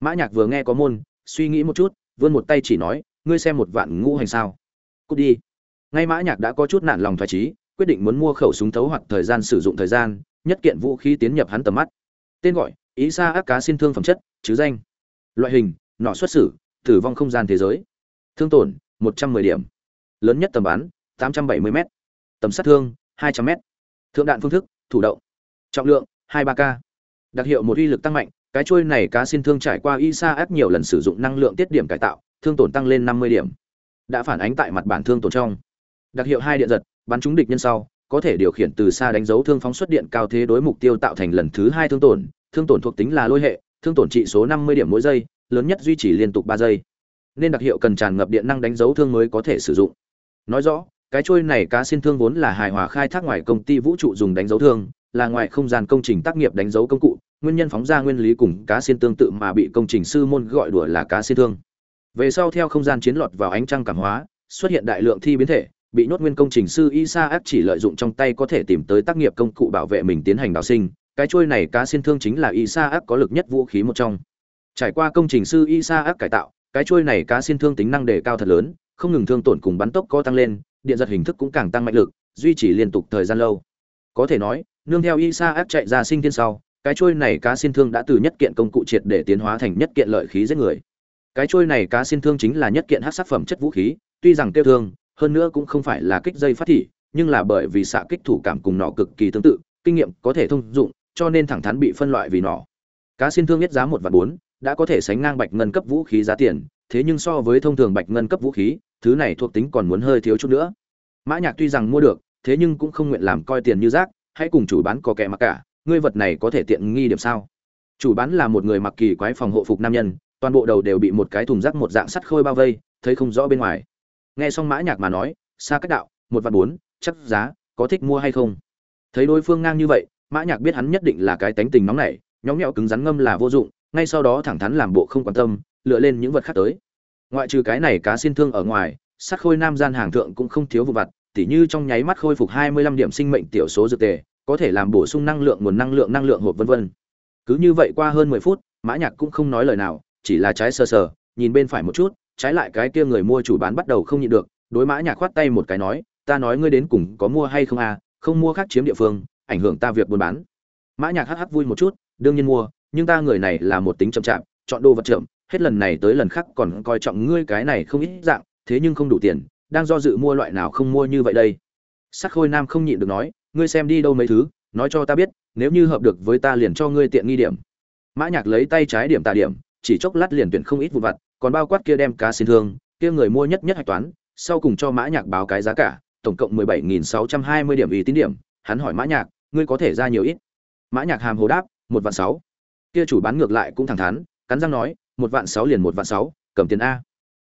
mã nhạc vừa nghe có môn, suy nghĩ một chút, vươn một tay chỉ nói, ngươi xem một vạn ngũ hành sao? Cút đi. Ngay mã nhạc đã có chút nản lòng thoái trí quyết định muốn mua khẩu súng thấu hoặc thời gian sử dụng thời gian, nhất kiện vũ khí tiến nhập hắn tầm mắt. Tên gọi, ý xa ác cá xin thương phẩm chất, chứ danh. Loại hình, nọ xuất xử, tử vong không gian thế giới. Thương tổn 110 điểm. Lớn nhất tầm bắn 870 m tầm sát thương 200 m thượng đạn phương thức, thủ động. Trọng lượng 23 k đặc hiệu một uy lực tăng mạnh cái chuôi này cá xin thương trải qua isa áp nhiều lần sử dụng năng lượng tiết điểm cải tạo, thương tổn tăng lên 50 điểm. Đã phản ánh tại mặt bản thương tổn trong. Đặc hiệu hai điện giật, bắn trúng địch nhân sau, có thể điều khiển từ xa đánh dấu thương phóng xuất điện cao thế đối mục tiêu tạo thành lần thứ hai thương tổn. Thương tổn thuộc tính là lôi hệ, thương tổn trị số 50 điểm mỗi giây, lớn nhất duy trì liên tục 3 giây. Nên đặc hiệu cần tràn ngập điện năng đánh dấu thương mới có thể sử dụng. Nói rõ, cái trôi này cá xin thương vốn là hài hòa khai thác ngoài công ty vũ trụ dùng đánh dấu thương, là ngoài không gian công trình tác nghiệp đánh dấu công cụ nguyên nhân phóng ra nguyên lý cùng cá xiên tương tự mà bị công trình sư môn gọi đùa là cá xiên thương. Về sau theo không gian chiến lọt vào ánh trăng cảm hóa, xuất hiện đại lượng thi biến thể, bị nhốt nguyên công trình sư isa chỉ lợi dụng trong tay có thể tìm tới tác nghiệp công cụ bảo vệ mình tiến hành đào sinh. Cái chuôi này cá xiên thương chính là isa có lực nhất vũ khí một trong. Trải qua công trình sư isa cải tạo, cái chuôi này cá xiên thương tính năng đề cao thật lớn, không ngừng thương tổn cùng bắn tốc có tăng lên, điện giật hình thức cũng càng tăng mạnh lực, duy trì liên tục thời gian lâu. Có thể nói, nương theo isa chạy ra sinh thiên sau cái trôi này cá xin thương đã từ nhất kiện công cụ triệt để tiến hóa thành nhất kiện lợi khí giết người. Cái trôi này cá xin thương chính là nhất kiện hát sắc phẩm chất vũ khí, tuy rằng tiêu thương, hơn nữa cũng không phải là kích dây phát thị, nhưng là bởi vì xạ kích thủ cảm cùng nọ cực kỳ tương tự, kinh nghiệm có thể thông dụng, cho nên thẳng thắn bị phân loại vì nọ. Cá xin thương nhất giá một và bốn, đã có thể sánh ngang bạch ngân cấp vũ khí giá tiền, thế nhưng so với thông thường bạch ngân cấp vũ khí, thứ này thuộc tính còn muốn hơi thiếu chút nữa. Mã nhạc tuy rằng mua được, thế nhưng cũng không nguyện làm coi tiền như rác, hãy cùng chủ bán có kẻ mặc cả ngươi vật này có thể tiện nghi điểm sao? Chủ bán là một người mặc kỳ quái phòng hộ phục nam nhân, toàn bộ đầu đều bị một cái thùng rác một dạng sắt khôi bao vây, thấy không rõ bên ngoài. Nghe xong mã nhạc mà nói, xa cách đạo, một vạn bốn, chắc giá, có thích mua hay không? Thấy đối phương ngang như vậy, mã nhạc biết hắn nhất định là cái tánh tình nóng nảy nhõng nhẽo cứng rắn ngâm là vô dụng, ngay sau đó thẳng thắn làm bộ không quan tâm, lựa lên những vật khác tới. Ngoại trừ cái này cá xin thương ở ngoài, sắt khôi nam gian hàng thượng cũng không thiếu vụ vặt, tỉ như trong nháy mắt khôi phục 25 điểm sinh mệnh tiểu số dược tề có thể làm bổ sung năng lượng, nguồn năng lượng năng lượng hộp vân vân. Cứ như vậy qua hơn 10 phút, mã nhạc cũng không nói lời nào, chỉ là trái sờ sờ, nhìn bên phải một chút, trái lại cái kia người mua chủ bán bắt đầu không nhịn được, đối mã nhạc khoát tay một cái nói, ta nói ngươi đến cùng có mua hay không à không mua khác chiếm địa phương, ảnh hưởng ta việc buôn bán. Mã nhạc hắc hắc vui một chút, đương nhiên mua, nhưng ta người này là một tính chậm chạp, chọn đồ vật chậm, hết lần này tới lần khác còn coi trọng ngươi cái này không ít dạng, thế nhưng không đủ tiền, đang do dự mua loại nào không mua như vậy đây. Sắc khôi nam không nhịn được nói ngươi xem đi đâu mấy thứ, nói cho ta biết, nếu như hợp được với ta liền cho ngươi tiện nghi điểm. Mã nhạc lấy tay trái điểm tạ điểm, chỉ chốc lát liền tuyển không ít vụ vặt, còn bao quát kia đem cá xin thương, kia người mua nhất nhất hạch toán, sau cùng cho mã nhạc báo cái giá cả, tổng cộng mười bảy nghìn sáu trăm hai mươi điểm ý tín điểm. Hắn hỏi mã nhạc, ngươi có thể ra nhiều ít? Mã nhạc hàm hồ đáp, một vạn sáu. Kia chủ bán ngược lại cũng thẳng thắn, cắn răng nói, một vạn sáu liền một vạn sáu, cầm tiền a.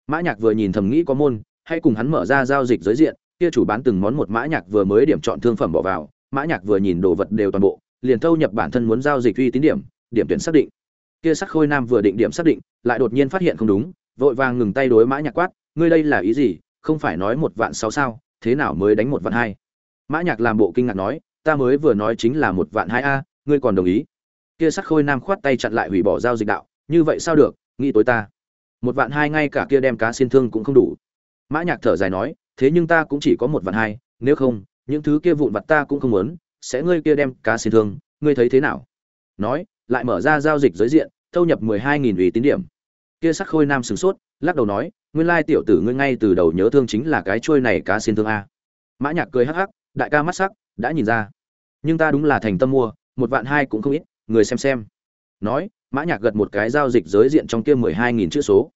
Mã nhạc vừa nhìn thầm nghĩ có môn, hay cùng hắn mở ra giao dịch giới diện kia chủ bán từng món một mã nhạc vừa mới điểm chọn thương phẩm bỏ vào, mã nhạc vừa nhìn đồ vật đều toàn bộ, liền thâu nhập bản thân muốn giao dịch uy tín điểm điểm tuyển xác định. Kia sắc khôi nam vừa định điểm xác định, lại đột nhiên phát hiện không đúng, vội vàng ngừng tay đối mã nhạc quát, ngươi đây là ý gì? Không phải nói một vạn sáu sao? Thế nào mới đánh một vạn hai? Mã nhạc làm bộ kinh ngạc nói, ta mới vừa nói chính là một vạn hai a, ngươi còn đồng ý? Kia sắc khôi nam khoát tay chặn lại hủy bỏ giao dịch đạo, như vậy sao được? Nghĩ tối ta. Một vạn hai ngay cả kia đem cá xin thương cũng không đủ. Mã nhạc thở dài nói thế nhưng ta cũng chỉ có một vạn hai, nếu không, những thứ kia vụn vặt ta cũng không muốn, sẽ ngươi kia đem cá xin thương, ngươi thấy thế nào? Nói, lại mở ra giao dịch giới diện, thâu nhập mười hai nghìn ủy tín điểm. Kia sắc khôi nam sửng sốt, lắc đầu nói, nguyên lai tiểu tử ngươi ngay từ đầu nhớ thương chính là cái trôi này cá xin thương a. Mã nhạc cười hắc hắc, đại ca mắt sắc, đã nhìn ra. Nhưng ta đúng là thành tâm mua, một vạn hai cũng không ít, người xem xem. Nói, mã nhạc gật một cái giao dịch giới diện trong kia mười hai nghìn chữ số.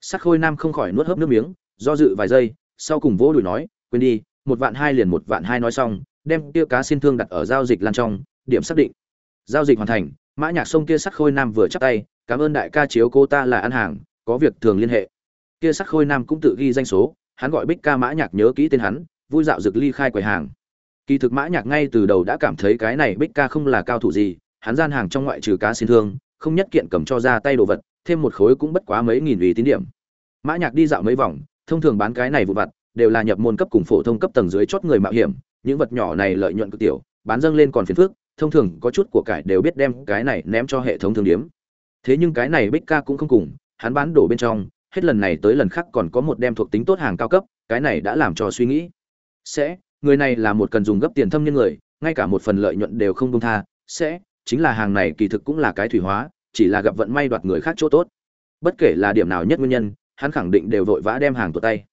Sắc khôi nam không khỏi nuốt hớp nước miếng, do dự vài giây sau cùng vỗ đùi nói, quên đi, một vạn hai liền một vạn hai nói xong, đem kia cá xin thương đặt ở giao dịch lan trong, điểm xác định. Giao dịch hoàn thành, mã nhạc sông kia sắc khôi nam vừa chắp tay, cảm ơn đại ca chiếu cô ta là ăn hàng, có việc thường liên hệ. Kia sắc khôi nam cũng tự ghi danh số, hắn gọi bích ca mã nhạc nhớ kỹ tên hắn, vui dạo dược ly khai quầy hàng. Kỳ thực mã nhạc ngay từ đầu đã cảm thấy cái này bích ca không là cao thủ gì, hắn gian hàng trong ngoại trừ cá xin thương, không nhất kiện cầm cho ra tay đồ vật, thêm một khối cũng bất quá mấy nghìn vì tín điểm. Mã nhạc đi dạo mấy vòng thông thường bán cái này vụ vặt, đều là nhập môn cấp cùng phổ thông cấp tầng dưới chót người mạo hiểm, những vật nhỏ này lợi nhuận cực tiểu, bán dâng lên còn phiền phức, thông thường có chút của cải đều biết đem cái này ném cho hệ thống thương điếm. Thế nhưng cái này bích ca cũng không cùng, hắn bán đổ bên trong, hết lần này tới lần khác còn có một đem thuộc tính tốt hàng cao cấp, cái này đã làm cho suy nghĩ. Sẽ, người này là một cần dùng gấp tiền thâm nhân người, ngay cả một phần lợi nhuận đều không công tha, sẽ, chính là hàng này kỳ thực cũng là cái thủy hóa, chỉ là gặp vận may đoạt người khác chỗ tốt. Bất kể là điểm nào nhất nguyên nhân hắn khẳng định đều vội vã đem hàng tuột tay.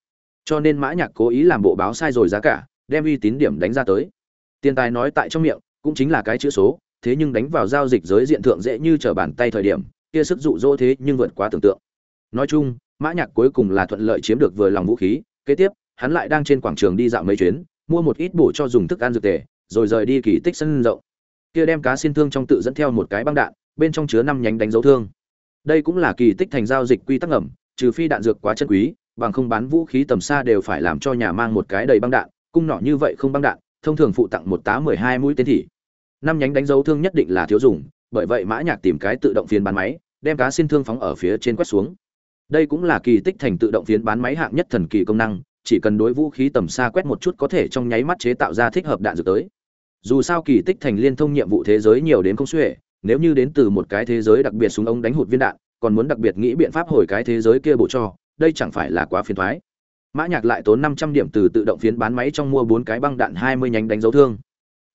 Cho nên mã nhạc cố ý làm bộ báo sai rồi giá cả, đem uy tín điểm đánh ra tới. Tiền tài nói tại trong miệng, cũng chính là cái chữ số, thế nhưng đánh vào giao dịch giới diện thượng dễ như trở bàn tay thời điểm, kia sức dụ dỗ thế nhưng vượt quá tưởng tượng. Nói chung, mã nhạc cuối cùng là thuận lợi chiếm được vừa lòng vũ khí, kế tiếp, hắn lại đang trên quảng trường đi dạo mấy chuyến, mua một ít bổ cho dùng thức ăn dược tề, rồi rời đi kỳ tích sân rộng. Kia đem cá xin thương trong tự dẫn theo một cái băng đạn, bên trong chứa năm nhánh đánh dấu thương. Đây cũng là kỳ tích thành giao dịch quy tắc ngầm trừ phi đạn dược quá chân quý, bằng không bán vũ khí tầm xa đều phải làm cho nhà mang một cái đầy băng đạn, cung nỏ như vậy không băng đạn, thông thường phụ tặng một tá mười hai mũi tên thị. Năm nhánh đánh dấu thương nhất định là thiếu dùng, bởi vậy mã nhạc tìm cái tự động phiến bán máy, đem cá xin thương phóng ở phía trên quét xuống. Đây cũng là kỳ tích thành tự động phiến bán máy hạng nhất thần kỳ công năng, chỉ cần đối vũ khí tầm xa quét một chút có thể trong nháy mắt chế tạo ra thích hợp đạn dược tới. Dù sao kỳ tích thành liên thông nhiệm vụ thế giới nhiều đến không xuể, nếu như đến từ một cái thế giới đặc biệt súng ống đánh hụt viên đạn còn muốn đặc biệt nghĩ biện pháp hồi cái thế giới kia bổ cho đây chẳng phải là quá phiền thoái. Mã nhạc lại tốn năm trăm điểm từ tự động phiến bán máy trong mua bốn cái băng đạn hai mươi nhánh đánh dấu thương.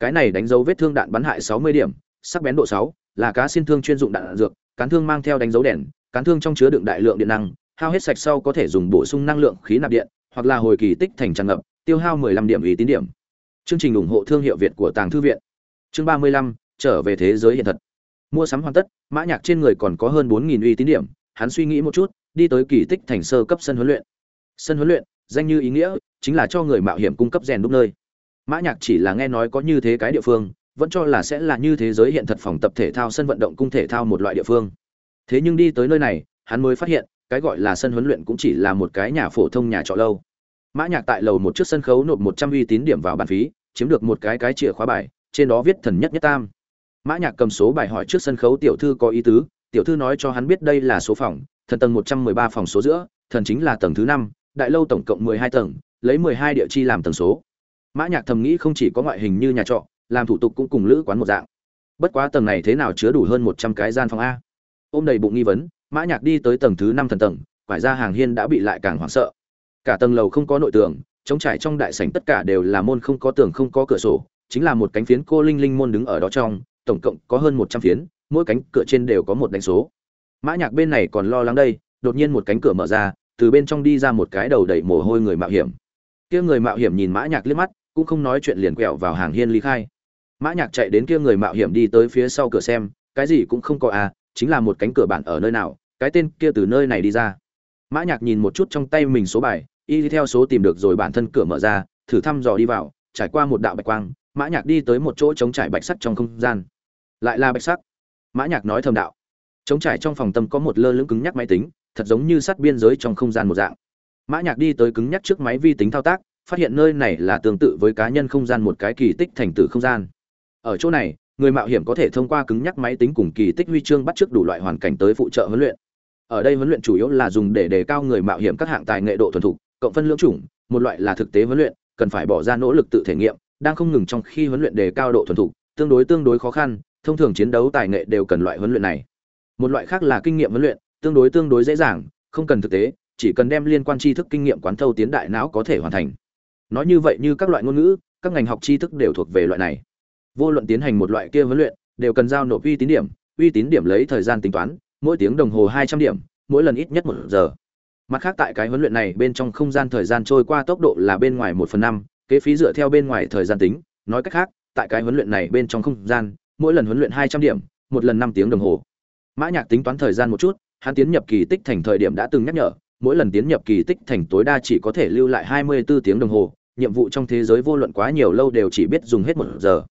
Cái này đánh dấu vết thương đạn bắn hại sáu mươi điểm sắc bén độ sáu là cá xin thương chuyên dụng đạn dược cán thương mang theo đánh dấu đèn cán thương trong chứa đựng đại lượng điện năng hao hết sạch sau có thể dùng bổ sung năng lượng khí nạp điện hoặc là hồi kỳ tích thành tràn ngập tiêu hao 15 điểm ý tín điểm. Chương trình ủng hộ thương hiệu việt của tàng thư viện. Chương 35, trở về thế giới hiện thật mua sắm hoàn tất, mã nhạc trên người còn có hơn 4.000 uy tín điểm. Hắn suy nghĩ một chút, đi tới kỳ tích thành sơ cấp sân huấn luyện. Sân huấn luyện, danh như ý nghĩa, chính là cho người mạo hiểm cung cấp rèn đúc nơi. Mã nhạc chỉ là nghe nói có như thế cái địa phương, vẫn cho là sẽ là như thế giới hiện thật phòng tập thể thao sân vận động cung thể thao một loại địa phương. Thế nhưng đi tới nơi này, hắn mới phát hiện, cái gọi là sân huấn luyện cũng chỉ là một cái nhà phổ thông nhà trọ lâu. Mã nhạc tại lầu một trước sân khấu nộp một trăm uy tín điểm vào bàn phí, chiếm được một cái cái chìa khóa bài, trên đó viết thần nhất nhất tam mã nhạc cầm số bài hỏi trước sân khấu tiểu thư có ý tứ, tiểu thư nói cho hắn biết đây là số phòng, thần tầng một trăm mười ba phòng số giữa, thần chính là tầng thứ năm, đại lâu tổng cộng mười hai tầng, lấy mười hai địa chi làm tầng số. Mã nhạc thầm nghĩ không chỉ có ngoại hình như nhà trọ, làm thủ tục cũng cùng lữ quán một dạng. Bất quá tầng này thế nào chứa đủ hơn một trăm cái gian phòng a? Ôm đầy bụng nghi vấn, mã nhạc đi tới tầng thứ năm thần tầng, quải ra hàng hiên đã bị lại càng hoảng sợ. Cả tầng lầu không có nội tường, trống trải trong đại sảnh tất cả đều là môn không có tường không có cửa sổ, chính là một cánh phiến cô linh linh môn đứng ở đó trong tổng cộng có hơn một trăm phiến, mỗi cánh cửa trên đều có một đánh số. Mã nhạc bên này còn lo lắng đây, đột nhiên một cánh cửa mở ra, từ bên trong đi ra một cái đầu đầy mồ hôi người mạo hiểm. Kia người mạo hiểm nhìn mã nhạc liếc mắt, cũng không nói chuyện liền quẹo vào hàng hiên ly khai. Mã nhạc chạy đến kia người mạo hiểm đi tới phía sau cửa xem, cái gì cũng không có à chính là một cánh cửa bản ở nơi nào, cái tên kia từ nơi này đi ra. Mã nhạc nhìn một chút trong tay mình số bài, y theo số tìm được rồi bản thân cửa mở ra, thử thăm dò đi vào, trải qua một đạo bạch quang, mã nhạc đi tới một chỗ trống trải bạch sắt trong không gian lại là bạch sắc. Mã nhạc nói thầm đạo. Chống trải trong phòng tâm có một lơ lửng cứng nhắc máy tính, thật giống như sát biên giới trong không gian một dạng. Mã nhạc đi tới cứng nhắc trước máy vi tính thao tác, phát hiện nơi này là tương tự với cá nhân không gian một cái kỳ tích thành tử không gian. Ở chỗ này, người mạo hiểm có thể thông qua cứng nhắc máy tính cùng kỳ tích huy chương bắt trước đủ loại hoàn cảnh tới phụ trợ huấn luyện. Ở đây huấn luyện chủ yếu là dùng để đề cao người mạo hiểm các hạng tài nghệ độ thuần thục, cộng phân lưỡng chủng, một loại là thực tế huấn luyện, cần phải bỏ ra nỗ lực tự thể nghiệm, đang không ngừng trong khi huấn luyện đề cao độ thuần thục, tương đối tương đối khó khăn thông thường chiến đấu tài nghệ đều cần loại huấn luyện này. Một loại khác là kinh nghiệm huấn luyện, tương đối tương đối dễ dàng, không cần thực tế, chỉ cần đem liên quan tri thức kinh nghiệm quán thâu tiến đại não có thể hoàn thành. Nói như vậy như các loại ngôn ngữ, các ngành học tri thức đều thuộc về loại này. Vô luận tiến hành một loại kia huấn luyện, đều cần giao nộp uy tín điểm, uy tín điểm lấy thời gian tính toán, mỗi tiếng đồng hồ hai trăm điểm, mỗi lần ít nhất một giờ. Mặt khác tại cái huấn luyện này bên trong không gian thời gian trôi qua tốc độ là bên ngoài một phần năm, kế phí dựa theo bên ngoài thời gian tính. Nói cách khác, tại cái huấn luyện này bên trong không gian mỗi lần huấn luyện hai trăm điểm, một lần năm tiếng đồng hồ. Mã nhạc tính toán thời gian một chút, hắn tiến nhập kỳ tích thành thời điểm đã từng nhắc nhở, mỗi lần tiến nhập kỳ tích thành tối đa chỉ có thể lưu lại hai mươi 24 tiếng đồng hồ, nhiệm vụ trong thế giới vô luận quá nhiều lâu đều chỉ biết dùng hết một giờ.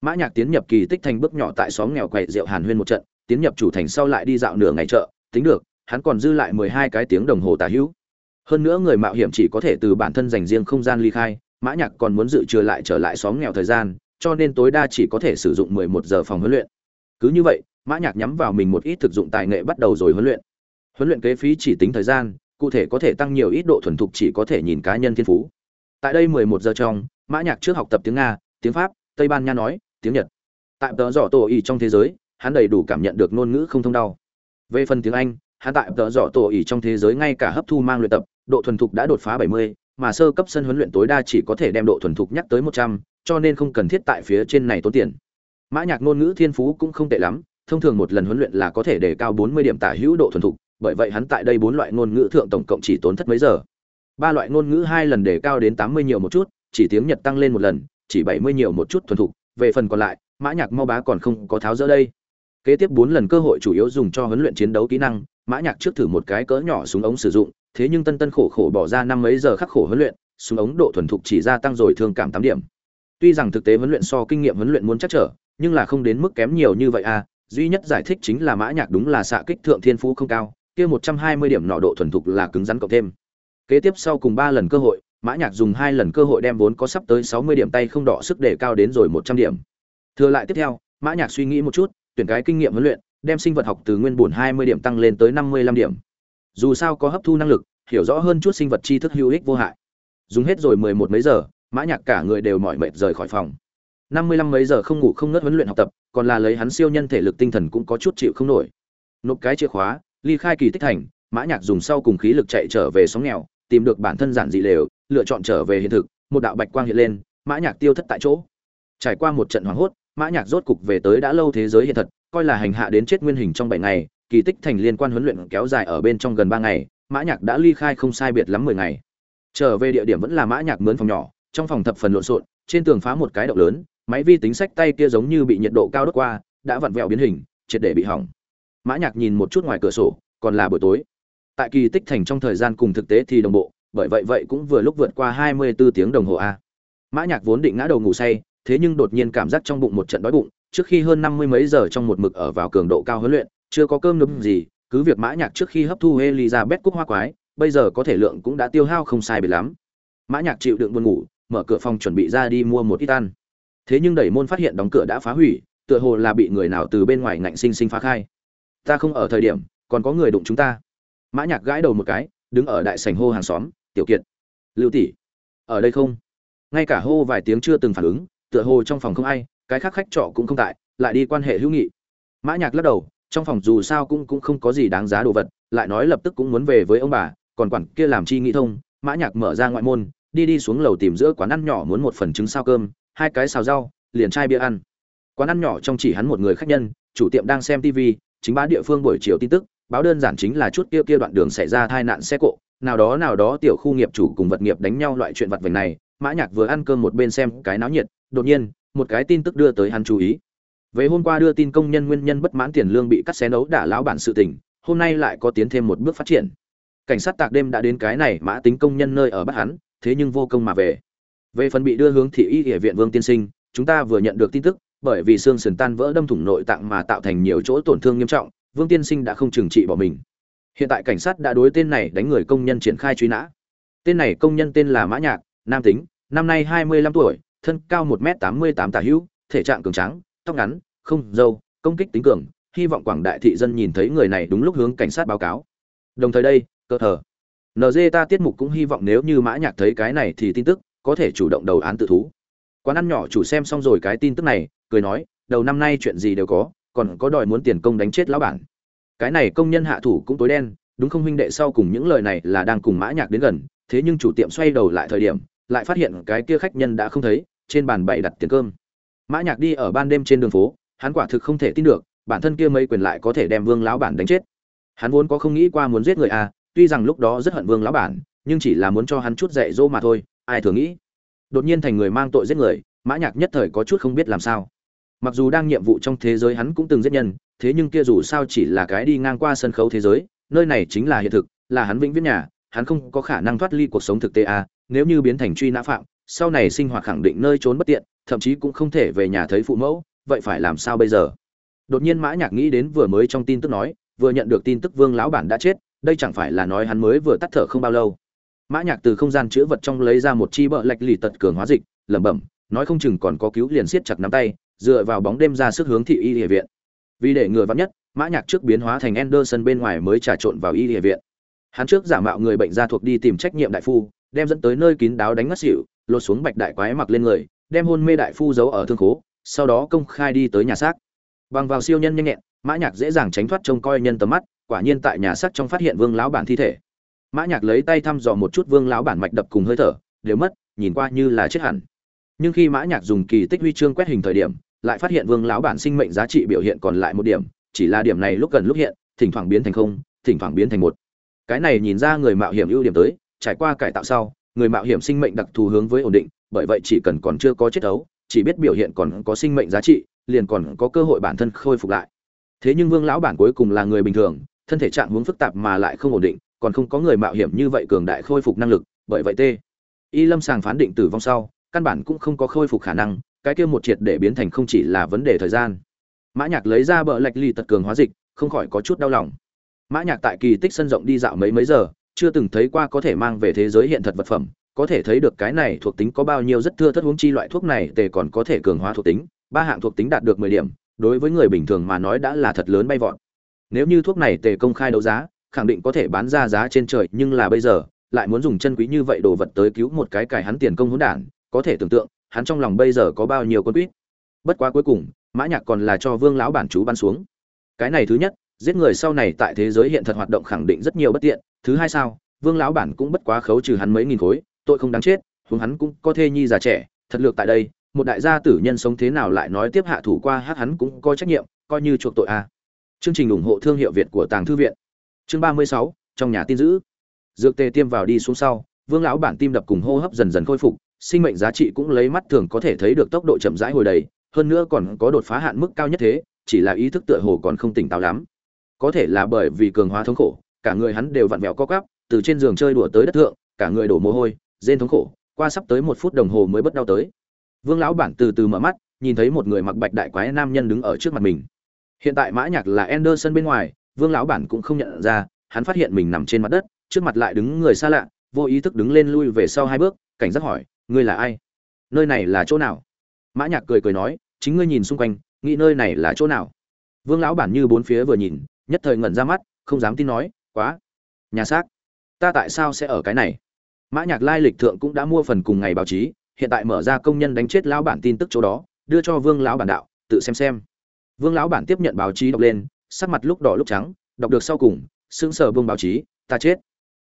Mã nhạc tiến nhập kỳ tích thành bước nhỏ tại xóm nghèo quậy rượu hàn huyên một trận, tiến nhập chủ thành sau lại đi dạo nửa ngày chợ, tính được, hắn còn dư lại mười hai cái tiếng đồng hồ tả hữu. Hơn nữa người mạo hiểm chỉ có thể từ bản thân dành riêng không gian ly khai, mã nhạc còn muốn dự trừ lại trở lại xóm nghèo thời gian cho nên tối đa chỉ có thể sử dụng mười một giờ phòng huấn luyện. Cứ như vậy mã nhạc nhắm vào mình một ít thực dụng tài nghệ bắt đầu rồi huấn luyện. Huấn luyện kế phí chỉ tính thời gian cụ thể có thể tăng nhiều ít độ thuần thục chỉ có thể nhìn cá nhân thiên phú. Tại đây mười một giờ trong mã nhạc trước học tập tiếng nga tiếng pháp tây ban nha nói tiếng nhật. Tại tờ rõ tổ ý trong thế giới hắn đầy đủ cảm nhận được ngôn ngữ không thông đau. Về phần tiếng anh hắn tại tợ rõ tổ ỉ trong thế giới ngay cả hấp thu mang luyện tập độ thuần thục đã đột phá 70, mà sơ cấp sân huấn luyện tối đa chỉ có thể đem độ thuần thục nhắc tới 100, cho nên không cần thiết tại phía trên này tốn tiền. Mã nhạc ngôn ngữ thiên phú cũng không tệ lắm thông thường một lần huấn luyện là có thể đề cao 40 điểm tả hữu độ thuần thục bởi vậy hắn tại đây bốn loại ngôn ngữ thượng tổng cộng chỉ tốn thất mấy giờ. Ba loại ngôn ngữ hai lần đề cao đến 80 nhiều một chút chỉ tiếng nhật tăng lên một lần chỉ 70 nhiều một chút thuần thục. Về phần còn lại mã nhạc mau bá còn không có tháo dỡ đây. Kế tiếp bốn lần cơ hội chủ yếu dùng cho huấn luyện chiến đấu kỹ năng mã nhạc trước thử một cái cỡ nhỏ súng ống sử dụng thế nhưng tân tân khổ khổ bỏ ra năm mấy giờ khắc khổ huấn luyện, súng ống độ thuần thục chỉ gia tăng rồi thương cảm tám điểm. Tuy rằng thực tế huấn luyện so kinh nghiệm huấn luyện muốn chắc trở, nhưng là không đến mức kém nhiều như vậy à duy nhất giải thích chính là mã nhạc đúng là xạ kích thượng thiên phú không cao, kia một trăm hai mươi điểm nọ độ thuần thục là cứng rắn cộng thêm. Kế tiếp sau cùng ba lần cơ hội, mã nhạc dùng hai lần cơ hội đem vốn có sắp tới sáu mươi điểm tay không đỏ sức để cao đến rồi một trăm điểm. Thừa lại tiếp theo, mã nhạc suy nghĩ một chút, tuyển cái kinh nghiệm huấn luyện, đem sinh vật học từ nguyên bổn hai mươi điểm tăng lên tới năm mươi lăm điểm dù sao có hấp thu năng lực, hiểu rõ hơn chút sinh vật tri thức hữu ích vô hại. Dùng hết rồi mười một mấy giờ, mã nhạc cả người đều mỏi mệt rời khỏi phòng. Năm mươi lăm mấy giờ không ngủ không ngớt huấn luyện học tập, còn là lấy hắn siêu nhân thể lực tinh thần cũng có chút chịu không nổi. Nộp cái chìa khóa, ly khai kỳ tích thành, mã nhạc dùng sau cùng khí lực chạy trở về sóng nghèo, tìm được bản thân giản dị lều, lựa chọn trở về hiện thực, một đạo bạch quang hiện lên, mã nhạc tiêu thất tại chỗ. Trải qua một trận hoảng hốt, mã nhạc rốt cục về tới đã lâu thế giới hiện thật, coi là hành hạ đến chết nguyên hình trong bảy ngày kỳ tích thành liên quan huấn luyện kéo dài ở bên trong gần ba ngày, mã nhạc đã ly khai không sai biệt lắm mười ngày. Trở về địa điểm vẫn là mã nhạc mướn phòng nhỏ, trong phòng thập phần lộn xộn, trên tường phá một cái động lớn, máy vi tính sách tay kia giống như bị nhiệt độ cao đốt qua, đã vặn vẹo biến hình, triệt để bị hỏng. Mã nhạc nhìn một chút ngoài cửa sổ, còn là buổi tối. Tại kỳ tích thành trong thời gian cùng thực tế thì đồng bộ, bởi vậy vậy cũng vừa lúc vượt qua 24 tiếng đồng hồ a. Mã nhạc vốn định ngã đầu ngủ say, thế nhưng đột nhiên cảm giác trong bụng một trận đói bụng, trước khi hơn năm mươi mấy giờ trong một mực ở vào cường độ cao huấn luyện chưa có cơm nấm gì, cứ việc mã nhạc trước khi hấp thu elizabeth cúc hoa quái, bây giờ có thể lượng cũng đã tiêu hao không sai biệt lắm. Mã nhạc chịu đựng buồn ngủ, mở cửa phòng chuẩn bị ra đi mua một ít ăn. Thế nhưng đẩy môn phát hiện đóng cửa đã phá hủy, tựa hồ là bị người nào từ bên ngoài ngạnh sinh sinh phá khai. Ta không ở thời điểm, còn có người đụng chúng ta. Mã nhạc gãi đầu một cái, đứng ở đại sảnh hô hàng xóm, tiểu kiệt, lưu tỷ, ở đây không? Ngay cả hô vài tiếng chưa từng phản ứng, tựa hồ trong phòng không ai, cái khác khách trọ cũng không tại, lại đi quan hệ hữu nghị. Mã nhạc lắc đầu trong phòng dù sao cũng cũng không có gì đáng giá đồ vật, lại nói lập tức cũng muốn về với ông bà, còn quản kia làm chi nghĩ thông, mã nhạc mở ra ngoại môn, đi đi xuống lầu tìm giữa quán ăn nhỏ muốn một phần trứng sao cơm, hai cái xào rau, liền chai bia ăn. Quán ăn nhỏ trong chỉ hắn một người khách nhân, chủ tiệm đang xem tv chính bá địa phương buổi chiều tin tức, báo đơn giản chính là chút kia kia đoạn đường xảy ra tai nạn xe cộ, nào đó nào đó tiểu khu nghiệp chủ cùng vật nghiệp đánh nhau loại chuyện vật vảnh này, mã nhạc vừa ăn cơm một bên xem cái náo nhiệt, đột nhiên, một cái tin tức đưa tới hắn chú ý về hôm qua đưa tin công nhân nguyên nhân bất mãn tiền lương bị cắt xé nấu đả lão bản sự tình, hôm nay lại có tiến thêm một bước phát triển. Cảnh sát tạc đêm đã đến cái này mã tính công nhân nơi ở bắt hắn, thế nhưng vô công mà về. Về phần bị đưa hướng thị y địa viện vương tiên sinh, chúng ta vừa nhận được tin tức, bởi vì xương sườn tan vỡ đâm thủng nội tạng mà tạo thành nhiều chỗ tổn thương nghiêm trọng, vương tiên sinh đã không trừng trị bỏ mình. Hiện tại cảnh sát đã đối tên này đánh người công nhân triển khai truy nã. Tên này công nhân tên là mã nhạc, nam tính, năm nay hai mươi lăm tuổi, thân cao một m tám mươi tám tả hữu, thể trạng cường tráng tóc ngắn, không dâu công kích tính cường, hy vọng quảng đại thị dân nhìn thấy người này đúng lúc hướng cảnh sát báo cáo. Đồng thời đây, cơ thờ. Nd ta tiết mục cũng hy vọng nếu như mã nhạc thấy cái này thì tin tức, có thể chủ động đầu án tự thú. Quán ăn nhỏ chủ xem xong rồi cái tin tức này, cười nói, đầu năm nay chuyện gì đều có, còn có đòi muốn tiền công đánh chết lão bản. Cái này công nhân hạ thủ cũng tối đen, đúng không huynh đệ sau cùng những lời này là đang cùng mã nhạc đến gần, thế nhưng chủ tiệm xoay đầu lại thời điểm, lại phát hiện cái kia khách nhân đã không thấy, trên bàn bày đặt tiền cơm mã nhạc đi ở ban đêm trên đường phố, hắn quả thực không thể tin được, bản thân kia mấy quyền lại có thể đem vương lão bản đánh chết. Hắn vốn có không nghĩ qua muốn giết người à tuy rằng lúc đó rất hận vương lão bản, nhưng chỉ là muốn cho hắn chút dạy dỗ mà thôi, ai thường nghĩ. Đột nhiên thành người mang tội giết người, mã nhạc nhất thời có chút không biết làm sao. Mặc dù đang nhiệm vụ trong thế giới hắn cũng từng giết nhân, thế nhưng kia dù sao chỉ là cái đi ngang qua sân khấu thế giới, nơi này chính là hiện thực, là hắn vĩnh viễn nhà, hắn không có khả năng thoát ly cuộc sống thực tế à nếu như biến thành truy nã phạm sau này sinh hoạt khẳng định nơi trốn bất tiện, thậm chí cũng không thể về nhà thấy phụ mẫu, vậy phải làm sao bây giờ? Đột nhiên mã nhạc nghĩ đến vừa mới trong tin tức nói, vừa nhận được tin tức vương lão bản đã chết, đây chẳng phải là nói hắn mới vừa tắt thở không bao lâu. Mã nhạc từ không gian chứa vật trong lấy ra một chi bợ lệch lì tật cường hóa dịch, lẩm bẩm, nói không chừng còn có cứu liền siết chặt nắm tay, dựa vào bóng đêm ra sức hướng thị y địa viện. Vì để ngừa vất nhất, mã nhạc trước biến hóa thành Anderson bên ngoài mới trà trộn vào y địa viện. Hắn trước giả mạo người bệnh gia thuộc đi tìm trách nhiệm đại phu, đem dẫn tới nơi kín đáo đánh ngất xỉu lột xuống bạch đại quái mặc lên người, đem hôn mê đại phu giấu ở thương khố, sau đó công khai đi tới nhà xác. Bằng vào siêu nhân nhanh nhẹn, mã nhạc dễ dàng tránh thoát trông coi nhân tầm mắt, quả nhiên tại nhà xác trong phát hiện vương lão bản thi thể. Mã nhạc lấy tay thăm dò một chút vương lão bản mạch đập cùng hơi thở, đều mất, nhìn qua như là chết hẳn. Nhưng khi mã nhạc dùng kỳ tích huy chương quét hình thời điểm, lại phát hiện vương lão bản sinh mệnh giá trị biểu hiện còn lại một điểm, chỉ là điểm này lúc gần lúc hiện, thỉnh thoảng biến thành không, thỉnh thoảng biến thành một. Cái này nhìn ra người mạo hiểm ưu điểm tới, trải qua cải tạo sau người mạo hiểm sinh mệnh đặc thù hướng với ổn định, bởi vậy chỉ cần còn chưa có chết ấu, chỉ biết biểu hiện còn có sinh mệnh giá trị, liền còn có cơ hội bản thân khôi phục lại. Thế nhưng vương lão bản cuối cùng là người bình thường, thân thể trạng hướng phức tạp mà lại không ổn định, còn không có người mạo hiểm như vậy cường đại khôi phục năng lực, bởi vậy t. Y lâm sàng phán định tử vong sau, căn bản cũng không có khôi phục khả năng, cái kia một triệt để biến thành không chỉ là vấn đề thời gian. Mã nhạc lấy ra bờ lạch ly tật cường hóa dịch, không khỏi có chút đau lòng. Mã nhạc tại kỳ tích sân rộng đi dạo mấy mấy giờ chưa từng thấy qua có thể mang về thế giới hiện thật vật phẩm, có thể thấy được cái này thuộc tính có bao nhiêu rất thưa thất huống chi loại thuốc này tề còn có thể cường hóa thuộc tính, ba hạng thuộc tính đạt được mười điểm, đối với người bình thường mà nói đã là thật lớn bay vọt. Nếu như thuốc này tề công khai đấu giá, khẳng định có thể bán ra giá trên trời, nhưng là bây giờ, lại muốn dùng chân quý như vậy đồ vật tới cứu một cái cài hắn tiền công hỗn đản, có thể tưởng tượng, hắn trong lòng bây giờ có bao nhiêu con quýt. Bất quá cuối cùng, mã nhạc còn là cho vương lão bản chú ban xuống. Cái này thứ nhất, giết người sau này tại thế giới hiện thật hoạt động khẳng định rất nhiều bất tiện thứ hai sao, vương lão bản cũng bất quá khấu trừ hắn mấy nghìn khối, tội không đáng chết, huống hắn cũng có thê nhi già trẻ, thật lược tại đây, một đại gia tử nhân sống thế nào lại nói tiếp hạ thủ qua hát hắn cũng có trách nhiệm, coi như chuộc tội a. Chương trình ủng hộ thương hiệu việt của tàng thư viện. Chương ba mươi sáu, trong nhà tin giữ dược tê tiêm vào đi xuống sau, vương lão bản tim đập cùng hô hấp dần dần khôi phục, sinh mệnh giá trị cũng lấy mắt thường có thể thấy được tốc độ chậm rãi hồi đầy, hơn nữa còn có đột phá hạn mức cao nhất thế, chỉ là ý thức tựa hồ còn không tỉnh táo lắm. Có thể là bởi vì cường hóa thống khổ cả người hắn đều vặn vẹo co cắp từ trên giường chơi đùa tới đất thượng, cả người đổ mồ hôi, rên thống khổ, qua sắp tới một phút đồng hồ mới bất đau tới. Vương lão bản từ từ mở mắt, nhìn thấy một người mặc bạch đại quái nam nhân đứng ở trước mặt mình. Hiện tại mã nhạc là anderson bên ngoài, vương lão bản cũng không nhận ra, hắn phát hiện mình nằm trên mặt đất, trước mặt lại đứng người xa lạ, vô ý thức đứng lên lui về sau hai bước, cảnh giác hỏi, ngươi là ai? Nơi này là chỗ nào? Mã nhạc cười cười nói, chính ngươi nhìn xung quanh, nghĩ nơi này là chỗ nào? Vương lão bản như bốn phía vừa nhìn, nhất thời ngẩn ra mắt, không dám tin nói quá. Nhà xác. Ta tại sao sẽ ở cái này? Mã nhạc lai lịch thượng cũng đã mua phần cùng ngày báo chí, hiện tại mở ra công nhân đánh chết lão bản tin tức chỗ đó, đưa cho vương lão bản đạo, tự xem xem. Vương lão bản tiếp nhận báo chí đọc lên, sắc mặt lúc đỏ lúc trắng, đọc được sau cùng, sững sờ vương báo chí, ta chết.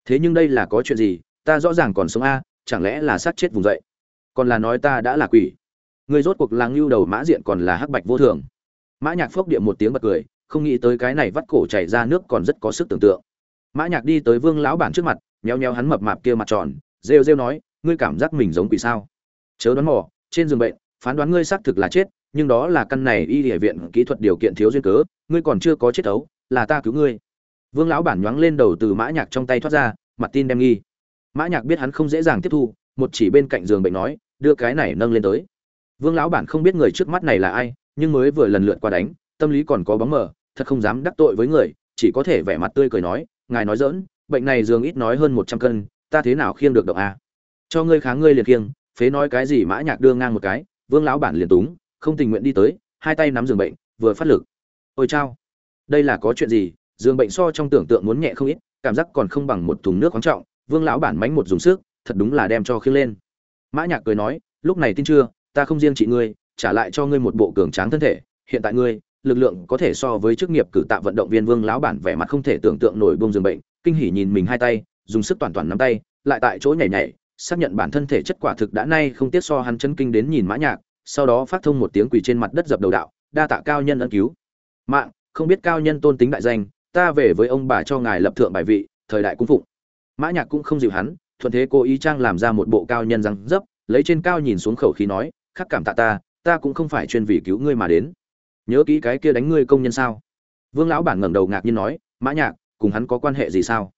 Thế nhưng đây là có chuyện gì? Ta rõ ràng còn sống a, chẳng lẽ là sát chết vùng dậy? Còn là nói ta đã là quỷ? Người rốt cuộc làng lưu đầu mã diện còn là hắc bạch vô thường. Mã nhạc phốc điện một tiếng bật cười, không nghĩ tới cái này vắt cổ chảy ra nước còn rất có sức tưởng tượng mã nhạc đi tới vương lão bản trước mặt nheo nheo hắn mập mạp kia mặt tròn, rêu rêu nói, ngươi cảm giác mình giống quỷ sao? Chớ đoán mò, trên giường bệnh, phán đoán ngươi xác thực là chết, nhưng đó là căn này y địa viện kỹ thuật điều kiện thiếu duyên cớ, ngươi còn chưa có chết ấu, là ta cứu ngươi. Vương lão bản nhoáng lên đầu từ mã nhạc trong tay thoát ra, mặt tin đem nghi. Mã nhạc biết hắn không dễ dàng tiếp thu, một chỉ bên cạnh giường bệnh nói, đưa cái này nâng lên tới. Vương lão bản không biết người trước mắt này là ai, nhưng mới vừa lần lượt qua đánh, tâm lý còn có bóng mờ, thật không dám đắc tội với người, chỉ có thể vẻ mặt tươi cười nói ngài nói dỡn, bệnh này dường ít nói hơn một trăm cân, ta thế nào khiêng được động a cho ngươi kháng ngươi liền khiêng, phế nói cái gì mã nhạc đưa ngang một cái, vương lão bản liền túng, không tình nguyện đi tới, hai tay nắm giường bệnh, vừa phát lực. Ôi chao, đây là có chuyện gì? Giường bệnh so trong tưởng tượng muốn nhẹ không ít, cảm giác còn không bằng một thùng nước khoáng trọng, vương lão bản mánh một dùng sức, thật đúng là đem cho khiêng lên. Mã nhạc cười nói, lúc này tin chưa, ta không riêng trị ngươi, trả lại cho ngươi một bộ cường tráng thân thể, hiện tại ngươi lực lượng có thể so với chức nghiệp cử tạ vận động viên vương lão bản vẻ mặt không thể tưởng tượng nổi buông giường bệnh, kinh hỉ nhìn mình hai tay, dùng sức toàn toàn nắm tay, lại tại chỗ nhảy nhảy, xác nhận bản thân thể chất quả thực đã nay không tiếc so hắn chân kinh đến nhìn mã nhạc, sau đó phát thông một tiếng quỳ trên mặt đất dập đầu đạo, đa tạ cao nhân ân cứu. Mạng, không biết cao nhân tôn tính đại danh, ta về với ông bà cho ngài lập thượng bài vị, thời đại cung phụng. Mã nhạc cũng không dịu hắn, thuận thế cố ý trang làm ra một bộ cao nhân răng dấp, lấy trên cao nhìn xuống khẩu khí nói, khắc cảm tạ ta ta cũng không phải chuyên vì cứu ngươi mà đến nhớ kỹ cái kia đánh ngươi công nhân sao? Vương lão bản ngẩng đầu ngạc nhiên nói, mã nhạc, cùng hắn có quan hệ gì sao?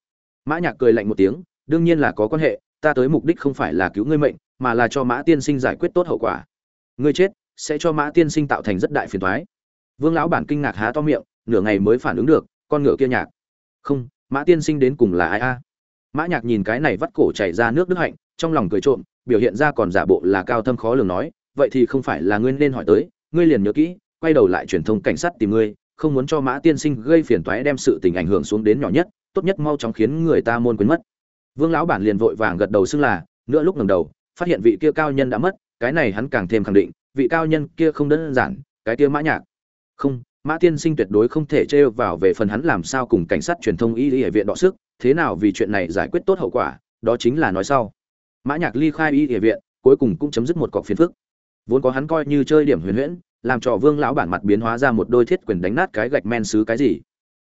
Mã nhạc cười lạnh một tiếng, đương nhiên là có quan hệ, ta tới mục đích không phải là cứu ngươi mệnh, mà là cho mã tiên sinh giải quyết tốt hậu quả. Ngươi chết, sẽ cho mã tiên sinh tạo thành rất đại phiền toái. Vương lão bản kinh ngạc há to miệng, nửa ngày mới phản ứng được, con ngựa kia nhạc. Không, mã tiên sinh đến cùng là ai a? Mã nhạc nhìn cái này vắt cổ chảy ra nước đức hạnh, trong lòng cười trộm, biểu hiện ra còn giả bộ là cao thâm khó lường nói, vậy thì không phải là ngươi nên hỏi tới, ngươi liền nhớ kỹ quay đầu lại truyền thông cảnh sát tìm ngươi, không muốn cho mã tiên sinh gây phiền toái đem sự tình ảnh hưởng xuống đến nhỏ nhất, tốt nhất mau chóng khiến người ta môn quên mất. Vương lão bản liền vội vàng gật đầu xưng là nữa lúc ngẩng đầu, phát hiện vị kia cao nhân đã mất, cái này hắn càng thêm khẳng định, vị cao nhân kia không đơn giản, cái kia mã nhạc. Không, mã tiên sinh tuyệt đối không thể trêu vào về phần hắn làm sao cùng cảnh sát truyền thông y y viện đọ sức, thế nào vì chuyện này giải quyết tốt hậu quả, đó chính là nói sau. Mã nhạc ly khai y y viện, cuối cùng cũng chấm dứt một cọc phiền phức. Vốn có hắn coi như chơi điểm huyền huyễn làm cho vương lão bản mặt biến hóa ra một đôi thiết quyền đánh nát cái gạch men xứ cái gì.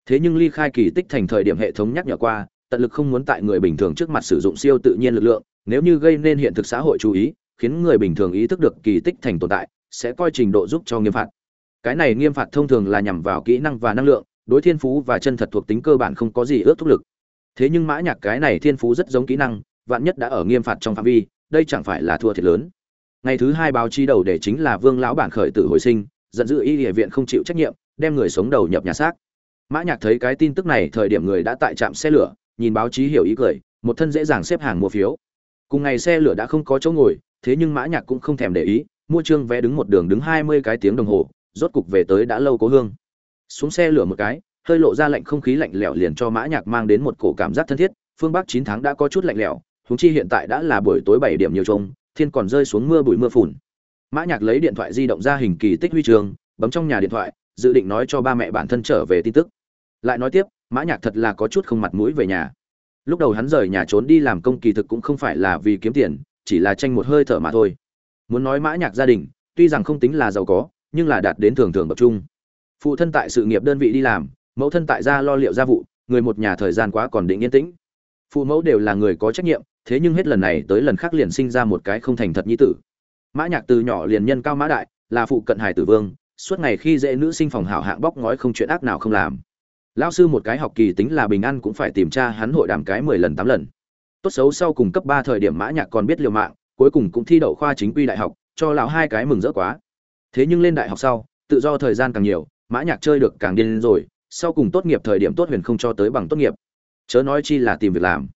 Thế nhưng ly khai kỳ tích thành thời điểm hệ thống nhắc nhở qua, tận lực không muốn tại người bình thường trước mặt sử dụng siêu tự nhiên lực lượng, nếu như gây nên hiện thực xã hội chú ý, khiến người bình thường ý thức được kỳ tích thành tồn tại, sẽ coi trình độ giúp cho nghiêm phạt. Cái này nghiêm phạt thông thường là nhằm vào kỹ năng và năng lượng, đối thiên phú và chân thật thuộc tính cơ bản không có gì ước thúc lực. Thế nhưng mã nhạc cái này thiên phú rất giống kỹ năng, vạn nhất đã ở nghiêm phạt trong phạm vi, đây chẳng phải là thua thiệt lớn ngày thứ hai báo chí đầu để chính là vương lão bản khởi tử hồi sinh, giận dữ y địa viện không chịu trách nhiệm, đem người sống đầu nhập nhà xác. Mã nhạc thấy cái tin tức này, thời điểm người đã tại trạm xe lửa, nhìn báo chí hiểu ý cười, một thân dễ dàng xếp hàng mua phiếu. Cùng ngày xe lửa đã không có chỗ ngồi, thế nhưng mã nhạc cũng không thèm để ý, mua trương vé đứng một đường đứng hai mươi cái tiếng đồng hồ, rốt cục về tới đã lâu cố hương. Xuống xe lửa một cái, hơi lộ ra lạnh không khí lạnh lẽo liền cho mã nhạc mang đến một cổ cảm giác thân thiết, phương bắc chín tháng đã có chút lạnh lẽo chúng chi hiện tại đã là buổi tối bảy điểm nhiều trông thiên còn rơi xuống mưa bụi mưa phùn. Mã nhạc lấy điện thoại di động ra hình kỳ tích huy trường, bấm trong nhà điện thoại, dự định nói cho ba mẹ bản thân trở về tin tức. Lại nói tiếp, mã nhạc thật là có chút không mặt mũi về nhà. Lúc đầu hắn rời nhà trốn đi làm công kỳ thực cũng không phải là vì kiếm tiền, chỉ là tranh một hơi thở mà thôi. Muốn nói mã nhạc gia đình, tuy rằng không tính là giàu có, nhưng là đạt đến thường thường bậc trung. Phụ thân tại sự nghiệp đơn vị đi làm, mẫu thân tại gia lo liệu gia vụ, người một nhà thời gian quá còn định yên tĩnh. Phụ mẫu đều là người có trách nhiệm thế nhưng hết lần này tới lần khác liền sinh ra một cái không thành thật nhi tử. Mã nhạc từ nhỏ liền nhân cao mã đại, là phụ cận hải tử vương, suốt ngày khi dễ nữ sinh phòng hảo hạng bóc ngói không chuyện ác nào không làm. Lão sư một cái học kỳ tính là bình an cũng phải tìm tra hắn hội đàm cái mười lần tám lần. Tốt xấu sau cùng cấp ba thời điểm mã nhạc còn biết liều mạng, cuối cùng cũng thi đậu khoa chính quy đại học, cho lão hai cái mừng rỡ quá. Thế nhưng lên đại học sau, tự do thời gian càng nhiều, mã nhạc chơi được càng điên rồi, sau cùng tốt nghiệp thời điểm tốt huyền không cho tới bằng tốt nghiệp. Chớ nói chi là tìm việc làm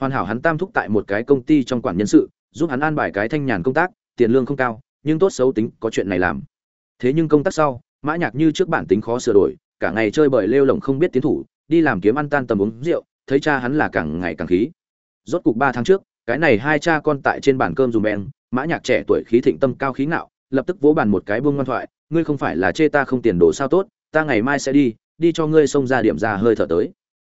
hoàn hảo hắn tam thúc tại một cái công ty trong quản nhân sự, giúp hắn an bài cái thanh nhàn công tác, tiền lương không cao, nhưng tốt xấu tính, có chuyện này làm. Thế nhưng công tác sau, mã nhạc như trước bản tính khó sửa đổi, cả ngày chơi bời lêu lồng không biết tiến thủ, đi làm kiếm ăn tan tầm uống rượu, thấy cha hắn là càng ngày càng khí. Rốt cục ba tháng trước, cái này hai cha con tại trên bàn cơm dùm bèn mã nhạc trẻ tuổi khí thịnh tâm cao khí ngạo, lập tức vỗ bàn một cái buông ngoan thoại, ngươi không phải là chê ta không tiền đồ sao tốt, ta ngày mai sẽ đi đi cho ngươi xông ra điểm ra hơi thở tới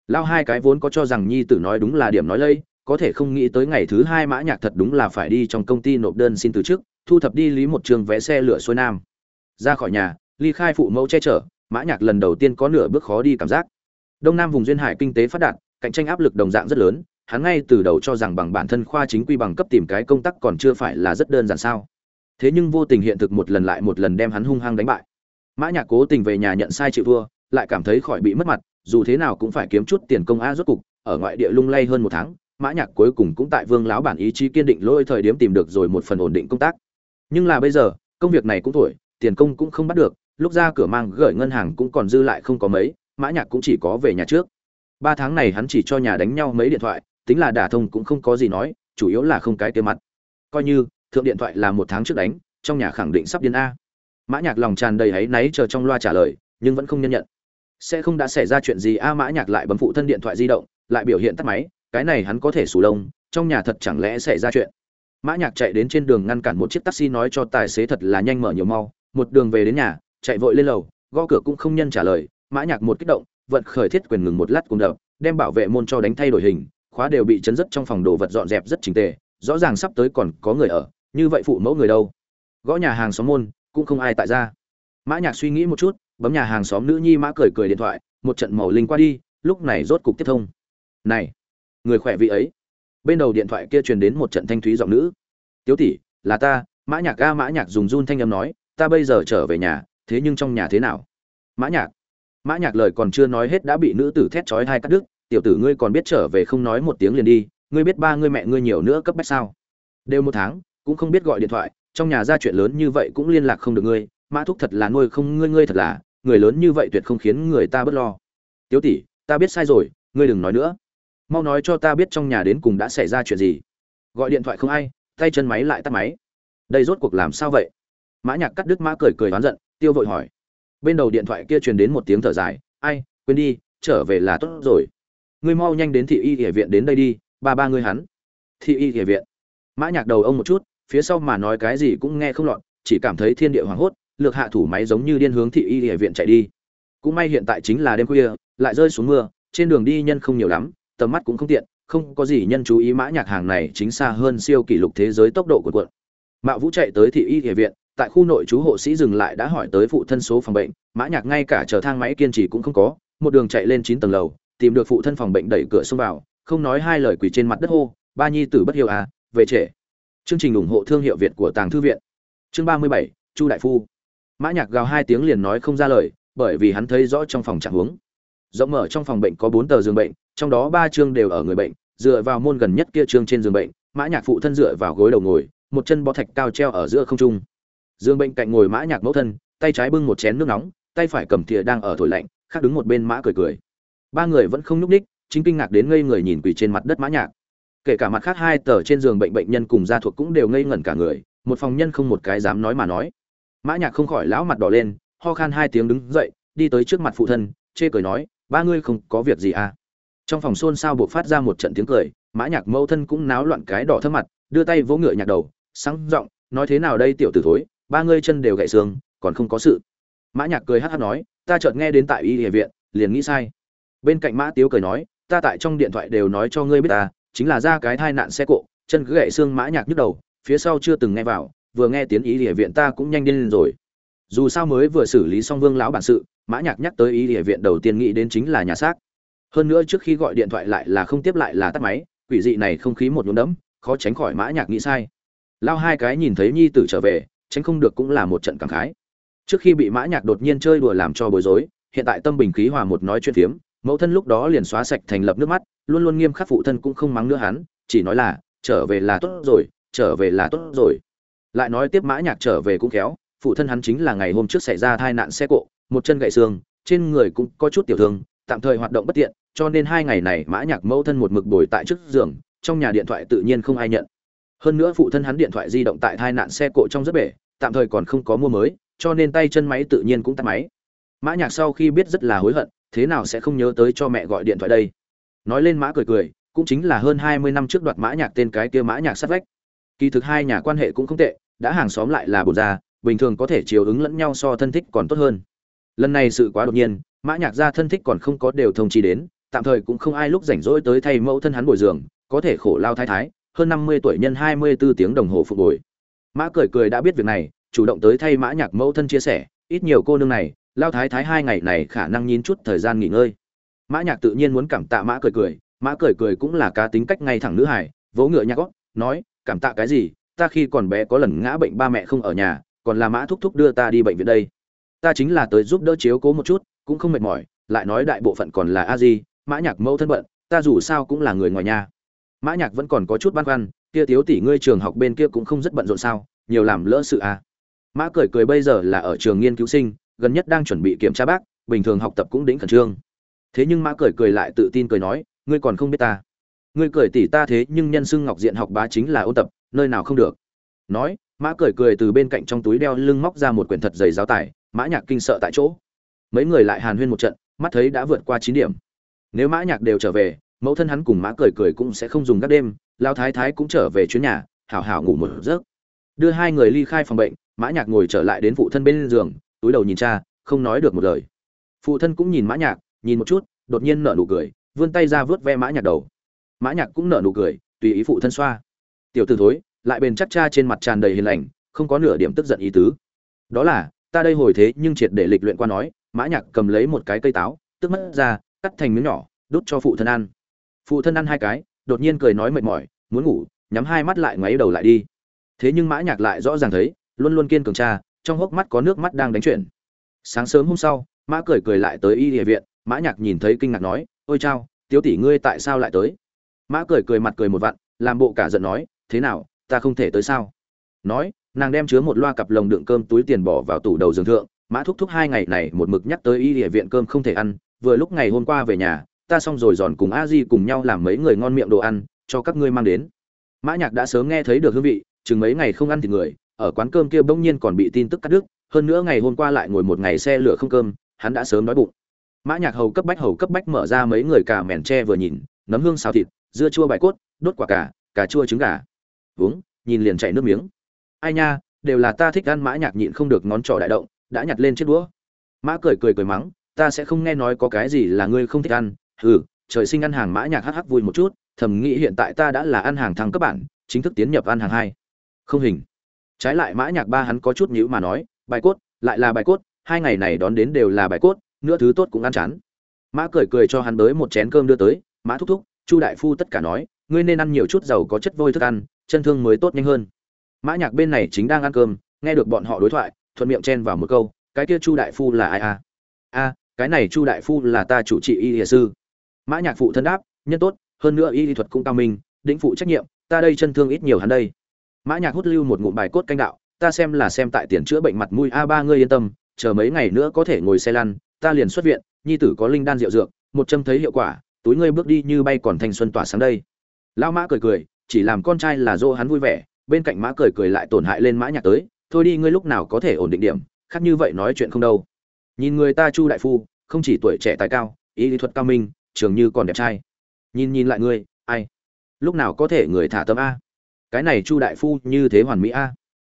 lao hai cái vốn có cho rằng nhi tử nói đúng là điểm nói lây, có thể không nghĩ tới ngày thứ hai mã nhạc thật đúng là phải đi trong công ty nộp đơn xin từ chức, thu thập đi lý một trường vé xe lửa xuôi nam. Ra khỏi nhà, ly khai phụ mẫu che chở, mã nhạc lần đầu tiên có nửa bước khó đi cảm giác. Đông nam vùng duyên hải kinh tế phát đạt, cạnh tranh áp lực đồng dạng rất lớn, hắn ngay từ đầu cho rằng bằng bản thân khoa chính quy bằng cấp tìm cái công tác còn chưa phải là rất đơn giản sao. Thế nhưng vô tình hiện thực một lần lại một lần đem hắn hung hăng đánh bại. Mã nhạc cố tình về nhà nhận sai chịu thua, lại cảm thấy khỏi bị mất mặt dù thế nào cũng phải kiếm chút tiền công a rốt cục ở ngoại địa lung lay hơn một tháng mã nhạc cuối cùng cũng tại vương lão bản ý chí kiên định lôi thời điểm tìm được rồi một phần ổn định công tác. Nhưng là bây giờ công việc này cũng thổi, tiền công cũng không bắt được lúc ra cửa mang gửi ngân hàng cũng còn dư lại không có mấy mã nhạc cũng chỉ có về nhà trước. Ba tháng này hắn chỉ cho nhà đánh nhau mấy điện thoại tính là đả thông cũng không có gì nói chủ yếu là không cái kia mặt. Coi như thượng điện thoại là một tháng trước đánh trong nhà khẳng định sắp điên a. Mã nhạc lòng tràn đầy hấy náy chờ trong loa trả lời nhưng vẫn không nhân nhận sẽ không đã xảy ra chuyện gì, a mã nhạc lại bấm phụ thân điện thoại di động, lại biểu hiện tắt máy, cái này hắn có thể sủ lông, trong nhà thật chẳng lẽ xảy ra chuyện. Mã nhạc chạy đến trên đường ngăn cản một chiếc taxi nói cho tài xế thật là nhanh mở nhiều mau, một đường về đến nhà, chạy vội lên lầu, gõ cửa cũng không nhân trả lời, mã nhạc một kích động, vận khởi thiết quyền ngừng một lát cùng đập, đem bảo vệ môn cho đánh thay đổi hình, khóa đều bị chấn rất trong phòng đồ vật dọn dẹp rất chỉnh tề, rõ ràng sắp tới còn có người ở, như vậy phụ mẫu người đâu. Gõ nhà hàng xóm môn, cũng không ai tại ra. Mã nhạc suy nghĩ một chút bấm nhà hàng xóm nữ nhi mã cười cười điện thoại, một trận màu linh qua đi, lúc này rốt cục tiếp thông. Này, người khỏe vị ấy. Bên đầu điện thoại kia truyền đến một trận thanh thúy giọng nữ. Tiếu tỷ, là ta, mã nhạc ga mã nhạc dùng run thanh âm nói, ta bây giờ trở về nhà, thế nhưng trong nhà thế nào? Mã nhạc. Mã nhạc lời còn chưa nói hết đã bị nữ tử thét chói hai cắt đứt, tiểu tử ngươi còn biết trở về không nói một tiếng liền đi, ngươi biết ba ngươi mẹ ngươi nhiều nữa cấp bách sao? Đều một tháng, cũng không biết gọi điện thoại, trong nhà ra chuyện lớn như vậy cũng liên lạc không được ngươi mã thúc thật là nuôi không ngươi ngươi thật là, người lớn như vậy tuyệt không khiến người ta bất lo. Tiếu tỷ, ta biết sai rồi, ngươi đừng nói nữa. Mau nói cho ta biết trong nhà đến cùng đã xảy ra chuyện gì. Gọi điện thoại không ai, tay chân máy lại tắt máy. Đây rốt cuộc làm sao vậy? Mã nhạc cắt đứt mã cười cười oán giận, tiêu vội hỏi. Bên đầu điện thoại kia truyền đến một tiếng thở dài, ai, quên đi, trở về là tốt rồi. Ngươi mau nhanh đến thị y y viện đến đây đi, ba ba ngươi hắn. Thị y y viện. Mã nhạc đầu ông một chút, phía sau mà nói cái gì cũng nghe không lọt, chỉ cảm thấy thiên địa hoảng hốt lược hạ thủ máy giống như điên hướng thị y y viện chạy đi. Cũng may hiện tại chính là đêm khuya, lại rơi xuống mưa, trên đường đi nhân không nhiều lắm, tầm mắt cũng không tiện, không có gì nhân chú ý mã nhạc hàng này chính xa hơn siêu kỷ lục thế giới tốc độ của quận. Mạo vũ chạy tới thị y địa viện, tại khu nội chú hộ sĩ dừng lại đã hỏi tới phụ thân số phòng bệnh, mã nhạc ngay cả chờ thang máy kiên trì cũng không có, một đường chạy lên chín tầng lầu, tìm được phụ thân phòng bệnh đẩy cửa xông vào, không nói hai lời quỳ trên mặt đất hô, ba nhi tử bất hiếu à về trễ. Chương trình ủng hộ thương hiệu việt của tàng thư viện. Chương ba mươi bảy, chu đại phu mã nhạc gào hai tiếng liền nói không ra lời, bởi vì hắn thấy rõ trong phòng trạng huống. Rộng mở trong phòng bệnh có bốn tờ giường bệnh, trong đó ba chương đều ở người bệnh, dựa vào môn gần nhất kia chương trên giường bệnh, mã nhạc phụ thân dựa vào gối đầu ngồi, một chân bó thạch cao treo ở giữa không trung. Giường bệnh cạnh ngồi mã nhạc mẫu thân, tay trái bưng một chén nước nóng, tay phải cầm thìa đang ở thổi lạnh, khác đứng một bên mã cười cười. Ba người vẫn không nhúc ních chính kinh ngạc đến ngây người nhìn quỳ trên mặt đất mã nhạc. Kể cả mặt khác hai tờ trên giường bệnh bệnh nhân cùng gia thuộc cũng đều ngây ngẩn cả người, một phòng nhân không một cái dám nói mà nói mã nhạc không khỏi lão mặt đỏ lên, ho khan hai tiếng đứng dậy, đi tới trước mặt phụ thân, chê cười nói, ba ngươi không có việc gì à? Trong phòng xôn xao buộc phát ra một trận tiếng cười, mã nhạc mẫu thân cũng náo loạn cái đỏ thâm mặt, đưa tay vỗ ngựa nhạc đầu, sáng giọng, nói thế nào đây tiểu tử thối, ba ngươi chân đều gãy xương, còn không có sự. Mã nhạc cười hắt hắt nói, ta chợt nghe đến tại y hệ viện, liền nghĩ sai. Bên cạnh mã tiếu cười nói, ta tại trong điện thoại đều nói cho ngươi biết ta, chính là ra cái tai nạn xe cộ, chân cứ gãy xương mã nhạc nhức đầu, phía sau chưa từng nghe vào vừa nghe tiếng ý địa viện ta cũng nhanh điên lên rồi. Dù sao mới vừa xử lý xong vương lão bản sự, mã nhạc nhắc tới ý địa viện đầu tiên nghĩ đến chính là nhà xác. Hơn nữa trước khi gọi điện thoại lại là không tiếp lại là tắt máy, quỷ dị này không khí một nhuốm đẫm, khó tránh khỏi mã nhạc nghĩ sai. Lao hai cái nhìn thấy nhi tử trở về, tránh không được cũng là một trận cảm khái. Trước khi bị mã nhạc đột nhiên chơi đùa làm cho bối rối, hiện tại tâm bình khí hòa một nói chuyện phiếm, mẫu thân lúc đó liền xóa sạch thành lập nước mắt, luôn luôn nghiêm khắc phụ thân cũng không mắng nữa hắn, chỉ nói là, trở về là tốt rồi, trở về là tốt rồi lại nói tiếp mã nhạc trở về cũng khéo, phụ thân hắn chính là ngày hôm trước xảy ra tai nạn xe cộ, một chân gãy xương, trên người cũng có chút tiểu thương, tạm thời hoạt động bất tiện, cho nên hai ngày này mã nhạc mẫu thân một mực bồi tại trước giường, trong nhà điện thoại tự nhiên không ai nhận. Hơn nữa phụ thân hắn điện thoại di động tại tai nạn xe cộ trong rất bể, tạm thời còn không có mua mới, cho nên tay chân máy tự nhiên cũng tắt máy. Mã nhạc sau khi biết rất là hối hận, thế nào sẽ không nhớ tới cho mẹ gọi điện thoại đây? Nói lên mã cười cười, cũng chính là hơn hai mươi năm trước đoạt mã nhạc tên cái kia mã nhạc sát vách. Kỳ thực hai nhà quan hệ cũng không tệ đã hàng xóm lại là bột gia, bình thường có thể chiều ứng lẫn nhau so thân thích còn tốt hơn. Lần này sự quá đột nhiên, mã nhạc gia thân thích còn không có đều thông chi đến, tạm thời cũng không ai lúc rảnh rỗi tới thay mẫu thân hắn bồi dưỡng, có thể khổ lao thái thái, hơn năm mươi tuổi nhân hai mươi 24 tiếng đồng hồ phục bồi mã cười cười đã biết việc này, chủ động tới thay mã nhạc mẫu thân chia sẻ, ít nhiều cô nương này, lao thái thái hai ngày này khả năng nhín chút thời gian nghỉ ngơi. Mã nhạc tự nhiên muốn cảm tạ mã cười cười, mã cười cười cũng là cá tính cách ngay thẳng nữ hài, vỗ ngựa nhạc gót nói, cảm tạ cái gì ta khi còn bé có lần ngã bệnh ba mẹ không ở nhà, còn là mã thúc thúc đưa ta đi bệnh viện đây. Ta chính là tới giúp đỡ chiếu cố một chút, cũng không mệt mỏi, lại nói đại bộ phận còn là a di, mã nhạc mâu thân bận, ta dù sao cũng là người ngoài nhà. Mã nhạc vẫn còn có chút băn khoăn, kia thiếu tỷ ngươi trường học bên kia cũng không rất bận rộn sao, nhiều làm lỡ sự à. Mã cười cười bây giờ là ở trường nghiên cứu sinh, gần nhất đang chuẩn bị kiểm tra bác, bình thường học tập cũng đỉnh khẩn trương. Thế nhưng mã cười cười lại tự tin cười nói, ngươi còn không biết ta. Ngươi cười tỷ ta thế nhưng nhân xưng ngọc diện học bá chính là ôn tập nơi nào không được. Nói, mã cười cười từ bên cạnh trong túi đeo lưng móc ra một quyển thật dày giáo tài, mã nhạc kinh sợ tại chỗ. Mấy người lại hàn huyên một trận, mắt thấy đã vượt qua chín điểm. Nếu mã nhạc đều trở về, mẫu thân hắn cùng mã cười cười cũng sẽ không dùng các đêm lao thái thái cũng trở về chuyến nhà, hảo hảo ngủ một giấc. Đưa hai người ly khai phòng bệnh, mã nhạc ngồi trở lại đến phụ thân bên giường, túi đầu nhìn cha, không nói được một lời. Phụ thân cũng nhìn mã nhạc, nhìn một chút, đột nhiên nở nụ cười, vươn tay ra vớt ve mã nhạc đầu. Mã nhạc cũng nở nụ cười, tùy ý phụ thân xoa tiểu tử thối, lại bền chắc cha trên mặt tràn đầy hiền lành, không có nửa điểm tức giận ý tứ. Đó là, ta đây hồi thế nhưng triệt để lịch luyện qua nói, mã nhạc cầm lấy một cái cây táo, tức mất ra, cắt thành miếng nhỏ, đút cho phụ thân ăn. Phụ thân ăn hai cái, đột nhiên cười nói mệt mỏi, muốn ngủ, nhắm hai mắt lại ngoáy đầu lại đi. Thế nhưng mã nhạc lại rõ ràng thấy, luôn luôn kiên cường cha, trong hốc mắt có nước mắt đang đánh chuyển. Sáng sớm hôm sau, mã cười cười lại tới y địa viện, mã nhạc nhìn thấy kinh ngạc nói, ôi chao tiếu tỷ ngươi tại sao lại tới? Mã cười cười mặt cười một vặn, làm bộ cả giận nói thế nào, ta không thể tới sao? Nói, nàng đem chứa một loa cặp lồng đựng cơm túi tiền bỏ vào tủ đầu giường thượng, mã thúc thúc hai ngày này một mực nhắc tới y địa viện cơm không thể ăn, vừa lúc ngày hôm qua về nhà, ta xong rồi giòn cùng a di cùng nhau làm mấy người ngon miệng đồ ăn, cho các ngươi mang đến. Mã nhạc đã sớm nghe thấy được hương vị, chừng mấy ngày không ăn thì người, ở quán cơm kia bỗng nhiên còn bị tin tức cắt đứt, hơn nữa ngày hôm qua lại ngồi một ngày xe lửa không cơm, hắn đã sớm đói bụng. Mã nhạc hầu cấp bách hầu cấp bách mở ra mấy người cà mèn tre vừa nhìn, nấm hương xào thịt, dưa chua bài cốt, đốt quả cà cà chua trứng gà uống, nhìn liền chảy nước miếng. Ai nha, đều là ta thích ăn mã nhạc nhịn không được ngón trỏ đại động, đã nhặt lên chiếc đũa. Mã cười cười cười mắng, ta sẽ không nghe nói có cái gì là ngươi không thích ăn. Hừ, trời sinh ăn hàng mã nhạc hắc hắc vui một chút, thầm nghĩ hiện tại ta đã là ăn hàng thăng cấp bản, chính thức tiến nhập ăn hàng hai. Không hình. Trái lại mã nhạc ba hắn có chút nhíu mà nói, bài cốt, lại là bài cốt, hai ngày này đón đến đều là bài cốt, nữa thứ tốt cũng ăn chán. Mã cười cười cho hắn tới một chén cơm đưa tới, mã thúc thúc, chu đại phu tất cả nói, ngươi nên ăn nhiều chút dầu có chất vôi thức ăn chân thương mới tốt nhanh hơn. Mã nhạc bên này chính đang ăn cơm, nghe được bọn họ đối thoại, thuận miệng chen vào một câu, cái kia chu đại phu là ai a a, cái này chu đại phu là ta chủ trị y y sư. Mã nhạc phụ thân đáp, nhân tốt, hơn nữa y lý thuật cũng cao minh, đĩnh phụ trách nhiệm, ta đây chân thương ít nhiều hắn đây. Mã nhạc hút lưu một ngụm bài cốt canh đạo, ta xem là xem tại tiền chữa bệnh mặt mũi a ba ngươi yên tâm, chờ mấy ngày nữa có thể ngồi xe lăn, ta liền xuất viện, nhi tử có linh đan rượu dược, một châm thấy hiệu quả, túi ngươi bước đi như bay còn thanh xuân tỏa sáng đây. Lão mã cười cười chỉ làm con trai là dỗ hắn vui vẻ, bên cạnh mã cười cười lại tổn hại lên mã nhạc tới, thôi đi, ngươi lúc nào có thể ổn định điểm, khác như vậy nói chuyện không đâu. Nhìn người ta chu đại phu, không chỉ tuổi trẻ tài cao, ý lý thuật cao minh, trường như còn đẹp trai. Nhìn nhìn lại ngươi, ai? Lúc nào có thể người thả tâm a? Cái này chu đại phu như thế hoàn mỹ a?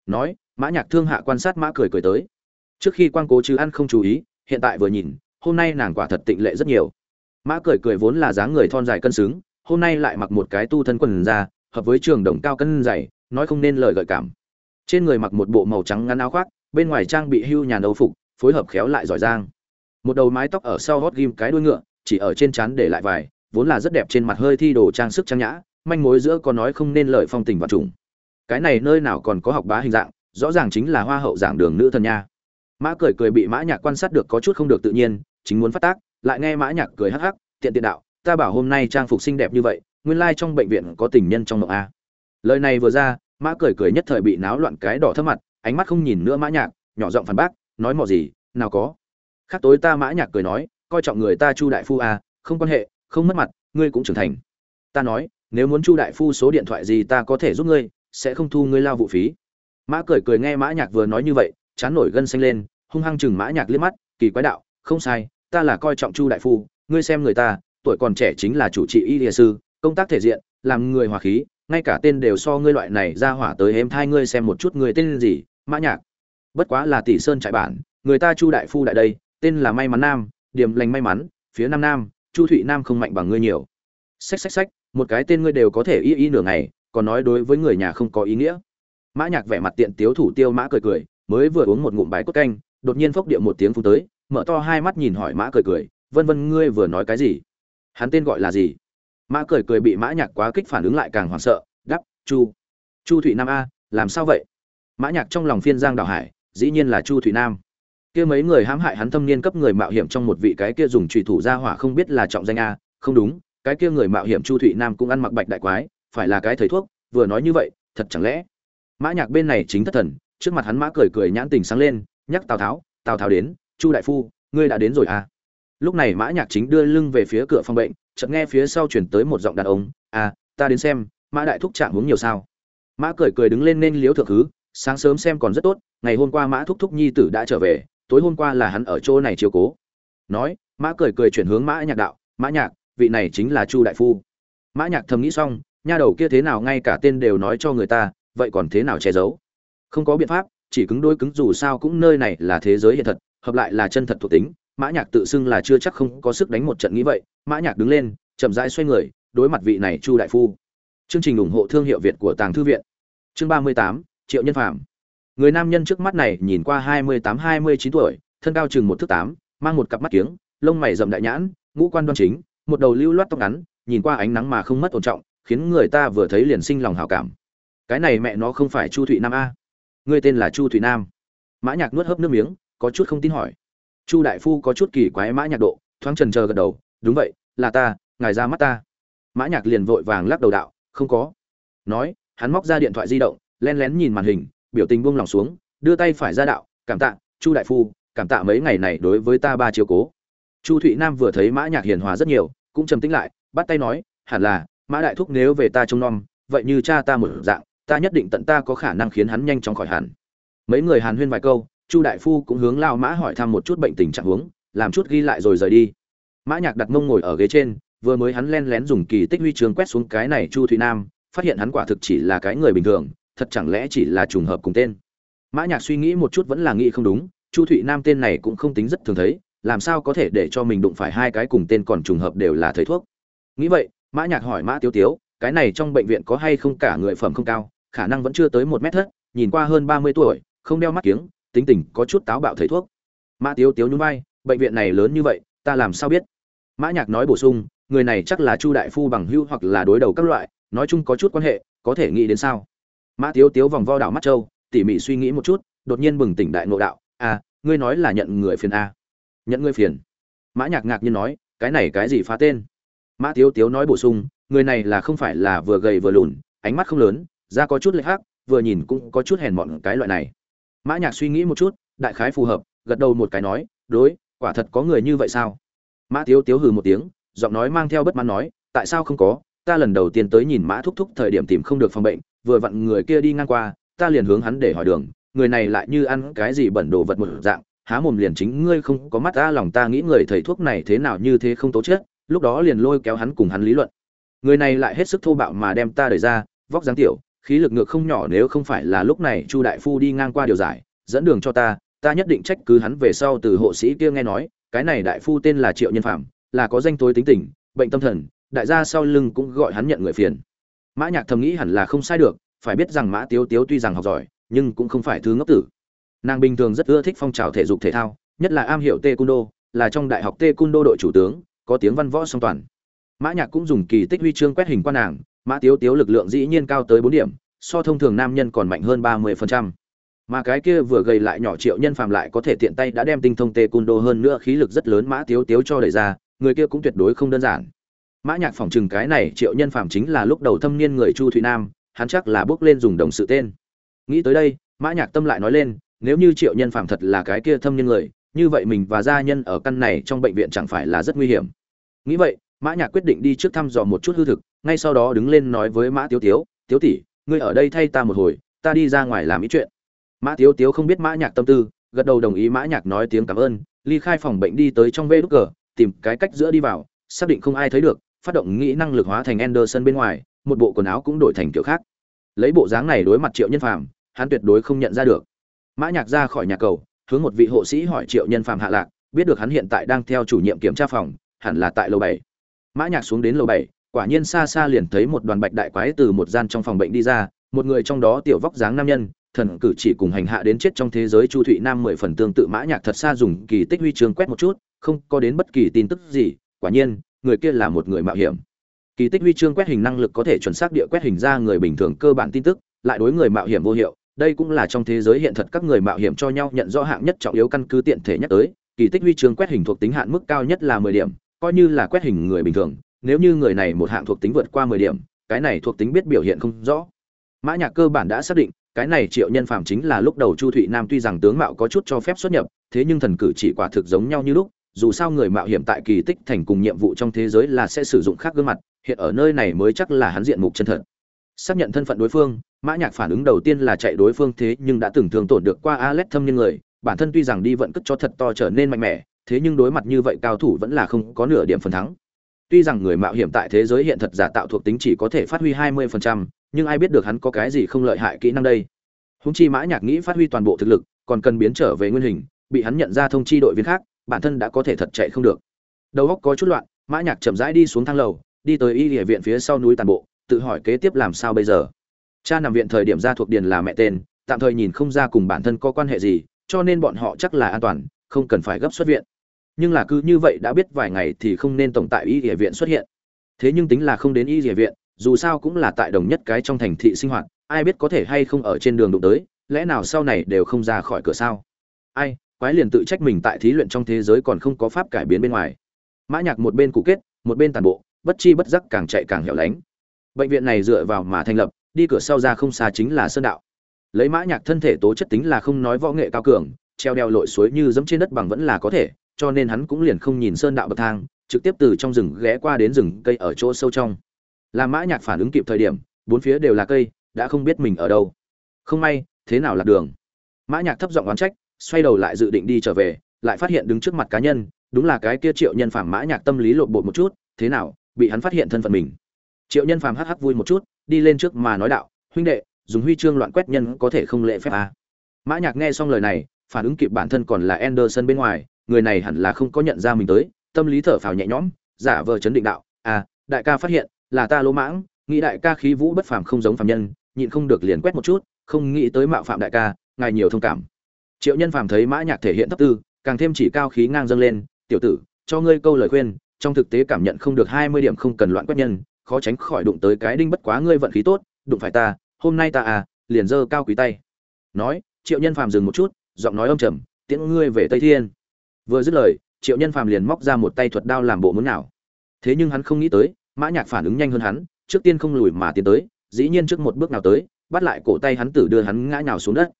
Nói, mã nhạc thương hạ quan sát mã cười cười tới. Trước khi quan cố chứ ăn không chú ý, hiện tại vừa nhìn, hôm nay nàng quả thật tịnh lệ rất nhiều. Mã cười cười vốn là dáng người thon dài cân xứng hôm nay lại mặc một cái tu thân quần ra hợp với trường đồng cao cân dày, nói không nên lời gợi cảm. Trên người mặc một bộ màu trắng ngắn áo khoác, bên ngoài trang bị hưu nhà nấu phục, phối hợp khéo lại giỏi giang. Một đầu mái tóc ở sau hót ghim cái đuôi ngựa, chỉ ở trên trán để lại vài, vốn là rất đẹp trên mặt hơi thi đồ trang sức trang nhã, manh mối giữa có nói không nên lời phong tình và trùng. Cái này nơi nào còn có học bá hình dạng, rõ ràng chính là hoa hậu giảng đường nữ thần nha. Mã cười cười bị mã nhạc quan sát được có chút không được tự nhiên, chính muốn phát tác, lại nghe mã nhạc cười hắc hắc, tiện tiện đạo ta bảo hôm nay trang phục xinh đẹp như vậy, nguyên lai trong bệnh viện có tình nhân trong mộng a. Lời này vừa ra, mã cười cười nhất thời bị náo loạn cái đỏ thấp mặt, ánh mắt không nhìn nữa mã nhạc, nhỏ giọng phản bác, nói mò gì, nào có. Khác tối ta mã nhạc cười nói, coi trọng người ta chu đại phu a, không quan hệ, không mất mặt, ngươi cũng trưởng thành. Ta nói, nếu muốn chu đại phu số điện thoại gì ta có thể giúp ngươi, sẽ không thu ngươi lao vụ phí. Mã cười cười nghe mã nhạc vừa nói như vậy, chán nổi gân xanh lên, hung hăng chừng mã nhạc liếc mắt, kỳ quái đạo, không sai, ta là coi trọng chu đại phu, ngươi xem người ta tuổi còn trẻ chính là chủ trị y địa sư, công tác thể diện, làm người hòa khí, ngay cả tên đều so ngươi loại này ra hỏa tới hêm thai ngươi xem một chút người tên gì, mã nhạc. Bất quá là tỷ sơn trại bản, người ta chu đại phu đại đây, tên là may mắn nam, điểm lành may mắn, phía nam nam, chu thụy nam không mạnh bằng ngươi nhiều. Xách xách xách, một cái tên ngươi đều có thể y y nửa ngày, còn nói đối với người nhà không có ý nghĩa. Mã nhạc vẻ mặt tiện tiếu thủ tiêu mã cười cười, mới vừa uống một ngụm bài cốt canh, đột nhiên phốc địa một tiếng phun tới, mở to hai mắt nhìn hỏi mã cười cười, vân vân, ngươi vừa nói cái gì? Hắn tên gọi là gì? Mã cười cười bị mã nhạc quá kích phản ứng lại càng hoảng sợ đắp chu. Chu thụy nam a, làm sao vậy? Mã nhạc trong lòng phiên giang đào hải, dĩ nhiên là chu thụy nam. Kia mấy người hãm hại hắn thâm niên cấp người mạo hiểm trong một vị cái kia dùng trùy thủ ra hỏa không biết là trọng danh a, không đúng, cái kia người mạo hiểm chu thụy nam cũng ăn mặc bạch đại quái, phải là cái thầy thuốc, vừa nói như vậy, thật chẳng lẽ? Mã nhạc bên này chính thất thần, trước mặt hắn mã cười cười nhãn tình sáng lên, nhắc tào tháo tào tháo đến, chu đại phu, ngươi đã đến rồi à? Lúc này mã nhạc chính đưa lưng về phía cửa phòng bệnh, chợt nghe phía sau truyền tới một giọng đàn ông à ta đến xem, mã đại thúc trạng uống nhiều sao? Mã cười cười đứng lên nên liếu thượng thứ sáng sớm xem còn rất tốt, ngày hôm qua mã thúc thúc nhi tử đã trở về, tối hôm qua là hắn ở chỗ này chiếu cố. Nói, mã cười cười chuyển hướng mã nhạc đạo, mã nhạc, vị này chính là chu đại phu. Mã nhạc thầm nghĩ xong, nha đầu kia thế nào ngay cả tên đều nói cho người ta, vậy còn thế nào che giấu? Không có biện pháp, chỉ cứng đôi cứng dù sao cũng nơi này là thế giới hiện thật, hợp lại là chân thật thuộc tính mã nhạc tự xưng là chưa chắc không có sức đánh một trận nghĩ vậy, mã nhạc đứng lên, chậm rãi xoay người, đối mặt vị này chu đại phu. Chương trình ủng hộ thương hiệu việt của tàng thư viện. Chương ba mươi tám, triệu nhân phạm người nam nhân trước mắt này nhìn qua hai mươi tám, hai mươi chín tuổi, thân cao chừng một thước tám, mang một cặp mắt kiếng, lông mày rậm đại nhãn, ngũ quan đoan chính, một đầu lưu loát tóc ngắn, nhìn qua ánh nắng mà không mất ổn trọng, khiến người ta vừa thấy liền sinh lòng hảo cảm. Cái này mẹ nó không phải chu thụy nam a. Ngươi tên là chu thụy nam. Mã nhạc nuốt hớp nước miếng, có chút không tin hỏi chu đại phu có chút kỳ quái mã nhạc độ, thoáng trần chờ gật đầu, đúng vậy, là ta, ngài ra mắt ta. Mã nhạc liền vội vàng lắc đầu đạo, không có. Nói, hắn móc ra điện thoại di động len lén nhìn màn hình, biểu tình buông lòng xuống, đưa tay phải ra đạo, cảm tạ, chu đại phu, cảm tạ mấy ngày này đối với ta ba chiếu cố. Chu thụy nam vừa thấy mã nhạc hiền hòa rất nhiều, cũng trầm tĩnh lại, bắt tay nói, hẳn là, mã đại thúc nếu về ta trông nom, vậy như cha ta một dạng, ta nhất định tận ta có khả năng khiến hắn nhanh chóng khỏi hẳn. Mấy người hàn huyên vài câu chu đại phu cũng hướng lao mã hỏi thăm một chút bệnh tình trạng huống, làm chút ghi lại rồi rời đi. Mã nhạc đặt mông ngồi ở ghế trên, vừa mới hắn len lén dùng kỳ tích huy trường quét xuống cái này chu thụy nam, phát hiện hắn quả thực chỉ là cái người bình thường, thật chẳng lẽ chỉ là trùng hợp cùng tên. Mã nhạc suy nghĩ một chút vẫn là nghĩ không đúng, chu thụy nam tên này cũng không tính rất thường thấy, làm sao có thể để cho mình đụng phải hai cái cùng tên còn trùng hợp đều là thầy thuốc. Nghĩ vậy, mã nhạc hỏi mã tiếu tiếu, cái này trong bệnh viện có hay không cả người phẩm không cao, khả năng vẫn chưa tới một mét thất, nhìn qua hơn ba mươi tuổi, không đeo mắt kiếng tính tình có chút táo bạo thầy thuốc. Mã tiếu tiếu nhún vai, bệnh viện này lớn như vậy, ta làm sao biết? Mã nhạc nói bổ sung, người này chắc là chu đại phu bằng hưu hoặc là đối đầu các loại, nói chung có chút quan hệ, có thể nghĩ đến sao? Mã tiếu tiếu vòng vo đảo mắt châu tỉ mỉ suy nghĩ một chút, đột nhiên bừng tỉnh đại ngộ đạo à ngươi nói là nhận người phiền à? Nhận ngươi phiền? Mã nhạc ngạc nhiên nói, cái này cái gì phá tên? Mã tiếu tiếu nói bổ sung, người này là không phải là vừa gầy vừa lùn, ánh mắt không lớn, da có chút lệch hắc, vừa nhìn cũng có chút hèn mọn cái loại này mã nhạc suy nghĩ một chút, đại khái phù hợp, gật đầu một cái nói, đối, quả thật có người như vậy sao? Mã tiếu tiếu hừ một tiếng, giọng nói mang theo bất mãn nói, tại sao không có? Ta lần đầu tiên tới nhìn mã thúc thúc thời điểm tìm không được phòng bệnh, vừa vặn người kia đi ngang qua, ta liền hướng hắn để hỏi đường, người này lại như ăn cái gì bẩn đồ vật một dạng, há mồm liền chính ngươi không có mắt ta lòng ta nghĩ người thầy thuốc này thế nào như thế không tố chết lúc đó liền lôi kéo hắn cùng hắn lý luận. Người này lại hết sức thô bạo mà đem ta đẩy ra, vóc dáng tiểu khí lực ngược không nhỏ nếu không phải là lúc này chu đại phu đi ngang qua điều giải, dẫn đường cho ta ta nhất định trách cứ hắn về sau từ hộ sĩ kia nghe nói, cái này đại phu tên là triệu nhân phạm là có danh tối tính tình, bệnh tâm thần, đại gia sau lưng cũng gọi hắn nhận người phiền. Mã nhạc thầm nghĩ hẳn là không sai được, phải biết rằng mã tiếu tiếu tuy rằng học giỏi, nhưng cũng không phải thứ ngốc tử. Nàng bình thường rất ưa thích phong trào thể dục thể thao, nhất là am hiểu taekwondo, là trong đại học taekwondo đội chủ tướng, có tiếng văn võ song toàn. Mã nhạc cũng dùng kỳ tích huy chương quét hình qua nàng mã tiếu tiếu lực lượng dĩ nhiên cao tới bốn điểm, so thông thường nam nhân còn mạnh hơn ba mươi phần trăm. Mà cái kia vừa gầy lại nhỏ triệu nhân phàm lại có thể tiện tay đã đem tinh thông tê cun đô hơn nữa, khí lực rất lớn mã tiếu tiếu cho đẩy ra, người kia cũng tuyệt đối không đơn giản. Mã nhạc phỏng chừng cái này triệu nhân phàm chính là lúc đầu thâm niên người chu thụy nam, hắn chắc là bước lên dùng đồng sự tên. Nghĩ tới đây, mã nhạc tâm lại nói lên, nếu như triệu nhân phàm thật là cái kia thâm niên người, như vậy mình và gia nhân ở căn này trong bệnh viện chẳng phải là rất nguy hiểm. Nghĩ vậy, mã nhạc quyết định đi trước thăm dò một chút hư thực ngay sau đó đứng lên nói với mã tiếu tiếu tiếu tỷ, ngươi ở đây thay ta một hồi, ta đi ra ngoài làm ý chuyện. Mã tiếu tiếu không biết mã nhạc tâm tư, gật đầu đồng ý mã nhạc nói tiếng cảm ơn, ly khai phòng bệnh đi tới trong vê đúc cờ, tìm cái cách giữa đi vào, xác định không ai thấy được, phát động nghĩ năng lực hóa thành Anderson bên ngoài, một bộ quần áo cũng đổi thành kiểu khác. Lấy bộ dáng này đối mặt triệu nhân phàm, hắn tuyệt đối không nhận ra được. Mã nhạc ra khỏi nhà cầu, hướng một vị hộ sĩ hỏi triệu nhân phàm hạ lạc, biết được hắn hiện tại đang theo chủ nhiệm kiểm tra phòng, hẳn là tại lầu bảy. Mã nhạc xuống đến lầu bảy quả nhiên xa xa liền thấy một đoàn bạch đại quái từ một gian trong phòng bệnh đi ra, một người trong đó tiểu vóc dáng nam nhân, thần cử chỉ cùng hành hạ đến chết trong thế giới chu thụy nam mười phần tương tự mã nhạc thật xa dùng kỳ tích huy chương quét một chút, không có đến bất kỳ tin tức gì, quả nhiên, người kia là một người mạo hiểm. Kỳ tích huy chương quét hình năng lực có thể chuẩn xác địa quét hình ra người bình thường cơ bản tin tức, lại đối người mạo hiểm vô hiệu, đây cũng là trong thế giới hiện thật các người mạo hiểm cho nhau nhận rõ hạng nhất trọng yếu căn cứ tiện thể nhắc tới, kỳ tích huy chương quét hình thuộc tính hạn mức cao nhất là mười điểm, coi như là quét hình người bình thường nếu như người này một hạng thuộc tính vượt qua mười điểm, cái này thuộc tính biết biểu hiện không rõ. Mã nhạc cơ bản đã xác định, cái này triệu nhân phàm chính là lúc đầu chu thụy nam tuy rằng tướng mạo có chút cho phép xuất nhập, thế nhưng thần cử chỉ quả thực giống nhau như lúc, dù sao người mạo hiểm tại kỳ tích thành cùng nhiệm vụ trong thế giới là sẽ sử dụng khác gương mặt, hiện ở nơi này mới chắc là hắn diện mục chân thật. Xác nhận thân phận đối phương, mã nhạc phản ứng đầu tiên là chạy đối phương thế nhưng đã từng thường tổn được qua Alet thâm nhân người, bản thân tuy rằng đi vận cất cho thật to trở nên mạnh mẽ, thế nhưng đối mặt như vậy cao thủ vẫn là không có nửa điểm phần thắng tuy rằng người mạo hiểm tại thế giới hiện thật giả tạo thuộc tính chỉ có thể phát huy 20%, nhưng ai biết được hắn có cái gì không lợi hại kỹ năng đây? Húng chi mã nhạc nghĩ phát huy toàn bộ thực lực còn cần biến trở về nguyên hình bị hắn nhận ra thông chi đội viên khác bản thân đã có thể thật chạy không được. Đầu óc có chút loạn mã nhạc chậm rãi đi xuống thang lầu đi tới y địa viện phía sau núi tàn bộ tự hỏi kế tiếp làm sao bây giờ. Cha nằm viện thời điểm ra thuộc điền là mẹ tên tạm thời nhìn không ra cùng bản thân có quan hệ gì cho nên bọn họ chắc là an toàn không cần phải gấp xuất viện nhưng là cứ như vậy đã biết vài ngày thì không nên tổng tại y địa viện xuất hiện. Thế nhưng tính là không đến y địa viện, dù sao cũng là tại đồng nhất cái trong thành thị sinh hoạt, ai biết có thể hay không ở trên đường đụng tới, lẽ nào sau này đều không ra khỏi cửa sao? Ai, quái liền tự trách mình tại thí luyện trong thế giới còn không có pháp cải biến bên ngoài. Mã nhạc một bên cụ kết, một bên tàn bộ, bất chi bất giác càng chạy càng hẻo lánh. Bệnh viện này dựa vào mà thành lập, đi cửa sau ra không xa chính là sơn đạo. Lấy mã nhạc thân thể tố chất tính là không nói võ nghệ cao cường, treo đeo lội suối như dẫm trên đất bằng vẫn là có thể cho nên hắn cũng liền không nhìn sơn đạo bậc thang, trực tiếp từ trong rừng ghé qua đến rừng cây ở chỗ sâu trong. Làm mã nhạc phản ứng kịp thời điểm, bốn phía đều là cây, đã không biết mình ở đâu. Không may, thế nào lạc đường? Mã nhạc thấp giọng oán trách, xoay đầu lại dự định đi trở về, lại phát hiện đứng trước mặt cá nhân, đúng là cái kia triệu nhân phàm. Mã nhạc tâm lý lộn bột một chút, thế nào, bị hắn phát hiện thân phận mình. Triệu nhân phàm hắc hắc vui một chút, đi lên trước mà nói đạo, huynh đệ, dùng huy chương loạn quét nhân có thể không lễ phép à. mã nhạc nghe xong lời này, phản ứng kịp bản thân còn là anderson bên ngoài người này hẳn là không có nhận ra mình tới, tâm lý thở phào nhẹ nhõm, giả vờ chấn định đạo à đại ca phát hiện, là ta lỗ mãng, nghĩ đại ca khí vũ bất phàm không giống phàm nhân, nhịn không được liền quét một chút, không nghĩ tới mạo phạm đại ca, ngài nhiều thông cảm. Triệu nhân phàm thấy mã nhạc thể hiện thấp tư, càng thêm chỉ cao khí ngang dâng lên, tiểu tử, cho ngươi câu lời khuyên, trong thực tế cảm nhận không được hai mươi điểm không cần loạn quét nhân, khó tránh khỏi đụng tới cái đinh bất quá ngươi vận khí tốt, đụng phải ta, hôm nay ta à liền giơ cao quý tay. Nói, triệu nhân phàm dừng một chút, giọng nói âm trầm, tiễn ngươi về tây thiên vừa dứt lời, triệu nhân phàm liền móc ra một tay thuật đao làm bộ muốn nào thế nhưng hắn không nghĩ tới, mã nhạc phản ứng nhanh hơn hắn, trước tiên không lùi mà tiến tới, dĩ nhiên trước một bước nào tới, bắt lại cổ tay hắn tử đưa hắn ngã nhào xuống đất.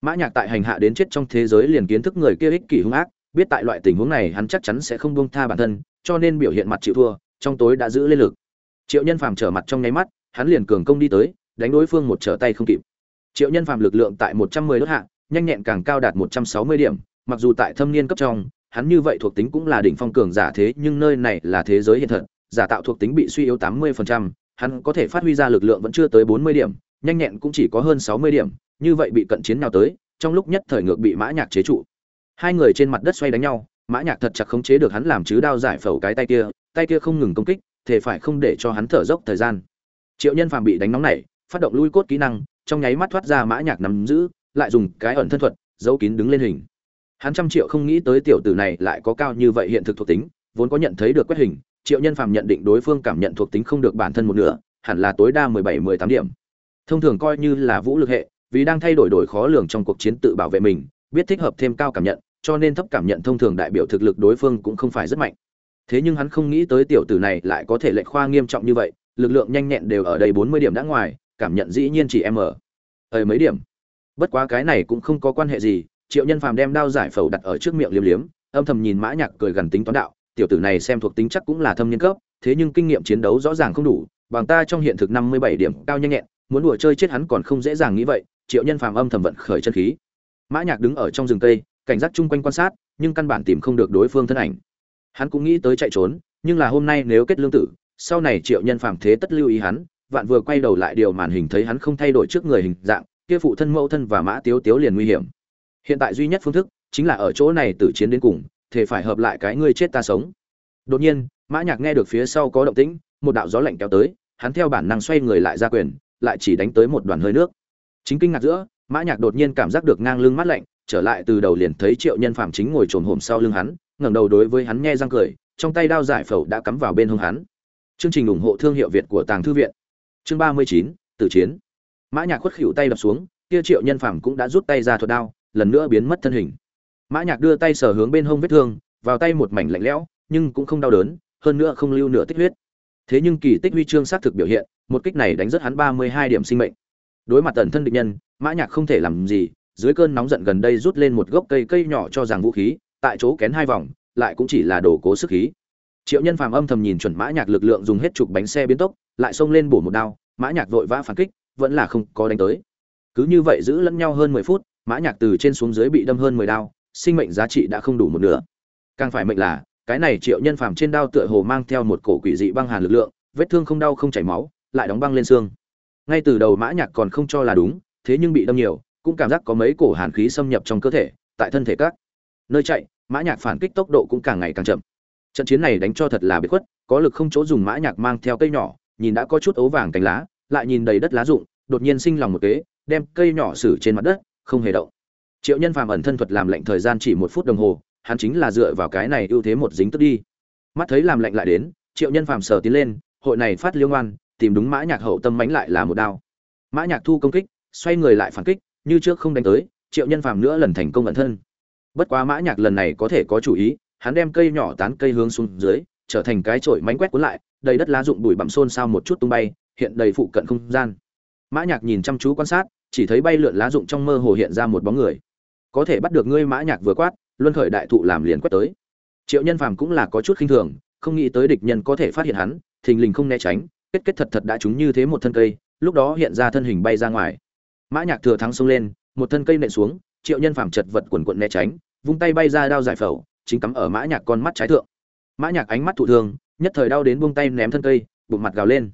Mã nhạc tại hành hạ đến chết trong thế giới liền kiến thức người kia ích kỷ hung ác, biết tại loại tình huống này hắn chắc chắn sẽ không buông tha bản thân, cho nên biểu hiện mặt chịu thua, trong tối đã giữ lên lực. Triệu nhân phàm trở mặt trong nháy mắt, hắn liền cường công đi tới, đánh đối phương một trở tay không kịp. Triệu nhân phàm lực lượng tại một trăm mười đốt hạ, nhanh nhẹn càng cao đạt một trăm sáu mươi điểm mặc dù tại thâm niên cấp trong hắn như vậy thuộc tính cũng là đỉnh phong cường giả thế nhưng nơi này là thế giới hiện thật giả tạo thuộc tính bị suy yếu tám mươi phần trăm, hắn có thể phát huy ra lực lượng vẫn chưa tới bốn mươi điểm nhanh nhẹn cũng chỉ có hơn sáu mươi điểm như vậy bị cận chiến nào tới trong lúc nhất thời ngược bị mã nhạc chế trụ. Hai người trên mặt đất xoay đánh nhau mã nhạc thật chặt khống chế được hắn làm chứ đao giải phẫu cái tay kia tay kia không ngừng công kích thể phải không để cho hắn thở dốc thời gian. Triệu nhân phàm bị đánh nóng nảy phát động lui cốt kỹ năng trong nháy mắt thoát ra mã nhạc nắm giữ lại dùng cái ẩn thân thuật giấu kín đứng lên hình hắn trăm triệu không nghĩ tới tiểu tử này lại có cao như vậy hiện thực thuộc tính, vốn có nhận thấy được quét hình, triệu nhân phàm nhận định đối phương cảm nhận thuộc tính không được bản thân một nửa, hẳn là tối đa mười bảy, mười tám điểm. Thông thường coi như là vũ lực hệ, vì đang thay đổi đổi khó lường trong cuộc chiến tự bảo vệ mình, biết thích hợp thêm cao cảm nhận, cho nên thấp cảm nhận thông thường đại biểu thực lực đối phương cũng không phải rất mạnh. Thế nhưng hắn không nghĩ tới tiểu tử này lại có thể lệch khoa nghiêm trọng như vậy, lực lượng nhanh nhẹn đều ở đây bốn mươi điểm đã ngoài, cảm nhận dĩ nhiên chỉ em ở mấy điểm? Bất quá cái này cũng không có quan hệ gì triệu nhân phàm đem đao giải phẫu đặt ở trước miệng liếm liếm, âm thầm nhìn mã nhạc cười gần tính toán đạo, tiểu tử này xem thuộc tính chắc cũng là thâm niên cấp, thế nhưng kinh nghiệm chiến đấu rõ ràng không đủ, bằng ta trong hiện thực năm mươi bảy điểm cao nhanh nhẹn, muốn đùa chơi chết hắn còn không dễ dàng nghĩ vậy. Triệu nhân phàm âm thầm vận khởi chân khí. Mã nhạc đứng ở trong rừng cây, cảnh giác chung quanh quan sát, nhưng căn bản tìm không được đối phương thân ảnh. Hắn cũng nghĩ tới chạy trốn, nhưng là hôm nay nếu kết lương tử, sau này triệu nhân phàm thế tất lưu ý hắn, vạn vừa quay đầu lại điều màn hình thấy hắn không thay đổi trước người hình dạng, kia phụ thân mẫu thân và mã tiếu tiếu liền nguy hiểm hiện tại duy nhất phương thức chính là ở chỗ này tử chiến đến cùng, thể phải hợp lại cái ngươi chết ta sống. Đột nhiên, mã nhạc nghe được phía sau có động tĩnh, một đạo gió lạnh kéo tới, hắn theo bản năng xoay người lại ra quyền, lại chỉ đánh tới một đoàn hơi nước. Chính kinh ngạc giữa, mã nhạc đột nhiên cảm giác được ngang lưng mát lạnh, trở lại từ đầu liền thấy triệu nhân phạm chính ngồi trồn hổm sau lưng hắn, ngẩng đầu đối với hắn nhe răng cười, trong tay đao giải phẫu đã cắm vào bên hông hắn. Chương trình ủng hộ thương hiệu việt của tàng thư viện. Chương ba mươi chín, tử chiến. Mã nhạc khuất khỉu tay đập xuống, kia triệu nhân phạm cũng đã rút tay ra thuật đao lần nữa biến mất thân hình. Mã nhạc đưa tay sờ hướng bên hông vết thương, vào tay một mảnh lạnh lẽo, nhưng cũng không đau đớn, hơn nữa không lưu nửa tích huyết. Thế nhưng kỳ tích huy chương xác thực biểu hiện, một kích này đánh rất hắn ba mươi hai điểm sinh mệnh. Đối mặt tần thân địch nhân, mã nhạc không thể làm gì, dưới cơn nóng giận gần đây rút lên một gốc cây cây nhỏ cho rằng vũ khí, tại chỗ kén hai vòng, lại cũng chỉ là đồ cố sức khí. Triệu nhân phàm âm thầm nhìn chuẩn mã nhạc lực lượng dùng hết chục bánh xe biến tốc, lại xông lên bổ một đao, mã nhạc vội vã phản kích, vẫn là không có đánh tới. Cứ như vậy giữ lẫn nhau hơn mười phút mã nhạc từ trên xuống dưới bị đâm hơn mười đao, sinh mệnh giá trị đã không đủ một nửa. Càng phải mệnh là, cái này triệu nhân phàm trên đao tựa hồ mang theo một cổ quỷ dị băng hàn lực lượng, vết thương không đau không chảy máu, lại đóng băng lên xương. Ngay từ đầu mã nhạc còn không cho là đúng, thế nhưng bị đâm nhiều, cũng cảm giác có mấy cổ hàn khí xâm nhập trong cơ thể, tại thân thể các nơi chạy, mã nhạc phản kích tốc độ cũng càng ngày càng chậm. Trận chiến này đánh cho thật là biệt khuất, có lực không chỗ dùng mã nhạc mang theo cây nhỏ, nhìn đã có chút ấu vàng cánh lá, lại nhìn đầy đất lá rụng, đột nhiên sinh lòng một kế, đem cây nhỏ xử trên mặt đất không hề động. Triệu nhân phàm ẩn thân thuật làm lệnh thời gian chỉ một phút đồng hồ, hắn chính là dựa vào cái này ưu thế một dính tức đi. Mắt thấy làm lệnh lại đến, triệu nhân phàm sờ tiến lên, hội này phát liêu ngoan, tìm đúng mã nhạc hậu tâm mánh lại là một đao. Mã nhạc thu công kích, xoay người lại phản kích, như trước không đánh tới, triệu nhân phàm nữa lần thành công ẩn thân. Bất quá mã nhạc lần này có thể có chủ ý, hắn đem cây nhỏ tán cây hướng xuống dưới, trở thành cái chổi mánh quét cuốn lại, đầy đất lá rụng bụi bặm xôn xao một chút tung bay, hiện đầy phụ cận không gian. Mã nhạc nhìn chăm chú quan sát chỉ thấy bay lượn lá rụng trong mơ hồ hiện ra một bóng người. Có thể bắt được ngươi mã nhạc vừa quát, luân khởi đại thụ làm liền quét tới. Triệu nhân phàm cũng là có chút khinh thường, không nghĩ tới địch nhân có thể phát hiện hắn, thình lình không né tránh, kết kết thật thật đã trúng như thế một thân cây, lúc đó hiện ra thân hình bay ra ngoài. Mã nhạc thừa thắng xông lên, một thân cây nện xuống, triệu nhân phàm chật vật quần quần né tránh, vung tay bay ra đao giải phẫu, chính cắm ở mã nhạc con mắt trái thượng. Mã nhạc ánh mắt thụ thương nhất thời đau đến buông tay ném thân cây, bụng mặt gào lên.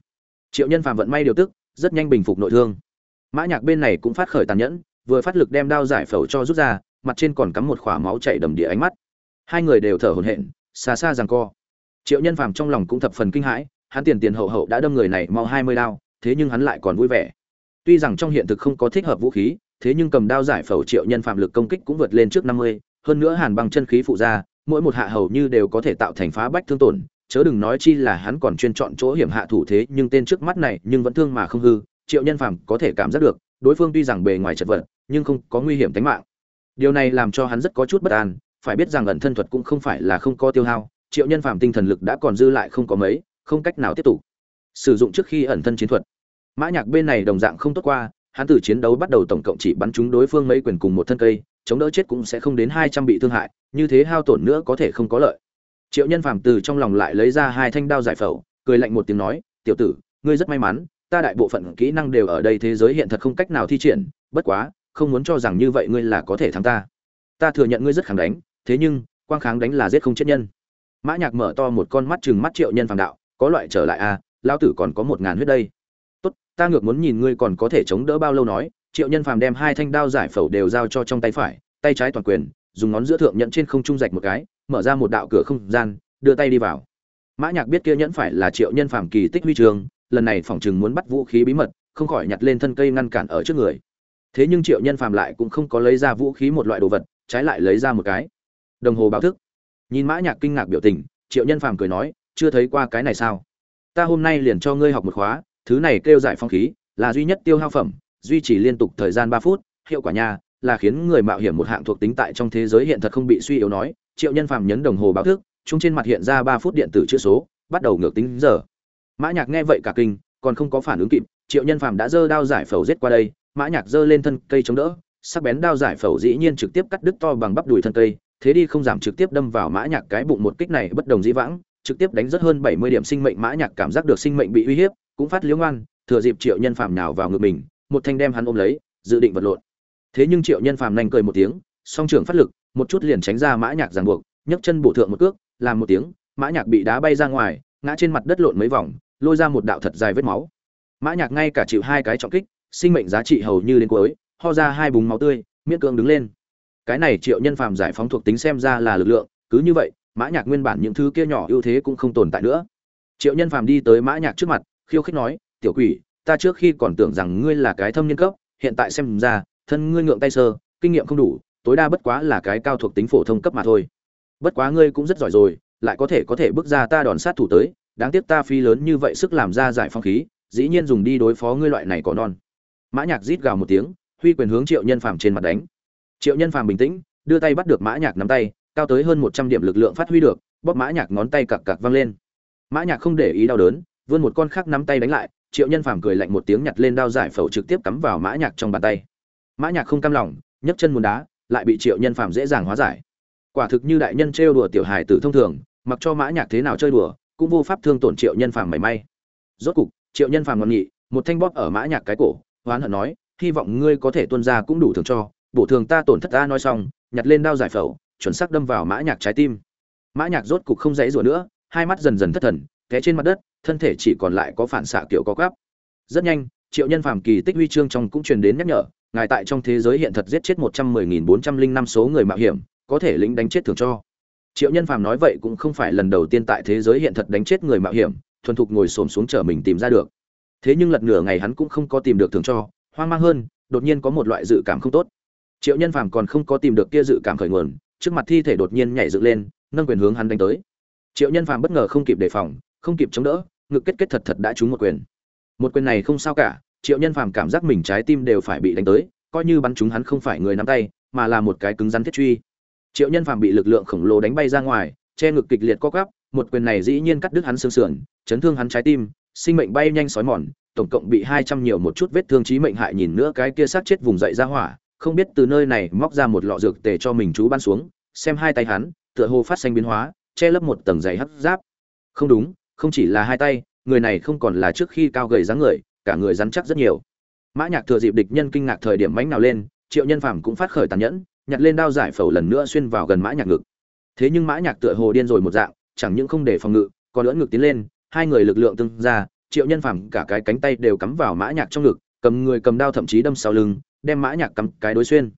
Triệu nhân phàm vận may điều tức, rất nhanh bình phục nội thương mã nhạc bên này cũng phát khởi tàn nhẫn, vừa phát lực đem đao giải phẫu cho rút ra, mặt trên còn cắm một khỏa máu chảy đầm địa ánh mắt. Hai người đều thở hổn hển, xa xa rằng co. Triệu nhân phàm trong lòng cũng thập phần kinh hãi, hắn tiền tiền hậu hậu đã đâm người này mau hai mươi đao, thế nhưng hắn lại còn vui vẻ. Tuy rằng trong hiện thực không có thích hợp vũ khí, thế nhưng cầm đao giải phẫu triệu nhân phạm lực công kích cũng vượt lên trước năm mươi, hơn nữa hàn băng chân khí phụ ra, mỗi một hạ hầu như đều có thể tạo thành phá bách thương tổn, chớ đừng nói chi là hắn còn chuyên chọn chỗ hiểm hạ thủ thế, nhưng tên trước mắt này nhưng vẫn thương mà không hư triệu nhân phàm có thể cảm giác được, đối phương tuy rằng bề ngoài chật vật, nhưng không có nguy hiểm tính mạng. Điều này làm cho hắn rất có chút bất an, phải biết rằng ẩn thân thuật cũng không phải là không có tiêu hao, triệu nhân phàm tinh thần lực đã còn dư lại không có mấy, không cách nào tiếp tục sử dụng trước khi ẩn thân chiến thuật. Mã nhạc bên này đồng dạng không tốt qua, hắn từ chiến đấu bắt đầu tổng cộng chỉ bắn trúng đối phương mấy quyền cùng một thân cây, chống đỡ chết cũng sẽ không đến hai trăm bị thương hại, như thế hao tổn nữa có thể không có lợi. Triệu nhân phàm từ trong lòng lại lấy ra hai thanh đao giải phẫu, cười lạnh một tiếng nói, tiểu tử, ngươi rất may mắn ta đại bộ phận kỹ năng đều ở đây thế giới hiện thật không cách nào thi triển, bất quá, không muốn cho rằng như vậy ngươi là có thể thắng ta. Ta thừa nhận ngươi rất kháng đánh, thế nhưng, quang kháng đánh là giết không chết nhân. Mã nhạc mở to một con mắt chừng mắt triệu nhân phàm đạo, có loại trở lại à lão tử còn có một ngàn huyết đây. Tốt, ta ngược muốn nhìn ngươi còn có thể chống đỡ bao lâu nói, triệu nhân phàm đem hai thanh đao giải phẫu đều giao cho trong tay phải, tay trái toàn quyền, dùng ngón giữa thượng nhận trên không trung rạch một cái, mở ra một đạo cửa không gian, đưa tay đi vào. Mã nhạc biết kia nhẫn phải là triệu nhân phàm kỳ tích huy trường lần này phỏng chừng muốn bắt vũ khí bí mật, không khỏi nhặt lên thân cây ngăn cản ở trước người. Thế nhưng triệu nhân phàm lại cũng không có lấy ra vũ khí một loại đồ vật, trái lại lấy ra một cái. Đồng hồ báo thức. Nhìn mã nhạc kinh ngạc biểu tình, triệu nhân phàm cười nói, chưa thấy qua cái này sao? Ta hôm nay liền cho ngươi học một khóa, thứ này kêu giải phong khí, là duy nhất tiêu hao phẩm, duy trì liên tục thời gian ba phút, hiệu quả nha, là khiến người mạo hiểm một hạng thuộc tính tại trong thế giới hiện thật không bị suy yếu nói. Triệu nhân phàm nhấn đồng hồ báo thức chúng trên mặt hiện ra ba phút điện tử chữ số, bắt đầu ngược tính giờ mã nhạc nghe vậy cả kinh còn không có phản ứng kịp triệu nhân phàm đã giơ đao giải phẫu giết qua đây mã nhạc giơ lên thân cây chống đỡ sắc bén đao giải phẫu dĩ nhiên trực tiếp cắt đứt to bằng bắp đùi thân cây thế đi không giảm trực tiếp đâm vào mã nhạc cái bụng một kích này bất đồng dĩ vãng trực tiếp đánh rất hơn 70 điểm sinh mệnh mã nhạc cảm giác được sinh mệnh bị uy hiếp, cũng phát liếu ngoan, thừa dịp Triệu Nhân Phàm nhào vào ngực mình, một thanh đem hắn ôm lấy, dự định vật lộn. Thế nhưng Triệu Nhân Phàm nhanh cười một tiếng, song trưởng phát lực, một chút liền tránh ra mã nhạc giằng buộc, nhấc chân bổ thượng một cước, làm một tiếng, mã nhạc bị đá bay ra ngoài, ngã trên mặt đất lộn mấy vòng, lôi ra một đạo thật dài vết máu. Mã nhạc ngay cả chịu hai cái trọng kích, sinh mệnh giá trị hầu như đến cuối, ho ra hai búng máu tươi, miễn cưỡng đứng lên. Cái này Triệu Nhân Phàm giải phóng thuộc tính xem ra là lực lượng, cứ như vậy, mã nhạc nguyên bản những thứ kia nhỏ ưu thế cũng không tồn tại nữa triệu nhân phàm đi tới mã nhạc trước mặt khiêu khích nói tiểu quỷ ta trước khi còn tưởng rằng ngươi là cái thâm niên cấp hiện tại xem ra thân ngươi ngượng tay sơ kinh nghiệm không đủ tối đa bất quá là cái cao thuộc tính phổ thông cấp mà thôi bất quá ngươi cũng rất giỏi rồi lại có thể có thể bước ra ta đòn sát thủ tới đáng tiếc ta phi lớn như vậy sức làm ra giải phong khí dĩ nhiên dùng đi đối phó ngươi loại này có non mã nhạc rít gào một tiếng huy quyền hướng triệu nhân phàm trên mặt đánh triệu nhân phàm bình tĩnh đưa tay bắt được mã nhạc nắm tay cao tới hơn một trăm điểm lực lượng phát huy được, bóp Mã Nhạc ngón tay cặc cặc vang lên. Mã Nhạc không để ý đau đớn, vươn một con khác nắm tay đánh lại, Triệu Nhân Phàm cười lạnh một tiếng nhặt lên đao giải phẫu trực tiếp cắm vào Mã Nhạc trong bàn tay. Mã Nhạc không cam lòng, nhấc chân muốn đá, lại bị Triệu Nhân Phàm dễ dàng hóa giải. Quả thực như đại nhân trêu đùa tiểu hài tử thông thường, mặc cho Mã Nhạc thế nào chơi đùa, cũng vô pháp thương tổn Triệu Nhân Phàm mảy may. Rốt cục, Triệu Nhân Phàm ngậm nghị, một thanh bóp ở Mã Nhạc cái cổ, hoán hận nói, hy vọng ngươi có thể tuân ra cũng đủ thường cho, bổ thường ta tổn thất ta nói xong, nhặt lên đao giải phẫu, chuẩn xác đâm vào mã nhạc trái tim. Mã nhạc rốt cục không dãy rủa nữa hai mắt dần dần thất thần té trên mặt đất thân thể chỉ còn lại có phản xạ kiểu có gắp, rất nhanh triệu nhân phàm kỳ tích huy chương trong cũng truyền đến nhắc nhở ngài tại trong thế giới hiện thật giết chết một trăm mười nghìn bốn trăm linh năm số người mạo hiểm có thể lĩnh đánh chết thường cho triệu nhân phàm nói vậy cũng không phải lần đầu tiên tại thế giới hiện thật đánh chết người mạo hiểm, thuần thục ngồi xổm xuống chở mình tìm ra được. Thế nhưng lật nửa ngày hắn cũng không có tìm được thường cho, hoang mang hơn, đột nhiên có một loại dự cảm không tốt. Triệu nhân phàm còn không có tìm được kia dự cảm khởi nguồn, trước mặt thi thể đột nhiên nhảy dựng lên, nâng quyền hướng hắn đánh tới. Triệu nhân phàm bất ngờ không kịp đề phòng, không kịp chống đỡ, ngực kết kết thật thật đã trúng một quyền. Một quyền này không sao cả, triệu nhân phàm cảm giác mình trái tim đều phải bị đánh tới, coi như bắn chúng hắn không phải người nắm tay, mà là một cái cứng rắn thiết truy triệu nhân phàm bị lực lượng khổng lồ đánh bay ra ngoài, che ngực kịch liệt co quắp, một quyền này dĩ nhiên cắt đứt hắn xương sườn, chấn thương hắn trái tim, sinh mệnh bay nhanh sói mòn, tổng cộng bị hai trăm nhiều một chút vết thương chí mệnh hại nhìn nữa cái kia sát chết vùng dậy ra hỏa, không biết từ nơi này móc ra một lọ dược tề cho mình chú ban xuống, xem hai tay hắn, tựa hồ phát sinh biến hóa, che lấp một tầng dày hấp giáp. Không đúng, không chỉ là hai tay, người này không còn là trước khi cao gầy dáng người, cả người rắn chắc rất nhiều. Mã nhạc thừa dịp địch nhân kinh ngạc thời điểm mánh nào lên, triệu nhân phàm cũng phát khởi tàn nhẫn nhặt lên đao giải phẫu lần nữa xuyên vào gần mã nhạc ngực. Thế nhưng mã nhạc tựa hồ điên rồi một dạng, chẳng những không để phòng ngự, còn lưỡn ngực tiến lên, hai người lực lượng tương ra, triệu nhân phàm cả cái cánh tay đều cắm vào mã nhạc trong ngực, cầm người cầm đao thậm chí đâm sau lưng, đem mã nhạc cắm cái đối xuyên.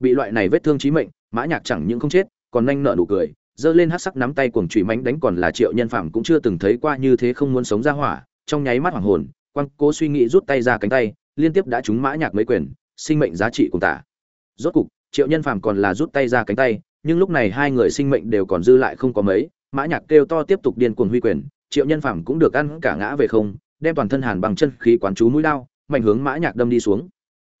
Bị loại này vết thương chí mệnh, mã nhạc chẳng những không chết, còn nhanh nở nụ cười, giơ lên hắc sắc nắm tay cuồng chủy mánh đánh còn là triệu nhân phàm cũng chưa từng thấy qua như thế không muốn sống ra hỏa, trong nháy mắt hoàng hồn quang cố suy nghĩ rút tay ra cánh tay, liên tiếp đã trúng mã nhạc mấy quyền, sinh mệnh giá trị cùng tả rốt cục triệu nhân phàm còn là rút tay ra cánh tay, nhưng lúc này hai người sinh mệnh đều còn dư lại không có mấy, mã nhạc kêu to tiếp tục điên cuồng huy quyền, triệu nhân phàm cũng được ăn cả ngã về không, đem toàn thân hàn bằng chân khí quán chú mũi đao, mạnh hướng mã nhạc đâm đi xuống.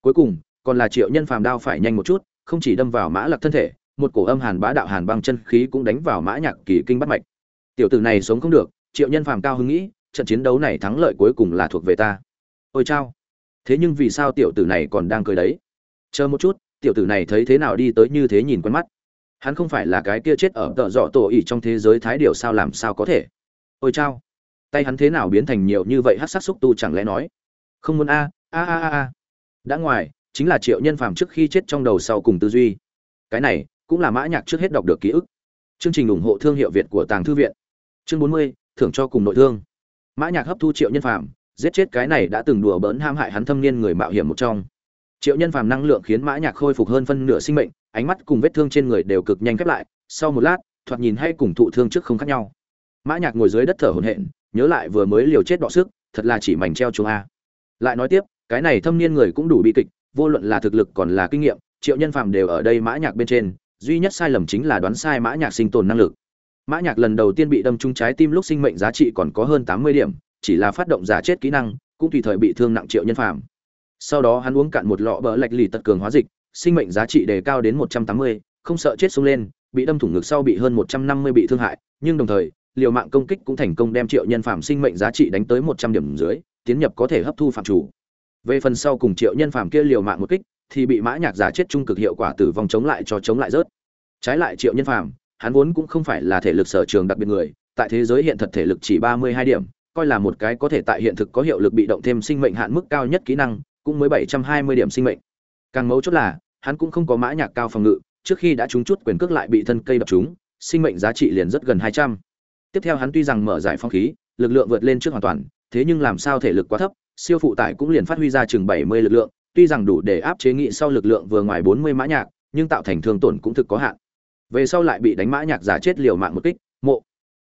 Cuối cùng, còn là triệu nhân phàm đao phải nhanh một chút, không chỉ đâm vào mã lạc thân thể, một cổ âm hàn bá đạo hàn băng chân khí cũng đánh vào mã nhạc kỳ kinh bắt mạch. Tiểu tử này sống không được, triệu nhân phàm cao hứng nghĩ, trận chiến đấu này thắng lợi cuối cùng là thuộc về ta. Ôi chao. Thế nhưng vì sao tiểu tử này còn đang cười đấy? Chờ một chút tiểu tử này thấy thế nào đi tới như thế nhìn quen mắt. Hắn không phải là cái kia chết ở tợ dọ tổ ỉ trong thế giới thái điều sao làm sao có thể? Ôi chao, tay hắn thế nào biến thành nhiều như vậy hát sát xúc tu chẳng lẽ nói? Không muốn a a a a a. Đã ngoài, chính là triệu nhân phàm trước khi chết trong đầu sau cùng tư duy. Cái này, cũng là mã nhạc trước hết đọc được ký ức. Chương trình ủng hộ thương hiệu việt của tàng thư viện. Chương bốn mươi, thưởng cho cùng nội thương. Mã nhạc hấp thu triệu nhân phàm, giết chết cái này đã từng đùa bỡn ham hại hắn thâm niên người mạo hiểm một trong triệu nhân phàm năng lượng khiến mã nhạc khôi phục hơn phân nửa sinh mệnh, ánh mắt cùng vết thương trên người đều cực nhanh khép lại, sau một lát, thoạt nhìn hay cùng thụ thương trước không khác nhau. Mã nhạc ngồi dưới đất thở hổn hển, nhớ lại vừa mới liều chết đọ sức, thật là chỉ mảnh treo chúng a. Lại nói tiếp, cái này thâm niên người cũng đủ bi kịch, vô luận là thực lực còn là kinh nghiệm, triệu nhân phàm đều ở đây mã nhạc bên trên, duy nhất sai lầm chính là đoán sai mã nhạc sinh tồn năng lực. Mã nhạc lần đầu tiên bị đâm trúng trái tim lúc sinh mệnh giá trị còn có hơn tám mươi điểm, chỉ là phát động giả chết kỹ năng, cũng tùy thời bị thương nặng triệu nhân phàm sau đó hắn uống cạn một lọ bỡ lạch lì tật cường hóa dịch, sinh mệnh giá trị đề cao đến một trăm tám mươi, không sợ chết xuống lên, bị đâm thủng ngực sau bị hơn một trăm năm mươi bị thương hại, nhưng đồng thời, liều mạng công kích cũng thành công đem triệu nhân phạm sinh mệnh giá trị đánh tới một trăm điểm dưới, tiến nhập có thể hấp thu phạm chủ. Về phần sau cùng triệu nhân phạm kia liều mạng một kích, thì bị mã nhạc giả chết trung cực hiệu quả tử vong chống lại cho chống lại rớt. Trái lại triệu nhân phạm hắn vốn cũng không phải là thể lực sở trường đặc biệt người, tại thế giới hiện thật thể lực chỉ ba mươi hai điểm, coi là một cái có thể tại hiện thực có hiệu lực bị động thêm sinh mệnh hạn mức cao nhất kỹ năng cũng mới bảy trăm hai mươi điểm sinh mệnh. Càng mấu chốt là, hắn cũng không có mã nhạc cao phòng ngự, trước khi đã trúng chút quyền cước lại bị thân cây đập trúng, sinh mệnh giá trị liền rất gần hai trăm. Tiếp theo hắn tuy rằng mở giải phong khí, lực lượng vượt lên trước hoàn toàn, thế nhưng làm sao thể lực quá thấp, siêu phụ tải cũng liền phát huy ra chừng bảy mươi lực lượng, tuy rằng đủ để áp chế nghị sau lực lượng vừa ngoài bốn mươi mã nhạc, nhưng tạo thành thương tổn cũng thực có hạn. Về sau lại bị đánh mã nhạc giả chết liều mạng một kích, mộ.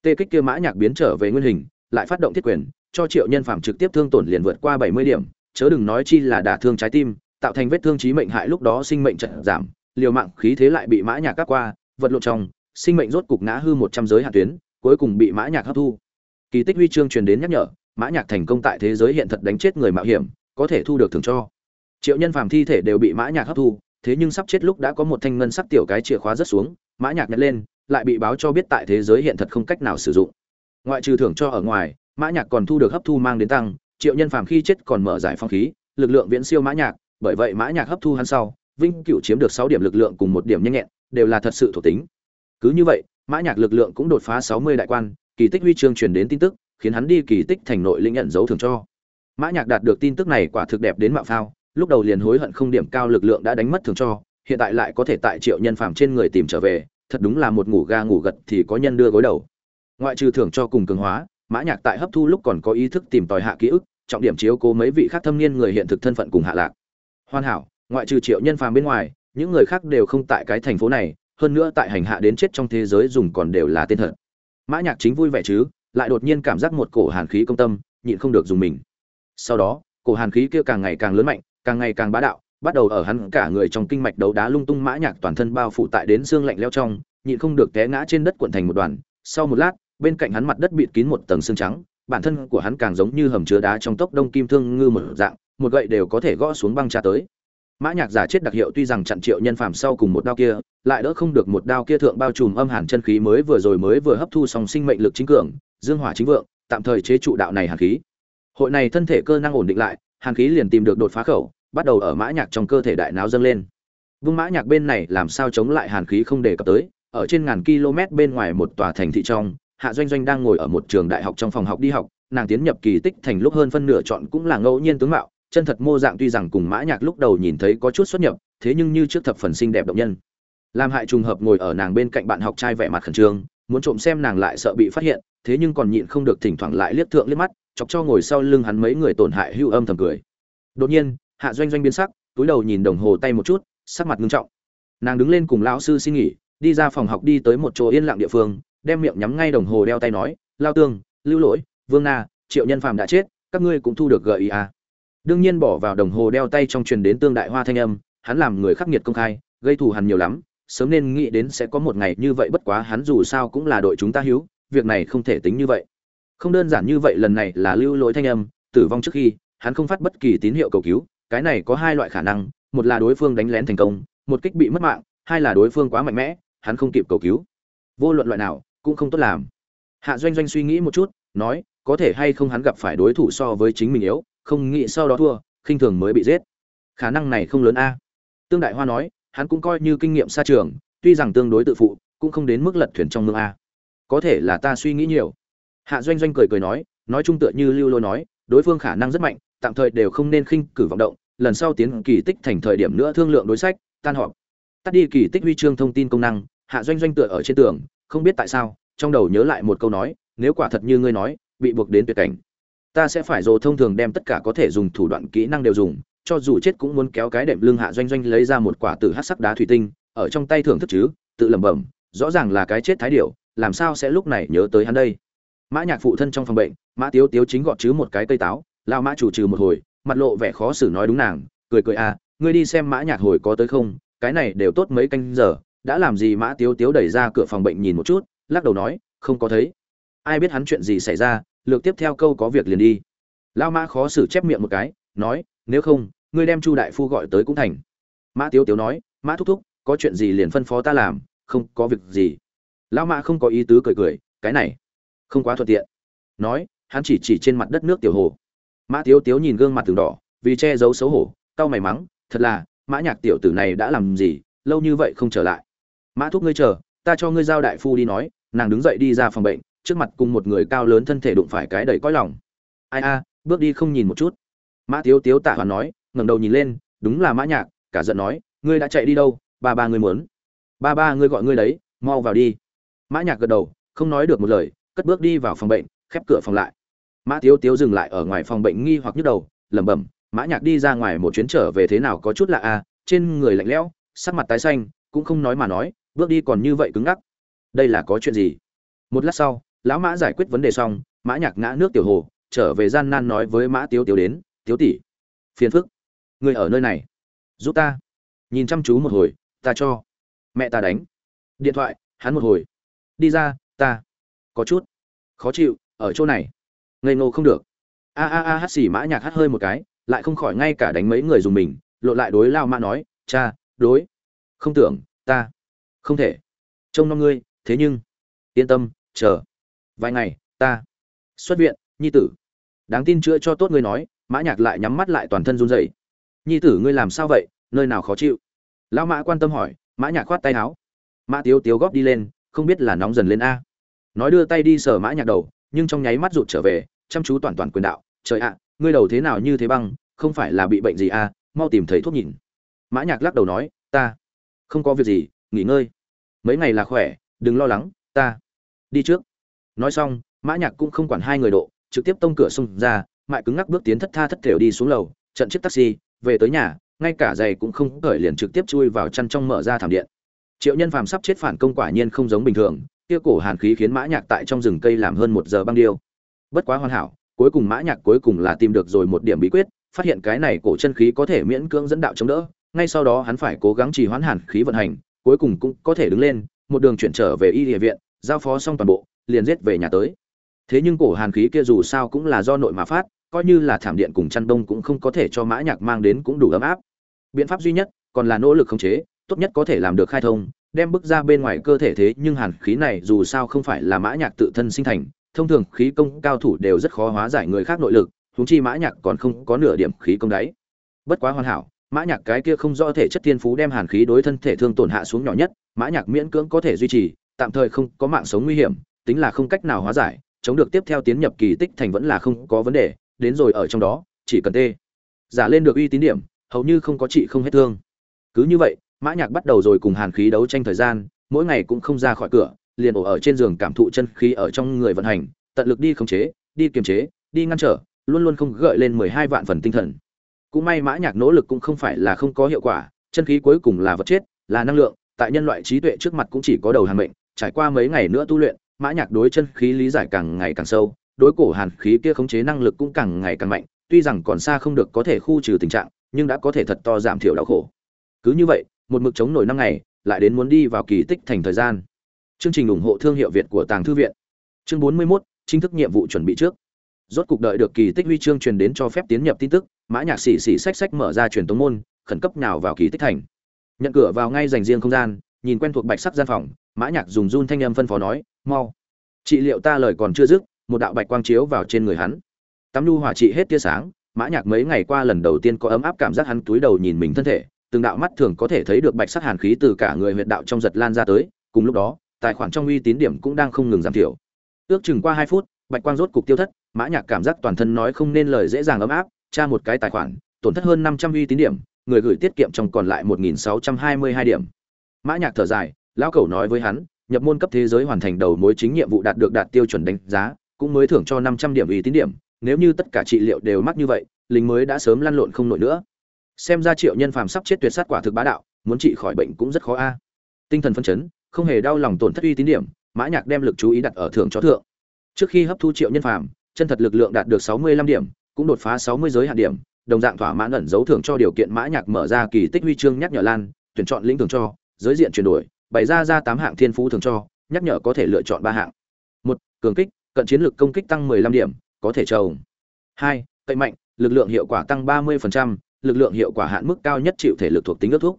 Tê kích kia mã nhạc biến trở về nguyên hình, lại phát động thiết quyền, cho triệu nhân Phàm trực tiếp thương tổn liền vượt qua bảy mươi điểm chớ đừng nói chi là đả thương trái tim, tạo thành vết thương trí mệnh hại lúc đó sinh mệnh trận giảm, liều mạng khí thế lại bị mã nhạc cắt qua, vật lộn trong, sinh mệnh rốt cục ngã hư một trăm giới hạn tuyến, cuối cùng bị mã nhạc hấp thu. Kỳ tích huy chương truyền đến nhắc nhở, mã nhạc thành công tại thế giới hiện thật đánh chết người mạo hiểm, có thể thu được thưởng cho. Triệu nhân phàm thi thể đều bị mã nhạc hấp thu, thế nhưng sắp chết lúc đã có một thanh ngân sắc tiểu cái chìa khóa rất xuống, mã nhạc nhặt lên, lại bị báo cho biết tại thế giới hiện thật không cách nào sử dụng. Ngoại trừ thưởng cho ở ngoài, mã nhạc còn thu được hấp thu mang đến tăng triệu nhân phàm khi chết còn mở giải phong khí, lực lượng viễn siêu mã nhạc, bởi vậy mã nhạc hấp thu hắn sau vinh cửu chiếm được sáu điểm lực lượng cùng một điểm nhanh nhẹn, đều là thật sự thuộc tính. Cứ như vậy, mã nhạc lực lượng cũng đột phá sáu mươi đại quan, kỳ tích huy chương truyền đến tin tức, khiến hắn đi kỳ tích thành nội lĩnh nhận dấu thưởng cho. Mã nhạc đạt được tin tức này quả thực đẹp đến mạo phao, lúc đầu liền hối hận không điểm cao lực lượng đã đánh mất thưởng cho, hiện tại lại có thể tại triệu nhân phàm trên người tìm trở về, thật đúng là một ngủ ga ngủ gật thì có nhân đưa gối đầu. Ngoại trừ thưởng cho cùng cường hóa mã nhạc tại hấp thu lúc còn có ý thức tìm tòi hạ ký ức, trọng điểm chiếu cố mấy vị khác thâm niên người hiện thực thân phận cùng hạ lạc. Hoàn hảo, ngoại trừ triệu nhân phàm bên ngoài, những người khác đều không tại cái thành phố này, hơn nữa tại hành hạ đến chết trong thế giới dùng còn đều là tên thật. Mã nhạc chính vui vẻ chứ, lại đột nhiên cảm giác một cổ hàn khí công tâm, nhịn không được dùng mình. Sau đó, cổ hàn khí kia càng ngày càng lớn mạnh, càng ngày càng bá đạo, bắt đầu ở hắn cả người trong kinh mạch đấu đá lung tung mã nhạc toàn thân bao phủ tại đến xương lạnh leo trong, nhịn không được té ngã trên đất cuộn thành một đoàn. Sau một lát bên cạnh hắn mặt đất bịt kín một tầng xương trắng, bản thân của hắn càng giống như hầm chứa đá trong tốc đông kim thương ngư một dạng, một gậy đều có thể gõ xuống băng tra tới. Mã nhạc giả chết đặc hiệu tuy rằng chặn triệu nhân phàm sau cùng một đao kia, lại đỡ không được một đao kia thượng bao trùm âm hàn chân khí mới vừa rồi mới vừa hấp thu xong sinh mệnh lực chính cường, dương hỏa chính vượng, tạm thời chế trụ đạo này hàn khí. Hội này thân thể cơ năng ổn định lại, hàn khí liền tìm được đột phá khẩu, bắt đầu ở mã nhạc trong cơ thể đại não dâng lên. Vương mã nhạc bên này làm sao chống lại hàn khí không đề cập tới, ở trên ngàn km bên ngoài một tòa thành thị trong hạ doanh doanh đang ngồi ở một trường đại học trong phòng học đi học, nàng tiến nhập kỳ tích thành lúc hơn phân nửa chọn cũng là ngẫu nhiên tướng mạo, chân thật mô dạng tuy rằng cùng mã nhạc lúc đầu nhìn thấy có chút xuất nhập, thế nhưng như trước thập phần xinh đẹp động nhân. Làm hại trùng hợp ngồi ở nàng bên cạnh bạn học trai vẻ mặt khẩn trương, muốn trộm xem nàng lại sợ bị phát hiện, thế nhưng còn nhịn không được thỉnh thoảng lại liếc thượng liếc mắt, chọc cho ngồi sau lưng hắn mấy người tổn hại hưu âm thầm cười. Đột nhiên, hạ doanh doanh biến sắc, túi đầu nhìn đồng hồ tay một chút, sắc mặt nghiêm trọng. Nàng đứng lên cùng lão sư xin nghỉ, đi ra phòng học đi tới một chỗ yên lặng địa phương đem miệng nhắm ngay đồng hồ đeo tay nói, lao tương, lưu lỗi, vương na, triệu nhân phàm đã chết, các ngươi cũng thu được gợi ý à. đương nhiên bỏ vào đồng hồ đeo tay trong truyền đến tương đại hoa thanh âm, hắn làm người khắc nghiệt công khai, gây thù hằn nhiều lắm, sớm nên nghĩ đến sẽ có một ngày như vậy bất quá hắn dù sao cũng là đội chúng ta hiếu việc này không thể tính như vậy không đơn giản như vậy lần này là lưu lỗi thanh âm, tử vong trước khi, hắn không phát bất kỳ tín hiệu cầu cứu, cái này có hai loại khả năng, một là đối phương đánh lén thành công, một kích bị mất mạng, hai là đối phương quá mạnh mẽ, hắn không kịp cầu cứu vô luận loại nào cũng không tốt làm. Hạ doanh doanh suy nghĩ một chút, nói, có thể hay không hắn gặp phải đối thủ so với chính mình yếu, không nghĩ sau đó thua, khinh thường mới bị giết. Khả năng này không lớn a. Tương đại hoa nói, hắn cũng coi như kinh nghiệm xa trường, tuy rằng tương đối tự phụ, cũng không đến mức lật thuyền trong mương a. Có thể là ta suy nghĩ nhiều. Hạ doanh doanh cười cười nói nói chung tựa như lưu lôi nói, đối phương khả năng rất mạnh, tạm thời đều không nên khinh cử vọng động, lần sau tiến kỳ tích thành thời điểm nữa thương lượng đối sách, tan họp. Tắt đi kỳ tích huy chương thông tin công năng, hạ doanh doanh tựa ở trên tường không biết tại sao, trong đầu nhớ lại một câu nói, nếu quả thật như ngươi nói, bị buộc đến tuyệt cảnh, ta sẽ phải dồ thông thường đem tất cả có thể dùng thủ đoạn kỹ năng đều dùng, cho dù chết cũng muốn kéo cái đệm lưng hạ doanh doanh lấy ra một quả tử hát sắc đá thủy tinh, ở trong tay thưởng thức chứ, tự lẩm bẩm, rõ ràng là cái chết thái điệu làm sao sẽ lúc này nhớ tới hắn đây? Mã nhạc phụ thân trong phòng bệnh, mã tiếu tiếu chính gọt chứ một cái cây táo lao mã chủ trừ một hồi, mặt lộ vẻ khó xử nói đúng nàng, cười cười à ngươi đi xem mã nhạc hồi có tới không, cái này đều tốt mấy canh giờ đã làm gì mã tiếu tiếu đẩy ra cửa phòng bệnh nhìn một chút, lắc đầu nói, không có thấy. Ai biết hắn chuyện gì xảy ra, lược tiếp theo câu có việc liền đi. Lao mã khó xử chép miệng một cái, nói, nếu không, ngươi đem chu đại phu gọi tới cũng thành. Mã tiếu tiếu nói, mã thúc thúc, có chuyện gì liền phân phó ta làm, không có việc gì. Lao mã không có ý tứ cười cười, cái này, không quá thuận tiện. Nói, hắn chỉ chỉ trên mặt đất nước tiểu hồ. Mã tiếu tiếu nhìn gương mặt từng đỏ, vì che giấu xấu hổ, cau mày mắng, thật là, mã nhạc tiểu tử này đã làm gì, lâu như vậy không trở lại mã thúc ngươi chờ, ta cho ngươi giao đại phu đi nói, nàng đứng dậy đi ra phòng bệnh, trước mặt cùng một người cao lớn thân thể đụng phải cái đầy cõi lòng. Ai a, bước đi không nhìn một chút. Mã tiếu tiếu tạ hoàn nói, ngẩng đầu nhìn lên, đúng là mã nhạc, cả giận nói, ngươi đã chạy đi đâu, ba ba ngươi muốn. Ba ba ngươi gọi ngươi đấy, mau vào đi. Mã nhạc gật đầu, không nói được một lời, cất bước đi vào phòng bệnh, khép cửa phòng lại. Mã tiếu tiếu dừng lại ở ngoài phòng bệnh nghi hoặc nhức đầu, lẩm bẩm, mã nhạc đi ra ngoài một chuyến trở về thế nào có chút lạ a, trên người lạnh lẽo, sắc mặt tái xanh, cũng không nói mà nói bước đi còn như vậy cứng ngắc. Đây là có chuyện gì? Một lát sau, lão mã giải quyết vấn đề xong, mã nhạc ngã nước tiểu hồ, trở về gian nan nói với mã tiếu tiếu đến, tiếu tỷ, phiền phức. Người ở nơi này. Giúp ta. Nhìn chăm chú một hồi, ta cho. Mẹ ta đánh. Điện thoại, hắn một hồi. Đi ra, ta. Có chút. Khó chịu, ở chỗ này. Ngây ngô không được. A a a hát xì mã nhạc hát hơi một cái, lại không khỏi ngay cả đánh mấy người dùng mình lộ lại đối lao mã nói, cha, đối. Không tưởng, ta không thể. Trông năm ngươi, thế nhưng. Yên tâm, chờ. Vài ngày, ta. Xuất viện, nhi tử. Đáng tin chữa cho tốt ngươi nói, mã nhạc lại nhắm mắt lại toàn thân run rẩy. Nhi tử ngươi làm sao vậy, nơi nào khó chịu? Lão mã quan tâm hỏi, mã nhạc khoát tay áo. Mã tiếu tiếu góp đi lên, không biết là nóng dần lên a. Nói đưa tay đi sờ mã nhạc đầu, nhưng trong nháy mắt rụt trở về, chăm chú toàn toàn quyền đạo. Trời ạ, ngươi đầu thế nào như thế băng, không phải là bị bệnh gì a, mau tìm thấy thuốc nhìn. Mã nhạc lắc đầu nói, ta. Không có việc gì, nghỉ ngơi mấy ngày là khỏe, đừng lo lắng, ta đi trước. Nói xong, mã nhạc cũng không quản hai người độ, trực tiếp tông cửa xông ra, mại cứng ngắc bước tiến thất tha thất thểu đi xuống lầu, trận chiếc taxi, về tới nhà, ngay cả giày cũng không cởi liền trực tiếp chui vào chăn trong mở ra thảm điện. Triệu nhân phàm sắp chết phản công quả nhiên không giống bình thường, kia cổ hàn khí khiến mã nhạc tại trong rừng cây làm hơn một giờ băng điêu. Bất quá hoàn hảo, cuối cùng mã nhạc cuối cùng là tìm được rồi một điểm bí quyết, phát hiện cái này cổ chân khí có thể miễn cưỡng dẫn đạo chống đỡ, ngay sau đó hắn phải cố gắng trì hoãn hàn khí vận hành cuối cùng cũng có thể đứng lên, một đường chuyển trở về y địa viện, giao phó xong toàn bộ, liền giết về nhà tới. Thế nhưng cổ hàn khí kia dù sao cũng là do nội mà phát, coi như là thảm điện cùng chăn đông cũng không có thể cho mã nhạc mang đến cũng đủ ấm áp. Biện pháp duy nhất, còn là nỗ lực khống chế, tốt nhất có thể làm được khai thông, đem bức ra bên ngoài cơ thể thế nhưng hàn khí này dù sao không phải là mã nhạc tự thân sinh thành, thông thường khí công cao thủ đều rất khó hóa giải người khác nội lực, huống chi mã nhạc còn không có nửa điểm khí công đấy bất quá hoàn hảo mã nhạc cái kia không rõ thể chất thiên phú đem hàn khí đối thân thể thương tổn hạ xuống nhỏ nhất, mã nhạc miễn cưỡng có thể duy trì, tạm thời không có mạng sống nguy hiểm, tính là không cách nào hóa giải, chống được tiếp theo tiến nhập kỳ tích thành vẫn là không có vấn đề, đến rồi ở trong đó, chỉ cần tê. Giả lên được uy tín điểm, hầu như không có trị không hết thương. Cứ như vậy, mã nhạc bắt đầu rồi cùng hàn khí đấu tranh thời gian, mỗi ngày cũng không ra khỏi cửa, liền ổ ở trên giường cảm thụ chân khí ở trong người vận hành, tận lực đi khống chế, đi kiềm chế, đi ngăn trở, luôn luôn không gợi lên mười hai vạn phần tinh thần cũng may mã nhạc nỗ lực cũng không phải là không có hiệu quả chân khí cuối cùng là vật chết là năng lượng tại nhân loại trí tuệ trước mặt cũng chỉ có đầu hàng mệnh trải qua mấy ngày nữa tu luyện mã nhạc đối chân khí lý giải càng ngày càng sâu đối cổ hàn khí kia khống chế năng lực cũng càng ngày càng mạnh tuy rằng còn xa không được có thể khu trừ tình trạng nhưng đã có thể thật to giảm thiểu đau khổ. Cứ như vậy một mực chống nổi năm ngày lại đến muốn đi vào kỳ tích thành thời gian. Chương trình ủng hộ thương hiệu việt của tàng thư viện. Chương 41, chính thức nhiệm vụ chuẩn bị trước. Rốt cục đợi được kỳ tích huy chương truyền đến cho phép tiến nhập tin tức mã nhạc xì xì xách xách mở ra truyền tống môn, khẩn cấp nào vào kỳ tích thành. Nhận cửa vào ngay dành riêng không gian, nhìn quen thuộc bạch sắc gian phòng, mã nhạc dùng run thanh âm phân phó nói, mau. Trị liệu ta lời còn chưa dứt? Một đạo bạch quang chiếu vào trên người hắn. Tắm nu hỏa trị hết tia sáng, mã nhạc mấy ngày qua lần đầu tiên có ấm áp cảm giác hắn túi đầu nhìn mình thân thể, từng đạo mắt thường có thể thấy được bạch sắc hàn khí từ cả người huyệt đạo trong giật lan ra tới, cùng lúc đó, tài khoản trong uy tín điểm cũng đang không ngừng giảm thiểu. Ước chừng qua hai phút, bạch quang rốt cục tiêu thất, mã nhạc cảm giác toàn thân nói không nên lời dễ dàng ấm áp tra một cái tài khoản, tổn thất hơn năm trăm uy tín điểm, người gửi tiết kiệm trong còn lại một nghìn sáu trăm hai mươi hai điểm. Mã nhạc thở dài, lão cẩu nói với hắn, nhập môn cấp thế giới hoàn thành đầu mối chính nhiệm vụ đạt được đạt tiêu chuẩn đánh giá, cũng mới thưởng cho năm trăm điểm uy tín điểm, nếu như tất cả trị liệu đều mắc như vậy, lính mới đã sớm lăn lộn không nổi nữa. Xem ra triệu nhân phàm sắp chết tuyệt sát quả thực bá đạo, muốn trị khỏi bệnh cũng rất khó a. Tinh thần phân chấn, không hề đau lòng tổn thất uy tín điểm, mã nhạc đem lực chú ý đặt ở thưởng cho thượng. Trước khi hấp thu triệu nhân phàm, chân thật lực lượng đạt được sáu mươi lăm điểm cũng đột phá sáu mươi giới hạn điểm đồng dạng thỏa mãn ẩn dấu thưởng cho điều kiện mã nhạc mở ra kỳ tích huy chương nhắc nhở lan tuyển chọn lĩnh thưởng cho giới diện chuyển đổi bày ra ra tám hạng thiên phú thưởng cho nhắc nhở có thể lựa chọn ba hạng. Một cường kích cận chiến lực công kích tăng 15 điểm có thể trồng hai cậy mạnh lực lượng hiệu quả tăng 30%, lực lượng hiệu quả hạn mức cao nhất chịu thể lực thuộc tính ước thúc.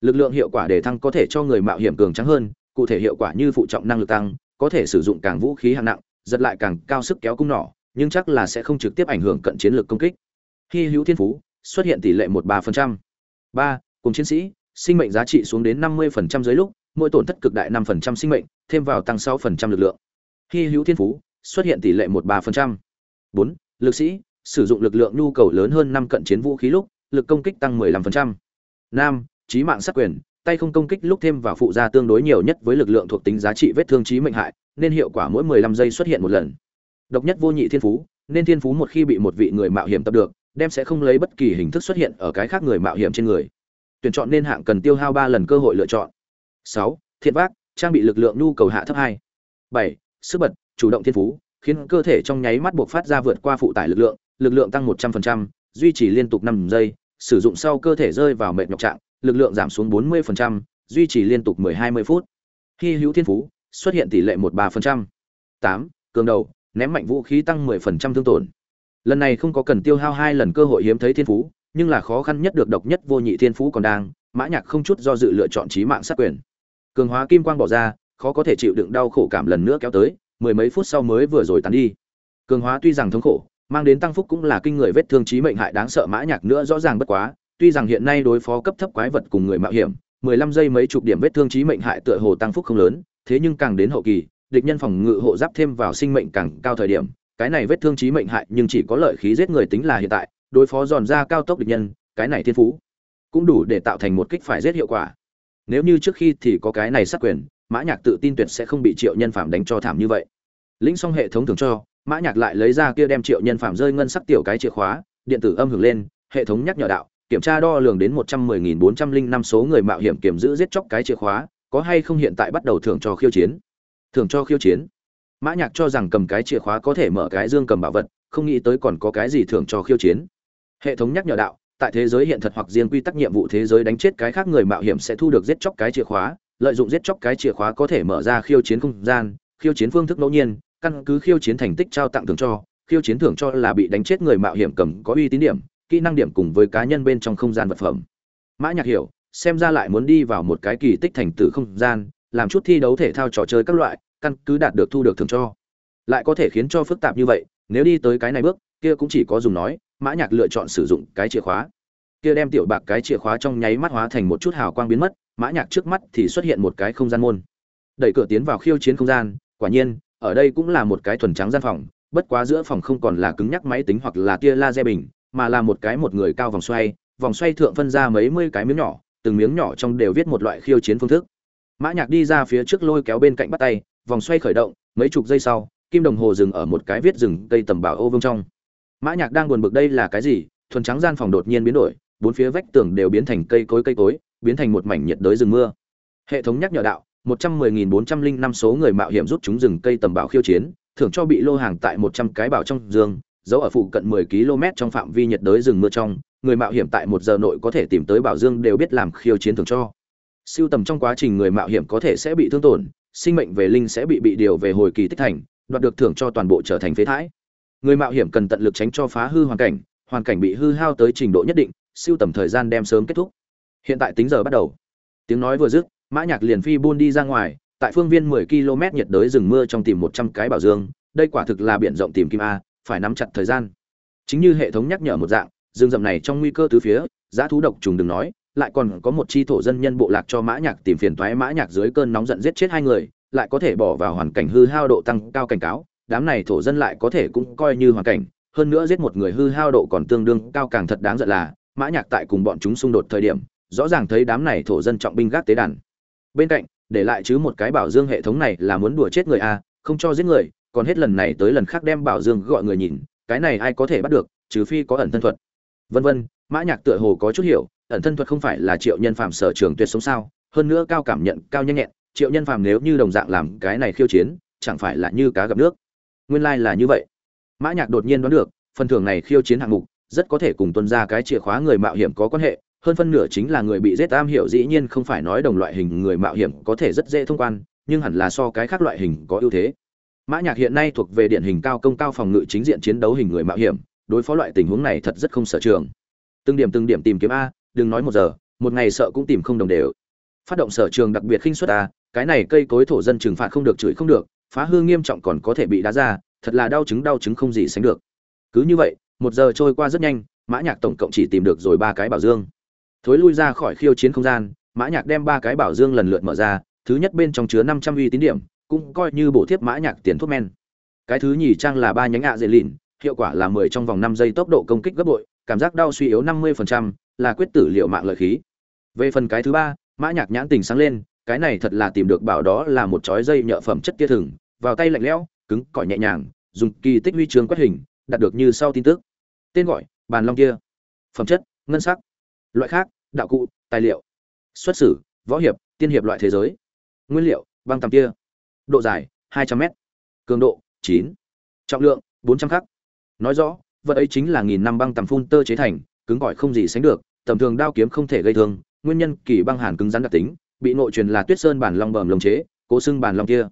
Lực lượng hiệu quả để thăng có thể cho người mạo hiểm cường trắng hơn cụ thể hiệu quả như phụ trọng năng lực tăng có thể sử dụng càng vũ khí hạng nặng giật lại càng cao sức kéo cung nỏ nhưng chắc là sẽ không trực tiếp ảnh hưởng cận chiến lược công kích. Hy hữu thiên phú, xuất hiện tỷ lệ một ba phần trăm. Ba, cùng chiến sĩ, sinh mệnh giá trị xuống đến năm mươi phần trăm dưới lúc, mỗi tổn thất cực đại năm phần trăm sinh mệnh, thêm vào tăng sáu phần trăm lực lượng. Hy hữu thiên phú, xuất hiện tỷ lệ một ba phần trăm. Bốn, lực sĩ, sử dụng lực lượng nhu cầu lớn hơn năm cận chiến vũ khí lúc, lực công kích tăng mười lăm phần trăm. Năm trí mạng sát quyền, tay không công kích lúc thêm vào phụ gia tương đối nhiều nhất với lực lượng thuộc tính giá trị vết thương trí mệnh hại, nên hiệu quả mỗi mười lăm giây xuất hiện một lần độc nhất vô nhị thiên phú, nên thiên phú một khi bị một vị người mạo hiểm tập được, đem sẽ không lấy bất kỳ hình thức xuất hiện ở cái khác người mạo hiểm trên người. Tuyển chọn nên hạng cần tiêu hao ba lần cơ hội lựa chọn. Sáu, thiện vác, trang bị lực lượng nhu cầu hạ thấp hai. Bảy, sức bật, chủ động thiên phú, khiến cơ thể trong nháy mắt buộc phát ra vượt qua phụ tải lực lượng lực lượng tăng một trăm phần trăm, duy trì liên tục năm giây, sử dụng sau cơ thể rơi vào mệt nhọc trạng, lực lượng giảm xuống bốn mươi phần trăm, duy trì liên tục mười hai mươi phút. Khi hữu thiên phú, xuất hiện tỷ lệ một ba phần trăm. Tám, cường đầu ném mạnh vũ khí tăng mười phần trăm thương tổn. Lần này không có cần tiêu hao hai lần cơ hội hiếm thấy thiên phú, nhưng là khó khăn nhất được độc nhất vô nhị thiên phú còn đang, mã nhạc không chút do dự lựa chọn chí mạng sát quyền. Cường hóa kim quang bỏ ra, khó có thể chịu đựng đau khổ cảm lần nữa kéo tới, mười mấy phút sau mới vừa rồi tan đi. Cường hóa tuy rằng thống khổ, mang đến tăng phúc cũng là kinh người vết thương chí mệnh hại đáng sợ mã nhạc nữa rõ ràng bất quá, tuy rằng hiện nay đối phó cấp thấp quái vật cùng người mạo hiểm, mười lăm giây mấy chục điểm vết thương chí mệnh hại tựa hồ tăng phúc không lớn, thế nhưng càng đến hậu kỳ địch nhân phòng ngự hộ giáp thêm vào sinh mệnh càng cao thời điểm, cái này vết thương trí mệnh hại nhưng chỉ có lợi khí giết người tính là hiện tại, đối phó giòn ra cao tốc địch nhân, cái này thiên phú cũng đủ để tạo thành một kích phải giết hiệu quả. Nếu như trước khi thì có cái này sát quyền, mã nhạc tự tin tuyệt sẽ không bị triệu nhân phạm đánh cho thảm như vậy. Lĩnh xong hệ thống thường cho, mã nhạc lại lấy ra kia đem triệu nhân phạm rơi ngân sắc tiểu cái chìa khóa, điện tử âm hưởng lên, hệ thống nhắc nhở đạo, kiểm tra đo lường đến một trăm mười nghìn bốn trăm linh năm số người mạo hiểm kiểm giữ giết chóc cái chìa khóa, có hay không hiện tại bắt đầu thưởng cho khiêu chiến thưởng cho khiêu chiến. Mã nhạc cho rằng cầm cái chìa khóa có thể mở cái dương cầm bảo vật, không nghĩ tới còn có cái gì thưởng cho khiêu chiến. Hệ thống nhắc nhở đạo, tại thế giới hiện thật hoặc riêng quy tắc nhiệm vụ thế giới đánh chết cái khác người mạo hiểm sẽ thu được giết chóc cái chìa khóa, lợi dụng giết chóc cái chìa khóa có thể mở ra khiêu chiến không gian, khiêu chiến phương thức ngẫu nhiên, căn cứ khiêu chiến thành tích trao tặng thưởng cho, khiêu chiến thưởng cho là bị đánh chết người mạo hiểm cầm có uy tín điểm, kỹ năng điểm cùng với cá nhân bên trong không gian vật phẩm. Mã nhạc hiểu, xem ra lại muốn đi vào một cái kỳ tích thành tử không gian làm chút thi đấu thể thao trò chơi các loại, căn cứ đạt được thu được thưởng cho. Lại có thể khiến cho phức tạp như vậy, nếu đi tới cái này bước, kia cũng chỉ có dùng nói, mã nhạc lựa chọn sử dụng cái chìa khóa. Kia đem tiểu bạc cái chìa khóa trong nháy mắt hóa thành một chút hào quang biến mất, mã nhạc trước mắt thì xuất hiện một cái không gian môn. Đẩy cửa tiến vào khiêu chiến không gian, quả nhiên, ở đây cũng là một cái thuần trắng gian phòng, bất quá giữa phòng không còn là cứng nhắc máy tính hoặc là tia laser bình, mà là một cái một người cao vòng xoay vòng xoay thượng phân ra mấy mươi cái miếng nhỏ, từng miếng nhỏ trong đều viết một loại khiêu chiến phương thức mã nhạc đi ra phía trước lôi kéo bên cạnh bắt tay, vòng xoay khởi động, mấy chục giây sau, kim đồng hồ dừng ở một cái viết rừng cây tầm bảo ô vương trong. Mã nhạc đang buồn bực đây là cái gì? Thuần trắng gian phòng đột nhiên biến đổi, bốn phía vách tường đều biến thành cây cối cây cối, biến thành một mảnh nhiệt đới rừng mưa. Hệ thống nhắc nhở đạo, một trăm mười nghìn bốn trăm linh năm số người mạo hiểm rút chúng rừng cây tầm bảo khiêu chiến, thưởng cho bị lô hàng tại một trăm cái bảo trong dương, giấu ở phụ cận mười km trong phạm vi nhiệt đới rừng mưa trong, người mạo hiểm tại một giờ nội có thể tìm tới bảo dương đều biết làm khiêu chiến thưởng cho siêu tầm trong quá trình người mạo hiểm có thể sẽ bị thương tổn, sinh mệnh về linh sẽ bị bị điều về hồi kỳ tích thành, đoạt được thưởng cho toàn bộ trở thành phế thải. Người mạo hiểm cần tận lực tránh cho phá hư hoàn cảnh hoàn cảnh bị hư hao tới trình độ nhất định, siêu tầm thời gian đem sớm kết thúc. Hiện tại tính giờ bắt đầu. Tiếng nói vừa dứt, mã nhạc liền phi buôn đi ra ngoài, tại phương viên 10 km nhiệt đới rừng mưa trong tìm 100 cái bảo dương, đây quả thực là biển rộng tìm kim a, phải nắm chặt thời gian. Chính như hệ thống nhắc nhở một dạng, rừng rậm này trong nguy cơ tứ phía, giá thú độc trùng đừng nói lại còn có một chi thổ dân nhân bộ lạc cho mã nhạc tìm phiền toái mã nhạc dưới cơn nóng giận giết chết hai người, lại có thể bỏ vào hoàn cảnh hư hao độ tăng cao cảnh cáo, đám này thổ dân lại có thể cũng coi như hoàn cảnh, hơn nữa giết một người hư hao độ còn tương đương cao càng thật đáng giận là, mã nhạc tại cùng bọn chúng xung đột thời điểm, rõ ràng thấy đám này thổ dân trọng binh gác tế đàn. Bên cạnh, để lại chứ một cái bảo dương hệ thống này là muốn đùa chết người a không cho giết người, còn hết lần này tới lần khác đem bảo dương gọi người nhìn, cái này ai có thể bắt được, trừ phi có ẩn thân thuật. Vân vân mã nhạc tựa hồ có chút hiểu, ẩn thân thuật không phải là triệu nhân phàm sở trường tuyệt sống sao, hơn nữa cao cảm nhận cao nhanh nhẹn, triệu nhân phàm nếu như đồng dạng làm cái này khiêu chiến, chẳng phải là như cá gặp nước. Nguyên lai like là như vậy. Mã nhạc đột nhiên đoán được, phần thưởng này khiêu chiến hạng mục, rất có thể cùng tuân ra cái chìa khóa người mạo hiểm có quan hệ, hơn phân nửa chính là người bị giết Tam hiểu dĩ nhiên không phải nói đồng loại hình người mạo hiểm có thể rất dễ thông quan, nhưng hẳn là so cái khác loại hình có ưu thế. Mã nhạc hiện nay thuộc về điển hình cao công cao phòng ngự chính diện chiến đấu hình người mạo hiểm, đối phó loại tình huống này thật rất không sở trường từng điểm từng điểm tìm kiếm a, đừng nói một giờ, một ngày sợ cũng tìm không đồng đều. Phát động sở trường đặc biệt khinh suất a, cái này cây cối thổ dân trừng phạt không được chửi không được, phá hư nghiêm trọng còn có thể bị đá ra, thật là đau chứng đau chứng không gì sánh được. Cứ như vậy, một giờ trôi qua rất nhanh, mã nhạc tổng cộng chỉ tìm được rồi ba cái bảo dương. Thối lui ra khỏi khiêu chiến không gian, mã nhạc đem ba cái bảo dương lần lượt mở ra, thứ nhất bên trong chứa năm trăm uy tín điểm, cũng coi như bổ thiếp mã nhạc tiền thuốc men. Cái thứ nhì trang là ba nhánh ạ dễ lìn, hiệu quả là mười trong vòng năm giây tốc độ công kích gấp bội cảm giác đau suy yếu năm mươi phần trăm, là quyết tử liệu mạng lợi khí. Về phần cái thứ ba, mã nhạc nhãn tình sáng lên, cái này thật là tìm được bảo đó là một chói dây nhợ phẩm chất kia thừng, vào tay lạnh lẽo, cứng, cỏi nhẹ nhàng, dùng kỳ tích huy chương quét hình, đạt được như sau tin tức. Tên gọi, bàn long kia. Phẩm chất, ngân sắc. Loại khác, đạo cụ, tài liệu. Xuất xứ: võ hiệp, tiên hiệp loại thế giới. Nguyên liệu, băng tầm kia. Độ dài 200 m cường độ 9. trọng lượng 400 khắc. Nói rõ vật ấy chính là nghìn năm băng tầm phun tơ chế thành, cứng gọi không gì sánh được, tầm thường đao kiếm không thể gây thương, nguyên nhân kỳ băng hàn cứng rắn đặc tính, bị nội truyền là tuyết sơn bản long bầm lồng chế, cố xưng bản long kia.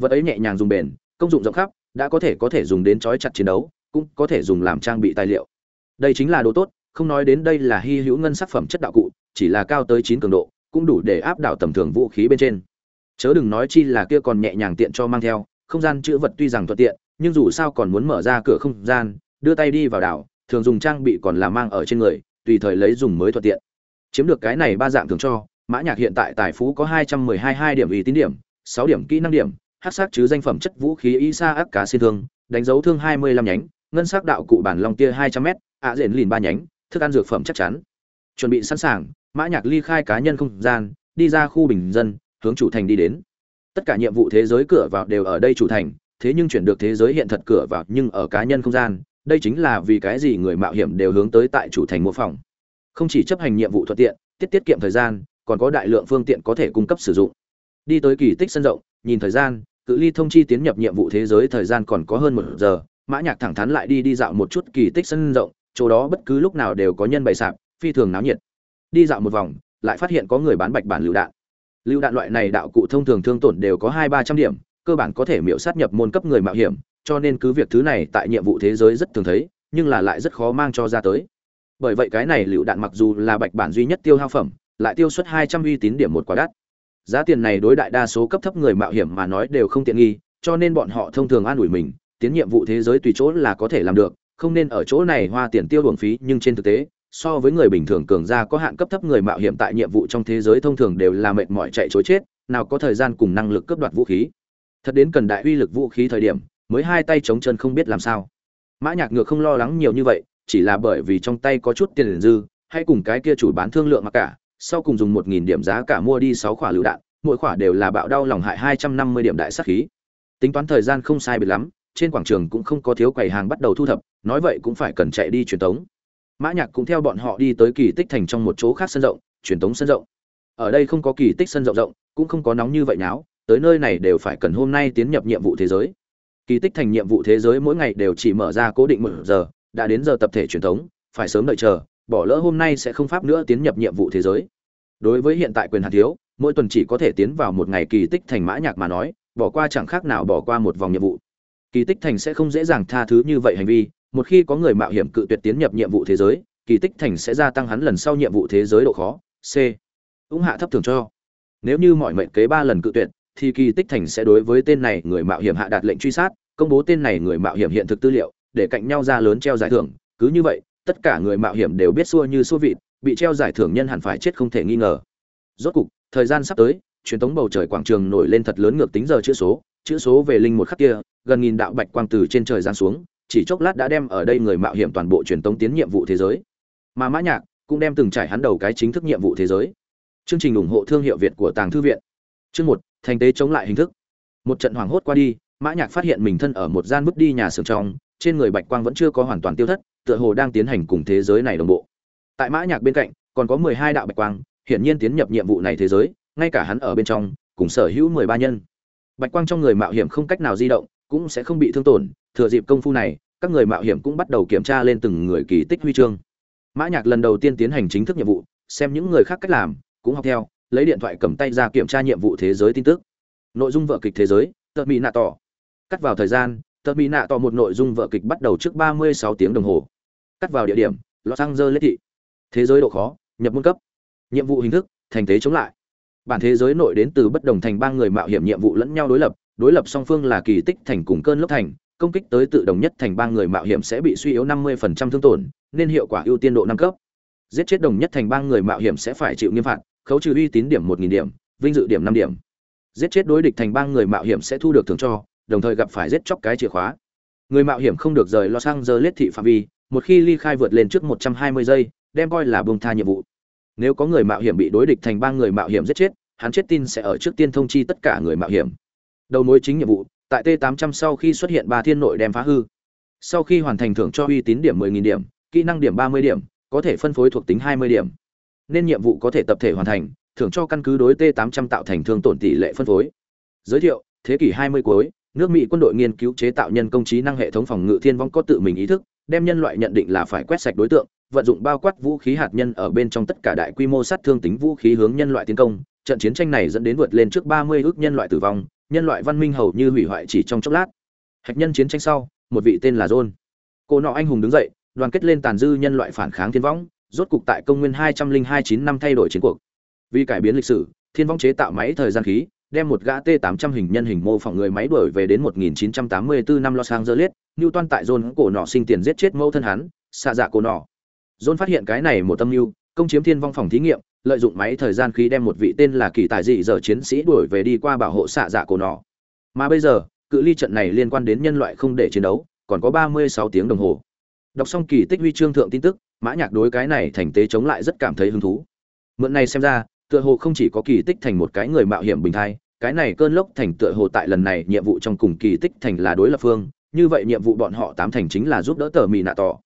Vật ấy nhẹ nhàng dùng bền, công dụng rộng khắp, đã có thể có thể dùng đến chói chặt chiến đấu, cũng có thể dùng làm trang bị tài liệu. Đây chính là đồ tốt, không nói đến đây là hy hữu ngân sắc phẩm chất đạo cụ, chỉ là cao tới chín cường độ, cũng đủ để áp đảo tầm thường vũ khí bên trên. Chớ đừng nói chi là kia còn nhẹ nhàng tiện cho mang theo, không gian chữ vật tuy rằng thuận tiện, nhưng dù sao còn muốn mở ra cửa không gian đưa tay đi vào đảo, thường dùng trang bị còn là mang ở trên người, tùy thời lấy dùng mới thuận tiện. Chiếm được cái này ba dạng thường cho, mã nhạc hiện tại tài phú có hai trăm mười hai hai điểm ý tín điểm, sáu điểm kỹ năng điểm hắc sắc chứ danh phẩm chất vũ khí y sa ác cá xin thương, đánh dấu thương hai mươi lăm nhánh, ngân sắc đạo cụ bản long tia hai trăm m ạ diện lìn ba nhánh, thức ăn dược phẩm chắc chắn. Chuẩn bị sẵn sàng, mã nhạc ly khai cá nhân không gian, đi ra khu bình dân, hướng chủ thành đi đến. Tất cả nhiệm vụ thế giới cửa vào đều ở đây chủ thành, thế nhưng chuyển được thế giới hiện thật cửa vào nhưng ở cá nhân không gian đây chính là vì cái gì người mạo hiểm đều hướng tới tại chủ thành mua phòng không chỉ chấp hành nhiệm vụ thuận tiện, tiết tiết kiệm thời gian, còn có đại lượng phương tiện có thể cung cấp sử dụng. Đi tới kỳ tích sân rộng, nhìn thời gian, cự ly thông chi tiến nhập nhiệm vụ thế giới thời gian còn có hơn một giờ, mã nhạc thẳng thắn lại đi đi dạo một chút kỳ tích sân rộng, chỗ đó bất cứ lúc nào đều có nhân bày sạp, phi thường náo nhiệt. Đi dạo một vòng, lại phát hiện có người bán bạch bản lựu đạn. Lựu đạn loại này đạo cụ thông thường thương tổn đều có hai ba trăm điểm, cơ bản có thể miễu sát nhập môn cấp người mạo hiểm cho nên cứ việc thứ này tại nhiệm vụ thế giới rất thường thấy, nhưng là lại rất khó mang cho ra tới. Bởi vậy cái này lựu đạn mặc dù là bạch bản duy nhất tiêu hao phẩm, lại tiêu suất hai trăm uy tín điểm một quả đắt. Giá tiền này đối đại đa số cấp thấp người mạo hiểm mà nói đều không tiện nghi, cho nên bọn họ thông thường an ủi mình, tiến nhiệm vụ thế giới tùy chỗ là có thể làm được, không nên ở chỗ này hoa tiền tiêu luồng phí, nhưng trên thực tế, so với người bình thường cường gia có hạn cấp thấp người mạo hiểm tại nhiệm vụ trong thế giới thông thường đều là mệt mỏi chạy chối chết, nào có thời gian cùng năng lực cướp đoạt vũ khí. Thật đến cần đại uy lực vũ khí thời điểm mới hai tay chống chân không biết làm sao. Mã nhạc ngược không lo lắng nhiều như vậy, chỉ là bởi vì trong tay có chút tiền dư, hay cùng cái kia chủ bán thương lượng mà cả, sau cùng dùng một nghìn điểm giá cả mua đi sáu quả lựu đạn, mỗi quả đều là bạo đau lòng hại hai trăm năm mươi điểm đại sát khí. Tính toán thời gian không sai biệt lắm, trên quảng trường cũng không có thiếu quầy hàng bắt đầu thu thập, nói vậy cũng phải cần chạy đi truyền tống. Mã nhạc cũng theo bọn họ đi tới kỳ tích thành trong một chỗ khác sân rộng, truyền tống sân rộng. Ở đây không có kỳ tích sân rộng rộng, cũng không có nóng như vậy nháo, tới nơi này đều phải cần hôm nay tiến nhập nhiệm vụ thế giới kỳ tích thành nhiệm vụ thế giới mỗi ngày đều chỉ mở ra cố định một giờ, đã đến giờ tập thể truyền thống, phải sớm đợi chờ, bỏ lỡ hôm nay sẽ không pháp nữa tiến nhập nhiệm vụ thế giới. Đối với hiện tại quyền hạt thiếu, mỗi tuần chỉ có thể tiến vào một ngày kỳ tích thành mã nhạc mà nói, bỏ qua chẳng khác nào bỏ qua một vòng nhiệm vụ. Kỳ tích thành sẽ không dễ dàng tha thứ như vậy hành vi, một khi có người mạo hiểm cự tuyệt tiến nhập nhiệm vụ thế giới, kỳ tích thành sẽ gia tăng hắn lần sau nhiệm vụ thế giới độ khó. C. Ung hạ thấp thường cho. Nếu như mọi mệnh kế ba lần cự tuyệt thì kỳ tích thành sẽ đối với tên này người mạo hiểm hạ đạt lệnh truy sát, công bố tên này người mạo hiểm hiện thực tư liệu, để cạnh nhau ra lớn treo giải thưởng. Cứ như vậy, tất cả người mạo hiểm đều biết xua như xua vịt, bị treo giải thưởng nhân hẳn phải chết không thể nghi ngờ. Rốt cục, thời gian sắp tới, truyền tống bầu trời quảng trường nổi lên thật lớn ngược tính giờ chữ số chữ số về linh một khắc kia, gần nghìn đạo bạch quang từ trên trời giáng xuống, chỉ chốc lát đã đem ở đây người mạo hiểm toàn bộ truyền tống tiến nhiệm vụ thế giới. Mà mã nhạc cũng đem từng trải hắn đầu cái chính thức nhiệm vụ thế giới. Chương trình ủng hộ thương hiệu việt của tàng thư viện. Chương một thành tế chống lại hình thức. Một trận hoảng hốt qua đi, mã nhạc phát hiện mình thân ở một gian vứt đi nhà xưởng trong, trên người bạch quang vẫn chưa có hoàn toàn tiêu thất, tựa hồ đang tiến hành cùng thế giới này đồng bộ. Tại mã nhạc bên cạnh, còn có mười hai đạo bạch quang, hiển nhiên tiến nhập nhiệm vụ này thế giới, ngay cả hắn ở bên trong, cùng sở hữu mười ba nhân. Bạch quang trong người mạo hiểm không cách nào di động, cũng sẽ không bị thương tổn, thừa dịp công phu này, các người mạo hiểm cũng bắt đầu kiểm tra lên từng người kỳ tích huy chương. Mã nhạc lần đầu tiên tiến hành chính thức nhiệm vụ, xem những người khác cách làm, cũng học theo lấy điện thoại cầm tay ra kiểm tra nhiệm vụ thế giới tin tức. Nội dung vở kịch thế giới, tờ mỹ nạ tỏ. Cắt vào thời gian, tờ mỹ nạ tỏ một nội dung vở kịch bắt đầu trước 36 tiếng đồng hồ. Cắt vào địa điểm, los angeles thị. Thế giới độ khó, nhập môn cấp. Nhiệm vụ hình thức, thành thế chống lại. Bản thế giới nội đến từ bất đồng thành ba người mạo hiểm nhiệm vụ lẫn nhau đối lập. Đối lập song phương là kỳ tích thành cùng cơn lốc thành. Công kích tới tự đồng nhất thành ba người mạo hiểm sẽ bị suy yếu 50% thương tổn, nên hiệu quả ưu tiên độ năm cấp. Giết chết đồng nhất thành ba người mạo hiểm sẽ phải chịu nghiêm phạt khấu trừ uy tín điểm một nghìn điểm, vinh dự điểm năm điểm. Giết chết đối địch thành ba người mạo hiểm sẽ thu được thưởng cho, đồng thời gặp phải giết chóc cái chìa khóa. Người mạo hiểm không được rời lo sang giờ lết thị phạm vi, một khi ly khai vượt lên trước một trăm hai mươi giây, đem coi là bông tha nhiệm vụ. Nếu có người mạo hiểm bị đối địch thành ba người mạo hiểm giết chết, hắn chết tin sẽ ở trước tiên thông chi tất cả người mạo hiểm. Đầu mối chính nhiệm vụ, tại t 800 sau khi xuất hiện ba thiên nội đem phá hư. Sau khi hoàn thành thưởng cho uy tín điểm 10.000 điểm, kỹ năng điểm 30 điểm, có thể phân phối thuộc tính 20 điểm nên nhiệm vụ có thể tập thể hoàn thành, thưởng cho căn cứ đối t 800 tạo thành thương tổn tỷ lệ phân phối. Giới thiệu, thế kỷ 20 cuối, nước mỹ quân đội nghiên cứu chế tạo nhân công trí năng hệ thống phòng ngự thiên vong có tự mình ý thức, đem nhân loại nhận định là phải quét sạch đối tượng, vận dụng bao quát vũ khí hạt nhân ở bên trong tất cả đại quy mô sát thương tính vũ khí hướng nhân loại tiến công. Trận chiến tranh này dẫn đến vượt lên trước 30 ước nhân loại tử vong, nhân loại văn minh hầu như hủy hoại chỉ trong chốc lát. Hạch nhân chiến tranh sau, một vị tên là john. Cô nọ anh hùng đứng dậy, đoàn kết lên tàn dư nhân loại phản kháng thiên vong rốt cục tại công nguyên 202 năm thay đổi chiến cuộc vì cải biến lịch sử thiên vong chế tạo máy thời gian khí đem một gã T800 hình nhân hình mô phỏng người máy đuổi về đến 1984 năm Los Angeles, Newton tại John cổ nọ sinh tiền giết chết mẫu thân hắn, xạ dạ cổ nọ. John phát hiện cái này một tâm mưu, công chiếm thiên vong phòng thí nghiệm, lợi dụng máy thời gian khí đem một vị tên là kỳ tài dị giờ chiến sĩ đuổi về đi qua bảo hộ xạ dạ cổ nọ. Mà bây giờ, cự ly trận này liên quan đến nhân loại không để chiến đấu, còn có 36 tiếng đồng hồ. Đọc xong kỳ tích huy chương thượng tin tức, Mã Nhạc đối cái này thành tế chống lại rất cảm thấy hứng thú. Mượn này xem ra, tựa hồ không chỉ có kỳ tích thành một cái người mạo hiểm bình thai cái này cơn lốc thành tựa hồ tại lần này nhiệm vụ trong cùng kỳ tích thành là đối lập phương như vậy nhiệm vụ bọn họ tám thành chính là giúp đỡ tờ mì nạ tỏ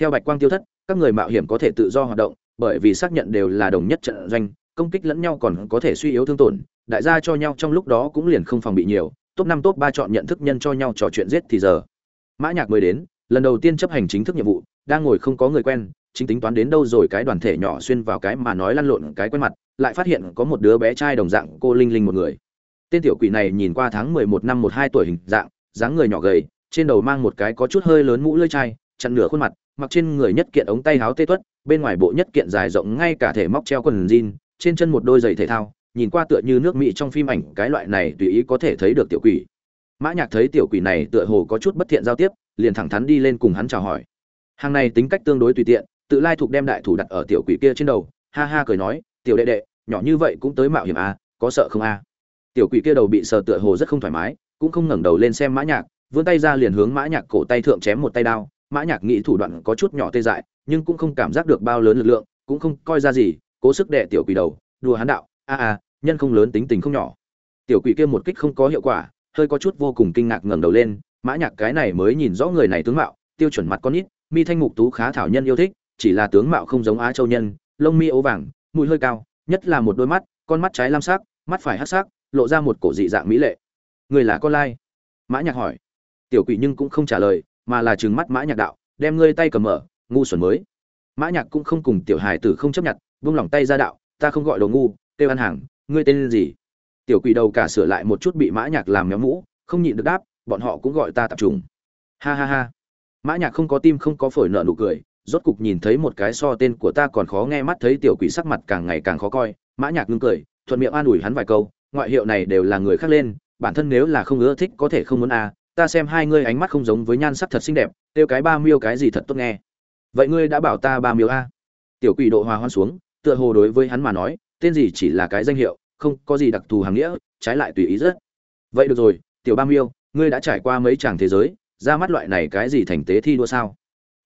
theo bạch quang tiêu thất các người mạo hiểm có thể tự do hoạt động bởi vì xác nhận đều là đồng nhất trận doanh công kích lẫn nhau còn có thể suy yếu thương tổn đại gia cho nhau trong lúc đó cũng liền không phòng bị nhiều top năm top ba chọn nhận thức nhân cho nhau trò chuyện giết thì giờ mã nhạc mới đến lần đầu tiên chấp hành chính thức nhiệm vụ, đang ngồi không có người quen, chính tính toán đến đâu rồi cái đoàn thể nhỏ xuyên vào cái mà nói lăn lộn cái quen mặt, lại phát hiện có một đứa bé trai đồng dạng cô linh linh một người. Tên tiểu quỷ này nhìn qua tháng mười một năm một hai tuổi hình dạng, dáng người nhỏ gầy, trên đầu mang một cái có chút hơi lớn mũ lưỡi chai, chặn nửa khuôn mặt, mặc trên người nhất kiện ống tay áo tê tuất, bên ngoài bộ nhất kiện dài rộng ngay cả thể móc treo quần jean, trên chân một đôi giày thể thao, nhìn qua tựa như nước mỹ trong phim ảnh, cái loại này tùy ý có thể thấy được tiểu quỷ. Mã nhạc thấy tiểu quỷ này tựa hồ có chút bất thiện giao tiếp liền thẳng thắn đi lên cùng hắn chào hỏi. Hàng này tính cách tương đối tùy tiện tự lai thuộc đem đại thủ đặt ở tiểu quỷ kia trên đầu ha ha cười nói tiểu đệ đệ nhỏ như vậy cũng tới mạo hiểm à, có sợ không a à? tiểu quỷ kia đầu bị sờ tựa hồ rất không thoải mái cũng không ngẩng đầu lên xem mã nhạc vươn tay ra liền hướng mã nhạc cổ tay thượng chém một tay đao. Mã nhạc nghĩ thủ đoạn có chút nhỏ tê dại nhưng cũng không cảm giác được bao lớn lực lượng cũng không coi ra gì cố sức đè tiểu quỷ đầu đùa hắn đạo a a nhân không lớn tính tình không nhỏ. Tiểu quỷ kia một kích không có hiệu quả hơi có chút vô cùng kinh ngạc ngẩng đầu lên mã nhạc cái này mới nhìn rõ người này tướng mạo, tiêu chuẩn mặt con nít, mi thanh mục tú khá thảo nhân yêu thích, chỉ là tướng mạo không giống á châu nhân, lông mi ố vàng, mũi hơi cao, nhất là một đôi mắt, con mắt trái lam sắc, mắt phải hắc sắc, lộ ra một cổ dị dạng mỹ lệ. Người là con lai? Mã nhạc hỏi. Tiểu quỷ nhưng cũng không trả lời, mà là trừng mắt mã nhạc đạo, đem ngươi tay cầm mở, ngu xuẩn mới. Mã nhạc cũng không cùng tiểu hài tử không chấp nhận, buông lỏng tay ra đạo, ta không gọi đồ ngu tiêu ăn hàng, ngươi tên gì? Tiểu quỷ đầu cả sửa lại một chút bị mã nhạc làm méo mũ, không nhịn được đáp bọn họ cũng gọi ta tạp trùng. Ha ha ha. Mã nhạc không có tim không có phổi nợ nụ cười, rốt cục nhìn thấy một cái so tên của ta còn khó nghe mắt thấy tiểu quỷ sắc mặt càng ngày càng khó coi. Mã nhạc ngưng cười, thuận miệng an ủi hắn vài câu, ngoại hiệu này đều là người khác lên, bản thân nếu là không ưa thích có thể không muốn à ta xem hai ngươi ánh mắt không giống với nhan sắc thật xinh đẹp tiêu cái ba miêu cái gì thật tốt nghe. Vậy ngươi đã bảo ta ba miêu a à? tiểu quỷ độ hòa hoan xuống, tựa hồ đối với hắn mà nói, tên gì chỉ là cái danh hiệu, không có gì đặc thù hàng nghĩa, trái lại tùy ý rất. Vậy được rồi, tiểu ba miêu ngươi đã trải qua mấy chàng thế giới, ra mắt loại này cái gì thành tế thi đua sao?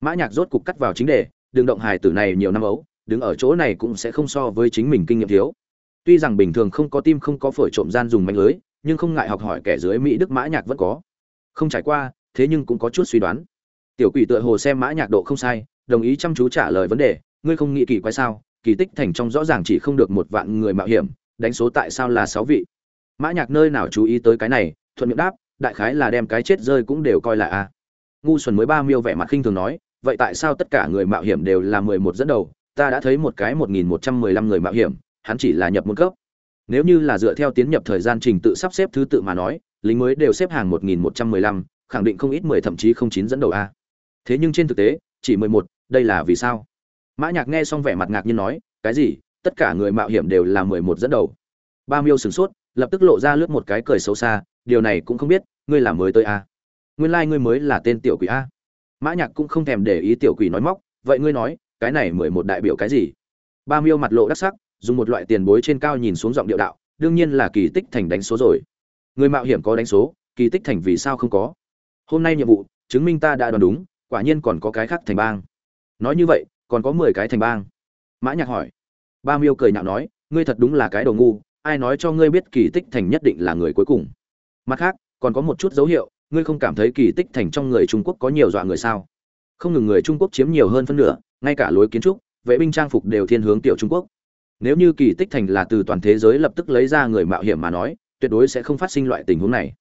Mã nhạc rốt cục cắt vào chính đề đường động hài tử này nhiều năm ấu, đứng ở chỗ này cũng sẽ không so với chính mình kinh nghiệm thiếu. Tuy rằng bình thường không có tim không có phổi trộm gian dùng manh lưới, nhưng không ngại học hỏi kẻ dưới mỹ đức mã nhạc vẫn có. Không trải qua, thế nhưng cũng có chút suy đoán. Tiểu quỷ tựa hồ xem mã nhạc độ không sai, đồng ý chăm chú trả lời vấn đề, ngươi không nghĩ kỳ quái sao? Kỳ tích thành trong rõ ràng chỉ không được một vạn người mạo hiểm, đánh số tại sao là sáu vị? Mã nhạc nơi nào chú ý tới cái này, thuận miệng đáp đại khái là đem cái chết rơi cũng đều coi là a. Ngu xuẩn mới ba miêu vẻ mặt khinh thường nói, vậy tại sao tất cả người mạo hiểm đều là mười một dẫn đầu? Ta đã thấy một cái một nghìn một trăm mười lăm người mạo hiểm, hắn chỉ là nhập một cấp. Nếu như là dựa theo tiến nhập thời gian trình tự sắp xếp thứ tự mà nói, lính mới đều xếp hàng một nghìn một trăm mười lăm, khẳng định không ít mười, thậm chí không chín dẫn đầu a. Thế nhưng trên thực tế, chỉ mười một, đây là vì sao? Mã nhạc nghe xong vẻ mặt ngạc nhiên nói, cái gì? Tất cả người mạo hiểm đều là mười một dẫn đầu. Ba miêu sửng sốt, lập tức lộ ra lướt một cái cười xấu xa điều này cũng không biết, ngươi là mới tới a. Nguyên lai ngươi mới là tên tiểu quỷ a. Mã nhạc cũng không thèm để ý tiểu quỷ nói móc, vậy ngươi nói, cái này mười một đại biểu cái gì? Ba miêu mặt lộ đắc sắc, dùng một loại tiền bối trên cao nhìn xuống giọng điệu đạo, đương nhiên là kỳ tích thành đánh số rồi. Người mạo hiểm có đánh số, kỳ tích thành vì sao không có? Hôm nay nhiệm vụ, chứng minh ta đã đoán đúng, quả nhiên còn có cái khác thành bang. Nói như vậy, còn có mười cái thành bang. Mã nhạc hỏi. Ba miêu cười nhạo nói, ngươi thật đúng là cái đồ ngu, ai nói cho ngươi biết kỳ tích thành nhất định là người cuối cùng? Mặt khác, còn có một chút dấu hiệu, ngươi không cảm thấy kỳ tích thành trong người trung quốc có nhiều dọa người sao? Không ngừng người trung quốc chiếm nhiều hơn phân nửa, ngay cả lối kiến trúc, vệ binh trang phục đều thiên hướng tiểu trung quốc. Nếu như kỳ tích thành là từ toàn thế giới lập tức lấy ra người mạo hiểm mà nói, tuyệt đối sẽ không phát sinh loại tình huống này.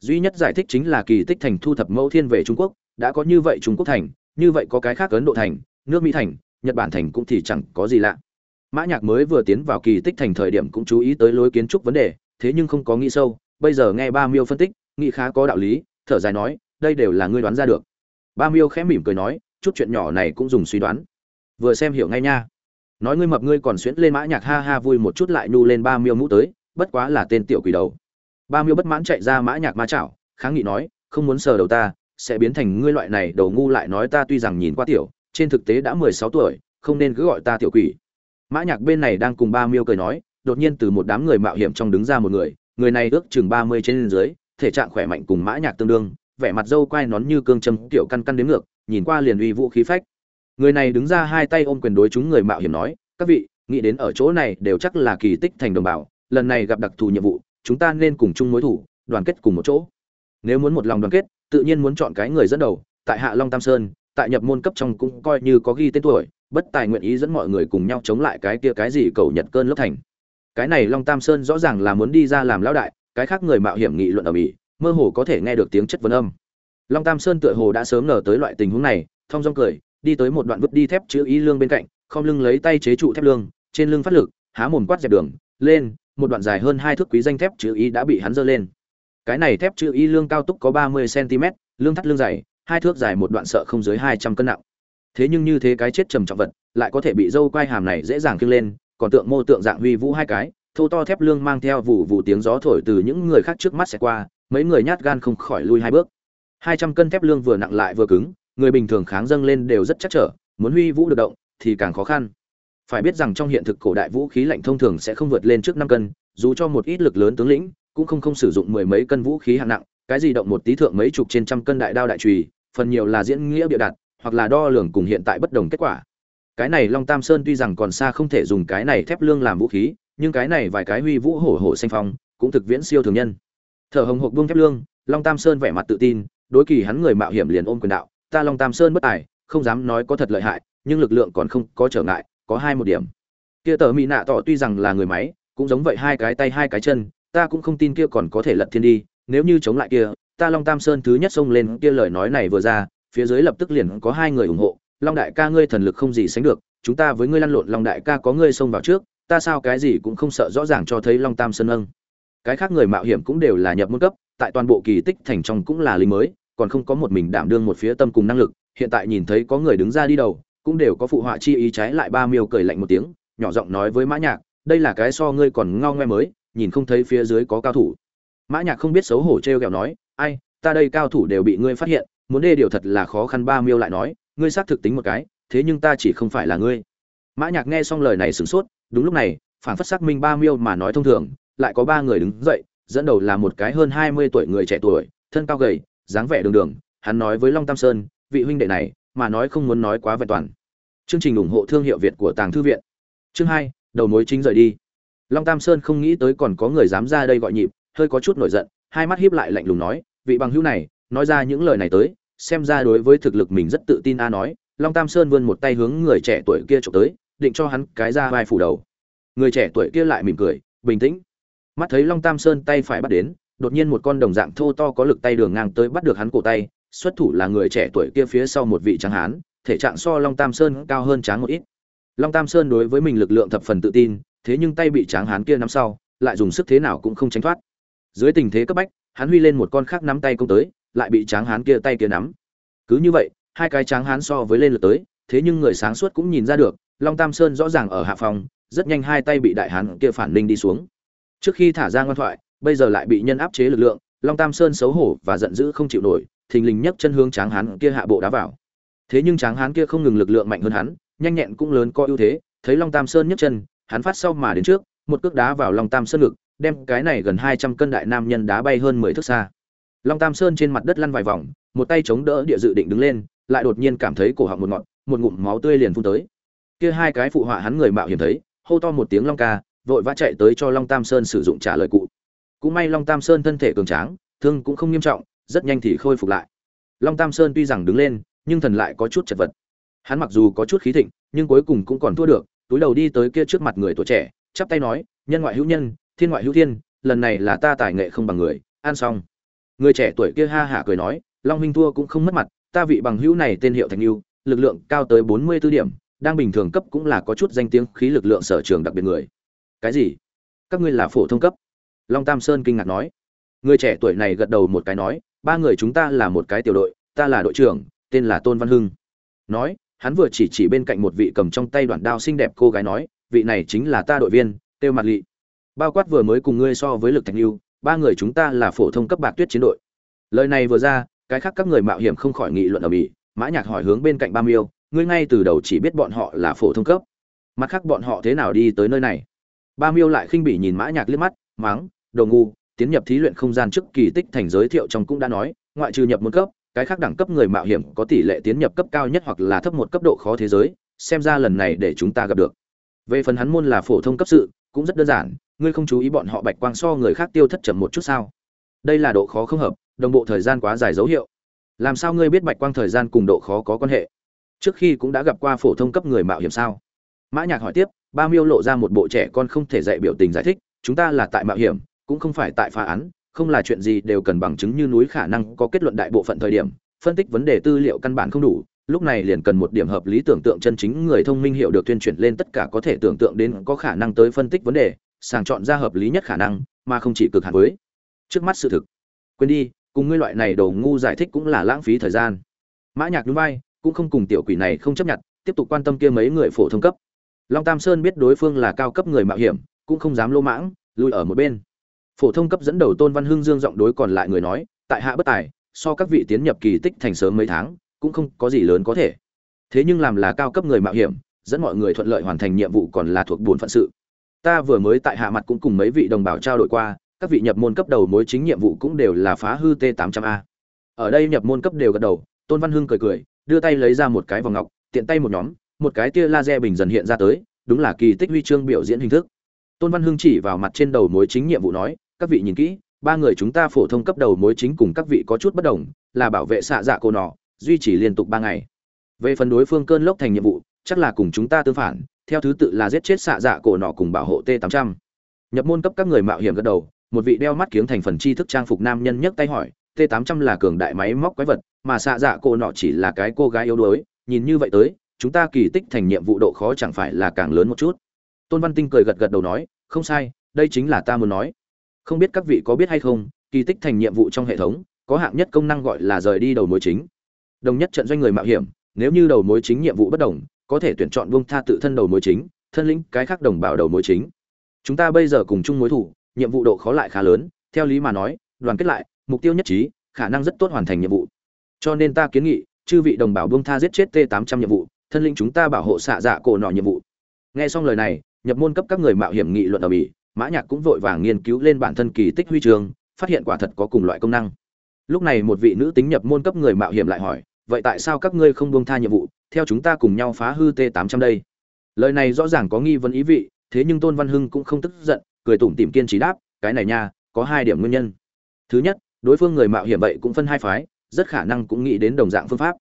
Duy nhất giải thích chính là kỳ tích thành thu thập mẫu thiên về trung quốc, đã có như vậy trung quốc thành, như vậy có cái khác ấn độ thành, nước mỹ thành, nhật bản thành cũng thì chẳng có gì lạ. Mã nhạc mới vừa tiến vào kỳ tích thành thời điểm cũng chú ý tới lối kiến trúc vấn đề, thế nhưng không có nghĩ sâu bây giờ nghe ba miêu phân tích, nghĩ khá có đạo lý, thở dài nói, đây đều là ngươi đoán ra được. Ba miêu khẽ mỉm cười nói, chút chuyện nhỏ này cũng dùng suy đoán. Vừa xem hiểu ngay nha. Nói ngươi mập ngươi còn xuyễn lên mã nhạc ha ha vui một chút lại nu lên ba miêu mũ tới, bất quá là tên tiểu quỷ đầu. Ba miêu bất mãn chạy ra mã nhạc ma chảo, kháng nghị nói, không muốn sờ đầu ta, sẽ biến thành ngươi loại này đầu ngu lại nói ta tuy rằng nhìn qua tiểu, trên thực tế đã mười sáu tuổi, không nên cứ gọi ta tiểu quỷ. Mã nhạc bên này đang cùng ba miêu cười nói, đột nhiên từ một đám người mạo hiểm trong đứng ra một người người này ước chừng ba mươi trên dưới, thể trạng khỏe mạnh cùng mã nhạc tương đương, vẻ mặt dâu quai nón như cương châm tiểu căn căn đến ngược, nhìn qua liền uy vũ khí phách. Người này đứng ra hai tay ôm quyền đối chúng người mạo hiểm nói, các vị, nghĩ đến ở chỗ này đều chắc là kỳ tích thành đồng bào, lần này gặp đặc thù nhiệm vụ, chúng ta nên cùng chung mối thủ, đoàn kết cùng một chỗ. Nếu muốn một lòng đoàn kết, tự nhiên muốn chọn cái người dẫn đầu, tại hạ long tam sơn, tại nhập môn cấp trong cũng coi như có ghi tên tuổi, bất tài nguyện ý dẫn mọi người cùng nhau chống lại cái kia cái gì cầu nhật cơn lốc thành cái này long tam sơn rõ ràng là muốn đi ra làm lão đại, cái khác người mạo hiểm nghị luận ở mỹ, mơ hồ có thể nghe được tiếng chất vấn âm. Long tam sơn tựa hồ đã sớm ngờ tới loại tình huống này, thong dong cười, đi tới một đoạn vứt đi thép chữ y lương bên cạnh không lưng lấy tay chế trụ thép lương, trên lưng phát lực, há mồm quát dẹp đường, lên, một đoạn dài hơn hai thước quý danh thép chữ y đã bị hắn giơ lên. Cái này thép chữ y lương cao túc có ba mươi cm lương thắt lương dày, hai thước dài một đoạn sợ không dưới hai trăm cân nặng. Thế nhưng như thế cái chết trầm trọng vật, lại có thể bị dâu quai hàm này dễ dàng khiêng lên còn tượng mô tượng dạng huy vũ hai cái, thô to thép lương mang theo vụ vụ tiếng gió thổi từ những người khác trước mắt sẽ qua, mấy người nhát gan không khỏi lui hai bước. Hai trăm cân thép lương vừa nặng lại vừa cứng, người bình thường kháng dâng lên đều rất chắc trở, muốn huy vũ được động thì càng khó khăn. Phải biết rằng trong hiện thực cổ đại vũ khí lạnh thông thường sẽ không vượt lên trước năm cân, dù cho một ít lực lớn tướng lĩnh cũng không không sử dụng mười mấy cân vũ khí hạng nặng, cái gì động một tí thượng mấy chục trên trăm cân đại đao đại trùy, phần nhiều là diễn nghĩa bịa đặt, hoặc là đo lường cùng hiện tại bất đồng kết quả cái này long tam sơn tuy rằng còn xa không thể dùng cái này thép lương làm vũ khí, nhưng cái này vài cái huy vũ hổ hổ xanh phong, cũng thực viễn siêu thường nhân. Thở hồng hộc buông thép lương, long tam sơn vẻ mặt tự tin, đối kỳ hắn người mạo hiểm liền ôm quyền đạo, ta long tam sơn bất tài, không dám nói có thật lợi hại, nhưng lực lượng còn không có trở ngại, có hai một điểm. Kia tờ mỹ nạ tỏ tuy rằng là người máy, cũng giống vậy hai cái tay hai cái chân, ta cũng không tin kia còn có thể lật thiên đi, nếu như chống lại kia, ta long tam sơn thứ nhất xông lên, kia lời nói này vừa ra, phía dưới lập tức liền có hai người ủng hộ long đại ca ngươi thần lực không gì sánh được, chúng ta với ngươi lăn lộn, long đại ca có ngươi xông vào trước, ta sao cái gì cũng không sợ rõ ràng cho thấy long tam sơn âng cái khác người mạo hiểm cũng đều là nhập môn cấp, tại toàn bộ kỳ tích thành trong cũng là lính mới, còn không có một mình đảm đương một phía tâm cùng năng lực, hiện tại nhìn thấy có người đứng ra đi đầu, cũng đều có phụ họa chi ý trái lại ba miêu cười lạnh một tiếng, nhỏ giọng nói với mã nhạc, đây là cái so ngươi còn ngao ngoe mới, nhìn không thấy phía dưới có cao thủ. Mã nhạc không biết xấu hổ treo kẹo nói, ai, ta đây cao thủ đều bị ngươi phát hiện, muốn đê điều thật là khó khăn ba miêu lại nói ngươi xác thực tính một cái, thế nhưng ta chỉ không phải là ngươi. Mã nhạc nghe xong lời này sửng sốt, đúng lúc này, phản phất xác minh ba miêu mà nói thông thường, lại có ba người đứng dậy, dẫn đầu là một cái hơn hai mươi tuổi người trẻ tuổi, thân cao gầy, dáng vẻ đường đường, hắn nói với long tam sơn, vị huynh đệ này, mà nói không muốn nói quá vẹn toàn. Chương trình ủng hộ thương hiệu việt của tàng thư viện. Chương hai, đầu mối chính rời đi. Long tam sơn không nghĩ tới còn có người dám ra đây gọi nhịp, hơi có chút nổi giận, hai mắt hiếp lại lạnh lùng nói, vị bằng hữu này, nói ra những lời này tới xem ra đối với thực lực mình rất tự tin a nói, long tam sơn vươn một tay hướng người trẻ tuổi kia trộm tới, định cho hắn cái ra vai phủ đầu. Người trẻ tuổi kia lại mỉm cười, bình tĩnh. Mắt thấy long tam sơn tay phải bắt đến, đột nhiên một con đồng dạng thô to có lực tay đường ngang tới bắt được hắn cổ tay, xuất thủ là người trẻ tuổi kia phía sau một vị tráng hán, thể trạng so long tam sơn cao hơn tráng một ít. Long tam sơn đối với mình lực lượng thập phần tự tin, thế nhưng tay bị tráng hán kia nắm sau, lại dùng sức thế nào cũng không tránh thoát. Dưới tình thế cấp bách, hắn huy lên một con khác nắm tay công tới lại bị tráng hán kia tay kia nắm. Cứ như vậy, hai cái tráng hán so với lên lượt tới, thế nhưng người sáng suốt cũng nhìn ra được, long tam sơn rõ ràng ở hạ phòng, rất nhanh hai tay bị đại hán kia phản ninh đi xuống. Trước khi thả ra ngoan thoại, bây giờ lại bị nhân áp chế lực lượng, long tam sơn xấu hổ và giận dữ không chịu nổi, thình lình nhấc chân hướng tráng hán kia hạ bộ đá vào. Thế nhưng tráng hán kia không ngừng lực lượng mạnh hơn hắn, nhanh nhẹn cũng lớn có ưu thế, thấy long tam sơn nhấc chân, hắn phát sau mà đến trước, một cước đá vào long tam sơn ngực, đem cái này gần hai trăm cân đại nam nhân đá bay hơn mười thước xa long tam sơn trên mặt đất lăn vài vòng, một tay chống đỡ địa dự định đứng lên, lại đột nhiên cảm thấy cổ họng một ngọn, một ngụm máu tươi liền phun tới. Kia hai cái phụ họa hắn người mạo hiểm thấy, hô to một tiếng long ca, vội vã chạy tới cho long tam sơn sử dụng trả lời cụ. Cũng may long tam sơn thân thể cường tráng, thương cũng không nghiêm trọng, rất nhanh thì khôi phục lại. Long tam sơn tuy rằng đứng lên, nhưng thần lại có chút chật vật. Hắn mặc dù có chút khí thịnh, nhưng cuối cùng cũng còn thua được, túi đầu đi tới kia trước mặt người tuổi trẻ, chắp tay nói, nhân ngoại hữu nhân, thiên ngoại hữu thiên, lần này là ta tài nghệ không bằng người, ăn xong người trẻ tuổi kia ha hả cười nói, long huynh thua cũng không mất mặt, ta vị bằng hữu này tên hiệu thành yêu lực lượng cao tới bốn mươi 44 điểm, đang bình thường cấp cũng là có chút danh tiếng khí lực lượng sở trường đặc biệt người. Cái gì? Các ngươi là phổ thông cấp? Long tam sơn kinh ngạc nói. Người trẻ tuổi này gật đầu một cái nói, ba người chúng ta là một cái tiểu đội, ta là đội trưởng, tên là tôn văn hưng. Nói, hắn vừa chỉ chỉ bên cạnh một vị cầm trong tay đoạn đao xinh đẹp cô gái nói, vị này chính là ta đội viên tiêu mặt lỵ bao quát vừa mới cùng ngươi so với lực thành yêu ba người chúng ta là phổ thông cấp bạc tuyết chiến đội. Lời này vừa ra, cái khác các người mạo hiểm không khỏi nghị luận ở mỹ, mã nhạc hỏi hướng bên cạnh ba miêu, ngươi ngay từ đầu chỉ biết bọn họ là phổ thông cấp. Mặt khác bọn họ thế nào đi tới nơi này? Ba miêu lại khinh bỉ nhìn mã nhạc liếc mắt, mắng, đồ ngu, tiến nhập thí luyện không gian trước kỳ tích thành giới thiệu trong cũng đã nói, ngoại trừ nhập một cấp, cái khác đẳng cấp người mạo hiểm có tỷ lệ tiến nhập cấp cao nhất hoặc là thấp một cấp độ khó thế giới, xem ra lần này để chúng ta gặp được. Về phần hắn môn là phổ thông cấp sự, cũng rất đơn giản ngươi không chú ý bọn họ bạch quang so người khác tiêu thất chậm một chút sao? Đây là độ khó không hợp, đồng bộ thời gian quá dài dấu hiệu. Làm sao ngươi biết bạch quang thời gian cùng độ khó có quan hệ? Trước khi cũng đã gặp qua phổ thông cấp người mạo hiểm sao? Mã nhạc hỏi tiếp, ba miêu lộ ra một bộ trẻ con không thể dạy biểu tình giải thích, chúng ta là tại mạo hiểm, cũng không phải tại phá án, không là chuyện gì đều cần bằng chứng như núi khả năng có kết luận đại bộ phận thời điểm, phân tích vấn đề tư liệu căn bản không đủ, lúc này liền cần một điểm hợp lý tưởng tượng chân chính người thông minh hiểu được tuyên truyền lên tất cả có thể tưởng tượng đến có khả năng tới phân tích vấn đề sàng chọn ra hợp lý nhất khả năng, mà không chỉ cực hạn với. Trước mắt sự thực. Quên đi, cùng ngươi loại này đồ ngu giải thích cũng là lãng phí thời gian. Mã nhạc nhún vai, cũng không cùng tiểu quỷ này không chấp nhận, tiếp tục quan tâm kia mấy người phổ thông cấp. Long tam sơn biết đối phương là cao cấp người mạo hiểm, cũng không dám lô mãng, lùi ở một bên. Phổ thông cấp dẫn đầu tôn văn hưng dương giọng đối còn lại người nói, tại hạ bất tài, so các vị tiến nhập kỳ tích thành sớm mấy tháng, cũng không có gì lớn có thể. Thế nhưng làm là cao cấp người mạo hiểm, dẫn mọi người thuận lợi hoàn thành nhiệm vụ còn là thuộc buồn phận sự ta vừa mới tại hạ mặt cũng cùng mấy vị đồng bào trao đổi qua, các vị nhập môn cấp đầu mối chính nhiệm vụ cũng đều là phá hư t 800 a. Ở đây nhập môn cấp đều gật đầu, tôn văn hưng cười cười, đưa tay lấy ra một cái vòng ngọc, tiện tay một nhóm, một cái tia laser bình dần hiện ra tới, đúng là kỳ tích huy chương biểu diễn hình thức. Tôn văn hưng chỉ vào mặt trên đầu mối chính nhiệm vụ nói, các vị nhìn kỹ, ba người chúng ta phổ thông cấp đầu mối chính cùng các vị có chút bất đồng, là bảo vệ xạ dạ cô nọ, duy trì liên tục ba ngày. Về phần đối phương cơn lốc thành nhiệm vụ, chắc là cùng chúng ta tương phản theo thứ tự là giết chết xạ dạ cổ nọ cùng bảo hộ t 800 nhập môn cấp các người mạo hiểm gật đầu, một vị đeo mắt kiếng thành phần tri thức trang phục nam nhân nhấc tay hỏi t 800 là cường đại máy móc quái vật, mà xạ dạ cô nọ chỉ là cái cô gái yếu đuối, nhìn như vậy tới, chúng ta kỳ tích thành nhiệm vụ độ khó chẳng phải là càng lớn một chút. Tôn văn tinh cười gật gật đầu nói, không sai, đây chính là ta muốn nói. Không biết các vị có biết hay không, kỳ tích thành nhiệm vụ trong hệ thống, có hạng nhất công năng gọi là rời đi đầu mối chính. Đồng nhất trận doanh người mạo hiểm, nếu như đầu mối chính nhiệm vụ bất đồng có thể tuyển chọn buông tha tự thân đầu mối chính thân lĩnh cái khác đồng bào đầu mối chính. Chúng ta bây giờ cùng chung mối thủ nhiệm vụ độ khó lại khá lớn theo lý mà nói đoàn kết lại mục tiêu nhất trí khả năng rất tốt hoàn thành nhiệm vụ. Cho nên ta kiến nghị chư vị đồng bào buông tha giết chết t 800 nhiệm vụ thân lĩnh chúng ta bảo hộ xạ dạ cổ nọ nhiệm vụ. Nghe xong lời này nhập môn cấp các người mạo hiểm nghị luận ở ĩ, mã nhạc cũng vội vàng nghiên cứu lên bản thân kỳ tích huy chương phát hiện quả thật có cùng loại công năng. Lúc này một vị nữ tính nhập môn cấp người mạo hiểm lại hỏi vậy tại sao các ngươi không buông tha nhiệm vụ? Theo chúng ta cùng nhau phá hư t 800 đây. Lời này rõ ràng có nghi vấn ý vị, thế nhưng tôn văn hưng cũng không tức giận, cười tủm tỉm kiên trì đáp, cái này nha, có hai điểm nguyên nhân. Thứ nhất, đối phương người mạo hiểm vậy cũng phân hai phái, rất khả năng cũng nghĩ đến đồng dạng phương pháp.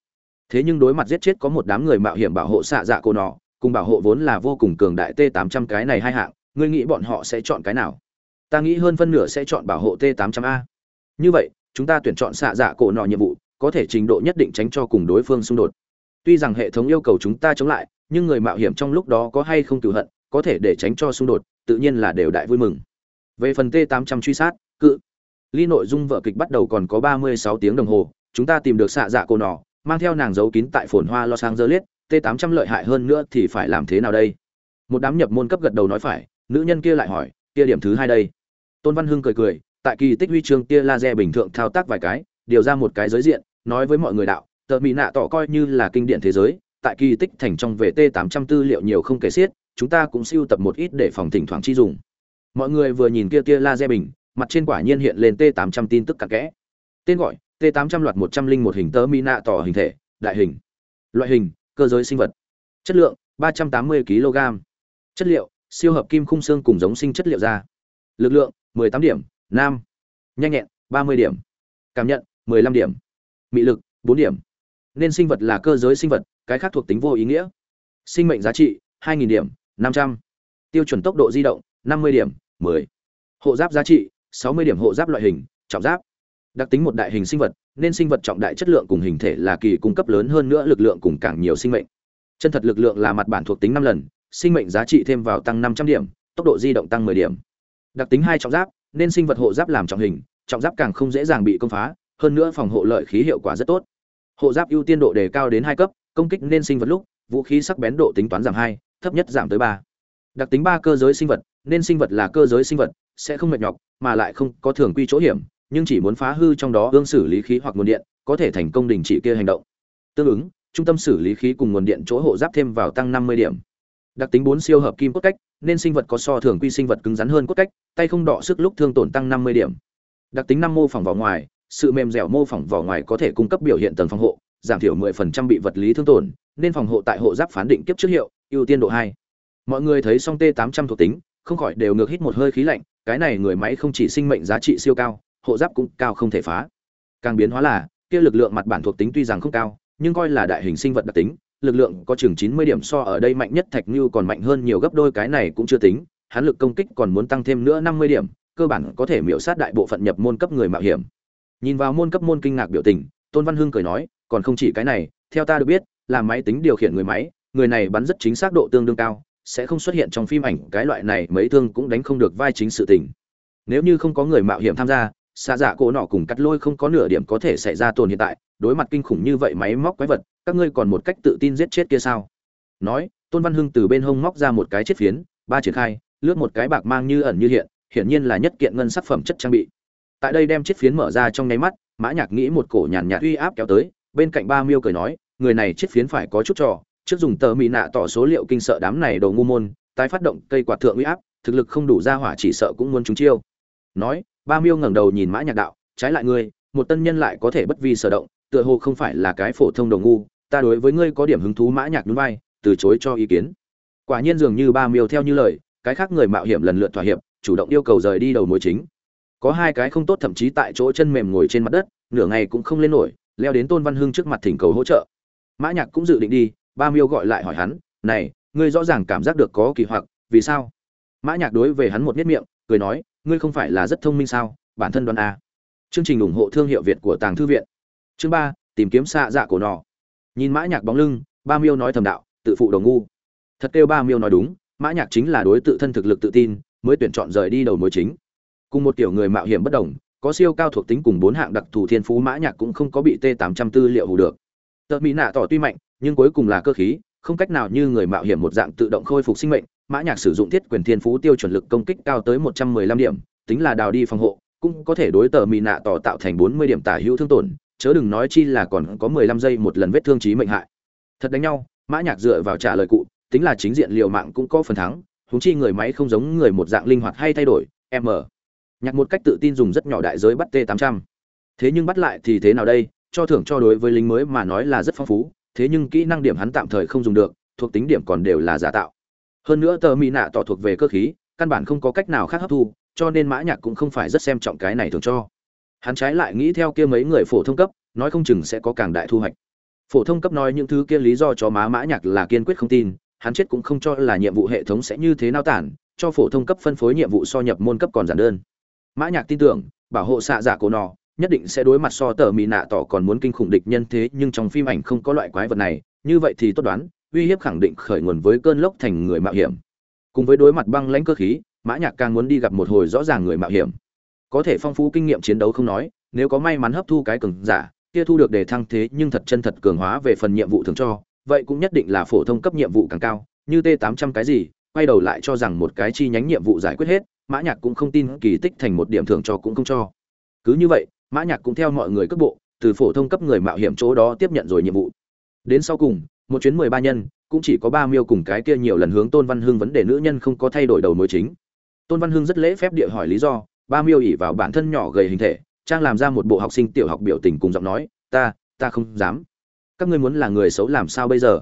Thế nhưng đối mặt giết chết có một đám người mạo hiểm bảo hộ xạ dạ cô nọ, cùng bảo hộ vốn là vô cùng cường đại t 800 cái này hai hạng, ngươi nghĩ bọn họ sẽ chọn cái nào? Ta nghĩ hơn phân nửa sẽ chọn bảo hộ t 800 a. Như vậy, chúng ta tuyển chọn xạ dạ cổ nọ nhiệm vụ, có thể trình độ nhất định tránh cho cùng đối phương xung đột tuy rằng hệ thống yêu cầu chúng ta chống lại, nhưng người mạo hiểm trong lúc đó có hay không cựu hận, có thể để tránh cho xung đột, tự nhiên là đều đại vui mừng. Về phần t 800 truy sát, cự. Ly nội dung vợ kịch bắt đầu còn có 36 tiếng đồng hồ, chúng ta tìm được xạ dạ cô nọ mang theo nàng giấu kín tại phồn hoa lo sang dơ liết. t 800 lợi hại hơn nữa thì phải làm thế nào đây? Một đám nhập môn cấp gật đầu nói phải, nữ nhân kia lại hỏi, kia điểm thứ hai đây. Tôn văn hưng cười cười, tại kỳ tích huy chương tia laser bình thường thao tác vài cái, điều ra một cái giới diện, nói với mọi người đạo tờ mỹ nạ tỏ coi như là kinh điển thế giới, tại kỳ tích thành trong về t 800 tư liệu nhiều không kể xiết, chúng ta cũng siêu tập một ít để phòng thỉnh thoảng chi dùng. Mọi người vừa nhìn kia tia laser bình, mặt trên quả nhiên hiện lên t 800 tin tức cặn kẽ. Tên gọi, t 800 loạt 101 hình tờ mỹ nạ tỏ hình thể, đại hình, loại hình, cơ giới sinh vật. Chất lượng 380 kg chất liệu, siêu hợp kim khung xương cùng giống sinh chất liệu ra lực lượng 18 điểm, nam. Nhanh nhẹn 30 điểm. Cảm nhận 15 điểm. Mị lực 4 điểm nên sinh vật là cơ giới sinh vật, cái khác thuộc tính vô ý nghĩa. Sinh mệnh giá trị 2.000 điểm 500. tiêu chuẩn tốc độ di động 50 điểm 10. hộ giáp giá trị 60 điểm hộ giáp loại hình, trọng giáp. Đặc tính một đại hình sinh vật, nên sinh vật trọng đại chất lượng cùng hình thể là kỳ cung cấp lớn hơn nữa lực lượng cùng càng nhiều sinh mệnh. Chân thật lực lượng là mặt bản thuộc tính năm lần, sinh mệnh giá trị thêm vào tăng 500 điểm, tốc độ di động tăng 10 điểm. Đặc tính hai trọng giáp, nên sinh vật hộ giáp làm trọng hình, trọng giáp càng không dễ dàng bị công phá, hơn nữa phòng hộ lợi khí hiệu quả rất tốt hộ giáp ưu tiên độ đề cao đến hai cấp, công kích nên sinh vật lúc, vũ khí sắc bén độ tính toán giảm hai, thấp nhất giảm tới ba. Đặc tính ba cơ giới sinh vật, nên sinh vật là cơ giới sinh vật, sẽ không mệt nhọc, mà lại không có thường quy chỗ hiểm, nhưng chỉ muốn phá hư trong đó ương xử lý khí hoặc nguồn điện, có thể thành công đình chỉ kia hành động. Tương ứng, trung tâm xử lý khí cùng nguồn điện chỗ hộ giáp thêm vào tăng năm mươi điểm. Đặc tính bốn siêu hợp kim cốt cách, nên sinh vật có so thường quy sinh vật cứng rắn hơn cốt cách, tay không đọ sức lúc thương tổn tăng năm mươi điểm. Đặc tính năm mô phỏng vỏ ngoài sự mềm dẻo mô phỏng vỏ ngoài có thể cung cấp biểu hiện tầng phòng hộ giảm thiểu 10% bị vật lý thương tổn nên phòng hộ tại hộ giáp phán định kiếp trước hiệu ưu tiên độ hai mọi người thấy xong t 800 thuộc tính không khỏi đều ngược hít một hơi khí lạnh cái này người máy không chỉ sinh mệnh giá trị siêu cao hộ giáp cũng cao không thể phá càng biến hóa là kia lực lượng mặt bản thuộc tính tuy rằng không cao nhưng coi là đại hình sinh vật đặc tính lực lượng có chừng 90 điểm so ở đây mạnh nhất Thạch Nưu còn mạnh hơn nhiều gấp đôi cái này cũng chưa tính, hắn lực công kích còn muốn tăng thêm nữa 50 điểm, cơ bản có thể miểu sát đại bộ phận nhập môn cấp người mạo hiểm. Nhìn vào môn cấp môn kinh ngạc biểu tình, Tôn Văn Hưng cười nói, còn không chỉ cái này, theo ta được biết, là máy tính điều khiển người máy, người này bắn rất chính xác độ tương đương cao, sẽ không xuất hiện trong phim ảnh cái loại này mấy thương cũng đánh không được vai chính sự tình. Nếu như không có người mạo hiểm tham gia, xa dạ cổ nọ cùng cắt lôi không có nửa điểm có thể xảy ra tồn hiện tại, đối mặt kinh khủng như vậy máy móc quái vật, các ngươi còn một cách tự tin giết chết kia sao nói tôn văn hưng từ bên hông móc ra một cái chiếc phiến ba triển khai lướt một cái bạc mang như ẩn như hiện hiển nhiên là nhất kiện ngân sắc phẩm chất trang bị tại đây đem chiếc phiến mở ra trong nháy mắt, mã nhạc nghĩ một cổ nhàn nhạt uy áp kéo tới, bên cạnh ba miêu cười nói, người này chiếc phiến phải có chút trò, trước dùng tờ mì nạ tỏ số liệu kinh sợ đám này đồ ngu môn, tái phát động cây quạt thượng uy áp, thực lực không đủ ra hỏa chỉ sợ cũng muốn chúng chiêu. Nói, ba miêu ngẩng đầu nhìn mã nhạc đạo, trái lại ngươi, một tân nhân lại có thể bất vi sở động, tựa hồ không phải là cái phổ thông đồ ngu, ta đối với ngươi có điểm hứng thú. Mã nhạc nhún vai, từ chối cho ý kiến. Quả nhiên dường như ba miêu theo như lời, cái khác người mạo hiểm lần lượt thỏa hiệp, chủ động yêu cầu rời đi đầu mối chính có hai cái không tốt thậm chí tại chỗ chân mềm ngồi trên mặt đất, nửa ngày cũng không lên nổi, leo đến tôn văn hưng trước mặt thỉnh cầu hỗ trợ. Mã nhạc cũng dự định đi, ba miêu gọi lại hỏi hắn, này, ngươi rõ ràng cảm giác được có kỳ hoặc, vì sao? Mã nhạc đối về hắn một nét miệng, cười nói, ngươi không phải là rất thông minh sao, bản thân đoan a. Chương trình ủng hộ thương hiệu việt của tàng thư viện. Chương ba, tìm kiếm xạ dạ cổ nọ. Nhìn mã nhạc bóng lưng, ba miêu nói thầm đạo, tự phụ đầu ngu. Thật kêu ba miêu nói đúng, mã nhạc chính là đối tự thân thực lực tự tin, mới tuyển chọn rời đi đầu mối chính cùng một kiểu người mạo hiểm bất đồng, có siêu cao thuộc tính cùng bốn hạng đặc thù thiên phú mã nhạc cũng không có bị t 800 tư liệu hù được. Tợ mỹ nạ tỏ tuy mạnh, nhưng cuối cùng là cơ khí, không cách nào như người mạo hiểm một dạng tự động khôi phục sinh mệnh, mã nhạc sử dụng thiết quyền thiên phú tiêu chuẩn lực công kích cao tới 115 điểm, tính là đào đi phòng hộ, cũng có thể đối tợ mỹ nạ tỏ tạo thành 40 điểm tả hữu thương tổn, chớ đừng nói chi là còn có 15 giây một lần vết thương chí mệnh hại. Thật đánh nhau, mã nhạc dựa vào trả lời cụ, tính là chính diện liều mạng cũng có phần thắng, huống chi người máy không giống người một dạng linh hoạt hay thay đổi, m nhạc một cách tự tin dùng rất nhỏ đại giới bắt t 800 thế nhưng bắt lại thì thế nào đây? Cho thưởng cho đối với lính mới mà nói là rất phong phú, thế nhưng kỹ năng điểm hắn tạm thời không dùng được, thuộc tính điểm còn đều là giả tạo. Hơn nữa tờ mỹ nạ tỏ thuộc về cơ khí, căn bản không có cách nào khác hấp thu, cho nên mã nhạc cũng không phải rất xem trọng cái này thường cho. Hắn trái lại nghĩ theo kia mấy người phổ thông cấp, nói không chừng sẽ có càng đại thu hoạch. Phổ thông cấp nói những thứ kia lý do cho má mã nhạc là kiên quyết không tin, hắn chết cũng không cho là nhiệm vụ hệ thống sẽ như thế nào tản, cho phổ thông cấp phân phối nhiệm vụ so nhập môn cấp còn giản đơn mã nhạc tin tưởng, bảo hộ xạ giả cổ nọ, nhất định sẽ đối mặt so tờ mì nạ tỏ còn muốn kinh khủng địch nhân thế, nhưng trong phim ảnh không có loại quái vật này, như vậy thì tốt đoán, uy hiếp khẳng định khởi nguồn với cơn lốc thành người mạo hiểm. Cùng với đối mặt băng lãnh cơ khí, mã nhạc càng muốn đi gặp một hồi rõ ràng người mạo hiểm. Có thể phong phú kinh nghiệm chiến đấu không nói, nếu có may mắn hấp thu cái cường giả, kia thu được đề thăng thế nhưng thật chân thật cường hóa về phần nhiệm vụ thường cho, vậy cũng nhất định là phổ thông cấp nhiệm vụ càng cao, như t 800 cái gì, quay đầu lại cho rằng một cái chi nhánh nhiệm vụ giải quyết hết mã nhạc cũng không tin kỳ tích thành một điểm thưởng cho cũng không cho. Cứ như vậy, mã nhạc cũng theo mọi người cấp bộ, từ phổ thông cấp người mạo hiểm chỗ đó tiếp nhận rồi nhiệm vụ. Đến sau cùng, một chuyến mười ba nhân, cũng chỉ có ba miêu cùng cái kia nhiều lần hướng tôn văn hưng vấn đề nữ nhân không có thay đổi đầu mối chính. Tôn văn hưng rất lễ phép địa hỏi lý do, ba miêu ỉ vào bản thân nhỏ gầy hình thể, trang làm ra một bộ học sinh tiểu học biểu tình cùng giọng nói, ta ta không dám. Các ngươi muốn là người xấu làm sao bây giờ?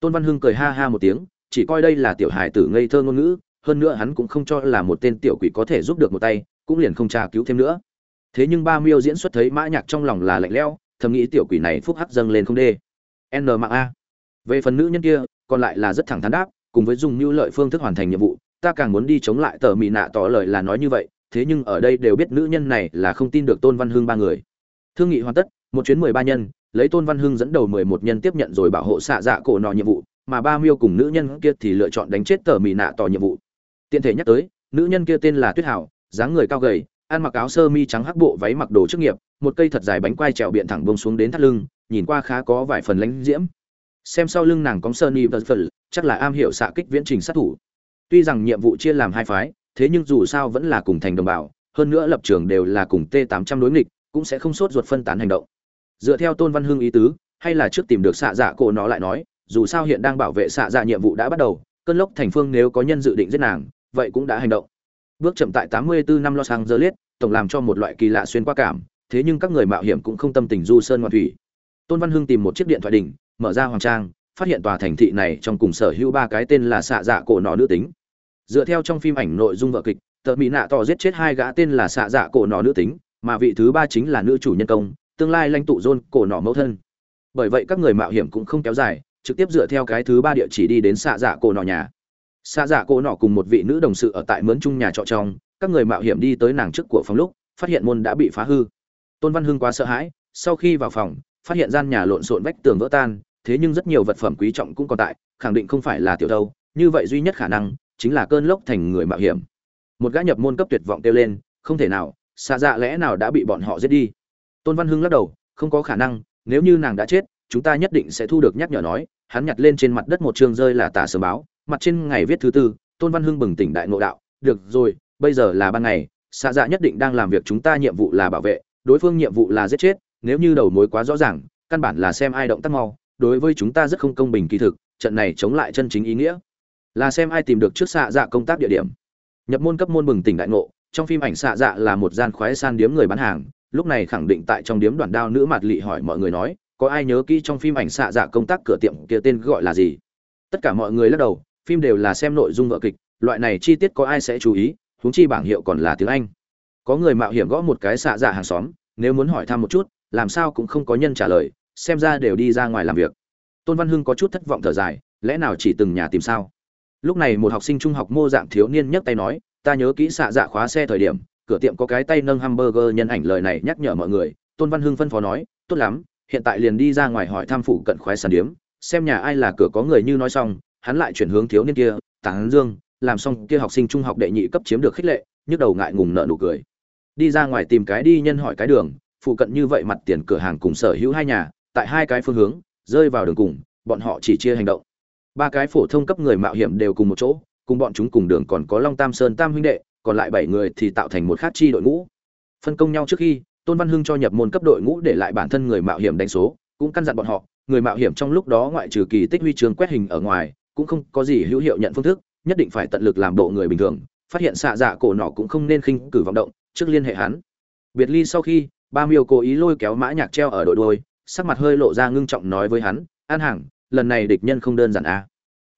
Tôn văn hưng cười ha ha một tiếng, chỉ coi đây là tiểu hài tử ngây thơ ngôn ngữ hơn nữa hắn cũng không cho là một tên tiểu quỷ có thể giúp được một tay, cũng liền không tra cứu thêm nữa. Thế nhưng ba miêu diễn xuất thấy mã nhạc trong lòng là lạnh lẽo, thầm nghĩ tiểu quỷ này phúc hắc dâng lên không đê. N mạng a. Về phần nữ nhân kia, còn lại là rất thẳng thắn đáp, cùng với dùng mưu lợi phương thức hoàn thành nhiệm vụ, ta càng muốn đi chống lại tờ mị nạ tỏ lời là nói như vậy, thế nhưng ở đây đều biết nữ nhân này là không tin được tôn văn hưng ba người. Thương nghị hoàn tất, một chuyến mười ba nhân, lấy tôn văn hưng dẫn đầu mười một nhân tiếp nhận rồi bảo hộ xạ dạ cổ nọ nhiệm vụ, mà ba miêu cùng nữ nhân kia thì lựa chọn đánh chết tờ mị nạ tỏ nhiệm vụ tiện thể nhắc tới, nữ nhân kia tên là tuyết hảo, dáng người cao gầy, ăn mặc áo sơ mi trắng hắc bộ váy mặc đồ chức nghiệp, một cây thật dài bánh quai trèo biện thẳng bông xuống đến thắt lưng, nhìn qua khá có vài phần lãnh diễm. Xem sau lưng nàng có sơn y vật phật, chắc là am hiểu xạ kích viễn trình sát thủ. Tuy rằng nhiệm vụ chia làm hai phái, thế nhưng dù sao vẫn là cùng thành đồng bào, hơn nữa lập trường đều là cùng t 800 đối nghịch, cũng sẽ không sốt ruột phân tán hành động. Dựa theo tôn văn hưng ý tứ, hay là trước tìm được xạ dạ cổ nó lại nói, dù sao hiện đang bảo vệ xạ dạ nhiệm vụ đã bắt đầu, cơn lốc thành phương nếu có nhân dự định giết nàng vậy cũng đã hành động bước chậm tại 84 năm Los Angeles, tổng làm cho một loại kỳ lạ xuyên qua cảm, thế nhưng các người mạo hiểm cũng không tâm tình du sơn ngoạn thủy. Tôn Văn Hưng tìm một chiếc điện thoại đỉnh, mở ra hoàng trang, phát hiện tòa thành thị này trong cùng sở hữu ba cái tên là xạ dạ cổ nọ nữ tính. Dựa theo trong phim ảnh nội dung vở kịch, tợ mỹ nạ tỏ giết chết hai gã tên là xạ dạ cổ nọ nữ tính, mà vị thứ ba chính là nữ chủ nhân công, tương lai lãnh tụ John cổ nọ mẫu thân. Bởi vậy các người mạo hiểm cũng không kéo dài, trực tiếp dựa theo cái thứ ba địa chỉ đi đến xạ dạ cổ nọ nhà xa dạ cô nọ cùng một vị nữ đồng sự ở tại mướn chung nhà trọ trong, các người mạo hiểm đi tới nàng trước của phòng lúc, phát hiện môn đã bị phá hư. Tôn văn hưng quá sợ hãi, sau khi vào phòng, phát hiện gian nhà lộn xộn vách tường vỡ tan, thế nhưng rất nhiều vật phẩm quý trọng cũng còn tại, khẳng định không phải là tiểu đâu như vậy duy nhất khả năng chính là cơn lốc thành người mạo hiểm. Một gã nhập môn cấp tuyệt vọng kêu lên, không thể nào xa dạ lẽ nào đã bị bọn họ giết đi? Tôn văn hưng lắc đầu, không có khả năng, nếu như nàng đã chết, chúng ta nhất định sẽ thu được nhắc nhở nói. Hắn nhặt lên trên mặt đất một chương rơi là tả sớm báo mặt trên ngày viết thứ tư, tôn văn hưng bừng tỉnh đại ngộ đạo, được rồi, bây giờ là ban ngày, xạ dạ nhất định đang làm việc chúng ta nhiệm vụ là bảo vệ, đối phương nhiệm vụ là giết chết, nếu như đầu mối quá rõ ràng, căn bản là xem ai động tác mau, đối với chúng ta rất không công bình kỳ thực, trận này chống lại chân chính ý nghĩa, là xem ai tìm được trước xạ dạ công tác địa điểm. Nhập môn cấp môn bừng tỉnh đại ngộ, trong phim ảnh xạ dạ là một gian khoái san điếm người bán hàng, lúc này khẳng định tại trong điếm đoàn đao nữ mạt lị hỏi mọi người nói, có ai nhớ kỹ trong phim ảnh xạ dạ công tác cửa tiệm kia tên gọi là gì? Tất cả mọi người lắc đầu phim đều là xem nội dung vợ kịch, loại này chi tiết có ai sẽ chú ý, huống chi bảng hiệu còn là tiếng anh. Có người mạo hiểm gõ một cái xạ dạ hàng xóm, nếu muốn hỏi thăm một chút, làm sao cũng không có nhân trả lời, xem ra đều đi ra ngoài làm việc. Tôn văn hưng có chút thất vọng thở dài, lẽ nào chỉ từng nhà tìm sao? Lúc này một học sinh trung học mô dạng thiếu niên nhấc tay nói, ta nhớ kỹ xạ dạ khóa xe thời điểm, cửa tiệm có cái tay nâng hamburger nhân ảnh lời này nhắc nhở mọi người. Tôn văn hưng phân phó nói, tốt lắm, hiện tại liền đi ra ngoài hỏi thăm phụ cận khoái sàn điếm, xem nhà ai là cửa có người như nói xong hắn lại chuyển hướng thiếu niên kia tán dương, làm xong kia học sinh trung học đệ nhị cấp chiếm được khích lệ, nhức đầu ngại ngùng nợ nụ cười. Đi ra ngoài tìm cái đi nhân hỏi cái đường, phụ cận như vậy mặt tiền cửa hàng cùng sở hữu hai nhà, tại hai cái phương hướng, rơi vào đường cùng, bọn họ chỉ chia hành động. Ba cái phổ thông cấp người mạo hiểm đều cùng một chỗ, cùng bọn chúng cùng đường còn có long tam sơn tam huynh đệ, còn lại bảy người thì tạo thành một khát chi đội ngũ. Phân công nhau trước khi, tôn văn hưng cho nhập môn cấp đội ngũ để lại bản thân người mạo hiểm đánh số, cũng căn dặn bọn họ, người mạo hiểm trong lúc đó ngoại trừ kỳ tích huy chương quét hình ở ngoài cũng không có gì hữu hiệu nhận phương thức, nhất định phải tận lực làm bộ người bình thường, phát hiện xạ dạ cổ nọ cũng không nên khinh cử vọng động trước liên hệ hắn. Biệt ly sau khi, ba miêu cố ý lôi kéo mã nhạc treo ở đội đuôi, sắc mặt hơi lộ ra ngưng trọng nói với hắn, an hàng lần này địch nhân không đơn giản à?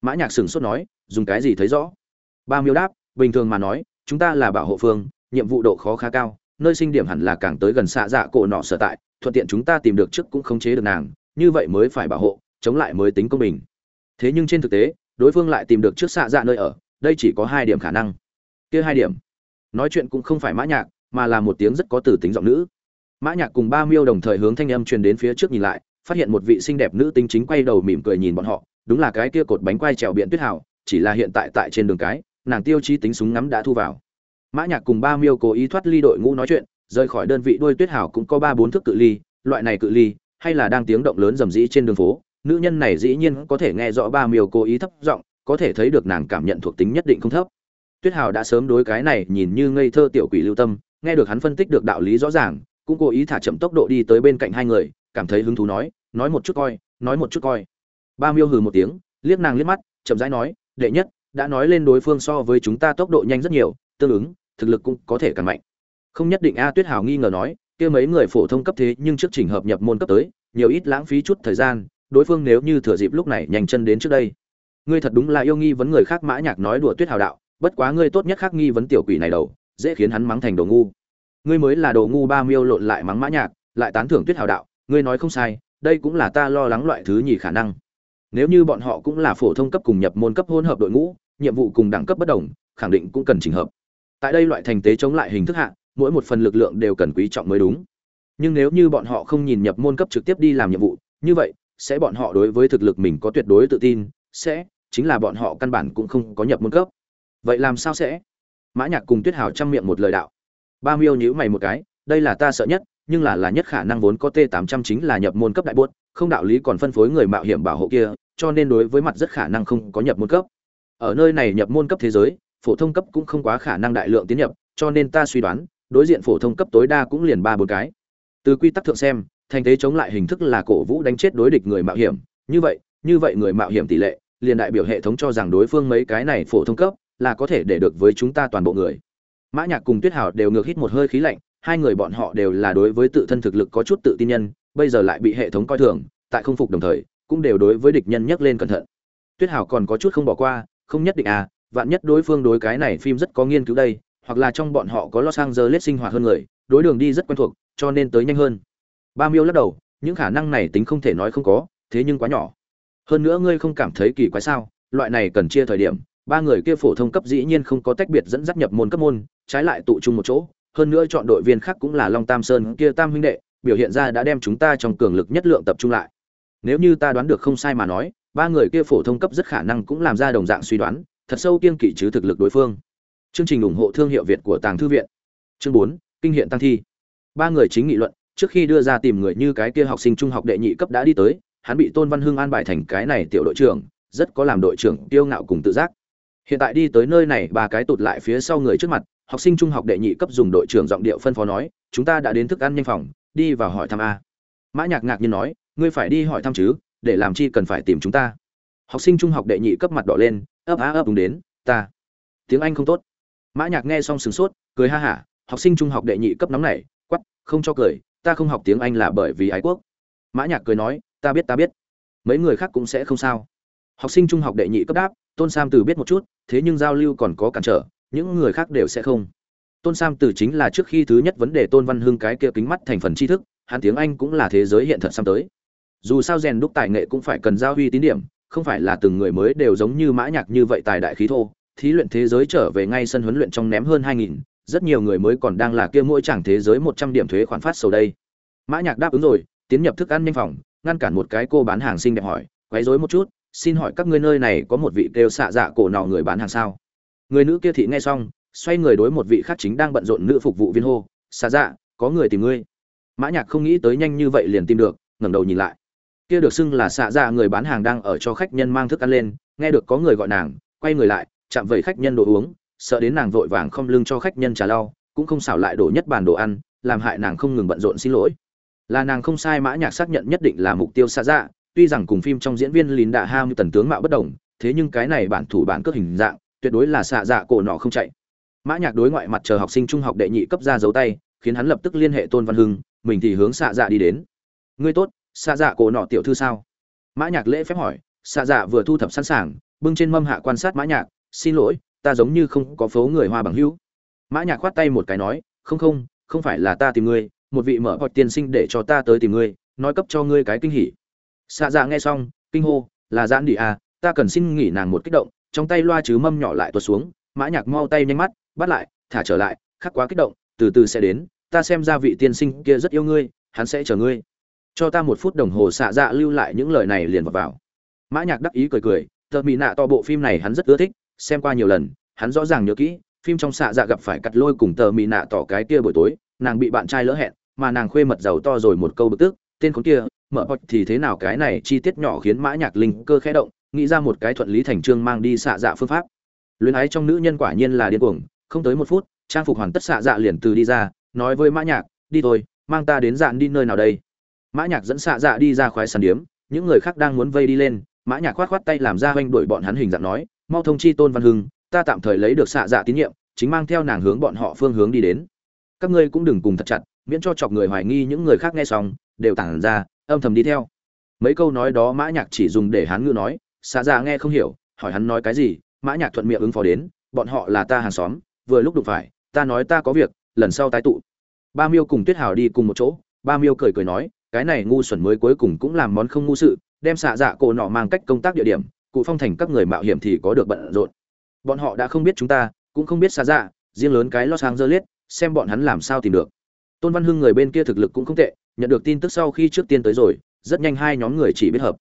Mã nhạc sừng sốt nói, dùng cái gì thấy rõ? Ba miêu đáp, bình thường mà nói, chúng ta là bảo hộ phương, nhiệm vụ độ khó khá cao, nơi sinh điểm hẳn là càng tới gần xạ dạ cổ nọ sở tại, thuận tiện chúng ta tìm được trước cũng không chế được nàng, như vậy mới phải bảo hộ, chống lại mới tính công bình thế nhưng trên thực tế, đối phương lại tìm được trước xạ dạ nơi ở, đây chỉ có hai điểm khả năng. Kia hai điểm. Nói chuyện cũng không phải mã nhạc, mà là một tiếng rất có từ tính giọng nữ. Mã nhạc cùng ba miêu đồng thời hướng thanh âm truyền đến phía trước nhìn lại, phát hiện một vị xinh đẹp nữ tinh chính quay đầu mỉm cười nhìn bọn họ, đúng là cái kia cột bánh quai trèo biện tuyết hảo chỉ là hiện tại tại trên đường cái, nàng tiêu chí tính súng ngắm đã thu vào. Mã nhạc cùng ba miêu cố ý thoát ly đội ngũ nói chuyện, rời khỏi đơn vị đuôi tuyết hảo cũng có ba bốn thước cự ly, loại này cự ly, hay là đang tiếng động lớn rầm rĩ trên đường phố nữ nhân này dĩ nhiên có thể nghe rõ ba miêu cố ý thấp giọng, có thể thấy được nàng cảm nhận thuộc tính nhất định không thấp. Tuyết hào đã sớm đối cái này nhìn như ngây thơ tiểu quỷ lưu tâm, nghe được hắn phân tích được đạo lý rõ ràng, cũng cố ý thả chậm tốc độ đi tới bên cạnh hai người, cảm thấy hứng thú nói nói một chút coi, nói một chút coi. Ba miêu hừ một tiếng, liếc nàng liếc mắt, chậm rãi nói, đệ nhất, đã nói lên đối phương so với chúng ta tốc độ nhanh rất nhiều, tương ứng, thực lực cũng có thể càng mạnh. Không nhất định a tuyết hào nghi ngờ nói, kia mấy người phổ thông cấp thế nhưng trước trình hợp nhập môn cấp tới, nhiều ít lãng phí chút thời gian đối phương nếu như thừa dịp lúc này nhanh chân đến trước đây. Ngươi thật đúng là yêu nghi vấn người khác mã nhạc nói đùa tuyết hào đạo, bất quá ngươi tốt nhất khác nghi vấn tiểu quỷ này đầu, dễ khiến hắn mắng thành đồ ngu. Ngươi mới là đồ ngu ba miêu lộn lại mắng mã nhạc, lại tán thưởng tuyết hào đạo, ngươi nói không sai, đây cũng là ta lo lắng loại thứ nhì khả năng. Nếu như bọn họ cũng là phổ thông cấp cùng nhập môn cấp hỗn hợp đội ngũ, nhiệm vụ cùng đẳng cấp bất đồng, khẳng định cũng cần chỉnh hợp. Tại đây loại thành tế chống lại hình thức hạ, mỗi một phần lực lượng đều cần quý trọng mới đúng. Nhưng nếu như bọn họ không nhìn nhập môn cấp trực tiếp đi làm nhiệm vụ, như vậy sẽ bọn họ đối với thực lực mình có tuyệt đối tự tin, sẽ, chính là bọn họ căn bản cũng không có nhập môn cấp. Vậy làm sao sẽ? Mã nhạc cùng tuyết hào trăm miệng một lời đạo. Ba miêu nhíu mày một cái, đây là ta sợ nhất, nhưng là là nhất khả năng vốn có t 800 chính là nhập môn cấp đại buốt, không đạo lý còn phân phối người mạo hiểm bảo hộ kia, cho nên đối với mặt rất khả năng không có nhập môn cấp. Ở nơi này nhập môn cấp thế giới, phổ thông cấp cũng không quá khả năng đại lượng tiến nhập, cho nên ta suy đoán, đối diện phổ thông cấp tối đa cũng liền ba bốn cái. Từ quy tắc thượng xem thành tế chống lại hình thức là cổ vũ đánh chết đối địch người mạo hiểm. Như vậy như vậy người mạo hiểm tỷ lệ, liền đại biểu hệ thống cho rằng đối phương mấy cái này phổ thông cấp, là có thể để được với chúng ta toàn bộ người. Mã nhạc cùng tuyết hào đều ngược hít một hơi khí lạnh, hai người bọn họ đều là đối với tự thân thực lực có chút tự tin nhân, bây giờ lại bị hệ thống coi thường, tại không phục đồng thời, cũng đều đối với địch nhân nhắc lên cẩn thận. Tuyết hào còn có chút không bỏ qua, không nhất định à vạn nhất đối phương đối cái này phim rất có nghiên cứu đây, hoặc là trong bọn họ có lo sang giờ lết sinh hoạt hơn người, đối đường đi rất quen thuộc, cho nên tới nhanh hơn ba miêu lắc đầu, những khả năng này tính không thể nói không có, thế nhưng quá nhỏ. Hơn nữa ngươi không cảm thấy kỳ quái sao? Loại này cần chia thời điểm, ba người kia phổ thông cấp dĩ nhiên không có tách biệt dẫn dắt nhập môn cấp môn, trái lại tụ chung một chỗ. Hơn nữa chọn đội viên khác cũng là long tam sơn kia tam huynh đệ, biểu hiện ra đã đem chúng ta trong cường lực nhất lượng tập trung lại. Nếu như ta đoán được không sai mà nói, ba người kia phổ thông cấp rất khả năng cũng làm ra đồng dạng suy đoán, thật sâu kiên kỵ chứ thực lực đối phương. Chương trình ủng hộ thương hiệu việt của tàng thư viện. Chương bốn, kinh hiện tăng thi. Ba người chính nghị luận trước khi đưa ra tìm người như cái kia học sinh trung học đệ nhị cấp đã đi tới, hắn bị tôn văn hưng an bài thành cái này tiểu đội trưởng, rất có làm đội trưởng kiêu ngạo cùng tự giác. Hiện tại đi tới nơi này, ba cái tụt lại phía sau người trước mặt, học sinh trung học đệ nhị cấp dùng đội trưởng giọng điệu phân phó nói, chúng ta đã đến thức ăn nhanh phòng, đi vào hỏi thăm a. Mã nhạc ngạc nhiên nói, ngươi phải đi hỏi thăm chứ, để làm chi cần phải tìm chúng ta? Học sinh trung học đệ nhị cấp mặt đỏ lên, ấp á, ấp đúng đến, ta. Tiếng anh không tốt. Mã nhạc nghe xong sửng sốt, cười ha hả, học sinh trung học đệ nhị cấp nóng nảy quắc không cho cười ta không học tiếng anh là bởi vì ái quốc. Mã nhạc cười nói, ta biết ta biết. Mấy người khác cũng sẽ không sao. Học sinh trung học đệ nhị cấp đáp, tôn sam từ biết một chút, thế nhưng giao lưu còn có cản trở, những người khác đều sẽ không. Tôn sam từ chính là trước khi thứ nhất vấn đề tôn văn hưng cái kia kính mắt thành phần tri thức, hắn tiếng anh cũng là thế giới hiện thật sam tới. Dù sao rèn đúc tài nghệ cũng phải cần giao huy tín điểm, không phải là từng người mới đều giống như mã nhạc như vậy tài đại khí thô, thí luyện thế giới trở về ngay sân huấn luyện trong ném hơn hai nghìn rất nhiều người mới còn đang là kia mỗi chẳng thế giới một trăm điểm thuế khoản phát sầu đây. Mã nhạc đáp ứng rồi, tiến nhập thức ăn nhanh phòng, ngăn cản một cái cô bán hàng xinh đẹp hỏi, quấy rối một chút, xin hỏi các ngươi nơi này có một vị kêu xạ dạ cổ nọ người bán hàng sao? Người nữ kia thị nghe xong, xoay người đối một vị khác chính đang bận rộn nữ phục vụ viên hô, xạ dạ có người tìm ngươi. Mã nhạc không nghĩ tới nhanh như vậy liền tìm được, ngẩng đầu nhìn lại. Kia được xưng là xạ dạ người bán hàng đang ở cho khách nhân mang thức ăn lên, nghe được có người gọi nàng, quay người lại, chạm vẩy khách nhân đồ uống sợ đến nàng vội vàng không lưng cho khách nhân trà lau, cũng không xảo lại đổ nhất bàn đồ ăn, làm hại nàng không ngừng bận rộn xin lỗi. Là nàng không sai mã nhạc xác nhận nhất định là mục tiêu xạ dạ tuy rằng cùng phim trong diễn viên lín đạ ham tần tướng mạo bất đồng, thế nhưng cái này bản thủ bản cước hình dạng, tuyệt đối là xạ dạ cổ nọ không chạy. Mã nhạc đối ngoại mặt chờ học sinh trung học đệ nhị cấp ra dấu tay, khiến hắn lập tức liên hệ tôn văn hưng, mình thì hướng xạ dạ đi đến. Ngươi tốt xạ dạ cổ nọ tiểu thư sao? Mã nhạc lễ phép hỏi. Xạ dạ vừa thu thập sẵn sàng, bưng trên mâm hạ quan sát mã nhạc, xin lỗi ta giống như không có phố người hoa bằng hữu. Mã nhạc khoát tay một cái nói không không không phải là ta tìm ngươi một vị mở hoặc tiên sinh để cho ta tới tìm ngươi nói cấp cho ngươi cái kinh hỉ. Xạ dạ nghe xong kinh hô là giãn đi à ta cần xin nghỉ nàng một kích động trong tay loa chứ mâm nhỏ lại tuột xuống mã nhạc mau tay nhanh mắt bắt lại thả trở lại khắc quá kích động từ từ sẽ đến ta xem ra vị tiên sinh kia rất yêu ngươi hắn sẽ chờ ngươi. Cho ta một phút đồng hồ xạ dạ lưu lại những lời này liền vào, vào. mã nhạc đắc ý cười cười tờ mỹ nạ to bộ phim này hắn rất ưa thích xem qua nhiều lần, hắn rõ ràng nhớ kỹ, phim trong xạ dạ gặp phải cặt lôi cùng tờ mì nạ tỏ cái kia buổi tối, nàng bị bạn trai lỡ hẹn, mà nàng khuê mật giàu to rồi một câu bực tức, tên khốn kia, mở bọc thì thế nào cái này chi tiết nhỏ khiến mã nhạc linh cơ khẽ động, nghĩ ra một cái thuận lý thành trương mang đi xạ dạ phương pháp. Luyến ái trong nữ nhân quả nhiên là điên cuồng, không tới một phút, trang phục hoàn tất xạ dạ liền từ đi ra, nói với mã nhạc, đi thôi, mang ta đến dạn đi nơi nào đây? Mã nhạc dẫn xạ dạ đi ra khoái sàn điếm, những người khác đang muốn vây đi lên, mã nhạc khoát khoát tay làm ra hoanh đuổi bọn hắn hình dạng nói mau thông chi tôn văn hưng, ta tạm thời lấy được xạ dạ tín nhiệm, chính mang theo nàng hướng bọn họ phương hướng đi đến. Các ngươi cũng đừng cùng thật chặt, miễn cho chọc người hoài nghi những người khác nghe xong, đều tản ra, âm thầm đi theo. Mấy câu nói đó mã nhạc chỉ dùng để hắn ngữ nói, xạ dạ nghe không hiểu, hỏi hắn nói cái gì, mã nhạc thuận miệng ứng phó đến, bọn họ là ta hàng xóm, vừa lúc đụng phải, ta nói ta có việc, lần sau tái tụ. Ba miêu cùng tuyết hào đi cùng một chỗ, ba miêu cười cười nói, cái này ngu xuẩn mới cuối cùng cũng làm món không ngu sự, đem xạ dạ cổ nọ mang cách công tác địa điểm cụ phong thành các người mạo hiểm thì có được bận rộn. Bọn họ đã không biết chúng ta, cũng không biết xa dạ riêng lớn cái los angeles, xem bọn hắn làm sao tìm được. Tôn văn hưng người bên kia thực lực cũng không tệ, nhận được tin tức sau khi trước tiên tới rồi, rất nhanh hai nhóm người chỉ biết hợp.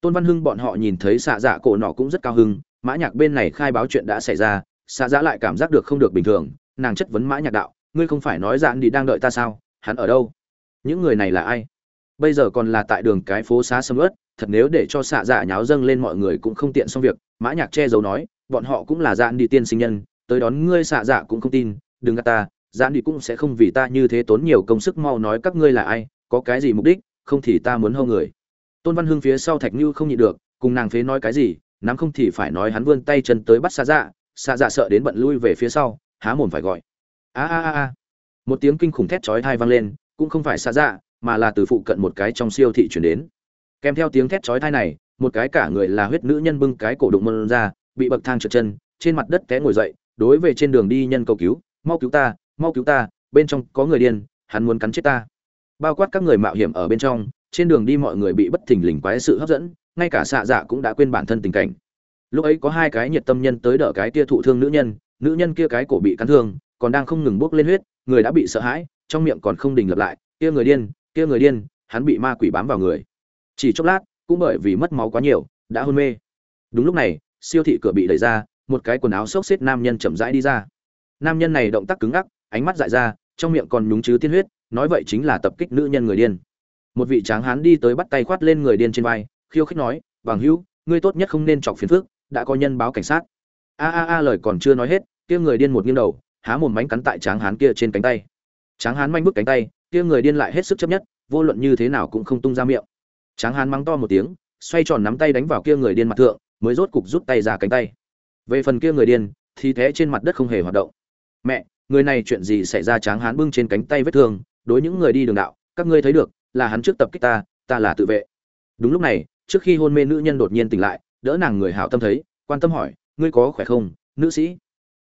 Tôn văn hưng bọn họ nhìn thấy xạ dạ cổ nọ cũng rất cao hưng mã nhạc bên này khai báo chuyện đã xảy ra, xạ dạ lại cảm giác được không được bình thường, nàng chất vấn mã nhạc đạo, ngươi không phải nói dạn đi đang đợi ta sao? Hắn ở đâu? Những người này là ai? Bây giờ còn là tại đường cái phố xá sầm ớt thật nếu để cho xạ dạ nháo dâng lên mọi người cũng không tiện xong việc, mã nhạc che giấu nói, bọn họ cũng là dạn đi tiên sinh nhân, tới đón ngươi xạ dạ cũng không tin, đừng gạt ta dạn đi cũng sẽ không vì ta như thế tốn nhiều công sức mau nói các ngươi là ai, có cái gì mục đích, không thì ta muốn hâu người. Tôn văn hưng phía sau thạch như không nhịn được, cùng nàng phế nói cái gì, nắm không thì phải nói hắn vươn tay chân tới bắt xạ dạ xạ dạ sợ đến bận lui về phía sau, há mồm phải gọi. A a a a. Một tiếng kinh khủng thét chói tai vang lên, cũng không phải xạ dạ mà là từ phụ cận một cái trong siêu thị chuyển đến kèm theo tiếng thét chói tai này, một cái cả người là huyết nữ nhân bưng cái cổ đụng mơn ra, bị bậc thang trượt chân, trên mặt đất té ngồi dậy, đối về trên đường đi nhân cầu cứu, mau cứu ta, mau cứu ta, bên trong có người điên, hắn muốn cắn chết ta. Bao quát các người mạo hiểm ở bên trong, trên đường đi mọi người bị bất thình lình quái sự hấp dẫn, ngay cả xạ dạ cũng đã quên bản thân tình cảnh. Lúc ấy có hai cái nhiệt tâm nhân tới đỡ cái kia thụ thương nữ nhân nữ nhân kia cái cổ bị cắn thương, còn đang không ngừng bốc lên huyết, người đã bị sợ hãi, trong miệng còn không đình lập lại, kia người điên, kia người điên, hắn bị ma quỷ bám vào người chỉ chốc lát, cũng bởi vì mất máu quá nhiều, đã hôn mê. Đúng lúc này, siêu thị cửa bị đẩy ra, một cái quần áo xốc xếp nam nhân chậm rãi đi ra. Nam nhân này động tác cứng ngắc, ánh mắt dại ra, trong miệng còn nhúng chứ tiên huyết, nói vậy chính là tập kích nữ nhân người điên. Một vị tráng hán đi tới bắt tay khoát lên người điên trên vai, khiêu khích nói bằng hữu, ngươi tốt nhất không nên chọc phiền phức, đã có nhân báo cảnh sát. A a a lời còn chưa nói hết, kia người điên một nghiêng đầu, há một mánh cắn tại tráng hán kia trên cánh tay. Tráng hán manh bước cánh tay, kia người điên lại hết sức chấp nhất, vô luận như thế nào cũng không tung ra miệng tráng hán mắng to một tiếng, xoay tròn nắm tay đánh vào kia người điên mặt thượng, mới rốt cục rút tay ra cánh tay. Về phần kia người điên, thì thế trên mặt đất không hề hoạt động. Mẹ, người này chuyện gì xảy ra? Tráng hán bưng trên cánh tay vết thương, đối những người đi đường đạo, các ngươi thấy được, là hắn trước tập kích ta ta là tự vệ. Đúng lúc này, trước khi hôn mê nữ nhân đột nhiên tỉnh lại, đỡ nàng người hảo tâm thấy, quan tâm hỏi, ngươi có khỏe không, nữ sĩ?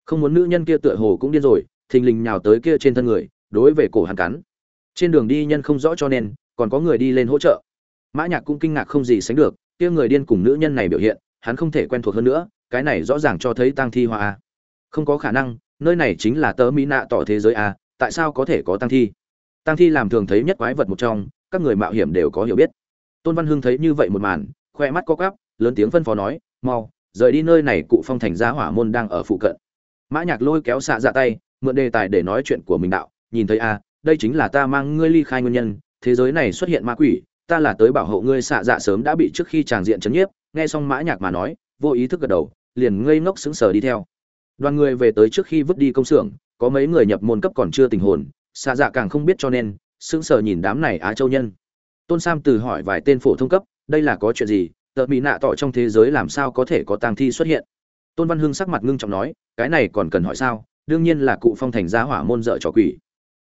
Không muốn nữ nhân kia tựa hồ cũng điên rồi, thình lình nhào tới kia trên thân người, đối về cổ hắn cắn. Trên đường đi nhân không rõ cho nên, còn có người đi lên hỗ trợ mã nhạc cũng kinh ngạc không gì sánh được, kia người điên cùng nữ nhân này biểu hiện, hắn không thể quen thuộc hơn nữa, cái này rõ ràng cho thấy tang thi hoa a. Không có khả năng, nơi này chính là tớ mỹ nạ tỏ thế giới a, tại sao có thể có tang thi? Tang thi làm thường thấy nhất quái vật một trong, các người mạo hiểm đều có hiểu biết. Tôn văn hưng thấy như vậy một màn, khoe mắt co quắp, lớn tiếng phân phó nói, mau, rời đi nơi này, cụ phong thành gia hỏa môn đang ở phụ cận. Mã nhạc lôi kéo xạ dạ tay, mượn đề tài để nói chuyện của mình đạo, nhìn thấy a, đây chính là ta mang ngươi ly khai nguyên nhân, thế giới này xuất hiện ma quỷ ta là tới bảo hộ ngươi xạ dạ sớm đã bị trước khi tràng diện chấn nhiếp, nghe xong mã nhạc mà nói, vô ý thức gật đầu, liền ngây ngốc sững sờ đi theo. Đoàn người về tới trước khi vứt đi công xưởng, có mấy người nhập môn cấp còn chưa tình hồn, xạ dạ càng không biết cho nên, sững sờ nhìn đám này á châu nhân. Tôn sam từ hỏi vài tên phổ thông cấp, đây là có chuyện gì tợ mỹ nạ tỏ trong thế giới làm sao có thể có tang thi xuất hiện? Tôn văn hưng sắc mặt ngưng trọng nói, cái này còn cần hỏi sao, đương nhiên là cụ phong thành gia hỏa môn dợ trò quỷ.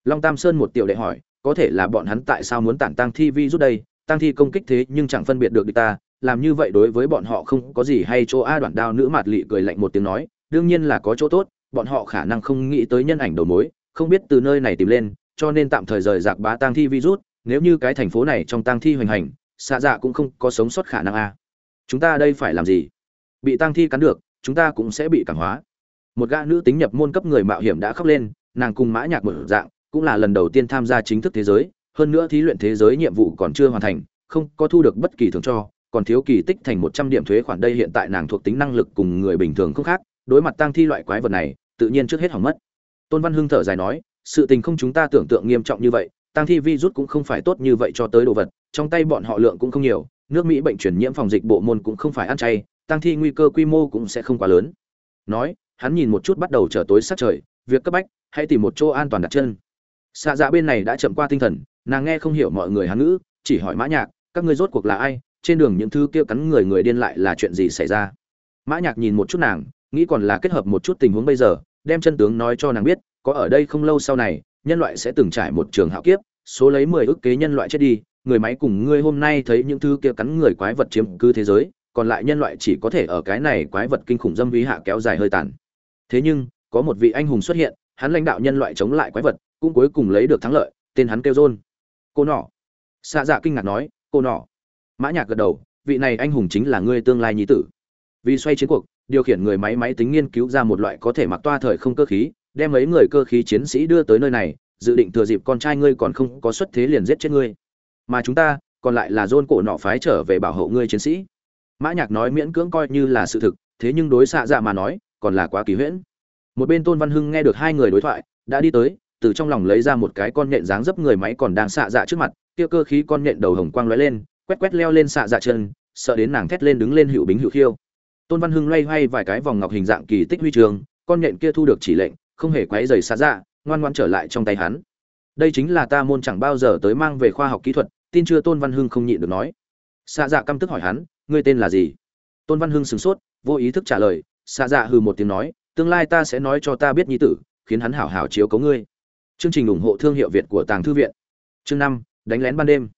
Long tam sơn một tiểu đệ hỏi, có thể là bọn hắn tại sao muốn tản tang thi vi rút đây tang thi công kích thế nhưng chẳng phân biệt được địch ta, làm như vậy đối với bọn họ không có gì hay chỗ a đoạn đao nữ mạt lị cười lạnh một tiếng nói, đương nhiên là có chỗ tốt, bọn họ khả năng không nghĩ tới nhân ảnh đầu mối, không biết từ nơi này tìm lên, cho nên tạm thời rời giặc bá tang thi virus, nếu như cái thành phố này trong tang thi hoành hành, xạ dạ cũng không có sống sót khả năng a. Chúng ta đây phải làm gì? Bị tang thi cắn được, chúng ta cũng sẽ bị cảm hóa. Một gã nữ tính nhập môn cấp người mạo hiểm đã khóc lên, nàng cùng mã nhạc một dạng, cũng là lần đầu tiên tham gia chính thức thế giới hơn nữa thí luyện thế giới nhiệm vụ còn chưa hoàn thành, không có thu được bất kỳ thưởng cho, còn thiếu kỳ tích thành một trăm điểm thuế khoản đây hiện tại nàng thuộc tính năng lực cùng người bình thường không khác, đối mặt tang thi loại quái vật này, tự nhiên trước hết hỏng mất. Tôn văn hưng thở dài nói, sự tình không chúng ta tưởng tượng nghiêm trọng như vậy, tang thi virus cũng không phải tốt như vậy cho tới đồ vật, trong tay bọn họ lượng cũng không nhiều, nước mỹ bệnh truyền nhiễm phòng dịch bộ môn cũng không phải ăn chay, tang thi nguy cơ quy mô cũng sẽ không quá lớn. Nói, hắn nhìn một chút bắt đầu trở tối sát trời, việc cấp bách, hãy tìm một chỗ an toàn đặt chân. Xạ dạ bên này đã chậm qua tinh thần nàng nghe không hiểu mọi người hán ngữ, chỉ hỏi mã nhạc, các ngươi rốt cuộc là ai? Trên đường những thứ kia cắn người người điên lại là chuyện gì xảy ra? Mã nhạc nhìn một chút nàng, nghĩ còn là kết hợp một chút tình huống bây giờ, đem chân tướng nói cho nàng biết, có ở đây không lâu sau này, nhân loại sẽ từng trải một trường hạo kiếp, số lấy mười ức kế nhân loại chết đi, người máy cùng ngươi hôm nay thấy những thứ kia cắn người quái vật chiếm cứ thế giới, còn lại nhân loại chỉ có thể ở cái này quái vật kinh khủng dâm ví hạ kéo dài hơi tàn. Thế nhưng, có một vị anh hùng xuất hiện, hắn lãnh đạo nhân loại chống lại quái vật, cũng cuối cùng lấy được thắng lợi, tên hắn kêu John cô nọ. Xạ dạ kinh ngạc nói, cô nọ. Mã nhạc gật đầu, vị này anh hùng chính là ngươi tương lai nhi tử. Vì xoay chiến cuộc, điều khiển người máy máy tính nghiên cứu ra một loại có thể mặc toa thời không cơ khí, đem mấy người cơ khí chiến sĩ đưa tới nơi này, dự định thừa dịp con trai ngươi còn không có xuất thế liền giết chết ngươi. Mà chúng ta, còn lại là dôn cổ nọ phái trở về bảo hộ ngươi chiến sĩ. Mã nhạc nói miễn cưỡng coi như là sự thực, thế nhưng đối xạ dạ mà nói, còn là quá kỳ huyễn. Một bên tôn văn hưng nghe được hai người đối thoại, đã đi tới từ trong lòng lấy ra một cái con nhện dáng dấp người máy còn đang xạ dạ trước mặt, kia cơ khí con nhện đầu hồng quang lóe lên, quét quét leo lên xạ dạ chân, sợ đến nàng thét lên đứng lên hữu bính hữu khiêu. Tôn văn hưng loay hoay vài cái vòng ngọc hình dạng kỳ tích huy trường, con nhện kia thu được chỉ lệnh, không hề quấy rầy xạ dạ ngoan ngoan trở lại trong tay hắn. Đây chính là ta môn chẳng bao giờ tới mang về khoa học kỹ thuật, tin chưa tôn văn hưng không nhịn được nói. Xạ dạ căm tức hỏi hắn, ngươi tên là gì? Tôn văn hưng sửng sốt, vô ý thức trả lời, xạ dạ hừ một tiếng nói, tương lai ta sẽ nói cho ta biết nhi tử, khiến hắn hảo hảo chiếu cấu ngươi chương trình ủng hộ thương hiệu việt của tàng thư viện. Chương năm, đánh lén ban đêm.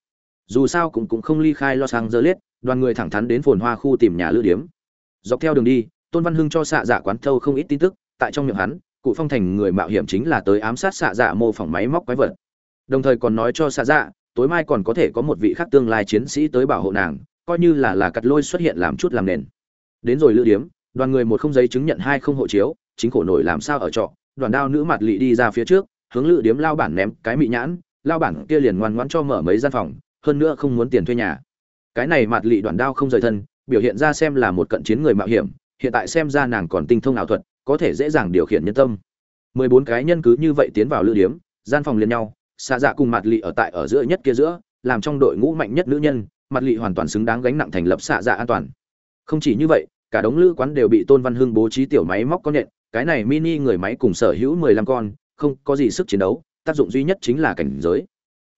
Dù sao cũng cũng không ly khai lo sang dơ liết đoàn người thẳng thắn đến phồn hoa khu tìm nhà lữ điếm. Dọc theo đường đi, tôn văn hưng cho xạ dạ quán thâu không ít tin tức, tại trong miệng hắn, cụ phong thành người mạo hiểm chính là tới ám sát xạ dạ mô phỏng máy móc quái vật. Đồng thời còn nói cho xạ dạ tối mai còn có thể có một vị khác tương lai chiến sĩ tới bảo hộ nàng, coi như là là cắt lôi xuất hiện làm chút làm nền. Đến rồi lữ điếm, đoàn người một không giấy chứng nhận hai không hộ chiếu, chính khổ nổi làm sao ở trọ, đoàn đao nữ mặt lị đi ra phía trước hướng lự điếm lao bản ném cái mị nhãn, lao bản kia liền ngoan ngoãn cho mở mấy gian phòng, hơn nữa không muốn tiền thuê nhà. Cái này mặt lị đoạn đao không rời thân, biểu hiện ra xem là một cận chiến người mạo hiểm, hiện tại xem ra nàng còn tinh thông ảo thuật, có thể dễ dàng điều khiển nhân tâm. Mười bốn cái nhân cứ như vậy tiến vào lữ điếm, gian phòng liền nhau xa dạ cùng mặt lị ở tại ở giữa nhất kia giữa, làm trong đội ngũ mạnh nhất nữ nhân, mặt lị hoàn toàn xứng đáng gánh nặng thành lập xạ dạ an toàn. Không chỉ như vậy, cả đống lữ quán đều bị tôn văn hưng bố trí tiểu máy móc có nhện, cái này mini người máy cùng sở hữu mười lăm con không có gì sức chiến đấu tác dụng duy nhất chính là cảnh giới.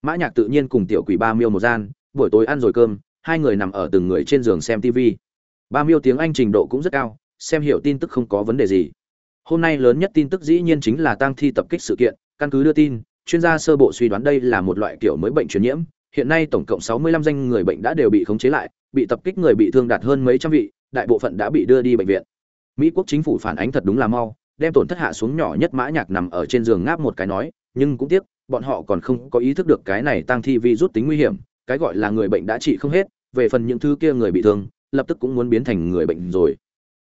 Mã nhạc tự nhiên cùng tiểu quỷ ba miêu một gian buổi tối ăn rồi cơm hai người nằm ở từng người trên giường xem tv ba miêu tiếng anh trình độ cũng rất cao xem hiểu tin tức không có vấn đề gì. Hôm nay lớn nhất tin tức dĩ nhiên chính là tang thi tập kích sự kiện căn cứ đưa tin chuyên gia sơ bộ suy đoán đây là một loại kiểu mới bệnh truyền nhiễm. Hiện nay tổng cộng 65 danh người bệnh đã đều bị khống chế lại, bị tập kích người bị thương đạt hơn mấy trăm vị, đại bộ phận đã bị đưa đi bệnh viện. Mỹ quốc chính phủ phản ánh thật đúng là mau, đem tổn thất hạ xuống nhỏ nhất Mã Nhạc nằm ở trên giường ngáp một cái nói, nhưng cũng tiếc, bọn họ còn không có ý thức được cái này tăng thi vi rút tính nguy hiểm, cái gọi là người bệnh đã trị không hết, về phần những thứ kia người bị thương, lập tức cũng muốn biến thành người bệnh rồi.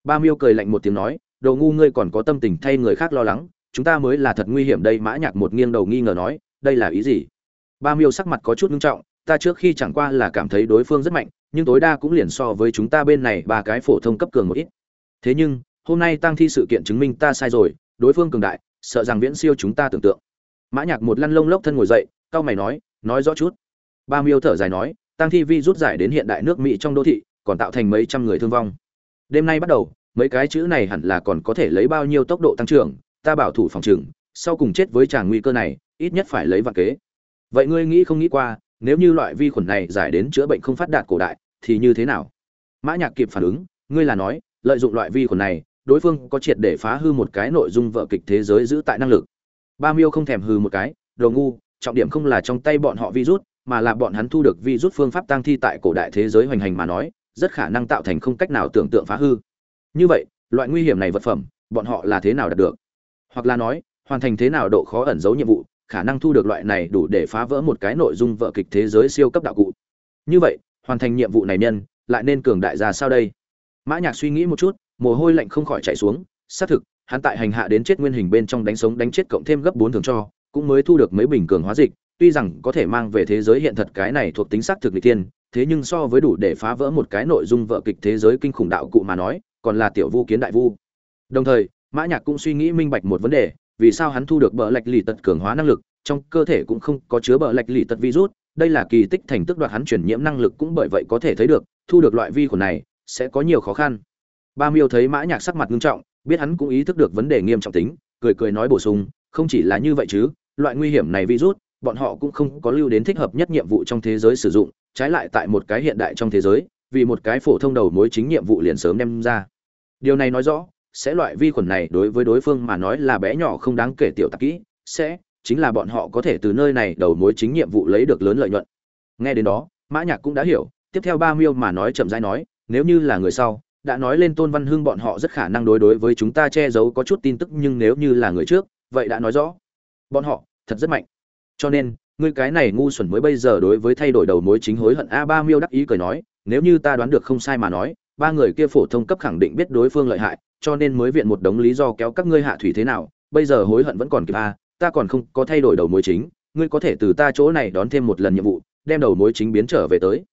Ba miêu cười lạnh một tiếng nói đồ ngu ngươi còn có tâm tình thay người khác lo lắng chúng ta mới là thật nguy hiểm đây mã nhạc một nghiêng đầu nghi ngờ nói đây là ý gì? Ba miêu sắc mặt có chút nghiêm trọng ta trước khi chẳng qua là cảm thấy đối phương rất mạnh nhưng tối đa cũng liền so với chúng ta bên này ba cái phổ thông cấp cường một ít. Thế nhưng hôm nay tăng thi sự kiện chứng minh ta sai rồi, đối phương cường đại, sợ rằng viễn siêu chúng ta tưởng tượng. Mã nhạc một lăn lông lốc thân ngồi dậy cao mày nói nói rõ chút. Ba miêu thở dài nói tăng thi vi rút giải đến hiện đại nước mỹ trong đô thị, còn tạo thành mấy trăm người thương vong. Đêm nay bắt đầu, mấy cái chữ này hẳn là còn có thể lấy bao nhiêu tốc độ tăng trưởng, ta bảo thủ phòng trường, sau cùng chết với tràng nguy cơ này, ít nhất phải lấy vạn kế. Vậy ngươi nghĩ không nghĩ qua, nếu như loại vi khuẩn này giải đến chữa bệnh không phát đạt cổ đại, thì như thế nào? Mã nhạc kịp phản ứng, ngươi là nói, lợi dụng loại vi khuẩn này đối phương có triệt để phá hư một cái nội dung vợ kịch thế giới giữ tại năng lực. Ba miêu không thèm hư một cái, đồ ngu, trọng điểm không là trong tay bọn họ virus, mà là bọn hắn thu được virus phương pháp tăng thi tại cổ đại thế giới hoành hành mà nói, rất khả năng tạo thành không cách nào tưởng tượng phá hư. Như vậy, loại nguy hiểm này vật phẩm, bọn họ là thế nào đạt được? Hoặc là nói, hoàn thành thế nào độ khó ẩn giấu nhiệm vụ, khả năng thu được loại này đủ để phá vỡ một cái nội dung vợ kịch thế giới siêu cấp đạo cụ. Như vậy, hoàn thành nhiệm vụ này nhân, lại nên cường đại ra sao đây? Mã nhạc suy nghĩ một chút mồ hôi lạnh không khỏi chảy xuống, xác thực, hắn tại hành hạ đến chết nguyên hình bên trong đánh sống đánh chết cộng thêm gấp bốn thường cho, cũng mới thu được mấy bình cường hóa dịch, tuy rằng có thể mang về thế giới hiện thật cái này thuộc tính xác thực lịch tiên thế nhưng so với đủ để phá vỡ một cái nội dung vợ kịch thế giới kinh khủng đạo cụ mà nói, còn là tiểu vu kiến đại vu. Đồng thời, mã nhạc cũng suy nghĩ minh bạch một vấn đề, vì sao hắn thu được bờ lạch lì tật cường hóa năng lực, trong cơ thể cũng không có chứa bờ lạch lì tật virus, đây là kỳ tích thành tức đoạt hắn chuyển nhiễm năng lực cũng bởi vậy có thể thấy được, thu được loại vi khuẩn này sẽ có nhiều khó khăn ba miêu thấy mã nhạc sắc mặt nghiêm trọng, biết hắn cũng ý thức được vấn đề nghiêm trọng tính, cười cười nói bổ sung, không chỉ là như vậy chứ, loại nguy hiểm này virus, bọn họ cũng không có lưu đến thích hợp nhất nhiệm vụ trong thế giới sử dụng, trái lại tại một cái hiện đại trong thế giới, vì một cái phổ thông đầu mối chính nhiệm vụ liền sớm đem ra. Điều này nói rõ, sẽ loại vi khuẩn này đối với đối phương mà nói là bé nhỏ không đáng kể tiểu tạp kỹ, sẽ chính là bọn họ có thể từ nơi này đầu mối chính nhiệm vụ lấy được lớn lợi nhuận. Nghe đến đó, mã nhạc cũng đã hiểu, tiếp theo ba miêu mà nói chậm rãi nói, nếu như là người sau đã nói lên tôn văn hưng bọn họ rất khả năng đối đối với chúng ta che giấu có chút tin tức nhưng nếu như là người trước, vậy đã nói rõ. Bọn họ, thật rất mạnh. Cho nên, ngươi cái này ngu xuẩn mới bây giờ đối với thay đổi đầu mối chính hối hận a ba miêu đắc ý cười nói, nếu như ta đoán được không sai mà nói, ba người kia phổ thông cấp khẳng định biết đối phương lợi hại, cho nên mới viện một đống lý do kéo các ngươi hạ thủy thế nào, bây giờ hối hận vẫn còn kịp a, ta còn không có thay đổi đầu mối chính, ngươi có thể từ ta chỗ này đón thêm một lần nhiệm vụ, đem đầu mối chính biến trở về tới.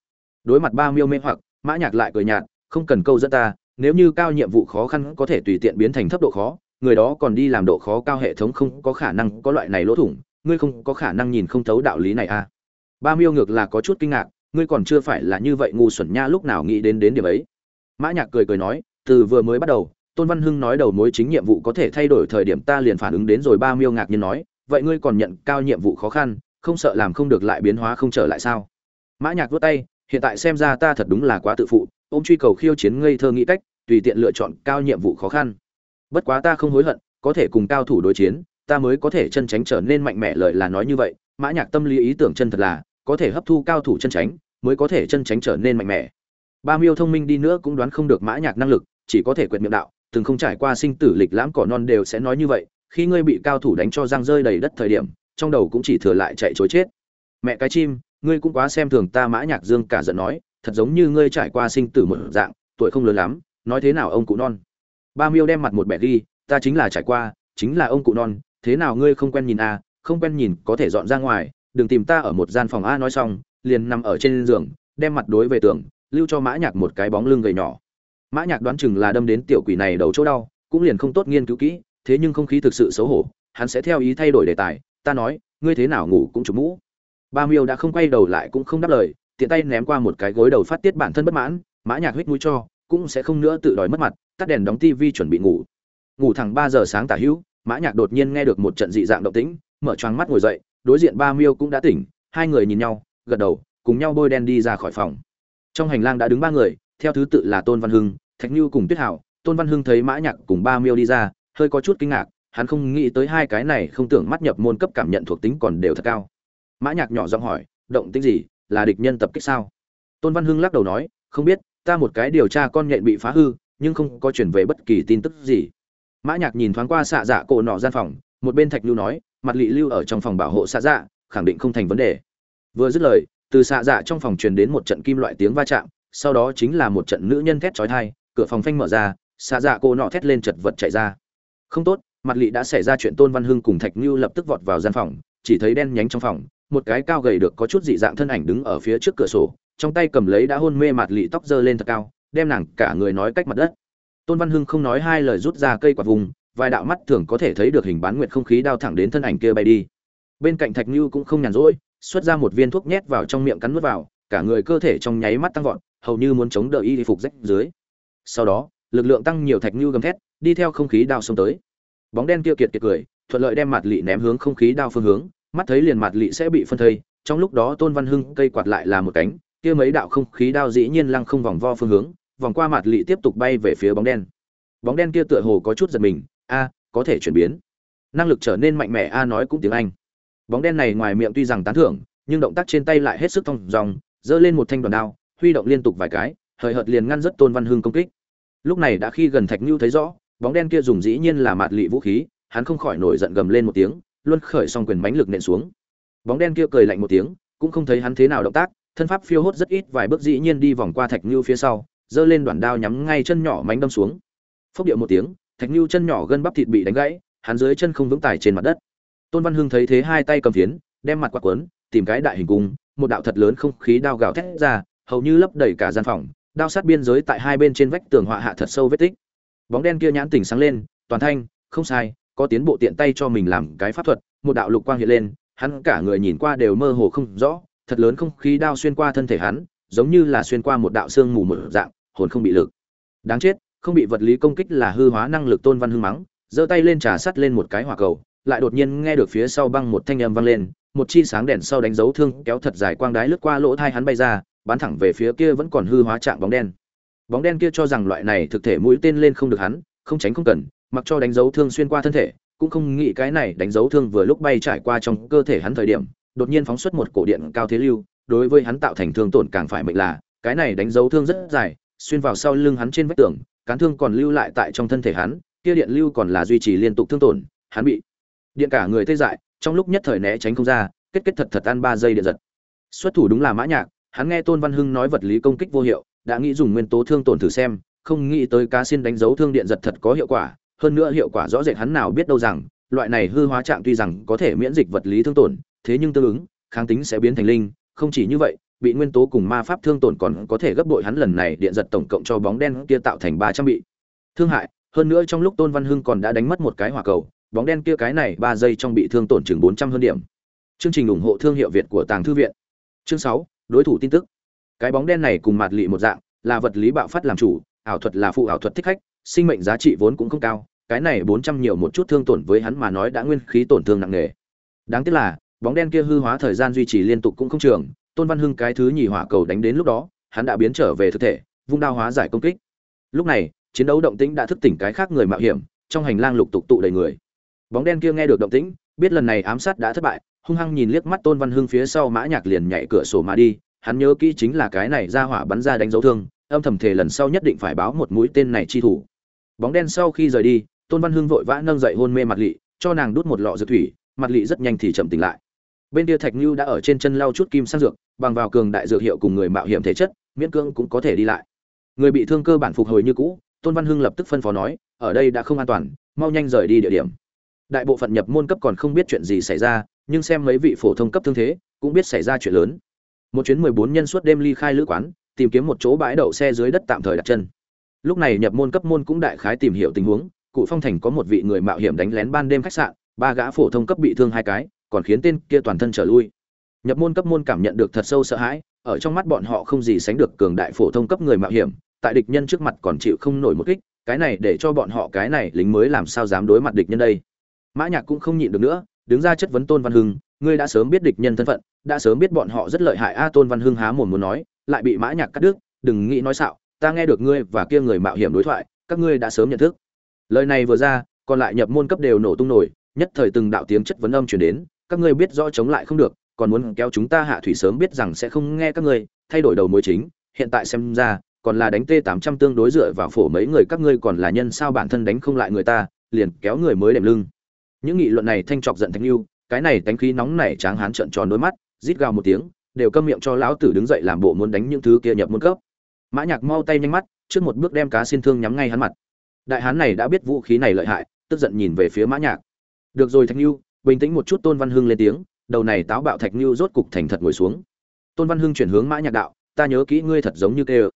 Đối mặt ba miêu mê hoặc, mã nhạc lại cười nhạt không cần câu dẫn ta, nếu như cao nhiệm vụ khó khăn có thể tùy tiện biến thành thấp độ khó, người đó còn đi làm độ khó cao hệ thống không có khả năng có loại này lỗ thủng, ngươi không có khả năng nhìn không thấu đạo lý này à. Ba miêu ngược là có chút kinh ngạc, ngươi còn chưa phải là như vậy ngu xuẩn nha, lúc nào nghĩ đến đến điểm ấy. Mã nhạc cười cười nói, từ vừa mới bắt đầu, tôn văn hưng nói đầu mối chính nhiệm vụ có thể thay đổi thời điểm ta liền phản ứng đến rồi, ba miêu ngạc nhiên nói, vậy ngươi còn nhận cao nhiệm vụ khó khăn, không sợ làm không được lại biến hóa không trở lại sao? Mã nhạc vút tay hiện tại xem ra ta thật đúng là quá tự phụ, ôm truy cầu khiêu chiến ngây thơ nghĩ cách, tùy tiện lựa chọn cao nhiệm vụ khó khăn. Bất quá ta không hối hận, có thể cùng cao thủ đối chiến, ta mới có thể chân tránh trở nên mạnh mẽ lời là nói như vậy, mã nhạc tâm lý ý tưởng chân thật là, có thể hấp thu cao thủ chân tránh, mới có thể chân tránh trở nên mạnh mẽ. Ba miêu thông minh đi nữa cũng đoán không được mã nhạc năng lực, chỉ có thể quyệt miệng đạo, từng không trải qua sinh tử lịch lãm cỏ non đều sẽ nói như vậy, khi ngươi bị cao thủ đánh cho răng rơi đầy đất thời điểm, trong đầu cũng chỉ thừa lại chạy trối chết. Mẹ cái chim ngươi cũng quá xem thường ta mã nhạc dương cả giận nói thật giống như ngươi trải qua sinh tử một dạng tuổi không lớn lắm nói thế nào ông cụ non? Ba miêu đem mặt một bẻ đi, ta chính là trải qua chính là ông cụ non thế nào ngươi không quen nhìn a à, không quen nhìn có thể dọn ra ngoài đừng tìm ta ở một gian phòng a nói xong liền nằm ở trên giường đem mặt đối về tường lưu cho mã nhạc một cái bóng lưng gầy nhỏ. Mã nhạc đoán chừng là đâm đến tiểu quỷ này đầu chỗ đau cũng liền không tốt nghiên cứu kỹ thế nhưng không khí thực sự xấu hổ hắn sẽ theo ý thay đổi đề tài ta nói ngươi thế nào ngủ cũng chụp mũ ba miêu đã không quay đầu lại cũng không đáp lời, tiện tay ném qua một cái gối đầu phát tiết bản thân bất mãn, mã nhạc huyết mũi cho, cũng sẽ không nữa tự đòi mất mặt, tắt đèn đóng tivi chuẩn bị ngủ. Ngủ thẳng ba giờ sáng tả hữu, mã nhạc đột nhiên nghe được một trận dị dạng động tĩnh, mở choáng mắt ngồi dậy, đối diện ba miêu cũng đã tỉnh, hai người nhìn nhau, gật đầu, cùng nhau bôi đen đi ra khỏi phòng. Trong hành lang đã đứng ba người, theo thứ tự là tôn văn hưng, thạch như cùng tuyết hảo. Tôn văn hưng thấy mã nhạc cùng ba miêu đi ra, hơi có chút kinh ngạc, hắn không nghĩ tới hai cái này không tưởng mắt nhập môn cấp cảm nhận thuộc tính còn đều thật cao mã nhạc nhỏ giọng hỏi, động tĩnh gì? Là địch nhân tập kích sao? Tôn văn hưng lắc đầu nói, không biết, ta một cái điều tra con nhện bị phá hư, nhưng không có chuyển về bất kỳ tin tức gì. Mã nhạc nhìn thoáng qua xạ dạ cổ nọ gian phòng, một bên thạch lưu nói, mặt lị lưu ở trong phòng bảo hộ xạ dạ khẳng định không thành vấn đề. Vừa dứt lời, từ xạ dạ trong phòng truyền đến một trận kim loại tiếng va chạm, sau đó chính là một trận nữ nhân thét chói tai, cửa phòng phanh mở ra, xạ dạ cô nọ thét lên chật vật chạy ra. Không tốt, mặt lị đã xảy ra chuyện tôn văn hưng cùng thạch Lưu lập tức vọt vào gian phòng, chỉ thấy đen nhánh trong phòng một cái cao gầy được có chút dị dạng thân ảnh đứng ở phía trước cửa sổ, trong tay cầm lấy đã hôn mê mặt lị tóc dơ lên thật cao, đem nàng cả người nói cách mặt đất. Tôn văn hưng không nói hai lời rút ra cây quạt vùng, vài đạo mắt thường có thể thấy được hình bán nguyệt không khí đao thẳng đến thân ảnh kia bay đi. Bên cạnh thạch như cũng không nhàn rỗi, xuất ra một viên thuốc nhét vào trong miệng cắn nuốt vào, cả người cơ thể trong nháy mắt tăng vọt, hầu như muốn chống đỡ y phục rách dưới. Sau đó, lực lượng tăng nhiều thạch như gầm thét, đi theo không khí đao xông tới. Bóng đen kia kiệt kiệt cười, thuận lợi đem mặt lị ném hướng không khí đao phương hướng mắt thấy liền mặt lị sẽ bị phân thây, trong lúc đó tôn văn hưng cây quạt lại là một cánh, kia mấy đạo không khí đao dĩ nhiên lăng không vòng vo phương hướng, vòng qua mặt lị tiếp tục bay về phía bóng đen. Bóng đen kia tựa hồ có chút giật mình, a, có thể chuyển biến. Năng lực trở nên mạnh mẽ, a nói cũng tiếng anh. Bóng đen này ngoài miệng tuy rằng tán thưởng, nhưng động tác trên tay lại hết sức thong dòng, giơ lên một thanh đoàn đao, huy động liên tục vài cái, hời hợt liền ngăn rất tôn văn hưng công kích. Lúc này đã khi gần thạch nhu thấy rõ, bóng đen kia dùng dĩ nhiên là mạt lị vũ khí, hắn không khỏi nổi giận gầm lên một tiếng luôn khởi xong quyền mánh lực nện xuống. Bóng đen kia cười lạnh một tiếng, cũng không thấy hắn thế nào động tác, thân pháp phiêu hốt rất ít, vài bước dĩ nhiên đi vòng qua thạch nhu phía sau, giơ lên đoạn đao nhắm ngay chân nhỏ mánh đâm xuống. Phốc điệu một tiếng, thạch nhu chân nhỏ gân bắp thịt bị đánh gãy, hắn dưới chân không vững tài trên mặt đất. Tôn văn hưng thấy thế hai tay cầm phiến, đem mặt quạt quấn tìm cái đại hình cung, một đạo thật lớn không khí đao gào thét ra, hầu như lấp đầy cả gian phòng, đao sát biên giới tại hai bên trên vách tường họa hạ thật sâu vết tích. Bóng đen kia nhãn tỉnh sáng lên, toàn thanh, không sai có tiến bộ tiện tay cho mình làm cái pháp thuật, một đạo lục quang hiện lên, hắn cả người nhìn qua đều mơ hồ không rõ, thật lớn không khí đao xuyên qua thân thể hắn, giống như là xuyên qua một đạo xương mù một dạng, hồn không bị lực. Đáng chết, không bị vật lý công kích là hư hóa năng lực tôn văn hưng mắng, giơ tay lên trà sắt lên một cái hỏa cầu, lại đột nhiên nghe được phía sau băng một thanh âm vang lên, một chi sáng đèn sau đánh dấu thương kéo thật dài quang đái lướt qua lỗ thai hắn bay ra, bắn thẳng về phía kia vẫn còn hư hóa trạng bóng đen. Bóng đen kia cho rằng loại này thực thể mũi tên lên không được hắn, không tránh không cần mặc cho đánh dấu thương xuyên qua thân thể, cũng không nghĩ cái này đánh dấu thương vừa lúc bay trải qua trong cơ thể hắn thời điểm, đột nhiên phóng xuất một cổ điện cao thế lưu, đối với hắn tạo thành thương tổn càng phải mệnh là, cái này đánh dấu thương rất dài, xuyên vào sau lưng hắn trên vách tường, cán thương còn lưu lại tại trong thân thể hắn, kia điện lưu còn là duy trì liên tục thương tổn, hắn bị điện cả người tê dại, trong lúc nhất thời né tránh không ra, kết kết thật thật ăn ba giây điện giật. Xuất thủ đúng là mã nhạc, hắn nghe tôn văn hưng nói vật lý công kích vô hiệu, đã nghĩ dùng nguyên tố thương tổn thử xem, không nghĩ tới cá xin đánh dấu thương điện giật thật có hiệu quả hơn nữa hiệu quả rõ rệt hắn nào biết đâu rằng, loại này hư hóa trạng tuy rằng có thể miễn dịch vật lý thương tổn, thế nhưng tương ứng, kháng tính sẽ biến thành linh, không chỉ như vậy, bị nguyên tố cùng ma pháp thương tổn còn có thể gấp bội hắn lần này điện giật tổng cộng cho bóng đen kia tạo thành ba trăm bị. Thương hại, hơn nữa trong lúc tôn văn hưng còn đã đánh mất một cái hỏa cầu, bóng đen kia cái này ba giây trong bị thương tổn chừng bốn trăm hơn điểm. Chương trình ủng hộ thương hiệu việt của tàng thư viện. Chương sáu, đối thủ tin tức. Cái bóng đen này cùng mạt lị một dạng, là vật lý bạo phát làm chủ, ảo thuật là phụ ảo thuật thích khách, sinh mệnh giá trị vốn cũng không cao cái này bốn trăm nhiều một chút thương tổn với hắn mà nói đã nguyên khí tổn thương nặng nề. Đáng tiếc là, bóng đen kia hư hóa thời gian duy trì liên tục cũng không trường, tôn văn hưng cái thứ nhì hỏa cầu đánh đến lúc đó, hắn đã biến trở về thực thể, vung đao hóa giải công kích. Lúc này, chiến đấu động tĩnh đã thức tỉnh cái khác người mạo hiểm, trong hành lang lục tục tụ đầy người. Bóng đen kia nghe được động tĩnh, biết lần này ám sát đã thất bại, hung hăng nhìn liếc mắt tôn văn hưng phía sau mã nhạc liền nhảy cửa sổ mà đi, hắn nhớ kỹ chính là cái này ra hỏa bắn ra đánh dấu thương, âm thầm thề lần sau nhất định phải báo một mũi tên này chi thủ. Bóng đen sau khi rời đi tôn văn hưng vội vã nâng dậy hôn mê mặt lị, cho nàng đút một lọ dược thủy, mặt lị rất nhanh thì chậm tỉnh lại. Bên kia thạch như đã ở trên chân lau chút kim sang dược, bằng vào cường đại dược hiệu cùng người mạo hiểm thể chất, miễn cưỡng cũng có thể đi lại. Người bị thương cơ bản phục hồi như cũ, tôn văn hưng lập tức phân phó nói, ở đây đã không an toàn, mau nhanh rời đi địa điểm. Đại bộ phận nhập môn cấp còn không biết chuyện gì xảy ra, nhưng xem mấy vị phổ thông cấp thương thế, cũng biết xảy ra chuyện lớn. Một chuyến mười bốn nhân suốt đêm ly khai lữ quán, tìm kiếm một chỗ bãi đậu xe dưới đất tạm thời đặt chân. Lúc này nhập môn cấp môn cũng đại khái tìm hiểu tình huống cụ phong thành có một vị người mạo hiểm đánh lén ban đêm khách sạn, ba gã phổ thông cấp bị thương hai cái, còn khiến tên kia toàn thân trở lui. Nhập môn cấp môn cảm nhận được thật sâu sợ hãi, ở trong mắt bọn họ không gì sánh được cường đại phổ thông cấp người mạo hiểm, tại địch nhân trước mặt còn chịu không nổi một kích, cái này để cho bọn họ cái này lính mới làm sao dám đối mặt địch nhân đây? Mã nhạc cũng không nhịn được nữa, đứng ra chất vấn tôn văn hưng, ngươi đã sớm biết địch nhân thân phận, đã sớm biết bọn họ rất lợi hại. A tôn văn hưng há mồm muốn nói, lại bị mã nhạc cắt đứt, đừng nghĩ nói xạo, ta nghe được ngươi và kia người mạo hiểm đối thoại, các ngươi đã sớm nhận thức lời này vừa ra, còn lại nhập môn cấp đều nổ tung nổi, nhất thời từng đạo tiếng chất vấn âm truyền đến, các ngươi biết rõ chống lại không được, còn muốn kéo chúng ta hạ thủy sớm biết rằng sẽ không nghe các ngươi, thay đổi đầu mối chính, hiện tại xem ra, còn là đánh t 800 tương đối dựa vào phổ mấy người các ngươi còn là nhân sao bản thân đánh không lại người ta, liền kéo người mới đệm lưng. Những nghị luận này thanh trọc giận thanh lưu cái này tánh khí nóng nảy tráng hán trợn tròn đôi mắt, rít gào một tiếng, đều câm miệng cho lão tử đứng dậy làm bộ muốn đánh những thứ kia nhập môn cấp. Mã nhạc mau tay nhanh mắt, trước một bước đem cá xin thương nhắm ngay hắn mặt đại hán này đã biết vũ khí này lợi hại, tức giận nhìn về phía mã nhạc. Được rồi, thạch lưu bình tĩnh một chút, tôn văn hưng lên tiếng, đầu này táo bạo thạch lưu rốt cục thành thật ngồi xuống. Tôn văn hưng chuyển hướng mã nhạc đạo, ta nhớ kỹ ngươi thật giống như kêu.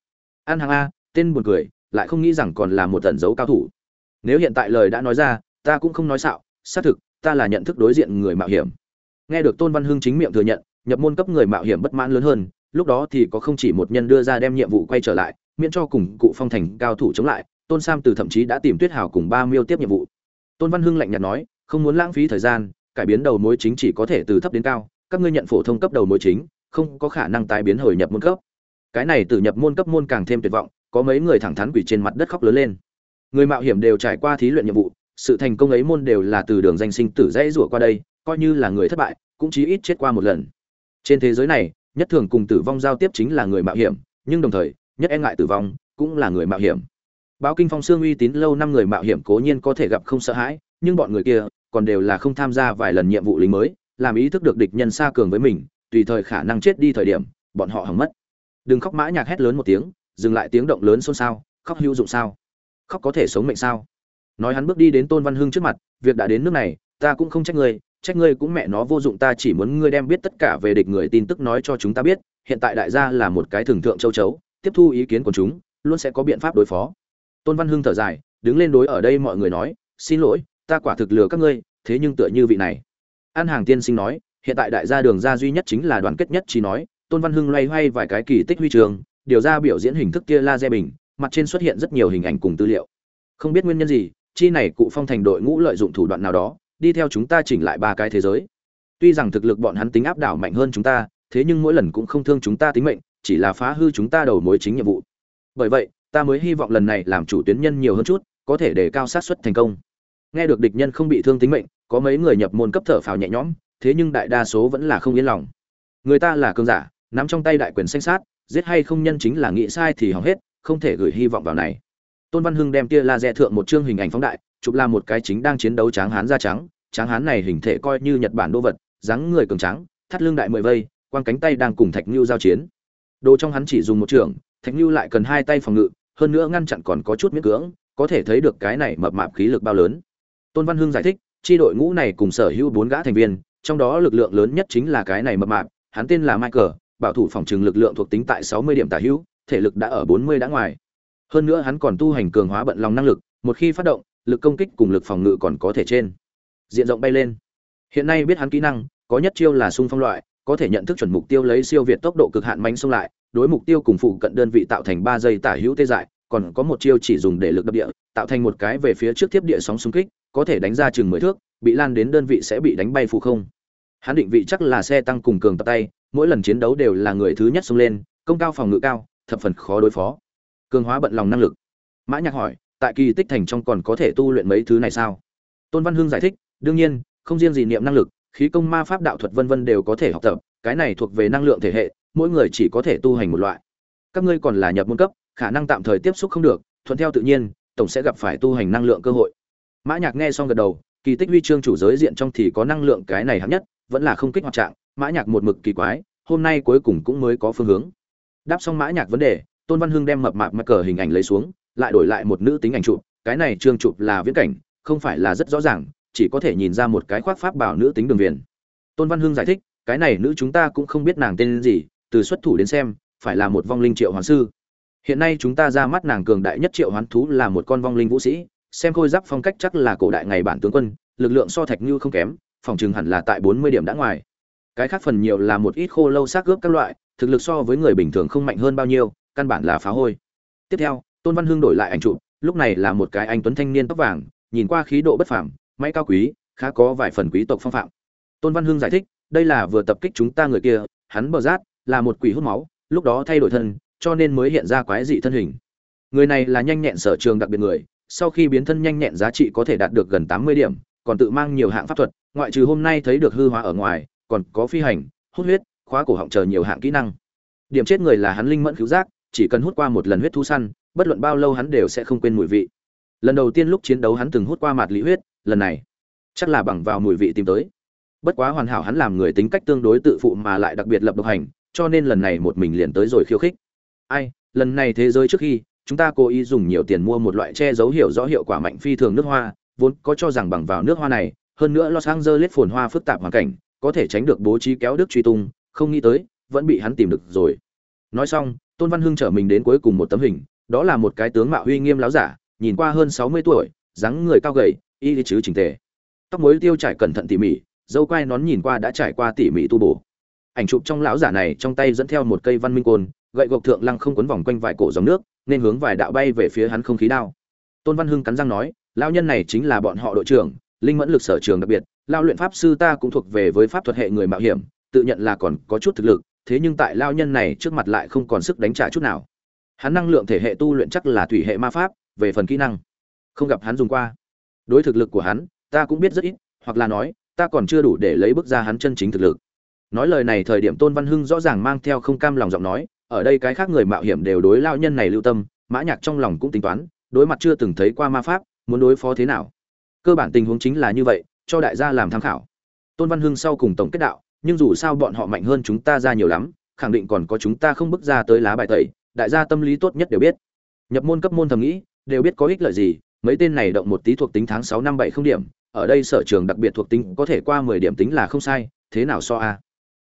An hàng a, tên buồn cười, lại không nghĩ rằng còn là một tận dấu cao thủ. Nếu hiện tại lời đã nói ra, ta cũng không nói xạo, xác thực, ta là nhận thức đối diện người mạo hiểm. Nghe được tôn văn hưng chính miệng thừa nhận, nhập môn cấp người mạo hiểm bất mãn lớn hơn, lúc đó thì có không chỉ một nhân đưa ra đem nhiệm vụ quay trở lại, miễn cho cùng cụ phong thành cao thủ chống lại tôn sam từ thậm chí đã tìm tuyết hào cùng ba miêu tiếp nhiệm vụ. Tôn văn hưng lạnh nhạt nói, không muốn lãng phí thời gian, cải biến đầu mối chính chỉ có thể từ thấp đến cao, các ngươi nhận phổ thông cấp đầu mối chính, không có khả năng tái biến hồi nhập môn cấp. Cái này từ nhập môn cấp môn càng thêm tuyệt vọng, có mấy người thẳng thắn quỷ trên mặt đất khóc lớn lên. Người mạo hiểm đều trải qua thí luyện nhiệm vụ, sự thành công ấy môn đều là từ đường danh sinh tử dãy rủa qua đây, coi như là người thất bại, cũng chí ít chết qua một lần. Trên thế giới này, nhất thường cùng tử vong giao tiếp chính là người mạo hiểm, nhưng đồng thời, nhất e ngại tử vong cũng là người mạo hiểm báo kinh phong xương uy tín lâu năm người mạo hiểm cố nhiên có thể gặp không sợ hãi, nhưng bọn người kia còn đều là không tham gia vài lần nhiệm vụ lính mới, làm ý thức được địch nhân xa cường với mình, tùy thời khả năng chết đi thời điểm, bọn họ hỏng mất. Đừng khóc mã nhạc hét lớn một tiếng, dừng lại tiếng động lớn xôn xao, khóc hữu dụng sao? Khóc có thể sống mệnh sao? Nói hắn bước đi đến tôn văn hưng trước mặt, việc đã đến nước này, ta cũng không trách ngươi trách ngươi cũng mẹ nó vô dụng, ta chỉ muốn ngươi đem biết tất cả về địch người tin tức nói cho chúng ta biết, hiện tại đại gia là một cái thường thượng châu chấu, tiếp thu ý kiến của chúng, luôn sẽ có biện pháp đối phó tôn văn hưng thở dài, đứng lên đối ở đây mọi người nói, xin lỗi, ta quả thực lừa các ngươi, thế nhưng tựa như vị này. An hàng tiên sinh nói, hiện tại đại gia đường ra duy nhất chính là đoàn kết nhất trí nói. Tôn văn hưng loay hoay vài cái kỳ tích huy trường, điều ra biểu diễn hình thức kia laser bình, mặt trên xuất hiện rất nhiều hình ảnh cùng tư liệu. Không biết nguyên nhân gì, chi này cụ phong thành đội ngũ lợi dụng thủ đoạn nào đó, đi theo chúng ta chỉnh lại ba cái thế giới. Tuy rằng thực lực bọn hắn tính áp đảo mạnh hơn chúng ta, thế nhưng mỗi lần cũng không thương chúng ta tính mệnh, chỉ là phá hư chúng ta đầu mối chính nhiệm vụ. Bởi vậy ta mới hy vọng lần này làm chủ tuyến nhân nhiều hơn chút, có thể để cao sát suất thành công. Nghe được địch nhân không bị thương tính mệnh, có mấy người nhập môn cấp thở phào nhẹ nhõm, thế nhưng đại đa số vẫn là không yên lòng. Người ta là cơn giả, nắm trong tay đại quyền xanh sát giết hay không nhân chính là nghĩ sai thì hỏng hết, không thể gửi hy vọng vào này. Tôn văn hưng đem tia laser thượng một chương hình ảnh phóng đại, chụp là một cái chính đang chiến đấu tráng hán da trắng, tráng hán này hình thể coi như nhật bản đô vật, dáng người cường trắng thắt lưng đại mười vây, quang cánh tay đang cùng thạch nhu giao chiến. Đồ trong hắn chỉ dùng một trường, thạch nhu lại cần hai tay phòng ngự hơn nữa ngăn chặn còn có chút miễn cưỡng, có thể thấy được cái này mập mạp khí lực bao lớn. Tôn văn hưng giải thích, chi đội ngũ này cùng sở hữu bốn gã thành viên, trong đó lực lượng lớn nhất chính là cái này mập mạp, hắn tên là michael, bảo thủ phòng trừng lực lượng thuộc tính tại sáu mươi điểm tả hữu, thể lực đã ở bốn mươi đã ngoài. Hơn nữa hắn còn tu hành cường hóa bận lòng năng lực, một khi phát động, lực công kích cùng lực phòng ngự còn có thể trên. Diện rộng bay lên. Hiện nay biết hắn kỹ năng, có nhất chiêu là xung phong loại, có thể nhận thức chuẩn mục tiêu lấy siêu việt tốc độ cực hạn mãnh xông lại đối mục tiêu cùng phụ cận đơn vị tạo thành ba giây tả hữu tê dại, còn có một chiêu chỉ dùng để lực đập địa, tạo thành một cái về phía trước tiếp địa sóng xung kích, có thể đánh ra chừng mười thước, bị lan đến đơn vị sẽ bị đánh bay phụ không. Hắn định vị chắc là xe tăng cùng cường tập tay, mỗi lần chiến đấu đều là người thứ nhất xông lên, công cao phòng ngự cao, thập phần khó đối phó. Cường hóa bận lòng năng lực. Mã nhạc hỏi, tại kỳ tích thành trong còn có thể tu luyện mấy thứ này sao? Tôn văn hưng giải thích, đương nhiên, không riêng gì niệm năng lực, khí công ma pháp đạo thuật vân vân đều có thể học tập, cái này thuộc về năng lượng thể hệ mỗi người chỉ có thể tu hành một loại. Các ngươi còn là nhập môn cấp, khả năng tạm thời tiếp xúc không được, thuận theo tự nhiên, tổng sẽ gặp phải tu hành năng lượng cơ hội. Mã nhạc nghe xong gật đầu, kỳ tích huy chương chủ giới diện trong thì có năng lượng cái này hạng nhất, vẫn là không kích hoạt trạng, mã nhạc một mực kỳ quái, hôm nay cuối cùng cũng mới có phương hướng. Đáp xong mã nhạc vấn đề, tôn văn hưng đem mập mạp mặt cờ hình ảnh lấy xuống, lại đổi lại một nữ tính ảnh chụp, cái này trương chụp là viễn cảnh, không phải là rất rõ ràng, chỉ có thể nhìn ra một cái khoác pháp bảo nữ tính đường viền. Tôn văn hưng giải thích, cái này nữ chúng ta cũng không biết nàng tên gì từ xuất thủ đến xem, phải là một vong linh triệu hoán sư. Hiện nay chúng ta ra mắt nàng cường đại nhất triệu hoán thú là một con vong linh vũ sĩ, xem khôi giáp phong cách chắc là cổ đại ngày bản tướng quân, lực lượng so thạch như không kém, phòng chừng hẳn là tại bốn mươi điểm đã ngoài. Cái khác phần nhiều là một ít khô lâu xác gớp các loại, thực lực so với người bình thường không mạnh hơn bao nhiêu, căn bản là phá hôi. Tiếp theo, tôn văn hưng đổi lại ảnh chụp, lúc này là một cái anh tuấn thanh niên tóc vàng, nhìn qua khí độ bất phàm máy cao quý, khá có vài phần quý tộc phong phạm. Tôn văn hưng giải thích, đây là vừa tập kích chúng ta người kia, hắn bờ rát là một quỷ hút máu, lúc đó thay đổi thân, cho nên mới hiện ra quái dị thân hình. Người này là nhanh nhẹn sở trường đặc biệt người, sau khi biến thân nhanh nhẹn giá trị có thể đạt được gần tám mươi điểm, còn tự mang nhiều hạng pháp thuật, ngoại trừ hôm nay thấy được hư hóa ở ngoài, còn có phi hành, hút huyết, khóa cổ họng chờ nhiều hạng kỹ năng. Điểm chết người là hắn linh mẫn cứu giác, chỉ cần hút qua một lần huyết thu săn, bất luận bao lâu hắn đều sẽ không quên mùi vị. Lần đầu tiên lúc chiến đấu hắn từng hút qua mặt lý huyết, lần này, chắc là bằng vào mùi vị tìm tới. Bất quá hoàn hảo hắn làm người tính cách tương đối tự phụ mà lại đặc biệt lập độc hành cho nên lần này một mình liền tới rồi khiêu khích. Ai, lần này thế giới trước khi, chúng ta cố ý dùng nhiều tiền mua một loại che dấu hiệu rõ hiệu quả mạnh phi thường nước hoa, vốn có cho rằng bằng vào nước hoa này, hơn nữa los angeles phồn hoa phức tạp hoàn cảnh, có thể tránh được bố trí kéo đức truy tung, không nghĩ tới, vẫn bị hắn tìm được rồi. Nói xong, tôn văn hưng trở mình đến cuối cùng một tấm hình, đó là một cái tướng mạo uy nghiêm láo giả, nhìn qua hơn sáu mươi tuổi, dáng người cao gầy, y chứ chỉnh tề. Tóc mối tiêu trải cẩn thận tỉ mỉ, dâu quai nón nhìn qua đã trải qua tỉ mỉ tu bổ ảnh chụp trong lão giả này trong tay dẫn theo một cây văn minh côn, gậy gộc thượng lăng không quấn vòng quanh vài cổ dòng nước, nên hướng vài đạo bay về phía hắn không khí đao. Tôn văn hưng cắn răng nói, lão nhân này chính là bọn họ đội trưởng, linh mẫn lực sở trường đặc biệt lao luyện pháp sư ta cũng thuộc về với pháp thuật hệ người mạo hiểm, tự nhận là còn có chút thực lực, thế nhưng tại lao nhân này trước mặt lại không còn sức đánh trả chút nào. Hắn năng lượng thể hệ tu luyện chắc là thủy hệ ma pháp, về phần kỹ năng, không gặp hắn dùng qua. Đối thực lực của hắn, ta cũng biết rất ít, hoặc là nói, ta còn chưa đủ để lấy bước ra hắn chân chính thực lực nói lời này thời điểm tôn văn hưng rõ ràng mang theo không cam lòng giọng nói, ở đây cái khác người mạo hiểm đều đối lao nhân này lưu tâm, mã nhạc trong lòng cũng tính toán, đối mặt chưa từng thấy qua ma pháp, muốn đối phó thế nào. Cơ bản tình huống chính là như vậy, cho đại gia làm tham khảo. Tôn văn hưng sau cùng tổng kết đạo, nhưng dù sao bọn họ mạnh hơn chúng ta ra nhiều lắm, khẳng định còn có chúng ta không bước ra tới lá bài tẩy, đại gia tâm lý tốt nhất đều biết. Nhập môn cấp môn thầm nghĩ, đều biết có ích lợi gì, mấy tên này động một tí thuộc tính tháng sáu năm bảy không điểm, ở đây sở trường đặc biệt thuộc tính có thể qua mười điểm tính là không sai, thế nào so a?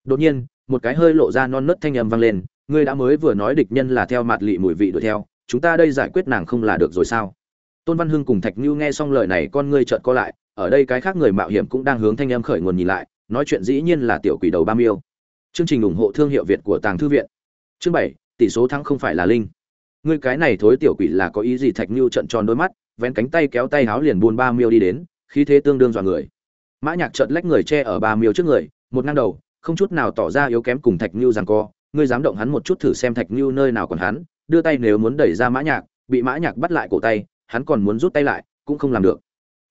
Đột nhiên, một cái hơi lộ ra non nớt thanh âm vang lên, ngươi đã mới vừa nói địch nhân là theo mặt lị mùi vị đuổi theo, chúng ta đây giải quyết nàng không là được rồi sao? Tôn văn hưng cùng thạch như nghe xong lời này, con ngươi trợn co lại, ở đây cái khác người mạo hiểm cũng đang hướng thanh âm khởi nguồn nhìn lại, nói chuyện dĩ nhiên là tiểu quỷ đầu ba miêu. Chương trình ủng hộ thương hiệu việt của tàng thư viện. Chương bảy, tỷ số thắng không phải là linh. Ngươi cái này thối tiểu quỷ là có ý gì? Thạch như trận tròn đôi mắt, vén cánh tay kéo tay háo liền buôn ba miêu đi đến, khí thế tương đương dọa người. Mã nhạc trợn lách người che ở ba miêu trước người, một ngang đầu không chút nào tỏ ra yếu kém cùng thạch như rằng co, ngươi dám động hắn một chút thử xem thạch như nơi nào còn hắn, đưa tay nếu muốn đẩy ra mã nhạc, bị mã nhạc bắt lại cổ tay, hắn còn muốn rút tay lại, cũng không làm được.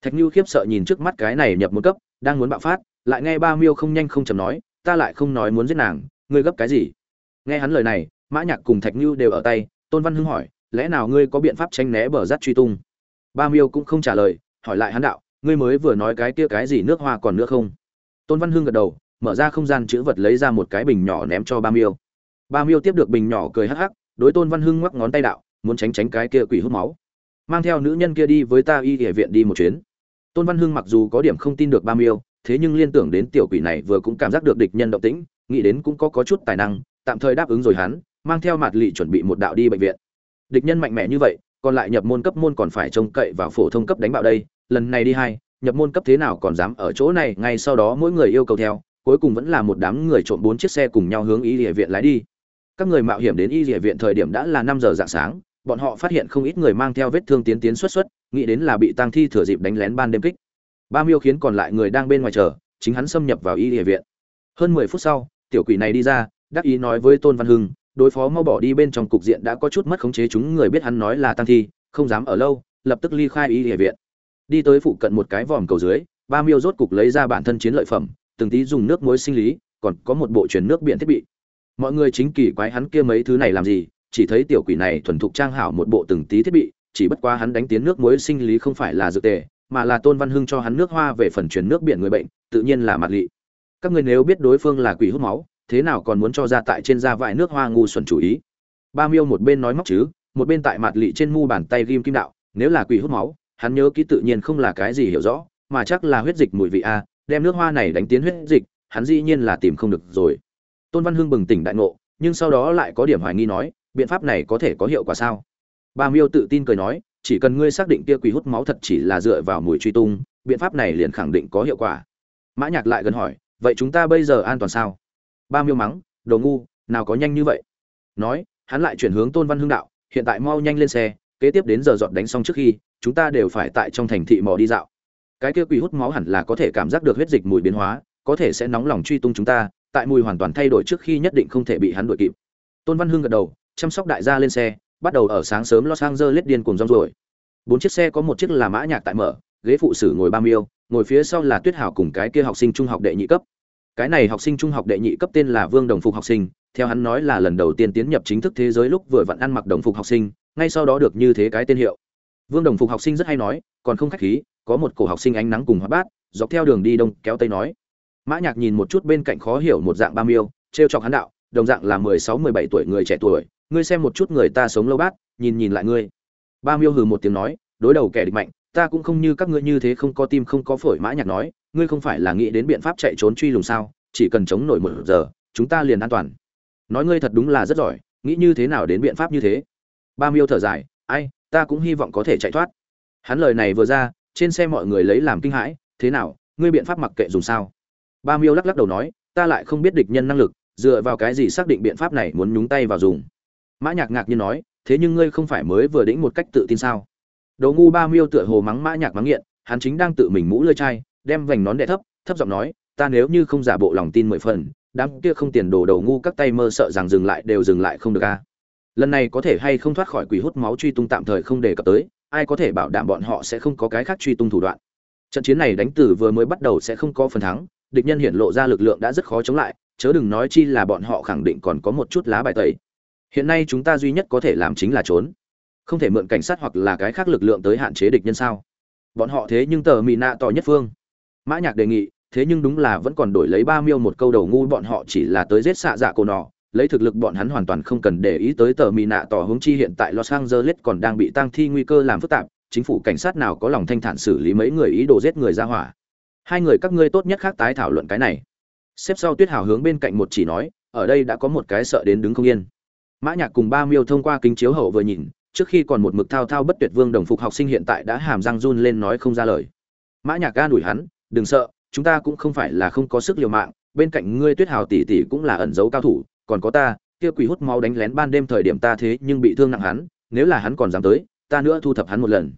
Thạch như khiếp sợ nhìn trước mắt cái này nhập một cấp, đang muốn bạo phát, lại nghe ba miêu không nhanh không chậm nói, ta lại không nói muốn giết nàng, ngươi gấp cái gì? Nghe hắn lời này, mã nhạc cùng thạch như đều ở tay, tôn văn hưng hỏi, lẽ nào ngươi có biện pháp tránh né bờ rát truy tung? Ba miêu cũng không trả lời, hỏi lại hắn đạo, ngươi mới vừa nói cái kia cái gì nước hoa còn nữa không? Tôn văn hưng gật đầu mở ra không gian chữ vật lấy ra một cái bình nhỏ ném cho ba miêu. Ba miêu tiếp được bình nhỏ cười hắc hắc, đối tôn văn hưng ngoắc ngón tay đạo, muốn tránh tránh cái kia quỷ hút máu. Mang theo nữ nhân kia đi với ta y địa viện đi một chuyến. Tôn văn hưng mặc dù có điểm không tin được ba miêu, thế nhưng liên tưởng đến tiểu quỷ này vừa cũng cảm giác được địch nhân động tĩnh, nghĩ đến cũng có có chút tài năng, tạm thời đáp ứng rồi hắn, mang theo mặt lị chuẩn bị một đạo đi bệnh viện. Địch nhân mạnh mẽ như vậy, còn lại nhập môn cấp môn còn phải trông cậy vào phổ thông cấp đánh bạo đây, lần này đi hai, nhập môn cấp thế nào còn dám ở chỗ này, ngay sau đó mỗi người yêu cầu theo cuối cùng vẫn là một đám người trộm bốn chiếc xe cùng nhau hướng y địa viện lái đi. Các người mạo hiểm đến y địa viện thời điểm đã là năm giờ dạng sáng, bọn họ phát hiện không ít người mang theo vết thương tiến tiến xuất xuất, nghĩ đến là bị tang thi thừa dịp đánh lén ban đêm kích. Ba miêu khiến còn lại người đang bên ngoài chờ, chính hắn xâm nhập vào y địa viện. Hơn mười phút sau, tiểu quỷ này đi ra, đắc ý nói với tôn văn hưng, đối phó mau bỏ đi bên trong cục diện đã có chút mất khống chế chúng người biết hắn nói là tăng thi, không dám ở lâu, lập tức ly khai y địa viện. Đi tới phụ cận một cái vòm cầu dưới, ba miêu rốt cục lấy ra bản thân chiến lợi phẩm từng tí dùng nước muối sinh lý, còn có một bộ truyền nước biển thiết bị. Mọi người chính kỳ quái hắn kia mấy thứ này làm gì, chỉ thấy tiểu quỷ này thuần thục trang hảo một bộ từng tí thiết bị, chỉ bất quá hắn đánh tiến nước muối sinh lý không phải là dược tề, mà là tôn văn hưng cho hắn nước hoa về phần truyền nước biển người bệnh, tự nhiên là mặt lị. Các người nếu biết đối phương là quỷ hút máu, thế nào còn muốn cho ra tại trên da vại nước hoa ngu xuẩn chủ ý? Ba miêu một bên nói móc chứ, một bên tại mặt lị trên mu bàn tay ghim kim đạo, nếu là quỷ hút máu, hắn nhớ kỹ tự nhiên không là cái gì hiểu rõ, mà chắc là huyết dịch mùi vị a đem nước hoa này đánh tiến huyết dịch, hắn dĩ nhiên là tìm không được rồi. Tôn văn hưng bừng tỉnh đại ngộ, nhưng sau đó lại có điểm hoài nghi nói, biện pháp này có thể có hiệu quả sao? Ba miêu tự tin cười nói, chỉ cần ngươi xác định kia quỷ hút máu thật chỉ là dựa vào mùi truy tung, biện pháp này liền khẳng định có hiệu quả. Mã nhạc lại gần hỏi, vậy chúng ta bây giờ an toàn sao? Ba miêu mắng, đồ ngu, nào có nhanh như vậy? Nói, hắn lại chuyển hướng tôn văn hưng đạo, hiện tại mau nhanh lên xe, kế tiếp đến giờ dọn đánh xong trước khi, chúng ta đều phải tại trong thành thị mò đi dạo cái kia quỷ hút máu hẳn là có thể cảm giác được huyết dịch mùi biến hóa, có thể sẽ nóng lòng truy tung chúng ta, tại mùi hoàn toàn thay đổi trước khi nhất định không thể bị hắn đuổi kịp. Tôn văn hưng gật đầu, chăm sóc đại gia lên xe, bắt đầu ở sáng sớm los angeles điên cùng rong rồi bốn chiếc xe có một chiếc là mã nhạc tại mở, ghế phụ sử ngồi ba miêu, ngồi phía sau là tuyết hảo cùng cái kia học sinh trung học đệ nhị cấp. Cái này học sinh trung học đệ nhị cấp tên là vương đồng phục học sinh, theo hắn nói là lần đầu tiên tiến nhập chính thức thế giới lúc vừa vặn ăn mặc đồng phục học sinh, ngay sau đó được như thế cái tên hiệu. Vương đồng phục học sinh rất hay nói, còn không khách khí có một cổ học sinh ánh nắng cùng hóa bát, dọc theo đường đi đông kéo tây nói. Mã nhạc nhìn một chút bên cạnh khó hiểu một dạng ba miêu treo chọc hắn đạo, đồng dạng là mười sáu, mười bảy tuổi người trẻ tuổi, ngươi xem một chút người ta sống lâu bát, nhìn nhìn lại ngươi. Ba miêu hừ một tiếng nói, đối đầu kẻ địch mạnh, ta cũng không như các ngươi như thế không có tim không có phổi, mã nhạc nói, ngươi không phải là nghĩ đến biện pháp chạy trốn truy lùng sao, chỉ cần chống nổi một giờ, chúng ta liền an toàn. Nói ngươi thật đúng là rất giỏi, nghĩ như thế nào đến biện pháp như thế. Ba miêu thở dài, ai, ta cũng hy vọng có thể chạy thoát. Hắn lời này vừa ra trên xe mọi người lấy làm kinh hãi, thế nào, ngươi biện pháp mặc kệ dùng sao? Ba miêu lắc lắc đầu nói, ta lại không biết địch nhân năng lực, dựa vào cái gì xác định biện pháp này muốn nhúng tay vào dùng? Mã nhạc ngạc nhiên nói, thế nhưng ngươi không phải mới vừa đĩnh một cách tự tin sao? Đồ ngu ba miêu tựa hồ mắng mã nhạc mắng nghiện, hắn chính đang tự mình mũ lưỡi chai, đem vành nón đè thấp thấp giọng nói, ta nếu như không giả bộ lòng tin mười phần, đám kia không tiền đồ đầu ngu các tay mơ sợ rằng dừng lại đều dừng lại không được a. Lần này có thể hay không thoát khỏi quỷ hút máu truy tung tạm thời không đề cập tới ai có thể bảo đảm bọn họ sẽ không có cái khác truy tung thủ đoạn. Trận chiến này đánh từ vừa mới bắt đầu sẽ không có phần thắng, địch nhân hiện lộ ra lực lượng đã rất khó chống lại, chớ đừng nói chi là bọn họ khẳng định còn có một chút lá bài tẩy. Hiện nay chúng ta duy nhất có thể làm chính là trốn. Không thể mượn cảnh sát hoặc là cái khác lực lượng tới hạn chế địch nhân sao? Bọn họ thế nhưng tờ mỹ nạ tỏ nhất phương. Mã nhạc đề nghị, thế nhưng đúng là vẫn còn đổi lấy ba miêu một câu đầu ngu, bọn họ chỉ là tới giết xạ dạ cổ nọ lấy thực lực bọn hắn hoàn toàn không cần để ý tới tờ mị nạ tỏ hướng chi hiện tại los angeles còn đang bị tăng thi nguy cơ làm phức tạp, chính phủ cảnh sát nào có lòng thanh thản xử lý mấy người ý đồ giết người ra hỏa. Hai người các ngươi tốt nhất khác tái thảo luận cái này. Xếp sau tuyết hào hướng bên cạnh một chỉ nói, ở đây đã có một cái sợ đến đứng không yên. Mã nhạc cùng ba miêu thông qua kính chiếu hậu vừa nhìn, trước khi còn một mực thao thao bất tuyệt vương đồng phục học sinh hiện tại đã hàm răng run lên nói không ra lời. Mã nhạc ga đuổi hắn, đừng sợ, chúng ta cũng không phải là không có sức liều mạng, bên cạnh ngươi tuyết hào tỷ tỷ cũng là ẩn giấu cao thủ còn có ta, kia quỷ hút máu đánh lén ban đêm thời điểm ta thế nhưng bị thương nặng hắn, nếu là hắn còn dám tới, ta nữa thu thập hắn một lần.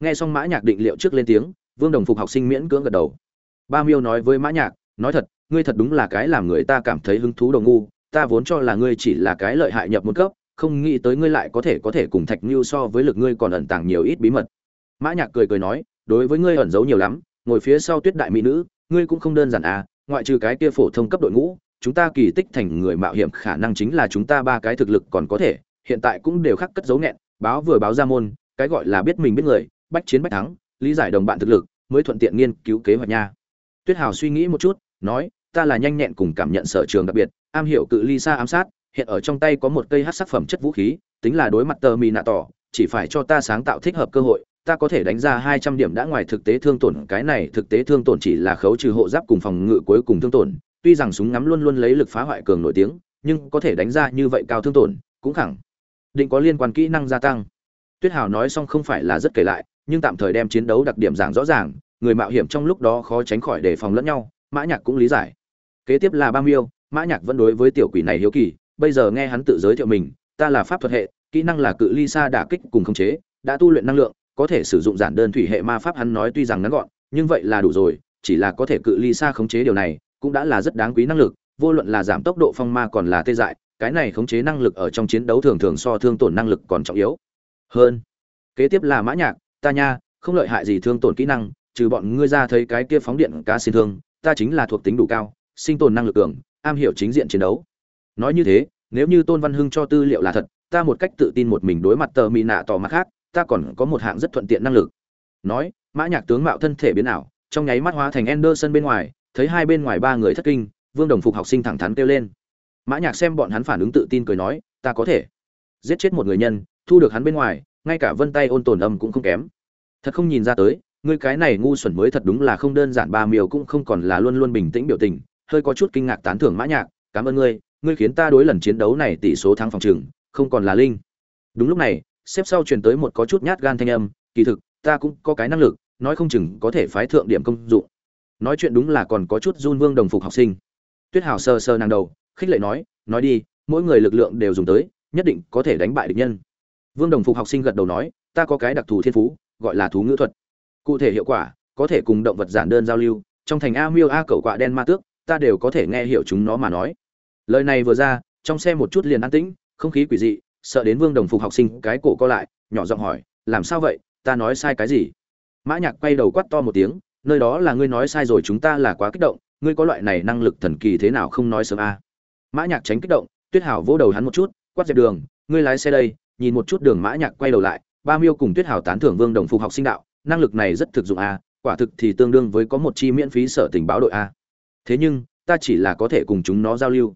Nghe xong mã nhạc định liệu trước lên tiếng, vương đồng phục học sinh miễn cưỡng gật đầu. Ba miêu nói với mã nhạc, nói thật, ngươi thật đúng là cái làm người ta cảm thấy hứng thú đồ ngu, ta vốn cho là ngươi chỉ là cái lợi hại nhập một cấp, không nghĩ tới ngươi lại có thể có thể cùng thạch lưu so với lực ngươi còn ẩn tàng nhiều ít bí mật. Mã nhạc cười cười nói, đối với ngươi ẩn giấu nhiều lắm, ngồi phía sau tuyết đại mỹ nữ, ngươi cũng không đơn giản à ngoại trừ cái kia phổ thông cấp đội ngũ chúng ta kỳ tích thành người mạo hiểm khả năng chính là chúng ta ba cái thực lực còn có thể, hiện tại cũng đều khắc cất dấu nghẹn, báo vừa báo ra môn, cái gọi là biết mình biết người, bách chiến bách thắng, lý giải đồng bạn thực lực, mới thuận tiện nghiên cứu kế hoạch nha. Tuyết hào suy nghĩ một chút, nói, ta là nhanh nhẹn cùng cảm nhận sở trường đặc biệt, am hiểu cự ly xa ám sát, hiện ở trong tay có một cây hát sắc phẩm chất vũ khí, tính là đối mặt tờ mì nạ tỏ, chỉ phải cho ta sáng tạo thích hợp cơ hội, ta có thể đánh ra hai trăm điểm đã ngoài thực tế thương tổn, cái này thực tế thương tổn chỉ là khấu trừ hộ giáp cùng phòng ngự cuối cùng thương tổn tuy rằng súng ngắm luôn luôn lấy lực phá hoại cường nổi tiếng, nhưng có thể đánh ra như vậy cao thương tổn, cũng khẳng định có liên quan kỹ năng gia tăng. Tuyết hào nói xong không phải là rất kể lại, nhưng tạm thời đem chiến đấu đặc điểm giảng rõ ràng, người mạo hiểm trong lúc đó khó tránh khỏi đề phòng lẫn nhau, mã nhạc cũng lý giải. Kế tiếp là ba miêu, mã nhạc vẫn đối với tiểu quỷ này hiếu kỳ, bây giờ nghe hắn tự giới thiệu mình, ta là pháp thuật hệ, kỹ năng là cự ly xa đả kích cùng khống chế, đã tu luyện năng lượng, có thể sử dụng giản đơn thủy hệ ma pháp hắn nói tuy rằng ngắn gọn, nhưng vậy là đủ rồi, chỉ là có thể cự ly xa khống chế điều này cũng đã là rất đáng quý năng lực, vô luận là giảm tốc độ phong ma còn là tê dại, cái này khống chế năng lực ở trong chiến đấu thường thường so thương tổn năng lực còn trọng yếu. Hơn, kế tiếp là mã nhạc, ta nha, không lợi hại gì thương tổn kỹ năng, trừ bọn ngươi ra thấy cái kia phóng điện cá xin thương, ta chính là thuộc tính đủ cao, sinh tồn năng lực cường, am hiểu chính diện chiến đấu. Nói như thế, nếu như tôn văn hưng cho tư liệu là thật, ta một cách tự tin một mình đối mặt tờ mỹ nạ tỏ mặt khác, ta còn có một hạng rất thuận tiện năng lực. Nói, mã nhạc tướng mạo thân thể biến ảo, trong nháy mắt hóa thành Anderson bên ngoài thấy hai bên ngoài ba người thất kinh, vương đồng phục học sinh thẳng thắn kêu lên. Mã nhạc xem bọn hắn phản ứng tự tin cười nói, ta có thể. Giết chết một người nhân, thu được hắn bên ngoài, ngay cả vân tay ôn tồn âm cũng không kém. Thật không nhìn ra tới, ngươi cái này ngu xuẩn mới thật đúng là không đơn giản, ba miều cũng không còn là luôn luôn bình tĩnh biểu tình, hơi có chút kinh ngạc tán thưởng mã nhạc, cảm ơn ngươi ngươi khiến ta đối lần chiến đấu này tỷ số thắng phòng trường, không còn là linh. Đúng lúc này, xếp sau truyền tới một có chút nhát gan thanh âm, kỳ thực, ta cũng có cái năng lực, nói không chừng có thể phái thượng điểm công dụng nói chuyện đúng là còn có chút run vương đồng phục học sinh. Tuyết hào sơ sơ nàng đầu, khích lệ nói nói đi, mỗi người lực lượng đều dùng tới, nhất định có thể đánh bại địch nhân. Vương đồng phục học sinh gật đầu nói, ta có cái đặc thù thiên phú, gọi là thú ngữ thuật. Cụ thể hiệu quả, có thể cùng động vật giản đơn giao lưu, trong thành a miêu a cẩu quạ đen ma tước, ta đều có thể nghe hiểu chúng nó mà nói. Lời này vừa ra, trong xe một chút liền an tĩnh, không khí quỷ dị, sợ đến vương đồng phục học sinh cái cổ co lại, nhỏ giọng hỏi, làm sao vậy? Ta nói sai cái gì? Mã nhạc quay đầu quát to một tiếng nơi đó là ngươi nói sai rồi, chúng ta là quá kích động, ngươi có loại này năng lực thần kỳ thế nào không nói sớm a? Mã nhạc tránh kích động, tuyết hảo vỗ đầu hắn một chút, quát dẹp đường, ngươi lái xe đây, nhìn một chút đường mã nhạc quay đầu lại, ba miêu cùng tuyết hảo tán thưởng vương đồng phục học sinh đạo, năng lực này rất thực dụng a, quả thực thì tương đương với có một chi miễn phí sở tình báo đội a. Thế nhưng, ta chỉ là có thể cùng chúng nó giao lưu.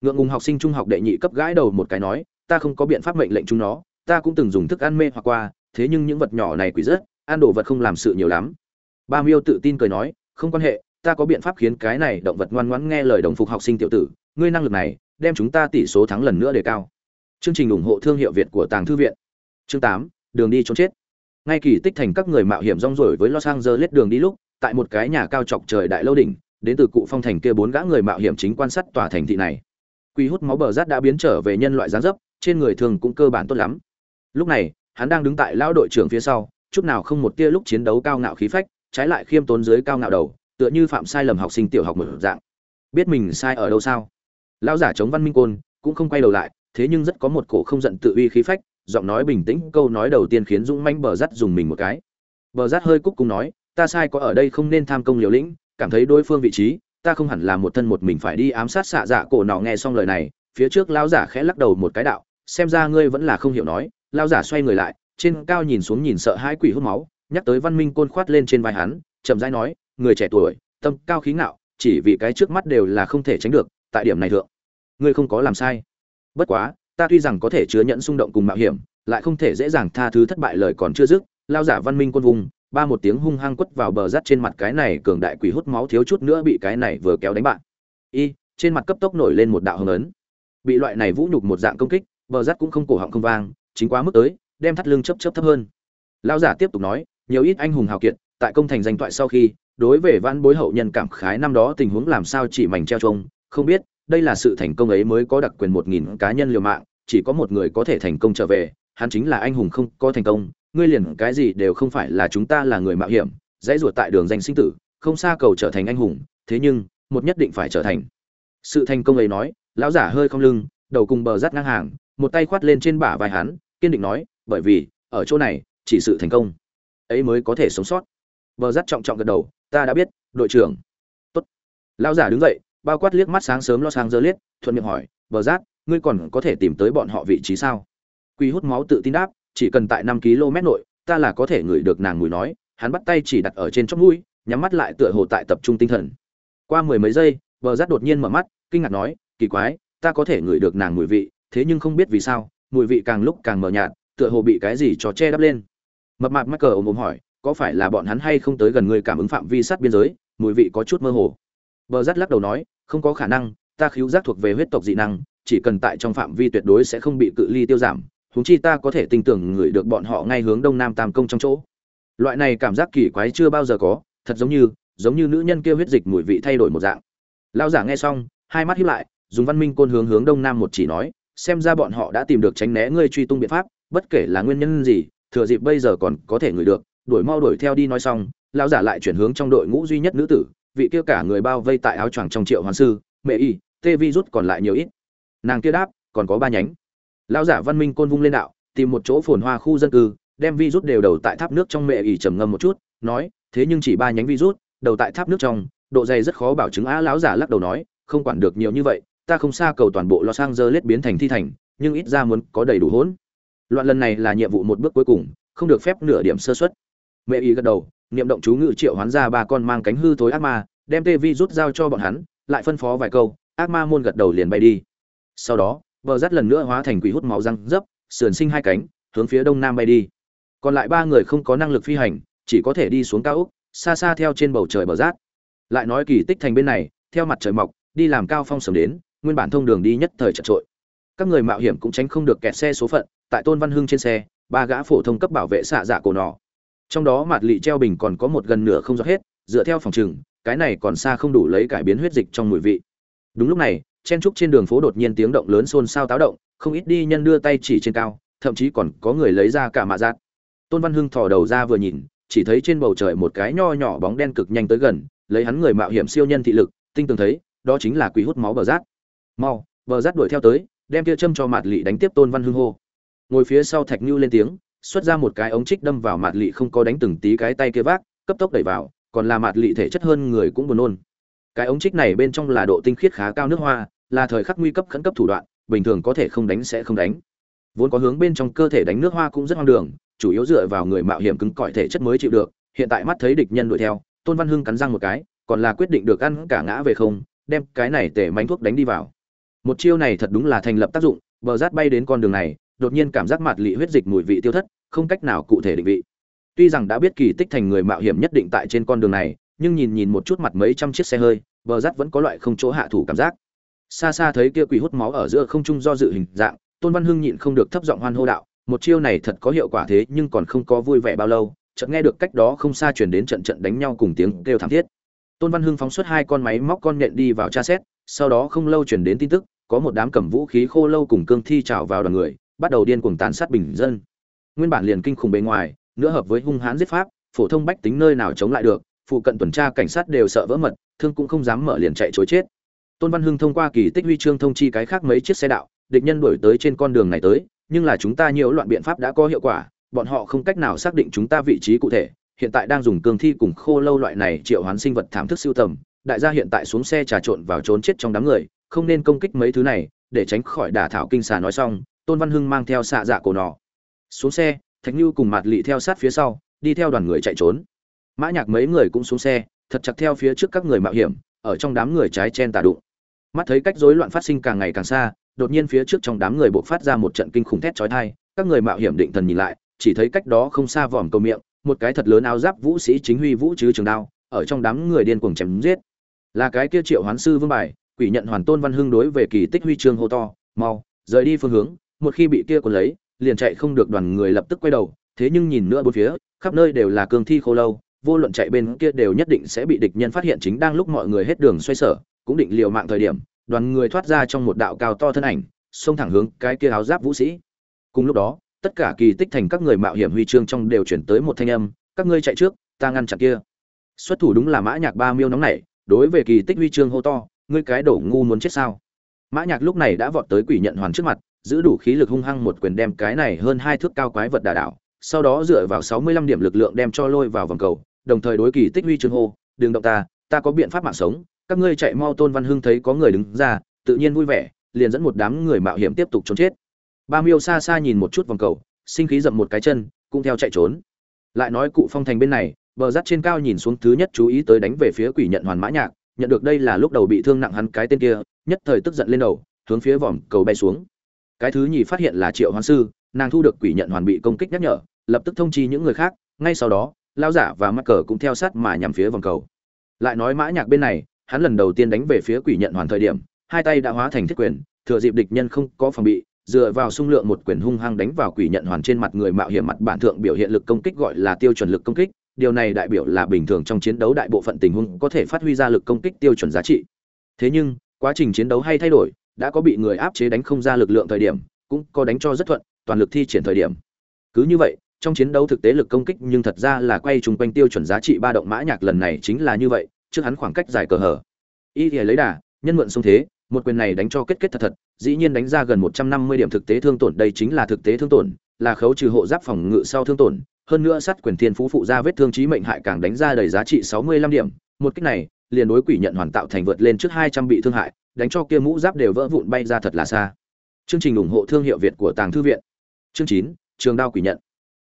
Ngượng ngùng học sinh trung học đệ nhị cấp gãi đầu một cái nói, ta không có biện pháp mệnh lệnh chúng nó, ta cũng từng dùng thức ăn mê hoặc qua, thế nhưng những vật nhỏ này quỷ rất, ăn đồ vật không làm sự nhiều lắm ba miêu tự tin cười nói, không quan hệ, ta có biện pháp khiến cái này động vật ngoan ngoãn nghe lời đồng phục học sinh tiểu tử, ngươi năng lực này, đem chúng ta tỷ số thắng lần nữa đề cao. Chương trình ủng hộ thương hiệu việt của tàng thư viện. Chương tám, đường đi trốn chết. Ngay kỳ tích thành các người mạo hiểm rong rổi với los angeles đường đi lúc, tại một cái nhà cao chọc trời đại lâu đỉnh, đến từ cụ phong thành kia bốn gã người mạo hiểm chính quan sát tòa thành thị này. Quy hút máu bờ rát đã biến trở về nhân loại gián dấp, trên người thường cũng cơ bản tốt lắm. Lúc này, hắn đang đứng tại lão đội trưởng phía sau, chút nào không một tia lúc chiến đấu cao ngạo khí phách trái lại khiêm tốn dưới cao ngạo đầu, tựa như phạm sai lầm học sinh tiểu học một dạng. Biết mình sai ở đâu sao? Lão giả chống văn minh côn, cũng không quay đầu lại, thế nhưng rất có một cổ không giận tự uy khí phách, giọng nói bình tĩnh, câu nói đầu tiên khiến dũng manh bờ rát dùng mình một cái. Bờ rát hơi cúc cùng nói, ta sai có ở đây không nên tham công liều lĩnh, cảm thấy đối phương vị trí, ta không hẳn là một thân một mình phải đi ám sát xạ dạ cổ nọ. Nghe xong lời này, phía trước lão giả khẽ lắc đầu một cái đạo, xem ra ngươi vẫn là không hiểu nói. Lão giả xoay người lại, trên cao nhìn xuống nhìn sợ hai quỷ hút máu nhắc tới văn minh côn khoát lên trên vai hắn, chậm rãi nói, người trẻ tuổi, tâm cao khí ngạo, chỉ vì cái trước mắt đều là không thể tránh được, tại điểm này thượng, ngươi không có làm sai. Bất quá, ta tuy rằng có thể chứa nhẫn xung động cùng mạo hiểm, lại không thể dễ dàng tha thứ thất bại lời còn chưa dứt, lao giả văn minh quân vùng, ba một tiếng hung hăng quất vào bờ rắt trên mặt cái này cường đại quỷ hút máu thiếu chút nữa bị cái này vừa kéo đánh bạn y, trên mặt cấp tốc nổi lên một đạo hồng ấn. Bị loại này vũ nhục một dạng công kích, bờ rắt cũng không cổ họng không vang, chính quá mức tới, đem thắt lưng chấp chấp thấp hơn. Lao giả tiếp tục nói nhiều ít anh hùng hào kiệt, tại công thành danh toại sau khi, đối về văn bối hậu nhân cảm khái năm đó tình huống làm sao chỉ mảnh treo trông không biết, đây là sự thành công ấy mới có đặc quyền một nghìn cá nhân liều mạng, chỉ có một người có thể thành công trở về, hắn chính là anh hùng không có thành công, ngươi liền cái gì đều không phải là chúng ta là người mạo hiểm, dãy ruột tại đường danh sinh tử, không xa cầu trở thành anh hùng, thế nhưng, một nhất định phải trở thành. Sự thành công ấy nói, lão giả hơi không lưng, đầu cùng bờ rắt ngang hàng, một tay khoát lên trên bả vai hắn, kiên định nói, bởi vì, ở chỗ này, chỉ sự thành công ấy mới có thể sống sót. Bờ rắt trọng trọng gật đầu, ta đã biết, đội trưởng. Tốt. Lão giả đứng dậy, bao quát liếc mắt sáng sớm lo sang dơ liết thuận miệng hỏi, bờ rát, ngươi còn có thể tìm tới bọn họ vị trí sao? Quy hút máu tự tin đáp, chỉ cần tại năm km nội, ta là có thể ngửi được nàng mùi nói. Hắn bắt tay chỉ đặt ở trên chóp mũi, nhắm mắt lại tựa hồ tại tập trung tinh thần. Qua mười mấy giây, bờ rát đột nhiên mở mắt, kinh ngạc nói, kỳ quái, ta có thể ngửi được nàng mùi vị, thế nhưng không biết vì sao, mùi vị càng lúc càng mờ nhạt, tựa hồ bị cái gì cho che đắp lên mập mạp mắc cờ ôm ôm hỏi, có phải là bọn hắn hay không tới gần người cảm ứng phạm vi sát biên giới? Mùi vị có chút mơ hồ. Bờ rát lắc đầu nói, không có khả năng, ta khiếu giác thuộc về huyết tộc dị năng, chỉ cần tại trong phạm vi tuyệt đối sẽ không bị cự ly tiêu giảm, huống chi ta có thể tin tưởng người được bọn họ ngay hướng đông nam tam công trong chỗ. Loại này cảm giác kỳ quái chưa bao giờ có, thật giống như giống như nữ nhân kia huyết dịch mùi vị thay đổi một dạng. Lao giả nghe xong, hai mắt hiếp lại, dùng văn minh côn hướng hướng đông nam một chỉ nói, xem ra bọn họ đã tìm được tránh né ngươi truy tung biện pháp, bất kể là nguyên nhân gì thừa dịp bây giờ còn có thể ngửi được, đuổi mau đuổi theo đi nói xong, Lão giả lại chuyển hướng trong đội ngũ duy nhất nữ tử, vị kia cả người bao vây tại áo choàng trong triệu hoàn sư, mẹ y, tê vi rút còn lại nhiều ít. Nàng kia đáp, còn có ba nhánh. Lão giả văn minh côn vung lên đạo, tìm một chỗ phồn hoa khu dân cư, đem vi rút đều đầu tại tháp nước trong mẹ y trầm ngâm một chút, nói, thế nhưng chỉ ba nhánh vi rút, đầu tại tháp nước trong, độ dày rất khó bảo chứng á, lão giả lắc đầu nói, không quản được nhiều như vậy, ta không xa cầu toàn bộ sang los lết biến thành thi thành, nhưng ít ra muốn có đầy đủ hỗn loạn lần này là nhiệm vụ một bước cuối cùng, không được phép nửa điểm sơ xuất mẹ ý gật đầu, niệm động chú ngự triệu hoán ra ba con mang cánh hư thối ác ma, đem tê vi rút giao cho bọn hắn, lại phân phó vài câu, ác ma môn gật đầu liền bay đi. Sau đó, bờ rắt lần nữa hóa thành quỷ hút máu răng dấp, sườn sinh hai cánh, hướng phía đông nam bay đi. Còn lại ba người không có năng lực phi hành, chỉ có thể đi xuống cao úc xa xa theo trên bầu trời bờ rát. Lại nói kỳ tích thành bên này, theo mặt trời mọc, đi làm cao phong sớm đến, nguyên bản thông đường đi nhất thời chật trội. Các người mạo hiểm cũng tránh không được kẹt xe số phận tại tôn văn hưng trên xe, ba gã phổ thông cấp bảo vệ xạ dạ cổ nọ. Trong đó mặt lị treo bình còn có một gần nửa không rõ hết, dựa theo phòng chừng cái này còn xa không đủ lấy cải biến huyết dịch trong mùi vị. Đúng lúc này, chen trúc trên đường phố đột nhiên tiếng động lớn xôn xao táo động, không ít đi nhân đưa tay chỉ trên cao, thậm chí còn có người lấy ra cả mạ giác tôn văn hưng thò đầu ra vừa nhìn, chỉ thấy trên bầu trời một cái nho nhỏ bóng đen cực nhanh tới gần, lấy hắn người mạo hiểm siêu nhân thị lực, tinh tường thấy, đó chính là quỷ hút máu bờ rát. Mau, bờ rát đuổi theo tới, đem kia châm cho mạt lị đánh tiếp tôn văn hưng hô ngồi phía sau thạch như lên tiếng, xuất ra một cái ống trích đâm vào mạt lị không có đánh từng tí cái tay kia vác, cấp tốc đẩy vào, còn là mạt lị thể chất hơn người cũng buồn nôn. Cái ống trích này bên trong là độ tinh khiết khá cao nước hoa, là thời khắc nguy cấp khẩn cấp thủ đoạn, bình thường có thể không đánh sẽ không đánh. Vốn có hướng bên trong cơ thể đánh nước hoa cũng rất hoang đường, chủ yếu dựa vào người mạo hiểm cứng cỏi thể chất mới chịu được, hiện tại mắt thấy địch nhân đuổi theo, tôn văn hưng cắn răng một cái, còn là quyết định được ăn cả ngã về không, đem cái này tể mánh thuốc đánh đi vào. Một chiêu này thật đúng là thành lập tác dụng, bờ rát bay đến con đường này đột nhiên cảm giác mặt lị huyết dịch mùi vị tiêu thất, không cách nào cụ thể định vị. Tuy rằng đã biết kỳ tích thành người mạo hiểm nhất định tại trên con đường này, nhưng nhìn nhìn một chút mặt mấy trăm chiếc xe hơi, bờ rắt vẫn có loại không chỗ hạ thủ cảm giác. Xa xa thấy kia quỷ hút máu ở giữa không trung do dự hình dạng, tôn văn hưng nhịn không được thấp giọng hoan hô đạo, một chiêu này thật có hiệu quả thế, nhưng còn không có vui vẻ bao lâu, chợt nghe được cách đó không xa truyền đến trận trận đánh nhau cùng tiếng kêu thảm thiết. Tôn văn hưng phóng xuất hai con máy móc con nhện đi vào tra xét, sau đó không lâu truyền đến tin tức, có một đám cầm vũ khí khô lâu cùng cương thi trào vào đoàn người bắt đầu điên cuồng tàn sát bình dân. Nguyên bản liền kinh khủng bề ngoài nữa hợp với hung hãn giết pháp, phổ thông bách tính nơi nào chống lại được, phụ cận tuần tra cảnh sát đều sợ vỡ mật, thương cũng không dám mở liền chạy chối chết. Tôn văn hưng thông qua kỳ tích huy chương thông chi cái khác mấy chiếc xe đạo, địch nhân đuổi tới trên con đường này tới, nhưng là chúng ta nhiều loạn biện pháp đã có hiệu quả, bọn họ không cách nào xác định chúng ta vị trí cụ thể, hiện tại đang dùng cương thi cùng khô lâu loại này triệu hoán sinh vật thám thức siêu tầm, đại gia hiện tại xuống xe trà trộn vào trốn chết trong đám người, không nên công kích mấy thứ này, để tránh khỏi đả thảo kinh xà nói xong tôn văn hưng mang theo xạ dạ cổ nọ. Xuống xe, thạch như cùng mặt lị theo sát phía sau, đi theo đoàn người chạy trốn. Mã nhạc mấy người cũng xuống xe, thật chặt theo phía trước các người mạo hiểm, ở trong đám người trái chen tà đụng. Mắt thấy cách rối loạn phát sinh càng ngày càng xa, đột nhiên phía trước trong đám người bộc phát ra một trận kinh khủng thét chói tai, các người mạo hiểm định thần nhìn lại, chỉ thấy cách đó không xa vòm cầu miệng, một cái thật lớn áo giáp vũ sĩ chính huy vũ chứ trường đao, ở trong đám người điên cuồng chém giết. Là cái kia triệu hoán sư vương bài, quỷ nhận hoàn tôn văn hưng đối về kỳ tích huy chương hô to, mau, rời đi phương hướng một khi bị kia cuốn lấy, liền chạy không được đoàn người lập tức quay đầu, thế nhưng nhìn nữa bốn phía, khắp nơi đều là cương thi khô lâu, vô luận chạy bên kia đều nhất định sẽ bị địch nhân phát hiện chính đang lúc mọi người hết đường xoay sở, cũng định liều mạng thời điểm, đoàn người thoát ra trong một đạo cao to thân ảnh, xông thẳng hướng cái kia áo giáp vũ sĩ. Cùng lúc đó, tất cả kỳ tích thành các người mạo hiểm huy chương trong đều chuyển tới một thanh âm, các ngươi chạy trước, ta ngăn chặn kia. Xuất thủ đúng là mã nhạc ba miêu nóng nảy, đối về kỳ tích huy chương hô to, ngươi cái đổ ngu muốn chết sao? Mã nhạc lúc này đã vọt tới quỷ nhận hoàn trước mặt giữ đủ khí lực hung hăng một quyền đem cái này hơn hai thước cao quái vật đả đảo, sau đó dựa vào sáu mươi lăm điểm lực lượng đem cho lôi vào vòng cầu, đồng thời đối kỳ tích huy chương hô, đừng động ta ta có biện pháp mạng sống, các ngươi chạy mau tôn văn hưng thấy có người đứng ra, tự nhiên vui vẻ, liền dẫn một đám người mạo hiểm tiếp tục trốn chết. Ba miêu xa xa nhìn một chút vòng cầu, sinh khí dậm một cái chân, cũng theo chạy trốn. Lại nói cụ phong thành bên này, bờ rắt trên cao nhìn xuống thứ nhất chú ý tới đánh về phía quỷ nhận hoàn mã nhạc, nhận được đây là lúc đầu bị thương nặng hắn cái tên kia, nhất thời tức giận lên đầu, hướng phía vòm cầu bay xuống cái thứ nhì phát hiện là triệu hoán sư, nàng thu được quỷ nhận hoàn bị công kích nhắc nhở, lập tức thông chi những người khác, ngay sau đó lao giả và mắc cờ cũng theo sát mà nhằm phía vòng cầu. Lại nói mã nhạc bên này, hắn lần đầu tiên đánh về phía quỷ nhận hoàn thời điểm, hai tay đã hóa thành thiết quyền, thừa dịp địch nhân không có phòng bị, dựa vào xung lượng một quyền hung hăng đánh vào quỷ nhận hoàn trên mặt người mạo hiểm mặt bản thượng biểu hiện lực công kích gọi là tiêu chuẩn lực công kích, điều này đại biểu là bình thường trong chiến đấu đại bộ phận tình huống có thể phát huy ra lực công kích tiêu chuẩn giá trị. Thế nhưng, quá trình chiến đấu hay thay đổi đã có bị người áp chế đánh không ra lực lượng thời điểm, cũng có đánh cho rất thuận, toàn lực thi triển thời điểm. Cứ như vậy, trong chiến đấu thực tế lực công kích nhưng thật ra là quay chung quanh tiêu chuẩn giá trị ba động mã nhạc lần này chính là như vậy, trước hắn khoảng cách dài cờ hở. Y thì lấy đà, nhân mượn xung thế, một quyền này đánh cho kết kết thật thật, dĩ nhiên đánh ra gần một trăm năm mươi điểm thực tế thương tổn, đây chính là thực tế thương tổn, là khấu trừ hộ giáp phòng ngự sau thương tổn, hơn nữa sát quyền thiên phú phụ ra vết thương chí mệnh hại càng đánh ra đầy giá trị sáu mươi lăm điểm. Một kích này, liền đối quỷ nhận hoàn tạo thành vượt lên trước hai trăm bị thương hại đánh cho kia mũ giáp đều vỡ vụn bay ra thật là xa. Chương trình ủng hộ thương hiệu việt của tàng thư viện. Chương chín, trường đao quỷ nhận.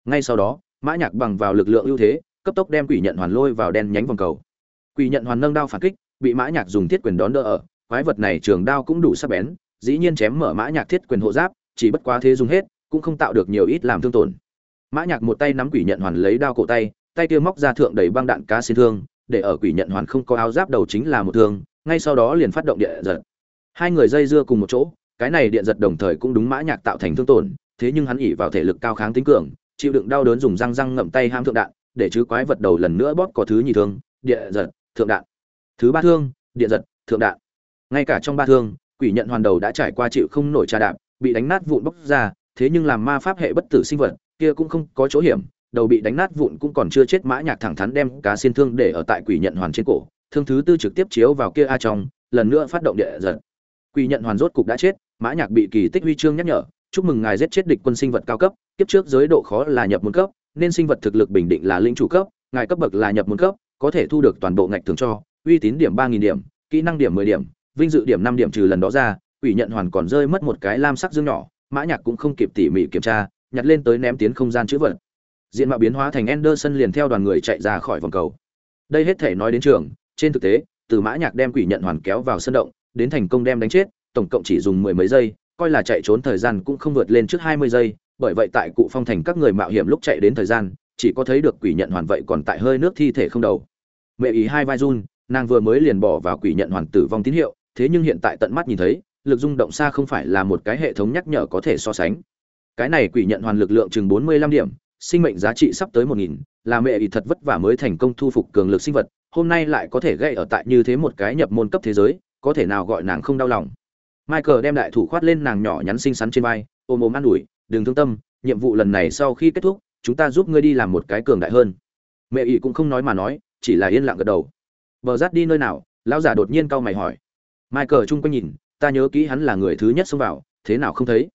Ngay sau đó, mã nhạc bằng vào lực lượng ưu thế, cấp tốc đem quỷ nhận hoàn lôi vào đen nhánh vòng cầu. Quỷ nhận hoàn nâng đao phản kích, bị mã nhạc dùng thiết quyền đón đỡ ở, quái vật này trường đao cũng đủ sắc bén, dĩ nhiên chém mở mã nhạc thiết quyền hộ giáp, chỉ bất quá thế dùng hết, cũng không tạo được nhiều ít làm thương tổn. Mã nhạc một tay nắm quỷ nhận hoàn lấy đao cổ tay tay kia móc ra thượng đầy băng đạn cá xin thương, để ở quỷ nhận hoàn không có áo giáp đầu chính là một thương ngay sau đó liền phát động điện giật. Hai người dây dưa cùng một chỗ, cái này điện giật đồng thời cũng đúng mã nhạc tạo thành thương tổn, thế nhưng hắn ỉ vào thể lực cao kháng tính cường, chịu đựng đau đớn dùng răng răng ngậm tay ham thượng đạn, để chứ quái vật đầu lần nữa bóp có thứ nhì thương, điện giật, thượng đạn. Thứ ba thương, điện giật, thượng đạn. Ngay cả trong ba thương, quỷ nhận hoàn đầu đã trải qua chịu không nổi trà đạp, bị đánh nát vụn bốc ra, thế nhưng làm ma pháp hệ bất tử sinh vật, kia cũng không có chỗ hiểm, đầu bị đánh nát vụn cũng còn chưa chết mã nhạc thẳng thắn đem cá xiên thương để ở tại quỷ nhận hoàn trên cổ thương thứ tư trực tiếp chiếu vào kia a trong, lần nữa phát động địa giật. Quỷ nhận hoàn rốt cục đã chết, mã nhạc bị kỳ tích huy chương nhắc nhở, chúc mừng ngài giết chết địch quân sinh vật cao cấp, kiếp trước giới độ khó là nhập môn cấp, nên sinh vật thực lực bình định là linh chủ cấp, ngài cấp bậc là nhập môn cấp, có thể thu được toàn bộ ngạch thưởng cho, uy tín điểm ba nghìn điểm, kỹ năng điểm mười điểm, vinh dự điểm năm điểm trừ lần đó ra, quỷ nhận hoàn còn rơi mất một cái lam sắc dương nhỏ, mã nhạc cũng không kịp tỉ mỉ kiểm tra, nhặt lên tới ném tiến không gian chữ vật. Diện mạo biến hóa thành Anderson liền theo đoàn người chạy ra khỏi vòng cầu. Đây hết thể nói đến trường trên thực tế từ mã nhạc đem quỷ nhận hoàn kéo vào sân động đến thành công đem đánh chết tổng cộng chỉ dùng mười mấy giây coi là chạy trốn thời gian cũng không vượt lên trước 20 giây, bởi vậy tại cụ phong thành các người mạo hiểm lúc chạy đến thời gian, chỉ có thấy được quỷ nhận hoàn vậy còn tại hơi nước thi thể không đầu. Mẹ ý hai vai run, nàng vừa mới liền bỏ vào quỷ nhận hoàn tử vong tín hiệu, thế nhưng hiện tại tận mắt nhìn thấy, lực rung động xa không phải là một cái hệ thống nhắc nhở có thể so sánh. Cái này quỷ nhận hoàn lực lượng chừng 45 điểm, sinh mệnh giá trị sắp tới 1000, là mẹ ý thật vất vả mới thành công thu phục cường lực sinh vật, hôm nay lại có thể gây ở tại như thế một cái nhập môn cấp thế giới, có thể nào gọi nàng không đau lòng. Michael đem đại thủ khoát lên nàng nhỏ nhắn xinh xắn trên vai, ôm ôm an ủi, "Đừng thương tâm, nhiệm vụ lần này sau khi kết thúc, chúng ta giúp ngươi đi làm một cái cường đại hơn." Mẹ ỷ cũng không nói mà nói, chỉ là yên lặng gật đầu. "Bờ rát đi nơi nào?" lão giả đột nhiên cau mày hỏi. Michael chung quanh nhìn, ta nhớ kỹ hắn là người thứ nhất xông vào, thế nào không thấy?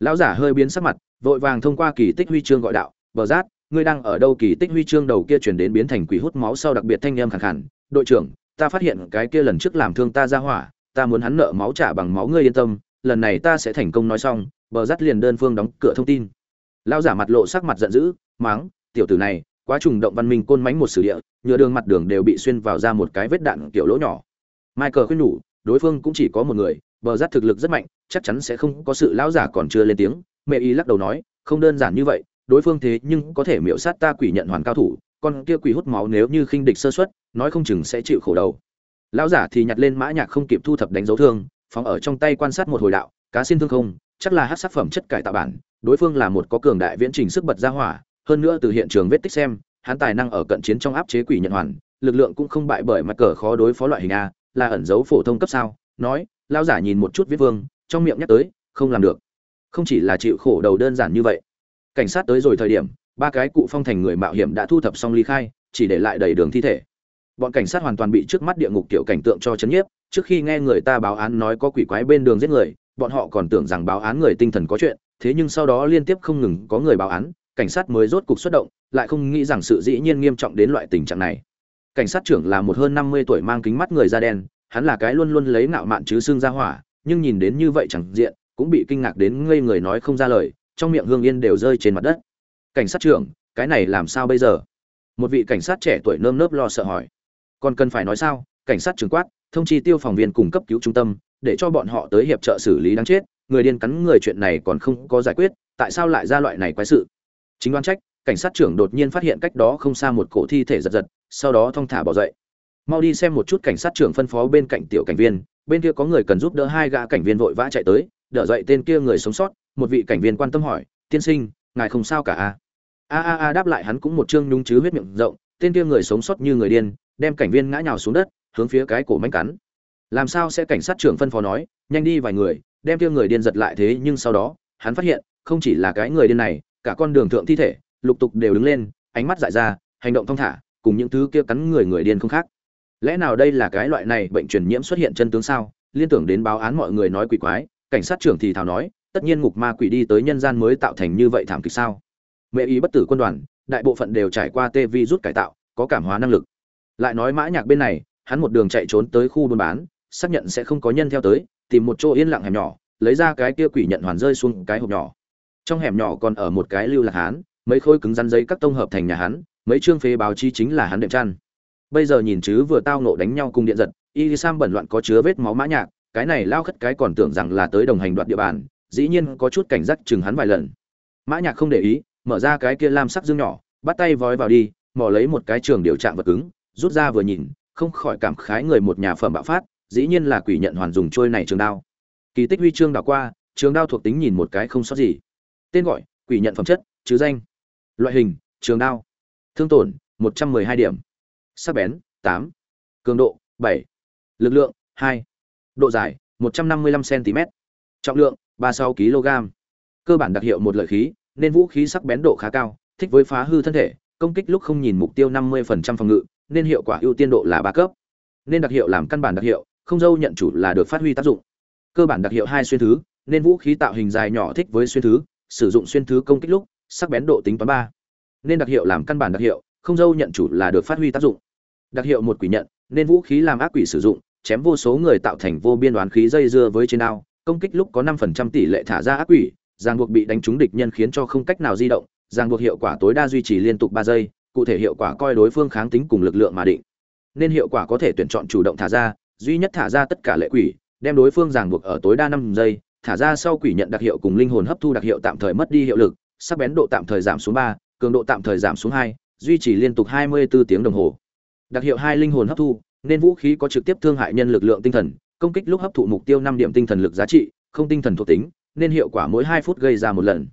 Lão giả hơi biến sắc mặt, vội vàng thông qua kỳ tích huy chương gọi đạo, "Bờ rát, ngươi đang ở đâu?" Kỳ tích huy chương đầu kia chuyển đến biến thành quỷ hút máu sau đặc biệt thanh em khàn khàn, "Đội trưởng, ta phát hiện cái kia lần trước làm thương ta ra hỏa, ta muốn hắn nợ máu trả bằng máu ngươi yên tâm lần này ta sẽ thành công nói xong bờ dắt liền đơn phương đóng cửa thông tin lao giả mặt lộ sắc mặt giận dữ máng tiểu tử này quá trùng động văn minh côn mánh một sử địa nhựa đường mặt đường đều bị xuyên vào ra một cái vết đạn kiểu lỗ nhỏ michael khuyên nhủ đối phương cũng chỉ có một người bờ dắt thực lực rất mạnh chắc chắn sẽ không có sự lão giả còn chưa lên tiếng mẹ y lắc đầu nói không đơn giản như vậy đối phương thế nhưng có thể miễu sát ta quỷ nhận hoàn cao thủ, con kia quỷ hút máu nếu như khinh địch sơ suất, nói không chừng sẽ chịu khổ đầu. Lão giả thì nhặt lên mã nhạc không kịp thu thập đánh dấu thương, phóng ở trong tay quan sát một hồi đạo, cá xin thương không, chắc là hát sắc phẩm chất cải tạo bản, đối phương là một có cường đại viễn trình sức bật ra hỏa, hơn nữa từ hiện trường vết tích xem, hắn tài năng ở cận chiến trong áp chế quỷ nhận hoàn, lực lượng cũng không bại bởi mặt cờ khó đối phó loại hình a, là ẩn dấu phổ thông cấp sao, nói, lão giả nhìn một chút viết vương, trong miệng nhắc tới, không làm được. Không chỉ là chịu khổ đầu đơn giản như vậy cảnh sát tới rồi thời điểm, ba cái cụ phong thành người mạo hiểm đã thu thập xong ly khai, chỉ để lại đầy đường thi thể. Bọn cảnh sát hoàn toàn bị trước mắt địa ngục kiểu cảnh tượng cho chấn nhiếp, trước khi nghe người ta báo án nói có quỷ quái bên đường giết người, bọn họ còn tưởng rằng báo án người tinh thần có chuyện, thế nhưng sau đó liên tiếp không ngừng có người báo án, cảnh sát mới rốt cục xuất động, lại không nghĩ rằng sự dĩ nhiên nghiêm trọng đến loại tình trạng này. Cảnh sát trưởng là một hơn năm mươi tuổi mang kính mắt người da đen, hắn là cái luôn luôn lấy ngạo mạn chứ xương ra hỏa, nhưng nhìn đến như vậy chẳng diện, cũng bị kinh ngạc đến ngây người nói không ra lời trong miệng hương yên đều rơi trên mặt đất. Cảnh sát trưởng, cái này làm sao bây giờ? Một vị cảnh sát trẻ tuổi nơm nớp lo sợ hỏi. Còn cần phải nói sao? Cảnh sát trưởng quát, thông chi tiêu phòng viên cung cấp cứu trung tâm, để cho bọn họ tới hiệp trợ xử lý đáng chết. Người điên cắn người chuyện này còn không có giải quyết, tại sao lại ra loại này quái sự? Chính đoán trách, cảnh sát trưởng đột nhiên phát hiện cách đó không xa một cổ thi thể giật giật, sau đó thong thả bỏ dậy. Mau đi xem một chút cảnh sát trưởng phân phó bên cạnh tiểu cảnh viên, bên kia có người cần giúp đỡ hai gã cảnh viên vội vã chạy tới đỡ dậy tên kia người sống sót, một vị cảnh viên quan tâm hỏi, tiên sinh, ngài không sao cả a a a a đáp lại hắn cũng một chương nhung chứ huyết miệng rộng, tên kia người sống sót như người điên, đem cảnh viên ngã nhào xuống đất, hướng phía cái cổ mánh cắn. Làm sao sẽ cảnh sát trưởng phân phó nói, nhanh đi vài người, đem kia người điên giật lại thế nhưng sau đó, hắn phát hiện, không chỉ là cái người điên này, cả con đường thượng thi thể, lục tục đều đứng lên, ánh mắt dại ra, hành động thong thả, cùng những thứ kia cắn người người điên không khác. Lẽ nào đây là cái loại này bệnh truyền nhiễm xuất hiện chân tướng sao? Liên tưởng đến báo án mọi người nói quỷ quái cảnh sát trưởng thì thào nói, tất nhiên ngục ma quỷ đi tới nhân gian mới tạo thành như vậy thảm kịch sao? Mẹ ý bất tử quân đoàn, đại bộ phận đều trải qua tê vi rút cải tạo, có cảm hóa năng lực. Lại nói mã nhạc bên này, hắn một đường chạy trốn tới khu buôn bán, xác nhận sẽ không có nhân theo tới, tìm một chỗ yên lặng hẻm nhỏ, lấy ra cái kia quỷ nhận hoàn rơi xuống cái hộp nhỏ. Trong hẻm nhỏ còn ở một cái lưu lạc hán, mấy khối cứng rắn giấy các tông hợp thành nhà hắn, mấy chương phế báo chí chính là hắn đệm chăn. Bây giờ nhìn chứ vừa tao nộ đánh nhau cùng điện giật, y sam bẩn loạn có chứa vết máu mã nhạc cái này lao khất cái còn tưởng rằng là tới đồng hành đoạt địa bàn, dĩ nhiên có chút cảnh giác chừng hắn vài lần. Mã nhạc không để ý, mở ra cái kia lam sắc dương nhỏ, bắt tay vói vào đi, mò lấy một cái trường điều trạng vật cứng, rút ra vừa nhìn, không khỏi cảm khái người một nhà phẩm bạo phát, dĩ nhiên là quỷ nhận hoàn dùng trôi này trường đao. Kỳ tích huy chương đảo qua, trường đao thuộc tính nhìn một cái không sót gì. Tên gọi, quỷ nhận phẩm chất, chứ danh. Loại hình, trường đao. Thương tổn, một trăm mười hai điểm. Sắc bén, tám. Cường độ, bảy. Lực lượng, hai độ dài một trăm năm mươi lăm cm, trọng lượng ba mươi sáu kg. Cơ bản đặc hiệu một lợi khí, nên vũ khí sắc bén độ khá cao, thích với phá hư thân thể, công kích lúc không nhìn mục tiêu 50% phòng ngự, nên hiệu quả ưu tiên độ là ba cấp. Nên đặc hiệu làm căn bản đặc hiệu, không dâu nhận chủ là được phát huy tác dụng. Cơ bản đặc hiệu hai xuyên thứ, nên vũ khí tạo hình dài nhỏ thích với xuyên thứ, sử dụng xuyên thứ công kích lúc, sắc bén độ tính toán ba. Nên đặc hiệu làm căn bản đặc hiệu, không dâu nhận chủ là được phát huy tác dụng. Đặc hiệu một quỷ nhận, nên vũ khí làm ác quỷ sử dụng chém vô số người tạo thành vô biên đoán khí dây dưa với trên đao công kích lúc có 5% tỷ lệ thả ra ác quỷ, ràng buộc bị đánh trúng địch nhân khiến cho không cách nào di động, ràng buộc hiệu quả tối đa duy trì liên tục ba giây, cụ thể hiệu quả coi đối phương kháng tính cùng lực lượng mà định. Nên hiệu quả có thể tuyển chọn chủ động thả ra, duy nhất thả ra tất cả lệ quỷ, đem đối phương ràng buộc ở tối đa năm giây, thả ra sau quỷ nhận đặc hiệu cùng linh hồn hấp thu đặc hiệu tạm thời mất đi hiệu lực, sắc bén độ tạm thời giảm xuống ba, cường độ tạm thời giảm xuống hai, duy trì liên tục hai mươi 24 tiếng đồng hồ. Đặc hiệu hai linh hồn hấp thu nên vũ khí có trực tiếp thương hại nhân lực lượng tinh thần, công kích lúc hấp thụ mục tiêu năm điểm tinh thần lực giá trị, không tinh thần thuộc tính, nên hiệu quả mỗi hai phút gây ra một lần.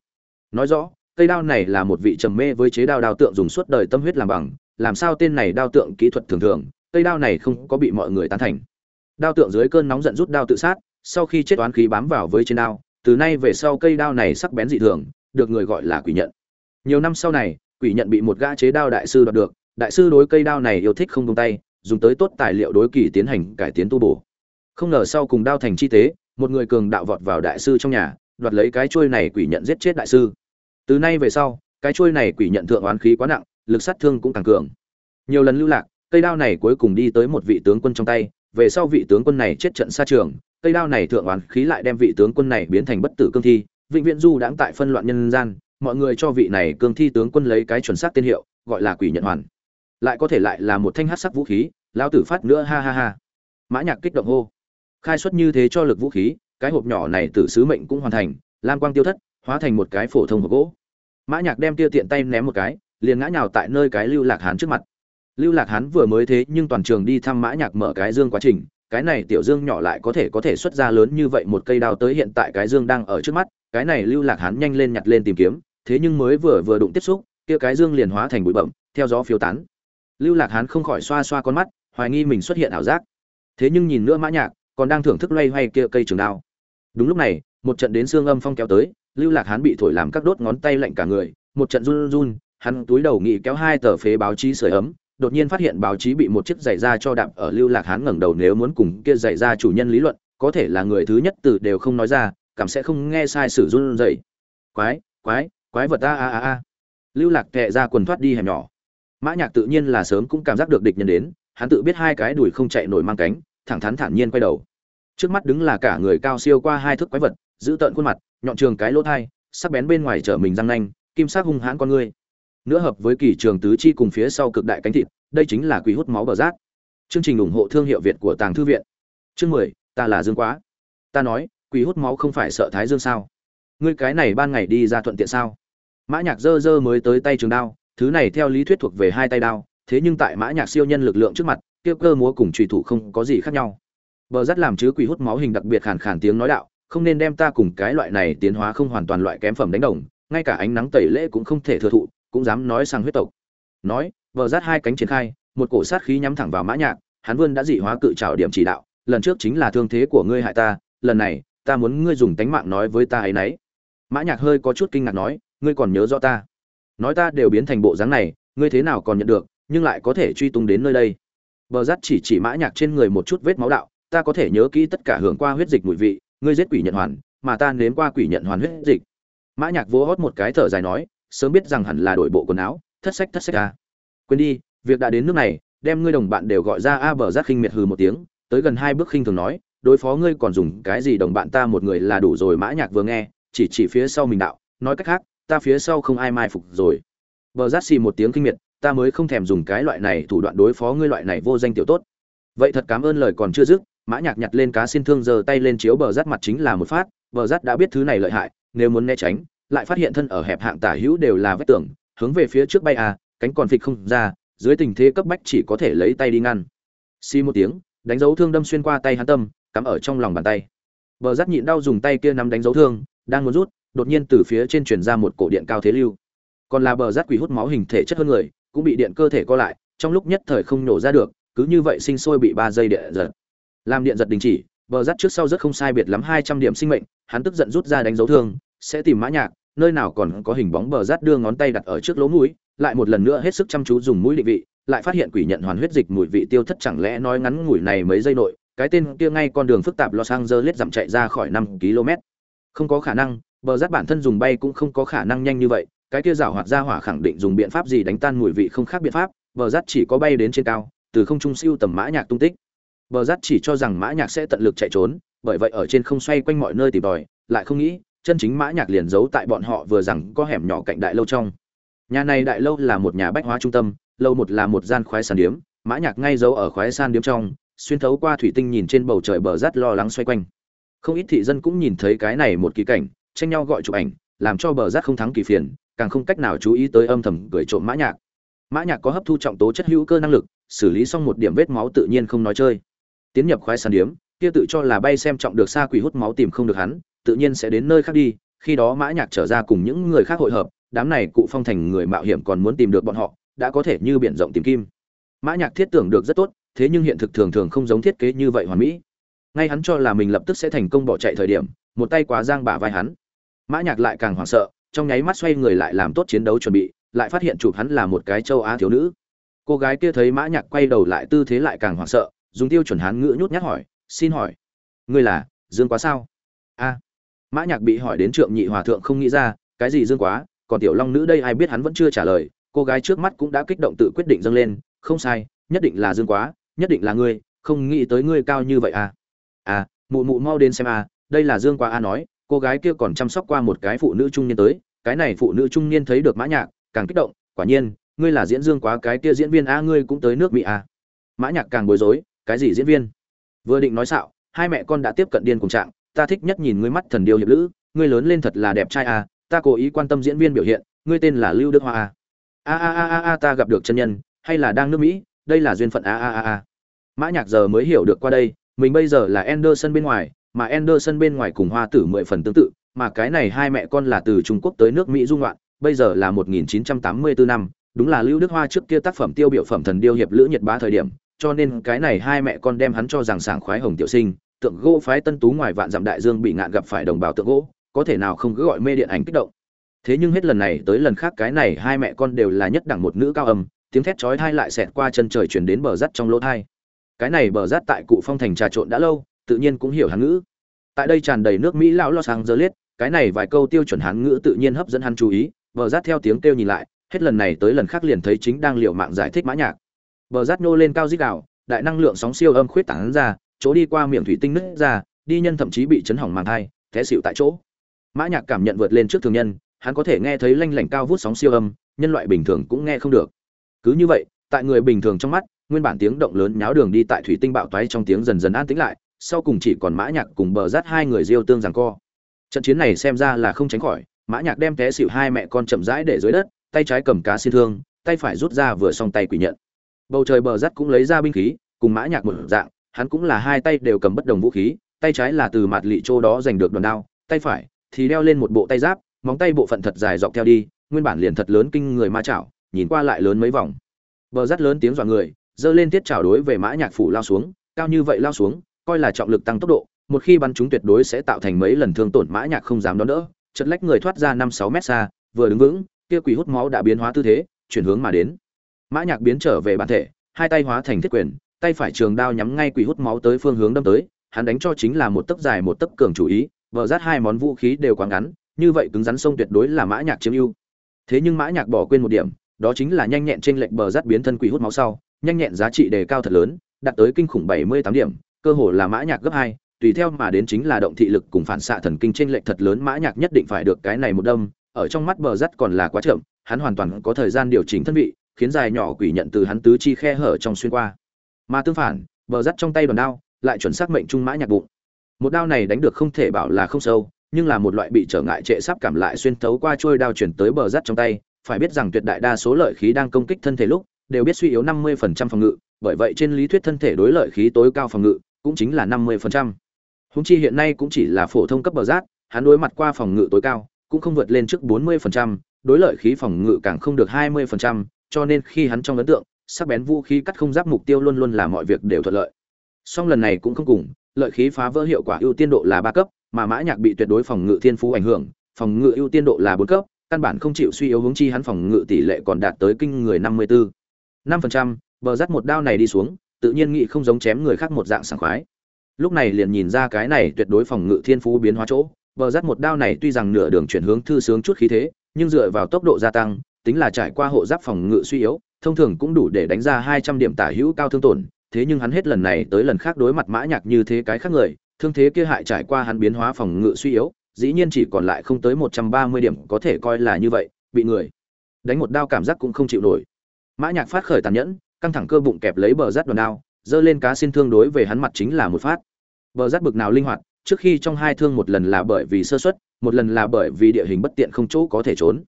Nói rõ, cây đao này là một vị trầm mê với chế đao đao tượng dùng suốt đời tâm huyết làm bằng, làm sao tên này đao tượng kỹ thuật thường thường, cây đao này không có bị mọi người tán thành. Đao tượng dưới cơn nóng giận rút đao tự sát, sau khi chết oán khí bám vào với trên đao, từ nay về sau cây đao này sắc bén dị thường, được người gọi là quỷ nhận. Nhiều năm sau này, quỷ nhận bị một gã chế đao đại sư đoạt được, đại sư đối cây đao này yêu thích không tung tay dùng tới tốt tài liệu đối kỳ tiến hành cải tiến tu bổ. Không ngờ sau cùng đao thành chi tế, một người cường đạo vọt vào đại sư trong nhà, đoạt lấy cái chuôi này quỷ nhận giết chết đại sư. Từ nay về sau, cái chuôi này quỷ nhận thượng oán khí quá nặng, lực sát thương cũng càng cường. Nhiều lần lưu lạc, cây đao này cuối cùng đi tới một vị tướng quân trong tay, về sau vị tướng quân này chết trận xa trường, cây đao này thượng oán khí lại đem vị tướng quân này biến thành bất tử cương thi, vĩnh viễn du đãng tại phân loạn nhân gian, mọi người cho vị này cương thi tướng quân lấy cái chuẩn xác tên hiệu, gọi là quỷ nhận hoàn. Lại có thể lại là một thanh hát sắc vũ khí lão tử phát nữa, ha ha ha. Mã nhạc kích động hô. Khai xuất như thế cho lực vũ khí, cái hộp nhỏ này tử sứ mệnh cũng hoàn thành, lam quang tiêu thất, hóa thành một cái phổ thông hộp gỗ. Mã nhạc đem tia tiện tay ném một cái, liền ngã nhào tại nơi cái lưu lạc hán trước mặt. Lưu lạc hán vừa mới thế, nhưng toàn trường đi thăm mã nhạc mở cái dương quá trình, cái này tiểu dương nhỏ lại có thể có thể xuất ra lớn như vậy một cây đao tới hiện tại cái dương đang ở trước mắt, cái này lưu lạc hán nhanh lên nhặt lên tìm kiếm, thế nhưng mới vừa vừa đụng tiếp xúc, kia cái dương liền hóa thành bụi bậm theo gió phiêu tán lưu lạc hán không khỏi xoa xoa con mắt, hoài nghi mình xuất hiện ảo giác. Thế nhưng nhìn nữa mã nhạc, còn đang thưởng thức loay hoay kia cây trường đao. Đúng lúc này, một trận đến xương âm phong kéo tới, lưu lạc hán bị thổi làm các đốt ngón tay lạnh cả người, một trận run run, hắn túi đầu nghĩ kéo hai tờ phế báo chí sưởi ấm, đột nhiên phát hiện báo chí bị một chiếc giày da cho đạp ở lưu lạc hán ngẩng đầu nếu muốn cùng kia giày da chủ nhân lý luận, có thể là người thứ nhất từ đều không nói ra, cảm sẽ không nghe sai sử run rẩy. Quái quái quái vật a a a a. Lưu lạc kệ ra quần thoát đi hẻm nhỏ mã nhạc tự nhiên là sớm cũng cảm giác được địch nhân đến, hắn tự biết hai cái đùi không chạy nổi mang cánh, thẳng thắn thản nhiên quay đầu. Trước mắt đứng là cả người cao siêu qua hai thước quái vật, giữ tợn khuôn mặt, nhọn trường cái lỗ thay sắc bén bên ngoài trở mình răng nanh, kim sắc hung hãn con ngươi. Nữa hợp với kỳ trường tứ chi cùng phía sau cực đại cánh thịt, đây chính là quỷ hút máu bờ rác. Chương trình ủng hộ thương hiệu việt của tàng thư viện. Chương mười, ta là dương quá. Ta nói, quỷ hút máu không phải sợ thái dương sao? Ngươi cái này ban ngày đi ra thuận tiện sao? Mã nhạc dơ dơ mới tới tay trường đao thứ này theo lý thuyết thuộc về hai tay đao, thế nhưng tại mã nhạc siêu nhân lực lượng trước mặt tiêu cơ múa cùng trùy thủ không có gì khác nhau. Bờ rắt làm chứ quỷ hút máu hình đặc biệt khàn khàn tiếng nói đạo, không nên đem ta cùng cái loại này tiến hóa không hoàn toàn loại kém phẩm đánh đồng, ngay cả ánh nắng tẩy lễ cũng không thể thừa thụ, cũng dám nói sang huyết tộc. Nói, bờ rát hai cánh triển khai, một cổ sát khí nhắm thẳng vào mã nhạc, hắn vươn đã dị hóa cự trảo điểm chỉ đạo, lần trước chính là thương thế của ngươi hại ta, lần này, ta muốn ngươi dùng tánh mạng nói với ta ấy nấy. Mã nhạc hơi có chút kinh ngạc nói, ngươi còn nhớ rõ ta nói ta đều biến thành bộ dáng này ngươi thế nào còn nhận được nhưng lại có thể truy tung đến nơi đây. Bờ rát chỉ chỉ mã nhạc trên người một chút vết máu đạo ta có thể nhớ kỹ tất cả hưởng qua huyết dịch mùi vị ngươi giết quỷ nhận hoàn mà ta nếm qua quỷ nhận hoàn huyết dịch. Mã nhạc vỗ hót một cái thở dài nói sớm biết rằng hẳn là đổi bộ quần áo thất sách thất sách à, quên đi việc đã đến nước này đem ngươi đồng bạn đều gọi ra a bờ rát khinh miệt hừ một tiếng tới gần hai bước khinh thường nói đối phó ngươi còn dùng cái gì đồng bạn ta một người là đủ rồi mã nhạc vừa nghe chỉ chỉ phía sau mình đạo nói cách khác ta phía sau không ai mai phục rồi. Bờ rát xì một tiếng kinh miệt, ta mới không thèm dùng cái loại này thủ đoạn đối phó ngươi loại này vô danh tiểu tốt. Vậy thật cảm ơn lời còn chưa dứt, mã nhạc nhặt lên cá xin thương giơ tay lên chiếu bờ rát mặt chính là một phát, bờ rát đã biết thứ này lợi hại, nếu muốn né tránh, lại phát hiện thân ở hẹp hạng tả hữu đều là vết tường, hướng về phía trước bay à cánh còn phịch không ra, dưới tình thế cấp bách chỉ có thể lấy tay đi ngăn. Xi một tiếng, đánh dấu thương đâm xuyên qua tay hắn tâm, cắm ở trong lòng bàn tay. Bờ rát nhịn đau dùng tay kia nắm đánh dấu thương, đang muốn rút đột nhiên từ phía trên truyền ra một cổ điện cao thế lưu còn là bờ rát quỷ hút máu hình thể chất hơn người cũng bị điện cơ thể co lại trong lúc nhất thời không nổ ra được cứ như vậy sinh sôi bị ba giây điện giật làm điện giật đình chỉ bờ rát trước sau rất không sai biệt lắm hai trăm điểm sinh mệnh hắn tức giận rút ra đánh dấu thương sẽ tìm mã nhạc nơi nào còn có hình bóng bờ rát đưa ngón tay đặt ở trước lỗ mũi lại một lần nữa hết sức chăm chú dùng mũi định vị lại phát hiện quỷ nhận hoàn huyết dịch mùi vị tiêu thất chẳng lẽ nói ngắn ngủi này mấy giây nội cái tên kia ngay con đường phức tạp Los Angeles giảm chạy ra khỏi năm km. Không có khả năng, bờ rát bản thân dùng bay cũng không có khả năng nhanh như vậy, cái kia rảo hoạt ra hỏa khẳng định dùng biện pháp gì đánh tan mùi vị không khác biện pháp, bờ rát chỉ có bay đến trên cao, từ không trung siêu tầm mã nhạc tung tích. Bờ rát chỉ cho rằng mã nhạc sẽ tận lực chạy trốn, bởi vậy ở trên không xoay quanh mọi nơi tìm tòi, lại không nghĩ, chân chính mã nhạc liền giấu tại bọn họ vừa rằng có hẻm nhỏ cạnh đại lâu trong. Nhà này đại lâu là một nhà bách hóa trung tâm, lâu một là một gian khoái sàn điếm, mã nhạc ngay giấu ở khoái sàn điếm trong, xuyên thấu qua thủy tinh nhìn trên bầu trời bờ rát lo lắng xoay quanh không ít thị dân cũng nhìn thấy cái này một kỳ cảnh tranh nhau gọi chụp ảnh, làm cho bờ rác không thắng kỳ phiền, càng không cách nào chú ý tới âm thầm gửi trộm mã nhạc. Mã nhạc có hấp thu trọng tố chất hữu cơ năng lực, xử lý xong một điểm vết máu tự nhiên không nói chơi. Tiến nhập khoái sàn điếm, kia tự cho là bay xem trọng được xa quỷ hút máu tìm không được hắn, tự nhiên sẽ đến nơi khác đi, khi đó mã nhạc trở ra cùng những người khác hội hợp, đám này cụ phong thành người mạo hiểm còn muốn tìm được bọn họ, đã có thể như biển rộng tìm kim. Mã nhạc thiết tưởng được rất tốt, thế nhưng hiện thực thường thường không giống thiết kế như vậy hoàn mỹ. Ngay hắn cho là mình lập tức sẽ thành công bỏ chạy thời điểm, một tay quá giang bả vai hắn mã nhạc lại càng hoảng sợ, trong nháy mắt xoay người lại làm tốt chiến đấu chuẩn bị, lại phát hiện chụp hắn là một cái châu á thiếu nữ. Cô gái kia thấy mã nhạc quay đầu lại tư thế lại càng hoảng sợ, dùng tiêu chuẩn hán ngữ nhút nhát hỏi, xin hỏi, ngươi là dương quá sao? A. Mã nhạc bị hỏi đến trượng nhị hòa thượng không nghĩ ra, cái gì dương quá, còn tiểu long nữ đây ai biết hắn vẫn chưa trả lời. Cô gái trước mắt cũng đã kích động tự quyết định dâng lên, không sai, nhất định là dương quá, nhất định là ngươi, không nghĩ tới ngươi cao như vậy à. À mụ mụ mau đến xem à đây là dương quá a nói cô gái kia còn chăm sóc qua một cái phụ nữ trung niên tới, cái này phụ nữ trung niên thấy được mã nhạc, càng kích động, quả nhiên, ngươi là diễn dương quá, cái kia diễn viên a, ngươi cũng tới nước mỹ a mã nhạc càng bối rối, cái gì diễn viên? Vừa định nói xạo, hai mẹ con đã tiếp cận điên cùng trạng, ta thích nhất nhìn ngươi mắt thần điêu hiệp lữ, ngươi lớn lên thật là đẹp trai a ta cố ý quan tâm diễn viên biểu hiện, ngươi tên là lưu đức hoa à. a a a a a, ta gặp được chân nhân, hay là đang nước mỹ, đây là duyên phận a a a a. Mã nhạc giờ mới hiểu được qua đây, mình bây giờ là Anderson bên ngoài mà Anderson bên ngoài cùng hoa tử mười phần tương tự mà cái này hai mẹ con là từ Trung Quốc tới nước Mỹ dung loạn bây giờ là 1984 năm đúng là lưu đức hoa trước kia tác phẩm tiêu biểu phẩm thần điêu hiệp lữ nhiệt bá thời điểm cho nên cái này hai mẹ con đem hắn cho rằng sảng khoái hồng tiểu sinh tượng gỗ phái tân tú ngoài vạn dặm đại dương bị ngạn gặp phải đồng bào tượng gỗ có thể nào không cứ gọi mê điện ảnh kích động. Thế nhưng hết lần này tới lần khác cái này hai mẹ con đều là nhất đẳng một nữ cao âm tiếng thét chói tai lại xẹt qua chân trời truyền đến bờ rắt trong lỗ tai, cái này bờ rắt tại cụ phong thành trà trộn đã lâu tự nhiên cũng hiểu hán ngữ. Tại đây tràn đầy nước mỹ lão lo sang dơ liết cái này vài câu tiêu chuẩn hán ngữ tự nhiên hấp dẫn hắn chú ý, bờ rát theo tiếng kêu nhìn lại, hết lần này tới lần khác liền thấy chính đang liệu mạng giải thích mã nhạc. Bờ rát nô lên cao dít đảo đại năng lượng sóng siêu âm khuyết tán ra, chỗ đi qua miệng thủy tinh nứt ra, đi nhân thậm chí bị chấn hỏng màng thai, té xỉu tại chỗ. Mã nhạc cảm nhận vượt lên trước thường nhân, hắn có thể nghe thấy lanh lảnh cao vút sóng siêu âm, nhân loại bình thường cũng nghe không được. Cứ như vậy, tại người bình thường trong mắt, nguyên bản tiếng động lớn nháo đường đi tại thủy tinh bạo toái trong tiếng dần dần an tĩnh lại sau cùng chỉ còn mã nhạc cùng bờ rát hai người diêu tương giằng co. Trận chiến này xem ra là không tránh khỏi, mã nhạc đem té xỉu hai mẹ con chậm rãi để dưới đất, tay trái cầm cá xin thương, tay phải rút ra vừa xong tay quỷ nhận. Bầu trời bờ rát cũng lấy ra binh khí, cùng mã nhạc một dạng, hắn cũng là hai tay đều cầm bất đồng vũ khí, tay trái là từ mặt lị châu đó giành được đòn đao, tay phải thì đeo lên một bộ tay giáp, móng tay bộ phận thật dài dọc theo đi, nguyên bản liền thật lớn kinh người ma chảo, nhìn qua lại lớn mấy vòng. Bờ rát lớn tiếng dọa người dơ lên tiết chảo đối về mã nhạc phủ lao xuống, cao như vậy lao xuống coi là trọng lực tăng tốc độ, một khi bắn chúng tuyệt đối sẽ tạo thành mấy lần thương tổn mã nhạc không dám đón đỡ, chật lách người thoát ra năm sáu mét xa, vừa đứng vững, kia quỷ hút máu đã biến hóa tư thế, chuyển hướng mà đến. Mã nhạc biến trở về bản thể, hai tay hóa thành thiết quyền, tay phải trường đao nhắm ngay quỷ hút máu tới phương hướng đâm tới, hắn đánh cho chính là một tấc dài một tấc cường chủ ý vợ rát hai món vũ khí đều quá ngắn, như vậy cứng rắn sông tuyệt đối là mã nhạc chiếm ưu. Thế nhưng mã nhạc bỏ quên một điểm, đó chính là nhanh nhẹn trên lệnh bờ rát biến thân quỷ hút máu sau, nhanh nhẹn giá trị đề cao thật lớn, đạt tới kinh khủng bảy mươi tám điểm cơ hồ là mã nhạc gấp hai, tùy theo mà đến chính là động thị lực cùng phản xạ thần kinh trên lệch thật lớn mã nhạc nhất định phải được cái này một đâm, ở trong mắt bờ rắt còn là quá chậm, hắn hoàn toàn có thời gian điều chỉnh thân vị, khiến dài nhỏ quỷ nhận từ hắn tứ chi khe hở trong xuyên qua. Mà tương phản, bờ rắt trong tay đòn đao, lại chuẩn xác mệnh trung mã nhạc bụng. Một đao này đánh được không thể bảo là không sâu, nhưng là một loại bị trở ngại trệ sắp cảm lại xuyên thấu qua trôi đao chuyển tới bờ rắt trong tay, phải biết rằng tuyệt đại đa số lợi khí đang công kích thân thể lúc, đều biết suy yếu 50% phòng ngự, bởi vậy trên lý thuyết thân thể đối lợi khí tối cao phòng ngự cũng chính là 50%. Húng chi hiện nay cũng chỉ là phổ thông cấp bờ rát, hắn đối mặt qua phòng ngự tối cao, cũng không vượt lên trước 40%, đối lợi khí phòng ngự càng không được 20%, cho nên khi hắn trong ấn tượng, sắc bén vũ khí cắt không giáp mục tiêu luôn luôn là mọi việc đều thuận lợi. Song lần này cũng không cùng, lợi khí phá vỡ hiệu quả ưu tiên độ là 3 cấp, mà Mã Nhạc bị tuyệt đối phòng ngự thiên phú ảnh hưởng, phòng ngự ưu tiên độ là 4 cấp, căn bản không chịu suy yếu hướng chi hắn phòng ngự tỷ lệ còn đạt tới kinh người 54. 5%, bờ rát một đao này đi xuống, tự nhiên nghĩ không giống chém người khác một dạng sảng khoái. Lúc này liền nhìn ra cái này tuyệt đối phòng ngự thiên phú biến hóa chỗ, bờ rát một đao này tuy rằng nửa đường chuyển hướng thư sướng chút khí thế, nhưng dựa vào tốc độ gia tăng, tính là trải qua hộ giáp phòng ngự suy yếu, thông thường cũng đủ để đánh ra 200 điểm tả hữu cao thương tổn, thế nhưng hắn hết lần này tới lần khác đối mặt mã nhạc như thế cái khác người, thương thế kia hại trải qua hắn biến hóa phòng ngự suy yếu, dĩ nhiên chỉ còn lại không tới 130 điểm có thể coi là như vậy, bị người đánh một đao cảm giác cũng không chịu nổi. Mã Nhạc phát khởi tàn nhẫn, căng thẳng cơ bụng kẹp lấy bờ rát đòn đao, giơ lên cá xin thương đối về hắn mặt chính là một phát. Bờ rát bực nào linh hoạt, trước khi trong hai thương một lần là bởi vì sơ suất một lần là bởi vì địa hình bất tiện không chỗ có thể trốn.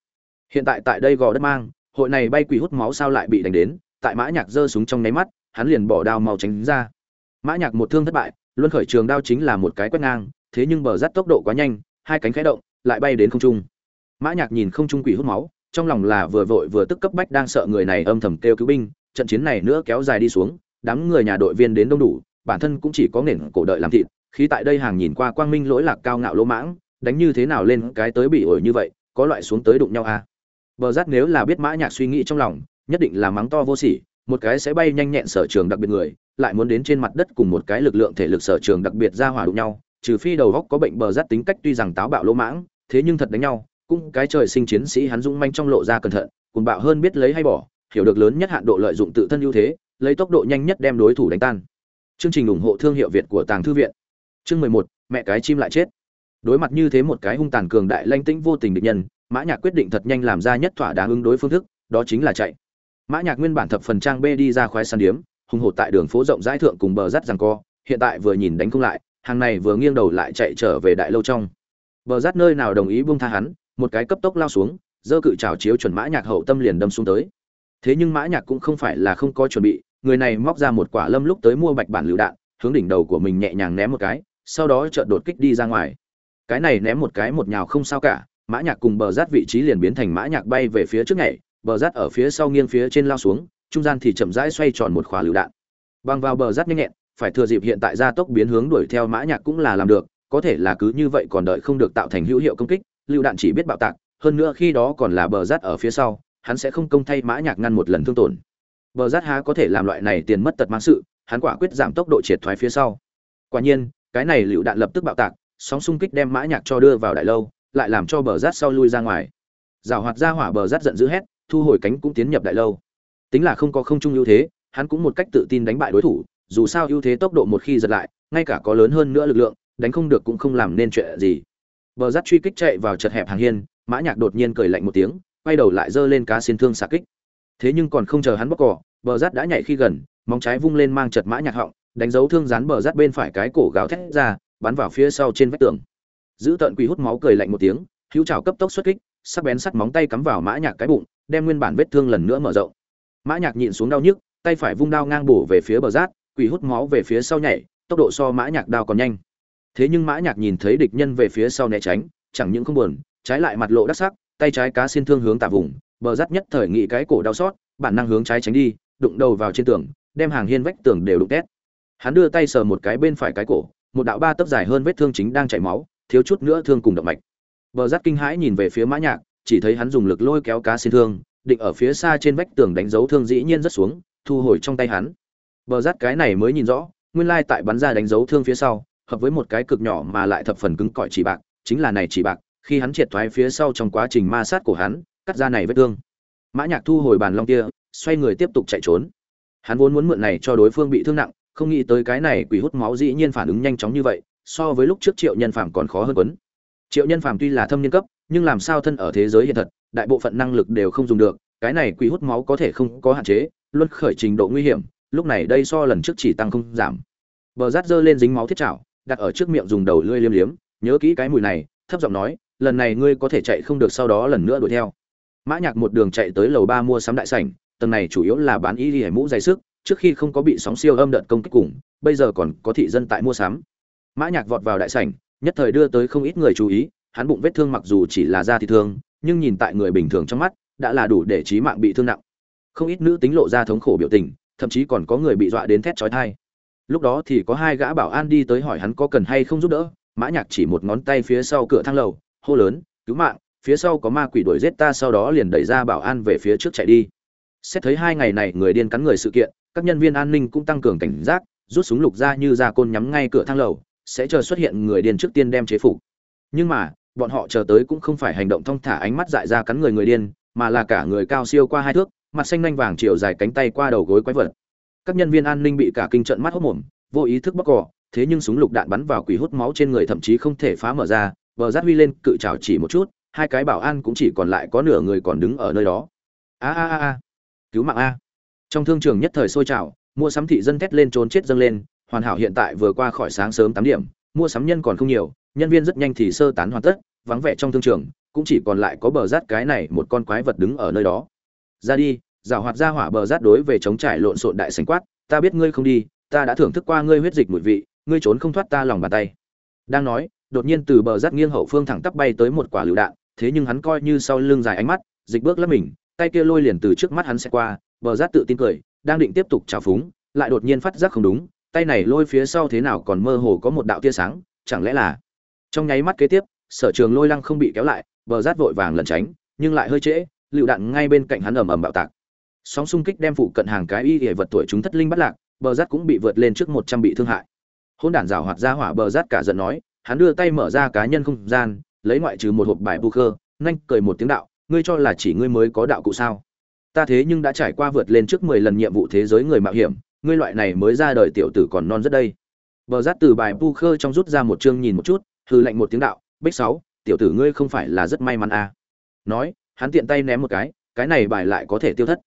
Hiện tại tại đây gò đất mang hội này bay quỷ hút máu sao lại bị đánh đến tại mã nhạc giơ súng trong nháy mắt hắn liền bỏ đao màu tránh ra. Mã nhạc một thương thất bại luân khởi trường đao chính là một cái quét ngang thế nhưng bờ rát tốc độ quá nhanh hai cánh khẽ động lại bay đến không trung. Mã nhạc nhìn không trung quỷ hút máu trong lòng là vừa vội vừa tức cấp bách đang sợ người này âm thầm kêu cứu binh trận chiến này nữa kéo dài đi xuống, đám người nhà đội viên đến đông đủ, bản thân cũng chỉ có nền cổ đợi làm thịt, khi tại đây hàng nhìn qua quang minh lỗi lạc cao ngạo lỗ mãng, đánh như thế nào lên cái tới bị ổi như vậy, có loại xuống tới đụng nhau à. Bờ rát nếu là biết mã nhạc suy nghĩ trong lòng, nhất định là mắng to vô sỉ, một cái sẽ bay nhanh nhẹn sở trường đặc biệt người, lại muốn đến trên mặt đất cùng một cái lực lượng thể lực sở trường đặc biệt ra hỏa đụng nhau, trừ phi đầu góc có bệnh bờ rát tính cách tuy rằng táo bạo lỗ mãng, thế nhưng thật đánh nhau, cũng cái trời sinh chiến sĩ hắn dũng manh trong lộ ra cẩn thận cùng bạo hơn biết lấy hay bỏ hiểu được lớn nhất hạn độ lợi dụng tự thân ưu thế, lấy tốc độ nhanh nhất đem đối thủ đánh tan. Chương trình ủng hộ thương hiệu việt của tàng thư viện. Chương mười một, mẹ cái chim lại chết. Đối mặt như thế một cái hung tàn cường đại lanh tĩnh vô tình địch nhân, mã nhạc quyết định thật nhanh làm ra nhất thỏa đáng ứng đối phương thức, đó chính là chạy. Mã nhạc nguyên bản thập phần trang bê đi ra khoái săn điếm hung hổ tại đường phố rộng rãi thượng cùng bờ rắt rằng co, hiện tại vừa nhìn đánh không lại, hàng này vừa nghiêng đầu lại chạy trở về đại lâu trong. Bờ rắt nơi nào đồng ý buông tha hắn, một cái cấp tốc lao xuống, dơ cự trảo chiếu chuẩn mã nhạc hậu tâm liền đâm xuống tới thế nhưng mã nhạc cũng không phải là không có chuẩn bị, người này móc ra một quả lâm lúc tới mua bạch bản lựu đạn, hướng đỉnh đầu của mình nhẹ nhàng ném một cái, sau đó chợt đột kích đi ra ngoài. Cái này ném một cái một nhào không sao cả, mã nhạc cùng bờ rát vị trí liền biến thành mã nhạc bay về phía trước nhảy, bờ rát ở phía sau nghiêng phía trên lao xuống, trung gian thì chậm rãi xoay tròn một quả lựu đạn. Băng vào bờ rát nhanh nhẹn, phải thừa dịp hiện tại gia tốc biến hướng đuổi theo mã nhạc cũng là làm được, có thể là cứ như vậy còn đợi không được tạo thành hữu hiệu công kích, lựu đạn chỉ biết bạo tạc, hơn nữa khi đó còn là bờ rát ở phía sau hắn sẽ không công thay mã nhạc ngăn một lần thương tổn. Bờ rát há có thể làm loại này tiền mất tật mang sự, hắn quả quyết giảm tốc độ triệt thoái phía sau. Quả nhiên, cái này lựu đạn lập tức bạo tạc, sóng xung kích đem mã nhạc cho đưa vào đại lâu, lại làm cho bờ rát sau lui ra ngoài. Rào hoạt ra hỏa bờ rát giận dữ hét, thu hồi cánh cũng tiến nhập đại lâu. Tính là không có không trung ưu thế, hắn cũng một cách tự tin đánh bại đối thủ, dù sao ưu thế tốc độ một khi giật lại, ngay cả có lớn hơn nữa lực lượng, đánh không được cũng không làm nên chuyện gì. Bờ rát truy kích chạy vào chật hẹp hàng hiên, mã nhạc đột nhiên cười lạnh một tiếng quay đầu lại giơ lên cá xin thương xạ kích. Thế nhưng còn không chờ hắn bóc cỏ, bờ rát đã nhảy khi gần, móng trái vung lên mang chật mã nhạc họng, đánh dấu thương dán bờ rát bên phải cái cổ gào thét ra, bắn vào phía sau trên vách tường. Giữ tận quỷ hút máu cười lạnh một tiếng, hữu trào cấp tốc xuất kích, sắc bén sắt móng tay cắm vào mã nhạc cái bụng, đem nguyên bản vết thương lần nữa mở rộng. Mã nhạc nhịn xuống đau nhức, tay phải vung đao ngang bổ về phía bờ rát, quỷ hút máu về phía sau nhảy, tốc độ so mã nhạc đao còn nhanh. Thế nhưng mã nhạc nhìn thấy địch nhân về phía sau né tránh, chẳng những không buồn, trái lại mặt lộ đắc sắc tay trái cá xin thương hướng tả vùng, bờ rát nhất thời nghĩ cái cổ đau xót, bản năng hướng trái tránh đi, đụng đầu vào trên tường, đem hàng hiên vách tường đều đụng tét. Hắn đưa tay sờ một cái bên phải cái cổ, một đạo ba tấc dài hơn vết thương chính đang chảy máu, thiếu chút nữa thương cùng động mạch. Bờ rát kinh hãi nhìn về phía mã nhạc, chỉ thấy hắn dùng lực lôi kéo cá xin thương, định ở phía xa trên vách tường đánh dấu thương dĩ nhiên rất xuống, thu hồi trong tay hắn. Bờ rát cái này mới nhìn rõ, nguyên lai tại bắn ra đánh dấu thương phía sau, hợp với một cái cực nhỏ mà lại thập phần cứng cỏi chỉ bạc, chính là này chỉ bạc khi hắn triệt thoái phía sau trong quá trình ma sát của hắn, cắt ra này vết thương. Mã nhạc thu hồi bàn long kia, xoay người tiếp tục chạy trốn. Hắn vốn muốn mượn này cho đối phương bị thương nặng, không nghĩ tới cái này quỷ hút máu dĩ nhiên phản ứng nhanh chóng như vậy, so với lúc trước triệu nhân phàm còn khó hơn quấn. Triệu nhân phàm tuy là thâm niên cấp, nhưng làm sao thân ở thế giới hiện thật, đại bộ phận năng lực đều không dùng được, cái này quỷ hút máu có thể không có hạn chế luôn khởi trình độ nguy hiểm, lúc này đây so lần trước chỉ tăng không giảm. Bờ rát dơ lên dính máu thiết chảo, đặt ở trước miệng dùng đầu lưỡi liếm liếm, nhớ kỹ cái mùi này, thấp giọng nói lần này ngươi có thể chạy không được sau đó lần nữa đuổi theo. Mã nhạc một đường chạy tới lầu ba mua sắm đại sảnh, tầng này chủ yếu là bán y hải mũ dày sức, trước khi không có bị sóng siêu âm đợt công kích cùng, bây giờ còn có thị dân tại mua sắm. Mã nhạc vọt vào đại sảnh, nhất thời đưa tới không ít người chú ý, hắn bụng vết thương mặc dù chỉ là da thịt thương, nhưng nhìn tại người bình thường trong mắt, đã là đủ để chí mạng bị thương nặng. Không ít nữ tính lộ ra thống khổ biểu tình, thậm chí còn có người bị dọa đến thét chói tai. Lúc đó thì có hai gã bảo an đi tới hỏi hắn có cần hay không giúp đỡ, mã nhạc chỉ một ngón tay phía sau cửa thang lầu hô lớn, cứu mạng, phía sau có ma quỷ đuổi giết ta, sau đó liền đẩy ra bảo an về phía trước chạy đi. Xét thấy hai ngày này người điên cắn người sự kiện, các nhân viên an ninh cũng tăng cường cảnh giác, rút súng lục ra như ra côn nhắm ngay cửa thang lầu, sẽ chờ xuất hiện người điên trước tiên đem chế phục. Nhưng mà, bọn họ chờ tới cũng không phải hành động thong thả ánh mắt dại ra cắn người người điên, mà là cả người cao siêu qua hai thước, mặt xanh nanh vàng chiều dài cánh tay qua đầu gối quái vật. Các nhân viên an ninh bị cả kinh trận mắt hốc mồm vô ý thức bóc cỏ, thế nhưng súng lục đạn bắn vào quỷ hút máu trên người thậm chí không thể phá mở ra bờ rát huy lên, cự trào chỉ một chút, hai cái bảo an cũng chỉ còn lại có nửa người còn đứng ở nơi đó. A a a a. Cứu mạng a. Trong thương trường nhất thời sôi trào, mua sắm thị dân thét lên trốn chết dâng lên, hoàn hảo hiện tại vừa qua khỏi sáng sớm tám điểm, mua sắm nhân còn không nhiều, nhân viên rất nhanh thì sơ tán hoàn tất, vắng vẻ trong thương trường, cũng chỉ còn lại có bờ rát cái này một con quái vật đứng ở nơi đó. Ra đi rào hoạt ra hỏa bờ rát đối về chống trải lộn xộn đại sành quát, ta biết ngươi không đi, ta đã thưởng thức qua ngươi huyết dịch mùi vị, ngươi trốn không thoát ta lòng bàn tay. Đang nói đột nhiên từ bờ rát nghiêng hậu phương thẳng tắp bay tới một quả lựu đạn, thế nhưng hắn coi như sau lưng dài ánh mắt, dịch bước lấp mình, tay kia lôi liền từ trước mắt hắn sẽ qua, bờ rát tự tin cười, đang định tiếp tục chà phúng, lại đột nhiên phát giác không đúng, tay này lôi phía sau thế nào còn mơ hồ có một đạo tia sáng, chẳng lẽ là trong nháy mắt kế tiếp, sở trường lôi lăng không bị kéo lại, bờ rát vội vàng lẩn tránh, nhưng lại hơi trễ, lựu đạn ngay bên cạnh hắn ầm ầm bạo tạc. Sóng xung kích đem phụ cận hàng cái y y vật tuổi chúng thất linh bắt lạc, bờ rát cũng bị vượt lên trước một trăm bị thương hại. Hôn đản rào hoạt ra hỏa bờ rát cả giận nói hắn đưa tay mở ra cá nhân không gian, lấy ngoại trừ một hộp bài poker khơ nhanh cười một tiếng đạo, ngươi cho là chỉ ngươi mới có đạo cụ sao? Ta thế nhưng đã trải qua vượt lên trước mười lần nhiệm vụ thế giới người mạo hiểm, ngươi loại này mới ra đời tiểu tử còn non rất đây. Bờ rát từ bài poker khơ trong rút ra một chương nhìn một chút hư lệnh một tiếng đạo, bích sáu, tiểu tử ngươi không phải là rất may mắn à. nói, hắn tiện tay ném một cái cái này bài lại có thể tiêu thất.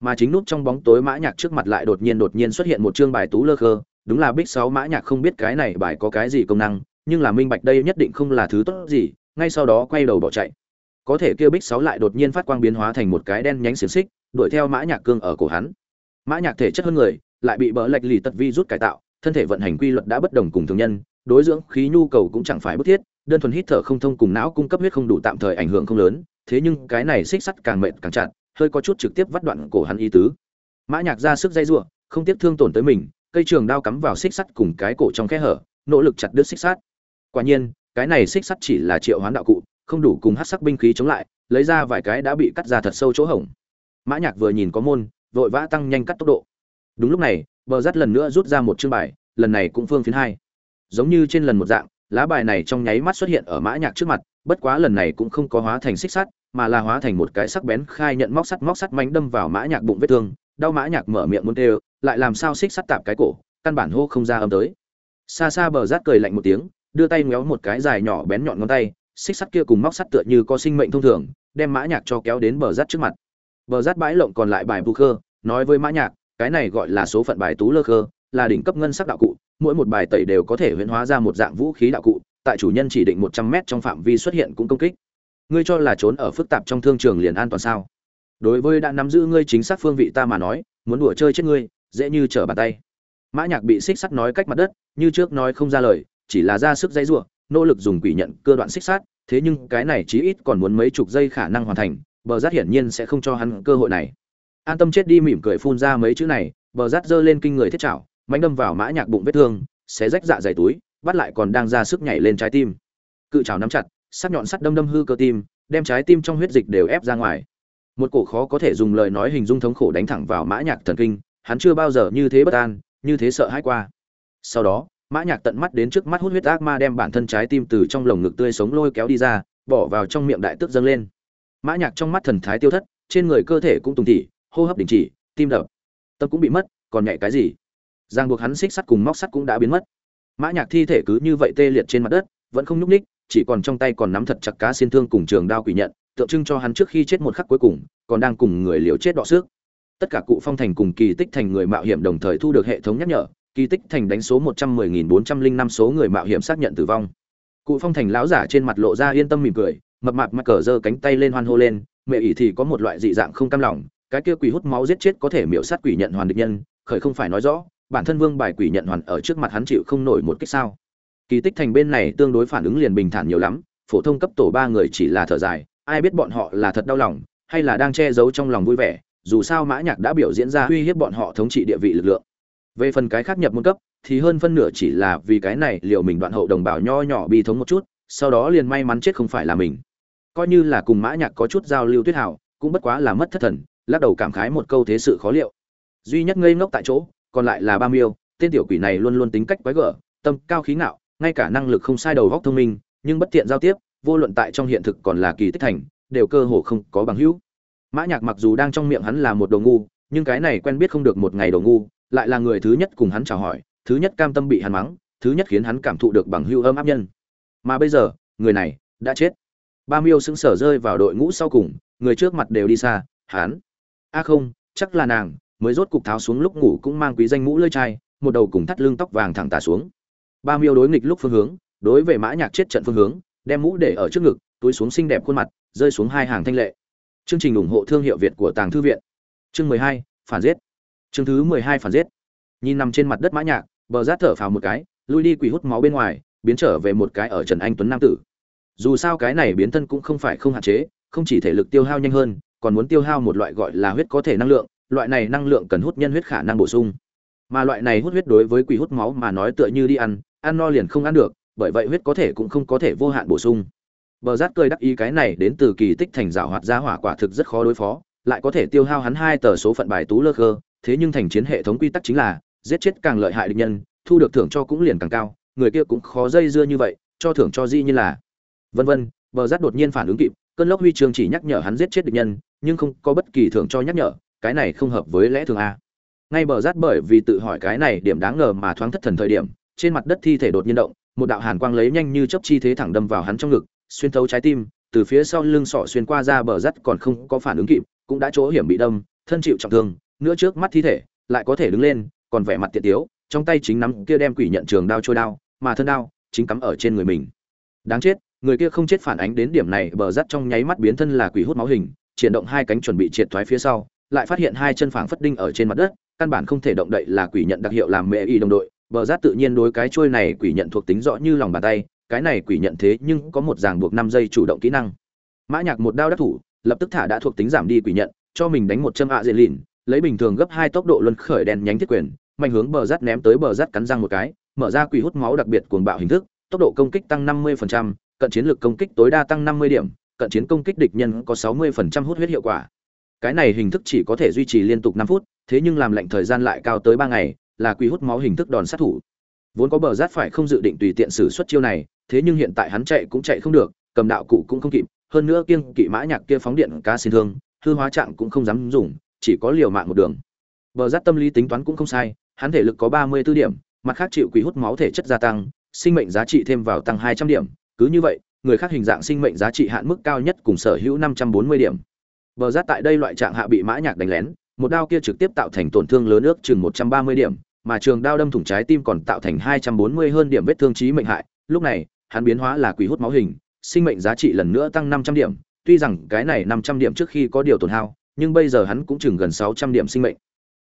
Mà chính nút trong bóng tối mã nhạc trước mặt lại đột nhiên đột nhiên xuất hiện một chương bài tú lơ khơ, đúng là bích sáu mã nhạc không biết cái này bài có cái gì công năng nhưng là minh bạch đây nhất định không là thứ tốt gì, ngay sau đó quay đầu bỏ chạy. Có thể kêu bích sáu lại đột nhiên phát quang biến hóa thành một cái đen nhánh xiềng xích, đuổi theo mã nhạc cương ở cổ hắn. Mã nhạc thể chất hơn người, lại bị bỡ lệch lì tật vi rút cải tạo, thân thể vận hành quy luật đã bất đồng cùng thường nhân, đối dưỡng khí nhu cầu cũng chẳng phải bức thiết, đơn thuần hít thở không thông cùng não cung cấp huyết không đủ tạm thời ảnh hưởng không lớn, thế nhưng cái này xích sắt càng mệt càng chặt, hơi có chút trực tiếp vắt đoạn cổ hắn y tứ. Mã nhạc ra sức dây rủa, không tiếp thương tổn tới mình, cây trường đao cắm vào xích sắt cùng cái cổ trong khe hở, nỗ lực chặt đứt xích sắt quả nhiên, cái này xích sắt chỉ là triệu hoán đạo cụ, không đủ cùng hát sắc binh khí chống lại, lấy ra vài cái đã bị cắt ra thật sâu chỗ hổng. Mã nhạc vừa nhìn có môn, vội vã tăng nhanh cắt tốc độ. Đúng lúc này, bờ rát lần nữa rút ra một chương bài, lần này cũng phương phiến hai. Giống như trên lần một dạng, lá bài này trong nháy mắt xuất hiện ở mã nhạc trước mặt, bất quá lần này cũng không có hóa thành xích sắt, mà là hóa thành một cái sắc bén khai nhận móc sắt móc sắt mánh đâm vào mã nhạc bụng vết thương, đau mã nhạc mở miệng muốn kêu, lại làm sao xích sắt tạm cái cổ, căn bản hô không ra âm tới. Xa xa bờ rát cười lạnh một tiếng đưa tay ngéo một cái dài nhỏ bén nhọn ngón tay, xích sắt kia cùng móc sắt tựa như có sinh mệnh thông thường, đem mã nhạc cho kéo đến bờ rát trước mặt. Bờ rát bãi lộng còn lại bài bù khơ, nói với mã nhạc, cái này gọi là số phận bài tú lơ khơ, là đỉnh cấp ngân sắc đạo cụ, mỗi một bài tẩy đều có thể huyễn hóa ra một dạng vũ khí đạo cụ, tại chủ nhân chỉ định một trăm mét trong phạm vi xuất hiện cũng công kích. Ngươi cho là trốn ở phức tạp trong thương trường liền an toàn sao? Đối với đã nắm giữ ngươi chính xác phương vị ta mà nói, muốn đùa chơi chết ngươi, dễ như trở bàn tay. Mã nhạc bị xích sắt nói cách mặt đất, như trước nói không ra lời chỉ là ra sức dây rủa, nỗ lực dùng quỷ nhận cơ đoạn xích sát. thế nhưng cái này chí ít còn muốn mấy chục giây khả năng hoàn thành, bờ rát hiển nhiên sẽ không cho hắn cơ hội này. An tâm chết đi mỉm cười phun ra mấy chữ này, bờ rát giơ lên kinh người thiết chảo mạnh đâm vào mã nhạc bụng vết thương, xé rách dạ dày túi, bắt lại còn đang ra sức nhảy lên trái tim. Cự chảo nắm chặt, sắc nhọn sắt đâm đâm hư cơ tim, đem trái tim trong huyết dịch đều ép ra ngoài. Một cổ khó có thể dùng lời nói hình dung thống khổ đánh thẳng vào mã nhạc thần kinh, hắn chưa bao giờ như thế bất an, như thế sợ hãi qua. Sau đó mã nhạc tận mắt đến trước mắt hút huyết ác ma đem bản thân trái tim từ trong lồng ngực tươi sống lôi kéo đi ra, bỏ vào trong miệng đại tức dâng lên. Mã nhạc trong mắt thần thái tiêu thất, trên người cơ thể cũng tùng tỉ hô hấp đình chỉ, tim đập. Tâm cũng bị mất, còn nhảy cái gì? Giang buộc hắn xích sắt cùng móc sắt cũng đã biến mất. Mã nhạc thi thể cứ như vậy tê liệt trên mặt đất, vẫn không nhúc ních chỉ còn trong tay còn nắm thật chặt cá xiên thương cùng trường đao quỷ nhận, tượng trưng cho hắn trước khi chết một khắc cuối cùng, còn đang cùng người liều chết đọ sức. Tất cả cụ phong thành cùng kỳ tích thành người mạo hiểm đồng thời thu được hệ thống nhắc nhở kỳ tích thành đánh số một trăm mười nghìn bốn trăm linh năm số người mạo hiểm xác nhận tử vong. Cụ phong thành lão giả trên mặt lộ ra yên tâm mỉm cười, mập mạp mắc cờ giơ cánh tay lên hoan hô lên, mẹ ỷ thì có một loại dị dạng không cam lòng, cái kia quỷ hút máu giết chết có thể miểu sát quỷ nhận hoàn địch nhân, khởi không phải nói rõ, bản thân vương bài quỷ nhận hoàn ở trước mặt hắn chịu không nổi một cách sao. Kỳ tích thành bên này tương đối phản ứng liền bình thản nhiều lắm, phổ thông cấp tổ ba người chỉ là thở dài, ai biết bọn họ là thật đau lòng, hay là đang che giấu trong lòng vui vẻ, dù sao mã nhạc đã biểu diễn ra uy hiếp bọn họ thống trị địa vị lực lượng về phần cái khác nhập môn cấp, thì hơn phân nửa chỉ là vì cái này liệu mình đoạn hậu đồng bào nho nhỏ bi thống một chút, sau đó liền may mắn chết không phải là mình. Coi như là cùng mã nhạc có chút giao lưu tuyết hảo cũng bất quá là mất thất thần, lắc đầu cảm khái một câu thế sự khó liệu. Duy nhất ngây ngốc tại chỗ, còn lại là ba miêu, tên tiểu quỷ này luôn luôn tính cách quái gở, tâm cao khí ngạo, ngay cả năng lực không sai đầu góc thông minh, nhưng bất tiện giao tiếp, vô luận tại trong hiện thực còn là kỳ tích thành, đều cơ hồ không có bằng hữu. Mã nhạc mặc dù đang trong miệng hắn là một đồ ngu, nhưng cái này quen biết không được một ngày đồ ngu lại là người thứ nhất cùng hắn chào hỏi, thứ nhất cam tâm bị hắn mắng, thứ nhất khiến hắn cảm thụ được bằng hữu âm áp nhân. Mà bây giờ, người này đã chết. Ba miêu sững sờ rơi vào đội ngũ sau cùng, người trước mặt đều đi xa, hắn. A không, chắc là nàng, mới rốt cục tháo xuống lúc ngủ cũng mang quý danh mũ lưỡi chai, một đầu cùng thắt lưng tóc vàng thẳng tà xuống. Ba miêu đối nghịch lúc phương hướng, đối về mã nhạc chết trận phương hướng, đem mũ để ở trước ngực, túi xuống xinh đẹp khuôn mặt, rơi xuống hai hàng thanh lệ. Chương trình ủng hộ thương hiệu việt của tàng thư viện. Chương mười hai, phản giết chương thứ mười hai phản giết. Nhìn nằm trên mặt đất mã nhạc, bờ rát thở phào một cái, lui đi quỷ hút máu bên ngoài, biến trở về một cái ở trần anh tuấn nam tử. Dù sao cái này biến thân cũng không phải không hạn chế, không chỉ thể lực tiêu hao nhanh hơn, còn muốn tiêu hao một loại gọi là huyết có thể năng lượng, loại này năng lượng cần hút nhân huyết khả năng bổ sung. Mà loại này hút huyết đối với quỷ hút máu mà nói tựa như đi ăn ăn no liền không ăn được, bởi vậy huyết có thể cũng không có thể vô hạn bổ sung. Bờ rát cười đắc ý cái này đến từ kỳ tích thành rào hoạt ra hỏa quả thực rất khó đối phó, lại có thể tiêu hao hắn hai tờ số phận bài tú lơ khơ thế nhưng thành chiến hệ thống quy tắc chính là, giết chết càng lợi hại địch nhân, thu được thưởng cho cũng liền càng cao, người kia cũng khó dây dưa như vậy, cho thưởng cho di như là. Vân vân, bờ rát đột nhiên phản ứng kịp, cơn lốc huy chương chỉ nhắc nhở hắn giết chết địch nhân, nhưng không có bất kỳ thưởng cho nhắc nhở, cái này không hợp với lẽ thường a. Ngay bờ rát bởi vì tự hỏi cái này điểm đáng ngờ mà thoáng thất thần thời điểm, trên mặt đất thi thể đột nhiên động, một đạo hàn quang lấy nhanh như chớp chi thế thẳng đâm vào hắn trong ngực, xuyên thấu trái tim, từ phía sau lưng sọ xuyên qua ra bờ rát còn không có phản ứng kịp, cũng đã chỗ hiểm bị đâm, thân chịu trọng thương nữa trước mắt thi thể, lại có thể đứng lên, còn vẻ mặt tiệt tiếu, trong tay chính nắm kia đem quỷ nhận trường đao trôi đao, mà thân đao chính cắm ở trên người mình. Đáng chết, người kia không chết phản ánh đến điểm này, bờ rắt trong nháy mắt biến thân là quỷ hút máu hình, triển động hai cánh chuẩn bị triệt thoái phía sau, lại phát hiện hai chân phảng phất đinh ở trên mặt đất, căn bản không thể động đậy là quỷ nhận đặc hiệu làm mẹ y đồng đội. Bờ rát tự nhiên đối cái trôi này quỷ nhận thuộc tính rõ như lòng bàn tay, cái này quỷ nhận thế nhưng có một ràng buộc năm giây chủ động kỹ năng. Mã nhạc một đao đắc thủ, lập tức thả đã thuộc tính giảm đi quỷ nhận, cho mình đánh một châm ạ à diện lìn lấy bình thường gấp hai tốc độ luân khởi đèn nhánh thiết quyền mạnh hướng bờ rát ném tới bờ rát cắn răng một cái mở ra quỷ hút máu đặc biệt cuồng bạo hình thức tốc độ công kích tăng 50%, cận chiến lực công kích tối đa tăng 50 điểm cận chiến công kích địch nhân có 60% hút huyết hiệu quả. Cái này hình thức chỉ có thể duy trì liên tục 5 phút thế nhưng làm lệnh thời gian lại cao tới 3 ngày là quỷ hút máu hình thức đòn sát thủ. Vốn có bờ rát phải không dự định tùy tiện sử xuất chiêu này thế nhưng hiện tại hắn chạy cũng chạy không được cầm đạo cụ cũng không kịp hơn nữa kiêng kỵ mã nhạc kia phóng điện cá xin thương hư hóa trạng cũng không dám dùng chỉ có liều mạng một đường. Bờ giác tâm lý tính toán cũng không sai, hắn thể lực có ba mươi 34 điểm, mặt khác chịu quỷ hút máu thể chất gia tăng, sinh mệnh giá trị thêm vào tăng hai trăm điểm, cứ như vậy, người khác hình dạng sinh mệnh giá trị hạn mức cao nhất cùng sở hữu năm trăm bốn mươi điểm. Bờ giác tại đây loại trạng hạ bị mã nhạc đánh lén, một đao kia trực tiếp tạo thành tổn thương lớn ước chừng một trăm ba mươi điểm, mà trường đao đâm thủng trái tim còn tạo thành hai trăm bốn mươi hơn điểm vết thương chí mệnh hại. Lúc này, hắn biến hóa là quỷ hút máu hình, sinh mệnh giá trị lần nữa tăng năm trăm điểm, tuy rằng cái này năm trăm điểm trước khi có điều tổn hao nhưng bây giờ hắn cũng chừng gần sáu trăm điểm sinh mệnh.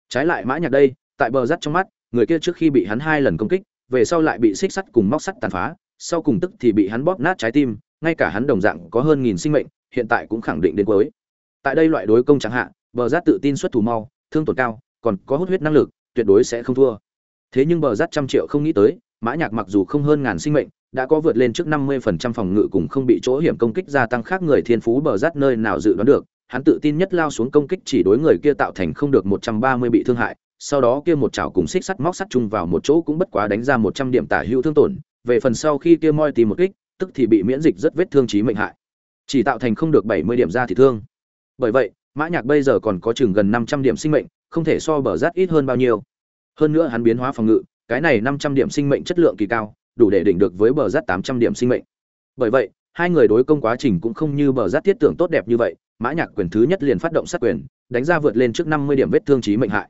Trái lại mã nhạc đây, tại bờ rắt trong mắt, người kia trước khi bị hắn hai lần công kích, về sau lại bị xích sắt cùng móc sắt tàn phá, sau cùng tức thì bị hắn bóp nát trái tim, ngay cả hắn đồng dạng có hơn nghìn sinh mệnh, hiện tại cũng khẳng định đến cuối. Tại đây loại đối công chẳng hạn, bờ rát tự tin xuất thủ mau, thương tổn cao, còn có hút huyết năng lực, tuyệt đối sẽ không thua. Thế nhưng bờ rát trăm triệu không nghĩ tới, mã nhạc mặc dù không hơn ngàn sinh mệnh, đã có vượt lên trước 50% phòng ngự cùng không bị chỗ hiểm công kích gia tăng khác người thiên phú bờ rát nơi nào dự đoán được hắn tự tin nhất lao xuống công kích chỉ đối người kia tạo thành không được 130 bị thương hại, sau đó kia một chảo cùng xích sắt móc sắt chung vào một chỗ cũng bất quá đánh ra 100 điểm tả hữu thương tổn, về phần sau khi kia moi tìm một kích, tức thì bị miễn dịch rất vết thương chí mệnh hại. Chỉ tạo thành không được 70 điểm ra thì thương. Bởi vậy, mã nhạc bây giờ còn có chừng gần 500 điểm sinh mệnh, không thể so bờ rát ít hơn bao nhiêu. Hơn nữa hắn biến hóa phòng ngự, cái này 500 điểm sinh mệnh chất lượng kỳ cao, đủ để đỉnh được với bờ rát 800 điểm sinh mệnh. Bởi vậy, hai người đối công quá trình cũng không như bờ rát thiết tưởng tốt đẹp như vậy mã nhạc quyền thứ nhất liền phát động sát quyền, đánh ra vượt lên trước 50 điểm vết thương chí mệnh hại.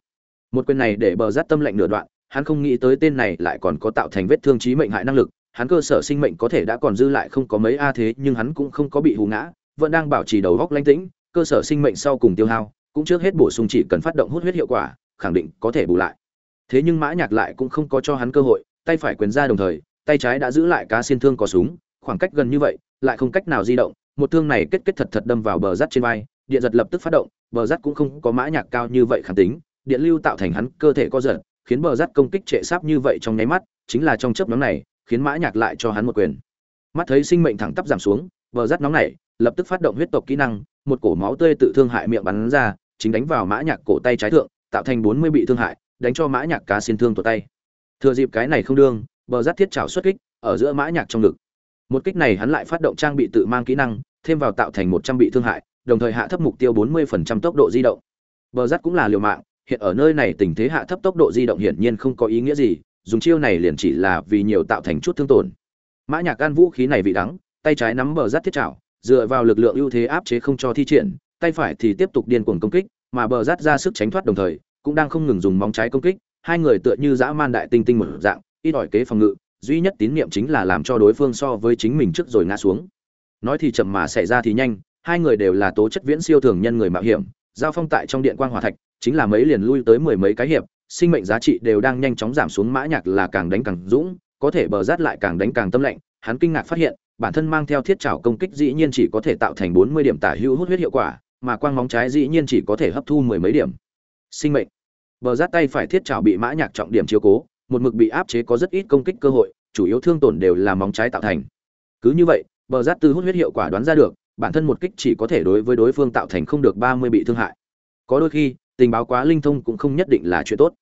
Một quyền này để bờ rát tâm lệnh nửa đoạn, hắn không nghĩ tới tên này lại còn có tạo thành vết thương chí mệnh hại năng lực, hắn cơ sở sinh mệnh có thể đã còn dư lại không có mấy a thế, nhưng hắn cũng không có bị hù ngã, vẫn đang bảo trì đầu góc lãnh tĩnh, cơ sở sinh mệnh sau cùng tiêu hao, cũng trước hết bổ sung chỉ cần phát động hút huyết hiệu quả, khẳng định có thể bù lại. Thế nhưng mã nhạc lại cũng không có cho hắn cơ hội, tay phải quyền ra đồng thời, tay trái đã giữ lại cá xiên thương có súng, khoảng cách gần như vậy, lại không cách nào di động một thương này kết kết thật thật đâm vào bờ rắt trên vai, điện giật lập tức phát động, bờ rắt cũng không có mã nhạc cao như vậy kháng tính, điện lưu tạo thành hắn cơ thể co giật, khiến bờ rắt công kích trệ sáp như vậy trong nháy mắt, chính là trong chớp nhoáng này, khiến mã nhạc lại cho hắn một quyền. Mắt thấy sinh mệnh thẳng tắp giảm xuống, bờ rắt nóng nảy lập tức phát động huyết tộc kỹ năng, một cổ máu tươi tự thương hại miệng bắn ra, chính đánh vào mã nhạc cổ tay trái thượng, tạo thành bốn mươi bị thương hại, đánh cho mã nhạc cá xin thương tuột tay. Thừa dịp cái này không đương, bờ rát thiết chảo xuất kích, ở giữa mã nhạc trong ngực một kích này hắn lại phát động trang bị tự mang kỹ năng, thêm vào tạo thành một trăm bị thương hại, đồng thời hạ thấp mục tiêu bốn 40% tốc độ di động. Bờ rát cũng là liều mạng, hiện ở nơi này tình thế hạ thấp tốc độ di động hiển nhiên không có ý nghĩa gì, dùng chiêu này liền chỉ là vì nhiều tạo thành chút thương tổn. Mã nhạc can vũ khí này vị đắng, tay trái nắm bờ rát thiết chảo, dựa vào lực lượng ưu thế áp chế không cho thi triển, tay phải thì tiếp tục điên cuồng công kích, mà bờ rát ra sức tránh thoát đồng thời, cũng đang không ngừng dùng móng trái công kích, hai người tựa như dã man đại tinh tinh một dạng, ít ỏi kế phòng ngự duy nhất tín niệm chính là làm cho đối phương so với chính mình trước rồi ngã xuống. Nói thì chậm mà xảy ra thì nhanh, hai người đều là tố chất viễn siêu thường nhân người mạo hiểm, giao phong tại trong điện quang hỏa thạch, chính là mấy liền lui tới mười mấy cái hiệp, sinh mệnh giá trị đều đang nhanh chóng giảm xuống mã nhạc là càng đánh càng dũng, có thể bờ rát lại càng đánh càng tâm lạnh, hắn kinh ngạc phát hiện, bản thân mang theo thiết trảo công kích dĩ nhiên chỉ có thể tạo thành bốn mươi điểm tả hữu hút huyết hiệu quả, mà quang móng trái dĩ nhiên chỉ có thể hấp thu mười mấy điểm. Sinh mệnh. Bờ rát tay phải thiết trảo bị mã nhạc trọng điểm chiếu cố một mực bị áp chế có rất ít công kích cơ hội, chủ yếu thương tổn đều là móng trái tạo thành. Cứ như vậy, bờ rát tư hút huyết hiệu quả đoán ra được, bản thân một kích chỉ có thể đối với đối phương tạo thành không được ba mươi bị thương hại. Có đôi khi, tình báo quá linh thông cũng không nhất định là chuyện tốt.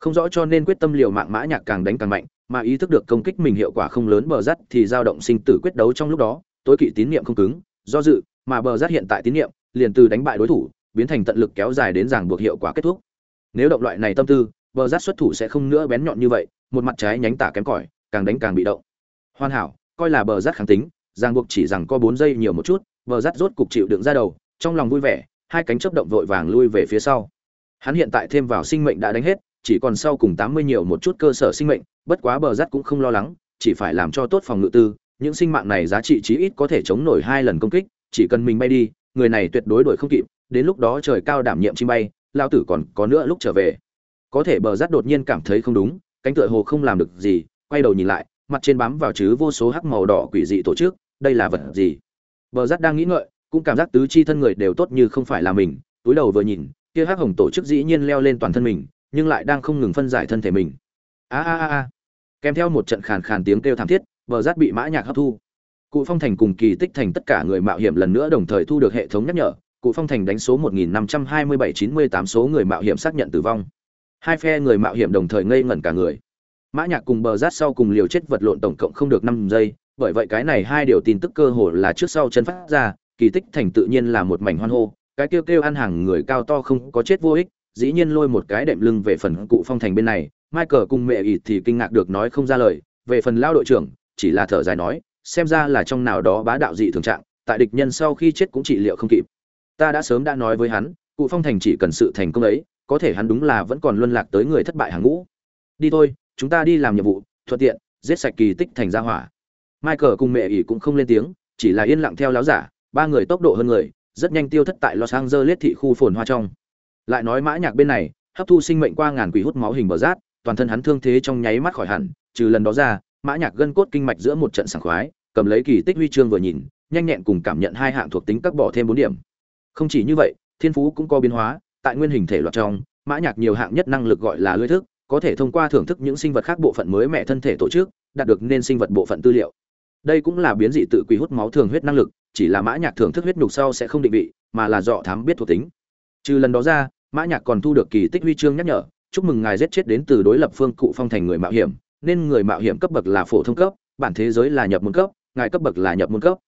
Không rõ cho nên quyết tâm liều mạng mã nhạc càng đánh càng mạnh, mà ý thức được công kích mình hiệu quả không lớn bờ rát thì dao động sinh tử quyết đấu trong lúc đó, tối kỵ tín niệm không cứng, do dự, mà bờ rát hiện tại tín niệm, liền từ đánh bại đối thủ, biến thành tận lực kéo dài đến giảng buộc hiệu quả kết thúc. Nếu động loại này tâm tư bờ rát xuất thủ sẽ không nữa bén nhọn như vậy, một mặt trái nhánh tả kém cỏi, càng đánh càng bị động. Hoàn hảo, coi là bờ rát kháng tính, ràng buộc chỉ rằng có bốn giây nhiều một chút, bờ rát rốt cục chịu đựng ra đầu, trong lòng vui vẻ, hai cánh chớp động vội vàng lui về phía sau. Hắn hiện tại thêm vào sinh mệnh đã đánh hết, chỉ còn sau cùng tám mươi nhiều một chút cơ sở sinh mệnh, bất quá bờ rát cũng không lo lắng, chỉ phải làm cho tốt phòng ngự tư, những sinh mạng này giá trị chí ít có thể chống nổi hai lần công kích, chỉ cần mình bay đi, người này tuyệt đối đuổi không kịp, đến lúc đó trời cao đảm nhiệm chim bay lao tử còn có nữa lúc trở về có thể bờ rát đột nhiên cảm thấy không đúng, cánh tựa hồ không làm được gì, quay đầu nhìn lại, mặt trên bám vào chứ vô số hắc màu đỏ quỷ dị tổ chức, đây là vật gì? Bờ rát đang nghĩ ngợi, cũng cảm giác tứ chi thân người đều tốt như không phải là mình, túi đầu vừa nhìn, kia hắc hồng tổ chức dĩ nhiên leo lên toàn thân mình, nhưng lại đang không ngừng phân giải thân thể mình. A a a kèm theo một trận khàn khàn tiếng kêu thảm thiết, bờ rát bị mã nhạc hấp thu. Cụ phong thành cùng kỳ tích thành tất cả người mạo hiểm lần nữa đồng thời thu được hệ thống nhắc nhở, cụ phong thành đánh số 152798 số người mạo hiểm xác nhận tử vong hai phe người mạo hiểm đồng thời ngây ngẩn cả người. Mã nhạc cùng bờ rát sau cùng liều chết vật lộn tổng cộng không được 5 giây, bởi vậy cái này hai điều tin tức cơ hồ là trước sau chân phát ra, kỳ tích thành tự nhiên là một mảnh hoan hô, cái kêu kêu ăn hàng người cao to không có chết vô ích, dĩ nhiên lôi một cái đệm lưng về phần cụ phong thành bên này, michael cùng mẹ ỉ thì kinh ngạc được nói không ra lời, về phần lao đội trưởng, chỉ là thở dài nói, xem ra là trong nào đó bá đạo dị thường trạng, tại địch nhân sau khi chết cũng trị liệu không kịp. Ta đã sớm đã nói với hắn, cụ phong thành chỉ cần sự thành công ấy có thể hắn đúng là vẫn còn luân lạc tới người thất bại hàng ngũ. Đi thôi, chúng ta đi làm nhiệm vụ, thuận tiện, giết sạch kỳ tích thành ra hỏa. Michael cùng mẹ ỉ cũng không lên tiếng, chỉ là yên lặng theo láo giả, ba người tốc độ hơn người, rất nhanh tiêu thất tại los angeles thị khu phồn hoa trong. Lại nói mã nhạc bên này, hấp thu sinh mệnh qua ngàn quỷ hút máu hình bờ rát, toàn thân hắn thương thế trong nháy mắt khỏi hẳn, trừ lần đó ra, mã nhạc gân cốt kinh mạch giữa một trận sảng khoái, cầm lấy kỳ tích huy chương vừa nhìn, nhanh nhẹn cùng cảm nhận hai hạng thuộc tính các bỏ thêm bốn điểm. Không chỉ như vậy, thiên phú cũng có biến hóa tại nguyên hình thể loạt trong, mã nhạc nhiều hạng nhất năng lực gọi là lưỡi thức, có thể thông qua thưởng thức những sinh vật khác bộ phận mới mẹ thân thể tổ chức, đạt được nên sinh vật bộ phận tư liệu. Đây cũng là biến dị tự quỷ hút máu thường huyết năng lực, chỉ là mã nhạc thưởng thức huyết nhục sau sẽ không định vị, mà là dọ thám biết thuộc tính. Trừ lần đó ra, mã nhạc còn thu được kỳ tích huy chương nhắc nhở, chúc mừng ngài giết chết đến từ đối lập phương cụ phong thành người mạo hiểm, nên người mạo hiểm cấp bậc là phổ thông cấp, bản thế giới là nhập môn cấp, ngài cấp bậc là nhập môn cấp.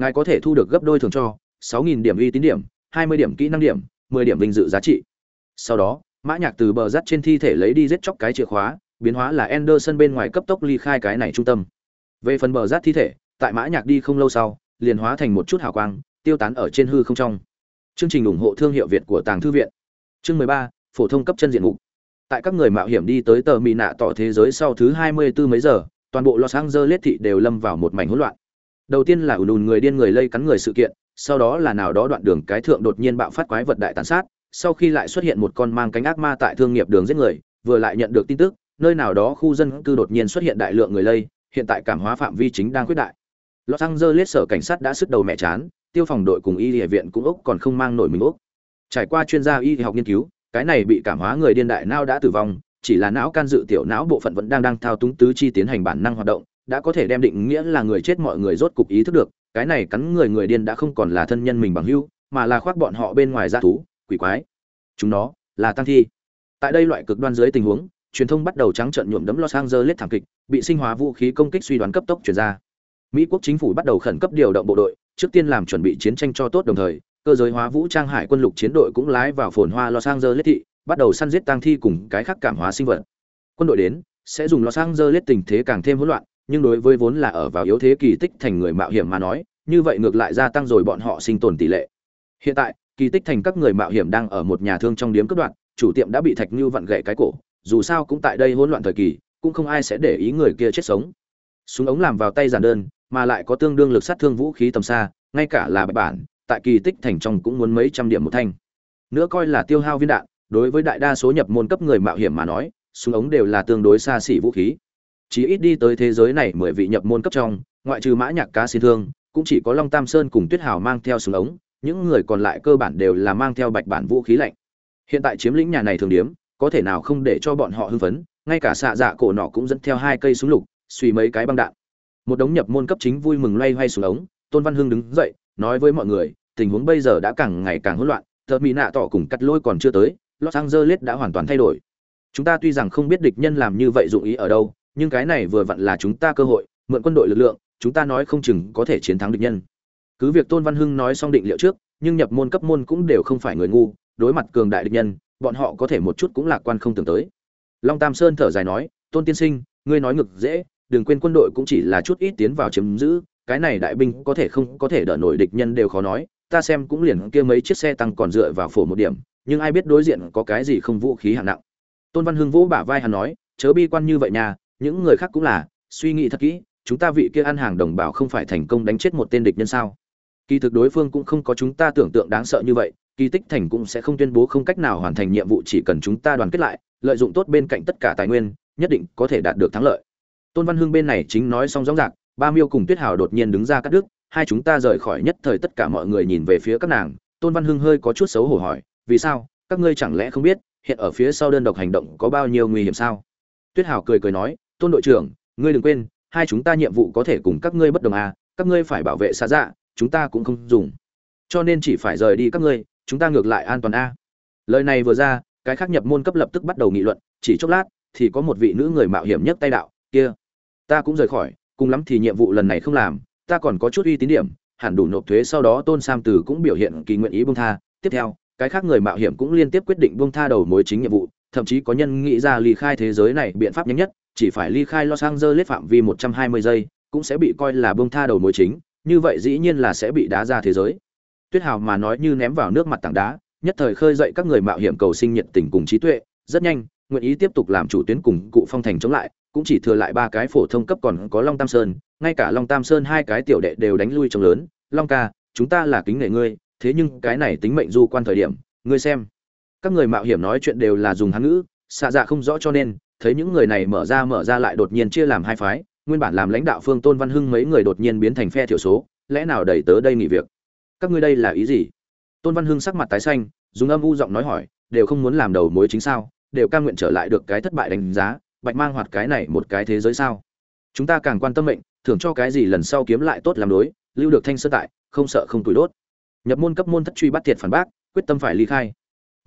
Ngài có thể thu được gấp đôi thường cho 6.000 điểm uy tín điểm 20 điểm kỹ năng điểm 10 điểm vinh dự giá trị. Sau đó mã nhạc từ bờ rắt trên thi thể lấy đi giết chóc cái chìa khóa biến hóa là Anderson bên ngoài cấp tốc ly khai cái này trung tâm. Về phần bờ rát thi thể tại mã nhạc đi không lâu sau liền hóa thành một chút hào quang tiêu tán ở trên hư không trong. Chương trình ủng hộ thương hiệu việt của tàng thư viện. Chương 13, phổ thông cấp chân diện mục. Tại các người mạo hiểm đi tới tờ mì nạ tỏ thế giới sau thứ 24 mấy giờ toàn bộ los angeles thị đều lâm vào một mảnh hỗn loạn. Đầu tiên là ùn ùn người điên người lây cắn người sự kiện sau đó là nào đó đoạn đường cái thượng đột nhiên bạo phát quái vật đại tàn sát, sau khi lại xuất hiện một con mang cánh ác ma tại thương nghiệp đường giết người, vừa lại nhận được tin tức, nơi nào đó khu dân cư đột nhiên xuất hiện đại lượng người lây, hiện tại cảm hóa phạm vi chính đang quyết đại los angeles sở cảnh sát đã sức đầu mẹ chán, tiêu phòng đội cùng y địa viện cũng ốc còn không mang nổi mình ốc. trải qua chuyên gia y học nghiên cứu, cái này bị cảm hóa người điên đại não đã tử vong, chỉ là não can dự tiểu não bộ phận vẫn đang đang thao túng tứ chi tiến hành bản năng hoạt động đã có thể đem định nghĩa là người chết mọi người rốt cục ý thức được cái này cắn người người điên đã không còn là thân nhân mình bằng hữu mà là khoác bọn họ bên ngoài ra thú quỷ quái chúng nó là tăng thi tại đây loại cực đoan dưới tình huống truyền thông bắt đầu trắng trợn nhuộm đấm Los Angeles thảm kịch, bị sinh hóa vũ khí công kích suy đoán cấp tốc truyền ra. Mỹ quốc chính phủ bắt đầu khẩn cấp điều động bộ đội, trước tiên làm chuẩn bị chiến tranh cho tốt đồng thời, cơ giới hóa vũ trang hải quân lục chiến đội cũng lái vào phồn hoa Los Angeles thị, bắt đầu săn giết tang thi cùng cái khác cảm hóa sinh vật. Quân đội đến, sẽ dùng Los Angeles tình thế càng thêm hỗn loạn, nhưng đối với vốn là ở vào yếu thế kỳ tích thành người mạo hiểm mà nói, như vậy ngược lại gia tăng rồi bọn họ sinh tồn tỷ lệ. Hiện tại, kỳ tích thành các người mạo hiểm đang ở một nhà thương trong điếm cướp đoạn, chủ tiệm đã bị Thạch Nưu vặn gãy cái cổ, dù sao cũng tại đây hỗn loạn thời kỳ, cũng không ai sẽ để ý người kia chết sống. súng ống làm vào tay giản đơn mà lại có tương đương lực sát thương vũ khí tầm xa ngay cả là bạch bản tại kỳ tích thành trong cũng muốn mấy trăm điểm một thanh nữa coi là tiêu hao viên đạn đối với đại đa số nhập môn cấp người mạo hiểm mà nói súng ống đều là tương đối xa xỉ vũ khí chỉ ít đi tới thế giới này mười vị nhập môn cấp trong, ngoại trừ mã nhạc cá xin thương, cũng chỉ có long tam sơn cùng tuyết hào mang theo súng ống, những người còn lại cơ bản đều là mang theo bạch bản vũ khí lạnh. Hiện tại chiếm lĩnh nhà này thường điếm, có thể nào không để cho bọn họ hưng phấn, ngay cả xạ dạ cổ nọ cũng dẫn theo hai cây súng lục, suy mấy cái băng đạn. Một đống nhập môn cấp chính vui mừng loay hoay xuống ống, tôn văn hưng đứng dậy, nói với mọi người, tình huống bây giờ đã càng ngày càng hỗn loạn thợ mỹ nạ tỏ cùng cắt lôi còn chưa tới, los angeles đã hoàn toàn thay đổi. Chúng ta tuy rằng không biết địch nhân làm như vậy dụng ý ở đâu nhưng cái này vừa vặn là chúng ta cơ hội, mượn quân đội lực lượng, chúng ta nói không chừng có thể chiến thắng địch nhân. Cứ việc tôn văn hưng nói xong định liệu trước, nhưng nhập môn cấp môn cũng đều không phải người ngu, đối mặt cường đại địch nhân, bọn họ có thể một chút cũng lạc quan không tưởng tới. Long tam sơn thở dài nói, tôn tiên sinh, ngươi nói ngực dễ, đừng quên quân đội cũng chỉ là chút ít tiến vào chiếm giữ, cái này đại binh có thể không có thể đỡ nổi địch nhân đều khó nói, ta xem cũng liền kia mấy chiếc xe tăng còn dựa vào phổ một điểm, nhưng ai biết đối diện có cái gì không vũ khí hạng nặng. Tôn văn hưng vỗ bả vai hắn nói, chớ bi quan như vậy nha những người khác cũng là, suy nghĩ thật kỹ, chúng ta vị kia ăn hàng đồng bào không phải thành công đánh chết một tên địch nhân sao? Kỳ thực đối phương cũng không có chúng ta tưởng tượng đáng sợ như vậy, kỳ tích thành cũng sẽ không tuyên bố không cách nào hoàn thành nhiệm vụ chỉ cần chúng ta đoàn kết lại, lợi dụng tốt bên cạnh tất cả tài nguyên, nhất định có thể đạt được thắng lợi. Tôn văn hưng bên này chính nói xong rõ ràng, ba miêu cùng tuyết hào đột nhiên đứng ra cắt đứt, hai chúng ta rời khỏi nhất thời tất cả mọi người nhìn về phía các nàng, tôn văn hưng hơi có chút xấu hổ hỏi, vì sao, các ngươi chẳng lẽ không biết, hiện ở phía sau đơn độc hành động có bao nhiêu nguy hiểm sao? Tuyết hào cười cười nói tôn đội trưởng, ngươi đừng quên, hai chúng ta nhiệm vụ có thể cùng các ngươi bất đồng à các ngươi phải bảo vệ xa dạ chúng ta cũng không dùng. Cho nên chỉ phải rời đi các ngươi, chúng ta ngược lại an toàn a lời này vừa ra, cái khác nhập môn cấp lập tức bắt đầu nghị luận, chỉ chốc lát, thì có một vị nữ người mạo hiểm nhất tay đạo, kia, ta cũng rời khỏi, cùng lắm thì nhiệm vụ lần này không làm, ta còn có chút uy tín điểm, hẳn đủ nộp thuế sau đó tôn sam từ cũng biểu hiện kỳ nguyện ý buông tha, tiếp theo, cái khác người mạo hiểm cũng liên tiếp quyết định buông tha đầu mối chính nhiệm vụ thậm chí có nhân nghĩ ra ly khai thế giới này biện pháp nhanh nhất, chỉ phải ly khai Los Angeles phạm vi 120 giây, cũng sẽ bị coi là bông tha đầu mối chính, như vậy dĩ nhiên là sẽ bị đá ra thế giới. Tuyết hào mà nói như ném vào nước mặt tảng đá, nhất thời khơi dậy các người mạo hiểm cầu sinh nhiệt tình cùng trí tuệ, rất nhanh, nguyện ý tiếp tục làm chủ tuyến cùng cụ phong thành chống lại, cũng chỉ thừa lại ba cái phổ thông cấp còn có long tam sơn, ngay cả long tam sơn hai cái tiểu đệ đều đánh lui trông lớn, long ca, chúng ta là kính nể ngươi, thế nhưng cái này tính mệnh du quan thời điểm, ngươi xem các người mạo hiểm nói chuyện đều là dùng hán ngữ, xạ dạ không rõ cho nên, thấy những người này mở ra mở ra lại đột nhiên chia làm hai phái, nguyên bản làm lãnh đạo phương tôn văn hưng mấy người đột nhiên biến thành phe thiểu số, lẽ nào đẩy tớ đây nghỉ việc? Các ngươi đây là ý gì? Tôn văn hưng sắc mặt tái xanh, dùng âm u giọng nói hỏi, đều không muốn làm đầu mối chính sao, đều cam nguyện trở lại được cái thất bại đánh giá, bạch mang hoạt cái này một cái thế giới sao? Chúng ta càng quan tâm mệnh, thưởng cho cái gì lần sau kiếm lại tốt làm đối, lưu được thanh sơ tại, không sợ không tuổi đốt. Nhập môn cấp môn thất truy bắt thiệt phản bác, quyết tâm phải ly khai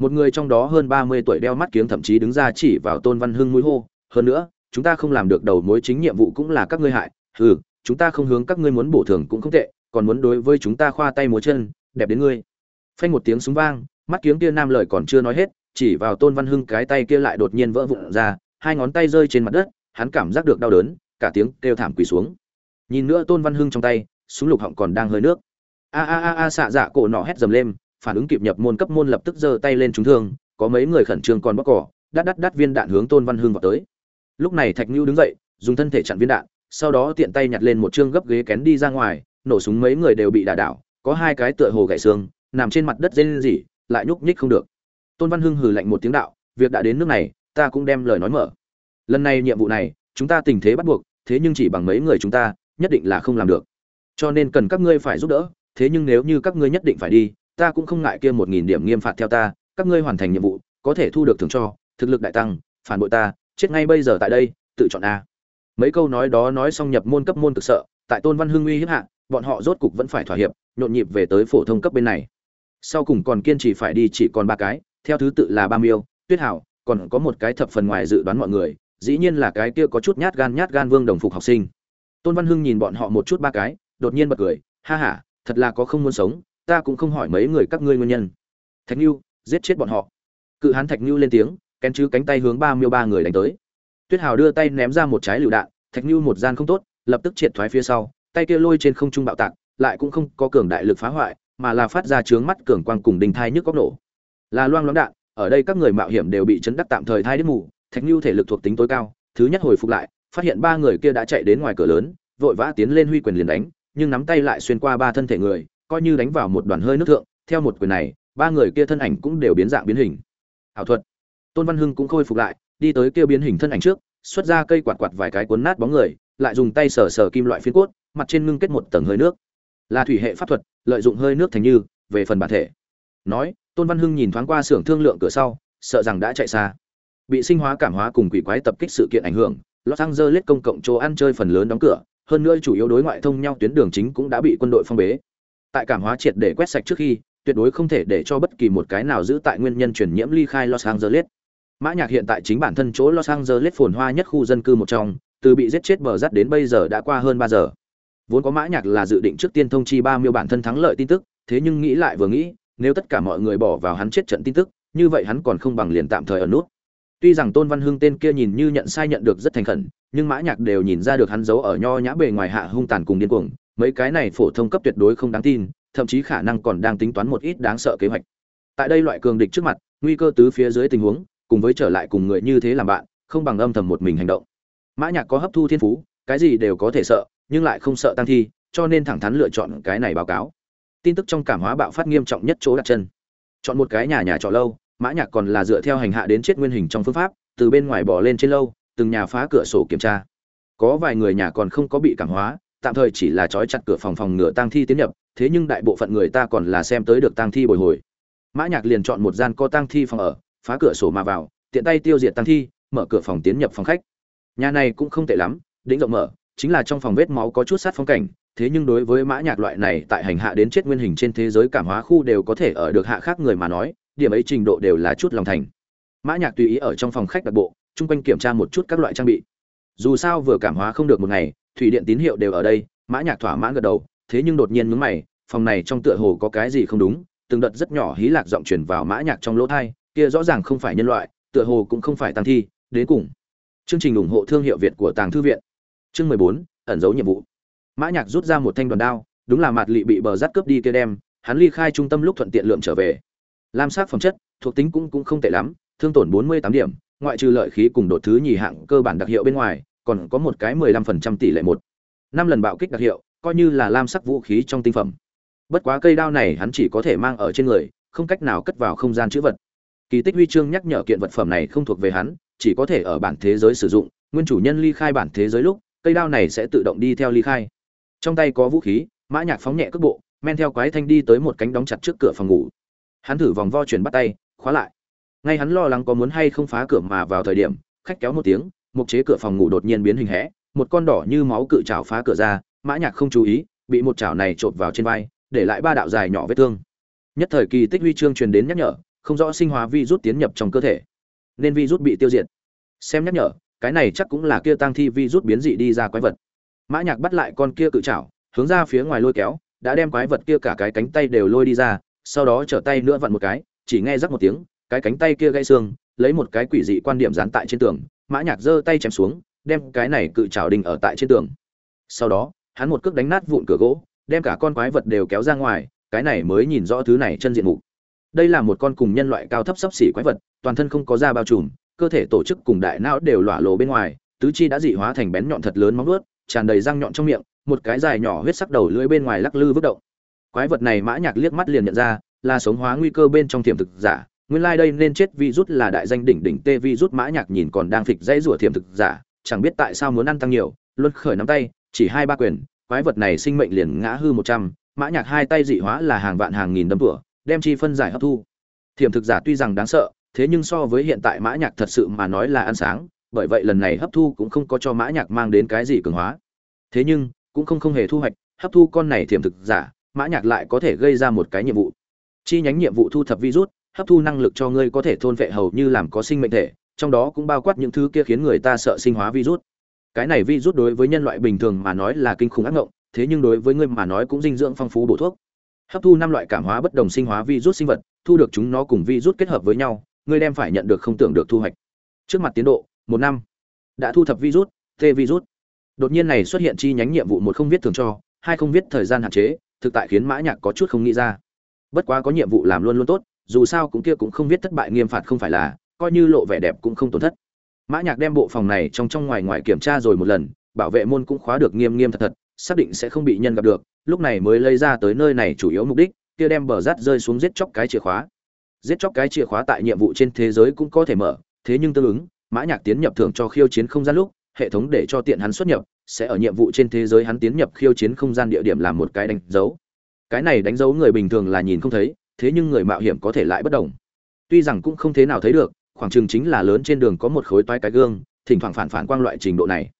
một người trong đó hơn ba mươi tuổi đeo mắt kiếng thậm chí đứng ra chỉ vào tôn văn hưng mũi hô, hơn nữa, chúng ta không làm được đầu mối chính nhiệm vụ cũng là các ngươi hại. Hừ, chúng ta không hướng các ngươi muốn bổ thường cũng không tệ, còn muốn đối với chúng ta khoa tay múa chân, đẹp đến ngươi. Phanh một tiếng súng vang, mắt kiếng kia nam lời còn chưa nói hết, chỉ vào tôn văn hưng cái tay kia lại đột nhiên vỡ vụn ra, hai ngón tay rơi trên mặt đất, hắn cảm giác được đau đớn, cả tiếng kêu thảm quỳ xuống. Nhìn nữa tôn văn hưng trong tay, súng lục họng còn đang hơi nước. A a a a, xạ dạ cổ nọ hét dầm lên phản ứng kịp nhập môn cấp môn lập tức giơ tay lên trúng thương, có mấy người khẩn trương còn bóc cỏ, đắt đắt đắt viên đạn hướng tôn văn hưng vào tới. Lúc này thạch nhu đứng dậy, dùng thân thể chặn viên đạn, sau đó tiện tay nhặt lên một chương gấp ghế kén đi ra ngoài, nổ súng mấy người đều bị đả đảo, có hai cái tựa hồ gãy xương, nằm trên mặt đất rên rỉ, lại nhúc nhích không được. Tôn văn hưng hừ lạnh một tiếng đạo, việc đã đến nước này, ta cũng đem lời nói mở. Lần này nhiệm vụ này, chúng ta tình thế bắt buộc, thế nhưng chỉ bằng mấy người chúng ta, nhất định là không làm được. Cho nên cần các ngươi phải giúp đỡ, thế nhưng nếu như các ngươi nhất định phải đi ta cũng không ngại kia một nghìn điểm nghiêm phạt theo ta, các ngươi hoàn thành nhiệm vụ, có thể thu được thưởng cho, thực lực đại tăng, phản bội ta, chết ngay bây giờ tại đây, tự chọn a. Mấy câu nói đó nói xong nhập môn cấp môn thực sợ, tại tôn văn hưng uy hiếp hạ, bọn họ rốt cục vẫn phải thỏa hiệp, nhộn nhịp về tới phổ thông cấp bên này. Sau cùng còn kiên trì phải đi chỉ còn ba cái, theo thứ tự là ba miêu, tuyết hảo, còn có một cái thập phần ngoài dự đoán mọi người, dĩ nhiên là cái kia có chút nhát gan nhát gan vương đồng phục học sinh. Tôn văn hưng nhìn bọn họ một chút ba cái, đột nhiên bật cười, ha ha, thật là có không muốn sống ta cũng không hỏi mấy người các ngươi nguyên nhân. Thạch nhu giết chết bọn họ. Cự hán thạch nhu lên tiếng, kén chứ cánh tay hướng ba miêu ba người đánh tới. Tuyết hào đưa tay ném ra một trái lựu đạn, thạch nhu một gian không tốt, lập tức triệt thoái phía sau, tay kia lôi trên không trung bạo tạc, lại cũng không có cường đại lực phá hoại, mà là phát ra chướng mắt cường quang cùng đình thai nhức góc nổ. Là loang loáng đạn, ở đây các người mạo hiểm đều bị chấn đắc tạm thời thai đứt mù, thạch nhu thể lực thuộc tính tối cao, thứ nhất hồi phục lại, phát hiện ba người kia đã chạy đến ngoài cửa lớn, vội vã tiến lên huy quyền liền đánh, nhưng nắm tay lại xuyên qua ba thân thể người coi như đánh vào một đoàn hơi nước thượng, theo một quyền này, ba người kia thân ảnh cũng đều biến dạng biến hình. Ảo thuật. Tôn văn hưng cũng khôi phục lại, đi tới kia biến hình thân ảnh trước, xuất ra cây quạt quạt vài cái cuốn nát bóng người, lại dùng tay sờ sờ kim loại phiến cốt, mặt trên ngưng kết một tầng hơi nước. Là thủy hệ pháp thuật, lợi dụng hơi nước thành như, về phần bản thể. Nói, tôn văn hưng nhìn thoáng qua xưởng thương lượng cửa sau, sợ rằng đã chạy xa. Bị sinh hóa cảm hóa cùng quỷ quái tập kích sự kiện ảnh hưởng, los angeles công cộng chỗ ăn chơi phần lớn đóng cửa, hơn nữa chủ yếu đối ngoại thông nhau tuyến đường chính cũng đã bị quân đội phong bế tại cảm hóa triệt để quét sạch trước khi, tuyệt đối không thể để cho bất kỳ một cái nào giữ tại nguyên nhân truyền nhiễm ly khai los angeles. Mã nhạc hiện tại chính bản thân chỗ los angeles phồn hoa nhất khu dân cư một trong, từ bị giết chết bờ rắt đến bây giờ đã qua hơn ba giờ. Vốn có mã nhạc là dự định trước tiên thông chi ba miêu bản thân thắng lợi tin tức, thế nhưng nghĩ lại vừa nghĩ, nếu tất cả mọi người bỏ vào hắn chết trận tin tức, như vậy hắn còn không bằng liền tạm thời ở nút. Tuy rằng tôn văn hưng tên kia nhìn như nhận sai nhận được rất thành khẩn, nhưng mã nhạc đều nhìn ra được hắn giấu ở nho nhã bề ngoài hạ hung tàn cùng điên cuồng mấy cái này phổ thông cấp tuyệt đối không đáng tin, thậm chí khả năng còn đang tính toán một ít đáng sợ kế hoạch. Tại đây loại cường địch trước mặt, nguy cơ tứ phía dưới tình huống, cùng với trở lại cùng người như thế làm bạn, không bằng âm thầm một mình hành động. Mã nhạc có hấp thu thiên phú, cái gì đều có thể sợ, nhưng lại không sợ tăng thi, cho nên thẳng thắn lựa chọn cái này báo cáo. Tin tức trong cảm hóa bạo phát nghiêm trọng nhất chỗ đặt chân. Chọn một cái nhà nhà trọ lâu, mã nhạc còn là dựa theo hành hạ đến chết nguyên hình trong phương pháp, từ bên ngoài bỏ lên trên lâu, từng nhà phá cửa sổ kiểm tra. Có vài người nhà còn không có bị cảm hóa tạm thời chỉ là trói chặt cửa phòng phòng ngừa tang thi tiến nhập, thế nhưng đại bộ phận người ta còn là xem tới được tang thi bồi hồi. Mã nhạc liền chọn một gian có tang thi phòng ở, phá cửa sổ mà vào, tiện tay tiêu diệt tang thi, mở cửa phòng tiến nhập phòng khách. Nhà này cũng không tệ lắm, đỉnh rộng mở, chính là trong phòng vết máu có chút sát phong cảnh, thế nhưng đối với mã nhạc loại này tại hành hạ đến chết nguyên hình trên thế giới cảm hóa khu đều có thể ở được hạ khác người mà nói, điểm ấy trình độ đều là chút lòng thành. Mã nhạc tùy ý ở trong phòng khách đặc bộ trung quanh kiểm tra một chút các loại trang bị. Dù sao vừa cảm hóa không được một ngày thủy điện tín hiệu đều ở đây, mã nhạc thỏa mãn gật đầu, thế nhưng đột nhiên nhướng mày, phòng này trong tựa hồ có cái gì không đúng, từng đợt rất nhỏ hí lạc giọng truyền vào mã nhạc trong lỗ tai, kia rõ ràng không phải nhân loại, tựa hồ cũng không phải tăng thi, đến cùng. Chương trình ủng hộ thương hiệu việt của tàng thư viện. Chương mười bốn, ẩn giấu nhiệm vụ. Mã nhạc rút ra một thanh đoàn đao, đúng là mạt lị bị bờ rát cướp đi kia đem, hắn ly khai trung tâm lúc thuận tiện lượm trở về. Lam sắc phẩm chất, thuộc tính cũng cũng không tệ lắm, thương tổn bốn mươi tám điểm, ngoại trừ lợi khí cùng đột thứ nhì hạng cơ bản đặc hiệu bên ngoài còn có một cái mười lăm phần trăm tỷ lệ một. Năm lần bạo kích đặc hiệu, coi như là lam sắc vũ khí trong tinh phẩm. Bất quá cây đao này hắn chỉ có thể mang ở trên người, không cách nào cất vào không gian chữ vật. Kỳ tích huy chương nhắc nhở kiện vật phẩm này không thuộc về hắn, chỉ có thể ở bản thế giới sử dụng, nguyên chủ nhân ly khai bản thế giới lúc, cây đao này sẽ tự động đi theo ly khai. Trong tay có vũ khí, mã nhạc phóng nhẹ cước bộ, men theo quái thanh đi tới một cánh đóng chặt trước cửa phòng ngủ. Hắn thử vòng vo chuyển bắt tay, khóa lại. Ngay hắn lo lắng có muốn hay không phá cửa mà vào thời điểm, khách kéo một tiếng mục chế cửa phòng ngủ đột nhiên biến hình hẽ, một con đỏ như máu cự chảo phá cửa ra, mã nhạc không chú ý, bị một chảo này trộn vào trên vai, để lại ba đạo dài nhỏ vết thương. Nhất thời kỳ tích huy chương truyền đến nhắc nhở, không rõ sinh hóa vi rút tiến nhập trong cơ thể, nên vi rút bị tiêu diệt. Xem nhắc nhở, cái này chắc cũng là kia tăng thi vi rút biến dị đi ra quái vật. Mã nhạc bắt lại con kia cự chảo, hướng ra phía ngoài lôi kéo, đã đem quái vật kia cả cái cánh tay đều lôi đi ra, sau đó trở tay nữa vặn một cái, chỉ nghe rắc một tiếng, cái cánh tay kia gãy xương, lấy một cái quỷ dị quan điểm dán tại trên tường mã nhạc giơ tay chém xuống, đem cái này cự chảo đinh ở tại trên tường. Sau đó, hắn một cước đánh nát vụn cửa gỗ, đem cả con quái vật đều kéo ra ngoài, cái này mới nhìn rõ thứ này chân diện mục. Đây là một con cùng nhân loại cao thấp sấp xỉ quái vật, toàn thân không có da bao trùm, cơ thể tổ chức cùng đại não đều lỏa lộ bên ngoài, tứ chi đã dị hóa thành bén nhọn thật lớn móng vuốt, tràn đầy răng nhọn trong miệng, một cái dài nhỏ huyết sắc đầu lưỡi bên ngoài lắc lư vứt động. Quái vật này mã nhạc liếc mắt liền nhận ra, là sống hóa nguy cơ bên trong tiềm thực giả nguyên lai like đây nên chết virus là đại danh đỉnh đỉnh tê virus mã nhạc nhìn còn đang phịch dây rủa thiềm thực giả, chẳng biết tại sao muốn ăn tăng nhiều luôn khởi nắm tay, chỉ hai ba quyền, quái vật này sinh mệnh liền ngã hư một trăm, mã nhạc hai tay dị hóa là hàng vạn hàng nghìn đấm tủa, đem chi phân giải hấp thu. Thiểm thực giả tuy rằng đáng sợ, thế nhưng so với hiện tại mã nhạc thật sự mà nói là ăn sáng, bởi vậy lần này hấp thu cũng không có cho mã nhạc mang đến cái gì cường hóa. Thế nhưng, cũng không không hề thu hoạch, hấp thu con này thiểm thực giả, mã nhạc lại có thể gây ra một cái nhiệm vụ. Chi nhánh nhiệm vụ thu thập virus hấp thu năng lực cho ngươi có thể thôn vệ hầu như làm có sinh mệnh thể, trong đó cũng bao quát những thứ kia khiến người ta sợ sinh hóa virus. Cái này virus đối với nhân loại bình thường mà nói là kinh khủng ác ngộng, thế nhưng đối với ngươi mà nói cũng dinh dưỡng phong phú bổ thuốc. Hấp thu năm loại cảm hóa bất đồng sinh hóa virus sinh vật, thu được chúng nó cùng virus kết hợp với nhau, ngươi đem phải nhận được không tưởng được thu hoạch. Trước mặt tiến độ, một năm. Đã thu thập virus, t virus. Đột nhiên này xuất hiện chi nhánh nhiệm vụ một không viết thường cho, hai không viết thời gian hạn chế, thực tại khiến mã nhạc có chút không nghĩ ra. Bất quá có nhiệm vụ làm luôn luôn tốt dù sao cũng kia cũng không viết thất bại nghiêm phạt không phải là, coi như lộ vẻ đẹp cũng không tổn thất. Mã nhạc đem bộ phòng này trong trong ngoài ngoài kiểm tra rồi một lần, bảo vệ môn cũng khóa được nghiêm nghiêm thật thật, xác định sẽ không bị nhân gặp được, lúc này mới lấy ra tới nơi này chủ yếu mục đích, kia đem bờ rát rơi xuống giết chóc cái chìa khóa. Giết chóc cái chìa khóa tại nhiệm vụ trên thế giới cũng có thể mở, thế nhưng tương ứng, mã nhạc tiến nhập thưởng cho khiêu chiến không gian lúc, hệ thống để cho tiện hắn xuất nhập, sẽ ở nhiệm vụ trên thế giới hắn tiến nhập khiêu chiến không gian địa điểm làm một cái đánh dấu. Cái này đánh dấu người bình thường là nhìn không thấy thế nhưng người mạo hiểm có thể lại bất đồng, tuy rằng cũng không thế nào thấy được khoảng chừng chính là lớn trên đường có một khối toái cái gương thỉnh thoảng phản phản quang loại trình độ này.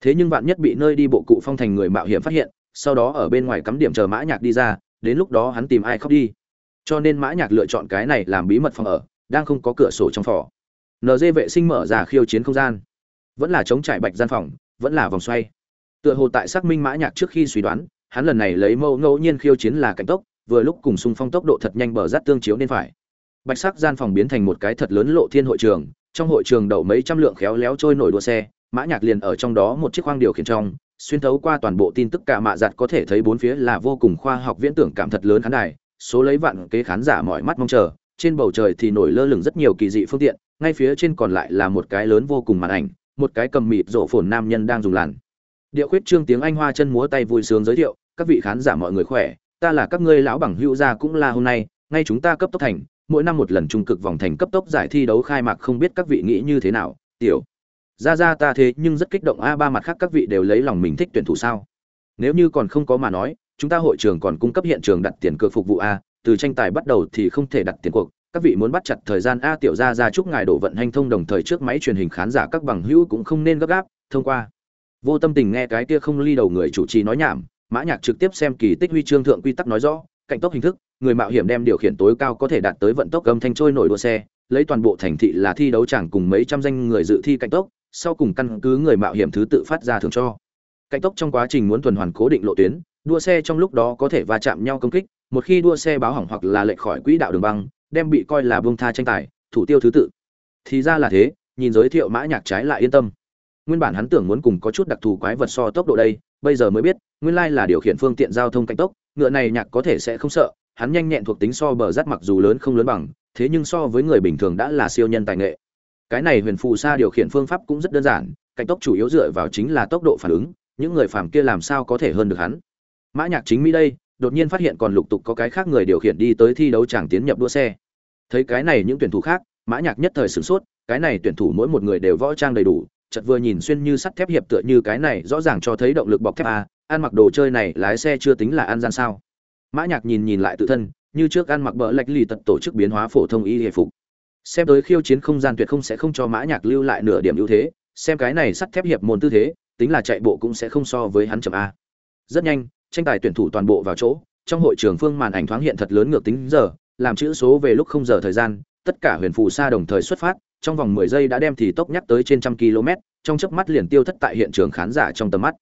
Thế nhưng bạn nhất bị nơi đi bộ cụ phong thành người mạo hiểm phát hiện sau đó ở bên ngoài cắm điểm chờ mã nhạc đi ra đến lúc đó hắn tìm ai khóc đi. Cho nên mã nhạc lựa chọn cái này làm bí mật phòng ở đang không có cửa sổ trong phòng nd vệ sinh mở ra khiêu chiến không gian. Vẫn là chống trải bạch gian phòng vẫn là vòng xoay. Tựa hồ tại xác minh mã nhạc trước khi suy đoán hắn lần này lấy mâu ngẫu nhiên khiêu chiến là cảnh tốc vừa lúc cùng xung phong tốc độ thật nhanh bờ rát tương chiếu nên phải. Bạch sắc gian phòng biến thành một cái thật lớn lộ thiên hội trường, trong hội trường đậu mấy trăm lượng khéo léo trôi nổi đua xe, mã nhạc liền ở trong đó một chiếc khoang điều khiển trong, xuyên thấu qua toàn bộ tin tức cả mạ giặt có thể thấy bốn phía là vô cùng khoa học viễn tưởng cảm thật lớn khán đài, số lấy vạn kế khán giả mọi mắt mong chờ, trên bầu trời thì nổi lơ lửng rất nhiều kỳ dị phương tiện, ngay phía trên còn lại là một cái lớn vô cùng màn ảnh, một cái cầm mịt rộ phồn nam nhân đang dùng làn. Địa khuyết trương tiếng anh hoa chân múa tay vui sướng giới thiệu, các vị khán giả mọi người khỏe ta là các ngươi lão bằng hữu gia cũng là hôm nay, ngay chúng ta cấp tốc thành, mỗi năm một lần trung cực vòng thành cấp tốc giải thi đấu khai mạc không biết các vị nghĩ như thế nào, tiểu. Ra ra ta thế nhưng rất kích động, a, ba mặt khác các vị đều lấy lòng mình thích tuyển thủ sao? Nếu như còn không có mà nói, chúng ta hội trường còn cung cấp hiện trường đặt tiền cược phục vụ a, từ tranh tài bắt đầu thì không thể đặt tiền cuộc. Các vị muốn bắt chặt thời gian a, tiểu gia gia chúc ngài đổ vận hành thông đồng thời trước máy truyền hình khán giả các bằng hữu cũng không nên gấp gáp, thông qua. Vô tâm tình nghe cái kia không ly đầu người chủ trì nói nhảm mã nhạc trực tiếp xem kỳ tích huy chương thượng quy tắc nói rõ, cạnh tốc hình thức, người mạo hiểm đem điều khiển tối cao có thể đạt tới vận tốc âm thanh trôi nổi đua xe, lấy toàn bộ thành thị là thi đấu chẳng cùng mấy trăm danh người dự thi cạnh tốc, sau cùng căn cứ người mạo hiểm thứ tự phát ra thường cho. Cạnh tốc trong quá trình muốn tuần hoàn cố định lộ tuyến, đua xe trong lúc đó có thể va chạm nhau công kích, một khi đua xe báo hỏng hoặc là lệch khỏi quỹ đạo đường băng, đem bị coi là buông tha tranh tài, thủ tiêu thứ tự. Thì ra là thế, nhìn giới thiệu mã nhạc trái lại yên tâm. Nguyên bản hắn tưởng muốn cùng có chút đặc thù quái vật so tốc độ đây bây giờ mới biết, nguyên lai là điều khiển phương tiện giao thông cạnh tốc, ngựa này nhạc có thể sẽ không sợ, hắn nhanh nhẹn thuộc tính so bờ rát mặc dù lớn không lớn bằng, thế nhưng so với người bình thường đã là siêu nhân tài nghệ. Cái này huyền phù sa điều khiển phương pháp cũng rất đơn giản, cạnh tốc chủ yếu dựa vào chính là tốc độ phản ứng, những người phàm kia làm sao có thể hơn được hắn. Mã nhạc chính mỹ đây, đột nhiên phát hiện còn lục tục có cái khác người điều khiển đi tới thi đấu chẳng tiến nhập đua xe. Thấy cái này những tuyển thủ khác, mã nhạc nhất thời sửng sốt, cái này tuyển thủ mỗi một người đều võ trang đầy đủ chợt vừa nhìn xuyên như sắt thép hiệp tựa như cái này, rõ ràng cho thấy động lực bọc thép a, ăn mặc đồ chơi này, lái xe chưa tính là ăn gian sao. Mã nhạc nhìn nhìn lại tự thân, như trước ăn mặc bỡ lệch lì tật tổ chức biến hóa phổ thông y hệ phục. Xem tới khiêu chiến không gian tuyệt không sẽ không cho mã nhạc lưu lại nửa điểm ưu thế, xem cái này sắt thép hiệp môn tư thế, tính là chạy bộ cũng sẽ không so với hắn chậm a. Rất nhanh, tranh tài tuyển thủ toàn bộ vào chỗ, trong hội trường phương màn ảnh thoáng hiện thật lớn ngược tính giờ, làm chữ số về lúc không giờ thời gian, tất cả huyền phù xa đồng thời xuất phát trong vòng 10 giây đã đem thì tốc nhắc tới trên trăm km, trong chớp mắt liền tiêu thất tại hiện trường khán giả trong tầm mắt.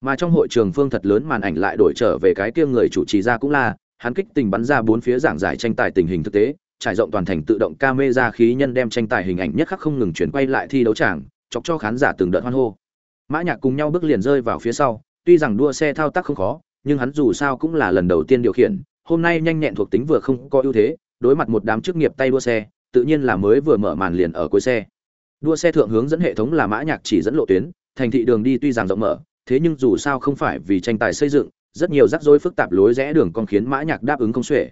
Mà trong hội trường phương thật lớn màn ảnh lại đổi trở về cái kia người chủ trì ra cũng là, hắn kích tình bắn ra bốn phía giảng giải tranh tài tình hình thực tế, trải rộng toàn thành tự động camera khí nhân đem tranh tài hình ảnh nhất khắc không ngừng chuyển quay lại thi đấu tràng, chọc cho khán giả từng đợt hoan hô. Mã nhạc cùng nhau bước liền rơi vào phía sau, tuy rằng đua xe thao tác không khó, nhưng hắn dù sao cũng là lần đầu tiên điều khiển, hôm nay nhanh nhẹn thuộc tính vừa không có ưu thế, đối mặt một đám chức nghiệp tay đua xe tự nhiên là mới vừa mở màn liền ở cuối xe. Đua xe thượng hướng dẫn hệ thống là mã nhạc chỉ dẫn lộ tuyến, thành thị đường đi tuy rằng rộng mở, thế nhưng dù sao không phải vì tranh tài xây dựng, rất nhiều rắc rối phức tạp lối rẽ đường còn khiến mã nhạc đáp ứng không xuể.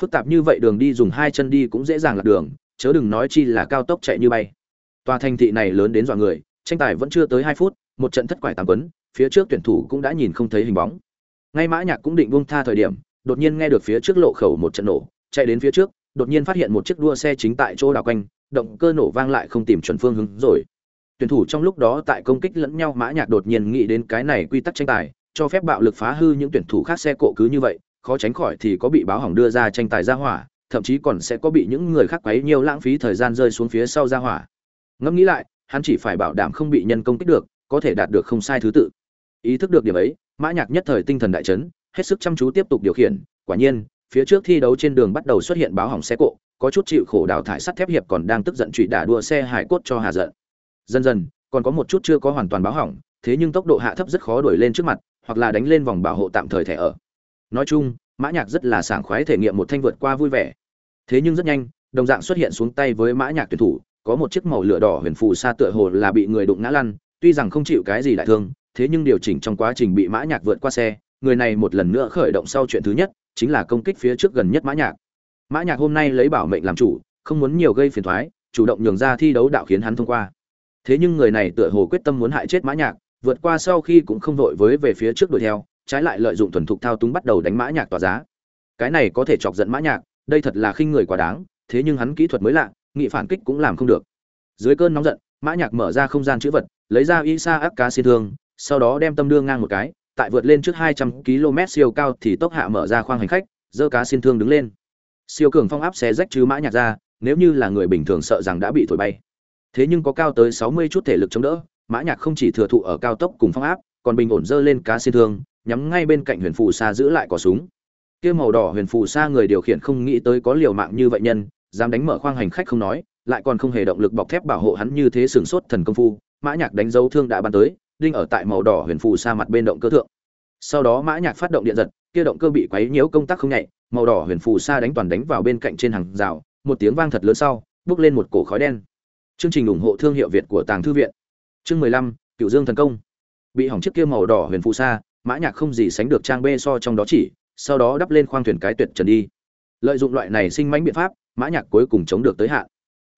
Phức tạp như vậy đường đi dùng hai chân đi cũng dễ dàng lạc đường, chớ đừng nói chi là cao tốc chạy như bay. Tòa thành thị này lớn đến dọa người, tranh tài vẫn chưa tới hai phút, một trận thất quải tám quấn, phía trước tuyển thủ cũng đã nhìn không thấy hình bóng. Ngay mã nhạc cũng định buông tha thời điểm, đột nhiên nghe được phía trước lộ khẩu một trận nổ, chạy đến phía trước đột nhiên phát hiện một chiếc đua xe chính tại chỗ đảo quanh, động cơ nổ vang lại không tìm chuẩn phương hướng rồi. Tuyển thủ trong lúc đó tại công kích lẫn nhau mã nhạc đột nhiên nghĩ đến cái này quy tắc tranh tài, cho phép bạo lực phá hư những tuyển thủ khác xe cộ cứ như vậy, khó tránh khỏi thì có bị báo hỏng đưa ra tranh tài ra hỏa, thậm chí còn sẽ có bị những người khác quấy nhiều lãng phí thời gian rơi xuống phía sau ra hỏa. Ngẫm nghĩ lại, hắn chỉ phải bảo đảm không bị nhân công kích được, có thể đạt được không sai thứ tự. Ý thức được điểm ấy, mã nhạc nhất thời tinh thần đại chấn, hết sức chăm chú tiếp tục điều khiển, quả nhiên phía trước thi đấu trên đường bắt đầu xuất hiện báo hỏng xe cộ, có chút chịu khổ đào thải sắt thép hiệp còn đang tức giận trụy đả đua xe hải cốt cho hà giận. Dần dần, còn có một chút chưa có hoàn toàn báo hỏng, thế nhưng tốc độ hạ thấp rất khó đuổi lên trước mặt, hoặc là đánh lên vòng bảo hộ tạm thời thẻ ở. Nói chung, mã nhạc rất là sảng khoái thể nghiệm một thanh vượt qua vui vẻ. Thế nhưng rất nhanh, đồng dạng xuất hiện xuống tay với mã nhạc tuyển thủ, có một chiếc màu lửa đỏ huyền phù xa tựa hồ là bị người đụng ngã lăn, tuy rằng không chịu cái gì đại thương, thế nhưng điều chỉnh trong quá trình bị mã nhạc vượt qua xe, người này một lần nữa khởi động sau chuyện thứ nhất chính là công kích phía trước gần nhất mã nhạc. Mã nhạc hôm nay lấy bảo mệnh làm chủ, không muốn nhiều gây phiền toái, chủ động nhường ra thi đấu đạo khiến hắn thông qua. Thế nhưng người này tựa hồ quyết tâm muốn hại chết mã nhạc, vượt qua sau khi cũng không vội với về phía trước đuổi theo, trái lại lợi dụng thuần thục thao túng bắt đầu đánh mã nhạc tỏa giá. Cái này có thể chọc giận mã nhạc, đây thật là khinh người quá đáng, thế nhưng hắn kỹ thuật mới lạ, nghị phản kích cũng làm không được. Dưới cơn nóng giận, mã nhạc mở ra không gian chữ vật, lấy ra isa ác cá xin thương, sau đó đem tâm đương ngang một cái tại vượt lên trước 200 km siêu cao thì tốc hạ mở ra khoang hành khách, dơ cá xin thương đứng lên. Siêu cường phong áp xé rách chứ mã nhạc ra, nếu như là người bình thường sợ rằng đã bị thổi bay. Thế nhưng có cao tới 60 chút thể lực chống đỡ, mã nhạc không chỉ thừa thụ ở cao tốc cùng phong áp, còn bình ổn dơ lên cá xin thương, nhắm ngay bên cạnh huyền phù sa giữ lại cò súng. Kia màu đỏ huyền phù sa người điều khiển không nghĩ tới có liều mạng như vậy nhân, dám đánh mở khoang hành khách không nói, lại còn không hề động lực bọc thép bảo hộ hắn như thế sừng sốt thần công phu, mã nhạc đánh dấu thương đã bắn tới đinh ở tại màu đỏ huyền phù sa mặt bên động cơ thượng. Sau đó mã nhạc phát động điện giật, kia động cơ bị quấy nhiễu công tác không nhạy, màu đỏ huyền phù sa đánh toàn đánh vào bên cạnh trên hàng rào, một tiếng vang thật lớn sau bước lên một cổ khói đen. Chương trình ủng hộ thương hiệu việt của tàng thư viện. Chương mười lăm, cựu dương thần công. Bị hỏng chiếc kia màu đỏ huyền phù sa, mã nhạc không gì sánh được trang bê so trong đó chỉ, sau đó đắp lên khoang thuyền cái tuyệt trần đi. Lợi dụng loại này sinh mãnh biện pháp, mã nhạc cuối cùng chống được tới hạn.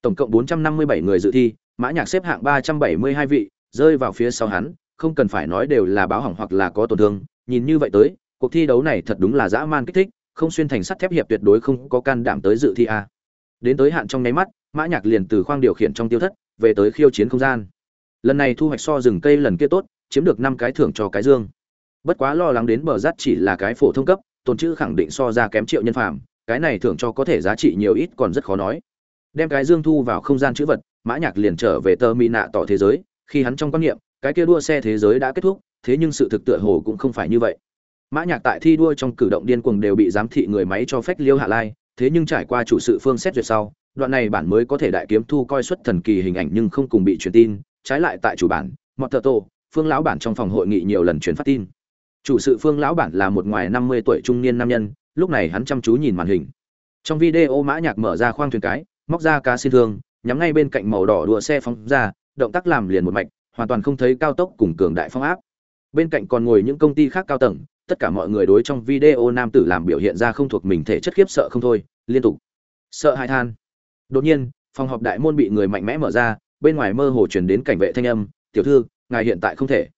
Tổng cộng 457 người dự thi, mã nhạc xếp hạng 372 vị rơi vào phía sau hắn, không cần phải nói đều là báo hỏng hoặc là có tổn thương, nhìn như vậy tới, cuộc thi đấu này thật đúng là dã man kích thích, không xuyên thành sắt thép hiệp tuyệt đối không có can đảm tới dự thi a. Đến tới hạn trong nháy mắt, mã nhạc liền từ khoang điều khiển trong tiêu thất, về tới khiêu chiến không gian. Lần này thu hoạch so rừng cây lần kia tốt, chiếm được năm cái thưởng cho cái dương. Bất quá lo lắng đến bờ rát chỉ là cái phổ thông cấp, tồn chữ khẳng định so ra kém triệu nhân phàm, cái này thưởng cho có thể giá trị nhiều ít còn rất khó nói. Đem cái dương thu vào không gian chữ vật, mã nhạc liền trở về tơ mi nạ tỏ thế giới khi hắn trong quan niệm cái kia đua xe thế giới đã kết thúc thế nhưng sự thực tựa hồ cũng không phải như vậy. Mã nhạc tại thi đua trong cử động điên cuồng đều bị giám thị người máy cho phép liêu hạ lai thế nhưng trải qua chủ sự phương xét duyệt sau đoạn này bản mới có thể đại kiếm thu coi xuất thần kỳ hình ảnh nhưng không cùng bị truyền tin trái lại tại chủ bản mọt thợ tổ, phương lão bản trong phòng hội nghị nhiều lần truyền phát tin. Chủ sự phương lão bản là một ngoài năm mươi tuổi trung niên nam nhân lúc này hắn chăm chú nhìn màn hình. Trong video mã nhạc mở ra khoang thuyền cái móc ra cá xin thương nhắm ngay bên cạnh màu đỏ đua xe phóng ra động tác làm liền một mạch, hoàn toàn không thấy cao tốc cùng cường đại phong áp. Bên cạnh còn ngồi những công ty khác cao tầng, tất cả mọi người đối trong video nam tử làm biểu hiện ra không thuộc mình thể chất khiếp sợ không thôi, liên tục. Sợ hãi than. Đột nhiên, phòng họp đại môn bị người mạnh mẽ mở ra, bên ngoài mơ hồ truyền đến cảnh vệ thanh âm, tiểu thư, ngài hiện tại không thể.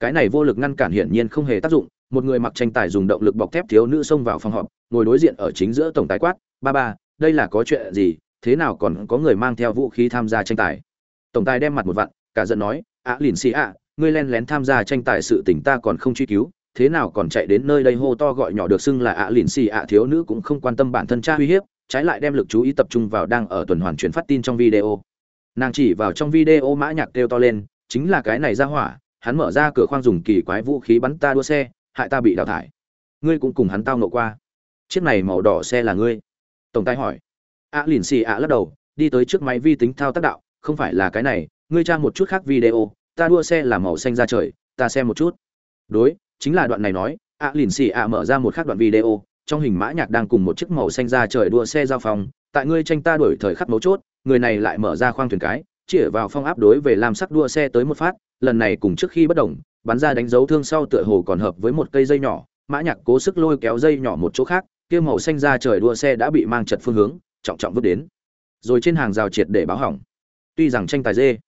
Cái này vô lực ngăn cản hiển nhiên không hề tác dụng, một người mặc tranh tài dùng động lực bọc thép thiếu nữ xông vào phòng họp, ngồi đối diện ở chính giữa tổng tài quát, ba ba, đây là có chuyện gì? Thế nào còn có người mang theo vũ khí tham gia tranh tài? Tổng tài đem mặt một vặn cả giận nói à, ạ lìn xì ạ, ngươi len lén tham gia tranh tài sự tình ta còn không truy cứu, thế nào còn chạy đến nơi đây hô to gọi nhỏ được xưng là ạ lìn xì ạ, thiếu nữ cũng không quan tâm bản thân cha uy hiếp, trái lại đem lực chú ý tập trung vào đang ở tuần hoàn chuyển phát tin trong video. Nàng chỉ vào trong video mã nhạc kêu to lên, chính là cái này ra hỏa, hắn mở ra cửa khoang dùng kỳ quái vũ khí bắn ta đua xe, hại ta bị đào thải. Ngươi cũng cùng hắn tao nộ qua. Chiếc này màu đỏ xe là ngươi. Tổng tài hỏi. Ạ lìn xì ạ, lắc đầu, đi tới trước máy vi tính thao tác đạo không phải là cái này, ngươi trang một chút khác video, ta đua xe là màu xanh ra trời, ta xem một chút. Đối, chính là đoạn này nói ạ lìn xì ạ mở ra một khác đoạn video, trong hình mã nhạc đang cùng một chiếc màu xanh ra trời đua xe giao phòng, tại ngươi tranh ta đuổi thời khắc mấu chốt, người này lại mở ra khoang thuyền cái, chĩa vào phong áp đối về làm sắc đua xe tới một phát, lần này cùng trước khi bất động bắn ra đánh dấu thương sau tựa hồ còn hợp với một cây dây nhỏ, mã nhạc cố sức lôi kéo dây nhỏ một chỗ khác, kia màu xanh ra trời đua xe đã bị mang chật phương hướng, trọng trọng vứt đến. Rồi trên hàng rào triệt để báo hỏng tuy rằng tranh tài dê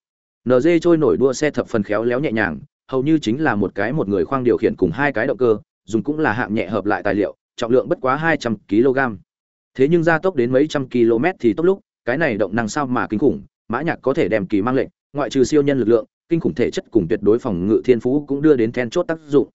nd trôi nổi đua xe thập phần khéo léo nhẹ nhàng, hầu như chính là một cái một người khoang điều khiển cùng hai cái động cơ, dùng cũng là hạng nhẹ hợp lại tài liệu, trọng lượng bất quá hai trăm kg. Thế nhưng gia tốc đến mấy trăm km thì tốc lúc, cái này động năng sao mà kinh khủng, mã nhạc có thể đem kỳ mang lệnh, ngoại trừ siêu nhân lực lượng, kinh khủng thể chất cùng tuyệt đối phòng ngự thiên phú cũng đưa đến then chốt tác dụng.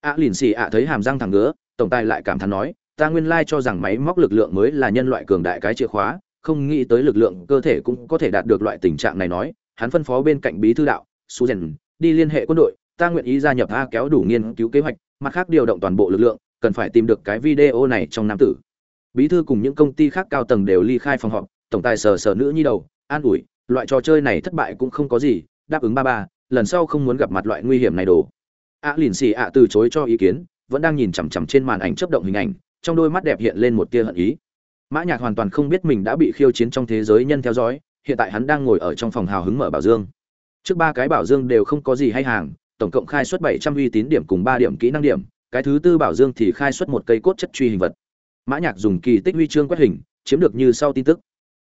A lìn xì ạ thấy hàm răng thẳng ngứa, tổng tài lại cảm thán nói, ta nguyên lai cho rằng máy móc lực lượng mới là nhân loại cường đại cái chìa khóa không nghĩ tới lực lượng cơ thể cũng có thể đạt được loại tình trạng này nói, hắn phân phó bên cạnh bí thư đạo, su rèn đi liên hệ quân đội, ta nguyện ý gia nhập a kéo đủ nghiên cứu kế hoạch, mặt khác điều động toàn bộ lực lượng, cần phải tìm được cái video này trong nam tử. Bí thư cùng những công ty khác cao tầng đều ly khai phòng họp, tổng tài sờ sờ nữ nhi đầu, an ủi, loại trò chơi này thất bại cũng không có gì, đáp ứng ba ba, lần sau không muốn gặp mặt loại nguy hiểm này đồ. A lìn xì ạ từ chối cho ý kiến, vẫn đang nhìn chằm chằm trên màn ảnh chấp động hình ảnh, trong đôi mắt đẹp hiện lên một tia hận ý mã nhạc hoàn toàn không biết mình đã bị khiêu chiến trong thế giới nhân theo dõi, hiện tại hắn đang ngồi ở trong phòng hào hứng mở bảo dương. Trước ba cái bảo dương đều không có gì hay hàng, tổng cộng khai xuất bảy trăm uy tín điểm cùng ba điểm kỹ năng điểm, cái thứ tư bảo dương thì khai xuất một cây cốt chất truy hình vật. Mã nhạc dùng kỳ tích huy chương quét hình, chiếm được như sau tin tức.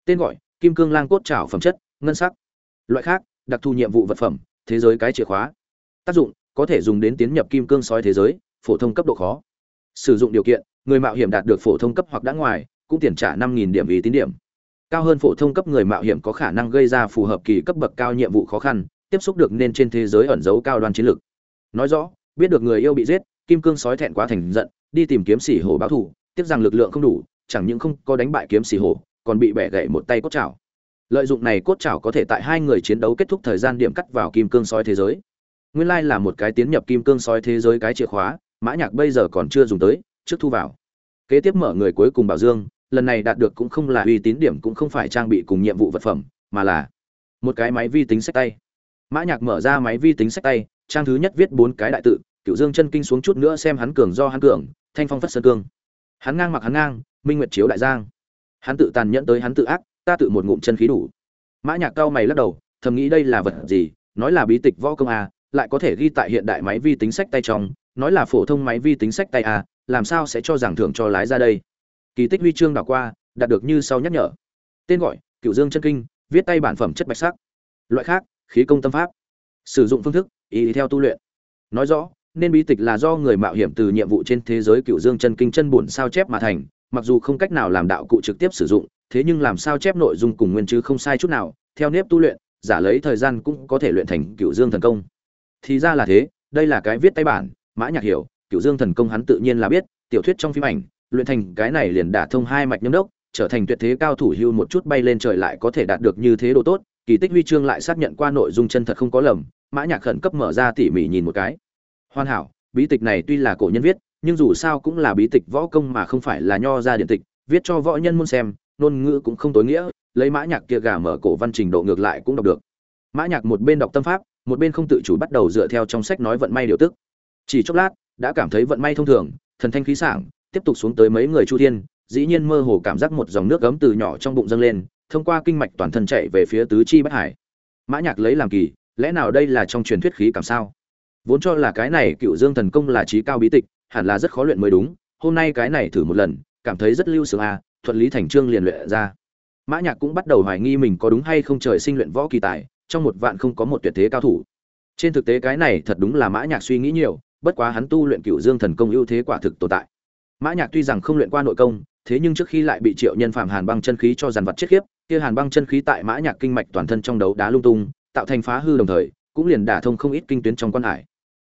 Tên gọi, kim cương lang cốt trảo phẩm chất, ngân sắc. Loại khác, đặc thù nhiệm vụ vật phẩm, thế giới cái chìa khóa. Tác dụng, có thể dùng đến tiến nhập kim cương sói thế giới, phổ thông cấp độ khó. Sử dụng điều kiện, người mạo hiểm đạt được phổ thông cấp hoặc đã ngoài cũng tiền trả năm nghìn điểm ý tín điểm. Cao hơn phổ thông cấp người mạo hiểm có khả năng gây ra phù hợp kỳ cấp bậc cao nhiệm vụ khó khăn, tiếp xúc được nên trên thế giới ẩn giấu cao đoan chiến lược. Nói rõ, biết được người yêu bị giết, kim cương sói thẹn quá thành giận, đi tìm kiếm xỉ hổ báo thù, tiếc rằng lực lượng không đủ, chẳng những không có đánh bại kiếm xỉ hổ, còn bị bẻ gãy một tay cốt chảo. Lợi dụng này cốt chảo có thể tại hai người chiến đấu kết thúc thời gian điểm cắt vào kim cương sói thế giới. Nguyên lai là một cái tiến nhập kim cương sói thế giới cái chìa khóa, mã nhạc bây giờ còn chưa dùng tới, trước thu vào. Kế tiếp mở người cuối cùng bảo dương lần này đạt được cũng không là uy tín điểm cũng không phải trang bị cùng nhiệm vụ vật phẩm, mà là một cái máy vi tính sách tay. Mã nhạc mở ra máy vi tính sách tay, trang thứ nhất viết bốn cái đại tự cựu dương chân kinh xuống chút nữa xem hắn cường do hắn cường, thanh phong phất sơn cương. Hắn ngang mặc hắn ngang, minh nguyệt chiếu đại giang. Hắn tự tàn nhẫn tới hắn tự ác, ta tự một ngụm chân khí đủ. Mã nhạc cao mày lắc đầu, thầm nghĩ đây là vật gì, nói là bí tịch võ công à lại có thể ghi tại hiện đại máy vi tính sách tay trong, nói là phổ thông máy vi tính sách tay à làm sao sẽ cho giảng thưởng cho lái ra đây? Kỳ tích huy chương đảo qua, đạt được như sau nhắc nhở. Tên gọi cựu dương chân kinh, viết tay bản phẩm chất bạch sắc. Loại khác, khí công tâm pháp. Sử dụng phương thức ý theo tu luyện. Nói rõ, nên bí tịch là do người mạo hiểm từ nhiệm vụ trên thế giới cựu dương chân kinh chân bổn sao chép mà thành, mặc dù không cách nào làm đạo cụ trực tiếp sử dụng, thế nhưng làm sao chép nội dung cùng nguyên chứ không sai chút nào, theo nếp tu luyện, giả lấy thời gian cũng có thể luyện thành cựu dương thần công. Thì ra là thế, đây là cái viết tay bản, mã nhạc hiểu cựu dương thần công hắn tự nhiên là biết, tiểu thuyết trong phim ảnh luyện thành cái này liền đả thông hai mạch nhâm đốc, trở thành tuyệt thế cao thủ hưu một chút bay lên trời lại có thể đạt được như thế độ tốt, kỳ tích huy chương lại xác nhận qua nội dung chân thật không có lầm, mã nhạc khẩn cấp mở ra tỉ mỉ nhìn một cái. Hoàn hảo, bí tịch này tuy là cổ nhân viết, nhưng dù sao cũng là bí tịch võ công mà không phải là nho ra điện tịch, viết cho võ nhân muốn xem, ngôn ngữ cũng không tối nghĩa, lấy mã nhạc kia gà mở cổ văn trình độ ngược lại cũng đọc được. Mã nhạc một bên đọc tâm pháp, một bên không tự chủ bắt đầu dựa theo trong sách nói vận may điều tức. Chỉ chốc lát, đã cảm thấy vận may thông thường, thần thanh khí sảng tiếp tục xuống tới mấy người chu thiên dĩ nhiên mơ hồ cảm giác một dòng nước gấm từ nhỏ trong bụng dâng lên thông qua kinh mạch toàn thân chạy về phía tứ chi bất hải. Mã nhạc lấy làm kỳ lẽ nào đây là trong truyền thuyết khí cảm sao? Vốn cho là cái này cựu dương thần công là trí cao bí tịch hẳn là rất khó luyện mới đúng hôm nay cái này thử một lần cảm thấy rất lưu sướng à, thuận lý thành trương liền luyện ra. Mã nhạc cũng bắt đầu hoài nghi mình có đúng hay không trời sinh luyện võ kỳ tài trong một vạn không có một tuyệt thế cao thủ. Trên thực tế cái này thật đúng là mã nhạc suy nghĩ nhiều bất quá hắn tu luyện cựu dương thần công ưu thế quả thực tồn tại mã nhạc tuy rằng không luyện qua nội công, thế nhưng trước khi lại bị triệu nhân phạm hàn băng chân khí cho dàn vật chết khiếp, kia hàn băng chân khí tại mã nhạc kinh mạch toàn thân trong đấu đá lung tung, tạo thành phá hư đồng thời, cũng liền đả thông không ít kinh tuyến trong quan hải.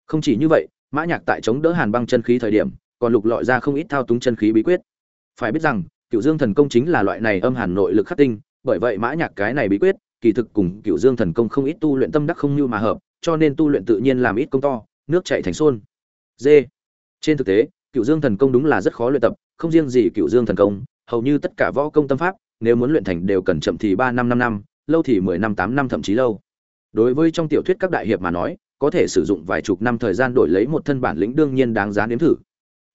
Không chỉ như vậy, mã nhạc tại chống đỡ hàn băng chân khí thời điểm, còn lục lọi ra không ít thao túng chân khí bí quyết. Phải biết rằng cựu dương thần công chính là loại này âm hàn nội lực khắc tinh, bởi vậy mã nhạc cái này bí quyết, kỳ thực cùng cựu dương thần công không ít tu luyện tâm đắc không như mà hợp, cho nên tu luyện tự nhiên làm ít công to, nước chảy thành xuôn d trên thực tế cựu dương thần công đúng là rất khó luyện tập, không riêng gì cựu dương thần công, hầu như tất cả võ công tâm pháp, nếu muốn luyện thành đều cần chậm thì ba năm năm năm, lâu thì mười năm, tám năm, thậm chí lâu. Đối với trong tiểu thuyết các đại hiệp mà nói, có thể sử dụng vài chục năm thời gian đổi lấy một thân bản lĩnh đương nhiên đáng giá nếm thử.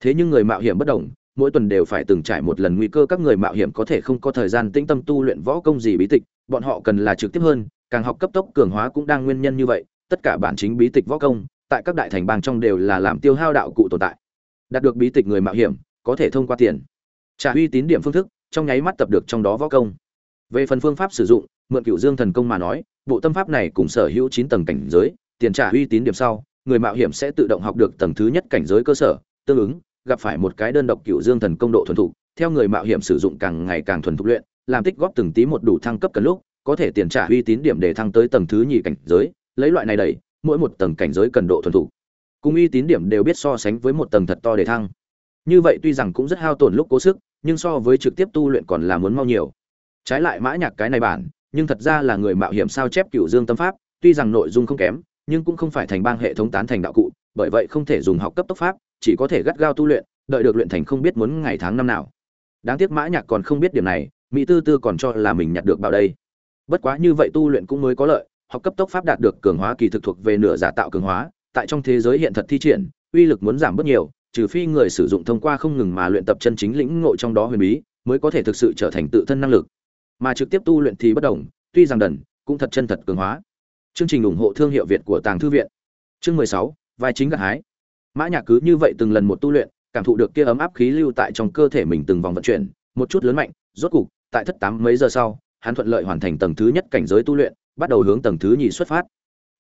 Thế nhưng người mạo hiểm bất đồng, mỗi tuần đều phải từng trải một lần nguy cơ các người mạo hiểm có thể không có thời gian tĩnh tâm tu luyện võ công gì bí tịch, bọn họ cần là trực tiếp hơn, càng học cấp tốc cường hóa cũng đang nguyên nhân như vậy, tất cả bản chính bí tịch võ công, tại các đại thành bang trong đều là làm tiêu hao đạo cụ tồn tại đạt được bí tịch người mạo hiểm, có thể thông qua tiền. Trả uy tín điểm phương thức, trong nháy mắt tập được trong đó võ công. Về phần phương pháp sử dụng, mượn cựu dương thần công mà nói, bộ tâm pháp này cùng sở hữu chín tầng cảnh giới, tiền trả uy tín điểm sau, người mạo hiểm sẽ tự động học được tầng thứ nhất cảnh giới cơ sở, tương ứng, gặp phải một cái đơn độc cựu dương thần công độ thuần thục, theo người mạo hiểm sử dụng càng ngày càng thuần thục luyện, làm tích góp từng tí một đủ thăng cấp cần lúc, có thể tiền trả uy tín điểm để thăng tới tầng thứ nhì cảnh giới, lấy loại này đẩy, mỗi một tầng cảnh giới cần độ thuần thục cùng uy tín điểm đều biết so sánh với một tầng thật to để thăng. Như vậy tuy rằng cũng rất hao tổn lúc cố sức, nhưng so với trực tiếp tu luyện còn là muốn mau nhiều. Trái lại mã nhạc cái này bản, nhưng thật ra là người mạo hiểm sao chép cựu dương tâm pháp, tuy rằng nội dung không kém, nhưng cũng không phải thành bang hệ thống tán thành đạo cụ, bởi vậy không thể dùng học cấp tốc pháp, chỉ có thể gắt gao tu luyện, đợi được luyện thành không biết muốn ngày tháng năm nào. Đáng tiếc mã nhạc còn không biết điểm này, mỹ tư tư còn cho là mình nhặt được bảo đây. Bất quá như vậy tu luyện cũng mới có lợi, học cấp tốc pháp đạt được cường hóa kỳ thực thuộc về nửa giả tạo cường hóa tại trong thế giới hiện thật thi triển, uy lực muốn giảm bớt nhiều, trừ phi người sử dụng thông qua không ngừng mà luyện tập chân chính lĩnh ngộ trong đó huyền bí, mới có thể thực sự trở thành tự thân năng lực. Mà trực tiếp tu luyện thì bất đồng, tuy rằng đần, cũng thật chân thật cường hóa. Chương trình ủng hộ thương hiệu việt của tàng thư viện. Chương mười sáu, vai chính gặt hái. Mã nhạc cứ như vậy từng lần một tu luyện, cảm thụ được kia ấm áp khí lưu tại trong cơ thể mình từng vòng vận chuyển, một chút lớn mạnh, rốt cục, tại thất tám mấy giờ sau, hắn thuận lợi hoàn thành tầng thứ nhất cảnh giới tu luyện, bắt đầu hướng tầng thứ nhì xuất phát.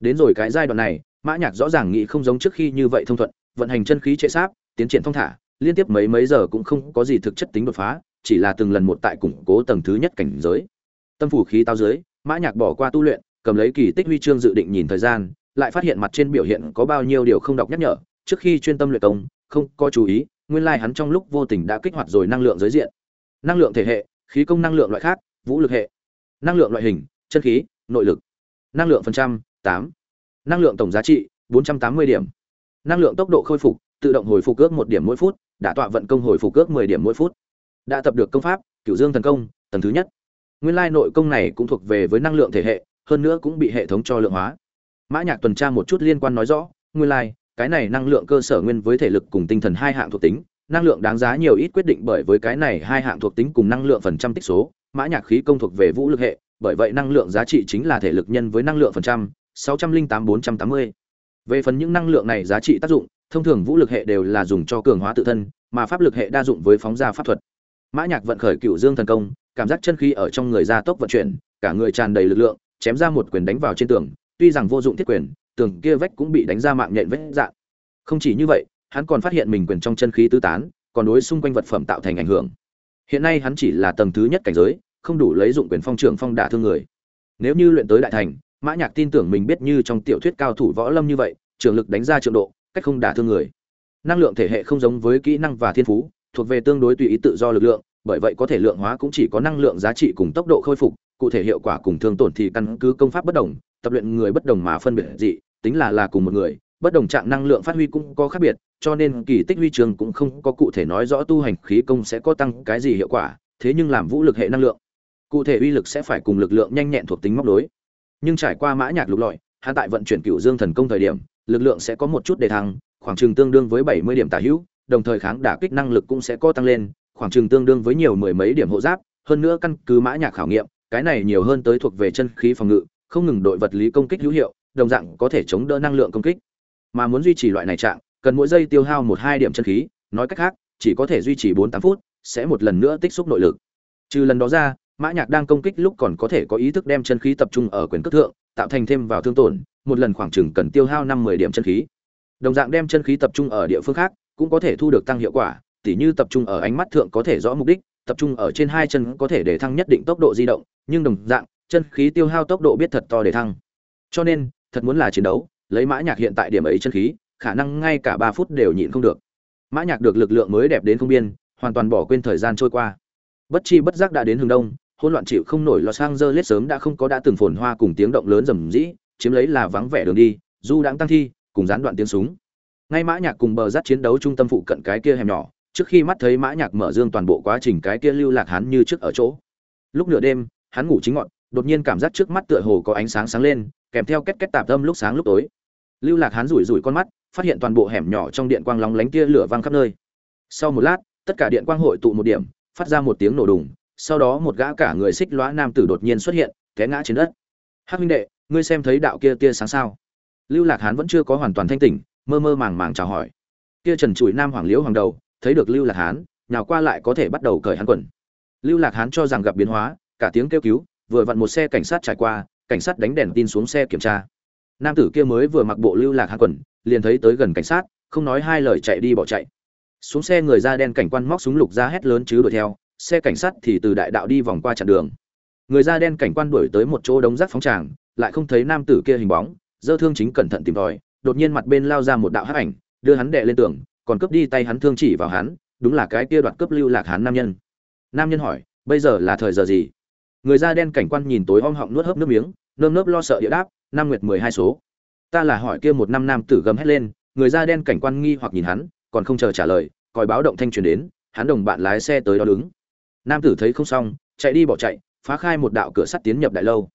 Đến rồi cái giai đoạn này mã nhạc rõ ràng nghĩ không giống trước khi như vậy thông thuận, vận hành chân khí trệ sáp, tiến triển thông thả, liên tiếp mấy mấy giờ cũng không có gì thực chất tính đột phá, chỉ là từng lần một tại củng cố tầng thứ nhất cảnh giới. Tâm phủ khí tao dưới, mã nhạc bỏ qua tu luyện, cầm lấy kỳ tích huy chương dự định nhìn thời gian, lại phát hiện mặt trên biểu hiện có bao nhiêu điều không đọc nhắc nhở, trước khi chuyên tâm luyện công, không có chú ý, nguyên lai like hắn trong lúc vô tình đã kích hoạt rồi năng lượng giới diện. Năng lượng thể hệ, khí công năng lượng loại khác, vũ lực hệ. Năng lượng loại hình, chân khí, nội lực. Năng lượng phần trăm, tám năng lượng tổng giá trị, bốn trăm tám mươi điểm. Năng lượng tốc độ khôi phục, tự động hồi phục ước một điểm mỗi phút, đã tọa vận công hồi phục ước mười điểm mỗi phút. Đã tập được công pháp, cửu dương thần công, tầng thứ nhất. Nguyên lai nội công này cũng thuộc về với năng lượng thể hệ, hơn nữa cũng bị hệ thống cho lượng hóa. Mã nhạc tuần tra một chút liên quan nói rõ, nguyên lai, cái này năng lượng cơ sở nguyên với thể lực cùng tinh thần hai hạng thuộc tính, năng lượng đáng giá nhiều ít quyết định bởi với cái này hai hạng thuộc tính cùng năng lượng phần trăm tích số, mã nhạc khí công thuộc về vũ lực hệ, bởi vậy năng lượng giá trị chính là thể lực nhân với năng lượng phần trăm sáu trăm linh tám bốn trăm tám mươi. Về phần những năng lượng này giá trị tác dụng, thông thường vũ lực hệ đều là dùng cho cường hóa tự thân, mà pháp lực hệ đa dụng với phóng ra pháp thuật. Mã nhạc vận khởi cửu dương thần công, cảm giác chân khí ở trong người ra tốc vận chuyển, cả người tràn đầy lực lượng, chém ra một quyền đánh vào trên tường, tuy rằng vô dụng thiết quyền, tường kia vách cũng bị đánh ra mạng nhện vết dạn. không chỉ như vậy, hắn còn phát hiện mình quyền trong chân khí tứ tán, còn đối xung quanh vật phẩm tạo thành ảnh hưởng. Hiện nay hắn chỉ là tầng thứ nhất cảnh giới, không đủ lấy dụng quyền phong trưởng phong đả thương người. Nếu như luyện tới đại thành mã nhạc tin tưởng mình biết như trong tiểu thuyết cao thủ võ lâm như vậy, trường lực đánh ra trường độ, cách không đả thương người. Năng lượng thể hệ không giống với kỹ năng và thiên phú, thuộc về tương đối tùy ý tự do lực lượng, bởi vậy có thể lượng hóa cũng chỉ có năng lượng giá trị cùng tốc độ khôi phục, cụ thể hiệu quả cùng thương tổn thì căn cứ công pháp bất đồng, tập luyện người bất đồng mà phân biệt dị, tính là là cùng một người, bất đồng trạng năng lượng phát huy cũng có khác biệt, cho nên kỳ tích huy trường cũng không có cụ thể nói rõ tu hành khí công sẽ có tăng cái gì hiệu quả, thế nhưng làm vũ lực hệ năng lượng, cụ thể uy lực sẽ phải cùng lực lượng nhanh nhẹn thuộc tính móc đối nhưng trải qua mã nhạc lục lọi hắn tại vận chuyển cựu dương thần công thời điểm, lực lượng sẽ có một chút đề thăng, khoảng chừng tương đương với bảy mươi điểm tả hữu, đồng thời kháng đả kích năng lực cũng sẽ có tăng lên, khoảng chừng tương đương với nhiều mười mấy điểm hộ giáp. Hơn nữa căn cứ mã nhạc khảo nghiệm, cái này nhiều hơn tới thuộc về chân khí phòng ngự, không ngừng đội vật lý công kích hữu hiệu, đồng dạng có thể chống đỡ năng lượng công kích. Mà muốn duy trì loại này trạng, cần mỗi giây tiêu hao một hai điểm chân khí, nói cách khác, chỉ có thể duy trì bốn tám phút, sẽ một lần nữa tích xúc nội lực. Trừ lần đó ra mã nhạc đang công kích lúc còn có thể có ý thức đem chân khí tập trung ở quyền cước thượng, tạo thành thêm vào thương tổn, một lần khoảng chừng cần tiêu hao năm mười điểm chân khí. Đồng dạng đem chân khí tập trung ở địa phương khác, cũng có thể thu được tăng hiệu quả, tỉ như tập trung ở ánh mắt thượng có thể rõ mục đích, tập trung ở trên hai chân có thể để thăng nhất định tốc độ di động, nhưng đồng dạng, chân khí tiêu hao tốc độ biết thật to để thăng. Cho nên, thật muốn là chiến đấu, lấy mã nhạc hiện tại điểm ấy chân khí, khả năng ngay cả ba phút đều nhịn không được. Mã nhạc được lực lượng mới đẹp đến không biên, hoàn toàn bỏ quên thời gian trôi qua. Bất chi bất giác đã đến hướng đông hỗn loạn chịu không nổi Los Angeles sớm đã không có đã từng phồn hoa cùng tiếng động lớn rầm rĩ, chiếm lấy là vắng vẻ đường đi, du đãng tăng thi, cùng gián đoạn tiếng súng. Ngay Mã Nhạc cùng bờ rát chiến đấu trung tâm phụ cận cái kia hẻm nhỏ, trước khi mắt thấy Mã Nhạc mở dương toàn bộ quá trình cái kia lưu lạc hắn như trước ở chỗ. Lúc nửa đêm, hắn ngủ chính ngọn, đột nhiên cảm giác trước mắt tựa hồ có ánh sáng sáng lên, kèm theo kết kết tạp âm lúc sáng lúc tối. Lưu Lạc hắn rủi rủi con mắt, phát hiện toàn bộ hẻm nhỏ trong điện quang lóng lánh tia lửa vang khắp nơi. Sau một lát, tất cả điện quang hội tụ một điểm, phát ra một tiếng nổ đùng, sau đó một gã cả người xích lóa nam tử đột nhiên xuất hiện, té ngã trên đất. Hắc huynh đệ, ngươi xem thấy đạo kia tia sáng sao? Lưu lạc hán vẫn chưa có hoàn toàn thanh tỉnh, mơ mơ màng màng chào hỏi. Kia trần trụi nam hoàng liễu hoàng đầu, thấy được lưu lạc hán, nhào qua lại có thể bắt đầu cởi hắn quần. Lưu lạc hán cho rằng gặp biến hóa, cả tiếng kêu cứu, vừa vặn một xe cảnh sát trải qua, cảnh sát đánh đèn tin xuống xe kiểm tra. Nam tử kia mới vừa mặc bộ lưu lạc hán quần, liền thấy tới gần cảnh sát, không nói hai lời chạy đi bỏ chạy. Xuống xe người da đen cảnh quan móc súng lục ra hét lớn chứ đuổi theo xe cảnh sát thì từ đại đạo đi vòng qua chặn đường. Người da đen cảnh quan đuổi tới một chỗ đống rác phóng tràng, lại không thấy nam tử kia hình bóng, dơ thương chính cẩn thận tìm tòi, đột nhiên mặt bên lao ra một đạo hắc ảnh, đưa hắn đệ lên tường, còn cướp đi tay hắn thương chỉ vào hắn, đúng là cái kia đoạt cướp lưu lạc hắn nam nhân. Nam nhân hỏi, bây giờ là thời giờ gì? Người da đen cảnh quan nhìn tối om họng nuốt hớp nước miếng, nơm nớp lo sợ địa đáp, năm nguyệt mười hai số. Ta là hỏi kia một năm nam tử gầm hét lên, người da đen cảnh quan nghi hoặc nhìn hắn, còn không chờ trả lời, còi báo động thanh truyền đến, hắn đồng bạn lái xe tới đó đứng nam tử thấy không xong, chạy đi bỏ chạy, phá khai một đạo cửa sắt tiến nhập đại lâu.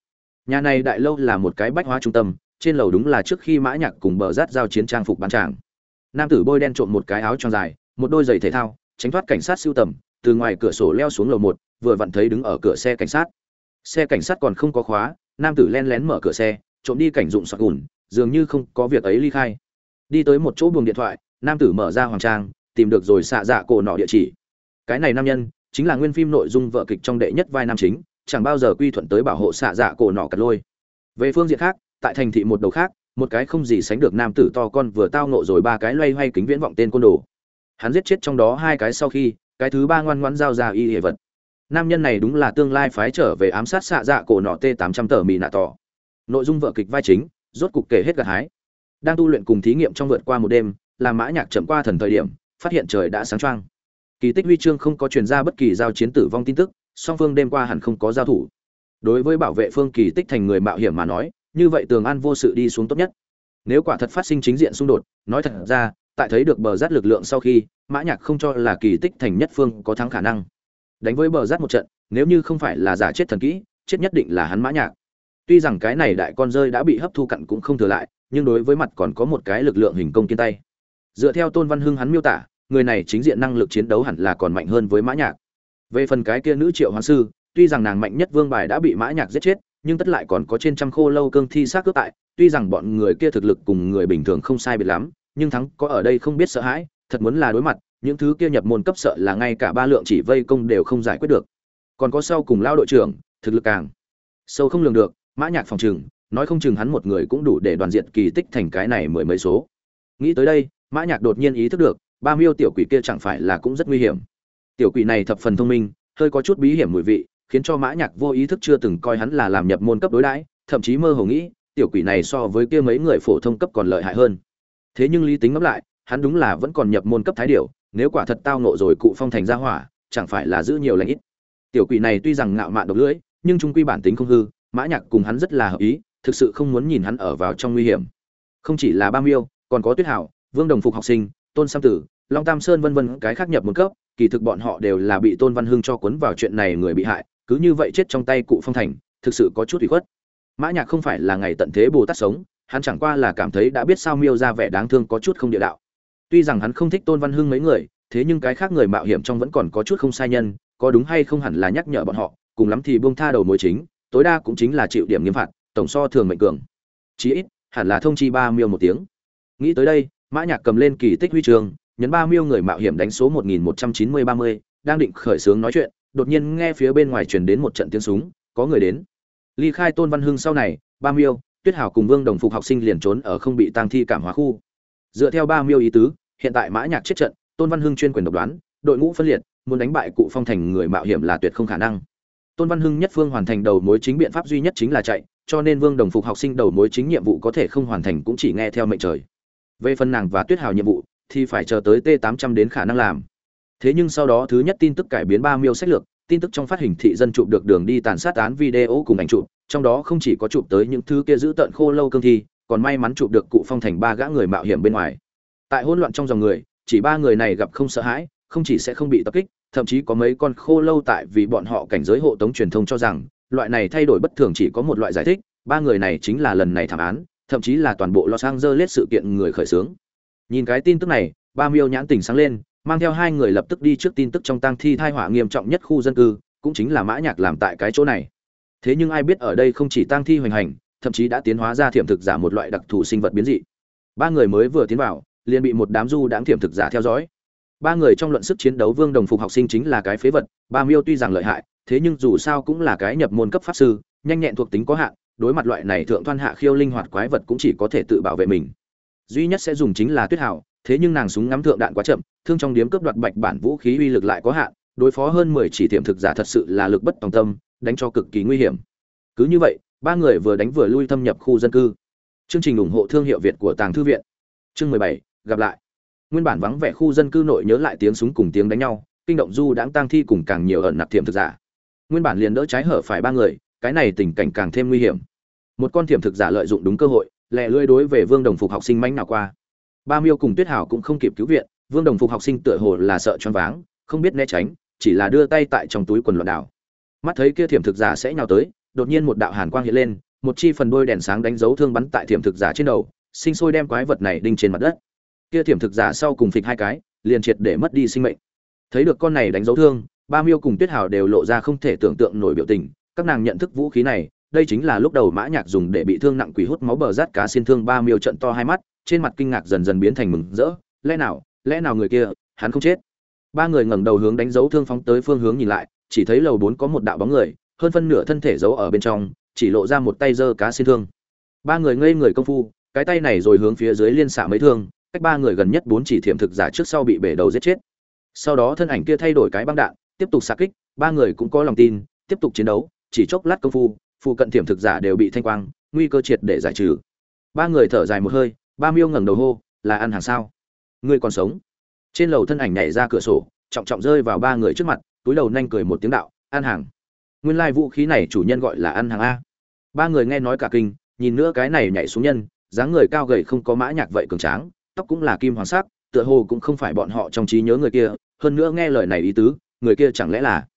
Nhà này đại lâu là một cái bách hóa trung tâm, trên lầu đúng là trước khi mã nhạc cùng bờ rát giao chiến trang phục bán tràng. Nam tử bôi đen trộn một cái áo tròn dài, một đôi giày thể thao, tránh thoát cảnh sát siêu tầm, từ ngoài cửa sổ leo xuống lầu một, vừa vặn thấy đứng ở cửa xe cảnh sát. Xe cảnh sát còn không có khóa, nam tử len lén mở cửa xe, trộm đi cảnh dụng sọt ủn dường như không có việc ấy ly khai. Đi tới một chỗ buồng điện thoại, nam tử mở ra hoàng trang, tìm được rồi xạ dạ cổ nọ địa chỉ. Cái này nam nhân chính là nguyên phim nội dung vợ kịch trong đệ nhất vai nam chính, chẳng bao giờ quy thuận tới bảo hộ xạ dạ cổ nọ cật lôi. Về phương diện khác, tại thành thị một đầu khác, một cái không gì sánh được nam tử to con vừa tao nộ rồi ba cái loay hoay kính viễn vọng tên côn đồ. Hắn giết chết trong đó hai cái sau khi, cái thứ ba ngoan ngoãn giao ra y hệ vật. Nam nhân này đúng là tương lai phái trở về ám sát xạ dạ cổ nọ t 800 tờ mì nạ tỏ. Nội dung vợ kịch vai chính, rốt cục kể hết gặt hái. Đang tu luyện cùng thí nghiệm trong vượt qua một đêm làm mã nhạc chậm qua thần thời điểm, phát hiện trời đã sáng choang kỳ tích huy chương không có truyền ra bất kỳ giao chiến tử vong tin tức, song phương đêm qua hẳn không có giao thủ. Đối với bảo vệ phương kỳ tích thành người mạo hiểm mà nói, như vậy tường an vô sự đi xuống tốt nhất. Nếu quả thật phát sinh chính diện xung đột, nói thật ra, tại thấy được bờ rát lực lượng sau khi, mã nhạc không cho là kỳ tích thành nhất phương có thắng khả năng. Đánh với bờ rát một trận, nếu như không phải là giả chết thần kỹ, chết nhất định là hắn mã nhạc. Tuy rằng cái này đại con rơi đã bị hấp thu cặn cũng không thừa lại, nhưng đối với mặt còn có một cái lực lượng hình công kiên tay. Dựa theo tôn văn hưng hắn miêu tả người này chính diện năng lực chiến đấu hẳn là còn mạnh hơn với mã nhạc. Về phần cái kia nữ triệu hoán sư, tuy rằng nàng mạnh nhất vương bài đã bị mã nhạc giết chết, nhưng tất lại còn có trên trăm khô lâu cương thi xác cướp tại, tuy rằng bọn người kia thực lực cùng người bình thường không sai biệt lắm, nhưng thắng có ở đây không biết sợ hãi, thật muốn là đối mặt, những thứ kia nhập môn cấp sợ là ngay cả ba lượng chỉ vây công đều không giải quyết được. Còn có sau cùng lao đội trưởng, thực lực càng sâu không lường được, mã nhạc phòng trừng nói không chừng hắn một người cũng đủ để đoàn diện kỳ tích thành cái này mười mấy số. Nghĩ tới đây, mã nhạc đột nhiên ý thức được ba miêu tiểu quỷ kia chẳng phải là cũng rất nguy hiểm. Tiểu quỷ này thập phần thông minh, hơi có chút bí hiểm mùi vị, khiến cho mã nhạc vô ý thức chưa từng coi hắn là làm nhập môn cấp đối đãi, thậm chí mơ hồ nghĩ, tiểu quỷ này so với kia mấy người phổ thông cấp còn lợi hại hơn. Thế nhưng lý tính ngẫm lại, hắn đúng là vẫn còn nhập môn cấp thái điểu, nếu quả thật tao nộ rồi cụ phong thành ra hỏa, chẳng phải là giữ nhiều lãnh ít. Tiểu quỷ này tuy rằng ngạo mạn độc lưỡi, nhưng trung quy bản tính không hư, mã nhạc cùng hắn rất là hợp ý, thực sự không muốn nhìn hắn ở vào trong nguy hiểm. Không chỉ là ba miêu, còn có tuyết hảo, vương đồng phục học sinh tôn sam tử, long tam sơn vân vân cái khác nhập một cấp, kỳ thực bọn họ đều là bị tôn văn hưng cho cuốn vào chuyện này người bị hại, cứ như vậy chết trong tay cụ phong thành, thực sự có chút ủy khuất. Mã nhạc không phải là ngày tận thế bồ tát sống, hắn chẳng qua là cảm thấy đã biết sao miêu ra vẻ đáng thương có chút không địa đạo. Tuy rằng hắn không thích tôn văn hưng mấy người, thế nhưng cái khác người mạo hiểm trong vẫn còn có chút không sai nhân, có đúng hay không hẳn là nhắc nhở bọn họ, cùng lắm thì buông tha đầu mối chính, tối đa cũng chính là chịu điểm nghiêm phạt, tổng so thường mệnh cường. Chí ít, hẳn là thông chi ba miêu một tiếng. Nghĩ tới đây mã nhạc cầm lên kỳ tích huy chương, nhấn ba miêu người mạo hiểm đánh số một nghìn một trăm chín mươi ba mươi, đang định khởi sướng nói chuyện, đột nhiên nghe phía bên ngoài truyền đến một trận tiếng súng, có người đến. Ly khai tôn văn hưng sau này, ba miêu, tuyết hảo cùng vương đồng phục học sinh liền trốn ở không bị tang thi cảm hóa khu. Dựa theo ba miêu ý tứ, hiện tại mã nhạc chết trận, tôn văn hưng chuyên quyền độc đoán, đội ngũ phân liệt, muốn đánh bại cụ phong thành người mạo hiểm là tuyệt không khả năng. Tôn văn hưng nhất phương hoàn thành đầu mối chính biện pháp duy nhất chính là chạy, cho nên vương đồng phục học sinh đầu mối chính nhiệm vụ có thể không hoàn thành cũng chỉ nghe theo mệnh trời về phần nàng và tuyết hào nhiệm vụ, thì phải chờ tới t 800 đến khả năng làm. Thế nhưng sau đó thứ nhất tin tức cải biến ba miêu sách lược, tin tức trong phát hình thị dân chụp được đường đi tàn sát án video cùng ảnh chụp, trong đó không chỉ có chụp tới những thứ kia giữ tận khô lâu cương thi, còn may mắn chụp được cụ phong thành ba gã người mạo hiểm bên ngoài. Tại hỗn loạn trong dòng người, chỉ ba người này gặp không sợ hãi, không chỉ sẽ không bị tập kích, thậm chí có mấy con khô lâu tại vì bọn họ cảnh giới hộ tống truyền thông cho rằng, loại này thay đổi bất thường chỉ có một loại giải thích, ba người này chính là lần này thảm án thậm chí là toàn bộ Los Angeles sự kiện người khởi xướng. Nhìn cái tin tức này, Ba Miêu nhãn tỉnh sáng lên, mang theo hai người lập tức đi trước tin tức trong tang thi thai họa nghiêm trọng nhất khu dân cư, cũng chính là Mã Nhạc làm tại cái chỗ này. Thế nhưng ai biết ở đây không chỉ tang thi hoành hành, thậm chí đã tiến hóa ra thiểm thực giả một loại đặc thù sinh vật biến dị. Ba người mới vừa tiến vào, liền bị một đám du đãng thiểm thực giả theo dõi. Ba người trong luận sức chiến đấu Vương Đồng phục học sinh chính là cái phế vật, Ba Miêu tuy rằng lợi hại, thế nhưng dù sao cũng là cái nhập môn cấp pháp sư, nhanh nhẹn thuộc tính có hạn, đối mặt loại này thượng thoan hạ khiêu linh hoạt quái vật cũng chỉ có thể tự bảo vệ mình. Duy nhất sẽ dùng chính là tuyết hảo thế nhưng nàng súng ngắm thượng đạn quá chậm, thương trong điếm cướp đoạt bạch bản vũ khí uy lực lại có hạn, đối phó hơn mười chỉ tiềm thực giả thật sự là lực bất tòng tâm, đánh cho cực kỳ nguy hiểm. Cứ như vậy, ba người vừa đánh vừa lui thâm nhập khu dân cư. Chương trình ủng hộ thương hiệu việt của tàng thư viện. Chương mười bảy, gặp lại. Nguyên bản vắng vẻ khu dân cư nội nhớ lại tiếng súng cùng tiếng đánh nhau, kinh động du đãng tang thi cùng càng nhiều ẩn nặc tiềm thực giả. Nguyên bản liền đỡ trái hở phải ba người, cái này tình cảnh càng thêm nguy hiểm một con thiểm thực giả lợi dụng đúng cơ hội lẹ lưỡi đối về vương đồng phục học sinh manh nào qua. Ba miêu cùng tuyết hảo cũng không kịp cứu viện, vương đồng phục học sinh tựa hồ là sợ choáng váng, không biết né tránh, chỉ là đưa tay tại trong túi quần loạn đảo. Mắt thấy kia thiểm thực giả sẽ nhào tới, đột nhiên một đạo hàn quang hiện lên, một chi phần đôi đèn sáng đánh dấu thương bắn tại thiểm thực giả trên đầu, sinh sôi đem quái vật này đinh trên mặt đất. Kia thiểm thực giả sau cùng phịch hai cái, liền triệt để mất đi sinh mệnh. Thấy được con này đánh dấu thương, ba miêu cùng tuyết hảo đều lộ ra không thể tưởng tượng nổi biểu tình, các nàng nhận thức vũ khí này đây chính là lúc đầu mã nhạc dùng để bị thương nặng quỷ hút máu bờ rát cá xin thương ba miêu trận to hai mắt, trên mặt kinh ngạc dần dần biến thành mừng rỡ. Lẽ nào lẽ nào người kia, hắn không chết? Ba người ngẩng đầu hướng đánh dấu thương phóng tới phương hướng nhìn lại, chỉ thấy lầu bốn có một đạo bóng người, hơn phân nửa thân thể giấu ở bên trong, chỉ lộ ra một tay giơ cá xin thương. Ba người ngây người công phu, cái tay này rồi hướng phía dưới liên xạ mấy thương, cách ba người gần nhất bốn chỉ thiểm thực giả trước sau bị bể đầu giết chết. Sau đó thân ảnh kia thay đổi cái băng đạn, tiếp tục xạ kích, ba người cũng có lòng tin, tiếp tục chiến đấu, chỉ chốc lát công phu phụ cận tiềm thực giả đều bị thanh quang, nguy cơ triệt để giải trừ. Ba người thở dài một hơi, ba miêu ngẩng đầu hô, là ăn hàng sao? Ngươi còn sống? Trên lầu thân ảnh nhảy ra cửa sổ, trọng trọng rơi vào ba người trước mặt, túi đầu nhanh cười một tiếng đạo, ăn hàng. Nguyên lai vũ khí này chủ nhân gọi là ăn hàng a. Ba người nghe nói cả kinh, nhìn nữa cái này nhảy xuống nhân, dáng người cao gầy không có mã nhạc vậy cường tráng, tóc cũng là kim hoàng sắc, tựa hồ cũng không phải bọn họ trong trí nhớ người kia, hơn nữa nghe lời này ý tứ, người kia chẳng lẽ là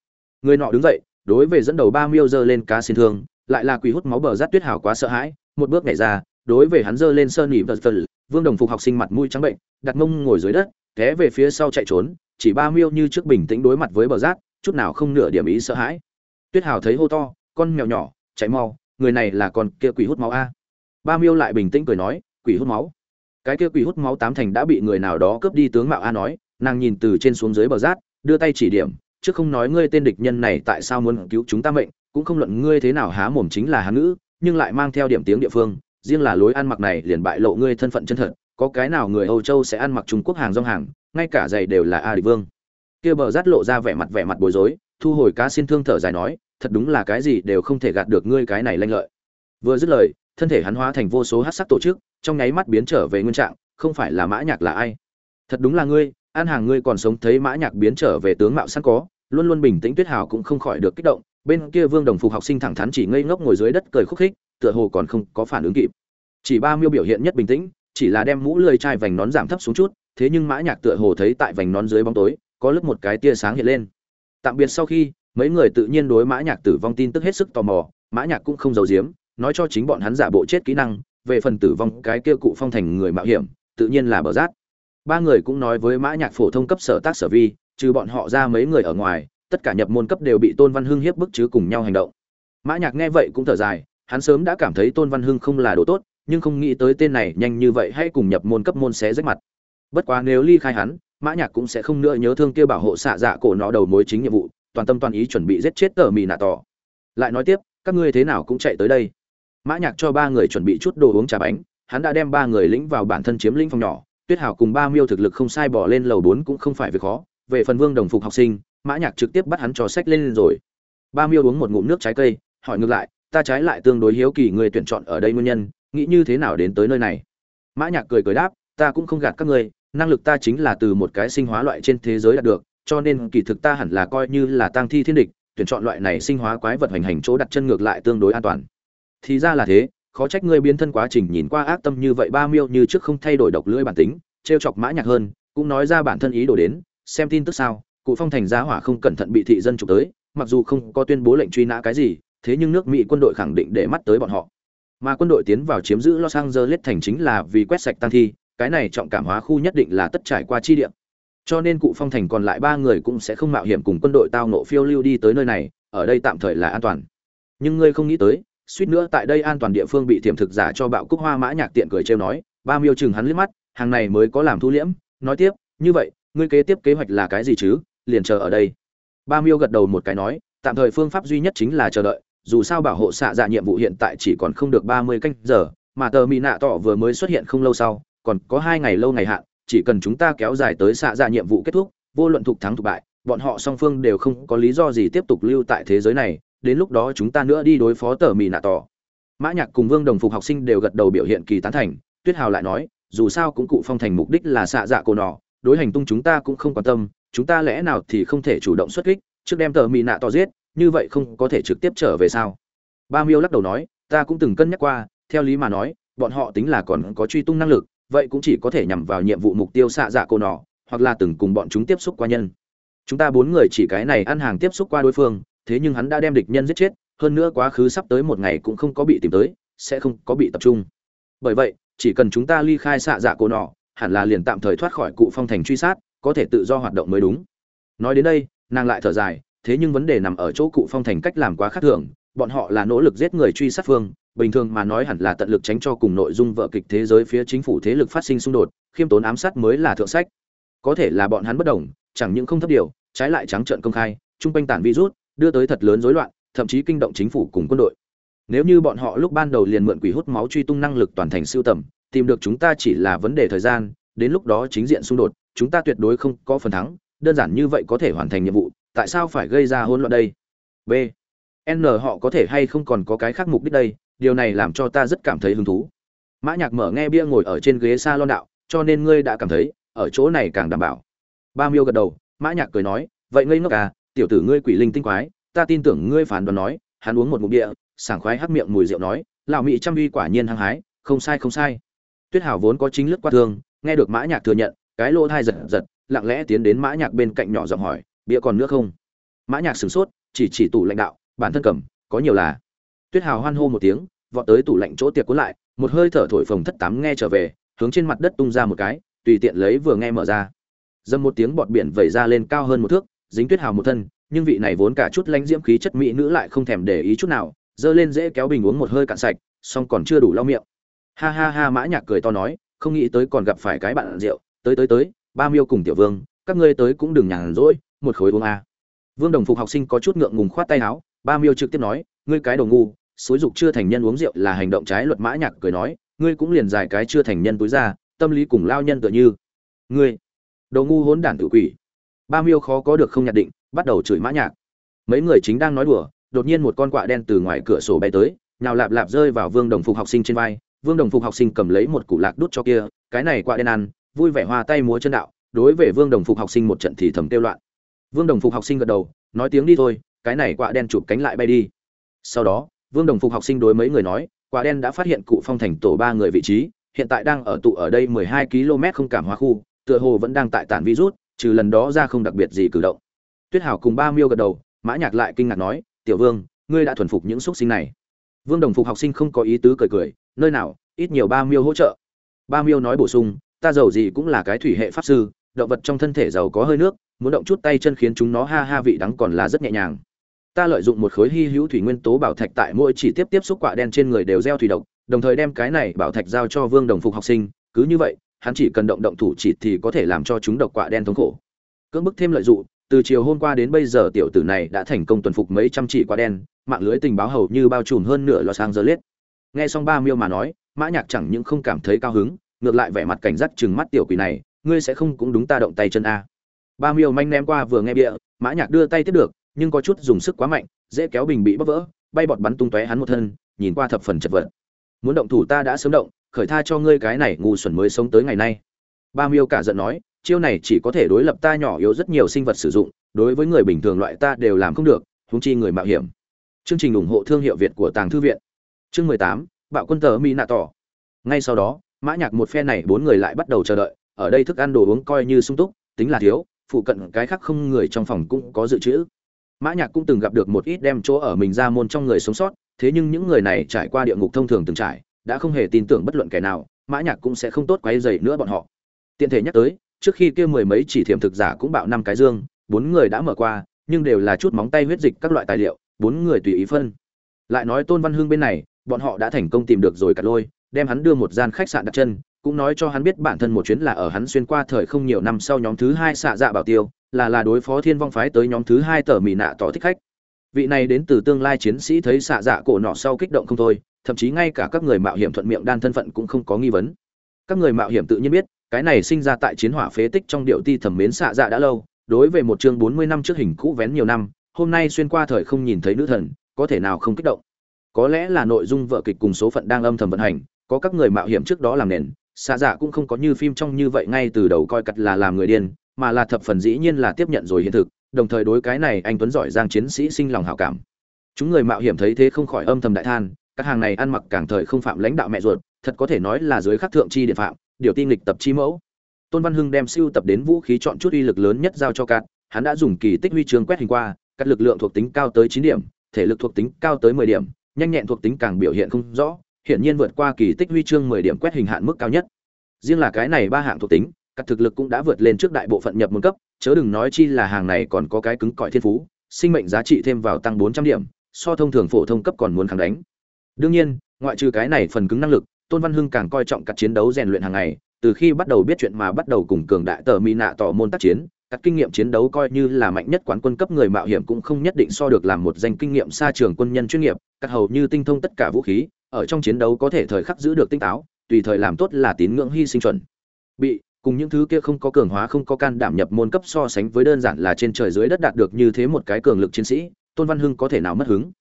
người nọ đứng dậy, đối về dẫn đầu ba miêu giơ lên cá xin thương lại là quỷ hút máu bờ rát tuyết hào quá sợ hãi, một bước nhảy ra, đối về hắn giơ lên sơn nỉ vật vật vương đồng phục học sinh mặt mũi trắng bệnh, đặt mông ngồi dưới đất, té về phía sau chạy trốn, chỉ ba miêu như trước bình tĩnh đối mặt với bờ rát, chút nào không nửa điểm ý sợ hãi. Tuyết hào thấy hô to, con mèo nhỏ, chạy mau, người này là con kia quỷ hút máu a. Ba miêu lại bình tĩnh cười nói, quỷ hút máu. Cái kia quỷ hút máu tám thành đã bị người nào đó cướp đi tướng mạo a nói, nàng nhìn từ trên xuống dưới bờ rát, đưa tay chỉ điểm, chứ không nói ngươi tên địch nhân này tại sao muốn cứu chúng ta mệnh cũng không luận ngươi thế nào há mồm chính là hán ngữ, nhưng lại mang theo điểm tiếng địa phương, riêng là lối ăn mặc này liền bại lộ ngươi thân phận chân thật, có cái nào người âu châu sẽ ăn mặc trung quốc hàng rong hàng, ngay cả giày đều là a địch vương. Kia bờ rát lộ ra vẻ mặt vẻ mặt bối rối, thu hồi cá xin thương thở dài nói, thật đúng là cái gì đều không thể gạt được ngươi cái này lanh lợi. Vừa dứt lời, thân thể hắn hóa thành vô số hát sắc tổ chức, trong nháy mắt biến trở về nguyên trạng, không phải là mã nhạc là ai? Thật đúng là ngươi an hàng ngươi còn sống thấy mã nhạc biến trở về tướng mạo sẵn có, luôn luôn bình tĩnh tuyết hào cũng không khỏi được kích động bên kia vương đồng phục học sinh thẳng thắn chỉ ngây ngốc ngồi dưới đất cười khúc khích, tựa hồ còn không có phản ứng kịp. Chỉ ba miêu biểu hiện nhất bình tĩnh, chỉ là đem mũ lưỡi chai vành nón giảm thấp xuống chút, thế nhưng mã nhạc tựa hồ thấy tại vành nón dưới bóng tối, có lướt một cái tia sáng hiện lên. Tạm biệt sau khi, mấy người tự nhiên đối mã nhạc tử vong tin tức hết sức tò mò, mã nhạc cũng không giấu giếm, nói cho chính bọn hắn giả bộ chết kỹ năng, về phần tử vong cái kia cụ phong thành người mạo hiểm, tự nhiên là bờ rát. Ba người cũng nói với mã nhạc phổ thông cấp sở tác sở vi, trừ bọn họ ra mấy người ở ngoài tất cả nhập môn cấp đều bị tôn văn hưng hiếp bức chứ cùng nhau hành động. Mã nhạc nghe vậy cũng thở dài, hắn sớm đã cảm thấy tôn văn hưng không là đồ tốt, nhưng không nghĩ tới tên này nhanh như vậy hay cùng nhập môn cấp môn xé rách mặt. Bất quá nếu ly khai hắn, mã nhạc cũng sẽ không nữa nhớ thương kia bảo hộ xạ dạ cổ nó đầu mối chính nhiệm vụ, toàn tâm toàn ý chuẩn bị giết chết tờ mì nạ tỏ. Lại nói tiếp, các ngươi thế nào cũng chạy tới đây. Mã nhạc cho ba người chuẩn bị chút đồ uống trà bánh, hắn đã đem ba người lĩnh vào bản thân chiếm lĩnh phòng nhỏ, tuyết hào cùng ba miêu thực lực không sai bỏ lên lầu bốn cũng không phải việc khó, về phần vương đồng phục học sinh mã nhạc trực tiếp bắt hắn cho sách lên rồi. Ba miêu uống một ngụm nước trái cây, hỏi ngược lại, ta trái lại tương đối hiếu kỳ người tuyển chọn ở đây nguyên nhân, nghĩ như thế nào đến tới nơi này? Mã nhạc cười cười đáp, ta cũng không gạt các ngươi, năng lực ta chính là từ một cái sinh hóa loại trên thế giới đạt được, cho nên kỳ thực ta hẳn là coi như là tang thi thiên địch, tuyển chọn loại này sinh hóa quái vật hành hành chỗ đặt chân ngược lại tương đối an toàn. Thì ra là thế, khó trách ngươi biến thân quá trình nhìn qua ác tâm như vậy, ba miêu như trước không thay đổi độc lưỡi bản tính, trêu chọc mã nhạc hơn, cũng nói ra bản thân ý đồ đến, xem tin tức sao cụ phong thành giá hỏa không cẩn thận bị thị dân chụp tới, mặc dù không có tuyên bố lệnh truy nã cái gì, thế nhưng nước mỹ quân đội khẳng định để mắt tới bọn họ. Mà quân đội tiến vào chiếm giữ los angeles thành chính là vì quét sạch tăng thi, cái này trọng cảm hóa khu nhất định là tất trải qua chi địa. Cho nên cụ phong thành còn lại ba người cũng sẽ không mạo hiểm cùng quân đội tao nộ phiêu lưu đi tới nơi này, ở đây tạm thời là an toàn. Nhưng ngươi không nghĩ tới, suýt nữa tại đây an toàn địa phương bị tiềm thực giả cho bạo cúc hoa mã nhạc tiện cười trêu nói, ba miêu chừng hắn liếc mắt, hàng này mới có làm thu liễm, nói tiếp, như vậy, ngươi kế tiếp kế hoạch là cái gì chứ? Liền chờ ở đây. Ba miêu gật đầu một cái nói, tạm thời phương pháp duy nhất chính là chờ đợi, dù sao bảo hộ xạ dạ nhiệm vụ hiện tại chỉ còn không được ba mươi canh giờ, mà tờ mỹ nạ tỏ vừa mới xuất hiện không lâu sau, còn có hai ngày lâu ngày hạn, chỉ cần chúng ta kéo dài tới xạ dạ nhiệm vụ kết thúc, vô luận thục thắng thục bại, bọn họ song phương đều không có lý do gì tiếp tục lưu tại thế giới này, đến lúc đó chúng ta nữa đi đối phó tờ mỹ nạ tỏ mã nhạc cùng vương đồng phục học sinh đều gật đầu biểu hiện kỳ tán thành, tuyết hào lại nói, dù sao cũng cụ phong thành mục đích là xạ dạ cổ nọ, đối hành tung chúng ta cũng không quan tâm chúng ta lẽ nào thì không thể chủ động xuất kích, trước đem tờ mỹ nạ to giết, như vậy không có thể trực tiếp trở về sao? Ba miêu lắc đầu nói, ta cũng từng cân nhắc qua, theo lý mà nói, bọn họ tính là còn có truy tung năng lực, vậy cũng chỉ có thể nhằm vào nhiệm vụ mục tiêu xạ dạ cô nọ, hoặc là từng cùng bọn chúng tiếp xúc qua nhân. Chúng ta bốn người chỉ cái này ăn hàng tiếp xúc qua đối phương, thế nhưng hắn đã đem địch nhân giết chết, hơn nữa quá khứ sắp tới một ngày cũng không có bị tìm tới, sẽ không có bị tập trung. Bởi vậy, chỉ cần chúng ta ly khai xạ dạ cô nọ, hẳn là liền tạm thời thoát khỏi cụ phong thành truy sát có thể tự do hoạt động mới đúng. Nói đến đây, nàng lại thở dài, thế nhưng vấn đề nằm ở chỗ cụ phong thành cách làm quá khác thường, bọn họ là nỗ lực giết người truy sát phương, bình thường mà nói hẳn là tận lực tránh cho cùng nội dung vợ kịch thế giới phía chính phủ thế lực phát sinh xung đột, khiêm tốn ám sát mới là thượng sách. Có thể là bọn hắn bất đồng, chẳng những không thấp điều, trái lại trắng trợn công khai trung quanh tản virus, đưa tới thật lớn rối loạn, thậm chí kinh động chính phủ cùng quân đội. Nếu như bọn họ lúc ban đầu liền mượn quỷ hút máu truy tung năng lực toàn thành siêu tầm, tìm được chúng ta chỉ là vấn đề thời gian, đến lúc đó chính diện xung đột chúng ta tuyệt đối không có phần thắng, đơn giản như vậy có thể hoàn thành nhiệm vụ, tại sao phải gây ra hỗn loạn đây? B. N họ có thể hay không còn có cái khác mục đích đây? Điều này làm cho ta rất cảm thấy hứng thú. Mã nhạc mở nghe bia ngồi ở trên ghế s a lon đạo, cho nên ngươi đã cảm thấy, ở chỗ này càng đảm bảo. Ba miêu gật đầu, mã nhạc cười nói, vậy ngây ngốc à tiểu tử ngươi quỷ linh tinh quái, ta tin tưởng ngươi phản đoán nói, hắn uống một ngụm địa sảng khoái hắc miệng mùi rượu nói, lão mỹ trăm uy quả nhiên hăng hái, không sai không sai. Tuyết hảo vốn có chính lướt qua thương, nghe được mã nhạc thừa nhận cái lỗ thai giật giật, lặng lẽ tiến đến mã nhạc bên cạnh nhỏ giọng hỏi bia còn nữa không? Mã nhạc sửng sốt, chỉ chỉ tủ lãnh đạo, bản thân cầm, có nhiều là. Tuyết hào hoan hô một tiếng, vọt tới tủ lạnh chỗ tiệc cuốn lại, một hơi thở thổi phồng thất tám nghe trở về, hướng trên mặt đất tung ra một cái, tùy tiện lấy vừa nghe mở ra. Dâm một tiếng bọt biển vẩy ra lên cao hơn một thước, dính tuyết hào một thân, nhưng vị này vốn cả chút lãnh diễm khí chất mỹ nữ lại không thèm để ý chút nào dơ lên dễ kéo bình uống một hơi cạn sạch song còn chưa đủ lau miệng. Ha ha ha, mã nhạc cười to nói, không nghĩ tới còn gặp phải cái bạn rượu tới tới tới, ba miêu cùng tiểu vương, các ngươi tới cũng đừng nhàn rỗi, một khối uống a. Vương đồng phục học sinh có chút ngượng ngùng khoát tay áo, ba miêu trực tiếp nói, ngươi cái đồ ngu, xối dục chưa thành nhân uống rượu là hành động trái luật mã nhạc cười nói, ngươi cũng liền dài cái chưa thành nhân túi ra, tâm lý cùng lao nhân tựa như. Ngươi, đồ ngu hỗn đản tự quỷ. Ba miêu khó có được không nhận định, bắt đầu chửi mã nhạc. Mấy người chính đang nói đùa, đột nhiên một con quạ đen từ ngoài cửa sổ bay tới, nhào lạp lạp rơi vào vương đồng phục học sinh trên vai. Vương đồng phục học sinh cầm lấy một củ lạc đút cho kia, cái này quạ đen ăn vui vẻ hoa tay múa chân đạo, đối với vương đồng phục học sinh một trận thì thầm tiêu loạn. Vương đồng phục học sinh gật đầu, nói tiếng đi thôi, cái này quạ đen chụp cánh lại bay đi. Sau đó, vương đồng phục học sinh đối mấy người nói quạ đen đã phát hiện cụ phong thành tổ ba người vị trí, hiện tại đang ở tụ ở đây mười hai km không cảm hóa khu, tựa hồ vẫn đang tại tản virus, trừ lần đó ra không đặc biệt gì cử động. Tuyết hảo cùng ba miêu gật đầu, mã nhạc lại kinh ngạc nói, tiểu vương, ngươi đã thuần phục những xuất sinh này. Vương đồng phục học sinh không có ý tứ cười cười, nơi nào, ít nhiều ba miêu hỗ trợ. Ba miêu nói bổ sung ta giàu gì cũng là cái thủy hệ pháp sư, động vật trong thân thể giàu có hơi nước, muốn động chút tay chân khiến chúng nó ha ha vị đắng còn là rất nhẹ nhàng. Ta lợi dụng một khối hy hữu thủy nguyên tố bảo thạch tại mỗi chỉ tiếp tiếp xúc quả đen trên người đều gieo thủy độc, đồng thời đem cái này bảo thạch giao cho vương đồng phục học sinh, cứ như vậy, hắn chỉ cần động động thủ chỉ thì có thể làm cho chúng độc quả đen thống khổ. Cưỡng bức thêm lợi dụng, từ chiều hôm qua đến bây giờ tiểu tử này đã thành công tuần phục mấy trăm chỉ quả đen, mạng lưới tình báo hầu như bao trùm hơn nửa lò sang giờ liết nghe xong ba miêu mà nói, mã nhạc chẳng những không cảm thấy cao hứng ngược lại vẻ mặt cảnh giác chừng mắt tiểu quỷ này, ngươi sẽ không cũng đúng ta động tay chân a. Ba miêu manh ném qua vừa nghe bịa, mã nhạc đưa tay tiếp được, nhưng có chút dùng sức quá mạnh, dễ kéo bình bị bóc vỡ, bay bọt bắn tung tóe hắn một thân, nhìn qua thập phần chật vật. Muốn động thủ ta đã sớm động, khởi tha cho ngươi cái này ngu xuẩn mới sống tới ngày nay. Ba miêu cả giận nói, chiêu này chỉ có thể đối lập ta nhỏ yếu rất nhiều sinh vật sử dụng, đối với người bình thường loại ta đều làm không được, huống chi người mạo hiểm. Chương trình ủng hộ thương hiệu việt của tàng thư viện. Chương mười tám, bạo quân tờ mỹ nạ tỏ. Ngay sau đó mã nhạc một phe này bốn người lại bắt đầu chờ đợi, ở đây thức ăn đồ uống coi như sung túc, tính là thiếu, phụ cận cái khác không người trong phòng cũng có dự trữ. Mã nhạc cũng từng gặp được một ít đem chỗ ở mình ra môn trong người sống sót, thế nhưng những người này trải qua địa ngục thông thường từng trải, đã không hề tin tưởng bất luận kẻ nào, mã nhạc cũng sẽ không tốt quấy rầy nữa bọn họ. Tiện thể nhắc tới, trước khi kia mười mấy chỉ thiểm thực giả cũng bạo năm cái dương, bốn người đã mở qua, nhưng đều là chút móng tay huyết dịch các loại tài liệu, bốn người tùy ý phân. Lại nói tôn văn hương bên này, bọn họ đã thành công tìm được rồi cả lôi đem hắn đưa một gian khách sạn đặt chân, cũng nói cho hắn biết bản thân một chuyến là ở hắn xuyên qua thời không nhiều năm sau nhóm thứ hai xạ dạ bảo tiêu, là là đối phó thiên vong phái tới nhóm thứ hai tờ mỹ nạ tỏ thích khách. Vị này đến từ tương lai chiến sĩ thấy xạ dạ cổ nọ sau kích động không thôi, thậm chí ngay cả các người mạo hiểm thuận miệng đan thân phận cũng không có nghi vấn. Các người mạo hiểm tự nhiên biết, cái này sinh ra tại chiến hỏa phế tích trong điệu ti thẩm mến xạ dạ đã lâu, đối với một chương bốn mươi năm trước hình cũ vén nhiều năm, hôm nay xuyên qua thời không nhìn thấy nữ thần, có thể nào không kích động? Có lẽ là nội dung vợ kịch cùng số phận đang âm thầm vận hành có các người mạo hiểm trước đó làm nền xạ dạ cũng không có như phim trong như vậy ngay từ đầu coi cặt là làm người điên, mà là thập phần dĩ nhiên là tiếp nhận rồi hiện thực, đồng thời đối cái này anh tuấn giỏi giang chiến sĩ sinh lòng hảo cảm. Chúng người mạo hiểm thấy thế không khỏi âm thầm đại than, các hàng này ăn mặc càng thời không phạm lãnh đạo mẹ ruột, thật có thể nói là dưới khắc thượng chi điện phạm, điều tin lịch tập chi mẫu. Tôn văn hưng đem siêu tập đến vũ khí chọn chút uy lực lớn nhất giao cho cát hắn đã dùng kỳ tích huy chương quét hình qua các lực lượng thuộc tính cao tới chín điểm, thể lực thuộc tính cao tới mười điểm, nhanh nhẹn thuộc tính càng biểu hiện không rõ hiển nhiên vượt qua kỳ tích huy chương mười điểm quét hình hạn mức cao nhất. Riêng là cái này ba hạng thuộc tính, các thực lực cũng đã vượt lên trước đại bộ phận nhập môn cấp, chớ đừng nói chi là hàng này còn có cái cứng cỏi thiên phú, sinh mệnh giá trị thêm vào tăng bốn trăm điểm, so thông thường phổ thông cấp còn muốn kháng đánh. Đương nhiên, ngoại trừ cái này phần cứng năng lực, tôn văn hưng càng coi trọng các chiến đấu rèn luyện hàng ngày, từ khi bắt đầu biết chuyện mà bắt đầu cùng cường đại tờ mi nạ tỏ môn tác chiến, các kinh nghiệm chiến đấu coi như là mạnh nhất quán quân cấp người mạo hiểm cũng không nhất định so được làm một danh kinh nghiệm xa trường quân nhân chuyên nghiệp, các hầu như tinh thông tất cả vũ khí ở trong chiến đấu có thể thời khắc giữ được tinh táo, tùy thời làm tốt là tín ngưỡng hy sinh chuẩn. Bị, cùng những thứ kia không có cường hóa, không có can đảm nhập môn cấp so sánh với đơn giản là trên trời dưới đất đạt được như thế một cái cường lực chiến sĩ, tôn văn hưng có thể nào mất hứng?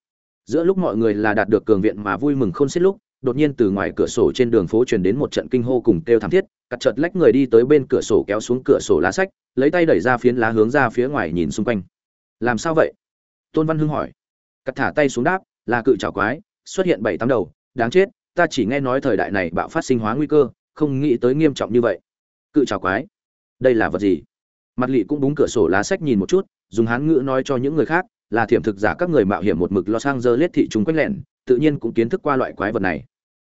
Giữa lúc mọi người là đạt được cường viện mà vui mừng không xiết lúc, đột nhiên từ ngoài cửa sổ trên đường phố truyền đến một trận kinh hô cùng kêu thảm thiết, cắt chợt lách người đi tới bên cửa sổ kéo xuống cửa sổ lá sách, lấy tay đẩy ra phiến lá hướng ra phía ngoài nhìn xung quanh. Làm sao vậy? Tôn văn hưng hỏi. Cắt thả tay xuống đáp, là cự trảo quái, xuất hiện bảy tám đầu đáng chết ta chỉ nghe nói thời đại này bạo phát sinh hóa nguy cơ không nghĩ tới nghiêm trọng như vậy. Cự trào quái. Đây là vật gì? Mặt lị cũng búng cửa sổ lá sách nhìn một chút dùng hán ngữ nói cho những người khác là thiểm thực giả các người mạo hiểm một mực lo sang dơ lết thị chúng quanh lẻn tự nhiên cũng kiến thức qua loại quái vật này.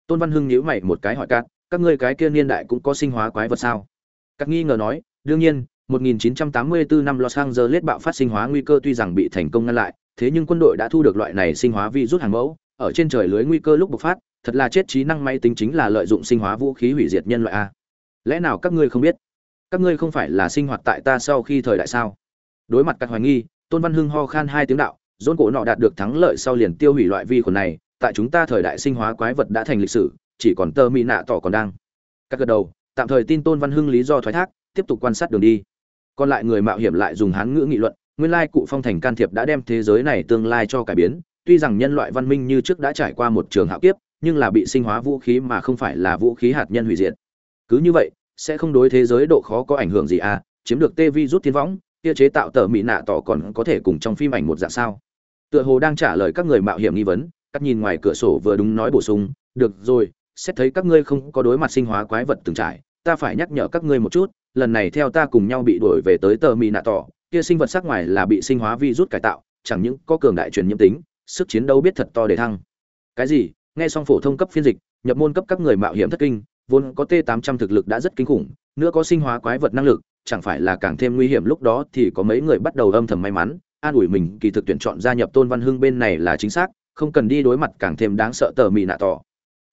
Tôn văn hưng nhíu mày một cái hỏi cát các ngươi cái kia niên đại cũng có sinh hóa quái vật sao? Các nghi ngờ nói đương nhiên 1984 năm Los Angeles bạo phát sinh hóa nguy cơ tuy rằng bị thành công ngăn lại, thế nhưng quân đội đã thu được loại này sinh hóa virus hàng mẫu, ở trên trời lưới nguy cơ lúc bộc phát, thật là chết trí năng máy tính chính là lợi dụng sinh hóa vũ khí hủy diệt nhân loại a. Lẽ nào các ngươi không biết? Các ngươi không phải là sinh hoạt tại ta sau khi thời đại sao? Đối mặt các hoài nghi, Tôn Văn Hưng ho khan hai tiếng đạo, dôn cổ nọ đạt được thắng lợi sau liền tiêu hủy loại vi khuẩn này, tại chúng ta thời đại sinh hóa quái vật đã thành lịch sử, chỉ còn tơ mỹ nạ tỏ còn đang. Các gật đầu, tạm thời tin Tôn Văn Hưng lý do thoái thác, tiếp tục quan sát đường đi còn lại người mạo hiểm lại dùng hán ngữ nghị luận nguyên lai cụ phong thành can thiệp đã đem thế giới này tương lai cho cải biến tuy rằng nhân loại văn minh như trước đã trải qua một trường hạo kiếp, nhưng là bị sinh hóa vũ khí mà không phải là vũ khí hạt nhân hủy diệt. Cứ như vậy, sẽ không đối thế giới độ khó có ảnh hưởng gì à chiếm được tê vi rút thiên võng, kia chế tạo tờ mỹ nạ tỏ còn có thể cùng trong phim ảnh một dạng sao? Tựa hồ đang trả lời các người mạo hiểm nghi vấn cắt nhìn ngoài cửa sổ vừa đúng nói bổ sung, được rồi, xét thấy các ngươi không có đối mặt sinh hóa quái vật từng trải, ta phải nhắc nhở các ngươi một chút, lần này theo ta cùng nhau bị đuổi về tới tờ mỹ nạ tỏ, kia sinh vật sắc ngoài là bị sinh hóa vi rút cải tạo, chẳng những có cường đại truyền nhiễm tính sức chiến đấu biết thật to để thăng. Cái gì? Nghe xong phổ thông cấp phiên dịch, nhập môn cấp các người mạo hiểm thất kinh, vốn có t 800 thực lực đã rất kinh khủng, nữa có sinh hóa quái vật năng lực, chẳng phải là càng thêm nguy hiểm lúc đó thì có mấy người bắt đầu âm thầm may mắn, an ủi mình, kỳ thực tuyển chọn gia nhập tôn văn hưng bên này là chính xác, không cần đi đối mặt càng thêm đáng sợ tờ mị nạ tỏ.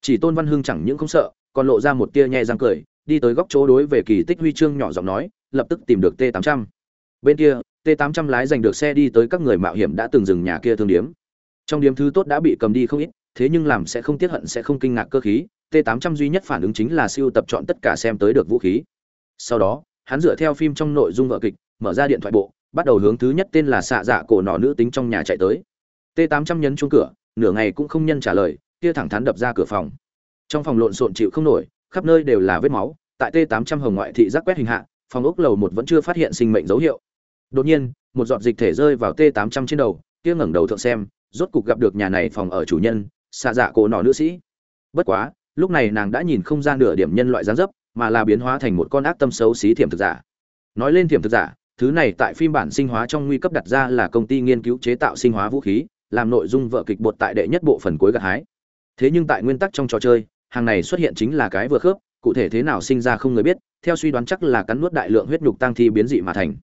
Chỉ tôn văn hưng chẳng những không sợ, còn lộ ra một tia nhẹ răng cười, đi tới góc chỗ đối về kỳ tích huy chương nhỏ giọng nói, lập tức tìm được t 800 bên kia t 800 lái giành được xe đi tới các người mạo hiểm đã từng dừng nhà kia thương điếm trong điếm thứ tốt đã bị cầm đi không ít, thế nhưng làm sẽ không tiếc hận, sẽ không kinh ngạc cơ khí, t 800 duy nhất phản ứng chính là siêu tập chọn tất cả xem tới được vũ khí. Sau đó, hắn dựa theo phim trong nội dung vợ kịch, mở ra điện thoại bộ, bắt đầu hướng thứ nhất tên là xạ dạ cổ nọ nữ tính trong nhà chạy tới. T 800 nhấn chuông cửa, nửa ngày cũng không nhân trả lời, kia thẳng thắn đập ra cửa phòng. Trong phòng lộn xộn chịu không nổi, khắp nơi đều là vết máu, tại t 800 hồng ngoại thị giác quét hình hạ, phòng ốc lầu một vẫn chưa phát hiện sinh mệnh dấu hiệu. Đột nhiên, một giọt dịch thể rơi vào t 800 trên đầu, kia ngẩng đầu thượng xem rốt cục gặp được nhà này phòng ở chủ nhân, xạ dạ cổ nọ nữ sĩ. Bất quá, lúc này nàng đã nhìn không ra nửa điểm nhân loại dáng dấp, mà là biến hóa thành một con ác tâm xấu xí thiểm thực giả. Nói lên thiểm thực giả, thứ này tại phim bản sinh hóa trong nguy cấp đặt ra là công ty nghiên cứu chế tạo sinh hóa vũ khí, làm nội dung vợ kịch bột tại đệ nhất bộ phần cuối gặt hái. Thế nhưng tại nguyên tắc trong trò chơi, hàng này xuất hiện chính là cái vừa khớp, cụ thể thế nào sinh ra không người biết, theo suy đoán chắc là cắn nuốt đại lượng huyết nhục tăng thi biến dị mà thành.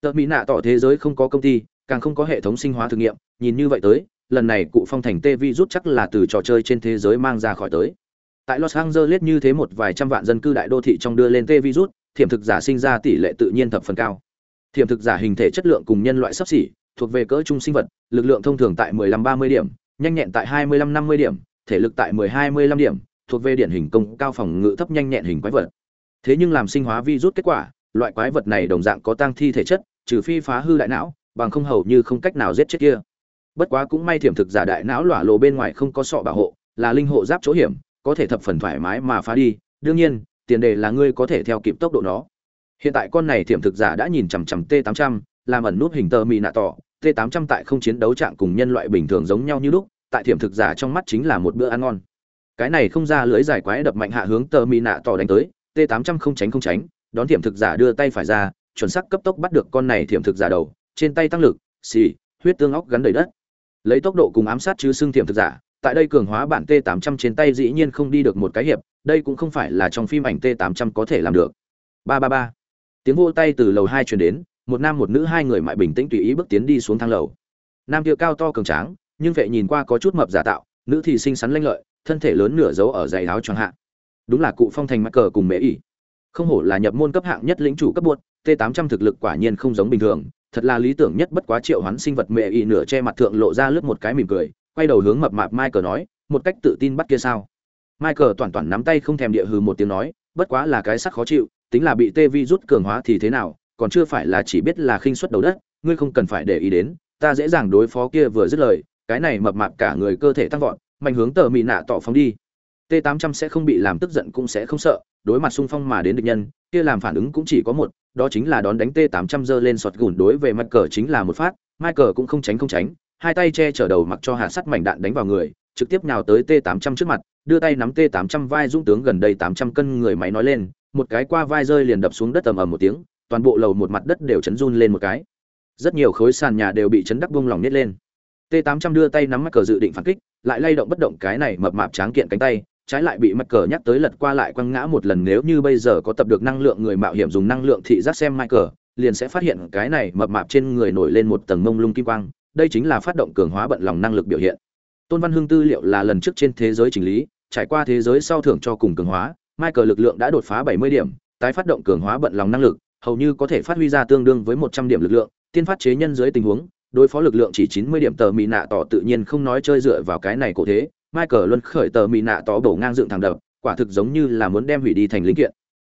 Tợ mỹ nạ tỏ thế giới không có công ty càng không có hệ thống sinh hóa thử nghiệm, nhìn như vậy tới, lần này cụ phong thành tê vi rút chắc là từ trò chơi trên thế giới mang ra khỏi tới. Tại los angeles như thế một vài trăm vạn dân cư đại đô thị trong đưa lên tê virus thiểm thực giả sinh ra tỷ lệ tự nhiên thập phần cao. Thiểm thực giả hình thể chất lượng cùng nhân loại sắp xỉ, thuộc về cỡ trung sinh vật, lực lượng thông thường tại 15-30 điểm, nhanh nhẹn tại 25-50 điểm, thể lực tại 10-25 điểm, thuộc về điển hình công cao phòng ngự thấp nhanh nhẹn hình quái vật. Thế nhưng làm sinh hóa virus kết quả, loại quái vật này đồng dạng có tăng thi thể chất, trừ phi phá hư đại não bằng không hầu như không cách nào giết chết kia. Bất quá cũng may thiểm thực giả đại não lỏa lộ bên ngoài không có sọ bảo hộ, là linh hộ giáp chỗ hiểm, có thể thập phần thoải mái mà phá đi. Đương nhiên, tiền đề là ngươi có thể theo kịp tốc độ nó. Hiện tại con này thiểm thực giả đã nhìn chằm chằm t 800 làm ẩn nút hình tơ mì nạ tỏ. T 800 tại không chiến đấu trạng cùng nhân loại bình thường giống nhau như lúc, tại thiểm thực giả trong mắt chính là một bữa ăn ngon. Cái này không ra lưới giải quái đập mạnh hạ hướng tơ mì nạ tỏ đánh tới t 800 không tránh không tránh, đón thiểm thực giả đưa tay phải ra, chuẩn xác cấp tốc bắt được con này thiểm thực giả đầu trên tay tăng lực xì huyết tương óc gắn đầy đất lấy tốc độ cùng ám sát chứ xương thiểm thực giả tại đây cường hóa bản T800 trên tay dĩ nhiên không đi được một cái hiệp, đây cũng không phải là trong phim ảnh T800 có thể làm được. Ba ba ba. Tiếng vô tay từ lầu hai truyền đến, một nam một nữ hai người mại bình tĩnh tùy ý bước tiến đi xuống thang lầu. Nam kia cao to cường tráng, nhưng vệ nhìn qua có chút mập giả tạo nữ thì xinh xắn lanh lợi thân thể lớn nửa dấu ở dày áo choàng hạ đúng là cụ phong thành mắc cờ cùng mễ ỉ không hổ là nhập môn cấp hạng nhất lĩnh chủ cấp buốt t 800 thực lực quả nhiên không giống bình thường thật là lý tưởng nhất bất quá triệu hoán sinh vật mẹ y nửa che mặt thượng lộ ra lướt một cái mỉm cười quay đầu hướng mập mạp Michael nói, một cách tự tin bắt kia sao? Michael toàn toàn nắm tay không thèm địa hừ một tiếng nói, bất quá là cái sắc khó chịu, tính là bị tê vi rút cường hóa thì thế nào, còn chưa phải là chỉ biết là khinh suất đầu đất, ngươi không cần phải để ý đến, ta dễ dàng đối phó kia vừa dứt lời, cái này mập mạp cả người cơ thể tăng vọt, mạnh hướng tờ mị nạ tỏ phóng đi. T800 sẽ không bị làm tức giận cũng sẽ không sợ, đối mặt xung phong mà đến địch nhân, kia làm phản ứng cũng chỉ có một, đó chính là đón đánh T800 giơ lên sọt gùn đối về mặt cờ chính là một phát, Michael cũng không tránh không tránh, hai tay che chở đầu mặc cho hạ sắt mảnh đạn đánh vào người, trực tiếp nhào tới T800 trước mặt, đưa tay nắm T800 vai dũng tướng gần đây 800 cân người máy nói lên, một cái qua vai rơi liền đập xuống đất ầm ầm một tiếng, toàn bộ lầu một mặt đất đều chấn run lên một cái. Rất nhiều khối sàn nhà đều bị chấn đắc bung lòng nhét lên. T800 đưa tay nắm mắt cờ dự định phản kích, lại lay động bất động cái này mập mạp tráng kiện cánh tay, trái lại bị mắt cờ nhắc tới lật qua lại quăng ngã một lần nếu như bây giờ có tập được năng lượng người mạo hiểm dùng năng lượng thị giác xem Michael, liền sẽ phát hiện cái này mập mạp trên người nổi lên một tầng mông lung kim quang, đây chính là phát động cường hóa bận lòng năng lực biểu hiện. Tôn văn hưng tư liệu là lần trước trên thế giới chỉnh lý trải qua thế giới sau thưởng cho cùng cường hóa michael lực lượng đã đột phá 70 điểm tái phát động cường hóa bận lòng năng lực hầu như có thể phát huy ra tương đương với 100 điểm lực lượng tiên phát chế nhân dưới tình huống đối phó lực lượng chỉ 90 điểm tờ mì nạ tỏ tự nhiên không nói chơi dựa vào cái này cổ thế michael luân khởi tờ mì nạ tỏ bổ ngang dựng thẳng đập quả thực giống như là muốn đem hủy đi thành linh kiện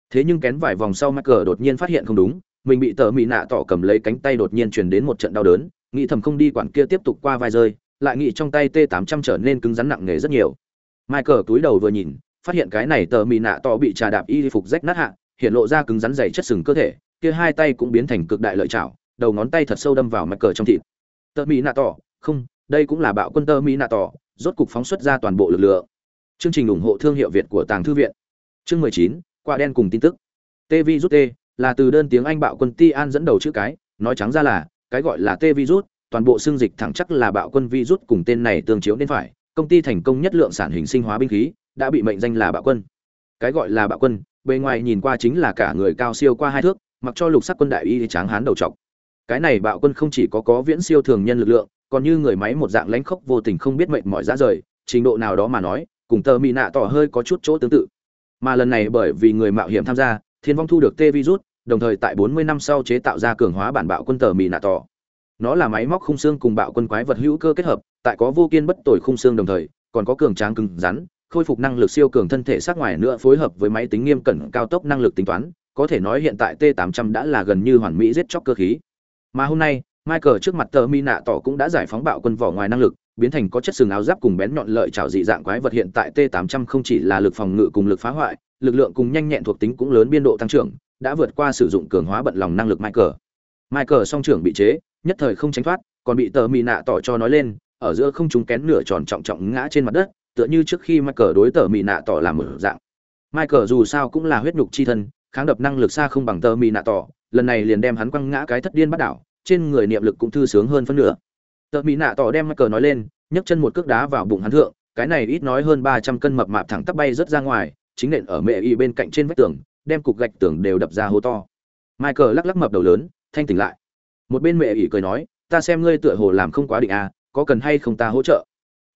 thế nhưng kén vài vòng sau michael đột nhiên phát hiện không đúng mình bị tờ mì nạ tỏ cầm lấy cánh tay đột nhiên truyền đến một trận đau đớn nghĩ thầm không đi quản kia tiếp tục qua vai rơi lại nghĩ trong tay t 800 trở nên cứng rắn nặng nề rất nhiều michael túi đầu vừa nhìn phát hiện cái này tờ mì nạ tỏ bị trà đạp y phục rách nát hạ hiện lộ ra cứng rắn dày chất sừng cơ thể kia hai tay cũng biến thành cực đại lợi chảo đầu ngón tay thật sâu đâm vào michael trong thịt tờ mì nạ tỏ, không đây cũng là bạo quân tờ mì nạ tỏ rốt cục phóng xuất ra toàn bộ lực lượng chương trình ủng hộ thương hiệu việt của tàng thư viện chương 19, quả đen cùng tin tức tv rút t là từ đơn tiếng anh bạo quân ti an dẫn đầu chữ cái nói trắng ra là cái gọi là T virus, toàn bộ xương dịch thẳng chắc là bạo quân virus cùng tên này tương chiếu nên phải, công ty thành công nhất lượng sản hình sinh hóa binh khí, đã bị mệnh danh là bạo quân. Cái gọi là bạo quân, bề ngoài nhìn qua chính là cả người cao siêu qua hai thước, mặc cho lục sắc quân đại y tráng hán đầu trọc. Cái này bạo quân không chỉ có có viễn siêu thường nhân lực lượng, còn như người máy một dạng lãnh khốc vô tình không biết mệnh mỏi ra rời, trình độ nào đó mà nói, cùng tờ mỹ nạ tỏ hơi có chút chỗ tương tự. Mà lần này bởi vì người mạo hiểm tham gia, Thiên Vong thu được T virus, đồng thời tại 40 năm sau chế tạo ra cường hóa bản bạo quân tờ mỹ nạ tỏ. Nó là máy móc khung xương cùng bạo quân quái vật hữu cơ kết hợp, tại có vô kiên bất tồi khung xương đồng thời, còn có cường tráng cứng rắn, khôi phục năng lực siêu cường thân thể sát ngoài nữa phối hợp với máy tính nghiêm cẩn cao tốc năng lực tính toán, có thể nói hiện tại T800 đã là gần như hoàn mỹ giết chóc cơ khí. Mà hôm nay, Michael trước mặt tờ mi nạ tỏ cũng đã giải phóng bạo quân vỏ ngoài năng lực, biến thành có chất sừng áo giáp cùng bén nhọn lợi chảo dị dạng quái vật hiện tại T800 không chỉ là lực phòng ngự cùng lực phá hoại, lực lượng cùng nhanh nhẹn thuộc tính cũng lớn biên độ tăng trưởng, đã vượt qua sử dụng cường hóa bận lòng năng lực Michael. Michael song trưởng bị chế, nhất thời không tránh thoát, còn bị tờ mi nạ tỏ cho nói lên, ở giữa không trung kén nửa tròn trọng trọng ngã trên mặt đất, tựa như trước khi Michael đối tờ mi nạ tỏ làm mở dạng. Michael dù sao cũng là huyết nhục chi thân, kháng đập năng lực xa không bằng tờ mi nạ tỏ, lần này liền đem hắn quăng ngã cái thất điên bắt đảo, trên người niệm lực cũng thư sướng hơn phân nửa. Tờ mỹ nạ tỏ đem Michael nói lên, nhấc chân một cước đá vào bụng hắn thượng, cái này ít nói hơn 300 cân mập mạp thẳng tắp bay rất ra ngoài, chính nện ở mẹ y bên cạnh trên vách tường, đem cục gạch tường đều đập ra hố to. Michael lắc lắc mập đầu lớn thanh tỉnh lại. Một bên mẹ y cười nói ta xem ngươi tựa hồ làm không quá định à có cần hay không ta hỗ trợ?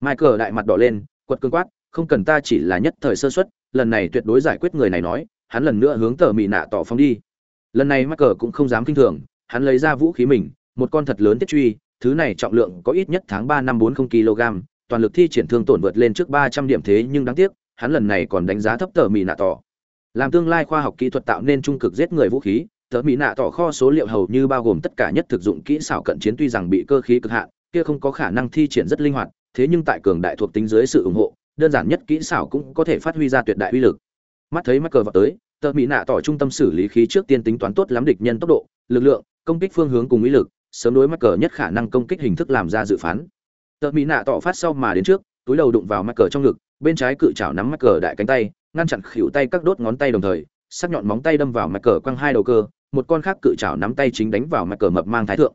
Michael đại mặt đỏ lên quật cương quát không cần ta chỉ là nhất thời sơ suất lần này tuyệt đối giải quyết người này nói hắn lần nữa hướng tờ mỹ nạ tỏ phóng đi. Lần này michael cũng không dám kinh thường hắn lấy ra vũ khí mình, một con thật lớn tiết truy, thứ này trọng lượng có ít nhất tháng ba năm bốn không kg, toàn lực thi triển thương tổn vượt lên trước ba trăm điểm thế nhưng đáng tiếc, hắn lần này còn đánh giá thấp tờ mị nạ tỏ. Làm tương lai khoa học kỹ thuật tạo nên trung cực giết người vũ khí, tờ mì nạ tỏ kho số liệu hầu như bao gồm tất cả nhất thực dụng kỹ xảo cận chiến tuy rằng bị cơ khí cực hạn, kia không có khả năng thi triển rất linh hoạt, thế nhưng tại cường đại thuộc tính dưới sự ủng hộ, đơn giản nhất kỹ xảo cũng có thể phát huy ra tuyệt đại uy lực. Mắt thấy mắc cờ vào tới, tờ mỹ nạ tỏ trung tâm xử lý khí trước tiên tính toán tốt lắm địch nhân tốc độ, lực lượng công kích phương hướng cùng ý lực, sớm đối mắc cờ nhất khả năng công kích hình thức làm ra dự phán. Tợ mỹ nạ tỏ phát sau mà đến trước, túi đầu đụng vào mắc cờ trong ngực, bên trái cự chảo nắm mắc cờ đại cánh tay, ngăn chặn khỉu tay các đốt ngón tay đồng thời, sắc nhọn móng tay đâm vào mắc cờ quăng hai đầu cơ, một con khác cự chảo nắm tay chính đánh vào mắc cờ mập mang thái thượng.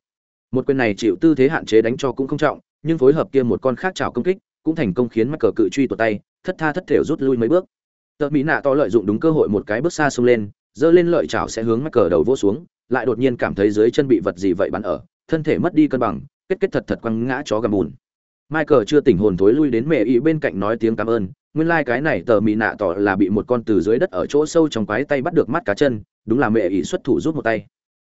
Một quyền này chịu tư thế hạn chế đánh cho cũng không trọng, nhưng phối hợp kia một con khác chảo công kích, cũng thành công khiến mắc cờ cự truy tuột tay, thất tha thất thể rút lui mấy bước. Tợ mỹ nạ to lợi dụng đúng cơ hội một cái bước xa xông lên, giơ lên lợi chảo sẽ hướng mắc cờ đầu vỗ xuống lại đột nhiên cảm thấy dưới chân bị vật gì vậy bắn ở, thân thể mất đi cân bằng, kết kết thật thật quăng ngã chó gầm bùn. Michael chưa tỉnh hồn thối lui đến mẹ ý bên cạnh nói tiếng cảm ơn, nguyên lai cái này tờ mì nạ tỏ là bị một con từ dưới đất ở chỗ sâu trong quái tay bắt được mắt cá chân, đúng là mẹ ý xuất thủ rút một tay.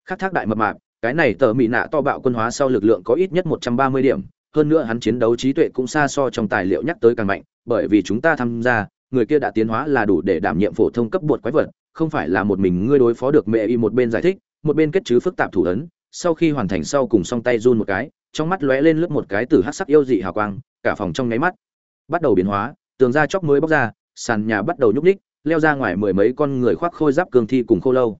Khắc thác đại mập mạp, cái này tờ mì nạ to bạo quân hóa sau lực lượng có ít nhất một trăm ba mươi điểm, hơn nữa hắn chiến đấu trí tuệ cũng xa so trong tài liệu nhắc tới càng mạnh, bởi vì chúng ta tham gia, người kia đã tiến hóa là đủ để đảm nhiệm phổ thông cấp bột quái vật, không phải là một mình ngươi đối phó được mẹ y một bên giải thích một bên kết chứ phức tạp thủ ấn, sau khi hoàn thành sau cùng song tay run một cái, trong mắt lóe lên lướt một cái từ hát sắc yêu dị hào quang, cả phòng trong nháy mắt bắt đầu biến hóa, tường da chóc mới bóc ra, sàn nhà bắt đầu nhúc ních leo ra ngoài mười mấy con người khoác khôi giáp cường thi cùng khô lâu.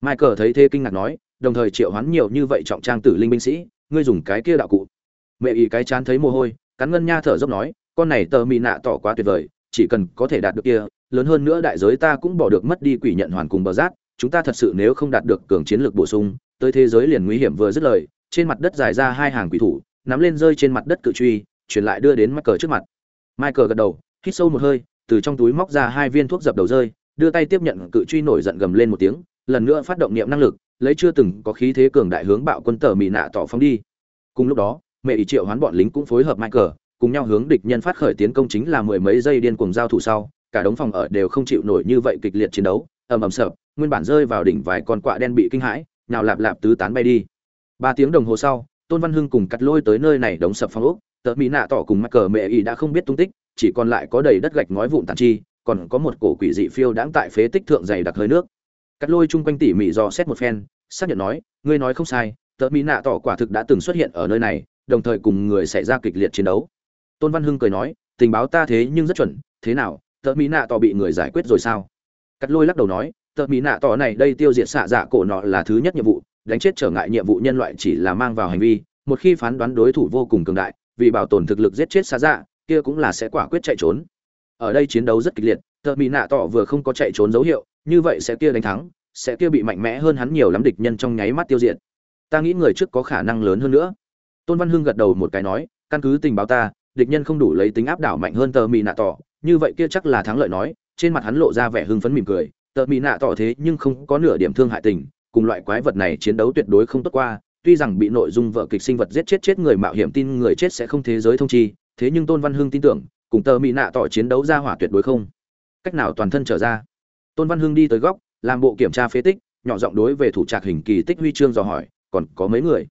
Michael thấy thế kinh ngạc nói, đồng thời triệu hoán nhiều như vậy trọng trang tử linh binh sĩ, ngươi dùng cái kia đạo cụ. Mẹ ý cái chán thấy mồ hôi, cắn ngân nha thở dốc nói, con này tờ mị nạ tỏ quá tuyệt vời, chỉ cần có thể đạt được kia, lớn hơn nữa đại giới ta cũng bỏ được mất đi quỷ nhận hoàn cùng bờ rác chúng ta thật sự nếu không đạt được cường chiến lược bổ sung, tới thế giới liền nguy hiểm vừa dứt lời, trên mặt đất dài ra hai hàng quỷ thủ, nắm lên rơi trên mặt đất cự truy chuyển lại đưa đến Michael trước mặt. Michael gật đầu, hít sâu một hơi, từ trong túi móc ra hai viên thuốc dập đầu rơi, đưa tay tiếp nhận cự truy nổi giận gầm lên một tiếng, lần nữa phát động niệm năng lực, lấy chưa từng có khí thế cường đại hướng bạo quân tờ mị nạ tỏ phóng đi. Cùng lúc đó, mẹ ý triệu hoán bọn lính cũng phối hợp Michael, cùng nhau hướng địch nhân phát khởi tiến công chính là mười mấy giây điên cuồng giao thủ sau, cả đống phòng ở đều không chịu nổi như vậy kịch liệt chiến đấu, ầm ầm sập nguyên bản rơi vào đỉnh vài con quạ đen bị kinh hãi nào lạp lạp tứ tán bay đi. Ba tiếng đồng hồ sau, tôn văn hưng cùng cắt lôi tới nơi này đóng sập phong ốc. Tợ mỹ nạ tỏ cùng mắc cờ mẹ y đã không biết tung tích, chỉ còn lại có đầy đất gạch ngói vụn tàn chi, còn có một cổ quỷ dị phiêu đãng tại phế tích thượng dày đặc hơi nước. Cắt lôi chung quanh tỉ mỉ dò xét một phen, xác nhận nói, ngươi nói không sai tợ mỹ nạ tỏ quả thực đã từng xuất hiện ở nơi này, đồng thời cùng người xảy ra kịch liệt chiến đấu. Tôn văn hưng cười nói, tình báo ta thế nhưng rất chuẩn, thế nào tợ mỹ nạ tỏ bị người giải quyết rồi sao? Cắt lôi lắc đầu nói tờ mỹ nạ tỏ này đây tiêu diệt xạ dạ cổ nọ là thứ nhất nhiệm vụ, đánh chết trở ngại nhiệm vụ nhân loại chỉ là mang vào hành vi, một khi phán đoán đối thủ vô cùng cường đại, vì bảo tồn thực lực giết chết xạ dạ kia cũng là sẽ quả quyết chạy trốn. Ở đây chiến đấu rất kịch liệt, tờ mỹ nạ tỏ vừa không có chạy trốn dấu hiệu, như vậy sẽ kia đánh thắng, sẽ kia bị mạnh mẽ hơn hắn nhiều lắm địch nhân trong nháy mắt tiêu diệt. Ta nghĩ người trước có khả năng lớn hơn nữa. Tôn văn hưng gật đầu một cái nói, căn cứ tình báo ta, địch nhân không đủ lấy tính áp đảo mạnh hơn tờ mỹ nạ tỏ, như vậy kia chắc là thắng lợi nói, trên mặt hắn lộ ra vẻ hưng phấn mỉm cười tợ mỹ nạ tỏ thế nhưng không có nửa điểm thương hại tình, cùng loại quái vật này chiến đấu tuyệt đối không tốt qua, tuy rằng bị nội dung vợ kịch sinh vật giết chết chết người mạo hiểm tin người chết sẽ không thế giới thông chi, thế nhưng tôn văn hưng tin tưởng, cùng tờ mỹ nạ tỏ chiến đấu ra hỏa tuyệt đối không. Cách nào toàn thân trở ra? Tôn văn hưng đi tới góc, làm bộ kiểm tra phế tích, nhỏ giọng đối về thủ trạc hình kỳ tích huy chương dò hỏi, còn có mấy người?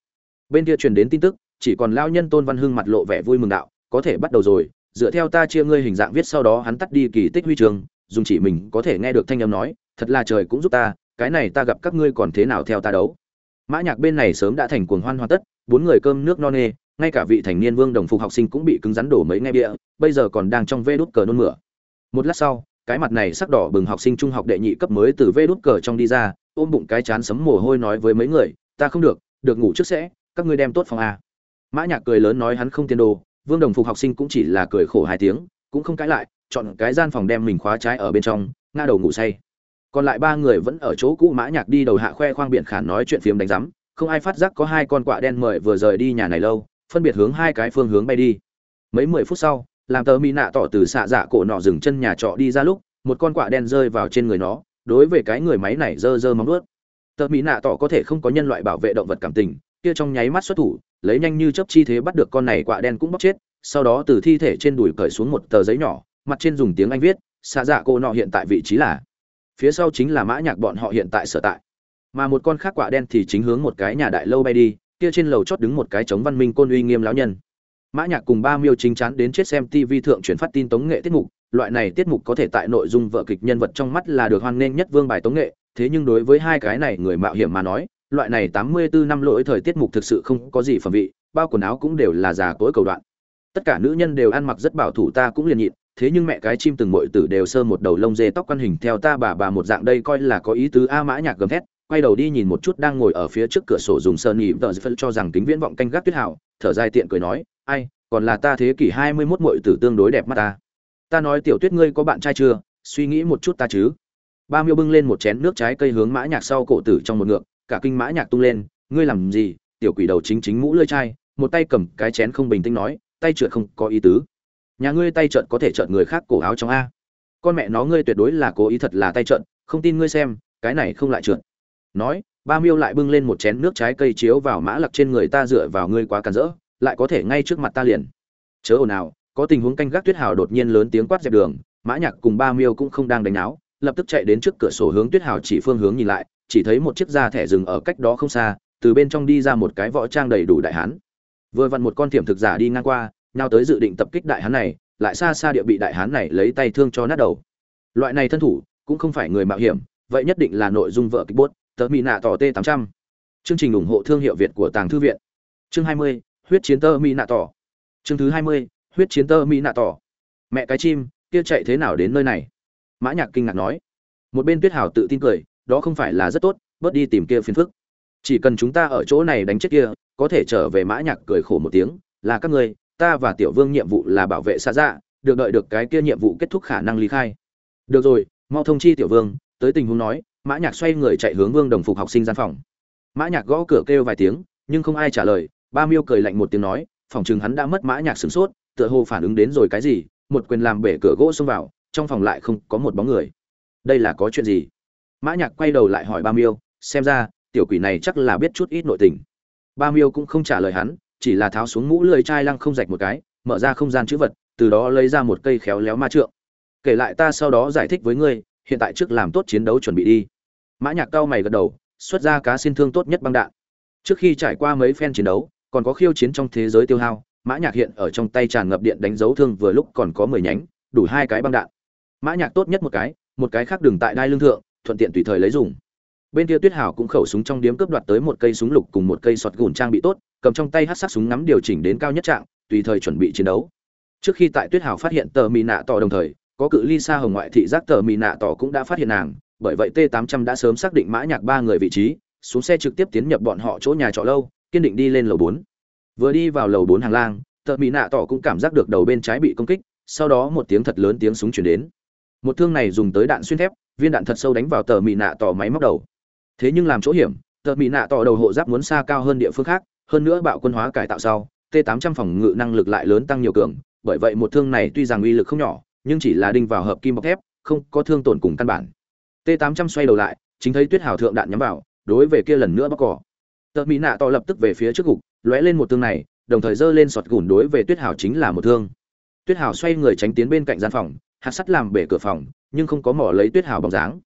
Bên kia truyền đến tin tức, chỉ còn lao nhân tôn văn hưng mặt lộ vẻ vui mừng đạo, có thể bắt đầu rồi, dựa theo ta chia ngươi hình dạng viết sau đó hắn tắt đi kỳ tích huy chương dùng chỉ mình có thể nghe được thanh âm nói, thật là trời cũng giúp ta, cái này ta gặp các ngươi còn thế nào theo ta đấu? Mã nhạc bên này sớm đã thành cuồng hoan hoàn tất, bốn người cơm nước no nê, ngay cả vị thành niên vương đồng phục học sinh cũng bị cứng rắn đổ mấy nghe bịa, bây giờ còn đang trong vê đút cờ nôn mửa. Một lát sau, cái mặt này sắc đỏ bừng học sinh trung học đệ nhị cấp mới từ vê đút cờ trong đi ra, ôm bụng cái chán sấm mồ hôi nói với mấy người, ta không được được ngủ trước sẽ, các ngươi đem tốt phòng a. Mã nhạc cười lớn nói hắn không tiền đồ, vương đồng phục học sinh cũng chỉ là cười khổ hai tiếng, cũng không cãi lại chọn cái gian phòng đem mình khóa trái ở bên trong, ngã đầu ngủ say. Còn lại ba người vẫn ở chỗ cũ mã nhạc đi đầu hạ khoe khoang biển khản nói chuyện phiếm đánh rắm không ai phát giác có hai con quạ đen mời vừa rời đi nhà này lâu, phân biệt hướng hai cái phương hướng bay đi. Mấy mười phút sau, làm tờ mỹ nạ tỏ từ xạ dạ cổ nọ dừng chân nhà trọ đi ra lúc, một con quạ đen rơi vào trên người nó, đối với cái người máy này dơ dơ móng nuốt tờ mỹ nạ tỏ có thể không có nhân loại bảo vệ động vật cảm tình, kia trong nháy mắt xuất thủ, lấy nhanh như chớp chi thế bắt được con này quạ đen cũng bóc chết, sau đó từ thi thể trên đùi cởi xuống một tờ giấy nhỏ mặt trên dùng tiếng anh viết, xạ dạ cô nọ hiện tại vị trí là phía sau chính là mã nhạc bọn họ hiện tại sở tại. Mà một con khác quạ đen thì chính hướng một cái nhà đại lâu bay đi, kia trên lầu chót đứng một cái chống văn minh côn uy nghiêm lão nhân. Mã nhạc cùng ba miêu chính chắn đến chết xem tv thượng truyền phát tin tống nghệ tiết mục, loại này tiết mục có thể tại nội dung vợ kịch nhân vật trong mắt là được hoan nghênh nhất vương bài tống nghệ, thế nhưng đối với hai cái này người mạo hiểm mà nói, loại này tám mươi bốn năm lỗi thời tiết mục thực sự không có gì phẩm vị, bao quần áo cũng đều là già tối cầu đoạn. Tất cả nữ nhân đều ăn mặc rất bảo thủ ta cũng liền nhịn thế nhưng mẹ cái chim từng muội tử đều sơ một đầu lông dê tóc quan hình theo ta bà bà một dạng đây coi là có ý tứ a mã nhạc gầm thét, quay đầu đi nhìn một chút đang ngồi ở phía trước cửa sổ dùng sơn nhị vợ phân cho rằng kính viễn vọng canh gác tuyết hảo, thở dài tiện cười nói, ai, còn là ta thế kỷ hai mươi 21 muội tử tương đối đẹp mắt ta. Ta nói tiểu tuyết ngươi có bạn trai chưa? Suy nghĩ một chút ta chứ. Ba miêu bưng lên một chén nước trái cây hướng mã nhạc sau cổ tử trong một ngược, cả kinh mã nhạc tung lên, ngươi làm gì? Tiểu quỷ đầu chính chính mũ lưỡi chai, một tay cầm cái chén không bình tĩnh nói, tay trượt không có ý tứ nhà ngươi tay trợn có thể trợn người khác cổ áo trong a. Con mẹ nó ngươi tuyệt đối là cố ý thật là tay trợn không tin ngươi xem cái này không lại trượt. Nói ba miêu lại bưng lên một chén nước trái cây chiếu vào mã lặc trên người ta dựa vào ngươi quá cản rỡ lại có thể ngay trước mặt ta liền. Chớ ồn ào có tình huống canh gác tuyết hào đột nhiên lớn tiếng quát dẹp đường mã nhạc cùng ba miêu cũng không đang đánh áo, lập tức chạy đến trước cửa sổ hướng tuyết hào chỉ phương hướng nhìn lại chỉ thấy một chiếc da thẻ dừng ở cách đó không xa từ bên trong đi ra một cái võ trang đầy đủ đại hán. Vừa vặn một con tiệm thực giả đi ngang qua nhau tới dự định tập kích đại hán này lại xa xa địa bị đại hán này lấy tay thương cho nát đầu. Loại này thân thủ cũng không phải người mạo hiểm vậy nhất định là nội dung vợ kích bốt tờ mỹ nạ tỏ t 800 chương trình ủng hộ thương hiệu việt của tàng thư viện. Chương 20, huyết chiến tơ mỹ nạ tỏ. Chương thứ 20, huyết chiến tơ mỹ nạ tỏ. Mẹ cái chim kia chạy thế nào đến nơi này? Mã nhạc kinh ngạc nói. Một bên tuyết hảo tự tin cười đó không phải là rất tốt bớt đi tìm kia phiền phức. Chỉ cần chúng ta ở chỗ này đánh chết kia có thể trở về mã nhạc cười khổ một tiếng là các ngươi ta và tiểu vương nhiệm vụ là bảo vệ xa dạ được đợi được cái kia nhiệm vụ kết thúc khả năng ly khai. Được rồi, mau thông chi tiểu vương, tới tình huống nói, mã nhạc xoay người chạy hướng vương đồng phục học sinh gian phòng. Mã nhạc gõ cửa kêu vài tiếng, nhưng không ai trả lời, ba miêu cười lạnh một tiếng nói, phòng trường hắn đã mất mã nhạc sửng sốt, tựa hồ phản ứng đến rồi cái gì, một quyền làm bể cửa gỗ xông vào, trong phòng lại không có một bóng người. Đây là có chuyện gì? Mã nhạc quay đầu lại hỏi ba miêu, xem ra, tiểu quỷ này chắc là biết chút ít nội tình. Ba miêu cũng không trả lời hắn chỉ là tháo xuống mũ lưỡi chai lăng không rạch một cái, mở ra không gian chữ vật, từ đó lấy ra một cây khéo léo ma trượng. Kể lại ta sau đó giải thích với ngươi, hiện tại trước làm tốt chiến đấu chuẩn bị đi. Mã nhạc cao mày gật đầu, xuất ra cá xin thương tốt nhất băng đạn. Trước khi trải qua mấy phen chiến đấu, còn có khiêu chiến trong thế giới tiêu hao, mã nhạc hiện ở trong tay tràn ngập điện đánh dấu thương vừa lúc còn có mười nhánh, đủ hai cái băng đạn. Mã nhạc tốt nhất một cái một cái khác đừng tại đai lương thượng, thuận tiện tùy thời lấy dùng bên kia tuyết hảo cũng khẩu súng trong điếm cướp đoạt tới một cây súng lục cùng một cây sọt gùn trang bị tốt, cầm trong tay hát sắc súng ngắm điều chỉnh đến cao nhất trạng, tùy thời chuẩn bị chiến đấu. Trước khi tại tuyết hảo phát hiện tờ mì nạ tỏ đồng thời, có cự ly xa hồng ngoại thị giác tờ mì nạ tỏ cũng đã phát hiện nàng, bởi vậy t 800 đã sớm xác định mã nhạc ba người vị trí, xuống xe trực tiếp tiến nhập bọn họ chỗ nhà trọ lâu, kiên định đi lên lầu 4. vừa đi vào lầu 4 hàng lang, tờ mì nạ tỏ cũng cảm giác được đầu bên trái bị công kích, sau đó một tiếng thật lớn tiếng súng truyền đến. Một thương này dùng tới đạn xuyên thép, viên đạn thật sâu đánh vào tờ mì nạ tỏ máy móc đầu thế nhưng làm chỗ hiểm, tờ mỹ nạ tỏ đầu hộ giáp muốn xa cao hơn địa phương khác, hơn nữa bạo quân hóa cải tạo sau t 800 phòng ngự năng lực lại lớn tăng nhiều cường, bởi vậy một thương này tuy rằng uy lực không nhỏ, nhưng chỉ là đinh vào hợp kim bọc thép, không có thương tổn cùng căn bản. T 800 xoay đầu lại, chính thấy tuyết hào thượng đạn nhắm vào, đối về kia lần nữa bóc cỏ. Tờ mỹ nạ tỏ lập tức về phía trước gục, lóe lên một thương này, đồng thời giơ lên sọt gùn đối về tuyết hào chính là một thương. Tuyết hào xoay người tránh tiến bên cạnh gian phòng, hạt sắt làm bể cửa phòng, nhưng không có mỏ lấy tuyết hào bóng dáng.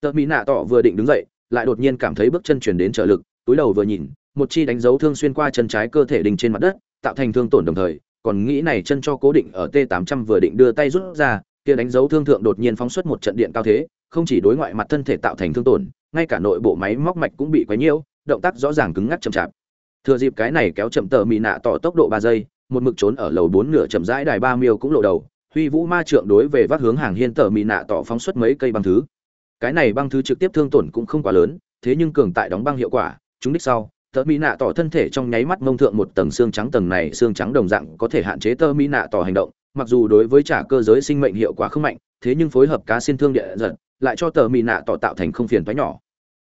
Tờ mỹ nạ tỏ vừa định đứng dậy lại đột nhiên cảm thấy bước chân chuyển đến trợ lực, túi đầu vừa nhìn, một chi đánh dấu thương xuyên qua chân trái cơ thể đình trên mặt đất, tạo thành thương tổn đồng thời, còn nghĩ này chân cho cố định ở t 800 vừa định đưa tay rút ra, kia đánh dấu thương thượng đột nhiên phóng xuất một trận điện cao thế, không chỉ đối ngoại mặt thân thể tạo thành thương tổn, ngay cả nội bộ máy móc mạch cũng bị quấy nhiễu, động tác rõ ràng cứng ngắc chậm chạp. Thừa dịp cái này kéo chậm tờ mị nạ tỏ tốc độ ba giây, một mực trốn ở lầu bốn nửa chậm rãi đài ba miêu cũng lộ đầu, huy vũ ma trượng đối về vác hướng hàng hiên tờ mị nạ tỏ phóng xuất mấy cây băng thứ cái này băng thứ trực tiếp thương tổn cũng không quá lớn, thế nhưng cường tại đóng băng hiệu quả, chúng đích sau, tờ mỹ nạ tỏ thân thể trong nháy mắt mông thượng một tầng xương trắng, tầng này xương trắng đồng dạng có thể hạn chế tờ mỹ nạ tỏ hành động, mặc dù đối với trả cơ giới sinh mệnh hiệu quả không mạnh, thế nhưng phối hợp cá xin thương địa giật, lại cho tờ mỹ nạ tỏ tạo thành không phiền toái nhỏ.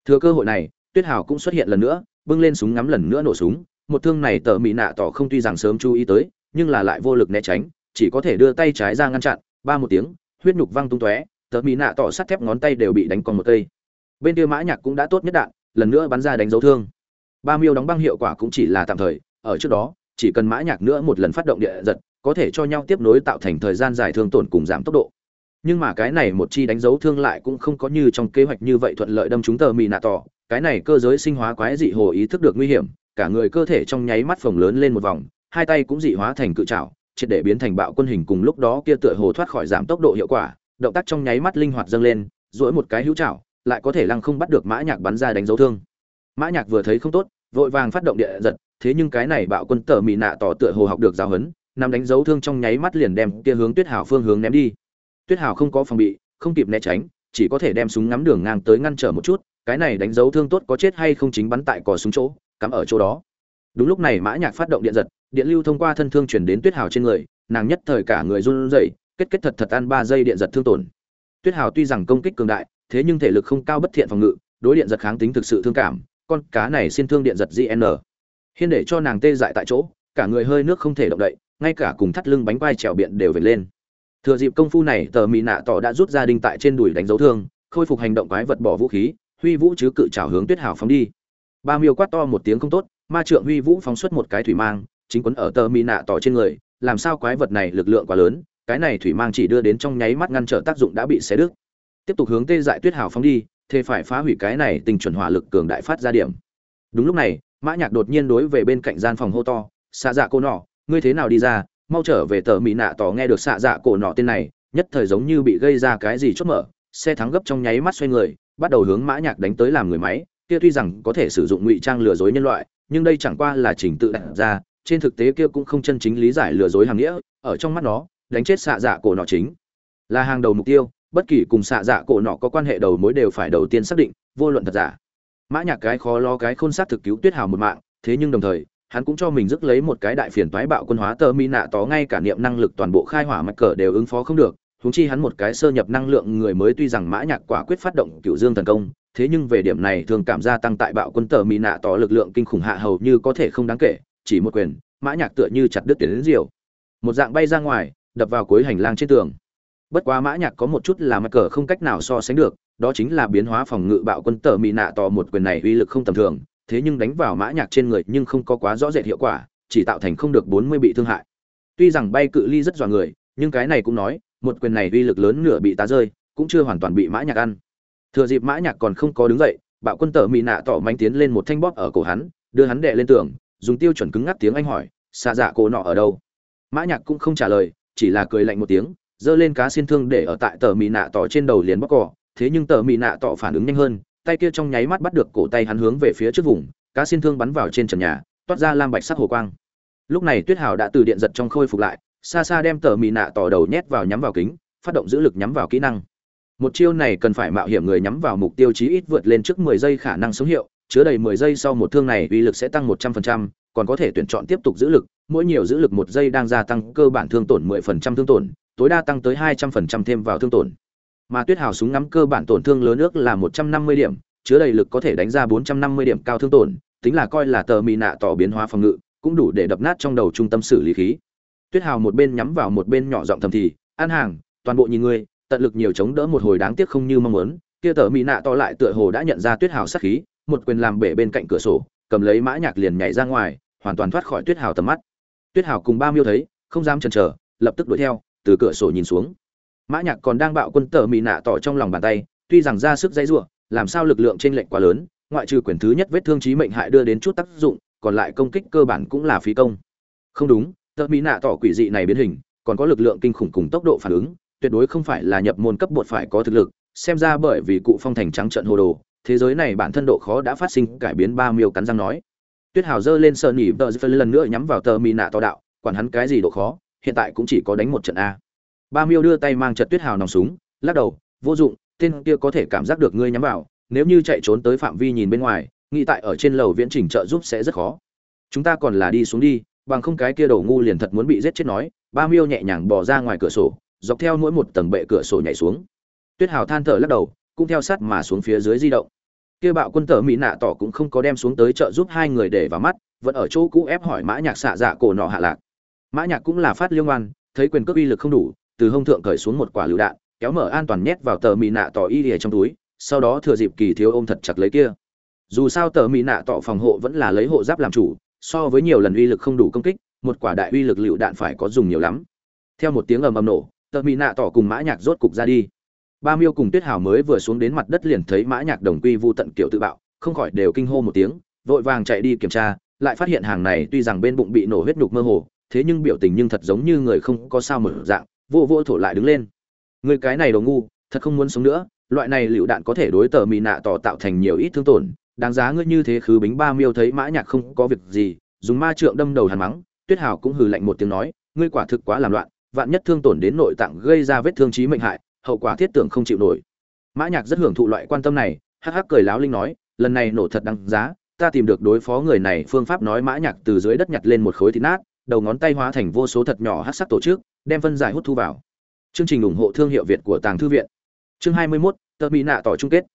Thừa cơ hội này, tuyết hào cũng xuất hiện lần nữa, bưng lên súng ngắm lần nữa nổ súng. Một thương này tờ mỹ nạ tỏ không tuy rằng sớm chú ý tới, nhưng là lại vô lực né tránh, chỉ có thể đưa tay trái ra ngăn chặn, ba một tiếng, huyết nhục văng tung tóe tờ mỹ nạ tỏ sắt thép ngón tay đều bị đánh còn một cây. Bên kia mã nhạc cũng đã tốt nhất đạn, lần nữa bắn ra đánh dấu thương. Ba miêu đóng băng hiệu quả cũng chỉ là tạm thời, ở trước đó, chỉ cần mã nhạc nữa một lần phát động địa giật, có thể cho nhau tiếp nối tạo thành thời gian dài thương tổn cùng giảm tốc độ. Nhưng mà cái này một chi đánh dấu thương lại cũng không có như trong kế hoạch như vậy thuận lợi đâm chúng tờ mỹ nạ tỏ. Cái này cơ giới sinh hóa quái dị hồ ý thức được nguy hiểm, cả người cơ thể trong nháy mắt phồng lớn lên một vòng, hai tay cũng dị hóa thành cự trảo, triệt để biến thành bạo quân hình cùng lúc đó kia tựa hồ thoát khỏi giảm tốc độ hiệu quả động tác trong nháy mắt linh hoạt dâng lên, duỗi một cái hữu trảo, lại có thể lăng không bắt được mã nhạc bắn ra đánh dấu thương. Mã nhạc vừa thấy không tốt, vội vàng phát động địa giật, thế nhưng cái này bạo quân tở mị nạ tỏ tựa hồ học được giáo huấn nằm đánh dấu thương trong nháy mắt liền đem kia hướng tuyết Hảo phương hướng ném đi. Tuyết Hảo không có phòng bị, không kịp né tránh, chỉ có thể đem súng ngắm đường ngang tới ngăn trở một chút, cái này đánh dấu thương tốt có chết hay không chính bắn tại cò súng chỗ, cắm ở chỗ đó. Đúng lúc này mã nhạc phát động điện giật, điện lưu thông qua thân thương truyền đến tuyết Hảo trên người, nàng nhất thời cả người run rẩy kết kết thật thật ăn ba giây điện giật thương tổn. Tuyết hào tuy rằng công kích cường đại, thế nhưng thể lực không cao bất thiện phòng ngự, đối điện giật kháng tính thực sự thương cảm, con cá này xin thương điện giật gn hiên để cho nàng tê dại tại chỗ, cả người hơi nước không thể động đậy, ngay cả cùng thắt lưng bánh quai trèo biện đều về lên. Thừa dịp công phu này, tờ mỹ nạ tỏ đã rút ra đinh tại trên đùi đánh dấu thương, khôi phục hành động quái vật bỏ vũ khí, huy vũ chứ cự trào hướng tuyết hào phóng đi. Ba miêu quát to một tiếng không tốt, ma trượng huy vũ phóng xuất một cái thủy mang, chính quấn ở tờ mỹ nạ tỏ trên người, làm sao quái vật này lực lượng quá lớn cái này thủy mang chỉ đưa đến trong nháy mắt ngăn trở tác dụng đã bị xé đứt. Tiếp tục hướng tê dại tuyết hào phóng đi, thế phải phá hủy cái này tình chuẩn hỏa lực cường đại phát ra điểm. Đúng lúc này, mã nhạc đột nhiên đối về bên cạnh gian phòng hô to, xạ dạ cô nọ, ngươi thế nào đi ra? Mau trở về tờ mỹ nạ tỏ nghe được xạ dạ cổ nọ tên này, nhất thời giống như bị gây ra cái gì chốt mở, xe thắng gấp trong nháy mắt xoay người, bắt đầu hướng mã nhạc đánh tới làm người máy, kia tuy rằng có thể sử dụng ngụy trang lừa dối nhân loại, nhưng đây chẳng qua là trình tự đặt ra, trên thực tế kia cũng không chân chính lý giải lừa dối hàng nghĩa, ở trong mắt nó đánh chết xạ dạ cổ nọ chính. Là hàng đầu mục tiêu, bất kỳ cùng xạ dạ cổ nọ có quan hệ đầu mối đều phải đầu tiên xác định, vô luận thật giả. Mã nhạc cái khó lo cái khôn sát thực cứu tuyết hào một mạng, thế nhưng đồng thời, hắn cũng cho mình rước lấy một cái đại phiền toái bạo quân hóa tơ mi nạ tó ngay cả niệm năng lực toàn bộ khai hỏa mạch cờ đều ứng phó không được, huống chi hắn một cái sơ nhập năng lượng người mới tuy rằng mã nhạc quả quyết phát động cựu dương thần công, thế nhưng về điểm này thường cảm gia tăng tại bạo quân tờ mi nạ tỏ lực lượng kinh khủng hạ hầu như có thể không đáng kể, chỉ một quyền, mã nhạc tựa như chặt đứt tuyến diều một dạng bay ra ngoài đập vào cuối hành lang trên tường. Bất quá mã nhạc có một chút là mặt cờ không cách nào so sánh được, đó chính là biến hóa phòng ngự bạo quân tờ mi nạ tỏ một quyền này uy lực không tầm thường, thế nhưng đánh vào mã nhạc trên người nhưng không có quá rõ rệt hiệu quả, chỉ tạo thành không được 40 bị thương hại. Tuy rằng bay cự ly rất dọa người, nhưng cái này cũng nói, một quyền này uy lực lớn nửa bị tá rơi, cũng chưa hoàn toàn bị mã nhạc ăn. Thừa dịp mã nhạc còn không có đứng dậy, bạo quân tờ mỹ nạ tỏ manh tiến lên một thanh bóp ở cổ hắn, đưa hắn đè lên tường, dùng tiêu chuẩn cứng ngắc tiếng anh hỏi xa dạ cổ nọ ở đâu? Mã nhạc cũng không trả lời chỉ là cười lạnh một tiếng giơ lên cá xiên thương để ở tại tờ mì nạ tỏ trên đầu liền bóp cỏ. Thế nhưng tờ mì nạ tỏ phản ứng nhanh hơn tay kia trong nháy mắt bắt được cổ tay hắn hướng về phía trước vùng cá xiên thương bắn vào trên trần nhà toát ra lam bạch sắc hồ quang. Lúc này tuyết hào đã từ điện giật trong khôi phục lại xa xa đem tờ mì nạ tỏ đầu nhét vào nhắm vào kính phát động giữ lực nhắm vào kỹ năng. Một chiêu này cần phải mạo hiểm người nhắm vào mục tiêu chí ít vượt lên trước 10 giây khả năng sống hiệu chứa đầy 10 giây sau một thương này uy lực sẽ tăng 100%, còn có thể tuyển chọn tiếp tục giữ lực mỗi nhiều giữ lực một giây đang gia tăng cơ bản thương tổn 10% thương tổn, tối đa tăng tới 200% thêm vào thương tổn. Mà tuyết hào súng ngắm cơ bản tổn thương lớn ước là 150 điểm, chứa đầy lực có thể đánh ra 450 điểm cao thương tổn, tính là coi là tờ mì nạ tỏ biến hóa phòng ngự, cũng đủ để đập nát trong đầu trung tâm xử lý khí. Tuyết hào một bên nhắm vào một bên nhỏ giọng thầm thì, an hàng, toàn bộ nhìn ngươi, tận lực nhiều chống đỡ một hồi đáng tiếc không như mong muốn. Kia tờ mì nạ to lại tựa hồ đã nhận ra tuyết hào sát khí, một quyền làm bể bên cạnh cửa sổ, cầm lấy mã nhạc liền nhảy ra ngoài, hoàn toàn thoát khỏi tuyết hào tầm mắt tuyết hào cùng ba miêu thấy, không dám chần chờ, lập tức đuổi theo, từ cửa sổ nhìn xuống. Mã nhạc còn đang bạo quân tờ mỹ nạ tỏ trong lòng bàn tay, tuy rằng ra sức dây rủa, làm sao lực lượng trên lệnh quá lớn, ngoại trừ quyền thứ nhất vết thương chí mệnh hại đưa đến chút tác dụng, còn lại công kích cơ bản cũng là phí công. Không đúng tờ mỹ nạ tỏ quỷ dị này biến hình, còn có lực lượng kinh khủng cùng tốc độ phản ứng, tuyệt đối không phải là nhập môn cấp bột phải có thực lực, xem ra bởi vì cụ phong thành trắng trận hồ đồ, thế giới này bản thân độ khó đã phát sinh cải biến ba miêu cắn răng nói tuyết hào dơ lên sợ nỉ vợ phân lần nữa nhắm vào tờ mì nạ to đạo, quản hắn cái gì độ khó, hiện tại cũng chỉ có đánh một trận a. Ba miêu đưa tay mang chật tuyết hào nòng súng, lắc đầu, vô dụng, tên kia có thể cảm giác được ngươi nhắm vào, nếu như chạy trốn tới phạm vi nhìn bên ngoài, nghĩ tại ở trên lầu viễn trình trợ giúp sẽ rất khó. Chúng ta còn là đi xuống đi, bằng không cái kia đầu ngu liền thật muốn bị giết chết nói. Ba miêu nhẹ nhàng bỏ ra ngoài cửa sổ, dọc theo mỗi một tầng bệ cửa sổ nhảy xuống. Tuyết hào than thở lắc đầu, cũng theo sát mà xuống phía dưới di động kia bạo quân tờ mỹ nạ tỏ cũng không có đem xuống tới trợ giúp hai người để vào mắt, vẫn ở chỗ cũ ép hỏi mã nhạc xạ dạ cổ nọ hạ lạc. Mã nhạc cũng là phát liêu ngoan, thấy quyền cước uy lực không đủ, từ hông thượng cởi xuống một quả lựu đạn, kéo mở an toàn nhét vào tờ mỹ nạ tỏ y lìa trong túi, sau đó thừa dịp kỳ thiếu ôm thật chặt lấy kia. Dù sao tờ mỹ nạ tỏ phòng hộ vẫn là lấy hộ giáp làm chủ, so với nhiều lần uy lực không đủ công kích, một quả đại uy lực lựu đạn phải có dùng nhiều lắm. Theo một tiếng ầm ầm nổ tờ mỹ nạ tỏ cùng mã nhạc rốt cục ra đi ba miêu cùng tuyết hào mới vừa xuống đến mặt đất liền thấy mã nhạc đồng quy vu tận kiểu tự bạo, không khỏi đều kinh hô một tiếng, vội vàng chạy đi kiểm tra, lại phát hiện hàng này tuy rằng bên bụng bị nổ huyết nhục mơ hồ, thế nhưng biểu tình nhưng thật giống như người không có sao mở dạng, vô vô thổ lại đứng lên. Người cái này đồ ngu, thật không muốn sống nữa, loại này lựu đạn có thể đối tờ mì nạ tỏ tạo thành nhiều ít thương tổn, đáng giá ngươi như thế khứ bính ba miêu thấy mã nhạc không có việc gì, dùng ma trượng đâm đầu hàn mắng, tuyết hào cũng hừ lạnh một tiếng nói, ngươi quả thực quá làm loạn, vạn nhất thương tổn đến nội tạng gây ra vết thương chí mệnh hại hậu quả thiết tưởng không chịu nổi. Mã nhạc rất hưởng thụ loại quan tâm này hắc hắc cười láo linh nói lần này nổ thật đáng giá ta tìm được đối phó người này phương pháp nói mã nhạc từ dưới đất nhặt lên một khối thịt nát đầu ngón tay hóa thành vô số thật nhỏ hắc sắc tổ chức đem phân giải hút thu vào. Chương trình ủng hộ thương hiệu việt của tàng thư viện. Chương hai mươi 21, tờ bị nạ tỏ chung kết.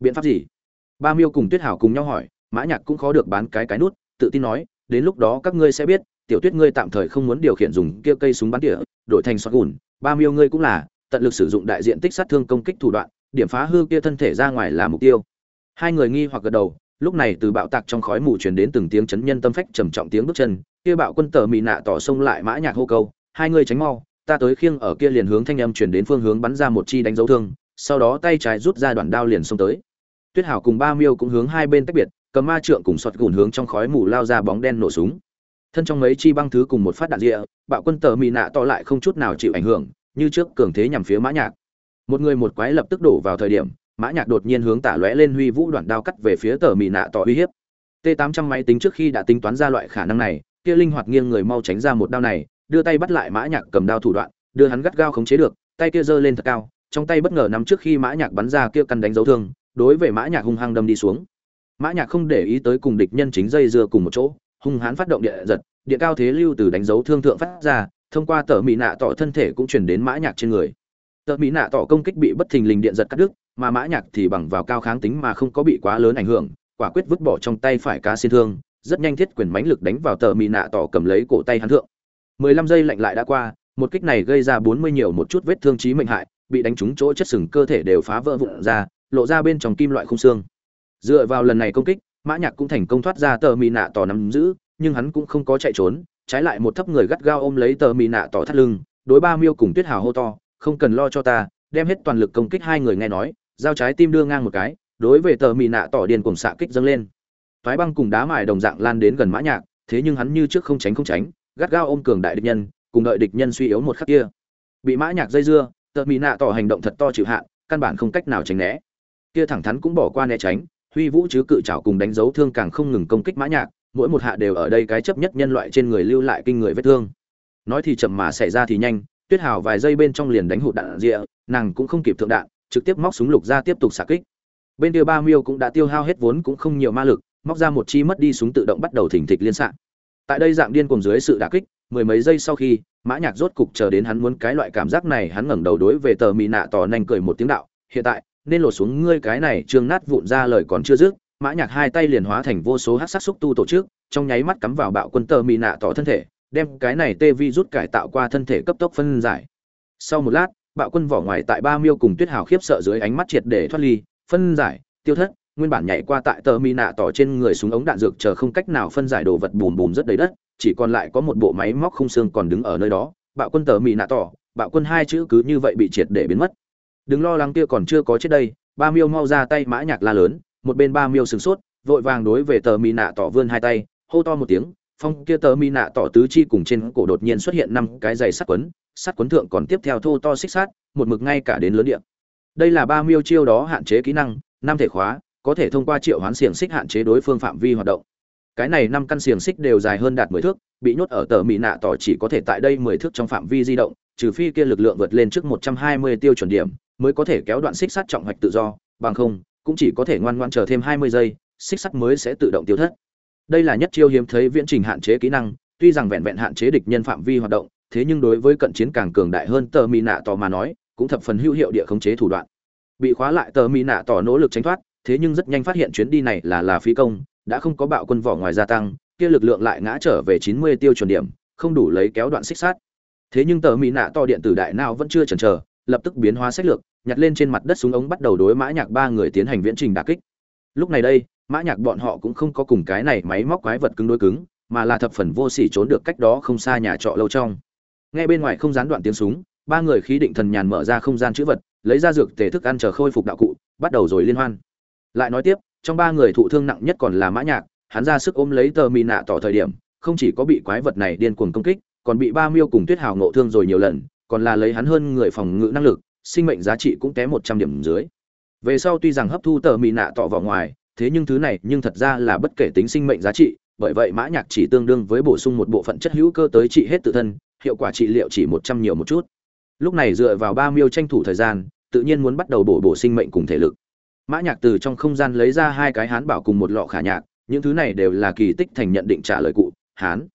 Biện pháp gì? Ba miêu cùng tuyết hảo cùng nhau hỏi mã nhạc cũng khó được bán cái cái nút tự tin nói đến lúc đó các ngươi sẽ biết tiểu tuyết ngươi tạm thời không muốn điều khiển dùng kia cây súng bắn tỉa đổi thành xoát gùn ba miêu ngươi cũng là tận lực sử dụng đại diện tích sát thương công kích thủ đoạn, điểm phá hư kia thân thể ra ngoài là mục tiêu. Hai người nghi hoặc gật đầu, lúc này từ bạo tạc trong khói mù truyền đến từng tiếng chấn nhân tâm phách trầm trọng tiếng bước chân, kia bạo quân tờ mị nạ tỏ sông lại mã nhạc hô câu, hai người tránh mau, ta tới khiêng ở kia liền hướng thanh âm truyền đến phương hướng bắn ra một chi đánh dấu thương, sau đó tay trái rút ra đoạn đao liền xông tới. Tuyết hảo cùng ba miêu cũng hướng hai bên tách biệt, cầm ma trượng cùng sọt gùn hướng trong khói mù lao ra bóng đen nổ súng. Thân trong mấy chi băng thứ cùng một phát đạn rịa, bạo quân tờ mị nạ to lại không chút nào chịu ảnh hưởng như trước cường thế nhằm phía mã nhạc. Một người một quái lập tức đổ vào thời điểm, mã nhạc đột nhiên hướng tả lóe lên huy vũ đoạn đao cắt về phía tờ mị nạ tỏ uy hiếp. T 800 máy tính trước khi đã tính toán ra loại khả năng này, kia linh hoạt nghiêng người mau tránh ra một đao này, đưa tay bắt lại mã nhạc cầm đao thủ đoạn, đưa hắn gắt gao khống chế được, tay kia giơ lên thật cao, trong tay bất ngờ nắm trước khi mã nhạc bắn ra kia căn đánh dấu thương, đối với mã nhạc hung hăng đâm đi xuống. Mã nhạc không để ý tới cùng địch nhân chính dây dưa cùng một chỗ, hung hãn phát động địa giật, địa cao thế lưu từ đánh dấu thương thượng phát ra thông qua tờ mỹ nạ tỏ thân thể cũng truyền đến mã nhạc trên người. Tờ mỹ nạ tỏ công kích bị bất thình lình điện giật cắt đứt, mà mã nhạc thì bằng vào cao kháng tính mà không có bị quá lớn ảnh hưởng, quả quyết vứt bỏ trong tay phải cá xin thương, rất nhanh thiết quyền mãnh lực đánh vào tờ mỹ nạ tỏ cầm lấy cổ tay hắn thượng. 15 giây lạnh lại đã qua, một kích này gây ra 40 nhiều một chút vết thương chí mệnh hại, bị đánh trúng chỗ chất sừng cơ thể đều phá vỡ vụn ra, lộ ra bên trong kim loại khung xương. Dựa vào lần này công kích, mã nhạc cũng thành công thoát ra tờ mỹ nạ tỏ nắm giữ, nhưng hắn cũng không có chạy trốn trái lại một thấp người gắt gao ôm lấy tờ mì nạ tỏ thắt lưng, đối ba miêu cùng tuyết hào hô to, không cần lo cho ta, đem hết toàn lực công kích hai người nghe nói. Giao trái tim đưa ngang một cái, đối với tờ mì nạ tỏ điên cùng xạ kích dâng lên. Thoái băng cùng đá mài đồng dạng lan đến gần mã nhạc, thế nhưng hắn như trước không tránh không tránh, gắt gao ôm cường đại địch nhân, cùng đợi địch nhân suy yếu một khắc kia. Bị mã nhạc dây dưa, tờ mì nạ tỏ hành động thật to chịu hạn căn bản không cách nào tránh né. Kia thẳng thắn cũng bỏ qua né tránh, huy vũ chứ cự trảo cùng đánh dấu thương càng không ngừng công kích mã nhạc mỗi một hạ đều ở đây cái chấp nhất nhân loại trên người lưu lại kinh người vết thương. Nói thì chậm mà xảy ra thì nhanh, tuyết hào vài giây bên trong liền đánh hụt đạn rịa, nàng cũng không kịp thượng đạn, trực tiếp móc súng lục ra tiếp tục xạ kích. Bên kia ba miêu cũng đã tiêu hao hết vốn cũng không nhiều ma lực, móc ra một chi mất đi súng tự động bắt đầu thỉnh thịch liên xạ. Tại đây dạng điên cùng dưới sự đả kích, mười mấy giây sau khi, mã nhạc rốt cục chờ đến hắn muốn cái loại cảm giác này, hắn ngẩng đầu đối về tờ mỹ nạ tỏ nanh cười một tiếng đạo, hiện tại, nên lột xuống ngươi cái này, trương nát vụn ra lời còn chưa dứt mã nhạc hai tay liền hóa thành vô số hắc sát xúc tu tổ chức, trong nháy mắt cắm vào bạo quân Tơ Mi nạ tỏ thân thể, đem cái này tê vi rút cải tạo qua thân thể cấp tốc phân giải. Sau một lát, bạo quân vỏ ngoài tại ba miêu cùng tuyết hào khiếp sợ dưới ánh mắt triệt để thoát ly, phân giải, tiêu thất, nguyên bản nhảy qua tại Tơ Mi nạ tỏ trên người súng ống đạn dược chờ không cách nào phân giải đồ vật bùm bùm rất đầy đất, chỉ còn lại có một bộ máy móc không xương còn đứng ở nơi đó, bạo quân Tơ Mi nạ tỏ, bạo quân hai chữ cứ như vậy bị triệt để biến mất. Đừng lo lắng kia còn chưa có chết đây, ba miêu mau ra tay mã nhạc la lớn một bên ba miêu sừng sốt, vội vàng đối về tờ mỹ nạ tỏ vươn hai tay, hô to một tiếng, phong kia tờ mỹ nạ tỏ tứ chi cùng trên cổ đột nhiên xuất hiện năm cái giày sắt quấn sắt quấn thượng còn tiếp theo thô to xích sát một mực ngay cả đến lớn điện đây là ba miêu chiêu đó hạn chế kỹ năng, năm thể khóa, có thể thông qua triệu hoán xiềng xích hạn chế đối phương phạm vi hoạt động. Cái này năm căn xiềng xích đều dài hơn đạt mười thước, bị nhốt ở tờ mỹ nạ tỏ chỉ có thể tại đây mười thước trong phạm vi di động, trừ phi kia lực lượng vượt lên trước một trăm hai mươi tiêu chuẩn điểm, mới có thể kéo đoạn xích sắt trọng hoạch tự do, bằng không cũng chỉ có thể ngoan ngoan chờ thêm hai mươi giây, xích sắt mới sẽ tự động tiêu thất. Đây là nhất chiêu hiếm thấy viễn trình hạn chế kỹ năng, tuy rằng vẹn vẹn hạn chế địch nhân phạm vi hoạt động, thế nhưng đối với cận chiến càng cường đại hơn tờ mỹ nạ tỏ mà nói, cũng thập phần hữu hiệu địa khống chế thủ đoạn. Bị khóa lại tờ mỹ nạ tỏ nỗ lực tránh thoát, thế nhưng rất nhanh phát hiện chuyến đi này là là phi công, đã không có bạo quân vỏ ngoài gia tăng, kia lực lượng lại ngã trở về chín mươi tiêu chuẩn điểm, không đủ lấy kéo đoạn xích sát thế nhưng tờ mỹ nạ to điện tử đại nào vẫn chưa chần chờ lập tức biến hóa sách lược, nhặt lên trên mặt đất súng ống bắt đầu đối mã nhạc ba người tiến hành viễn trình đả kích. Lúc này đây, mã nhạc bọn họ cũng không có cùng cái này máy móc quái vật cứng đối cứng, mà là thập phần vô sỉ trốn được cách đó không xa nhà trọ lâu trong. Nghe bên ngoài không gián đoạn tiếng súng, ba người khí định thần nhàn mở ra không gian chữ vật, lấy ra dược tề thức ăn chờ khôi phục đạo cụ, bắt đầu rồi liên hoan. Lại nói tiếp, trong ba người thụ thương nặng nhất còn là mã nhạc, hắn ra sức ôm lấy tờ mì nạ tỏ thời điểm, không chỉ có bị quái vật này điên cuồng công kích, còn bị ba miêu cùng tuyết hào ngộ thương rồi nhiều lần còn là lấy hắn hơn người phòng ngự năng lực, sinh mệnh giá trị cũng té một trăm điểm dưới. Về sau tuy rằng hấp thu tờ mì nạ tọ vào ngoài, thế nhưng thứ này nhưng thật ra là bất kể tính sinh mệnh giá trị, bởi vậy mã nhạc chỉ tương đương với bổ sung một bộ phận chất hữu cơ tới trị hết tự thân, hiệu quả trị liệu chỉ một trăm nhiều một chút. Lúc này dựa vào ba miêu tranh thủ thời gian, tự nhiên muốn bắt đầu bổ bổ sinh mệnh cùng thể lực. Mã nhạc từ trong không gian lấy ra hai cái hán bảo cùng một lọ khả nhạc, những thứ này đều là kỳ tích thành nhận định trả lời cụ, hán.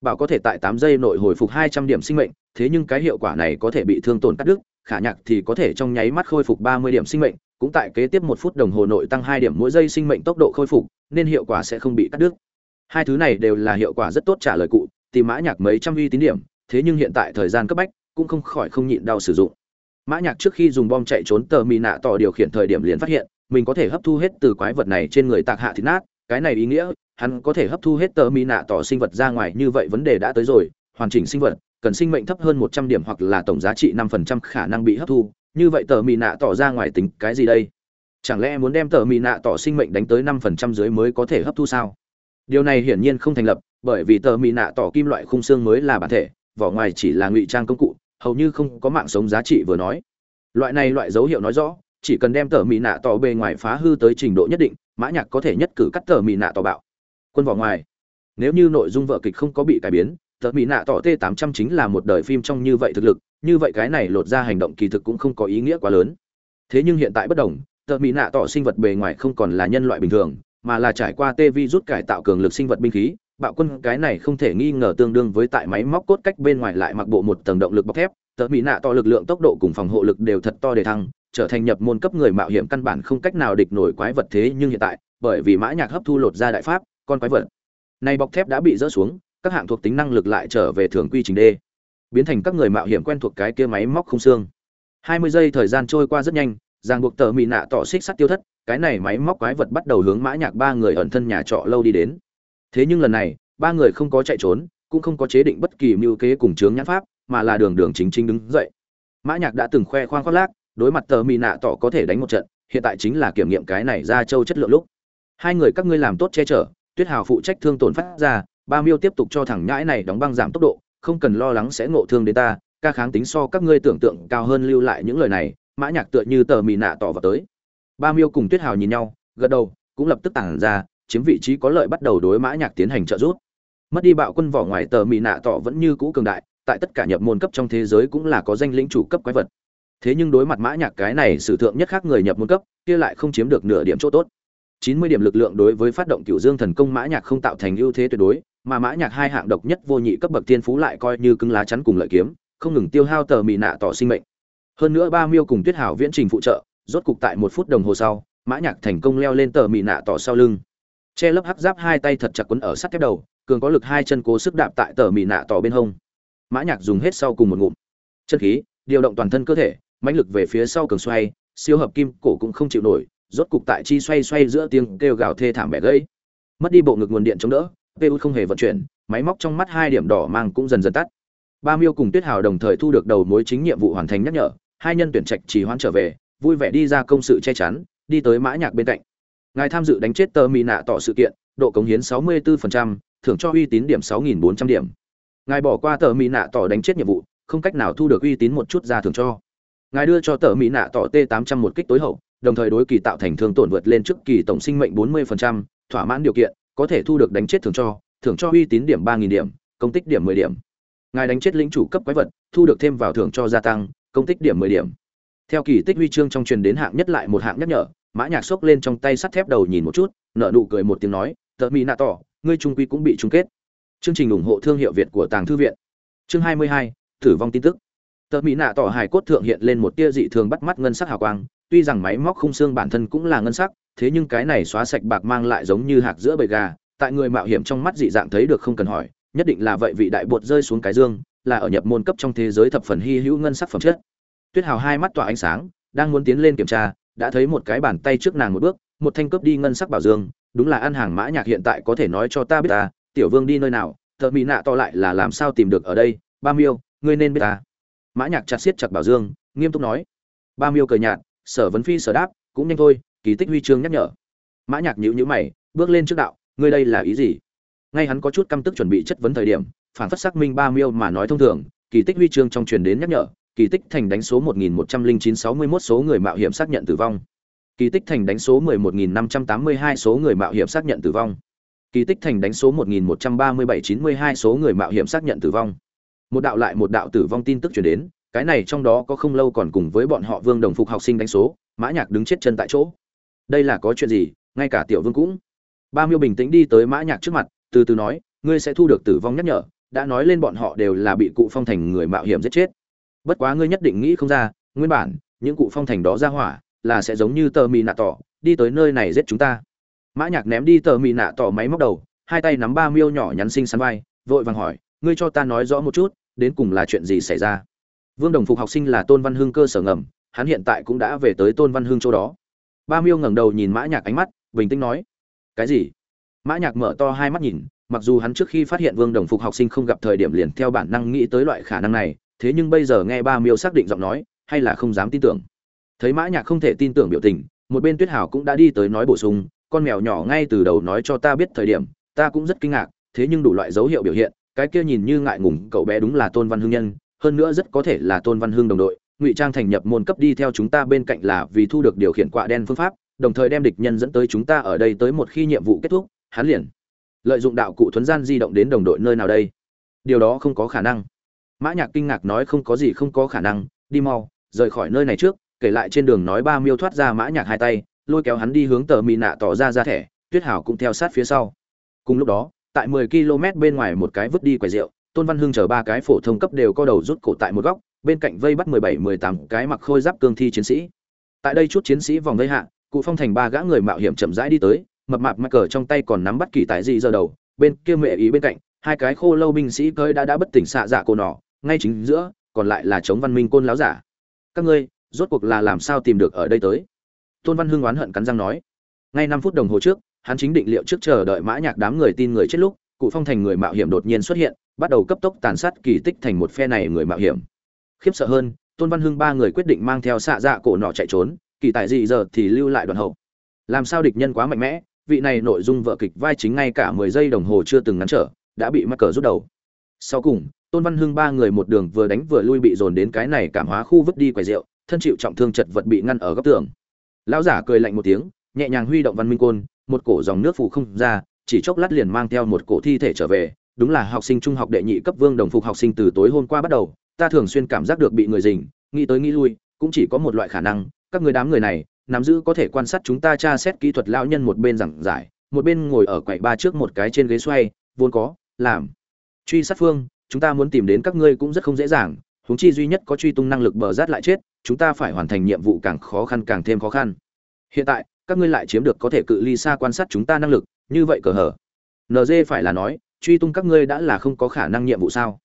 Bảo có thể tại tám giây nội hồi phục hai trăm điểm sinh mệnh thế nhưng cái hiệu quả này có thể bị thương tổn cắt đứt, khả nhạc thì có thể trong nháy mắt khôi phục ba mươi điểm sinh mệnh, cũng tại kế tiếp một phút đồng hồ nội tăng hai điểm mỗi giây sinh mệnh tốc độ khôi phục, nên hiệu quả sẽ không bị cắt đứt. Hai thứ này đều là hiệu quả rất tốt trả lời cụ, tìm mã nhạc mấy trăm uy tín điểm, thế nhưng hiện tại thời gian cấp bách, cũng không khỏi không nhịn đau sử dụng. Mã nhạc trước khi dùng bom chạy trốn tờ mì nạ tỏ điều khiển thời điểm liền phát hiện, mình có thể hấp thu hết từ quái vật này trên người tạc hạ thịt nát, cái này ý nghĩa, hắn có thể hấp thu hết tờ mì nạ tỏ sinh vật ra ngoài, như vậy vấn đề đã tới rồi, hoàn chỉnh sinh vật cần sinh mệnh thấp hơn một trăm điểm hoặc là tổng giá trị năm phần trăm khả năng bị hấp thu, như vậy tờ mì nạ tỏ ra ngoài tính cái gì đây? Chẳng lẽ muốn đem tờ mì nạ tỏ sinh mệnh đánh tới năm phần trăm dưới mới có thể hấp thu sao? Điều này hiển nhiên không thành lập, bởi vì tờ mì nạ tỏ kim loại khung xương mới là bản thể, vỏ ngoài chỉ là ngụy trang công cụ, hầu như không có mạng sống giá trị vừa nói. Loại này loại dấu hiệu nói rõ, chỉ cần đem tờ mì nạ tỏ bề ngoài phá hư tới trình độ nhất định, mã nhạc có thể nhất cử cắt tờ mì nạ tỏ bạo. Quân vỏ ngoài. Nếu như nội dung vở kịch không có bị cải biến tờ mỹ nạ tỏ t 800 chính là một đời phim trong như vậy thực lực, như vậy cái này lột ra hành động kỳ thực cũng không có ý nghĩa quá lớn. Thế nhưng hiện tại bất đồng, tờ mỹ nạ tỏ sinh vật bề ngoài không còn là nhân loại bình thường, mà là trải qua tê vi rút cải tạo cường lực sinh vật binh khí, bạo quân cái này không thể nghi ngờ tương đương với tại máy móc cốt cách bên ngoài lại mặc bộ một tầng động lực bọc thép. Tờ mỹ nạ to lực lượng tốc độ cùng phòng hộ lực đều thật to để thăng, trở thành nhập môn cấp người mạo hiểm căn bản không cách nào địch nổi quái vật thế nhưng hiện tại, bởi vì mã nhạc hấp thu lột ra đại pháp, con quái vật này bọc thép đã bị rỡ xuống các hạng thuộc tính năng lực lại trở về thường quy trình D biến thành các người mạo hiểm quen thuộc cái kia máy móc không xương. 20 giây thời gian trôi qua rất nhanh, ràng buộc tờ mỹ nạ tỏ xích sắt tiêu thất, cái này máy móc quái vật bắt đầu hướng mã nhạc ba người ẩn thân nhà trọ lâu đi đến. Thế nhưng lần này, ba người không có chạy trốn, cũng không có chế định bất kỳ mưu kế cùng chướng nhãn pháp, mà là đường đường chính chính đứng dậy. Mã nhạc đã từng khoe khoang khoác lác, đối mặt tờ mì nạ tỏ có thể đánh một trận, hiện tại chính là kiểm nghiệm cái này ra châu chất lượng lúc. Hai người các ngươi làm tốt che chở, tuyết hào phụ trách thương tổn phát ra ba miêu tiếp tục cho thằng nhãi này đóng băng giảm tốc độ, không cần lo lắng sẽ ngộ thương đến ta, ca kháng tính so các ngươi tưởng tượng cao hơn lưu lại những lời này, mã nhạc tựa như tờ mì nạ tỏ vào tới. Ba miêu cùng tuyết hào nhìn nhau, gật đầu, cũng lập tức tản ra, chiếm vị trí có lợi bắt đầu đối mã nhạc tiến hành trợ giúp. Mất đi bạo quân vỏ ngoài tờ mì nạ tỏ vẫn như cũ cường đại, tại tất cả nhập môn cấp trong thế giới cũng là có danh lĩnh chủ cấp quái vật. Thế nhưng đối mặt mã nhạc cái này sử thượng nhất khác người nhập môn cấp, kia lại không chiếm được nửa điểm chỗ tốt. 90 điểm lực lượng đối với phát động cửu dương thần công mã nhạc không tạo thành ưu thế tuyệt đối, mà mã nhạc hai hạng độc nhất vô nhị cấp bậc tiên phú lại coi như cứng lá chắn cùng lợi kiếm, không ngừng tiêu hao tờ mì nạ tỏ sinh mệnh. Hơn nữa ba miêu cùng tuyết hảo viễn trình phụ trợ, rốt cục tại một phút đồng hồ sau, mã nhạc thành công leo lên tờ mì nạ tỏ sau lưng. Che lấp hắc giáp hai tay thật chặt quấn ở sát thép đầu, cường có lực hai chân cố sức đạp tại tờ mì nạ tỏ bên hông. Mã nhạc dùng hết sau cùng một ngụm. Chân khí, điều động toàn thân cơ thể, mãnh lực về phía sau cường xoay, siêu hợp kim, cổ cũng không chịu nổi rốt cục tại chi xoay xoay giữa tiếng kêu gào thê thảm bẻ gãy. Mất đi bộ ngực nguồn điện chống đỡ pu không hề vận chuyển máy móc trong mắt hai điểm đỏ mang cũng dần dần tắt. Ba miêu cùng tuyết hào đồng thời thu được đầu mối chính nhiệm vụ hoàn thành nhắc nhở hai nhân tuyển trạch chỉ hoãn trở về vui vẻ đi ra công sự che chắn đi tới mã nhạc bên cạnh. Ngài tham dự đánh chết tơ mì nạ tỏ sự kiện độ cống hiến 64%, thưởng cho uy tín điểm 6.400 điểm. Ngài bỏ qua tờ mì nạ tỏ đánh chết nhiệm vụ không cách nào thu được uy tín một chút ra thưởng cho. Ngài đưa cho tờ mì nạ tỏ t 800 một kích tối hậu đồng thời đối kỳ tạo thành thương tổn vượt lên trước kỳ tổng sinh mệnh 40%, thỏa mãn điều kiện có thể thu được đánh chết thưởng cho thưởng cho uy tín điểm 3000 điểm công tích điểm 10 điểm. Ngài đánh chết lĩnh chủ cấp quái vật thu được thêm vào thưởng cho gia tăng công tích điểm 10 điểm. Theo kỳ tích huy chương trong truyền đến hạng nhất lại một hạng nhắc nhở mã nhạc sốc lên trong tay sắt thép đầu nhìn một chút nở nụ cười một tiếng nói tờ mỹ Na tỏ ngươi trung quy cũng bị chung kết. Chương trình ủng hộ thương hiệu việt của tàng thư viện. Chương 22, tử vong tin tức. Tờ mỹ Na tỏ hài cốt thượng hiện lên một tia dị thường bắt mắt ngân sắc hào quang tuy rằng máy móc khung xương bản thân cũng là ngân sắc, thế nhưng cái này xóa sạch bạc mang lại giống như hạt giữa bầy gà, tại người mạo hiểm trong mắt dị dạng thấy được không cần hỏi, nhất định là vậy vị đại bột rơi xuống cái dương, là ở nhập môn cấp trong thế giới thập phần hy hữu ngân sắc phẩm chất. Tuyết hào hai mắt tỏa ánh sáng, đang muốn tiến lên kiểm tra, đã thấy một cái bàn tay trước nàng một bước, một thanh cướp đi ngân sắc bảo dương, đúng là ăn hàng mã nhạc hiện tại có thể nói cho ta biết ta, tiểu vương đi nơi nào thợ mỹ nạ to lại là làm sao tìm được ở đây, ba miêu, ngươi nên biết ta. Mã nhạc chặt siết chặt bảo dương, nghiêm túc nói. Ba miêu cười nhạt sở vấn phi sở đáp, cũng nhanh thôi, kỳ tích huy chương nhắc nhở. Mã nhạc nhíu nhíu mày, bước lên trước đạo, ngươi đây là ý gì? Ngay hắn có chút căm tức chuẩn bị chất vấn thời điểm, phản phất xác minh ba miêu mà nói thông thường, kỳ tích huy chương trong truyền đến nhắc nhở, kỳ tích thành đánh số 110961 số người mạo hiểm xác nhận tử vong. Kỳ tích thành đánh số 11582 số người mạo hiểm xác nhận tử vong. Kỳ tích thành đánh số 113792 số người mạo hiểm xác nhận tử vong. Một đạo lại một đạo tử vong tin tức truyền đến cái này trong đó có không lâu còn cùng với bọn họ vương đồng phục học sinh đánh số, mã nhạc đứng chết chân tại chỗ. Đây là có chuyện gì? Ngay cả tiểu vương cũng. Ba miêu bình tĩnh đi tới mã nhạc trước mặt, từ từ nói, ngươi sẽ thu được tử vong nhắc nhở, đã nói lên bọn họ đều là bị cụ phong thành người mạo hiểm giết chết. Bất quá ngươi nhất định nghĩ không ra, nguyên bản, những cụ phong thành đó ra hỏa, là sẽ giống như tờ mì nạ tỏ, đi tới nơi này giết chúng ta. Mã nhạc ném đi tờ mì nạ tỏ máy móc đầu, hai tay nắm ba miêu nhỏ nhắn xinh xắn vai, vội vàng hỏi, ngươi cho ta nói rõ một chút, đến cùng là chuyện gì xảy ra? Vương đồng phục học sinh là tôn văn hưng cơ sở ngầm, hắn hiện tại cũng đã về tới tôn văn hưng chỗ đó. Ba miêu ngẩng đầu nhìn mã nhạc ánh mắt, bình tĩnh nói, cái gì? Mã nhạc mở to hai mắt nhìn, mặc dù hắn trước khi phát hiện vương đồng phục học sinh không gặp thời điểm liền theo bản năng nghĩ tới loại khả năng này, thế nhưng bây giờ nghe ba miêu xác định giọng nói, hay là không dám tin tưởng. Thấy mã nhạc không thể tin tưởng biểu tình, một bên tuyết hảo cũng đã đi tới nói bổ sung, con mèo nhỏ ngay từ đầu nói cho ta biết thời điểm, ta cũng rất kinh ngạc, thế nhưng đủ loại dấu hiệu biểu hiện, cái kia nhìn như ngại ngùng, cậu bé đúng là tôn văn hưng nhân hơn nữa rất có thể là tôn văn hưng đồng đội, ngụy trang thành nhập môn cấp đi theo chúng ta bên cạnh là vì thu được điều khiển quạ đen phương pháp, đồng thời đem địch nhân dẫn tới chúng ta ở đây tới một khi nhiệm vụ kết thúc, hắn liền lợi dụng đạo cụ thuấn gian di động đến đồng đội nơi nào đây. Điều đó không có khả năng. Mã nhạc kinh ngạc nói không có gì không có khả năng, đi mau, rời khỏi nơi này trước, kể lại trên đường nói ba miêu thoát ra mã nhạc hai tay, lôi kéo hắn đi hướng tờ mì nạ tỏ ra ra thẻ, tuyết hảo cũng theo sát phía sau. Cùng lúc đó, tại 10 km bên ngoài một cái vứt đi quầy rượu tôn văn hưng chờ ba cái phổ thông cấp đều co đầu rút cổ tại một góc, bên cạnh vây bắt 17-18 cái mặc khôi giáp cương thi chiến sĩ. Tại đây chút chiến sĩ vòng vây hạ, cụ phong thành ba gã người mạo hiểm chậm rãi đi tới, mập mạp mắc cờ trong tay còn nắm bắt kỳ tại gì giờ đầu, bên kia mẹ ý bên cạnh, hai cái khô lâu binh sĩ cơi đã đã bất tỉnh xạ dạ cô nỏ ngay chính giữa, còn lại là chống văn minh côn láo giả. Các ngươi, rốt cuộc là làm sao tìm được ở đây tới? Tôn văn hưng oán hận cắn răng nói. Ngay năm phút đồng hồ trước, hắn chính định liệu trước chờ đợi mã nhạc đám người tin người chết lúc cụ phong thành người mạo hiểm đột nhiên xuất hiện, bắt đầu cấp tốc tàn sát kỳ tích thành một phe này người mạo hiểm. Khiếp sợ hơn, tôn văn hưng ba người quyết định mang theo xạ dạ cổ nọ chạy trốn, kỳ tại gì giờ thì lưu lại đoàn hậu. Làm sao địch nhân quá mạnh mẽ, vị này nội dung vợ kịch vai chính ngay cả mười giây đồng hồ chưa từng ngắn trở, đã bị mắc cờ rút đầu. Sau cùng, tôn văn hưng ba người một đường vừa đánh vừa lui bị dồn đến cái này cảm hóa khu vứt đi quầy rượu, thân chịu trọng thương chật vật bị ngăn ở góc tường. Lão giả cười lạnh một tiếng, nhẹ nhàng huy động văn minh côn, một cổ dòng nước phủ không ra chỉ chốc lát liền mang theo một cổ thi thể trở về, đúng là học sinh trung học đệ nhị cấp vương đồng phục học sinh từ tối hôm qua bắt đầu, ta thường xuyên cảm giác được bị người dình nghĩ tới nghĩ lui, cũng chỉ có một loại khả năng, các người đám người này, nắm giữ có thể quan sát chúng ta tra xét kỹ thuật lão nhân một bên giảng giải, một bên ngồi ở quầy ba trước một cái trên ghế xoay, vốn có, làm. Truy sát phương, chúng ta muốn tìm đến các ngươi cũng rất không dễ dàng, huống chi duy nhất có truy tung năng lực bờ rát lại chết, chúng ta phải hoàn thành nhiệm vụ càng khó khăn càng thêm khó khăn. Hiện tại, các ngươi lại chiếm được có thể cự ly xa quan sát chúng ta năng lực như vậy cờ hở nd phải là nói, truy tung các ngươi đã là không có khả năng nhiệm vụ sao?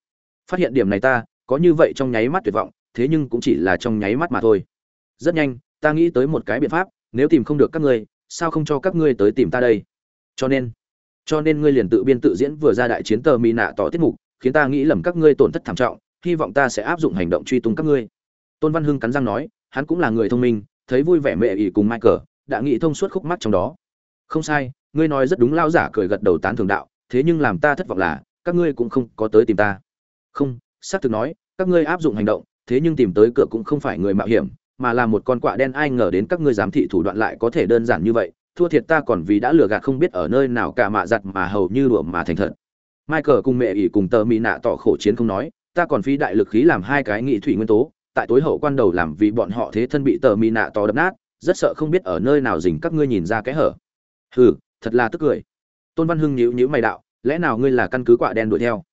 Phát hiện điểm này ta, có như vậy trong nháy mắt tuyệt vọng, thế nhưng cũng chỉ là trong nháy mắt mà thôi. Rất nhanh, ta nghĩ tới một cái biện pháp, nếu tìm không được các ngươi, sao không cho các ngươi tới tìm ta đây? Cho nên cho nên ngươi liền tự biên tự diễn vừa ra đại chiến tờ mỹ nạ tỏ tiết mục, khiến ta nghĩ lầm các ngươi tổn thất thảm trọng, hy vọng ta sẽ áp dụng hành động truy tung các ngươi. Tôn văn hưng cắn răng nói, hắn cũng là người thông minh, thấy vui vẻ mẹ ỉ cùng michael, đã nghĩ thông suốt khúc mắt trong đó. Không sai ngươi nói rất đúng lao giả cười gật đầu tán thường đạo, thế nhưng làm ta thất vọng là, các ngươi cũng không có tới tìm ta. Không, xác thực nói, các ngươi áp dụng hành động, thế nhưng tìm tới cửa cũng không phải người mạo hiểm, mà là một con quạ đen, ai ngờ đến các ngươi giám thị thủ đoạn lại có thể đơn giản như vậy, thua thiệt ta còn vì đã lừa gạt không biết ở nơi nào cả mạ giặt mà hầu như đùa mà thành thật. Michael cùng mẹ ỉ cùng tờ mỹ nạ tỏ khổ chiến không nói, ta còn phí đại lực khí làm hai cái nghị thủy nguyên tố, tại tối hậu quan đầu làm vì bọn họ thế thân bị tờ mỹ nạ tỏ đập nát, rất sợ không biết ở nơi nào dình các ngươi nhìn ra cái hở. Hừ thật là tức cười. Tôn văn hưng nhíu nhíu mày đạo, lẽ nào ngươi là căn cứ quả đen đuổi theo?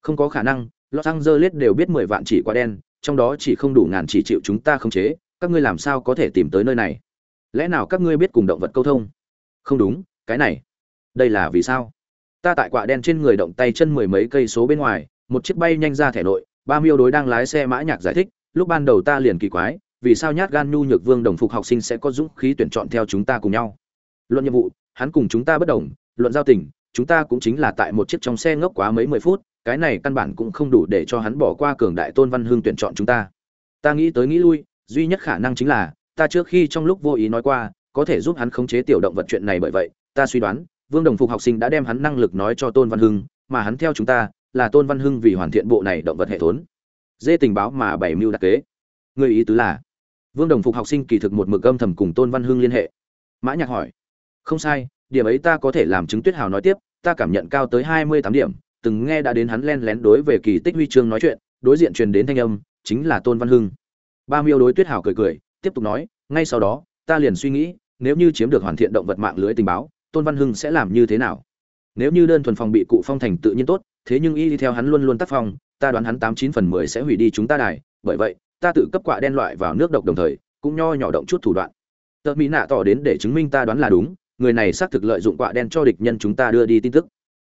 Không có khả năng los angeles đều biết mười vạn chỉ quả đen, trong đó chỉ không đủ ngàn chỉ chịu chúng ta khống chế, các ngươi làm sao có thể tìm tới nơi này? Lẽ nào các ngươi biết cùng động vật câu thông? Không đúng, cái này, đây là vì sao? Ta tại quả đen trên người động tay chân mười mấy cây số bên ngoài, một chiếc bay nhanh ra thẻ nội, ba miêu đối đang lái xe mã nhạc giải thích, lúc ban đầu ta liền kỳ quái, vì sao nhát gan nhu nhược vương đồng phục học sinh sẽ có dũng khí tuyển chọn theo chúng ta cùng nhau? Luận nhiệm vụ hắn cùng chúng ta bất đồng, luận giao tình, chúng ta cũng chính là tại một chiếc trong xe ngốc quá mấy mười phút, cái này căn bản cũng không đủ để cho hắn bỏ qua cường đại tôn văn hương tuyển chọn chúng ta. Ta nghĩ tới nghĩ lui, duy nhất khả năng chính là, ta trước khi trong lúc vô ý nói qua, có thể giúp hắn khống chế tiểu động vật chuyện này bởi vậy, ta suy đoán, vương đồng phục học sinh đã đem hắn năng lực nói cho tôn văn hưng, mà hắn theo chúng ta, là tôn văn hưng vì hoàn thiện bộ này động vật hệ thốn. Dê tình báo mà bảy mưu đặc kế. Người ý tứ là, vương đồng phục học sinh kỳ thực một mực âm thầm cùng tôn văn hưng liên hệ. Mã nhạc hỏi không sai, điểm ấy ta có thể làm chứng tuyết hào nói tiếp, ta cảm nhận cao tới hai mươi tám điểm, từng nghe đã đến hắn len lén đối về kỳ tích huy chương nói chuyện, đối diện truyền đến thanh âm, chính là tôn văn hưng. Ba miêu đối tuyết hào cười cười, tiếp tục nói, ngay sau đó, ta liền suy nghĩ, nếu như chiếm được hoàn thiện động vật mạng lưới tình báo, tôn văn hưng sẽ làm như thế nào? Nếu như đơn thuần phòng bị cụ phong thành tự nhiên tốt, thế nhưng y đi theo hắn luôn luôn tác phong, ta đoán hắn tám chín phần mười sẽ hủy đi chúng ta đài, bởi vậy, ta tự cấp quạ đen loại vào nước độc đồng thời, cũng nho nhỏ động chút thủ đoạn. Tợ mỹ nạ tỏ đến để chứng minh ta đoán là đúng người này xác thực lợi dụng quạ đen cho địch nhân chúng ta đưa đi tin tức.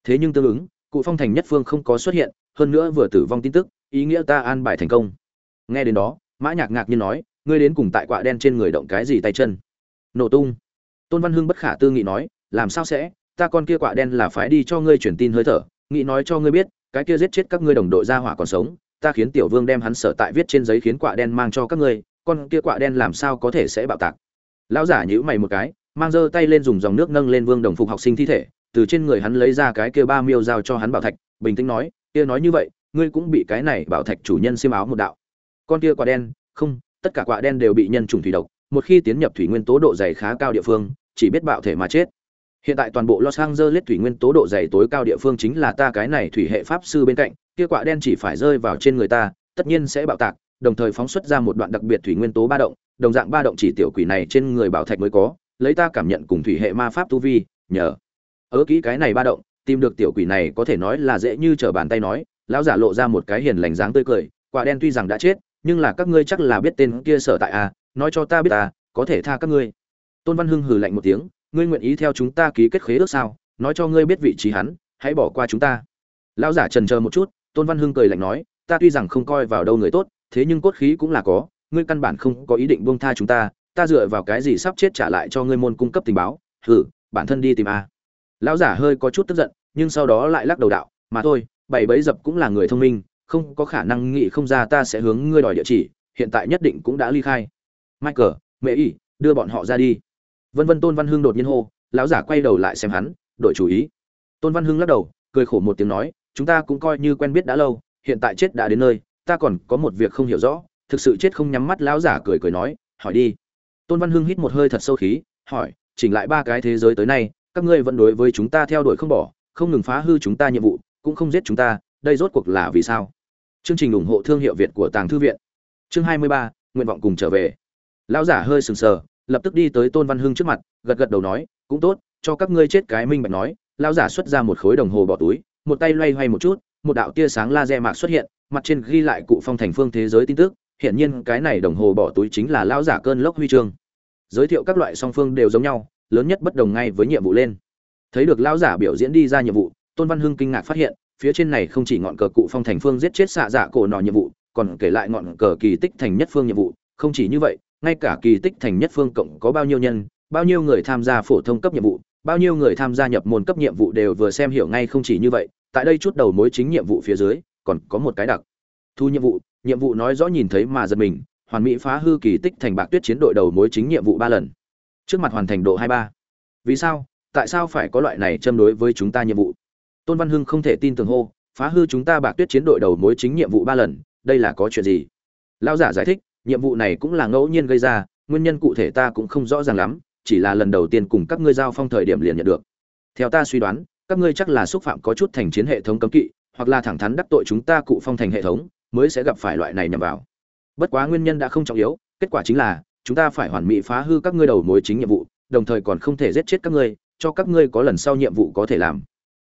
Thế nhưng tương ứng, cụ phong thành nhất phương không có xuất hiện, hơn nữa vừa tử vong tin tức, ý nghĩa ta an bài thành công. Nghe đến đó, mã nhạc ngạc nhiên nói, ngươi đến cùng tại quạ đen trên người động cái gì tay chân? Nổ tung. Tôn văn hưng bất khả tư nghị nói, làm sao sẽ, ta con kia quạ đen là phái đi cho ngươi truyền tin hơi thở nghĩ nói cho ngươi biết, cái kia giết chết các ngươi đồng đội ra hỏa còn sống, ta khiến tiểu vương đem hắn sở tại viết trên giấy khiến quạ đen mang cho các ngươi, con kia quạ đen làm sao có thể sẽ bạo tạc? Lão giả nhíu mày một cái mang giơ tay lên dùng dòng nước nâng lên vương đồng phục học sinh thi thể, từ trên người hắn lấy ra cái kia ba miêu giao cho hắn bảo thạch, bình tĩnh nói, kia nói như vậy, ngươi cũng bị cái này bảo thạch chủ nhân xiêm áo một đạo. Con kia quả đen, không, tất cả quả đen đều bị nhân trùng thủy độc, một khi tiến nhập thủy nguyên tố độ dày khá cao địa phương, chỉ biết bạo thể mà chết. Hiện tại toàn bộ los angeles thủy nguyên tố độ dày tối cao địa phương chính là ta cái này thủy hệ pháp sư bên cạnh, kia quả đen chỉ phải rơi vào trên người ta, tất nhiên sẽ bạo tạc, đồng thời phóng xuất ra một đoạn đặc biệt thủy nguyên tố ba động, đồng dạng ba động chỉ tiểu quỷ này trên người bảo thạch mới có lấy ta cảm nhận cùng thủy hệ ma pháp tu vi nhờ. Ớ kỹ cái này ba động tìm được tiểu quỷ này có thể nói là dễ như trở bàn tay nói lão giả lộ ra một cái hiền lành dáng tươi cười quả đen tuy rằng đã chết nhưng là các ngươi chắc là biết tên kia sở tại a à, nói cho ta biết ta có thể tha các ngươi. Tôn văn hưng hừ lạnh một tiếng ngươi nguyện ý theo chúng ta ký kết khế ước sao? Nói cho ngươi biết vị trí hắn hãy bỏ qua chúng ta. Lão giả trần chờ một chút tôn văn hưng cười lạnh nói ta tuy rằng không coi vào đâu người tốt thế nhưng cốt khí cũng là có ngươi căn bản không có ý định buông tha chúng ta ta dựa vào cái gì sắp chết trả lại cho ngươi môn cung cấp tình báo? Hử bản thân đi tìm a. Lão giả hơi có chút tức giận, nhưng sau đó lại lắc đầu đạo, mà thôi, bảy bấy dập cũng là người thông minh, không có khả năng nghĩ không ra ta sẽ hướng ngươi đòi địa chỉ, hiện tại nhất định cũng đã ly khai. Michael, mẹ ỉ, đưa bọn họ ra đi. Vân vân tôn văn hưng đột nhiên hô, lão giả quay đầu lại xem hắn, đổi chủ ý. Tôn văn hưng lắc đầu, cười khổ một tiếng nói, chúng ta cũng coi như quen biết đã lâu, hiện tại chết đã đến nơi, ta còn có một việc không hiểu rõ, thực sự chết không nhắm mắt, lão giả cười cười nói, hỏi đi tôn văn hưng hít một hơi thật sâu khí, hỏi, chỉnh lại ba cái thế giới tới nay, các ngươi vẫn đối với chúng ta theo đuổi không bỏ, không ngừng phá hư chúng ta nhiệm vụ, cũng không giết chúng ta, đây rốt cuộc là vì sao? Chương trình ủng hộ thương hiệu việt của tàng thư viện. Chương hai mươi ba, nguyện vọng cùng trở về. Lão giả hơi sừng sờ, lập tức đi tới tôn văn hưng trước mặt, gật gật đầu nói, cũng tốt, cho các ngươi chết cái minh bạch nói. Lão giả xuất ra một khối đồng hồ bỏ túi, một tay loay hoay một chút, một đạo tia sáng laser mạc xuất hiện, mặt trên ghi lại cụ phong thành phương thế giới tin tức hiện nhiên cái này đồng hồ bỏ túi chính là lão giả cơn lốc huy chương. Giới thiệu các loại song phương đều giống nhau, lớn nhất bất đồng ngay với nhiệm vụ lên. Thấy được lão giả biểu diễn đi ra nhiệm vụ, tôn văn hưng kinh ngạc phát hiện, phía trên này không chỉ ngọn cờ cụ phong thành phương giết chết xạ dạ cổ nọ nhiệm vụ, còn kể lại ngọn cờ kỳ tích thành nhất phương nhiệm vụ. Không chỉ như vậy, ngay cả kỳ tích thành nhất phương cộng có bao nhiêu nhân, bao nhiêu người tham gia phổ thông cấp nhiệm vụ, bao nhiêu người tham gia nhập môn cấp nhiệm vụ đều vừa xem hiểu ngay không chỉ như vậy, tại đây chút đầu mối chính nhiệm vụ phía dưới, còn có một cái đặc. Thu nhiệm vụ nhiệm vụ nói rõ nhìn thấy mà giật mình, hoàn mỹ phá hư kỳ tích thành bạc tuyết chiến đội đầu mối chính nhiệm vụ ba lần. Trước mặt hoàn thành độ hai ba. Vì sao? Tại sao phải có loại này châm đối với chúng ta nhiệm vụ? Tôn văn hưng không thể tin tưởng hô, phá hư chúng ta bạc tuyết chiến đội đầu mối chính nhiệm vụ ba lần, đây là có chuyện gì? Lao giả giải thích, nhiệm vụ này cũng là ngẫu nhiên gây ra, nguyên nhân cụ thể ta cũng không rõ ràng lắm, chỉ là lần đầu tiên cùng các ngươi giao phong thời điểm liền nhận được. Theo ta suy đoán, các ngươi chắc là xúc phạm có chút thành chiến hệ thống cấm kỵ, hoặc là thẳng thắn đắc tội chúng ta cụ phong thành hệ thống mới sẽ gặp phải loại này nhằm vào. Bất quá nguyên nhân đã không trọng yếu, kết quả chính là, chúng ta phải hoàn mỹ phá hư các ngươi đầu mối chính nhiệm vụ, đồng thời còn không thể giết chết các ngươi, cho các ngươi có lần sau nhiệm vụ có thể làm.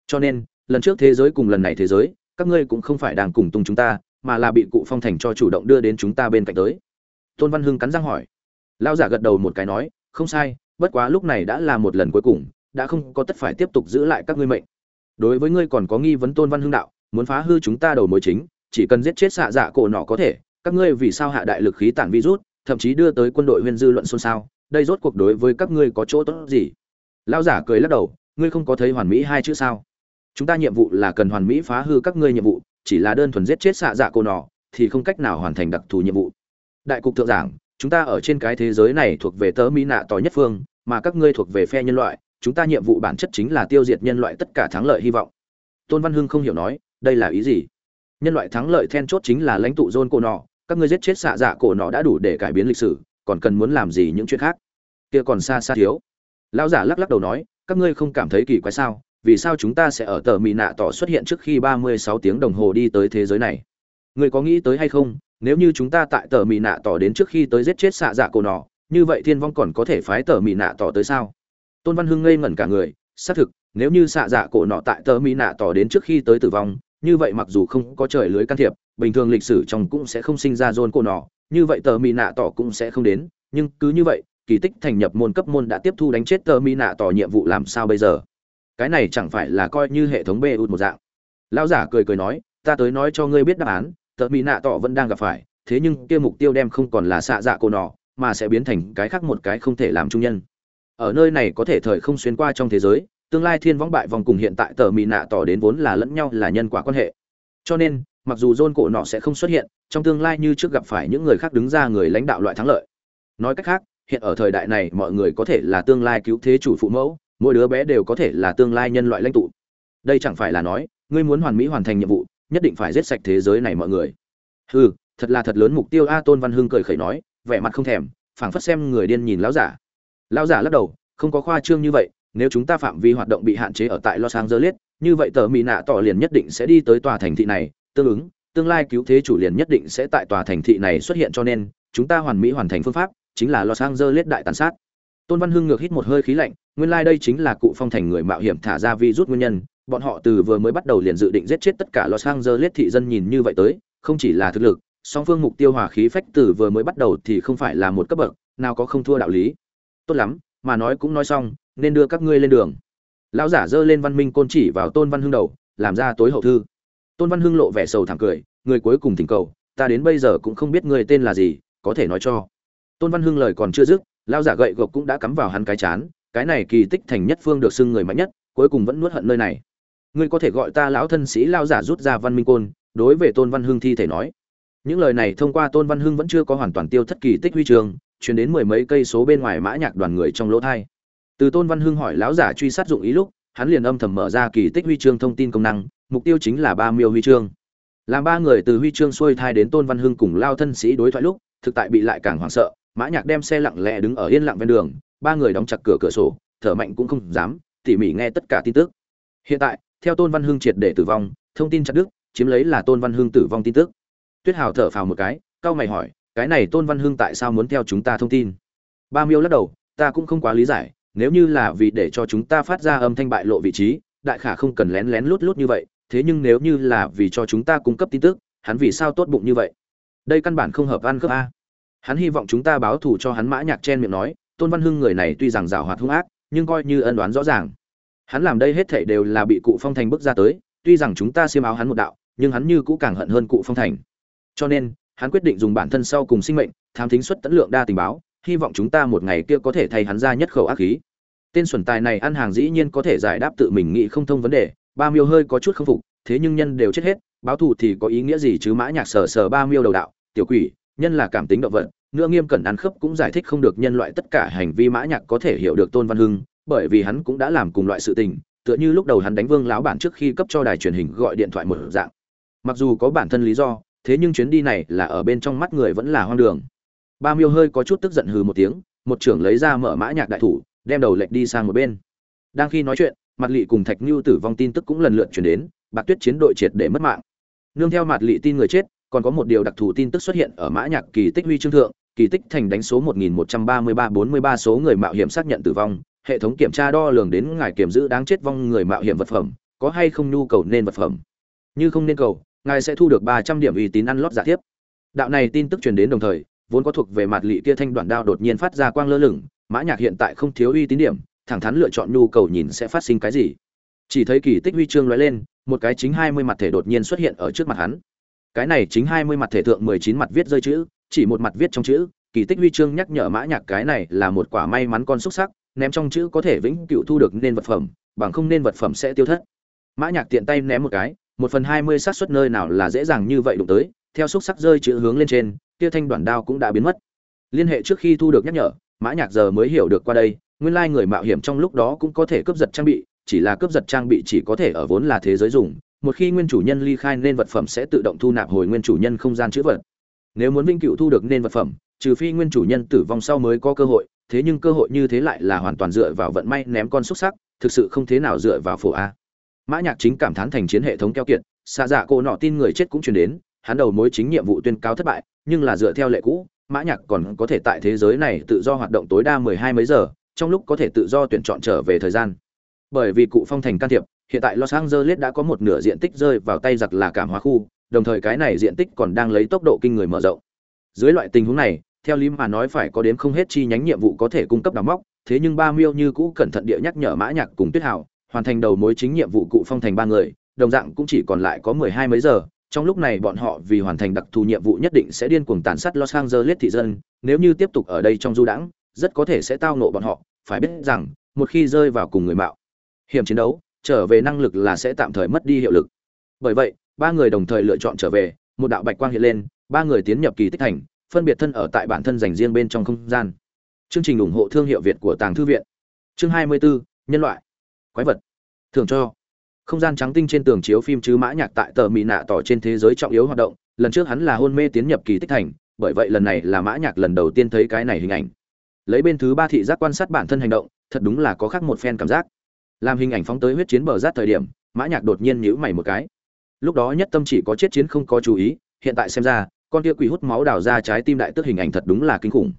Cho nên, lần trước thế giới cùng lần này thế giới, các ngươi cũng không phải đang cùng tung chúng ta, mà là bị cụ phong thành cho chủ động đưa đến chúng ta bên cạnh tới. Tôn văn hưng cắn răng hỏi. Lao giả gật đầu một cái nói, không sai, bất quá lúc này đã là một lần cuối cùng, đã không có tất phải tiếp tục giữ lại các ngươi mệnh. Đối với ngươi còn có nghi vấn tôn văn hưng đạo, muốn phá hư chúng ta đầu mối chính chỉ cần giết chết xạ dạ cổ nọ có thể, các ngươi vì sao hạ đại lực khí tản virus, thậm chí đưa tới quân đội huyên dư luận xôn xao, đây rốt cuộc đối với các ngươi có chỗ tốt gì? Lao giả cười lắc đầu, ngươi không có thấy hoàn mỹ hai chữ sao? Chúng ta nhiệm vụ là cần hoàn mỹ phá hư các ngươi nhiệm vụ, chỉ là đơn thuần giết chết xạ dạ cổ nọ, thì không cách nào hoàn thành đặc thù nhiệm vụ. Đại cục thượng giảng, chúng ta ở trên cái thế giới này thuộc về tớ mỹ nạ tỏ nhất phương, mà các ngươi thuộc về phe nhân loại, chúng ta nhiệm vụ bản chất chính là tiêu diệt nhân loại tất cả thắng lợi hy vọng. Tôn văn hưng không hiểu nói, đây là ý gì? Nhân loại thắng lợi then chốt chính là lãnh tụ dôn cổ nọ các ngươi giết chết xạ dạ cổ nọ đã đủ để cải biến lịch sử, còn cần muốn làm gì những chuyện khác? Kia còn xa xa thiếu. Lão giả lắc lắc đầu nói, các ngươi không cảm thấy kỳ quái sao? Vì sao chúng ta sẽ ở tờ mỹ nạ tỏ xuất hiện trước khi ba mươi sáu tiếng đồng hồ đi tới thế giới này? Người có nghĩ tới hay không? Nếu như chúng ta tại tờ mỹ nạ tỏ đến trước khi tới giết chết xạ dạ cổ nọ, như vậy thiên vong còn có thể phái tờ mỹ nạ tỏ tới sao? Tôn văn hưng ngây ngẩn cả người, xác thực, nếu như xạ dạ cổ nọ tại tờ mỹ nạ tỏ đến trước khi tới tử vong như vậy mặc dù không có trời lưới can thiệp, bình thường lịch sử trong cũng sẽ không sinh ra dôn cổ nọ, như vậy tờ mỹ nạ tỏ cũng sẽ không đến, nhưng cứ như vậy, kỳ tích thành nhập môn cấp môn đã tiếp thu đánh chết tờ mỹ nạ tỏ nhiệm vụ làm sao bây giờ? Cái này chẳng phải là coi như hệ thống bê út một dạng. Lão giả cười cười nói, ta tới nói cho ngươi biết đáp án, tờ mỹ nạ tỏ vẫn đang gặp phải, thế nhưng kia mục tiêu đem không còn là xạ dạ cô nọ, mà sẽ biến thành cái khác một cái không thể làm trung nhân. Ở nơi này có thể thời không xuyên qua trong thế giới tương lai thiên võng bại vòng cùng hiện tại tờ mì nạ tỏ đến vốn là lẫn nhau là nhân quả quan hệ. Cho nên, mặc dù dôn cổ nọ sẽ không xuất hiện, trong tương lai như trước gặp phải những người khác đứng ra người lãnh đạo loại thắng lợi. Nói cách khác, hiện ở thời đại này mọi người có thể là tương lai cứu thế chủ phụ mẫu, mỗi đứa bé đều có thể là tương lai nhân loại lãnh tụ. Đây chẳng phải là nói, ngươi muốn hoàn mỹ hoàn thành nhiệm vụ, nhất định phải giết sạch thế giới này mọi người. Hừ, thật là thật lớn mục tiêu a tôn văn hưng cười khẩy nói, vẻ mặt không thèm, phảng phất xem người điên nhìn lão giả. Lão giả lắc đầu, không có khoa trương như vậy nếu chúng ta phạm vi hoạt động bị hạn chế ở tại los angeles, như vậy tờ mỹ nạ tỏ liền nhất định sẽ đi tới tòa thành thị này. Tương ứng, tương lai cứu thế chủ liền nhất định sẽ tại tòa thành thị này xuất hiện cho nên, chúng ta hoàn mỹ hoàn thành phương pháp, chính là los angeles đại tàn sát. Tôn văn hưng ngược hít một hơi khí lạnh, nguyên lai đây chính là cụ phong thành người mạo hiểm thả ra virus nguyên nhân. Bọn họ từ vừa mới bắt đầu liền dự định giết chết tất cả los angeles thị dân nhìn như vậy tới, không chỉ là thực lực, song phương mục tiêu hòa khí phách từ vừa mới bắt đầu thì không phải là một cấp bậc, nào có không thua đạo lý. Tốt lắm, mà nói cũng nói xong nên đưa các ngươi lên đường. Lão giả giơ lên văn minh côn chỉ vào tôn văn hưng đầu, làm ra tối hậu thư. Tôn văn hưng lộ vẻ sầu thảm cười, người cuối cùng thỉnh cầu, ta đến bây giờ cũng không biết người tên là gì, có thể nói cho. Tôn văn hưng lời còn chưa dứt, lão giả gậy gộc cũng đã cắm vào hắn cái chán, cái này kỳ tích thành nhất phương được xưng người mạnh nhất, cuối cùng vẫn nuốt hận nơi này. Ngươi có thể gọi ta lão thân sĩ lão giả rút ra văn minh côn, đối về tôn văn hưng thi thể nói. Những lời này thông qua tôn văn hưng vẫn chưa có hoàn toàn tiêu thất kỳ tích huy trường chuyển đến mười mấy cây số bên ngoài mã nhạc đoàn người trong lỗ thai từ tôn văn hưng hỏi lão giả truy sát dụng ý lúc, hắn liền âm thầm mở ra kỳ tích huy chương thông tin công năng, mục tiêu chính là ba miêu huy chương. Làm ba người từ huy chương xuôi thai đến tôn văn hưng cùng lao thân sĩ đối thoại lúc, thực tại bị lại càng hoảng sợ, mã nhạc đem xe lặng lẽ đứng ở yên lặng ven đường, ba người đóng chặt cửa cửa sổ, thở mạnh cũng không dám, tỉ mỉ nghe tất cả tin tức. Hiện tại, theo tôn văn hưng triệt để tử vong, thông tin chặt đức chiếm lấy là tôn văn hưng tử vong tin tức. Tuyết hào thở phào một cái cao mày hỏi, cái này tôn văn hưng tại sao muốn theo chúng ta thông tin? Ba miêu lắc đầu, ta cũng không quá lý giải nếu như là vì để cho chúng ta phát ra âm thanh bại lộ vị trí, đại khả không cần lén lén lút lút như vậy, thế nhưng nếu như là vì cho chúng ta cung cấp tin tức, hắn vì sao tốt bụng như vậy? Đây căn bản không hợp ăn khớp a. Hắn hy vọng chúng ta báo thù cho hắn mã nhạc chen miệng nói, tôn văn hưng người này tuy rằng giảo hoạt hung ác, nhưng coi như ân đoán rõ ràng. Hắn làm đây hết thảy đều là bị cụ phong thành bức ra tới, tuy rằng chúng ta xiêm áo hắn một đạo, nhưng hắn như cũ càng hận hơn cụ phong thành. Cho nên, hắn quyết định dùng bản thân sau cùng sinh mệnh, tham thính xuất tấn lượng đa tình báo hy vọng chúng ta một ngày kia có thể thay hắn ra nhất khẩu ác khí. Tên xuẩn tài này ăn hàng dĩ nhiên có thể giải đáp tự mình nghĩ không thông vấn đề, ba miêu hơi có chút không phục, thế nhưng nhân đều chết hết, báo thù thì có ý nghĩa gì chứ mã nhạc sờ sờ ba miêu đầu đạo, tiểu quỷ, nhân là cảm tính động vật, nữa nghiêm cẩn ăn khớp cũng giải thích không được nhân loại tất cả hành vi mã nhạc có thể hiểu được tôn văn hưng, bởi vì hắn cũng đã làm cùng loại sự tình, tựa như lúc đầu hắn đánh vương lão bản trước khi cấp cho đài truyền hình gọi điện thoại một dạng. Mặc dù có bản thân lý do, thế nhưng chuyến đi này là ở bên trong mắt người vẫn là hoang đường ba miêu hơi có chút tức giận hừ một tiếng, một trưởng lấy ra mở mã nhạc đại thủ, đem đầu lệch đi sang một bên. Đang khi nói chuyện, mặt lị cùng thạch nhu tử vong tin tức cũng lần lượt truyền đến, bạc tuyết chiến đội triệt để mất mạng. Nương theo mặt lị tin người chết, còn có một điều đặc thù tin tức xuất hiện ở mã nhạc kỳ tích huy chương thượng, kỳ tích thành đánh số 1133-43 số người mạo hiểm xác nhận tử vong, hệ thống kiểm tra đo lường đến ngài kiểm giữ đáng chết vong người mạo hiểm vật phẩm, có hay không nhu cầu nên vật phẩm. Như không nên cầu, ngài sẽ thu được 300 điểm uy tín ăn lót giả tiếp đạo này tin tức truyền đến đồng thời vốn có thuộc về mặt lị kia thanh đoạn đao đột nhiên phát ra quang lơ lửng, mã nhạc hiện tại không thiếu uy tín điểm, thẳng thắn lựa chọn nhu cầu nhìn sẽ phát sinh cái gì. Chỉ thấy kỳ tích huy chương lóe lên, một cái chính hai mươi mặt thể đột nhiên xuất hiện ở trước mặt hắn. Cái này chính hai mươi mặt thể thượng mười chín mặt viết rơi chữ, chỉ một mặt viết trong chữ, kỳ tích huy chương nhắc nhở mã nhạc cái này là một quả may mắn con xúc sắc, ném trong chữ có thể vĩnh cửu thu được nên vật phẩm, bằng không nên vật phẩm sẽ tiêu thất. Mã nhạc tiện tay ném một cái, một phần hai mươi xác suất nơi nào là dễ dàng như vậy đụng tới, theo xúc sắc rơi chữ hướng lên trên kia thanh đoạn đao cũng đã biến mất. Liên hệ trước khi thu được nhắc nhở, mã nhạc giờ mới hiểu được qua đây, nguyên lai người mạo hiểm trong lúc đó cũng có thể cướp giật trang bị, chỉ là cướp giật trang bị chỉ có thể ở vốn là thế giới dùng, một khi nguyên chủ nhân ly khai nên vật phẩm sẽ tự động thu nạp hồi nguyên chủ nhân không gian chữ vật. Nếu muốn vĩnh cửu thu được nên vật phẩm, trừ phi nguyên chủ nhân tử vong sau mới có cơ hội, thế nhưng cơ hội như thế lại là hoàn toàn dựa vào vận may ném con xúc sắc, thực sự không thế nào dựa vào phổ a. Mã nhạc chính cảm thán thành chiến hệ thống keo kiệt xa dạ cô nọ tin người chết cũng truyền đến, hắn đầu mối chính nhiệm vụ tuyên cáo thất bại nhưng là dựa theo lệ cũ, mã nhạc còn có thể tại thế giới này tự do hoạt động tối đa mười hai mấy giờ, trong lúc có thể tự do tuyển chọn trở về thời gian. Bởi vì cụ phong thành can thiệp, hiện tại los angeles đã có một nửa diện tích rơi vào tay giặc là cảm hóa khu, đồng thời cái này diện tích còn đang lấy tốc độ kinh người mở rộng. Dưới loại tình huống này, theo lý mà nói phải có đến không hết chi nhánh nhiệm vụ có thể cung cấp đào móc, thế nhưng ba miêu như cũ cẩn thận địa nhắc nhở mã nhạc cùng tuyết hào hoàn thành đầu mối chính nhiệm vụ cụ phong thành ba người, đồng dạng cũng chỉ còn lại có mười hai mấy giờ trong lúc này bọn họ vì hoàn thành đặc thù nhiệm vụ nhất định sẽ điên cuồng tàn sát Los Angeles thị dân, nếu như tiếp tục ở đây trong du đãng, rất có thể sẽ tao ngộ bọn họ, phải biết rằng một khi rơi vào cùng người mạo hiểm chiến đấu trở về năng lực là sẽ tạm thời mất đi hiệu lực. Bởi vậy ba người đồng thời lựa chọn trở về một đạo bạch quang hiện lên ba người tiến nhập kỳ tích thành phân biệt thân ở tại bản thân dành riêng bên trong không gian. Chương trình ủng hộ thương hiệu việt của tàng thư viện. Chương 24, nhân loại quái vật. Thường cho không gian trắng tinh trên tường chiếu phim chứ mã nhạc tại tờ mỹ nạ tỏ trên thế giới trọng yếu hoạt động, lần trước hắn là hôn mê tiến nhập kỳ tích thành, bởi vậy lần này là mã nhạc lần đầu tiên thấy cái này hình ảnh. Lấy bên thứ ba thị giác quan sát bản thân hành động, thật đúng là có khác một phen cảm giác. Làm hình ảnh phóng tới huyết chiến bờ rát thời điểm, mã nhạc đột nhiên nhíu mày một cái. Lúc đó nhất tâm chỉ có chết chiến không có chú ý, hiện tại xem ra, con kia quỷ hút máu đào ra trái tim đại tức hình ảnh thật đúng là kinh khủng.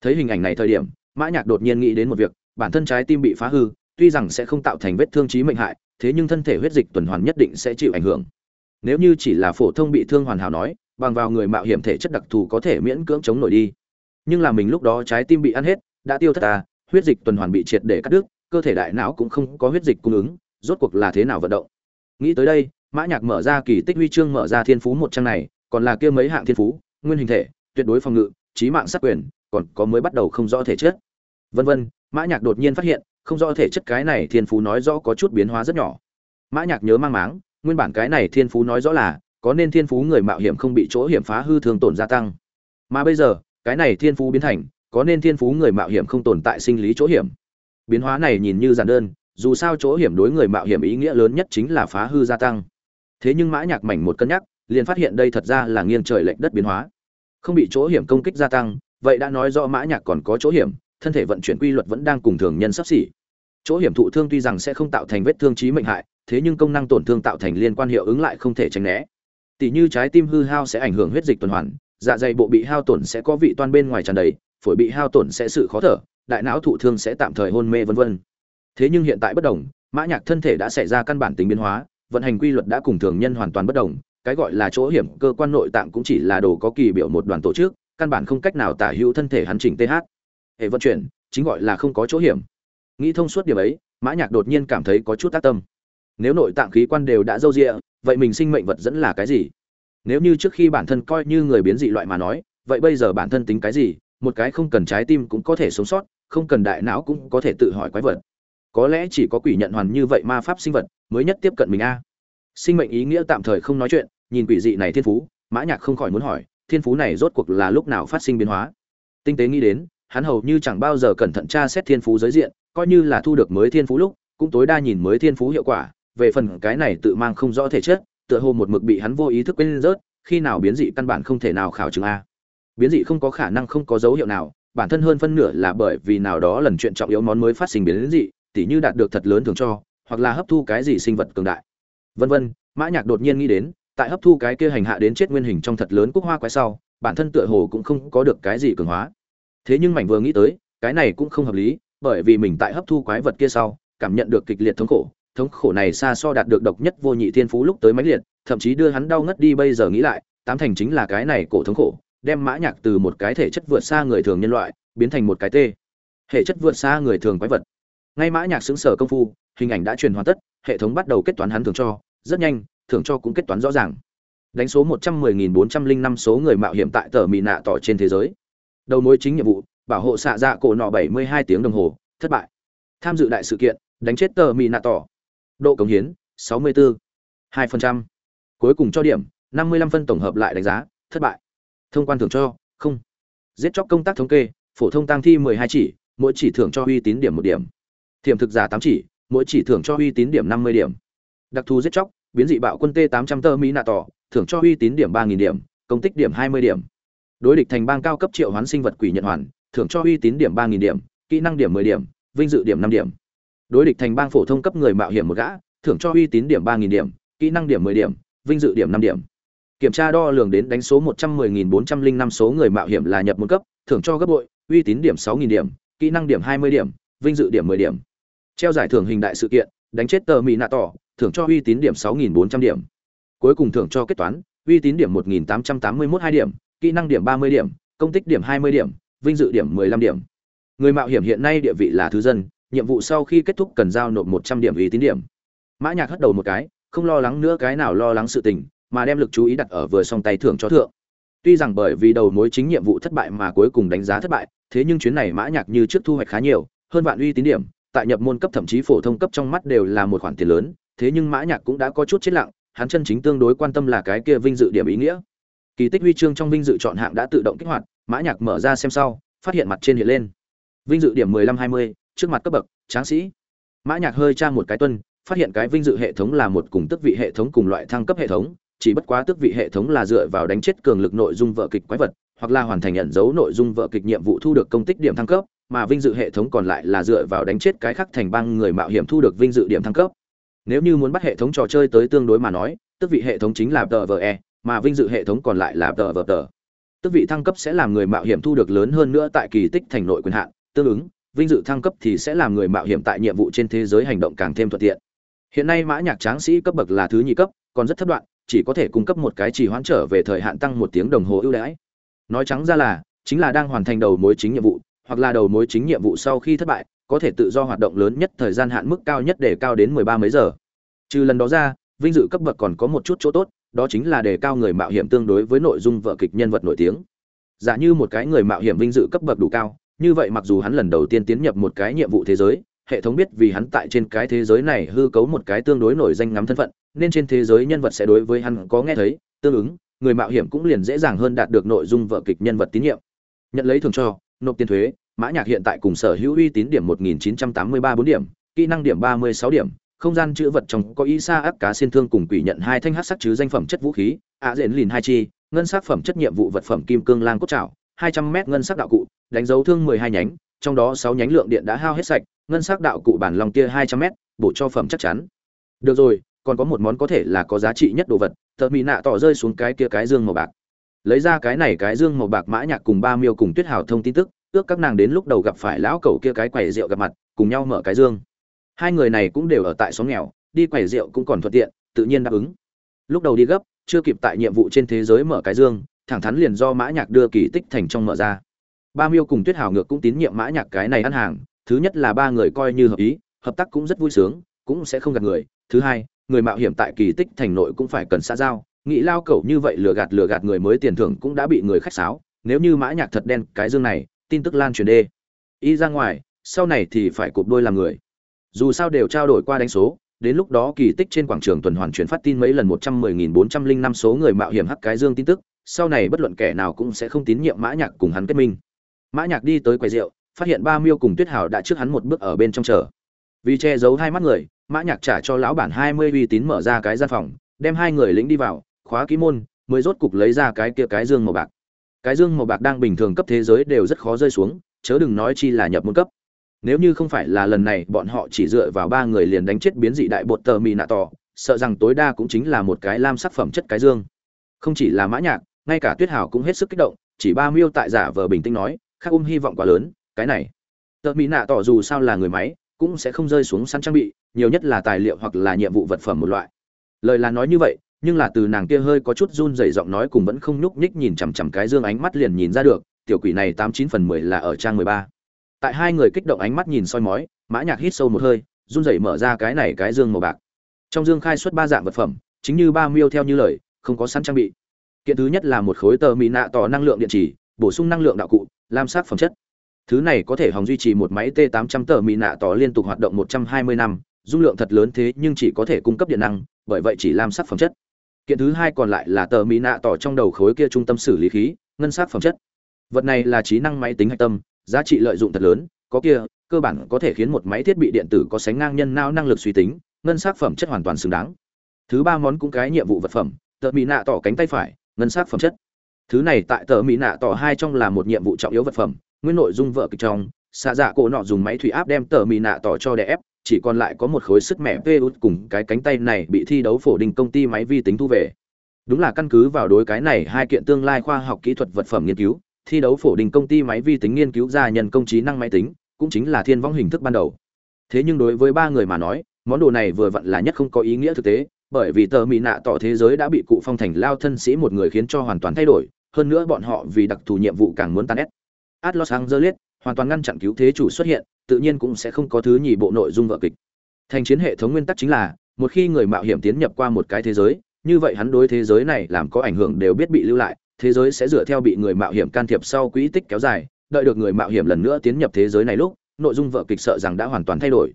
Thấy hình ảnh này thời điểm, mã nhạc đột nhiên nghĩ đến một việc, bản thân trái tim bị phá hư, tuy rằng sẽ không tạo thành vết thương chí mệnh hại thế nhưng thân thể huyết dịch tuần hoàn nhất định sẽ chịu ảnh hưởng. Nếu như chỉ là phổ thông bị thương hoàn hảo nói, bằng vào người mạo hiểm thể chất đặc thù có thể miễn cưỡng chống nổi đi. Nhưng là mình lúc đó trái tim bị ăn hết, đã tiêu thất ta, huyết dịch tuần hoàn bị triệt để cắt đứt, cơ thể đại não cũng không có huyết dịch cung ứng, rốt cuộc là thế nào vận động? Nghĩ tới đây, mã nhạc mở ra kỳ tích huy chương mở ra thiên phú một trang này, còn là kia mấy hạng thiên phú, nguyên hình thể, tuyệt đối phòng ngự, trí mạng sát quyền, còn có mới bắt đầu không rõ thể chất. Vân vân, mã nhạc đột nhiên phát hiện không rõ thể chất cái này thiên phú nói rõ có chút biến hóa rất nhỏ. Mã nhạc nhớ mang máng, nguyên bản cái này thiên phú nói rõ là, có nên thiên phú người mạo hiểm không bị chỗ hiểm phá hư thương tổn gia tăng. Mà bây giờ, cái này thiên phú biến thành, có nên thiên phú người mạo hiểm không tồn tại sinh lý chỗ hiểm. Biến hóa này nhìn như giản đơn, dù sao chỗ hiểm đối người mạo hiểm ý nghĩa lớn nhất chính là phá hư gia tăng. Thế nhưng mã nhạc mảnh một cân nhắc, liền phát hiện đây thật ra là nghiêng trời lệch đất biến hóa. Không bị chỗ hiểm công kích gia tăng, vậy đã nói rõ mã nhạc còn có chỗ hiểm thân thể vận chuyển quy luật vẫn đang cùng thường nhân sắp xỉ. Chỗ hiểm thụ thương tuy rằng sẽ không tạo thành vết thương chí mệnh hại, thế nhưng công năng tổn thương tạo thành liên quan hiệu ứng lại không thể tránh né. Tỷ như trái tim hư hao sẽ ảnh hưởng huyết dịch tuần hoàn dạ dày bộ bị hao tổn sẽ có vị toan bên ngoài tràn đầy, phổi bị hao tổn sẽ sự khó thở, đại não thụ thương sẽ tạm thời hôn mê vân vân. Thế nhưng hiện tại bất đồng, mã nhạc thân thể đã xảy ra căn bản tính biến hóa, vận hành quy luật đã cùng thường nhân hoàn toàn bất đồng, cái gọi là chỗ hiểm cơ quan nội tạng cũng chỉ là đồ có kỳ biểu một đoàn tổ chức, căn bản không cách nào tả hữu thân thể hắn chỉnh th hệ vận chuyển, chính gọi là không có chỗ hiểm. Nghĩ thông suốt điểm ấy, mã nhạc đột nhiên cảm thấy có chút tác tâm. Nếu nội tạng khí quan đều đã dâu dịa vậy mình sinh mệnh vật dẫn là cái gì? Nếu như trước khi bản thân coi như người biến dị loại mà nói, vậy bây giờ bản thân tính cái gì? Một cái không cần trái tim cũng có thể sống sót, không cần đại não cũng có thể tự hỏi quái vật. Có lẽ chỉ có quỷ nhận hoàn như vậy ma pháp sinh vật mới nhất tiếp cận mình a. Sinh mệnh ý nghĩa tạm thời không nói chuyện, nhìn quỷ dị này thiên phú, mã nhạc không khỏi muốn hỏi, thiên phú này rốt cuộc là lúc nào phát sinh biến hóa? Tinh tế nghĩ đến hắn hầu như chẳng bao giờ cẩn thận tra xét thiên phú giới diện, coi như là thu được mới thiên phú lúc, cũng tối đa nhìn mới thiên phú hiệu quả. Về phần cái này tự mang không rõ thể chất, tựa hồ một mực bị hắn vô ý thức quên rớt, khi nào biến dị căn bản không thể nào khảo chứng a. Biến dị không có khả năng không có dấu hiệu nào, bản thân hơn phân nửa là bởi vì nào đó lần chuyện trọng yếu món mới phát sinh biến dị, tỉ như đạt được thật lớn thường cho, hoặc là hấp thu cái gì sinh vật cường đại. Vân vân, mã nhạc đột nhiên nghĩ đến, tại hấp thu cái kia hành hạ đến chết nguyên hình trong thật lớn quốc hoa quái sau, bản thân tựa hồ cũng không có được cái gì cường hóa thế nhưng mảnh vừa nghĩ tới, cái này cũng không hợp lý, bởi vì mình tại hấp thu quái vật kia sau, cảm nhận được kịch liệt thống khổ thống khổ này xa so đạt được độc nhất vô nhị thiên phú lúc tới mãnh liệt, thậm chí đưa hắn đau ngất đi bây giờ nghĩ lại, tám thành chính là cái này cổ thống khổ, đem mã nhạc từ một cái thể chất vượt xa người thường nhân loại, biến thành một cái tê. Hệ chất vượt xa người thường quái vật. Ngay mã nhạc xứng sở công phu, hình ảnh đã truyền hoàn tất, hệ thống bắt đầu kết toán hắn thường cho, rất nhanh, thưởng cho cũng kết toán rõ ràng. Đánh số một trăm mười nghìn bốn trăm linh năm số người mạo hiểm tại tờ mì nạ tỏ trên thế giới đầu mối chính nhiệm vụ, bảo hộ xạ dạ cổ nọ bảy mươi hai tiếng đồng hồ, thất bại. Tham dự đại sự kiện, đánh chết tờ mì nạ tỏ. Độ cống hiến, sáu mươi bốn hai phần trăm. Cuối cùng cho điểm, năm mươi lăm phân tổng hợp lại đánh giá, thất bại. Thông quan thưởng cho, không. Giết chóc công tác thống kê, phổ thông tăng thi mười hai chỉ, mỗi chỉ thưởng cho uy tín điểm một điểm. Thiểm thực giả tám chỉ, mỗi chỉ thưởng cho uy tín điểm năm mươi điểm. Đặc thù giết chóc, biến dị bạo quân t tám trăm tơ mỹ nạ tỏ, thưởng cho uy tín điểm ba nghìn điểm, công tích điểm hai mươi điểm đối địch thành bang cao cấp triệu hoán sinh vật quỷ nhận hoàn, thưởng cho uy tín điểm ba nghìn điểm, kỹ năng điểm mười điểm, vinh dự điểm năm điểm. Đối địch thành bang phổ thông cấp người mạo hiểm một gã, thưởng cho uy tín điểm ba nghìn điểm, kỹ năng điểm mười điểm, vinh dự điểm năm điểm. Kiểm tra đo lường đến đánh số một trăm mười nghìn bốn trăm linh năm số người mạo hiểm là nhập một cấp, thưởng cho gấp bội, uy tín điểm sáu nghìn điểm, kỹ năng điểm hai mươi điểm, vinh dự điểm mười điểm. Treo giải thưởng hình đại sự kiện, đánh chết tờ mỹ nạ tỏ, thưởng cho uy tín điểm sáu nghìn bốn trăm điểm. Cuối cùng thưởng cho kết toán, uy tín điểm một nghìn tám trăm tám mươi mốt hai điểm kỹ năng điểm ba mươi điểm, công tích điểm hai mươi điểm, vinh dự điểm mười lăm điểm. Người mạo hiểm hiện nay địa vị là thứ dân, nhiệm vụ sau khi kết thúc cần giao nộp một trăm điểm uy tín điểm. Mã nhạc hất đầu một cái, không lo lắng nữa cái nào lo lắng sự tình, mà đem lực chú ý đặt ở vừa song tay thưởng cho thượng. Tuy rằng bởi vì đầu mối chính nhiệm vụ thất bại mà cuối cùng đánh giá thất bại, thế nhưng chuyến này mã nhạc như trước thu hoạch khá nhiều, hơn vạn uy tín điểm, tại nhập môn cấp thậm chí phổ thông cấp trong mắt đều là một khoản tiền lớn, thế nhưng mã nhạc cũng đã có chút chết lặng, hắn chân chính tương đối quan tâm là cái kia vinh dự điểm ý nghĩa kỳ tích huy chương trong vinh dự chọn hạng đã tự động kích hoạt mã nhạc mở ra xem sau phát hiện mặt trên hiện lên. Vinh dự điểm 15-20, trước mặt cấp bậc tráng sĩ. Mã nhạc hơi tra một cái tuân phát hiện cái vinh dự hệ thống là một cùng tước vị hệ thống cùng loại thăng cấp hệ thống chỉ bất quá tước vị hệ thống là dựa vào đánh chết cường lực nội dung vợ kịch quái vật hoặc là hoàn thành nhận dấu nội dung vợ kịch nhiệm vụ thu được công tích điểm thăng cấp mà vinh dự hệ thống còn lại là dựa vào đánh chết cái khác thành bang người mạo hiểm thu được vinh dự điểm thăng cấp. Nếu như muốn bắt hệ thống trò chơi tới tương đối mà nói tức vị hệ thống chính là tờ vờ e mà vinh dự hệ thống còn lại là tờ vờ tờ. Tức vị thăng cấp sẽ làm người mạo hiểm thu được lớn hơn nữa tại kỳ tích thành nội quyền hạn. Tương ứng, vinh dự thăng cấp thì sẽ làm người mạo hiểm tại nhiệm vụ trên thế giới hành động càng thêm thuận tiện. Hiện nay mã nhạc tráng sĩ cấp bậc là thứ nhị cấp, còn rất thấp đoạn, chỉ có thể cung cấp một cái chỉ hoãn trở về thời hạn tăng một tiếng đồng hồ ưu đãi. Nói trắng ra là, chính là đang hoàn thành đầu mối chính nhiệm vụ, hoặc là đầu mối chính nhiệm vụ sau khi thất bại, có thể tự do hoạt động lớn nhất thời gian hạn mức cao nhất để cao đến mười ba mấy giờ. Trừ lần đó ra, vinh dự cấp bậc còn có một chút chỗ tốt đó chính là đề cao người mạo hiểm tương đối với nội dung vợ kịch nhân vật nổi tiếng. Giả như một cái người mạo hiểm vinh dự cấp bậc đủ cao, như vậy mặc dù hắn lần đầu tiên tiến nhập một cái nhiệm vụ thế giới, hệ thống biết vì hắn tại trên cái thế giới này hư cấu một cái tương đối nổi danh ngắm thân phận, nên trên thế giới nhân vật sẽ đối với hắn có nghe thấy, tương ứng, người mạo hiểm cũng liền dễ dàng hơn đạt được nội dung vợ kịch nhân vật tín nhiệm. Nhận lấy thường cho, nộp tiền thuế, mã nhạc hiện tại cùng sở hữu uy tín điểm 1983 4 điểm, kỹ năng điểm 36 điểm không gian chữ vật trong có y sa áp cá xin thương cùng quỷ nhận hai thanh hắc sắc chứ danh phẩm chất vũ khí, ạ diện lìn hai chi, ngân sắc phẩm chất nhiệm vụ vật phẩm kim cương lang cốt trảo 200 mét ngân sắc đạo cụ, đánh dấu thương 12 nhánh, trong đó sáu nhánh lượng điện đã hao hết sạch, ngân sắc đạo cụ bản lòng kia 200 mét, bổ cho phẩm chắc chắn. Được rồi, còn có một món có thể là có giá trị nhất đồ vật, tờ mỹ nạ tỏ rơi xuống cái kia cái dương màu bạc. Lấy ra cái này cái dương màu bạc mã nhạc cùng ba miêu cùng tuyết hào thông tin tức, ước các nàng đến lúc đầu gặp phải lão cẩu kia cái quầy rượu gặp mặt, cùng nhau mở cái dương hai người này cũng đều ở tại xóm nghèo, đi quầy rượu cũng còn thuận tiện, tự nhiên đáp ứng. Lúc đầu đi gấp, chưa kịp tại nhiệm vụ trên thế giới mở cái dương, thẳng thắn liền do mã nhạc đưa kỳ tích thành trong mở ra. Ba miêu cùng tuyết hào ngược cũng tín nhiệm mã nhạc cái này ăn hàng, thứ nhất là ba người coi như hợp ý, hợp tác cũng rất vui sướng, cũng sẽ không gạt người. Thứ hai, người mạo hiểm tại kỳ tích thành nội cũng phải cần xã giao, nghĩ lao cẩu như vậy lừa gạt lừa gạt người mới tiền thưởng cũng đã bị người khách sáo. Nếu như mã nhạc thật đen cái dương này, tin tức lan truyền đê. Y ra ngoài, sau này thì phải cụp đôi làm người dù sao đều trao đổi qua đánh số, đến lúc đó kỳ tích trên quảng trường tuần hoàn chuyển phát tin mấy lần một trăm mười nghìn bốn trăm linh năm số người mạo hiểm hắc cái dương tin tức, sau này bất luận kẻ nào cũng sẽ không tín nhiệm mã nhạc cùng hắn kết minh. Mã nhạc đi tới quầy rượu, phát hiện ba miêu cùng tuyết Hảo đã trước hắn một bước ở bên trong chờ. Vì che giấu hai mắt người, mã nhạc trả cho lão bản hai mươi uy tín mở ra cái gian phòng, đem hai người lĩnh đi vào, khóa ký môn, mới rốt cục lấy ra cái kia cái dương màu bạc. Cái dương màu bạc đang bình thường cấp thế giới đều rất khó rơi xuống, chớ đừng nói chi là nhập môn cấp nếu như không phải là lần này, bọn họ chỉ dựa vào ba người liền đánh chết biến dị đại bột tờ mì nạ tỏ, sợ rằng tối đa cũng chính là một cái lam sắc phẩm chất cái dương. Không chỉ là mã nhạc, ngay cả tuyết hảo cũng hết sức kích động, chỉ ba miêu tại giả vờ bình tĩnh nói khác um hy vọng quá lớn, cái này. Tờ mì nạ tỏ dù sao là người máy, cũng sẽ không rơi xuống săn trang bị, nhiều nhất là tài liệu hoặc là nhiệm vụ vật phẩm một loại. Lời là nói như vậy, nhưng là từ nàng kia hơi có chút run rẩy giọng nói cùng vẫn không nhúc nhích nhìn chằm chằm cái dương ánh mắt liền nhìn ra được, tiểu quỷ này tám chín phần mười là ở trang mười ba tại hai người kích động ánh mắt nhìn soi mói, mã nhạc hít sâu một hơi, run rẩy mở ra cái này cái dương màu bạc. Trong dương khai xuất ba dạng vật phẩm, chính như ba miêu theo như lời, không có sẵn trang bị. Kiện thứ nhất là một khối tờ mỹ nạ tỏ năng lượng điện chỉ bổ sung năng lượng đạo cụ lam sắc phẩm chất. Thứ này có thể hòng duy trì một máy t 800 tờ mỹ nạ tỏ liên tục hoạt động 120 năm, dung lượng thật lớn thế nhưng chỉ có thể cung cấp điện năng, bởi vậy chỉ lam sắc phẩm chất. Kiện thứ hai còn lại là tờ mỹ nạ tỏ trong đầu khối kia trung tâm xử lý khí, ngân sắc phẩm chất. Vật này là trí năng máy tính hạch tâm giá trị lợi dụng thật lớn, có kia, cơ bản có thể khiến một máy thiết bị điện tử có sánh ngang nhân não năng lực suy tính, ngân sắc phẩm chất hoàn toàn xứng đáng. Thứ ba món cũng cái nhiệm vụ vật phẩm, tờ mỹ nạ tỏ cánh tay phải, ngân sắc phẩm chất. Thứ này tại tờ mỹ nạ tỏ hai trong là một nhiệm vụ trọng yếu vật phẩm, nguyên nội dung vợ kịch trong, xạ dạ cổ nọ dùng máy thủy áp đem tờ mỹ nạ tỏ cho đè ép, chỉ còn lại có một khối sức mẹ vê út cùng cái cánh tay này bị thi đấu phổ đình công ty máy vi tính thu về. Đúng là căn cứ vào đối cái này hai kiện tương lai khoa học kỹ thuật vật phẩm nghiên cứu thi đấu phổ đình công ty máy vi tính nghiên cứu ra nhân công trí năng máy tính, cũng chính là thiên vong hình thức ban đầu. Thế nhưng đối với ba người mà nói, món đồ này vừa vặn là nhất không có ý nghĩa thực tế, bởi vì tờ mỹ nạ tỏ thế giới đã bị cụ phong thành lao thân sĩ một người khiến cho hoàn toàn thay đổi, hơn nữa bọn họ vì đặc thù nhiệm vụ càng muốn tan ép atlas angeles, hoàn toàn ngăn chặn cứu thế chủ xuất hiện, tự nhiên cũng sẽ không có thứ nhì bộ nội dung vợ kịch. Thành chiến hệ thống nguyên tắc chính là, một khi người mạo hiểm tiến nhập qua một cái thế giới, như vậy hắn đối thế giới này làm có ảnh hưởng đều biết bị lưu lại thế giới sẽ dựa theo bị người mạo hiểm can thiệp sau quỹ tích kéo dài, đợi được người mạo hiểm lần nữa tiến nhập thế giới này lúc, nội dung vở kịch sợ rằng đã hoàn toàn thay đổi.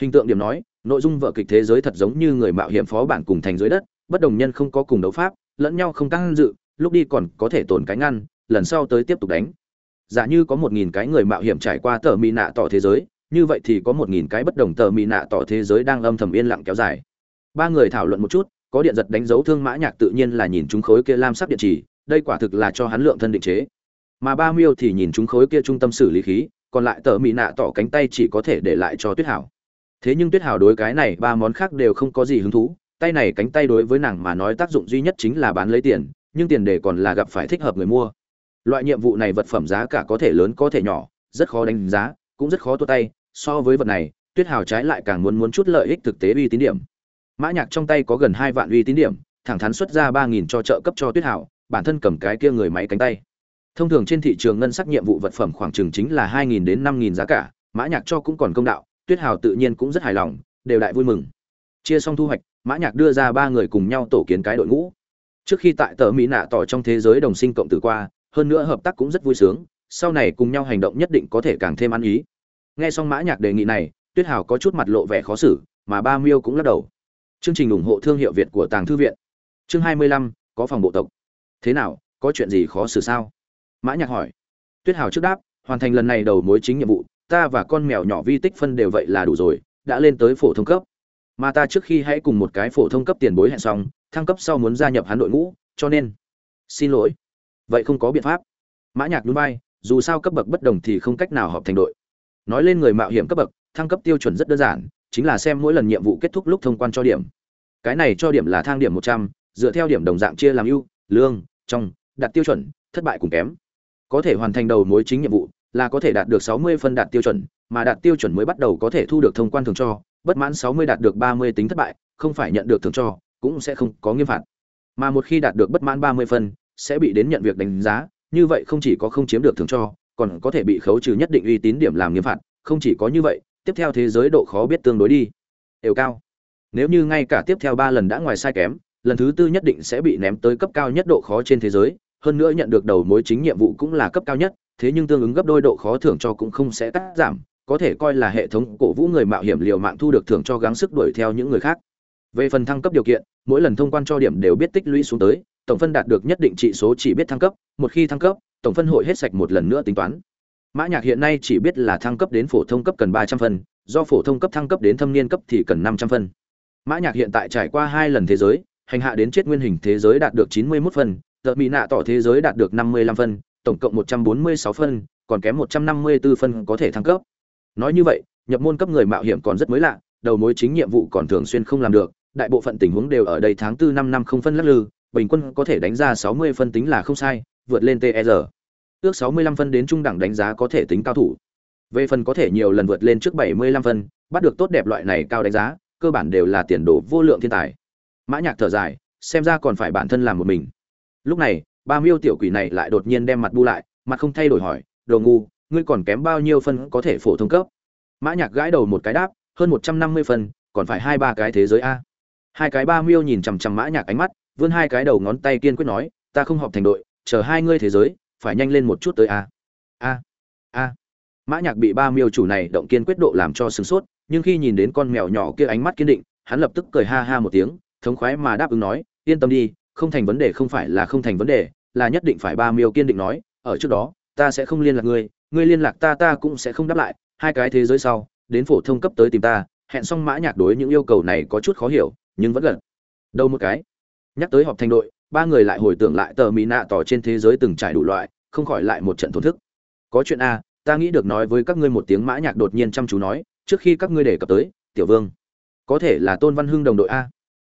Hình tượng điểm nói, nội dung vở kịch thế giới thật giống như người mạo hiểm phó bản cùng thành dưới đất, bất đồng nhân không có cùng đấu pháp, lẫn nhau không tăng dự, lúc đi còn có thể tổn cánh ngăn, lần sau tới tiếp tục đánh. Giả như có một nghìn cái người mạo hiểm trải qua tờ mỹ nạ tỏ thế giới, như vậy thì có một nghìn cái bất đồng tờ mỹ nạ tỏ thế giới đang âm thầm yên lặng kéo dài. Ba người thảo luận một chút, có điện giật đánh dấu thương mã nhạc tự nhiên là nhìn chúng khối kia lam sắc điện chỉ đây quả thực là cho hắn lượng thân định chế. Mà ba miêu thì nhìn chúng khối kia trung tâm xử lý khí, còn lại tờ mỹ nạ tỏ cánh tay chỉ có thể để lại cho tuyết hảo. Thế nhưng tuyết hảo đối cái này ba món khác đều không có gì hứng thú, tay này cánh tay đối với nàng mà nói tác dụng duy nhất chính là bán lấy tiền, nhưng tiền để còn là gặp phải thích hợp người mua. Loại nhiệm vụ này vật phẩm giá cả có thể lớn có thể nhỏ, rất khó đánh giá, cũng rất khó tua tay, so với vật này, tuyết hào trái lại càng muốn muốn chút lợi ích thực tế uy tín điểm. Mã nhạc trong tay có gần hai vạn uy tín điểm, thẳng thắn xuất ra ba nghìn cho trợ cấp cho tuyết hào bản thân cầm cái kia người máy cánh tay. Thông thường trên thị trường ngân sắc nhiệm vụ vật phẩm khoảng chừng chính là hai nghìn đến năm nghìn giá cả, mã nhạc cho cũng còn công đạo, tuyết hào tự nhiên cũng rất hài lòng, đều đại vui mừng. Chia xong thu hoạch, mã nhạc đưa ra ba người cùng nhau tổ kiến cái đội ngũ. Trước khi tại tờ mỹ nạ tỏ trong thế giới đồng sinh cộng tử qua, hơn nữa hợp tác cũng rất vui sướng, sau này cùng nhau hành động nhất định có thể càng thêm ăn ý. Nghe xong mã nhạc đề nghị này, tuyết hào có chút mặt lộ vẻ khó xử, mà ba miêu cũng lắc đầu. Chương trình ủng hộ thương hiệu việt của tàng thư viện. Chương hai mươi lăm, có phòng bộ tộc thế nào, có chuyện gì khó xử sao? Mã nhạc hỏi. Tuyết hào trước đáp, hoàn thành lần này đầu mối chính nhiệm vụ, ta và con mèo nhỏ vi tích phân đều vậy là đủ rồi, đã lên tới phổ thông cấp. Mà ta trước khi hãy cùng một cái phổ thông cấp tiền bối hẹn xong, thăng cấp sau muốn gia nhập hắn đội ngũ, cho nên xin lỗi. Vậy không có biện pháp. Mã nhạc núi bay dù sao cấp bậc bất đồng thì không cách nào họp thành đội. Nói lên người mạo hiểm cấp bậc, thăng cấp tiêu chuẩn rất đơn giản, chính là xem mỗi lần nhiệm vụ kết thúc lúc thông quan cho điểm. Cái này cho điểm là thang điểm một trăm, dựa theo điểm đồng dạng chia làm ưu, lương trong, đạt tiêu chuẩn, thất bại cùng kém. Có thể hoàn thành đầu mối chính nhiệm vụ là có thể đạt được sáu mươi phân đạt tiêu chuẩn, mà đạt tiêu chuẩn mới bắt đầu có thể thu được thông quan thường cho, bất mãn sáu mươi đạt được ba mươi tính thất bại, không phải nhận được thường cho, cũng sẽ không có nghiêm phạt. Mà một khi đạt được bất mãn ba mươi phân, sẽ bị đến nhận việc đánh giá, như vậy không chỉ có không chiếm được thường cho, còn có thể bị khấu trừ nhất định uy tín điểm làm nghiêm phạt, không chỉ có như vậy, tiếp theo thế giới độ khó biết tương đối đi. Đều cao. Nếu như ngay cả tiếp theo ba lần đã ngoài sai kém lần thứ tư nhất định sẽ bị ném tới cấp cao nhất độ khó trên thế giới, hơn nữa nhận được đầu mối chính nhiệm vụ cũng là cấp cao nhất, thế nhưng tương ứng gấp đôi độ khó thưởng cho cũng không sẽ cắt giảm, có thể coi là hệ thống cổ vũ người mạo hiểm liều mạng thu được thưởng cho gắng sức đuổi theo những người khác. Về phần thăng cấp điều kiện, mỗi lần thông quan cho điểm đều biết tích lũy xuống tới, tổng phân đạt được nhất định trị số chỉ biết thăng cấp, một khi thăng cấp, tổng phân hội hết sạch một lần nữa tính toán. Mã nhạc hiện nay chỉ biết là thăng cấp đến phổ thông cấp cần ba trăm phân, do phổ thông cấp thăng cấp đến thâm niên cấp thì cần năm trăm phân. Mã nhạc hiện tại trải qua hai lần thế giới hành hạ đến chết nguyên hình thế giới đạt được 91 phân tợ bị nạ tỏ thế giới đạt được năm mươi lăm phân tổng cộng một trăm bốn mươi sáu phân còn kém 154 phân có thể thăng cấp nói như vậy nhập môn cấp người mạo hiểm còn rất mới lạ đầu mối chính nhiệm vụ còn thường xuyên không làm được đại bộ phận tình huống đều ở đây tháng tư năm năm không phân lắc lư bình quân có thể đánh ra sáu mươi phân tính là không sai vượt lên TR. Ước sáu mươi lăm phân đến trung đẳng đánh giá có thể tính cao thủ. Về phần có thể nhiều lần vượt lên trước bảy mươi lăm phân, bắt được tốt đẹp loại này cao đánh giá, cơ bản đều là tiền đồ vô lượng thiên tài. Mã Nhạc thở dài, xem ra còn phải bản thân làm một mình. Lúc này, ba miêu tiểu quỷ này lại đột nhiên đem mặt bu lại, mặt không thay đổi hỏi, "Đồ ngu, ngươi còn kém bao nhiêu phân có thể phổ thông cấp?" Mã Nhạc gãi đầu một cái đáp, "Hơn một trăm năm mươi phân, còn phải hai ba cái thế giới a." Hai cái ba miêu nhìn chằm chằm Mã Nhạc ánh mắt, vươn hai cái đầu ngón tay kiên quyết nói, "Ta không họp thành đội, chờ hai ngươi thế giới, phải nhanh lên một chút tới a a a mã nhạc bị ba miêu chủ này động kiên quyết độ làm cho sừng sốt nhưng khi nhìn đến con mèo nhỏ kia ánh mắt kiên định hắn lập tức cười ha ha một tiếng thống khoái mà đáp ứng nói, yên tâm đi, không thành vấn đề không phải là không thành vấn đề, là nhất định phải ba miêu kiên định nói, ở trước đó, ta sẽ không liên lạc ngươi ngươi liên lạc ta ta cũng sẽ không đáp lại, hai cái thế giới sau, đến phổ thông cấp tới tìm ta, hẹn xong mã nhạc đối những yêu cầu này có chút khó hiểu, nhưng vẫn gần đâu một cái. Nhắc tới họp thành đội, ba người lại hồi tưởng lại tờ mỹ nạ tỏ trên thế giới từng trải đủ loại, không khỏi lại một trận thổn thức. Có chuyện a ta nghĩ được nói với các ngươi một tiếng mã nhạc đột nhiên chăm chú nói, trước khi các ngươi đề cập tới, tiểu vương, có thể là tôn văn hưng đồng đội a?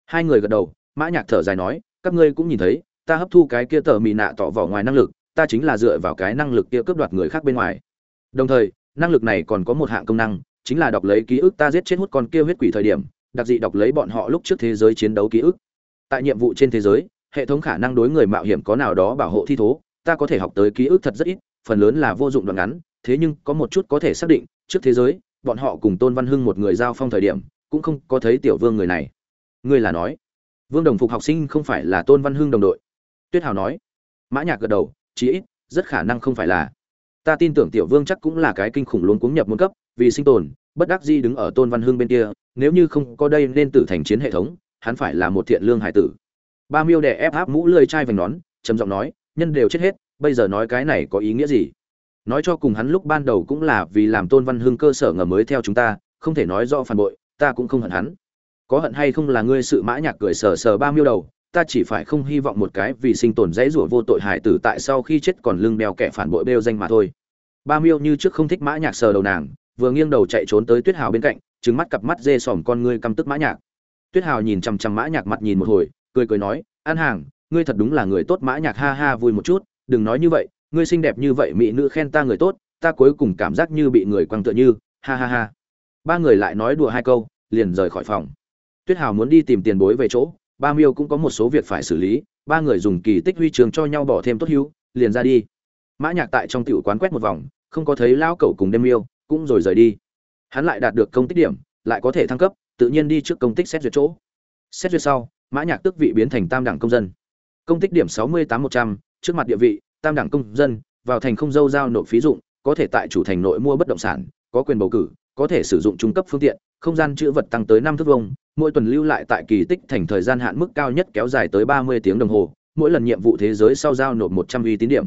Hai người gật đầu, mã nhạc thở dài nói, các ngươi cũng nhìn thấy, ta hấp thu cái kia tờ mì nạ tỏ vỏ ngoài năng lực, ta chính là dựa vào cái năng lực kia cướp đoạt người khác bên ngoài. Đồng thời, năng lực này còn có một hạng công năng, chính là đọc lấy ký ức ta giết chết hút con kia huyết quỷ thời điểm, đặc dị đọc lấy bọn họ lúc trước thế giới chiến đấu ký ức. Tại nhiệm vụ trên thế giới, hệ thống khả năng đối người mạo hiểm có nào đó bảo hộ thi thố, ta có thể học tới ký ức thật rất ít, phần lớn là vô dụng đoạn ngắn, thế nhưng có một chút có thể xác định, trước thế giới, bọn họ cùng tôn văn hưng một người giao phong thời điểm, cũng không có thấy tiểu vương người này ngươi là nói, vương đồng phục học sinh không phải là tôn văn hưng đồng đội. Tuyết hào nói, mã nhạc gật đầu, chí ít, rất khả năng không phải là. Ta tin tưởng tiểu vương chắc cũng là cái kinh khủng luôn cuống nhập môn cấp, vì sinh tồn, bất đắc di đứng ở tôn văn hưng bên kia, nếu như không có đây nên tử thành chiến hệ thống, hắn phải là một thiện lương hải tử. Ba miêu đè ép áp mũ lười chai vành nón, trầm giọng nói, nhân đều chết hết, bây giờ nói cái này có ý nghĩa gì? Nói cho cùng hắn lúc ban đầu cũng là vì làm tôn văn hưng cơ sở ngầm mới theo chúng ta, không thể nói do phản bội, ta cũng không hận hắn có hận hay không là ngươi sự mã nhạc cười sờ sờ ba miêu đầu, ta chỉ phải không hy vọng một cái vì sinh tồn dãy rủa vô tội hải tử tại sau khi chết còn lưng đeo kẻ phản bội bêu danh mà thôi. Ba miêu như trước không thích mã nhạc sờ đầu nàng, vừa nghiêng đầu chạy trốn tới tuyết hào bên cạnh, trừng mắt cặp mắt dê sòm con ngươi căm tức mã nhạc. Tuyết hào nhìn chăm chăm mã nhạc mặt nhìn một hồi, cười cười nói, an hàng, ngươi thật đúng là người tốt mã nhạc, ha ha, vui một chút, đừng nói như vậy, ngươi xinh đẹp như vậy, mỹ nữ khen ta người tốt, ta cuối cùng cảm giác như bị người quăng tựa như, ha ha ha. Ba người lại nói đùa hai câu, liền rời khỏi phòng tuyết hào muốn đi tìm tiền bối về chỗ, ba miêu cũng có một số việc phải xử lý, ba người dùng kỳ tích huy trường cho nhau bỏ thêm tốt hữu, liền ra đi. Mã nhạc tại trong tiểu quán quét một vòng, không có thấy lão cẩu cùng đêm miêu, cũng rồi rời đi. Hắn lại đạt được công tích điểm, lại có thể thăng cấp, tự nhiên đi trước công tích xét duyệt chỗ. Xét duyệt sau, mã nhạc tước vị biến thành tam đẳng công dân. Công tích điểm sáu mươi tám một trăm, trước mặt địa vị, tam đẳng công dân, vào thành không dâu giao nộp phí dụng, có thể tại chủ thành nội mua bất động sản, có quyền bầu cử, có thể sử dụng trung cấp phương tiện, không gian chữ vật tăng tới năm thước vuông mỗi tuần lưu lại tại kỳ tích thành thời gian hạn mức cao nhất kéo dài tới ba mươi tiếng đồng hồ, mỗi lần nhiệm vụ thế giới sau giao nộp một trăm uy tín điểm.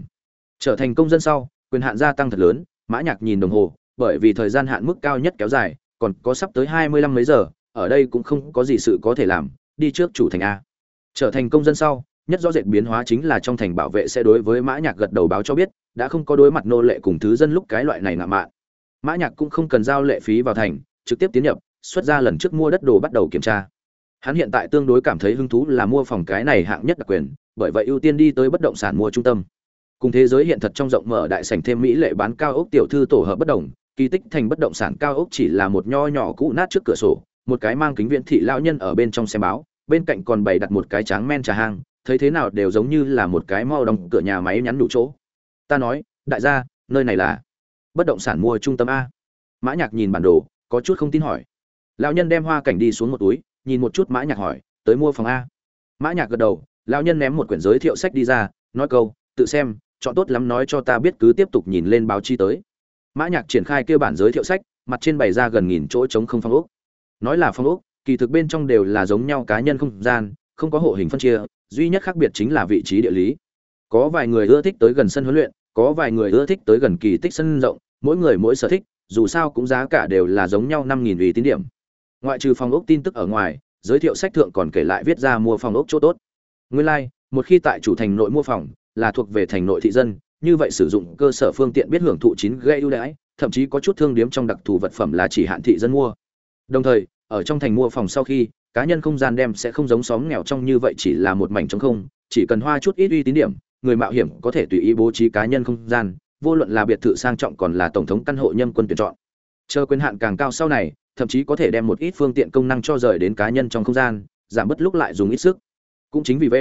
Trở thành công dân sau, quyền hạn gia tăng thật lớn, mã nhạc nhìn đồng hồ, bởi vì thời gian hạn mức cao nhất kéo dài, còn có sắp tới hai mươi lăm mấy giờ, ở đây cũng không có gì sự có thể làm, đi trước chủ thành a. Trở thành công dân sau, nhất rõ rệt biến hóa chính là trong thành bảo vệ sẽ đối với mã nhạc gật đầu báo cho biết, đã không có đối mặt nô lệ cùng thứ dân lúc cái loại này ngạ mạn. Mã nhạc cũng không cần giao lệ phí vào thành, trực tiếp tiến nhập xuất ra lần trước mua đất đồ bắt đầu kiểm tra. Hắn hiện tại tương đối cảm thấy hứng thú là mua phòng cái này hạng nhất đặc quyền, bởi vậy ưu tiên đi tới bất động sản mua trung tâm. Cùng thế giới hiện thật trong rộng mở đại sảnh thêm mỹ lệ bán cao ốc tiểu thư tổ hợp bất động kỳ tích thành bất động sản cao ốc chỉ là một nho nhỏ cũ nát trước cửa sổ, một cái mang kính viễn thị lão nhân ở bên trong xem báo, bên cạnh còn bày đặt một cái tráng men trà hang, thấy thế nào đều giống như là một cái mau đóng cửa nhà máy nhắn đủ chỗ. Ta nói, đại gia, nơi này là bất động sản mua trung tâm a. Mã nhạc nhìn bản đồ, có chút không tin hỏi lão nhân đem hoa cảnh đi xuống một túi, nhìn một chút mã nhạc hỏi, tới mua phòng a? Mã nhạc gật đầu, lão nhân ném một quyển giới thiệu sách đi ra, nói câu, tự xem, chọn tốt lắm nói cho ta biết cứ tiếp tục nhìn lên báo chi tới. Mã nhạc triển khai kêu bản giới thiệu sách, mặt trên bày ra gần nghìn chỗ trống không phong ốc. Nói là phong ốc, kỳ thực bên trong đều là giống nhau cá nhân không gian, không có hộ hình phân chia, duy nhất khác biệt chính là vị trí địa lý. Có vài người ưa thích tới gần sân huấn luyện, có vài người ưa thích tới gần kỳ tích sân rộng, mỗi người mỗi sở thích, dù sao cũng giá cả đều là giống nhau năm nghìn ủy tín điểm ngoại trừ phòng ốc tin tức ở ngoài giới thiệu sách thượng còn kể lại viết ra mua phòng ốc chỗ tốt. Nguyên lai like, một khi tại chủ thành nội mua phòng là thuộc về thành nội thị dân như vậy sử dụng cơ sở phương tiện biết hưởng thụ chín gây ưu đãi thậm chí có chút thương điếm trong đặc thù vật phẩm là chỉ hạn thị dân mua. Đồng thời ở trong thành mua phòng sau khi cá nhân không gian đem sẽ không giống xóm nghèo trong như vậy chỉ là một mảnh trống không chỉ cần hoa chút ít uy tín điểm người mạo hiểm có thể tùy ý bố trí cá nhân không gian vô luận là biệt thự sang trọng còn là tổng thống căn hộ nhân quân tuyển chọn. Chờ quyền hạn càng cao sau này thậm chí có thể đem một ít phương tiện công năng cho rời đến cá nhân trong không gian, giảm bớt lúc lại dùng ít sức. Cũng chính vì v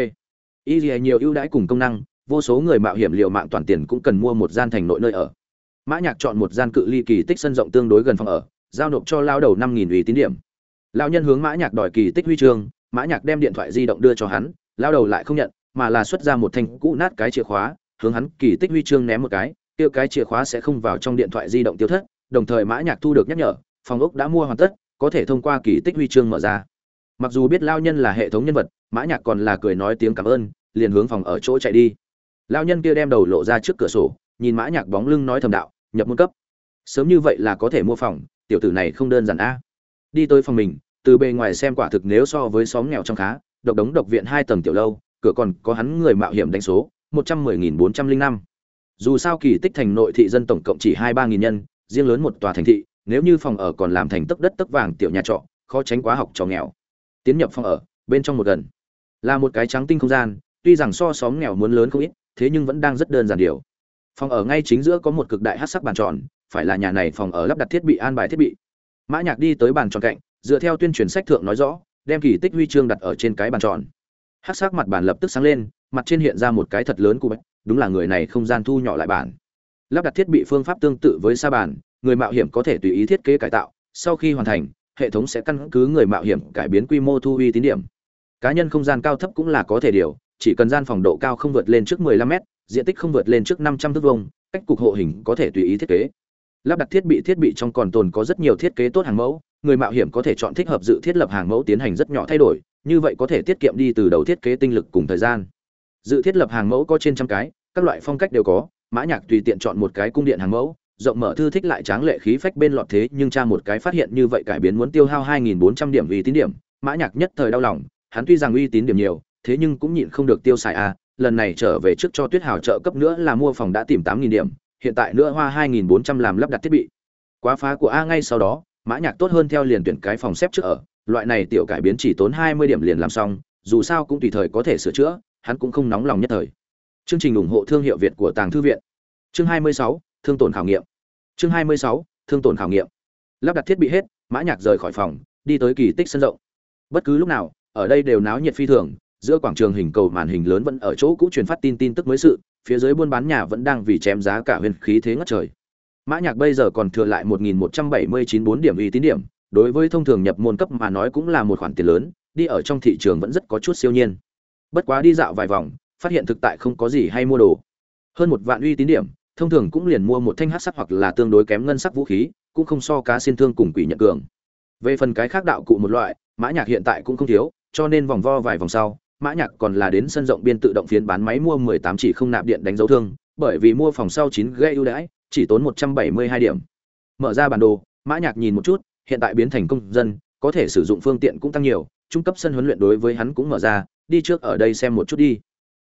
y nhiều ưu đãi cùng công năng, vô số người mạo hiểm liệu mạng toàn tiền cũng cần mua một gian thành nội nơi ở. Mã nhạc chọn một gian cự ly kỳ tích sân rộng tương đối gần phòng ở, giao nộp cho lao đầu năm nghìn ủy tín điểm. Lao nhân hướng mã nhạc đòi kỳ tích huy chương, mã nhạc đem điện thoại di động đưa cho hắn, lao đầu lại không nhận, mà là xuất ra một thanh cũ nát cái chìa khóa, hướng hắn kỳ tích huy chương ném một cái, kia cái chìa khóa sẽ không vào trong điện thoại di động tiêu thất, đồng thời mã nhạc thu được nhắc nhở phòng ốc đã mua hoàn tất, có thể thông qua kỳ tích huy chương mở ra. Mặc dù biết lao nhân là hệ thống nhân vật, mã nhạc còn là cười nói tiếng cảm ơn, liền hướng phòng ở chỗ chạy đi. Lao nhân kia đem đầu lộ ra trước cửa sổ, nhìn mã nhạc bóng lưng nói thầm đạo, nhập môn cấp. Sớm như vậy là có thể mua phòng, tiểu tử này không đơn giản a. Đi tới phòng mình, từ bề ngoài xem quả thực nếu so với xóm nghèo trong khá, độc đống độc viện hai tầng tiểu lâu, cửa còn có hắn người mạo hiểm đánh số, một trăm mười nghìn bốn trăm linh năm. Dù sao kỳ tích thành nội thị dân tổng cộng chỉ hai ba nghìn nhân, riêng lớn một tòa thành thị nếu như phòng ở còn làm thành tấc đất tấc vàng tiểu nhà trọ, khó tránh quá học trò nghèo. Tiến nhập phòng ở, bên trong một gần. Là một cái trắng tinh không gian, tuy rằng so xóm nghèo muốn lớn không ít, thế nhưng vẫn đang rất đơn giản điều. Phòng ở ngay chính giữa có một cực đại hát sắc bàn tròn, phải là nhà này phòng ở lắp đặt thiết bị an bài thiết bị. Mã nhạc đi tới bàn tròn cạnh, dựa theo tuyên truyền sách thượng nói rõ, đem kỳ tích huy chương đặt ở trên cái bàn tròn. Hát sắc mặt bàn lập tức sáng lên, mặt trên hiện ra một cái thật lớn của bạch, đúng là người này không gian thu nhỏ lại bản lắp đặt thiết bị phương pháp tương tự với sa bàn người mạo hiểm có thể tùy ý thiết kế cải tạo, sau khi hoàn thành, hệ thống sẽ căn cứ người mạo hiểm cải biến quy mô thu uy tín điểm. Cá nhân không gian cao thấp cũng là có thể điều, chỉ cần gian phòng độ cao không vượt lên trước 15 mét, diện tích không vượt lên trước 500 thước vuông, cách cục hộ hình có thể tùy ý thiết kế. Lắp đặt thiết bị thiết bị trong còn tồn có rất nhiều thiết kế tốt hàng mẫu, người mạo hiểm có thể chọn thích hợp dự thiết lập hàng mẫu tiến hành rất nhỏ thay đổi, như vậy có thể tiết kiệm đi từ đầu thiết kế tinh lực cùng thời gian. Dự thiết lập hàng mẫu có trên trăm cái, các loại phong cách đều có, mã nhạc tùy tiện chọn một cái cung điện hàng mẫu rộng mở thư thích lại tráng lệ khí phách bên lọt thế nhưng tra một cái phát hiện như vậy cải biến muốn tiêu hao 2.400 điểm uy tín điểm mã nhạc nhất thời đau lòng hắn tuy rằng uy tín điểm nhiều thế nhưng cũng nhịn không được tiêu xài a lần này trở về trước cho tuyết hào trợ cấp nữa là mua phòng đã tìm 8.000 điểm hiện tại nữa hoa 2.400 làm lắp đặt thiết bị. Quá phá của a ngay sau đó mã nhạc tốt hơn theo liền tuyển cái phòng xếp trước ở loại này tiểu cải biến chỉ tốn 20 điểm liền làm xong dù sao cũng tùy thời có thể sửa chữa hắn cũng không nóng lòng nhất thời. Chương trình ủng hộ thương hiệu việt của tàng thư viện. Chương 26, thương tổn khảo nghiệm chương 26, thương tổn khảo nghiệm. Lắp đặt thiết bị hết mã nhạc rời khỏi phòng đi tới kỳ tích sân rộng. Bất cứ lúc nào ở đây đều náo nhiệt phi thường giữa quảng trường hình cầu màn hình lớn vẫn ở chỗ cũ truyền phát tin tin tức mới sự phía dưới buôn bán nhà vẫn đang vì chém giá cả huyền khí thế ngất trời. Mã nhạc bây giờ còn thừa lại 1.179 bốn điểm uy tín điểm đối với thông thường nhập môn cấp mà nói cũng là một khoản tiền lớn đi ở trong thị trường vẫn rất có chút siêu nhiên. Bất quá đi dạo vài vòng phát hiện thực tại không có gì hay mua đồ. Hơn một vạn uy tín điểm thông thường cũng liền mua một thanh hắc sắc hoặc là tương đối kém ngân sắc vũ khí, cũng không so cá xin thương cùng quỷ nhận cường. Về phần cái khác đạo cụ một loại, mã nhạc hiện tại cũng không thiếu, cho nên vòng vo vài vòng sau, mã nhạc còn là đến sân rộng biên tự động phiến bán máy mua 18 chỉ không nạp điện đánh dấu thương, bởi vì mua phòng sau 9 gây ưu đãi, chỉ tốn 172 điểm. Mở ra bản đồ, mã nhạc nhìn một chút, hiện tại biến thành công dân, có thể sử dụng phương tiện cũng tăng nhiều, trung cấp sân huấn luyện đối với hắn cũng mở ra, đi trước ở đây xem một chút đi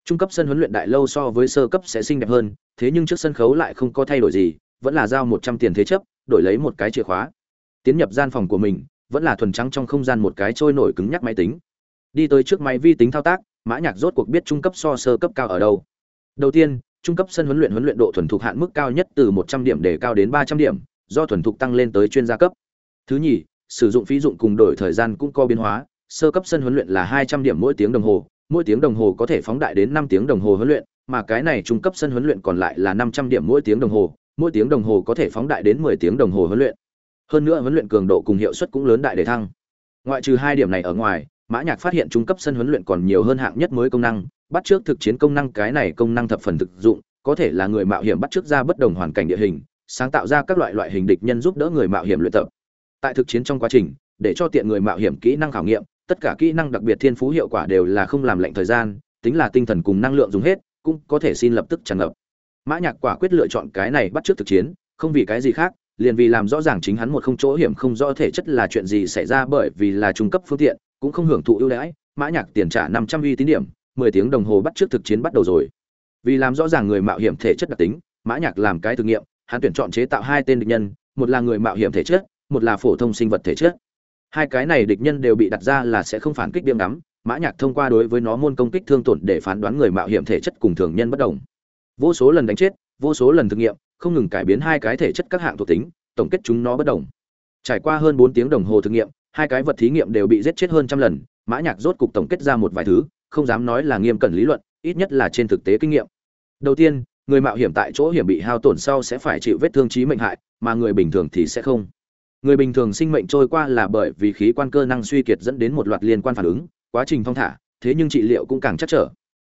trung cấp sân huấn luyện đại lâu so với sơ cấp sẽ xinh đẹp hơn, thế nhưng trước sân khấu lại không có thay đổi gì, vẫn là giao một trăm tiền thế chấp, đổi lấy một cái chìa khóa. Tiến nhập gian phòng của mình, vẫn là thuần trắng trong không gian một cái trôi nổi cứng nhắc máy tính. Đi tới trước máy vi tính thao tác, mã nhạc rốt cuộc biết trung cấp so sơ cấp cao ở đâu. Đầu tiên, trung cấp sân huấn luyện huấn luyện độ thuần thục hạn mức cao nhất từ một trăm điểm để cao đến ba trăm điểm, do thuần thục tăng lên tới chuyên gia cấp. Thứ nhì, sử dụng phí dụng cùng đổi thời gian cũng có biến hóa, sơ cấp sân huấn luyện là hai trăm điểm mỗi tiếng đồng hồ mỗi tiếng đồng hồ có thể phóng đại đến năm tiếng đồng hồ huấn luyện, mà cái này trung cấp sân huấn luyện còn lại là năm trăm điểm mỗi tiếng đồng hồ, mỗi tiếng đồng hồ có thể phóng đại đến mười tiếng đồng hồ huấn luyện. Hơn nữa huấn luyện cường độ cùng hiệu suất cũng lớn đại để thăng. Ngoại trừ hai điểm này ở ngoài, Mã Nhạc phát hiện trung cấp sân huấn luyện còn nhiều hơn hạng nhất mới công năng, bắt trước thực chiến công năng cái này công năng thập phần thực dụng, có thể là người mạo hiểm bắt trước ra bất đồng hoàn cảnh địa hình, sáng tạo ra các loại loại hình địch nhân giúp đỡ người mạo hiểm luyện tập. Tại thực chiến trong quá trình, để cho tiện người mạo hiểm kỹ năng khảo nghiệm, tất cả kỹ năng đặc biệt thiên phú hiệu quả đều là không làm lệnh thời gian, tính là tinh thần cùng năng lượng dùng hết, cũng có thể xin lập tức tràn ngập. Mã nhạc quả quyết lựa chọn cái này bắt trước thực chiến, không vì cái gì khác, liền vì làm rõ ràng chính hắn một không chỗ hiểm không rõ thể chất là chuyện gì xảy ra bởi vì là trung cấp phương tiện, cũng không hưởng thụ ưu đãi, mã nhạc tiền trả năm trăm uy tín điểm, mười tiếng đồng hồ bắt trước thực chiến bắt đầu rồi. Vì làm rõ ràng người mạo hiểm thể chất đặc tính, mã nhạc làm cái thử nghiệm, hắn tuyển chọn chế tạo hai tên địch nhân, một là người mạo hiểm thể chất, một là phổ thông sinh vật thể chất hai cái này địch nhân đều bị đặt ra là sẽ không phản kích biêm đắm mã nhạc thông qua đối với nó môn công kích thương tổn để phán đoán người mạo hiểm thể chất cùng thường nhân bất đồng. Vô số lần đánh chết, vô số lần thực nghiệm, không ngừng cải biến hai cái thể chất các hạng thuộc tính, tổng kết chúng nó bất đồng. Trải qua hơn bốn tiếng đồng hồ thực nghiệm, hai cái vật thí nghiệm đều bị giết chết hơn trăm lần, mã nhạc rốt cục tổng kết ra một vài thứ, không dám nói là nghiêm cẩn lý luận, ít nhất là trên thực tế kinh nghiệm. Đầu tiên, người mạo hiểm tại chỗ hiểm bị hao tổn sau sẽ phải chịu vết thương chí mệnh hại, mà người bình thường thì sẽ không người bình thường sinh mệnh trôi qua là bởi vì khí quan cơ năng suy kiệt dẫn đến một loạt liên quan phản ứng, quá trình thong thả, thế nhưng trị liệu cũng càng chắc trở.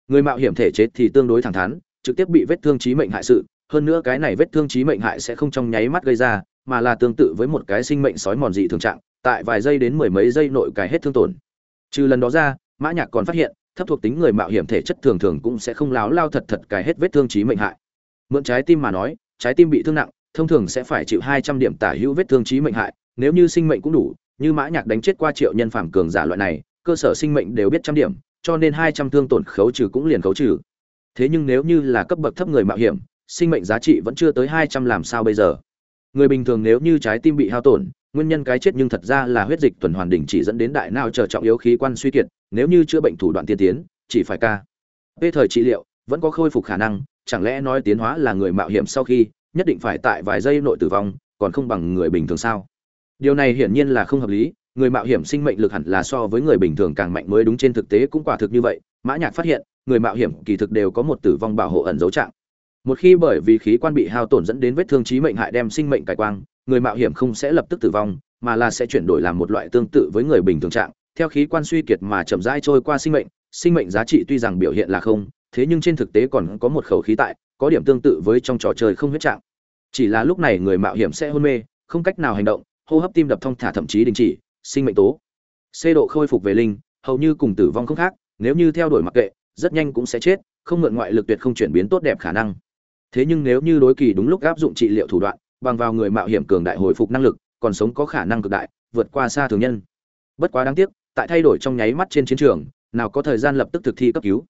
Người mạo hiểm thể chết thì tương đối thẳng thắn, trực tiếp bị vết thương chí mệnh hại sự, hơn nữa cái này vết thương chí mệnh hại sẽ không trong nháy mắt gây ra, mà là tương tự với một cái sinh mệnh sói mòn dị thường trạng, tại vài giây đến mười mấy giây nội cái hết thương tổn. Trừ lần đó ra, mã nhạc còn phát hiện, thấp thuộc tính người mạo hiểm thể chất thường thường cũng sẽ không láo lao thật thật cái hết vết thương chí mệnh hại. Mượn trái tim mà nói, trái tim bị thương nặng thông thường sẽ phải chịu hai trăm điểm tả hữu vết thương chí mệnh hại, nếu như sinh mệnh cũng đủ, như Mã Nhạc đánh chết qua triệu nhân phàm cường giả loại này, cơ sở sinh mệnh đều biết trăm điểm, cho nên hai trăm thương tổn khấu trừ cũng liền khấu trừ. Thế nhưng nếu như là cấp bậc thấp người mạo hiểm, sinh mệnh giá trị vẫn chưa tới hai trăm làm sao bây giờ? Người bình thường nếu như trái tim bị hao tổn, nguyên nhân cái chết nhưng thật ra là huyết dịch tuần hoàn đình chỉ dẫn đến đại não trở trọng yếu khí quan suy kiệt, nếu như chữa bệnh thủ đoạn tiên tiến, chỉ phải ca. Về thời trị liệu, vẫn có khôi phục khả năng, chẳng lẽ nói tiến hóa là người mạo hiểm sau khi nhất định phải tại vài giây nội tử vong, còn không bằng người bình thường sao? Điều này hiển nhiên là không hợp lý, người mạo hiểm sinh mệnh lực hẳn là so với người bình thường càng mạnh mới đúng, trên thực tế cũng quả thực như vậy. Mã nhạc phát hiện, người mạo hiểm kỳ thực đều có một tử vong bảo hộ ẩn dấu trạng. Một khi bởi vì khí quan bị hao tổn dẫn đến vết thương chí mệnh hại đem sinh mệnh cải quang, người mạo hiểm không sẽ lập tức tử vong, mà là sẽ chuyển đổi làm một loại tương tự với người bình thường trạng. Theo khí quan suy kiệt mà chậm rãi trôi qua sinh mệnh sinh mệnh giá trị tuy rằng biểu hiện là không, thế nhưng trên thực tế còn có một khẩu khí tại có điểm tương tự với trong trò chơi không huyết trạng. Chỉ là lúc này người mạo hiểm sẽ hôn mê, không cách nào hành động, hô hấp tim đập thong thả thậm chí đình chỉ, sinh mệnh tố. C độ khôi phục về linh, hầu như cùng tử vong không khác, nếu như theo đuổi mặc kệ, rất nhanh cũng sẽ chết, không mượn ngoại lực tuyệt không chuyển biến tốt đẹp khả năng. Thế nhưng nếu như đối kỳ đúng lúc áp dụng trị liệu thủ đoạn, bằng vào người mạo hiểm cường đại hồi phục năng lực, còn sống có khả năng cực đại, vượt qua xa thường nhân. Bất quá đáng tiếc, tại thay đổi trong nháy mắt trên chiến trường, nào có thời gian lập tức thực thi cấp cứu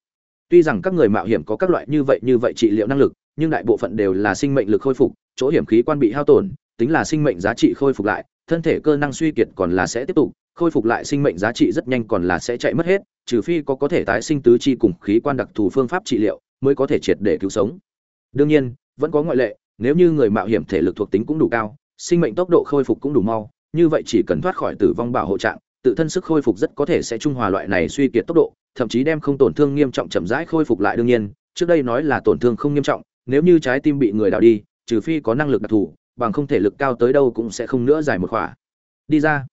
tuy rằng các người mạo hiểm có các loại như vậy như vậy trị liệu năng lực, nhưng đại bộ phận đều là sinh mệnh lực khôi phục, chỗ hiểm khí quan bị hao tổn, tính là sinh mệnh giá trị khôi phục lại, thân thể cơ năng suy kiệt còn là sẽ tiếp tục, khôi phục lại sinh mệnh giá trị rất nhanh còn là sẽ chạy mất hết, trừ phi có có thể tái sinh tứ chi cùng khí quan đặc thù phương pháp trị liệu mới có thể triệt để cứu sống. Đương nhiên, vẫn có ngoại lệ, nếu như người mạo hiểm thể lực thuộc tính cũng đủ cao, sinh mệnh tốc độ khôi phục cũng đủ mau, như vậy chỉ cần thoát khỏi tử vong bảo hộ trạng, tự thân sức khôi phục rất có thể sẽ trung hòa loại này suy kiệt tốc độ thậm chí đem không tổn thương nghiêm trọng chậm rãi khôi phục lại đương nhiên, trước đây nói là tổn thương không nghiêm trọng, nếu như trái tim bị người đào đi, trừ phi có năng lực đặc thù, bằng không thể lực cao tới đâu cũng sẽ không nữa giải một khỏa. Đi ra.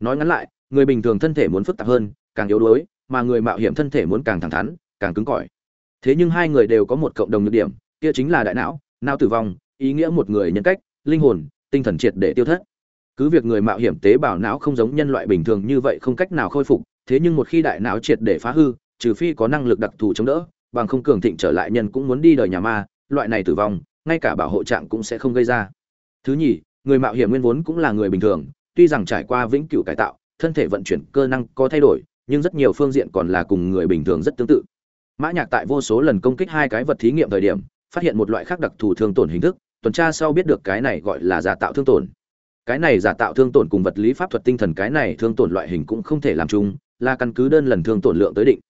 Nói ngắn lại, người bình thường thân thể muốn phức tạp hơn, càng yếu đuối, mà người mạo hiểm thân thể muốn càng thẳng thắn, càng cứng cỏi. Thế nhưng hai người đều có một cộng đồng nhược điểm, kia chính là đại não não tử vong, ý nghĩa một người nhân cách, linh hồn, tinh thần triệt để tiêu thất. Cứ việc người mạo hiểm tế bào não không giống nhân loại bình thường như vậy không cách nào khôi phục thế nhưng một khi đại não triệt để phá hư, trừ phi có năng lực đặc thù chống đỡ, bằng không cường thịnh trở lại nhân cũng muốn đi đời nhà ma, loại này tử vong, ngay cả bảo hộ trạng cũng sẽ không gây ra. Thứ nhì, người mạo hiểm nguyên vốn cũng là người bình thường, tuy rằng trải qua vĩnh cửu cải tạo, thân thể vận chuyển cơ năng có thay đổi, nhưng rất nhiều phương diện còn là cùng người bình thường rất tương tự. Mã nhạc tại vô số lần công kích hai cái vật thí nghiệm thời điểm, phát hiện một loại khác đặc thù thương tổn hình thức, tuần tra sau biết được cái này gọi là giả tạo thương tổn. Cái này giả tạo thương tổn cùng vật lý pháp thuật tinh thần cái này thương tổn loại hình cũng không thể làm chung là căn cứ đơn lần thương tổn lượng tới định.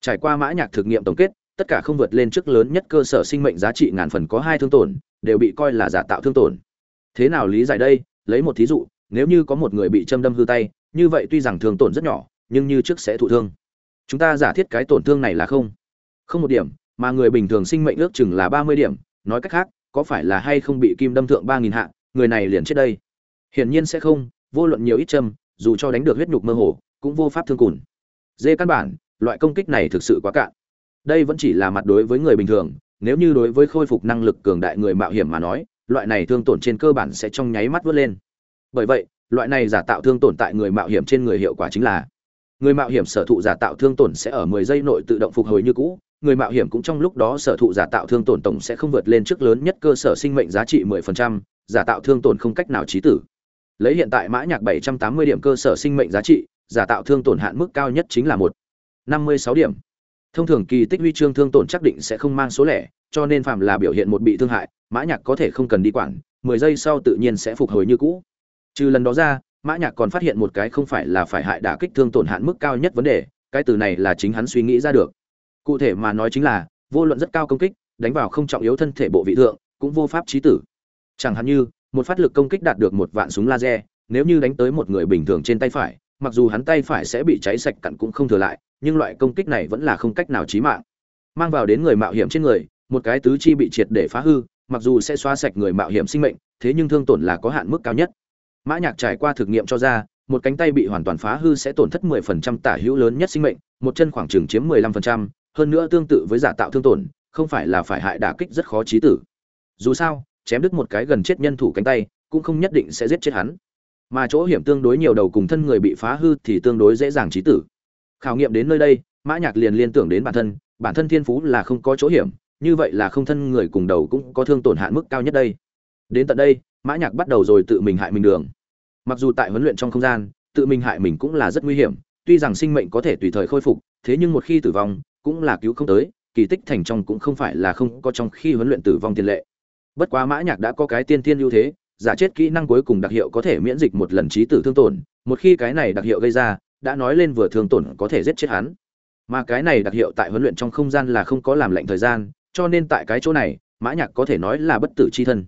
Trải qua mã nhạc thực nghiệm tổng kết, tất cả không vượt lên trước lớn nhất cơ sở sinh mệnh giá trị ngàn phần có hai thương tổn, đều bị coi là giả tạo thương tổn. Thế nào lý giải đây? Lấy một thí dụ, nếu như có một người bị châm đâm hư tay, như vậy tuy rằng thương tổn rất nhỏ, nhưng như trước sẽ thụ thương. Chúng ta giả thiết cái tổn thương này là không. Không một điểm, mà người bình thường sinh mệnh ước chừng là ba mươi điểm. Nói cách khác, có phải là hay không bị kim đâm thượng ba nghìn hạ, người này liền chết đây. Hiển nhiên sẽ không, vô luận nhiều ít châm, dù cho đánh được huyết nhục mơ hồ cũng vô pháp thương cùn. Dê căn bản loại công kích này thực sự quá cạn. Đây vẫn chỉ là mặt đối với người bình thường nếu như đối với khôi phục năng lực cường đại người mạo hiểm mà nói loại này thương tổn trên cơ bản sẽ trong nháy mắt vớt lên. Bởi vậy loại này giả tạo thương tổn tại người mạo hiểm trên người hiệu quả chính là người mạo hiểm sở thụ giả tạo thương tổn sẽ ở 10 giây nội tự động phục hồi như cũ người mạo hiểm cũng trong lúc đó sở thụ giả tạo thương tổn tổng sẽ không vượt lên trước lớn nhất cơ sở sinh mệnh giá trị 10%, giả tạo thương tổn không cách nào trí tử. Lấy hiện tại mã nhạc 780 điểm cơ sở sinh mệnh giá trị giả tạo thương tổn hạn mức cao nhất chính là một. 56 điểm. Thông thường kỳ tích huy chương thương tổn chắc định sẽ không mang số lẻ, cho nên phạm là biểu hiện một bị thương hại, mã nhạc có thể không cần đi quản 10 giây sau tự nhiên sẽ phục hồi như cũ. Trừ lần đó ra, mã nhạc còn phát hiện một cái không phải là phải hại đả kích thương tổn hạn mức cao nhất vấn đề, cái từ này là chính hắn suy nghĩ ra được. Cụ thể mà nói chính là, vô luận rất cao công kích, đánh vào không trọng yếu thân thể bộ vị thượng, cũng vô pháp chí tử. Chẳng hạn như, một phát lực công kích đạt được một vạn súng laser, nếu như đánh tới một người bình thường trên tay phải mặc dù hắn tay phải sẽ bị cháy sạch cặn cũng không thừa lại nhưng loại công kích này vẫn là không cách nào chí mạng. Mang vào đến người mạo hiểm trên người một cái tứ chi bị triệt để phá hư mặc dù sẽ xóa sạch người mạo hiểm sinh mệnh thế nhưng thương tổn là có hạn mức cao nhất. Mã nhạc trải qua thực nghiệm cho ra một cánh tay bị hoàn toàn phá hư sẽ tổn thất 10% tả hữu lớn nhất sinh mệnh một chân khoảng chừng chiếm 15%, hơn nữa tương tự với giả tạo thương tổn không phải là phải hại đả kích rất khó chí tử. Dù sao chém đứt một cái gần chết nhân thủ cánh tay cũng không nhất định sẽ giết chết hắn mà chỗ hiểm tương đối nhiều đầu cùng thân người bị phá hư thì tương đối dễ dàng chí tử. Khảo nghiệm đến nơi đây, mã nhạc liền liên tưởng đến bản thân bản thân thiên phú là không có chỗ hiểm, như vậy là không thân người cùng đầu cũng có thương tổn hạn mức cao nhất đây. Đến tận đây, mã nhạc bắt đầu rồi tự mình hại mình đường. Mặc dù tại huấn luyện trong không gian, tự mình hại mình cũng là rất nguy hiểm, tuy rằng sinh mệnh có thể tùy thời khôi phục, thế nhưng một khi tử vong, cũng là cứu không tới, kỳ tích thành trong cũng không phải là không có trong khi huấn luyện tử vong tiền lệ. Bất quá mã nhạc đã có cái tiên thiên ưu thế giả chết kỹ năng cuối cùng đặc hiệu có thể miễn dịch một lần trí tử thương tổn, một khi cái này đặc hiệu gây ra, đã nói lên vừa thương tổn có thể giết chết hắn. Mà cái này đặc hiệu tại huấn luyện trong không gian là không có làm lệnh thời gian, cho nên tại cái chỗ này, mã nhạc có thể nói là bất tử chi thân.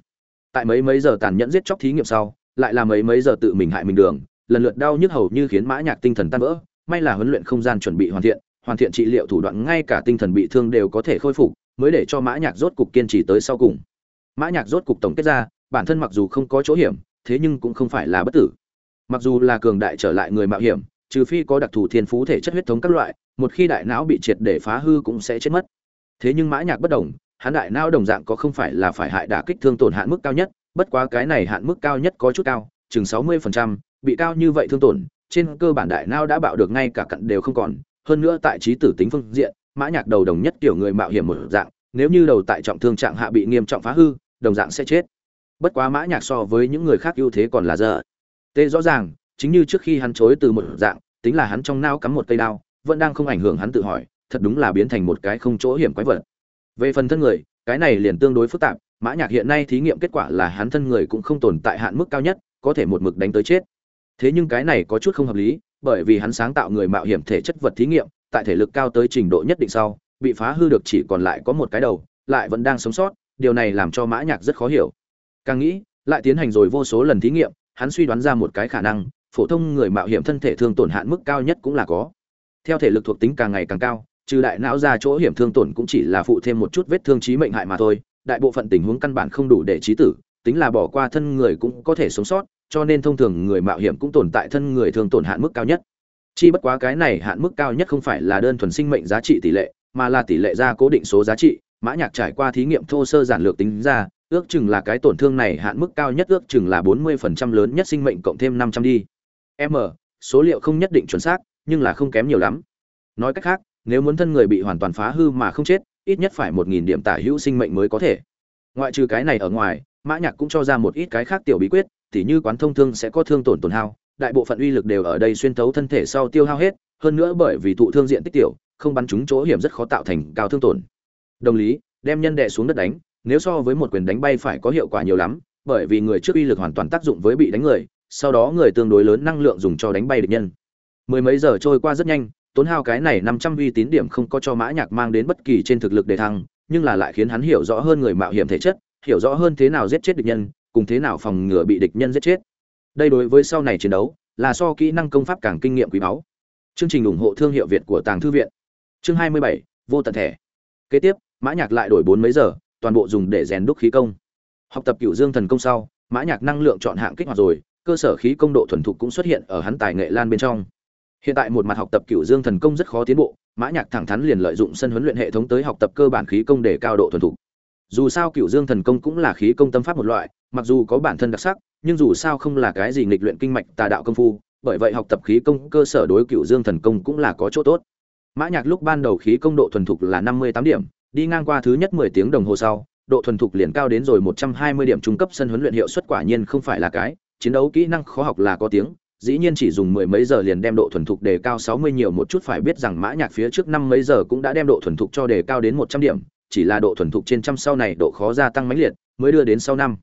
Tại mấy mấy giờ tàn nhẫn giết chóc thí nghiệm sau, lại là mấy mấy giờ tự mình hại mình đường, lần lượt đau nhức hầu như khiến mã nhạc tinh thần tan vỡ, may là huấn luyện không gian chuẩn bị hoàn thiện hoàn thiện trị liệu thủ đoạn ngay cả tinh thần bị thương đều có thể khôi phục, mới để cho mã nhạc rốt cục kiên trì tới sau cùng. Mã nhạc rốt cục tổng kết ra bản thân mặc dù không có chỗ hiểm, thế nhưng cũng không phải là bất tử. Mặc dù là cường đại trở lại người mạo hiểm, trừ phi có đặc thù thiên phú thể chất huyết thống các loại, một khi đại não bị triệt để phá hư cũng sẽ chết mất. Thế nhưng mã nhạc bất động hắn đại não đồng dạng có không phải là phải hại đả kích thương tổn hạn mức cao nhất, bất quá cái này hạn mức cao nhất có chút cao, chừng sáu mươi phần trăm, bị cao như vậy thương tổn, trên cơ bản đại não đã bạo được ngay cả cặn đều không còn. Hơn nữa tại trí tử tính phương diện, mã nhạc đầu đồng nhất tiểu người mạo hiểm một dạng, nếu như đầu tại trọng thương trạng hạ bị nghiêm trọng phá hư, đồng dạng sẽ chết bất quá mã nhạc so với những người khác ưu thế còn là dở. tê rõ ràng, chính như trước khi hắn chối từ một dạng, tính là hắn trong não cắm một cây đao, vẫn đang không ảnh hưởng hắn tự hỏi, thật đúng là biến thành một cái không chỗ hiểm quái vật. Về phần thân người, cái này liền tương đối phức tạp, mã nhạc hiện nay thí nghiệm kết quả là hắn thân người cũng không tồn tại hạn mức cao nhất, có thể một mực đánh tới chết. Thế nhưng cái này có chút không hợp lý, bởi vì hắn sáng tạo người mạo hiểm thể chất vật thí nghiệm, tại thể lực cao tới trình độ nhất định sau, bị phá hư được chỉ còn lại có một cái đầu, lại vẫn đang sống sót, điều này làm cho mã nhạc rất khó hiểu càng nghĩ, lại tiến hành rồi vô số lần thí nghiệm, hắn suy đoán ra một cái khả năng, phổ thông người mạo hiểm thân thể thương tổn hạn mức cao nhất cũng là có. Theo thể lực thuộc tính càng ngày càng cao, trừ đại não ra chỗ hiểm thương tổn cũng chỉ là phụ thêm một chút vết thương chí mệnh hại mà thôi, đại bộ phận tình huống căn bản không đủ để chí tử, tính là bỏ qua thân người cũng có thể sống sót, cho nên thông thường người mạo hiểm cũng tồn tại thân người thương tổn hạn mức cao nhất. Chi bất quá cái này hạn mức cao nhất không phải là đơn thuần sinh mệnh giá trị tỷ lệ, mà là tỷ lệ ra cố định số giá trị, mã nhạc trải qua thí nghiệm thô sơ giản lược tính ra ước chừng là cái tổn thương này hạn mức cao nhất ước chừng là 40% lớn nhất sinh mệnh cộng thêm 500 đi. M, số liệu không nhất định chuẩn xác, nhưng là không kém nhiều lắm. Nói cách khác, nếu muốn thân người bị hoàn toàn phá hư mà không chết, ít nhất phải một nghìn điểm tả hữu sinh mệnh mới có thể. Ngoại trừ cái này ở ngoài, mã nhạc cũng cho ra một ít cái khác tiểu bí quyết, tỉ như quán thông thương sẽ có thương tổn tổn hao, đại bộ phận uy lực đều ở đây xuyên thấu thân thể sau tiêu hao hết, hơn nữa bởi vì thụ thương diện tích tiểu, không bắn trúng chỗ hiểm rất khó tạo thành cao thương tổn. Đồng lý, đem nhân đệ xuống đất đánh nếu so với một quyền đánh bay phải có hiệu quả nhiều lắm, bởi vì người trước uy lực hoàn toàn tác dụng với bị đánh người, sau đó người tương đối lớn năng lượng dùng cho đánh bay địch nhân. Mười mấy giờ trôi qua rất nhanh, tốn hao cái này năm trăm uy tín điểm không có cho mã nhạc mang đến bất kỳ trên thực lực đề thăng, nhưng là lại khiến hắn hiểu rõ hơn người mạo hiểm thể chất, hiểu rõ hơn thế nào giết chết địch nhân, cùng thế nào phòng ngừa bị địch nhân giết chết. Đây đối với sau này chiến đấu, là so kỹ năng công pháp càng kinh nghiệm quý báu. Chương trình ủng hộ thương hiệu việt của tàng thư viện. Chương hai mươi bảy, vô tận thẻ. Kế tiếp, mã nhạc lại đổi bốn mấy giờ toàn bộ dùng để rèn đúc khí công. Học tập cửu dương thần công sau, mã nhạc năng lượng chọn hạng kích hoạt rồi, cơ sở khí công độ thuần thục cũng xuất hiện ở hắn tài nghệ lan bên trong. Hiện tại một mặt học tập cửu dương thần công rất khó tiến bộ, mã nhạc thẳng thắn liền lợi dụng sân huấn luyện hệ thống tới học tập cơ bản khí công để cao độ thuần thục. Dù sao cửu dương thần công cũng là khí công tâm pháp một loại, mặc dù có bản thân đặc sắc, nhưng dù sao không là cái gì nghịch luyện kinh mạch tà đạo công phu, bởi vậy học tập khí công cơ sở đối cửu dương thần công cũng là có chỗ tốt. Mã nhạc lúc ban đầu khí công độ thuần thục là năm mươi tám điểm đi ngang qua thứ nhất mười tiếng đồng hồ sau, độ thuần thục liền cao đến rồi một trăm hai mươi điểm trung cấp sân huấn luyện hiệu suất quả nhiên không phải là cái, chiến đấu kỹ năng khó học là có tiếng, dĩ nhiên chỉ dùng mười mấy giờ liền đem độ thuần thục đề cao sáu mươi nhiều một chút phải biết rằng mã nhạc phía trước năm mấy giờ cũng đã đem độ thuần thục cho đề cao đến một trăm điểm, chỉ là độ thuần thục trên trăm sau này độ khó gia tăng mãnh liệt, mới đưa đến sau năm.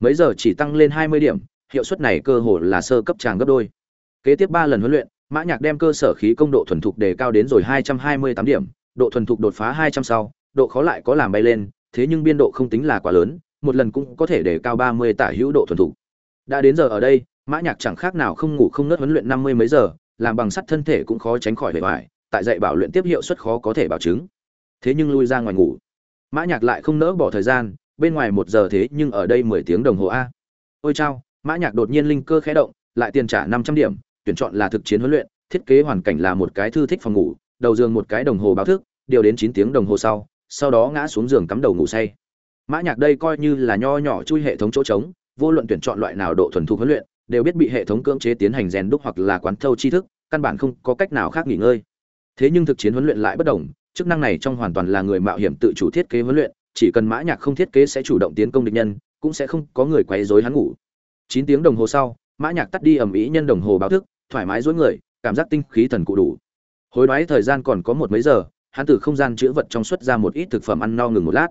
Mấy giờ chỉ tăng lên hai mươi điểm, hiệu suất này cơ hồ là sơ cấp tràng gấp đôi. Kế tiếp ba lần huấn luyện, mã nhạc đem cơ sở khí công độ thuần thục đề cao đến rồi hai trăm hai mươi tám điểm, độ thuần thục đột phá hai trăm sau độ khó lại có làm bay lên thế nhưng biên độ không tính là quá lớn một lần cũng có thể để cao ba mươi tả hữu độ thuần thục. Đã đến giờ ở đây mã nhạc chẳng khác nào không ngủ không nứt huấn luyện năm mươi mấy giờ làm bằng sắt thân thể cũng khó tránh khỏi bề bại, tại dạy bảo luyện tiếp hiệu suất khó có thể bảo chứng. Thế nhưng lui ra ngoài ngủ. Mã nhạc lại không nỡ bỏ thời gian bên ngoài một giờ thế nhưng ở đây mười tiếng đồng hồ a. Ôi chao mã nhạc đột nhiên linh cơ khẽ động lại tiền trả năm trăm điểm tuyển chọn là thực chiến huấn luyện thiết kế hoàn cảnh là một cái thư thích phòng ngủ đầu giường một cái đồng hồ báo thức điều đến chín tiếng đồng hồ sau sau đó ngã xuống giường cắm đầu ngủ say. Mã nhạc đây coi như là nho nhỏ chui hệ thống chỗ trống, vô luận tuyển chọn loại nào độ thuần thục huấn luyện, đều biết bị hệ thống cưỡng chế tiến hành rèn đúc hoặc là quán thâu tri thức, căn bản không có cách nào khác nghỉ ngơi. Thế nhưng thực chiến huấn luyện lại bất đồng, chức năng này trong hoàn toàn là người mạo hiểm tự chủ thiết kế huấn luyện, chỉ cần mã nhạc không thiết kế sẽ chủ động tiến công địch nhân, cũng sẽ không có người quấy rối hắn ngủ. Chín tiếng đồng hồ sau, mã nhạc tắt đi ầm ĩ nhân đồng hồ báo thức, thoải mái duỗi người, cảm giác tinh khí thần cụ đủ. Hối đoái thời gian còn có một mấy giờ hắn từ không gian chữ vật trong xuất ra một ít thực phẩm ăn no ngừng một lát.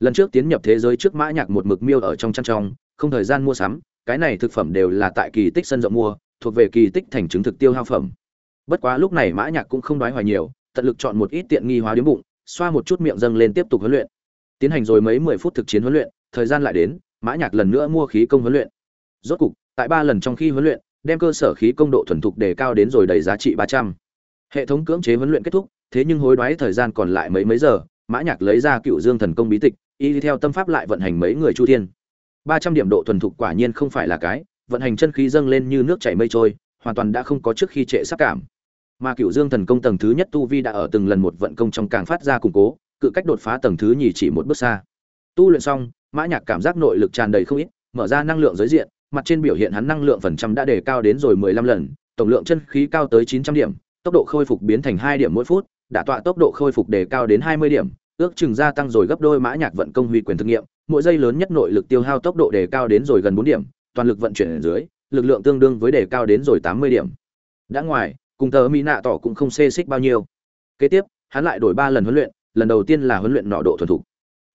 Lần trước tiến nhập thế giới trước mã nhạc một mực miêu ở trong chăn trong, không thời gian mua sắm, cái này thực phẩm đều là tại kỳ tích sân rộng mua, thuộc về kỳ tích thành chứng thực tiêu hao phẩm. Bất quá lúc này mã nhạc cũng không đoái hoài nhiều, tận lực chọn một ít tiện nghi hóa điếm bụng, xoa một chút miệng dâng lên tiếp tục huấn luyện. Tiến hành rồi mấy mười phút thực chiến huấn luyện, thời gian lại đến, mã nhạc lần nữa mua khí công huấn luyện. Rốt cục, tại ba lần trong khi huấn luyện, đem cơ sở khí công độ thuần thục đề cao đến rồi đầy giá trị ba trăm. Hệ thống cưỡng chế huấn luyện kết thúc thế nhưng hối đoái thời gian còn lại mấy mấy giờ, mã nhạc lấy ra cựu dương thần công bí tịch, y theo tâm pháp lại vận hành mấy người chu thiên. Ba trăm điểm độ thuần thục quả nhiên không phải là cái, vận hành chân khí dâng lên như nước chảy mây trôi, hoàn toàn đã không có trước khi trệ sắc cảm. Mà cựu dương thần công tầng thứ nhất tu vi đã ở từng lần một vận công trong càng phát ra củng cố, cự cách đột phá tầng thứ nhì chỉ một bước xa. Tu luyện xong, mã nhạc cảm giác nội lực tràn đầy không ít, mở ra năng lượng giới diện, mặt trên biểu hiện hắn năng lượng phần trăm đã đề cao đến rồi mười lăm lần, tổng lượng chân khí cao tới chín trăm điểm, tốc độ khôi phục biến thành hai điểm mỗi phút đã tọa tốc độ khôi phục đề cao đến hai mươi điểm, ước chừng gia tăng rồi gấp đôi mã nhạc vận công huy quyền thực nghiệm, mỗi giây lớn nhất nội lực tiêu hao tốc độ đề cao đến rồi gần 4 điểm, toàn lực vận chuyển ở dưới, lực lượng tương đương với đề cao đến rồi tám mươi điểm. Đã ngoài, cùng tờ mỹ nạ tỏ cũng không xê xích bao nhiêu. Kế tiếp, hắn lại đổi ba lần huấn luyện, lần đầu tiên là huấn luyện nọ độ thuần thục.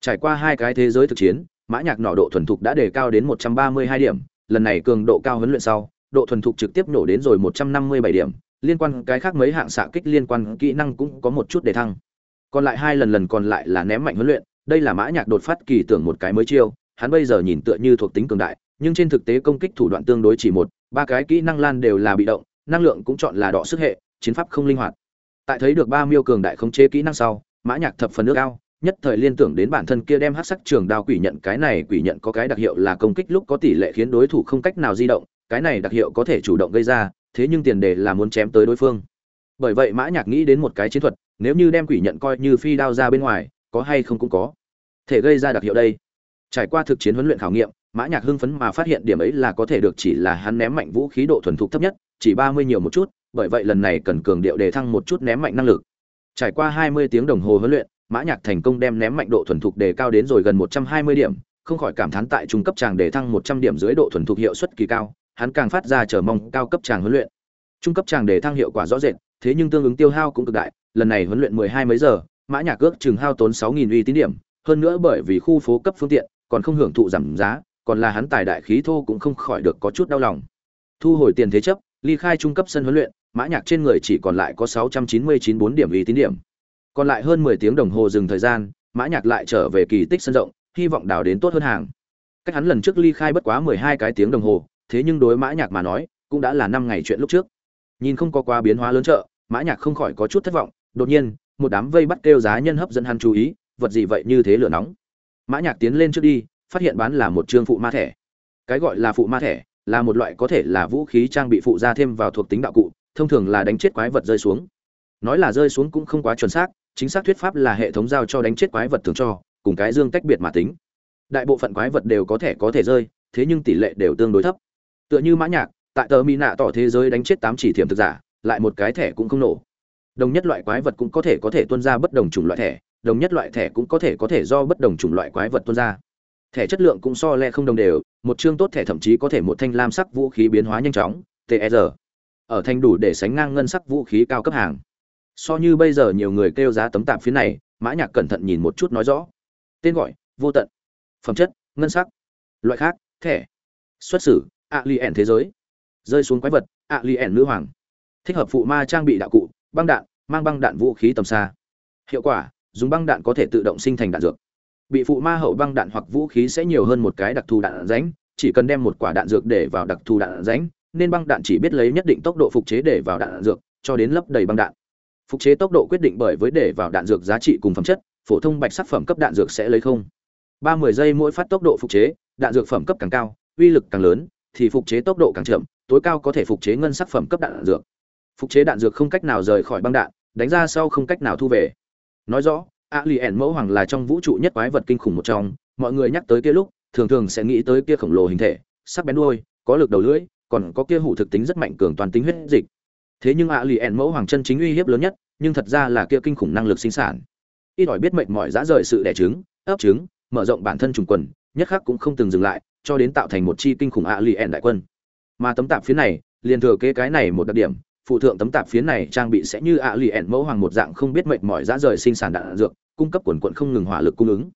Trải qua hai cái thế giới thực chiến, mã nhạc nọ độ thuần thục đã đề cao đến một trăm ba mươi hai điểm, lần này cường độ cao huấn luyện sau, độ thuần thục trực tiếp nổ đến rồi một trăm năm mươi bảy điểm liên quan cái khác mấy hạng xạ kích liên quan kỹ năng cũng có một chút để thăng. Còn lại hai lần lần còn lại là ném mạnh huấn luyện, đây là mã nhạc đột phát kỳ tưởng một cái mới chiêu, hắn bây giờ nhìn tựa như thuộc tính cường đại, nhưng trên thực tế công kích thủ đoạn tương đối chỉ một, ba cái kỹ năng lan đều là bị động, năng lượng cũng chọn là đọ sức hệ, chiến pháp không linh hoạt. Tại thấy được ba miêu cường đại khống chế kỹ năng sau, mã nhạc thập phần nước ao, nhất thời liên tưởng đến bản thân kia đem hắc sắc trường đao quỷ nhận, cái này quỷ nhận có cái đặc hiệu là công kích lúc có tỷ lệ khiến đối thủ không cách nào di động, cái này đặc hiệu có thể chủ động gây ra thế nhưng tiền đề là muốn chém tới đối phương. Bởi vậy mã nhạc nghĩ đến một cái chiến thuật, nếu như đem quỷ nhận coi như phi đao ra bên ngoài, có hay không cũng có thể gây ra đặc hiệu đây. Trải qua thực chiến huấn luyện khảo nghiệm, mã nhạc hưng phấn mà phát hiện điểm ấy là có thể được chỉ là hắn ném mạnh vũ khí độ thuần thục thấp nhất, chỉ ba mươi nhiều một chút, bởi vậy lần này cần cường điệu đề thăng một chút ném mạnh năng lực. Trải qua hai mươi tiếng đồng hồ huấn luyện, mã nhạc thành công đem ném mạnh độ thuần thục đề cao đến rồi gần một trăm hai mươi điểm, không khỏi cảm thán tại trung cấp tràng đề thăng một trăm điểm dưới độ thuần thục hiệu suất kỳ cao hắn càng phát ra chờ mong cao cấp tràng huấn luyện. Trung cấp tràng để thăng hiệu quả rõ rệt, thế nhưng tương ứng tiêu hao cũng cực đại, lần này huấn luyện mười hai mấy giờ, mã nhạc ước chừng hao tốn sáu nghìn uy tín điểm, hơn nữa bởi vì khu phố cấp phương tiện, còn không hưởng thụ giảm giá, còn là hắn tài đại khí thô cũng không khỏi được có chút đau lòng. Thu hồi tiền thế chấp, ly khai trung cấp sân huấn luyện, mã nhạc trên người chỉ còn lại có sáu trăm chín mươi chín bốn điểm uy tín điểm. Còn lại hơn mười tiếng đồng hồ dừng thời gian, mã nhạc lại trở về kỳ tích sân rộng, hy vọng đào đến tốt hơn hàng. Cách hắn lần trước ly khai bất quá mười hai cái tiếng đồng hồ thế nhưng đối mã nhạc mà nói, cũng đã là năm ngày chuyện lúc trước. Nhìn không có quá biến hóa lớn chợ mã nhạc không khỏi có chút thất vọng. Đột nhiên, một đám vây bắt kêu giá nhân hấp dẫn hắn chú ý, vật gì vậy như thế lửa nóng? Mã nhạc tiến lên trước đi, phát hiện bán là một trương phụ ma thẻ. Cái gọi là phụ ma thẻ, là một loại có thể là vũ khí trang bị phụ gia thêm vào thuộc tính đạo cụ, thông thường là đánh chết quái vật rơi xuống. Nói là rơi xuống cũng không quá chuẩn xác, chính xác thuyết pháp là hệ thống giao cho đánh chết quái vật thường cho, cùng cái dương tách biệt mà tính. Đại bộ phận quái vật đều có thể có thể rơi, thế nhưng tỷ lệ đều tương đối thấp tựa như mã nhạc, tại tờ mỹ nạ tỏ thế giới đánh chết tám chỉ thiểm thực giả, lại một cái thẻ cũng không nổ. Đồng nhất loại quái vật cũng có thể có thể tuôn ra bất đồng chủng loại thẻ, đồng nhất loại thẻ cũng có thể có thể do bất đồng chủng loại quái vật tuôn ra. Thẻ chất lượng cũng so le không đồng đều, một chương tốt thẻ thậm chí có thể một thanh lam sắc vũ khí biến hóa nhanh chóng tsr ở thanh đủ để sánh ngang ngân sắc vũ khí cao cấp hàng. So như bây giờ nhiều người kêu giá tấm tạp phía này, mã nhạc cẩn thận nhìn một chút nói rõ. Tên gọi, vô tận. Phẩm chất, ngân sắc. Loại khác, thẻ. Xuất xử ạ li ẻn thế giới. Rơi xuống quái vật ạ li ẻn nữ hoàng. Thích hợp phụ ma trang bị đạo cụ, băng đạn, mang băng đạn vũ khí tầm xa. Hiệu quả, dùng băng đạn có thể tự động sinh thành đạn dược. Bị phụ ma hậu băng đạn hoặc vũ khí sẽ nhiều hơn một cái đặc thù đạn ránh chỉ cần đem một quả đạn dược để vào đặc thù đạn ránh nên băng đạn chỉ biết lấy nhất định tốc độ phục chế để vào đạn dược, cho đến lấp đầy băng đạn. Phục chế tốc độ quyết định bởi với để vào đạn dược giá trị cùng phẩm chất, phổ thông bạch sắc phẩm cấp đạn dược sẽ lấy không. Ba mươi giây mỗi phát tốc độ phục chế, đạn dược phẩm cấp càng cao, uy lực càng lớn thì phục chế tốc độ càng chậm, tối cao có thể phục chế ngân sắc phẩm cấp đạn dược. Phục chế đạn dược không cách nào rời khỏi băng đạn, đánh ra sau không cách nào thu về. Nói rõ, Alien mẫu hoàng là trong vũ trụ nhất quái vật kinh khủng một trong, mọi người nhắc tới kia lúc, thường thường sẽ nghĩ tới kia khổng lồ hình thể, sắc bén đuôi, có lực đầu lưỡi, còn có kia hủ thực tính rất mạnh cường toàn tính huyết dịch. Thế nhưng Alien mẫu hoàng chân chính uy hiếp lớn nhất, nhưng thật ra là kia kinh khủng năng lực sinh sản. Ít đòi biết mệnh mỏi dã rời sự đẻ trứng, ấp trứng, mở rộng bản thân trùng quần, nhất khắc cũng không từng dừng lại cho đến tạo thành một chi kinh khủng ạ lì ẻn đại quân. Mà tấm tạp phía này, liền thừa kế cái này một đặc điểm, phụ thượng tấm tạp phiến này trang bị sẽ như ạ lì ẻn mẫu hoàng một dạng không biết mệnh mỏi dã rời sinh sản đạn dược, cung cấp quần quận không ngừng hỏa lực cung ứng.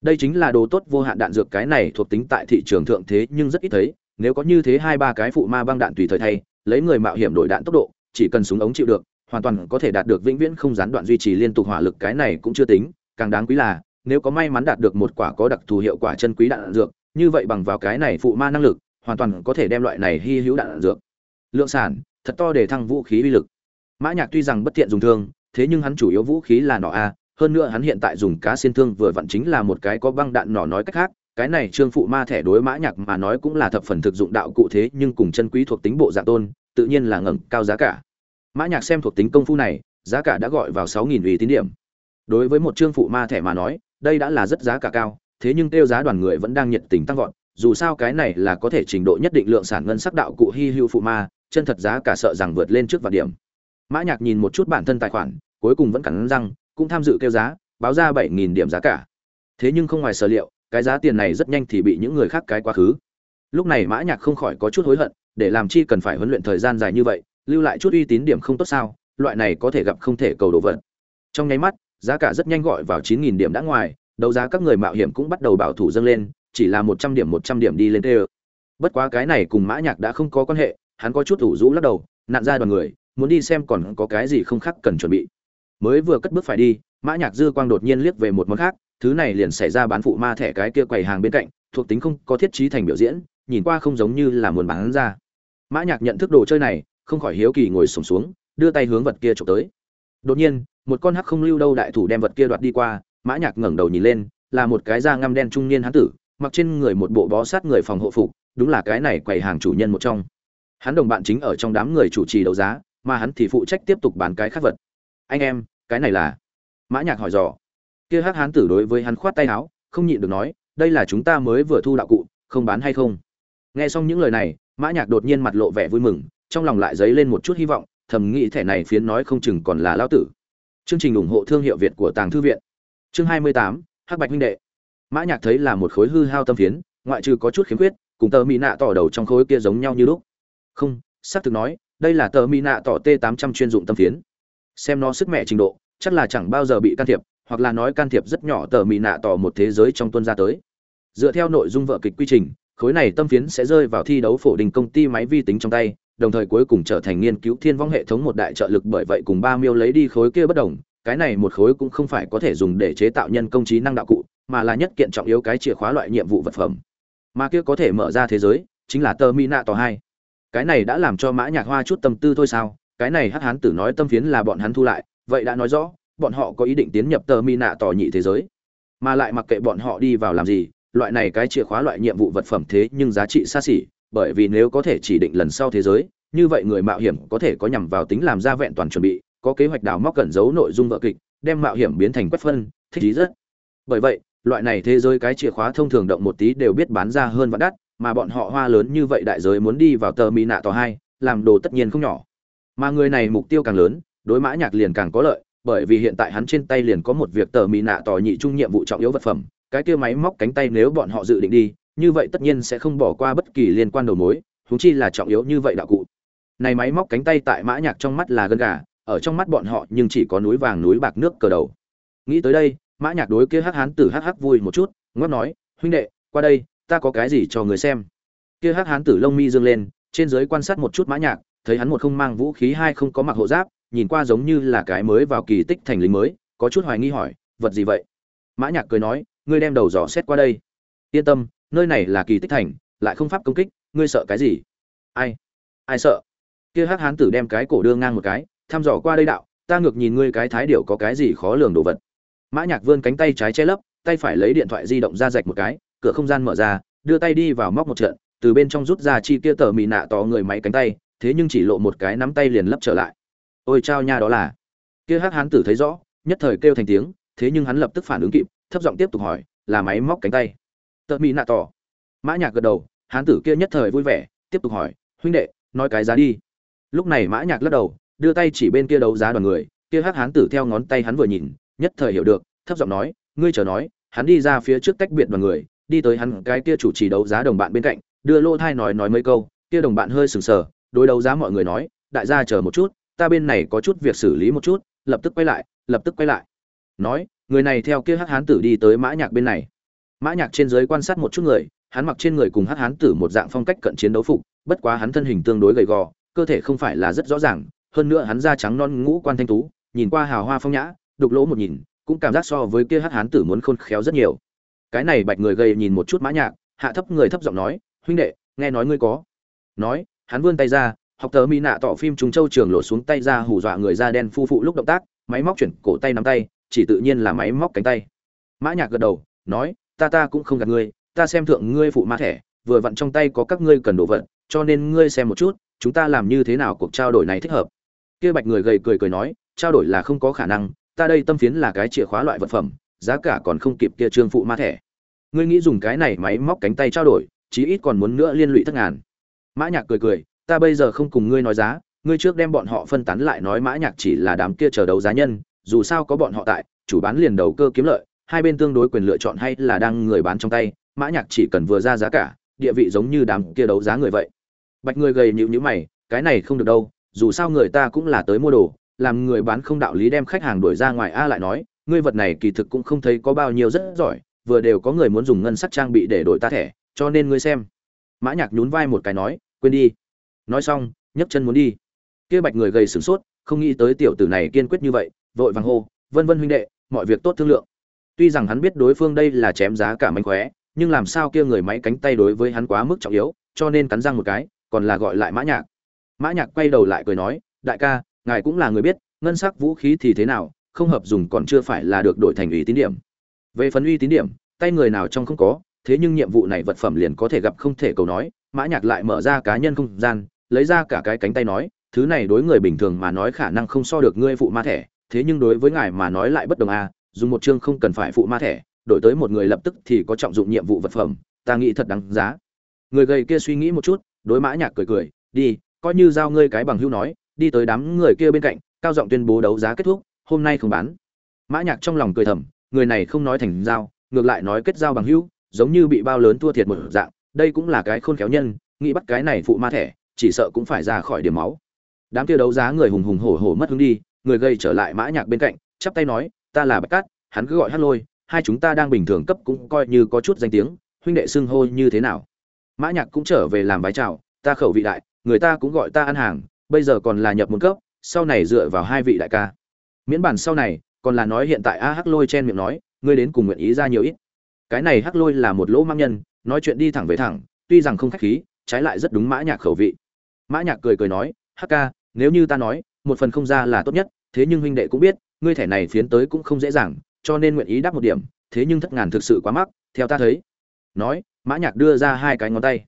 Đây chính là đồ tốt vô hạn đạn dược cái này thuộc tính tại thị trường thượng thế nhưng rất ít thấy, nếu có như thế hai ba cái phụ ma băng đạn tùy thời thay, lấy người mạo hiểm đổi đạn tốc độ, chỉ cần súng ống chịu được, hoàn toàn có thể đạt được vĩnh viễn không gián đoạn duy trì liên tục hỏa lực cái này cũng chưa tính, càng đáng quý là, nếu có may mắn đạt được một quả có đặc thù hiệu quả chân quý đạn dược như vậy bằng vào cái này phụ ma năng lực, hoàn toàn có thể đem loại này hy hữu đạn dược, lượng sản, thật to để thăng vũ khí uy lực. Mã nhạc tuy rằng bất tiện dùng thương, thế nhưng hắn chủ yếu vũ khí là nỏ a, hơn nữa hắn hiện tại dùng cá xiên thương vừa vặn chính là một cái có băng đạn nỏ nói cách khác, cái này trương phụ ma thẻ đối mã nhạc mà nói cũng là thập phần thực dụng đạo cụ thế, nhưng cùng chân quý thuộc tính bộ dạng tôn, tự nhiên là ngẩng cao giá cả. Mã nhạc xem thuộc tính công phu này, giá cả đã gọi vào sáu nghìn ủy tín điểm. Đối với một trương phụ ma thẻ mà nói, đây đã là rất giá cả cao thế nhưng tiêu giá đoàn người vẫn đang nhiệt tình tăng vọt, dù sao cái này là có thể trình độ nhất định lượng sản ngân sắc đạo cụ hi hữu phụ ma, chân thật giá cả sợ rằng vượt lên trước vạn điểm. Mã nhạc nhìn một chút bản thân tài khoản, cuối cùng vẫn cắn răng, cũng tham dự kêu giá, báo ra bảy nghìn điểm giá cả. Thế nhưng không ngoài sở liệu, cái giá tiền này rất nhanh thì bị những người khác cái quá khứ. Lúc này mã nhạc không khỏi có chút hối hận, để làm chi cần phải huấn luyện thời gian dài như vậy, lưu lại chút uy tín điểm không tốt sao, loại này có thể gặp không thể cầu đồ vật. Trong nháy mắt, giá cả rất nhanh gọi vào chín nghìn điểm đã ngoài đấu giá các người mạo hiểm cũng bắt đầu bảo thủ dâng lên chỉ là một trăm điểm một trăm điểm đi lên tê bất quá cái này cùng mã nhạc đã không có quan hệ hắn có chút thủ rũ lắc đầu nạn ra đoàn người muốn đi xem còn có cái gì không khác cần chuẩn bị. Mới vừa cất bước phải đi mã nhạc dư quang đột nhiên liếc về một món khác thứ này liền xảy ra bán phụ ma thẻ cái kia quầy hàng bên cạnh thuộc tính không có thiết trí thành biểu diễn nhìn qua không giống như là muốn bán ra. Mã nhạc nhận thức đồ chơi này không khỏi hiếu kỳ ngồi sụp xuống, xuống đưa tay hướng vật kia chụp tới. Đột nhiên một con hắc không lưu đâu đại thủ đem vật kia đoạt đi qua mã nhạc ngẩng đầu nhìn lên, là một cái da ngăm đen trung niên hán tử, mặc trên người một bộ bó sát người phòng hộ phục, đúng là cái này quầy hàng chủ nhân một trong. Hắn đồng bạn chính ở trong đám người chủ trì đấu giá, mà hắn thì phụ trách tiếp tục bán cái khác vật. Anh em, cái này là? Mã nhạc hỏi dò. Kia hắc hán tử đối với hắn khoát tay áo, không nhịn được nói, đây là chúng ta mới vừa thu đạo cụ, không bán hay không? Nghe xong những lời này, mã nhạc đột nhiên mặt lộ vẻ vui mừng, trong lòng lại dấy lên một chút hy vọng, thầm nghĩ thẻ này phiến nói không chừng còn là lão tử. Chương trình ủng hộ thương hiệu việt của tàng thư viện chương 28, hắc bạch huynh đệ. Mã nhạc thấy là một khối hư hao tâm phiến ngoại trừ có chút khiếm khuyết cùng tờ mỹ nạ tỏ đầu trong khối kia giống nhau như lúc. Không xác thực nói đây là tờ mỹ nạ tỏ t 800 chuyên dụng tâm phiến. Xem nó sức mẹ trình độ chắc là chẳng bao giờ bị can thiệp hoặc là nói can thiệp rất nhỏ tờ mỹ nạ tỏ một thế giới trong tuân gia tới. Dựa theo nội dung vợ kịch quy trình khối này tâm phiến sẽ rơi vào thi đấu phổ đình công ty máy vi tính trong tay đồng thời cuối cùng trở thành nghiên cứu thiên vong hệ thống một đại trợ lực bởi vậy cùng ba miêu lấy đi khối kia bất đồng cái này một khối cũng không phải có thể dùng để chế tạo nhân công trí năng đạo cụ, mà là nhất kiện trọng yếu cái chìa khóa loại nhiệm vụ vật phẩm. Mà kia có thể mở ra thế giới, chính là tơ Mi nạ tỏ hai. Cái này đã làm cho mã nhạc hoa chút tâm tư thôi sao? Cái này hắc hán tử nói tâm phiến là bọn hắn thu lại, vậy đã nói rõ, bọn họ có ý định tiến nhập tơ Mi nạ tỏ nhị thế giới. Mà lại mặc kệ bọn họ đi vào làm gì, loại này cái chìa khóa loại nhiệm vụ vật phẩm thế nhưng giá trị xa xỉ, bởi vì nếu có thể chỉ định lần sau thế giới, như vậy người mạo hiểm có thể có nhằm vào tính làm ra vẹn toàn chuẩn bị có kế hoạch đào móc cẩn giấu nội dung vợ kịch, đem mạo hiểm biến thành quét phân, thích ý rất. Bởi vậy, loại này thế giới cái chìa khóa thông thường động một tí đều biết bán ra hơn vạn đắt, mà bọn họ hoa lớn như vậy đại giới muốn đi vào tờ mỹ nạ tòa hai, làm đồ tất nhiên không nhỏ. Mà người này mục tiêu càng lớn, đối mã nhạc liền càng có lợi, bởi vì hiện tại hắn trên tay liền có một việc tờ mỹ nạ tòa nhị trung nhiệm vụ trọng yếu vật phẩm, cái kia máy móc cánh tay nếu bọn họ dự định đi, như vậy tất nhiên sẽ không bỏ qua bất kỳ liên quan đầu mối, huống chi là trọng yếu như vậy đạo cụ. Này máy móc cánh tay tại mã nhạc trong mắt là gân gà ở trong mắt bọn họ nhưng chỉ có núi vàng núi bạc nước cờ đầu. Nghĩ tới đây, mã nhạc đối kia hắc hán tử hắc hắc vui một chút ngót nói, huynh đệ, qua đây, ta có cái gì cho người xem? Kia hắc hán tử lông mi dương lên, trên dưới quan sát một chút mã nhạc, thấy hắn một không mang vũ khí hai không có mặc hộ giáp, nhìn qua giống như là cái mới vào kỳ tích thành lính mới, có chút hoài nghi hỏi, vật gì vậy? Mã nhạc cười nói, ngươi đem đầu dò xét qua đây. Yên tâm, nơi này là kỳ tích thành, lại không pháp công kích, ngươi sợ cái gì? Ai ai sợ? Kia hắc hán tử đem cái cổ đưa ngang một cái thăm dò qua đây đạo, ta ngược nhìn ngươi cái thái điệu có cái gì khó lường đồ vật. Mã nhạc vươn cánh tay trái che lấp, tay phải lấy điện thoại di động ra rạch một cái, cửa không gian mở ra, đưa tay đi vào móc một trận, từ bên trong rút ra chi kia tờ mì nạ to người máy cánh tay, thế nhưng chỉ lộ một cái nắm tay liền lấp trở lại. Ôi chao nha đó là. Kia hắc hán tử thấy rõ, nhất thời kêu thành tiếng, thế nhưng hắn lập tức phản ứng kịp, thấp giọng tiếp tục hỏi, là máy móc cánh tay? Tờ mì nạ tỏ mã nhạc gật đầu, hán tử kia nhất thời vui vẻ, tiếp tục hỏi, huynh đệ, nói cái giá đi. Lúc này mã nhạc lắc đầu đưa tay chỉ bên kia đấu giá đoàn người, kia hắc hán tử theo ngón tay hắn vừa nhìn, nhất thời hiểu được, thấp giọng nói, ngươi chờ nói, hắn đi ra phía trước tách biệt đoàn người, đi tới hắn cái kia chủ trì đấu giá đồng bạn bên cạnh, đưa lô thai nói nói mấy câu, kia đồng bạn hơi sừng sờ, đối đấu giá mọi người nói, đại gia chờ một chút, ta bên này có chút việc xử lý một chút, lập tức quay lại, lập tức quay lại. Nói, người này theo kia hắc hán tử đi tới mã nhạc bên này. Mã nhạc trên dưới quan sát một chút người, hắn mặc trên người cùng hắc hán tử một dạng phong cách cận chiến đấu phục, bất quá hắn thân hình tương đối gầy gò, cơ thể không phải là rất rõ ràng hơn nữa hắn da trắng non ngũ quan thanh tú, nhìn qua hào hoa phong nhã, đục lỗ một nhìn, cũng cảm giác so với kia hắc hán tử muốn khôn khéo rất nhiều. Cái này bạch người gầy nhìn một chút mã nhạc, hạ thấp người thấp giọng nói, huynh đệ, nghe nói ngươi có. Nói, hắn vươn tay ra, học tờ mỹ nạ tỏ phim trùng châu trường lộ xuống tay ra hù dọa người da đen phu phụ lúc động tác, máy móc chuyển cổ tay nắm tay, chỉ tự nhiên là máy móc cánh tay. Mã nhạc gật đầu, nói, ta ta cũng không gạt ngươi, ta xem thượng ngươi phụ ma thẻ, vừa vặn trong tay có các ngươi cần đồ vật, cho nên ngươi xem một chút, chúng ta làm như thế nào cuộc trao đổi này thích hợp? Kia bạch người gầy cười cười nói, trao đổi là không có khả năng, ta đây tâm phiến là cái chìa khóa loại vật phẩm, giá cả còn không kịp kia trương phụ ma thẻ. Ngươi nghĩ dùng cái này máy móc cánh tay trao đổi, chí ít còn muốn nữa liên lụy thất ngàn. Mã nhạc cười cười, ta bây giờ không cùng ngươi nói giá, ngươi trước đem bọn họ phân tán lại nói mã nhạc chỉ là đám kia chờ đấu giá nhân, dù sao có bọn họ tại, chủ bán liền đầu cơ kiếm lợi, hai bên tương đối quyền lựa chọn hay là đang người bán trong tay, mã nhạc chỉ cần vừa ra giá cả, địa vị giống như đám kia đấu giá người vậy. Bạch người gầy nhíu nhíu mày, cái này không được đâu dù sao người ta cũng là tới mua đồ, làm người bán không đạo lý đem khách hàng đuổi ra ngoài a lại nói, ngươi vật này kỳ thực cũng không thấy có bao nhiêu rất giỏi, vừa đều có người muốn dùng ngân sắc trang bị để đổi ta thẻ, cho nên ngươi xem. Mã nhạc nhún vai một cái nói, quên đi. Nói xong, nhấc chân muốn đi. Kia bạch người gầy sửng sốt, không nghĩ tới tiểu tử này kiên quyết như vậy, vội vàng hô, vân vân huynh đệ, mọi việc tốt thương lượng. Tuy rằng hắn biết đối phương đây là chém giá cả mánh khóe, nhưng làm sao kia người máy cánh tay đối với hắn quá mức trọng yếu, cho nên cắn răng một cái, còn là gọi lại mã nhạc mã nhạc quay đầu lại cười nói đại ca ngài cũng là người biết ngân sắc vũ khí thì thế nào không hợp dùng còn chưa phải là được đổi thành uy tín điểm. Về phần uy tín điểm tay người nào trong không có thế nhưng nhiệm vụ này vật phẩm liền có thể gặp không thể cầu nói. Mã nhạc lại mở ra cá nhân không gian lấy ra cả cái cánh tay nói thứ này đối người bình thường mà nói khả năng không so được ngươi phụ ma thẻ thế nhưng đối với ngài mà nói lại bất đồng a à, dùng một chương không cần phải phụ ma thẻ đổi tới một người lập tức thì có trọng dụng nhiệm vụ vật phẩm ta nghĩ thật đáng giá. Người gầy kia suy nghĩ một chút đối mã nhạc cười cười đi coi như giao ngươi cái bằng hữu nói, đi tới đám người kia bên cạnh, cao giọng tuyên bố đấu giá kết thúc, hôm nay không bán. Mã nhạc trong lòng cười thầm, người này không nói thành giao, ngược lại nói kết giao bằng hữu, giống như bị bao lớn thua thiệt một dạng, đây cũng là cái khôn khéo nhân, nghĩ bắt cái này phụ ma thẻ, chỉ sợ cũng phải ra khỏi điểm máu. Đám kia đấu giá người hùng hùng hổ hổ mất hứng đi, người gây trở lại mã nhạc bên cạnh, chắp tay nói, ta là bạch cát, hắn cứ gọi hát lôi, hai chúng ta đang bình thường cấp cũng coi như có chút danh tiếng, huynh đệ xưng hô như thế nào? Mã nhạc cũng trở về làm vái chào, ta khẩu vị đại người ta cũng gọi ta ăn hàng, bây giờ còn là nhập một cấp, sau này dựa vào hai vị đại ca. Miễn bản sau này, còn là nói hiện tại a hắc lôi chen miệng nói, ngươi đến cùng nguyện ý ra nhiều ít. Cái này hắc lôi là một lỗ mang nhân, nói chuyện đi thẳng về thẳng, tuy rằng không khách khí, trái lại rất đúng mã nhạc khẩu vị. Mã nhạc cười cười nói, hắc ca, nếu như ta nói, một phần không ra là tốt nhất, thế nhưng huynh đệ cũng biết, ngươi thẻ này phiến tới cũng không dễ dàng, cho nên nguyện ý đáp một điểm, thế nhưng thất ngàn thực sự quá mắc, theo ta thấy. Nói, mã nhạc đưa ra hai cái ngón tay.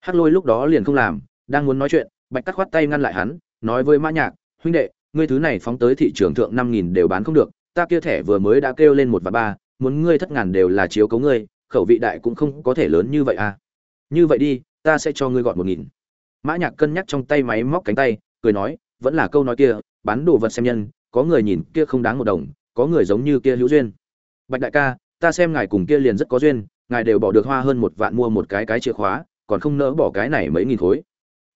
Hắc lôi lúc đó liền không làm đang muốn nói chuyện, bạch cắt khoát tay ngăn lại hắn, nói với mã nhạc, huynh đệ, ngươi thứ này phóng tới thị trường thượng năm nghìn đều bán không được, ta kia thẻ vừa mới đã kêu lên một và ba, muốn ngươi thất ngàn đều là chiếu cấu ngươi, khẩu vị đại cũng không có thể lớn như vậy à. Như vậy đi, ta sẽ cho ngươi gọn một nghìn. Mã nhạc cân nhắc trong tay máy móc cánh tay, cười nói, vẫn là câu nói kia, bán đồ vật xem nhân, có người nhìn kia không đáng một đồng, có người giống như kia hữu duyên. Bạch đại ca, ta xem ngài cùng kia liền rất có duyên, ngài đều bỏ được hoa hơn một vạn mua một cái cái chìa khóa, còn không nỡ bỏ cái này mấy nghìn khối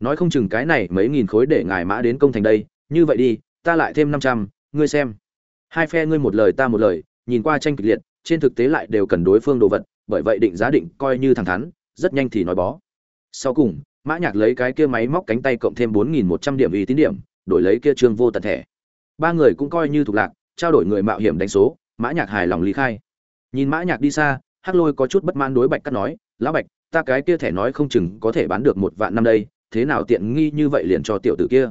nói không chừng cái này mấy nghìn khối để ngài mã đến công thành đây, như vậy đi, ta lại thêm năm trăm, ngươi xem. Hai phe ngươi một lời ta một lời, nhìn qua tranh kịch liệt, trên thực tế lại đều cần đối phương đồ vật, bởi vậy định giá định coi như thẳng thắn, rất nhanh thì nói bó. Sau cùng, mã nhạc lấy cái kia máy móc cánh tay cộng thêm bốn nghìn một trăm điểm y tín điểm, đổi lấy kia trương vô tận thẻ. Ba người cũng coi như thuộc lạc, trao đổi người mạo hiểm đánh số, mã nhạc hài lòng lý khai. Nhìn mã nhạc đi xa, hắc lôi có chút bất mãn đối bạch cắt nói, lão bạch, ta cái kia thẻ nói không chừng có thể bán được một vạn năm đây thế nào tiện nghi như vậy liền cho tiểu tử kia?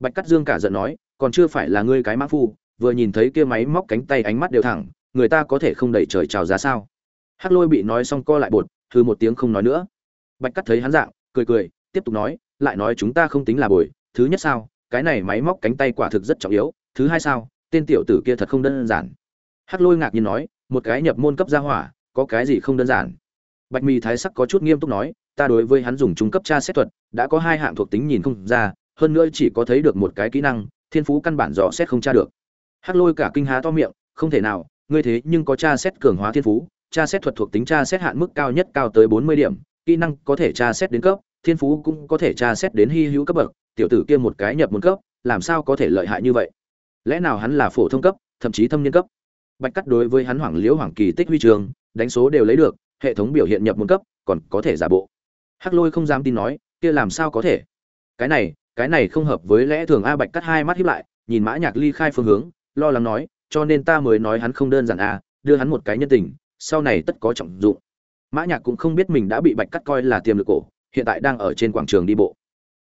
Bạch cắt dương cả giận nói, còn chưa phải là ngươi cái mã phu, vừa nhìn thấy kia máy móc cánh tay ánh mắt đều thẳng, người ta có thể không đẩy trời chào giá sao? Hắc lôi bị nói xong co lại bột thư một tiếng không nói nữa. Bạch cắt thấy hắn dạng, cười cười, tiếp tục nói, lại nói chúng ta không tính là bồi, thứ nhất sao, cái này máy móc cánh tay quả thực rất trọng yếu, thứ hai sao, tên tiểu tử kia thật không đơn giản. Hắc lôi ngạc nhiên nói, một cái nhập môn cấp gia hỏa, có cái gì không đơn giản? Bạch mì thái sắc có chút nghiêm túc nói, ta đối với hắn dùng trung cấp tra xét thuật, đã có hai hạng thuộc tính nhìn không ra, hơn nữa chỉ có thấy được một cái kỹ năng, thiên phú căn bản dò xét không tra được. Hắc lôi cả kinh há to miệng, không thể nào, ngươi thế nhưng có tra xét cường hóa thiên phú, tra xét thuật thuộc tính tra xét hạn mức cao nhất cao tới bốn mươi điểm, kỹ năng có thể tra xét đến cấp, thiên phú cũng có thể tra xét đến hy hữu cấp bậc, tiểu tử kia một cái nhập một cấp, làm sao có thể lợi hại như vậy? Lẽ nào hắn là phổ thông cấp, thậm chí thâm niên cấp? Bạch cắt đối với hắn hoảng liễu hoảng kỳ tích huy trường, đánh số đều lấy được hệ thống biểu hiện nhập môn cấp, còn có thể giả bộ. Hắc lôi không dám tin nói, kia làm sao có thể? Cái này cái này không hợp với lẽ thường a bạch cắt hai mắt hiếp lại, nhìn mã nhạc ly khai phương hướng, lo lắng nói, cho nên ta mới nói hắn không đơn giản a, đưa hắn một cái nhân tình, sau này tất có trọng dụng. Mã nhạc cũng không biết mình đã bị bạch cắt coi là tiềm lực cổ, hiện tại đang ở trên quảng trường đi bộ.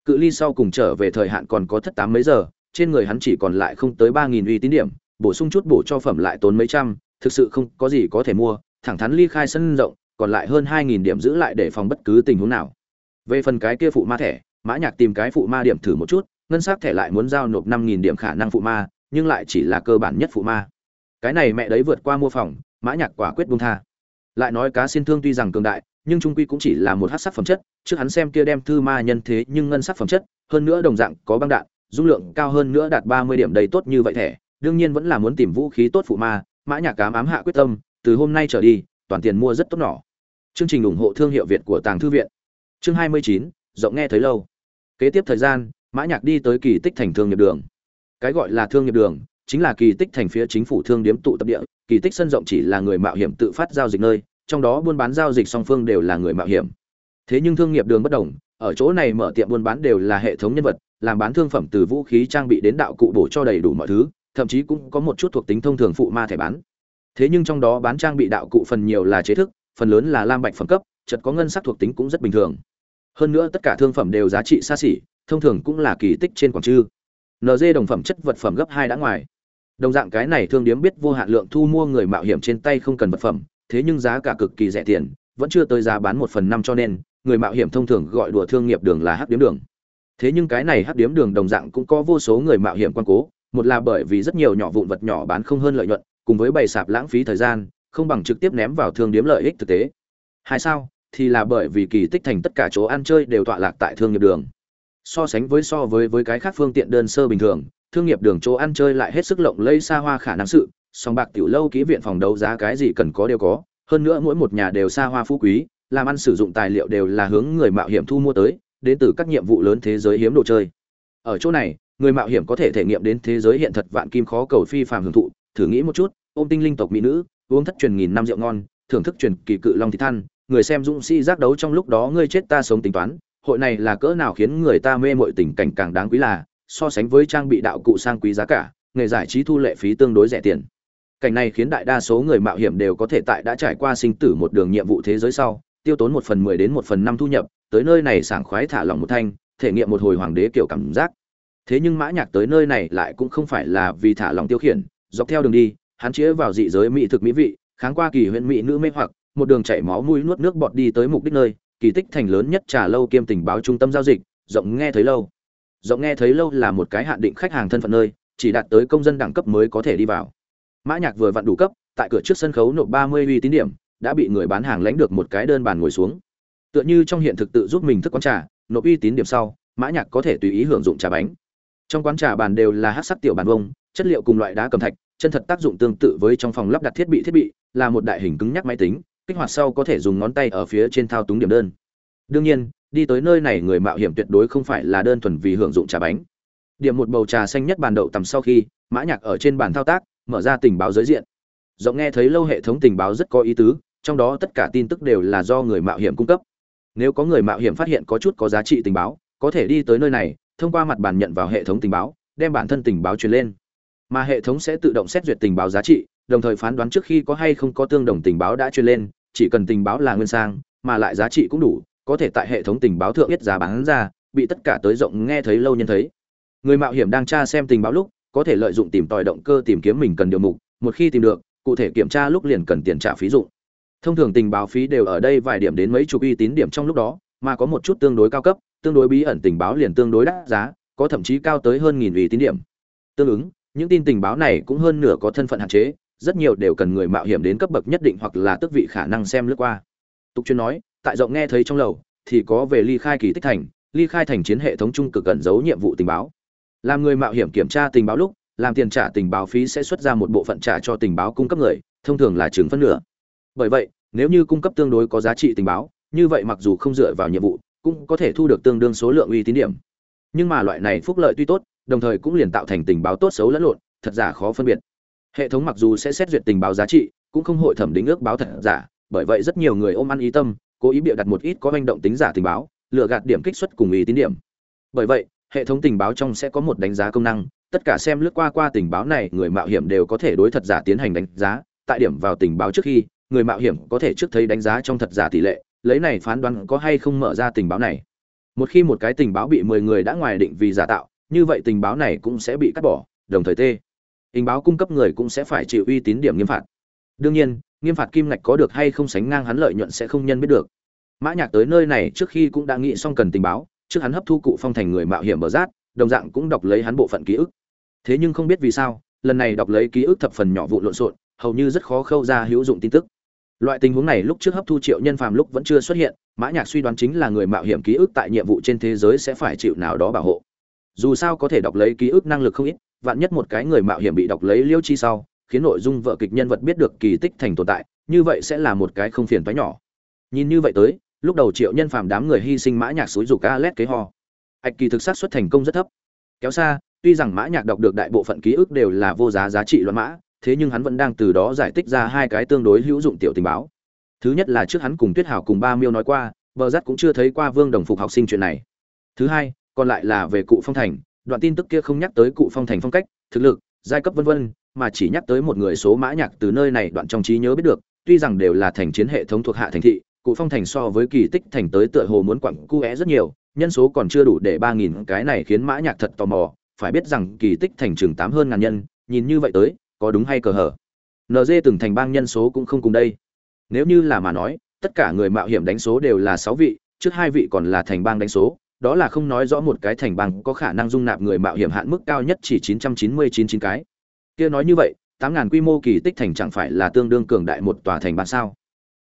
Cự ly sau cùng trở về thời hạn còn có thất tám mấy giờ, trên người hắn chỉ còn lại không tới ba nghìn uy tín điểm, bổ sung chút bổ cho phẩm lại tốn mấy trăm, thực sự không có gì có thể mua, thẳng thắn ly khai sân rộng còn lại hơn hai nghìn điểm giữ lại để phòng bất cứ tình huống nào. Về phần cái kia phụ ma thẻ, mã nhạc tìm cái phụ ma điểm thử một chút, ngân sắc thẻ lại muốn giao nộp năm nghìn điểm khả năng phụ ma, nhưng lại chỉ là cơ bản nhất phụ ma. Cái này mẹ đấy vượt qua mua phòng, mã nhạc quả quyết buông tha. Lại nói cá xin thương tuy rằng cường đại, nhưng trung quy cũng chỉ là một hắc sắc phẩm chất, trước hắn xem kia đem thư ma nhân thế nhưng ngân sắc phẩm chất, hơn nữa đồng dạng có băng đạn, dung lượng cao hơn nữa đạt ba mươi điểm đầy tốt như vậy thẻ, đương nhiên vẫn là muốn tìm vũ khí tốt phụ ma, mã nhạc cám ám hạ quyết tâm, từ hôm nay trở đi, toàn tiền mua rất tốt nỏ chương trình ủng hộ thương hiệu việt của tàng thư viện. Chương hai mươi chín, rộng nghe thấy lâu. Kế tiếp thời gian, mã nhạc đi tới kỳ tích thành thương nghiệp đường. Cái gọi là thương nghiệp đường chính là kỳ tích thành phía chính phủ thương điếm tụ tập địa. Kỳ tích sân rộng chỉ là người mạo hiểm tự phát giao dịch nơi, trong đó buôn bán giao dịch song phương đều là người mạo hiểm. Thế nhưng thương nghiệp đường bất đồng, ở chỗ này mở tiệm buôn bán đều là hệ thống nhân vật, làm bán thương phẩm từ vũ khí trang bị đến đạo cụ bổ cho đầy đủ mọi thứ, thậm chí cũng có một chút thuộc tính thông thường phụ ma thẻ bán. Thế nhưng trong đó bán trang bị đạo cụ phần nhiều là chế thức phần lớn là lam bạch phẩm cấp chật có ngân sắc thuộc tính cũng rất bình thường. Hơn nữa tất cả thương phẩm đều giá trị xa xỉ, thông thường cũng là kỳ tích trên quảng trư. nd đồng phẩm chất vật phẩm gấp hai đã ngoài. Đồng dạng cái này thương điếm biết vô hạn lượng thu mua người mạo hiểm trên tay không cần vật phẩm, thế nhưng giá cả cực kỳ rẻ tiền, vẫn chưa tới giá bán một phần năm cho nên, người mạo hiểm thông thường gọi đùa thương nghiệp đường là hắc điếm đường. Thế nhưng cái này hắc điếm đường đồng dạng cũng có vô số người mạo hiểm quan cố, một là bởi vì rất nhiều nhỏ vụn vật nhỏ bán không hơn lợi nhuận, cùng với bày sạp lãng phí thời gian không bằng trực tiếp ném vào thương điếm lợi ích thực tế. Hai sao, thì là bởi vì kỳ tích thành tất cả chỗ ăn chơi đều tọa lạc tại thương nghiệp đường. So sánh với so với với cái khác phương tiện đơn sơ bình thường, thương nghiệp đường chỗ ăn chơi lại hết sức lộng lẫy xa hoa khả năng sự, song bạc tiểu lâu ký viện phòng đấu giá cái gì cần có đều có, hơn nữa mỗi một nhà đều xa hoa phú quý, làm ăn sử dụng tài liệu đều là hướng người mạo hiểm thu mua tới, đến từ các nhiệm vụ lớn thế giới hiếm đồ chơi. Ở chỗ này, người mạo hiểm có thể thể nghiệm đến thế giới hiện thật vạn kim khó cầu phi phàm hưởng thụ, thử nghĩ một chút, ôm tinh linh tộc mỹ nữ uống thất truyền nghìn năm rượu ngon, thưởng thức truyền kỳ cự long thị than, người xem dũng sĩ giác đấu trong lúc đó ngươi chết ta sống tính toán, hội này là cỡ nào khiến người ta mê mội tình cảnh càng đáng quý là, so sánh với trang bị đạo cụ sang quý giá cả, nghề giải trí thu lệ phí tương đối rẻ tiền. Cảnh này khiến đại đa số người mạo hiểm đều có thể tại đã trải qua sinh tử một đường nhiệm vụ thế giới sau, tiêu tốn một phần mười đến một phần năm thu nhập, tới nơi này sảng khoái thả lỏng một thanh, thể nghiệm một hồi hoàng đế kiểu cảm giác. Thế nhưng mã nhạc tới nơi này lại cũng không phải là vì thả lỏng tiêu khiển, dọc theo đường đi hắn chĩa vào dị giới mỹ thực mỹ vị kháng qua kỳ huyện mỹ nữ mê hoặc một đường chảy máu mũi nuốt nước bọt đi tới mục đích nơi kỳ tích thành lớn nhất trà lâu kiêm tình báo trung tâm giao dịch rộng nghe thấy lâu. Rộng nghe thấy lâu là một cái hạn định khách hàng thân phận nơi chỉ đạt tới công dân đẳng cấp mới có thể đi vào. Mã nhạc vừa vặn đủ cấp tại cửa trước sân khấu nộp ba mươi uy tín điểm đã bị người bán hàng lãnh được một cái đơn bàn ngồi xuống. Tựa như trong hiện thực tự giúp mình thức quán trà nộp uy tín điểm sau mã nhạc có thể tùy ý hưởng dụng trà bánh. Trong quán trà bàn đều là hắc sắc tiểu bàn vuông, chất liệu cùng loại đá cầm thạch chân thật tác dụng tương tự với trong phòng lắp đặt thiết bị thiết bị, là một đại hình cứng nhắc máy tính, kích hoạt sau có thể dùng ngón tay ở phía trên thao túng điểm đơn. Đương nhiên, đi tới nơi này người mạo hiểm tuyệt đối không phải là đơn thuần vì hưởng dụng trà bánh. Điểm một bầu trà xanh nhất bàn đậu tầm sau khi, mã nhạc ở trên bàn thao tác, mở ra tình báo giới diện. Rộng nghe thấy lâu hệ thống tình báo rất có ý tứ, trong đó tất cả tin tức đều là do người mạo hiểm cung cấp. Nếu có người mạo hiểm phát hiện có chút có giá trị tình báo, có thể đi tới nơi này, thông qua mặt bàn nhận vào hệ thống tình báo, đem bản thân tình báo truyền lên mà hệ thống sẽ tự động xét duyệt tình báo giá trị, đồng thời phán đoán trước khi có hay không có tương đồng tình báo đã truyền lên, chỉ cần tình báo là nguyên sang, mà lại giá trị cũng đủ, có thể tại hệ thống tình báo thượng biết giá bán ra, bị tất cả tới rộng nghe thấy lâu nhân thấy. Người mạo hiểm đang tra xem tình báo lúc, có thể lợi dụng tìm tòi động cơ tìm kiếm mình cần điều mục, một khi tìm được, cụ thể kiểm tra lúc liền cần tiền trả phí dụng. Thông thường tình báo phí đều ở đây vài điểm đến mấy chục uy tín điểm trong lúc đó, mà có một chút tương đối cao cấp, tương đối bí ẩn tình báo liền tương đối đắt giá, có thậm chí cao tới hơn nghìn uy tín điểm. Tương ứng những tin tình báo này cũng hơn nửa có thân phận hạn chế, rất nhiều đều cần người mạo hiểm đến cấp bậc nhất định hoặc là tức vị khả năng xem lướt qua. Tục chuyên nói, tại rộng nghe thấy trong lầu, thì có về ly khai kỳ tích thành, ly khai thành chiến hệ thống trung cực cẩn giấu nhiệm vụ tình báo. Làm người mạo hiểm kiểm tra tình báo lúc, làm tiền trả tình báo phí sẽ xuất ra một bộ phận trả cho tình báo cung cấp người, thông thường là chừng phân nửa. Bởi vậy, nếu như cung cấp tương đối có giá trị tình báo, như vậy mặc dù không dựa vào nhiệm vụ, cũng có thể thu được tương đương số lượng uy tín điểm. Nhưng mà loại này phúc lợi tuy tốt đồng thời cũng liền tạo thành tình báo tốt xấu lẫn lộn, thật giả khó phân biệt. Hệ thống mặc dù sẽ xét duyệt tình báo giá trị, cũng không hội thẩm định ước báo thật giả, bởi vậy rất nhiều người ôm ăn ý tâm, cố ý bịa đặt một ít có hành động tính giả tình báo lựa gạt điểm kích xuất cùng ý tín điểm. Bởi vậy, hệ thống tình báo trong sẽ có một đánh giá công năng, tất cả xem lướt qua qua tình báo này, người mạo hiểm đều có thể đối thật giả tiến hành đánh giá. Tại điểm vào tình báo trước khi, người mạo hiểm có thể trước thấy đánh giá trong thật giả tỷ lệ, lấy này phán đoán có hay không mở ra tình báo này. Một khi một cái tình báo bị mười người đã ngoài định vì giả tạo như vậy tình báo này cũng sẽ bị cắt bỏ, đồng thời t tình báo cung cấp người cũng sẽ phải chịu uy tín điểm nghiêm phạt. Đương nhiên, nghiêm phạt kim ngạch có được hay không sánh ngang hắn lợi nhuận sẽ không nhân biết được. Mã nhạc tới nơi này trước khi cũng đã nghĩ xong cần tình báo, trước hắn hấp thu cụ phong thành người mạo hiểm bờ rát, đồng dạng cũng đọc lấy hắn bộ phận ký ức. Thế nhưng không biết vì sao, lần này đọc lấy ký ức thập phần nhỏ vụ lộn xộn, hầu như rất khó khâu ra hữu dụng tin tức. Loại tình huống này lúc trước hấp thu triệu nhân phàm lúc vẫn chưa xuất hiện, mã nhạc suy đoán chính là người mạo hiểm ký ức tại nhiệm vụ trên thế giới sẽ phải chịu nào đó bảo hộ dù sao có thể đọc lấy ký ức năng lực không ít, vạn nhất một cái người mạo hiểm bị đọc lấy liêu chi sau, khiến nội dung vợ kịch nhân vật biết được kỳ tích thành tồn tại, như vậy sẽ là một cái không phiền toái nhỏ. Nhìn như vậy tới, lúc đầu triệu nhân phàm đám người hy sinh mã nhạc suối rủ ca lét kế ho. Ạch kỳ thực sát xuất thành công rất thấp. Kéo xa, tuy rằng mã nhạc đọc được đại bộ phận ký ức đều là vô giá giá trị loạn mã, thế nhưng hắn vẫn đang từ đó giải tích ra hai cái tương đối hữu dụng tiểu tình báo. Thứ nhất là trước hắn cùng tuyết hảo cùng ba miêu nói qua, bờ dắt cũng chưa thấy qua vương đồng phục học sinh chuyện này. Thứ hai còn lại là về cụ phong thành, đoạn tin tức kia không nhắc tới cụ phong thành phong cách, thực lực, giai cấp vân vân, mà chỉ nhắc tới một người số mã nhạc từ nơi này đoạn trong trí nhớ biết được, tuy rằng đều là thành chiến hệ thống thuộc hạ thành thị, cụ phong thành so với kỳ tích thành tới tựa hồ muốn quặng cu é rất nhiều, nhân số còn chưa đủ để ba nghìn, cái này khiến mã nhạc thật tò mò, phải biết rằng kỳ tích thành trường tám hơn ngàn nhân, nhìn như vậy tới, có đúng hay cờ hở? Nd từng thành bang nhân số cũng không cùng đây. Nếu như là mà nói, tất cả người mạo hiểm đánh số đều là sáu vị, trước hai vị còn là thành bang đánh số đó là không nói rõ một cái thành bang có khả năng dung nạp người mạo hiểm hạn mức cao nhất chỉ chín trăm chín mươi chín chín cái. Kia nói như vậy, tám ngàn quy mô kỳ tích thành chẳng phải là tương đương cường đại một tòa thành bang sao?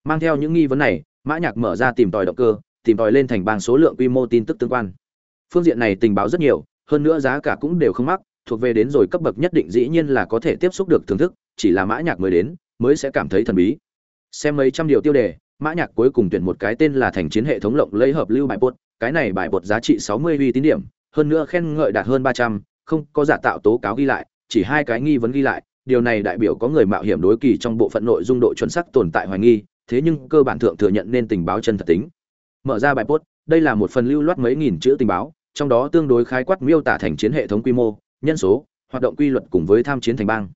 Mang theo những nghi vấn này, mã nhạc mở ra tìm tòi động cơ, tìm tòi lên thành bang số lượng quy mô tin tức tương quan. Phương diện này tình báo rất nhiều, hơn nữa giá cả cũng đều không mắc, thuộc về đến rồi cấp bậc nhất định dĩ nhiên là có thể tiếp xúc được thưởng thức, chỉ là mã nhạc mới đến, mới sẽ cảm thấy thần bí. Xem mấy trăm điều tiêu đề, mã nhạc cuối cùng tuyển một cái tên là thành chiến hệ thống lộng lẫy hợp lưu bài bột cái này bài bột giá trị 60 uy tín điểm hơn nữa khen ngợi đạt hơn 300, không có giả tạo tố cáo ghi lại chỉ hai cái nghi vấn ghi lại điều này đại biểu có người mạo hiểm đối kỳ trong bộ phận nội dung độ chuẩn xác tồn tại hoài nghi thế nhưng cơ bản thượng thừa nhận nên tình báo chân thật tính. Mở ra bài post đây là một phần lưu loát mấy nghìn chữ tình báo trong đó tương đối khái quát miêu tả thành chiến hệ thống quy mô nhân số hoạt động quy luật cùng với tham chiến thành bang.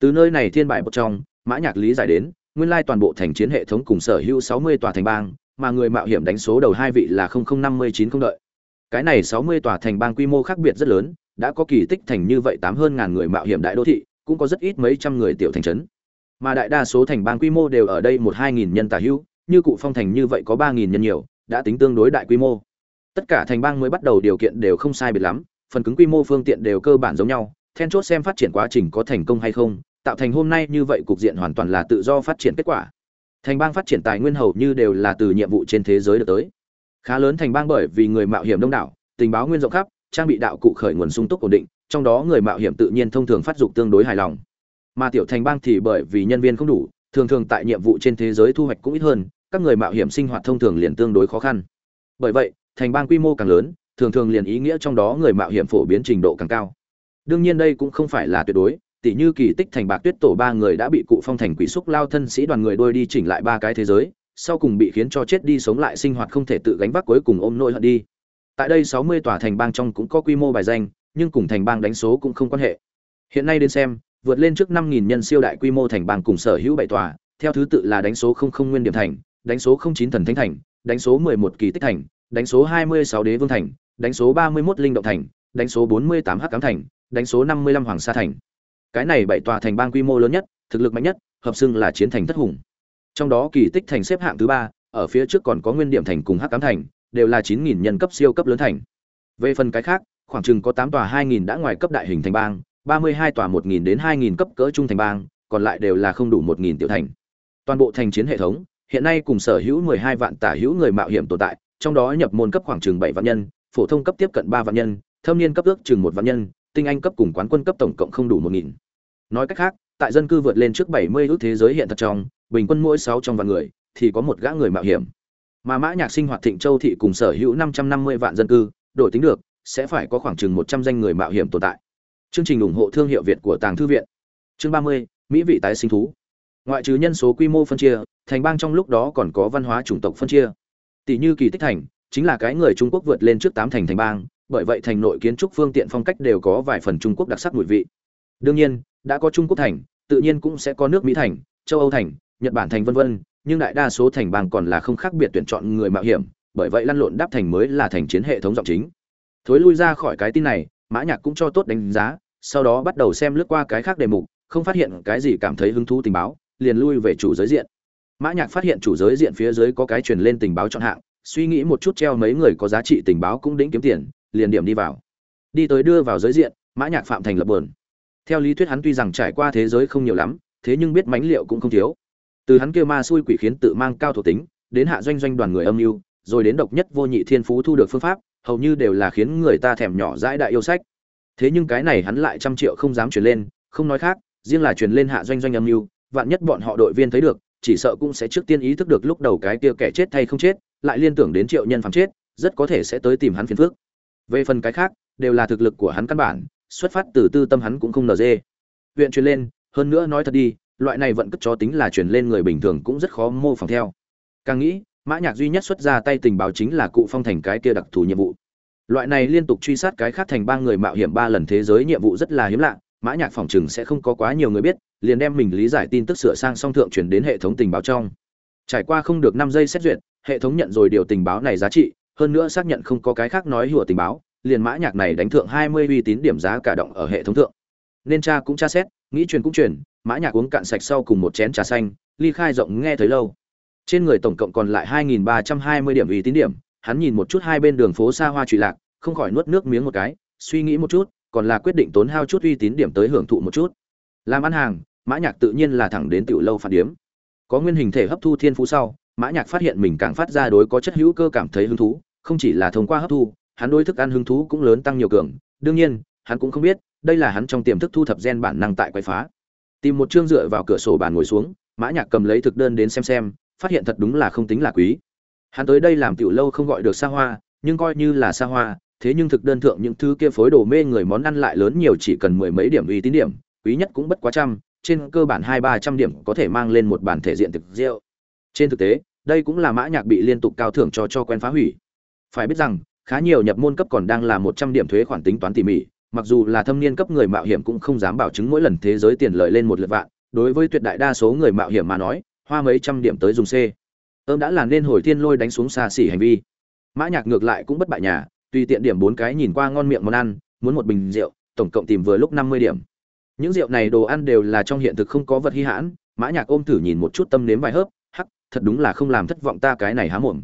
Từ nơi này thiên bài một trong mã nhạc lý giải đến nguyên lai toàn bộ thành chiến hệ thống cùng sở hữu 60 tòa thành bang mà người mạo hiểm đánh số đầu hai vị là 00590 không đợi. Cái này 60 tòa thành bang quy mô khác biệt rất lớn, đã có kỳ tích thành như vậy tám hơn ngàn người mạo hiểm đại đô thị, cũng có rất ít mấy trăm người tiểu thành trấn. Mà đại đa số thành bang quy mô đều ở đây một hai nghìn nhân tả hữu, như cụ phong thành như vậy có ba nghìn nhân nhiều, đã tính tương đối đại quy mô. Tất cả thành bang mới bắt đầu điều kiện đều không sai biệt lắm, phần cứng quy mô phương tiện đều cơ bản giống nhau, then chốt xem phát triển quá trình có thành công hay không, tạo thành hôm nay như vậy cục diện hoàn toàn là tự do phát triển kết quả thành bang phát triển tài nguyên hầu như đều là từ nhiệm vụ trên thế giới được tới. Khá lớn thành bang bởi vì người mạo hiểm đông đảo, tình báo nguyên rộng khắp, trang bị đạo cụ khởi nguồn sung túc ổn định, trong đó người mạo hiểm tự nhiên thông thường phát dục tương đối hài lòng. Mà tiểu thành bang thì bởi vì nhân viên không đủ, thường thường tại nhiệm vụ trên thế giới thu hoạch cũng ít hơn, các người mạo hiểm sinh hoạt thông thường liền tương đối khó khăn. Bởi vậy, thành bang quy mô càng lớn, thường thường liền ý nghĩa trong đó người mạo hiểm phổ biến trình độ càng cao. Đương nhiên đây cũng không phải là tuyệt đối tỷ như kỳ tích thành bạc tuyết tổ ba người đã bị cụ phong thành quỷ xúc lao thân sĩ đoàn người đôi đi chỉnh lại ba cái thế giới, sau cùng bị khiến cho chết đi sống lại sinh hoạt không thể tự gánh vác cuối cùng ôm nỗi hận đi. Tại đây sáu mươi tòa thành bang trong cũng có quy mô bài danh, nhưng cùng thành bang đánh số cũng không quan hệ. Hiện nay đến xem, vượt lên trước năm nghìn nhân siêu đại quy mô thành bang cùng sở hữu bảy tòa, theo thứ tự là đánh số không không nguyên điểm thành, đánh số không chín thần thánh thành, đánh số mười một kỳ tích thành, đánh số hai mươi sáu đế vương thành, đánh số ba mươi 31 linh động thành, đánh số bốn mươi tám hắc cám thành, đánh số năm mươi lăm hoàng sa thành cái này bảy tòa thành bang quy mô lớn nhất, thực lực mạnh nhất, hợp xưng là chiến thành thất hùng. Trong đó kỳ tích thành xếp hạng thứ ba, ở phía trước còn có nguyên điểm thành cùng hắc cám thành, đều là chín nghìn nhân cấp siêu cấp lớn thành. Về phần cái khác, khoảng chừng có tám tòa hai nghìn đã ngoài cấp đại hình thành bang, ba mươi hai tòa một nghìn đến hai nghìn cấp cỡ trung thành bang, còn lại đều là không đủ một nghìn tiểu thành. Toàn bộ thành chiến hệ thống, hiện nay cùng sở hữu mười hai vạn tả hữu người mạo hiểm tồn tại, trong đó nhập môn cấp khoảng chừng bảy vạn nhân, phổ thông cấp tiếp cận ba vạn nhân, thâm niên cấp ước chừng một vạn nhân tinh anh cấp cùng quán quân cấp tổng cộng không đủ một nghìn. Nói cách khác, tại dân cư vượt lên trước bảy mươi ước thế giới hiện thật trong, bình quân mỗi sáu trong vạn người, thì có một gã người mạo hiểm. Mà mã nhạc sinh hoạt thịnh châu thị cùng sở hữu năm trăm năm mươi vạn dân cư, đổi tính được, sẽ phải có khoảng chừng một trăm danh người mạo hiểm tồn tại. Chương trình ủng hộ thương hiệu việt của tàng thư viện. Chương ba mươi, mỹ vị tái sinh thú. Ngoại trừ nhân số quy mô phân chia, thành bang trong lúc đó còn có văn hóa chủng tộc phân chia. Tỷ như kỳ tích thành, chính là cái người trung quốc vượt lên trước tám thành thành bang bởi vậy thành nội kiến trúc phương tiện phong cách đều có vài phần trung quốc đặc sắc mùi vị. Đương nhiên, đã có trung quốc thành, tự nhiên cũng sẽ có nước mỹ thành, châu âu thành, nhật bản thành vân vân, nhưng đại đa số thành bang còn là không khác biệt tuyển chọn người mạo hiểm, bởi vậy lăn lộn đáp thành mới là thành chiến hệ thống giọng chính. Thối lui ra khỏi cái tin này, mã nhạc cũng cho tốt đánh giá, sau đó bắt đầu xem lướt qua cái khác đề mục, không phát hiện cái gì cảm thấy hứng thú tình báo, liền lui về chủ giới diện. Mã nhạc phát hiện chủ giới diện phía dưới có cái truyền lên tình báo chọn hạng, suy nghĩ một chút treo mấy người có giá trị tình báo cũng đỉnh kiếm tiền liền điểm đi vào. Đi tới đưa vào giới diện, mã nhạc phạm thành lập bờn theo lý thuyết hắn tuy rằng trải qua thế giới không nhiều lắm, thế nhưng biết mánh liệu cũng không thiếu. Từ hắn kia ma xui quỷ khiến tự mang cao thuộc tính, đến hạ doanh doanh đoàn người âm mưu, rồi đến độc nhất vô nhị thiên phú thu được phương pháp, hầu như đều là khiến người ta thèm nhỏ dãi đại yêu sách. Thế nhưng cái này hắn lại trăm triệu không dám truyền lên, không nói khác, riêng là truyền lên hạ doanh doanh âm mưu, vạn nhất bọn họ đội viên thấy được, chỉ sợ cũng sẽ trước tiên ý thức được lúc đầu cái kia kẻ chết thay không chết, lại liên tưởng đến triệu nhân phàm chết, rất có thể sẽ tới tìm hắn phiền phức về phần cái khác, đều là thực lực của hắn căn bản, xuất phát từ tư tâm hắn cũng không nở dê. Huyện truyền lên, hơn nữa nói thật đi, loại này vẫn cất cho tính là truyền lên người bình thường cũng rất khó mô phỏng theo. Càng nghĩ, mã nhạc duy nhất xuất ra tay tình báo chính là cụ phong thành cái kia đặc thù nhiệm vụ. Loại này liên tục truy sát cái khác thành ba người mạo hiểm ba lần thế giới nhiệm vụ rất là hiếm lạ, mã nhạc phòng chừng sẽ không có quá nhiều người biết, liền đem mình lý giải tin tức sửa sang song thượng truyền đến hệ thống tình báo trong. Trải qua không được năm giây xét duyệt, hệ thống nhận rồi điều tình báo này giá trị hơn nữa xác nhận không có cái khác nói hùa tình báo, liền mã nhạc này đánh thượng hai mươi uy tín điểm giá cả động ở hệ thống thượng. Nên tra cũng tra xét, nghĩ truyền cũng truyền, mã nhạc uống cạn sạch sau cùng một chén trà xanh, ly khai rộng nghe thấy lâu. Trên người tổng cộng còn lại 2.320 điểm uy tín điểm, hắn nhìn một chút hai bên đường phố xa hoa trụy lạc, không khỏi nuốt nước miếng một cái, suy nghĩ một chút, còn là quyết định tốn hao chút uy tín điểm tới hưởng thụ một chút. Làm ăn hàng, mã nhạc tự nhiên là thẳng đến tiểu lâu phản điếm. Có nguyên hình thể hấp thu thiên phú sau, mã nhạc phát hiện mình càng phát ra đối có chất hữu cơ cảm thấy hứng thú không chỉ là thông qua hấp thu, hắn đối thức ăn hứng thú cũng lớn tăng nhiều cường. Đương nhiên, hắn cũng không biết, đây là hắn trong tiềm thức thu thập gen bản năng tại quay phá. Tìm một chương dựa vào cửa sổ bàn ngồi xuống, mã nhạc cầm lấy thực đơn đến xem xem, phát hiện thật đúng là không tính là quý. Hắn tới đây làm tiểu lâu không gọi được xa hoa, nhưng coi như là xa hoa, thế nhưng thực đơn thượng những thứ kia phối đồ mê người món ăn lại lớn nhiều chỉ cần mười mấy điểm uy tín điểm, quý nhất cũng bất quá trăm, trên cơ bản hai ba trăm điểm có thể mang lên một bản thể diện thực rượu. Trên thực tế, đây cũng là mã nhạc bị liên tục cao thưởng cho cho quen phá hủy phải biết rằng, khá nhiều nhập môn cấp còn đang là một trăm điểm thuế khoản tính toán tỉ mỉ, mặc dù là thâm niên cấp người mạo hiểm cũng không dám bảo chứng mỗi lần thế giới tiền lợi lên một lượt vạn. Đối với tuyệt đại đa số người mạo hiểm mà nói, hoa mấy trăm điểm tới dùng c. Ơm đã làm nên hồi thiên lôi đánh xuống xa xỉ hành vi. Mã nhạc ngược lại cũng bất bại nhà, tùy tiện điểm bốn cái nhìn qua ngon miệng món ăn, muốn một bình rượu, tổng cộng tìm vừa lúc năm mươi điểm. Những rượu này đồ ăn đều là trong hiện thực không có vật hi hãn, mã nhạc ôm thử nhìn một chút tâm nếm vài hớp, hắc, thật đúng là không làm thất vọng ta cái này há mồm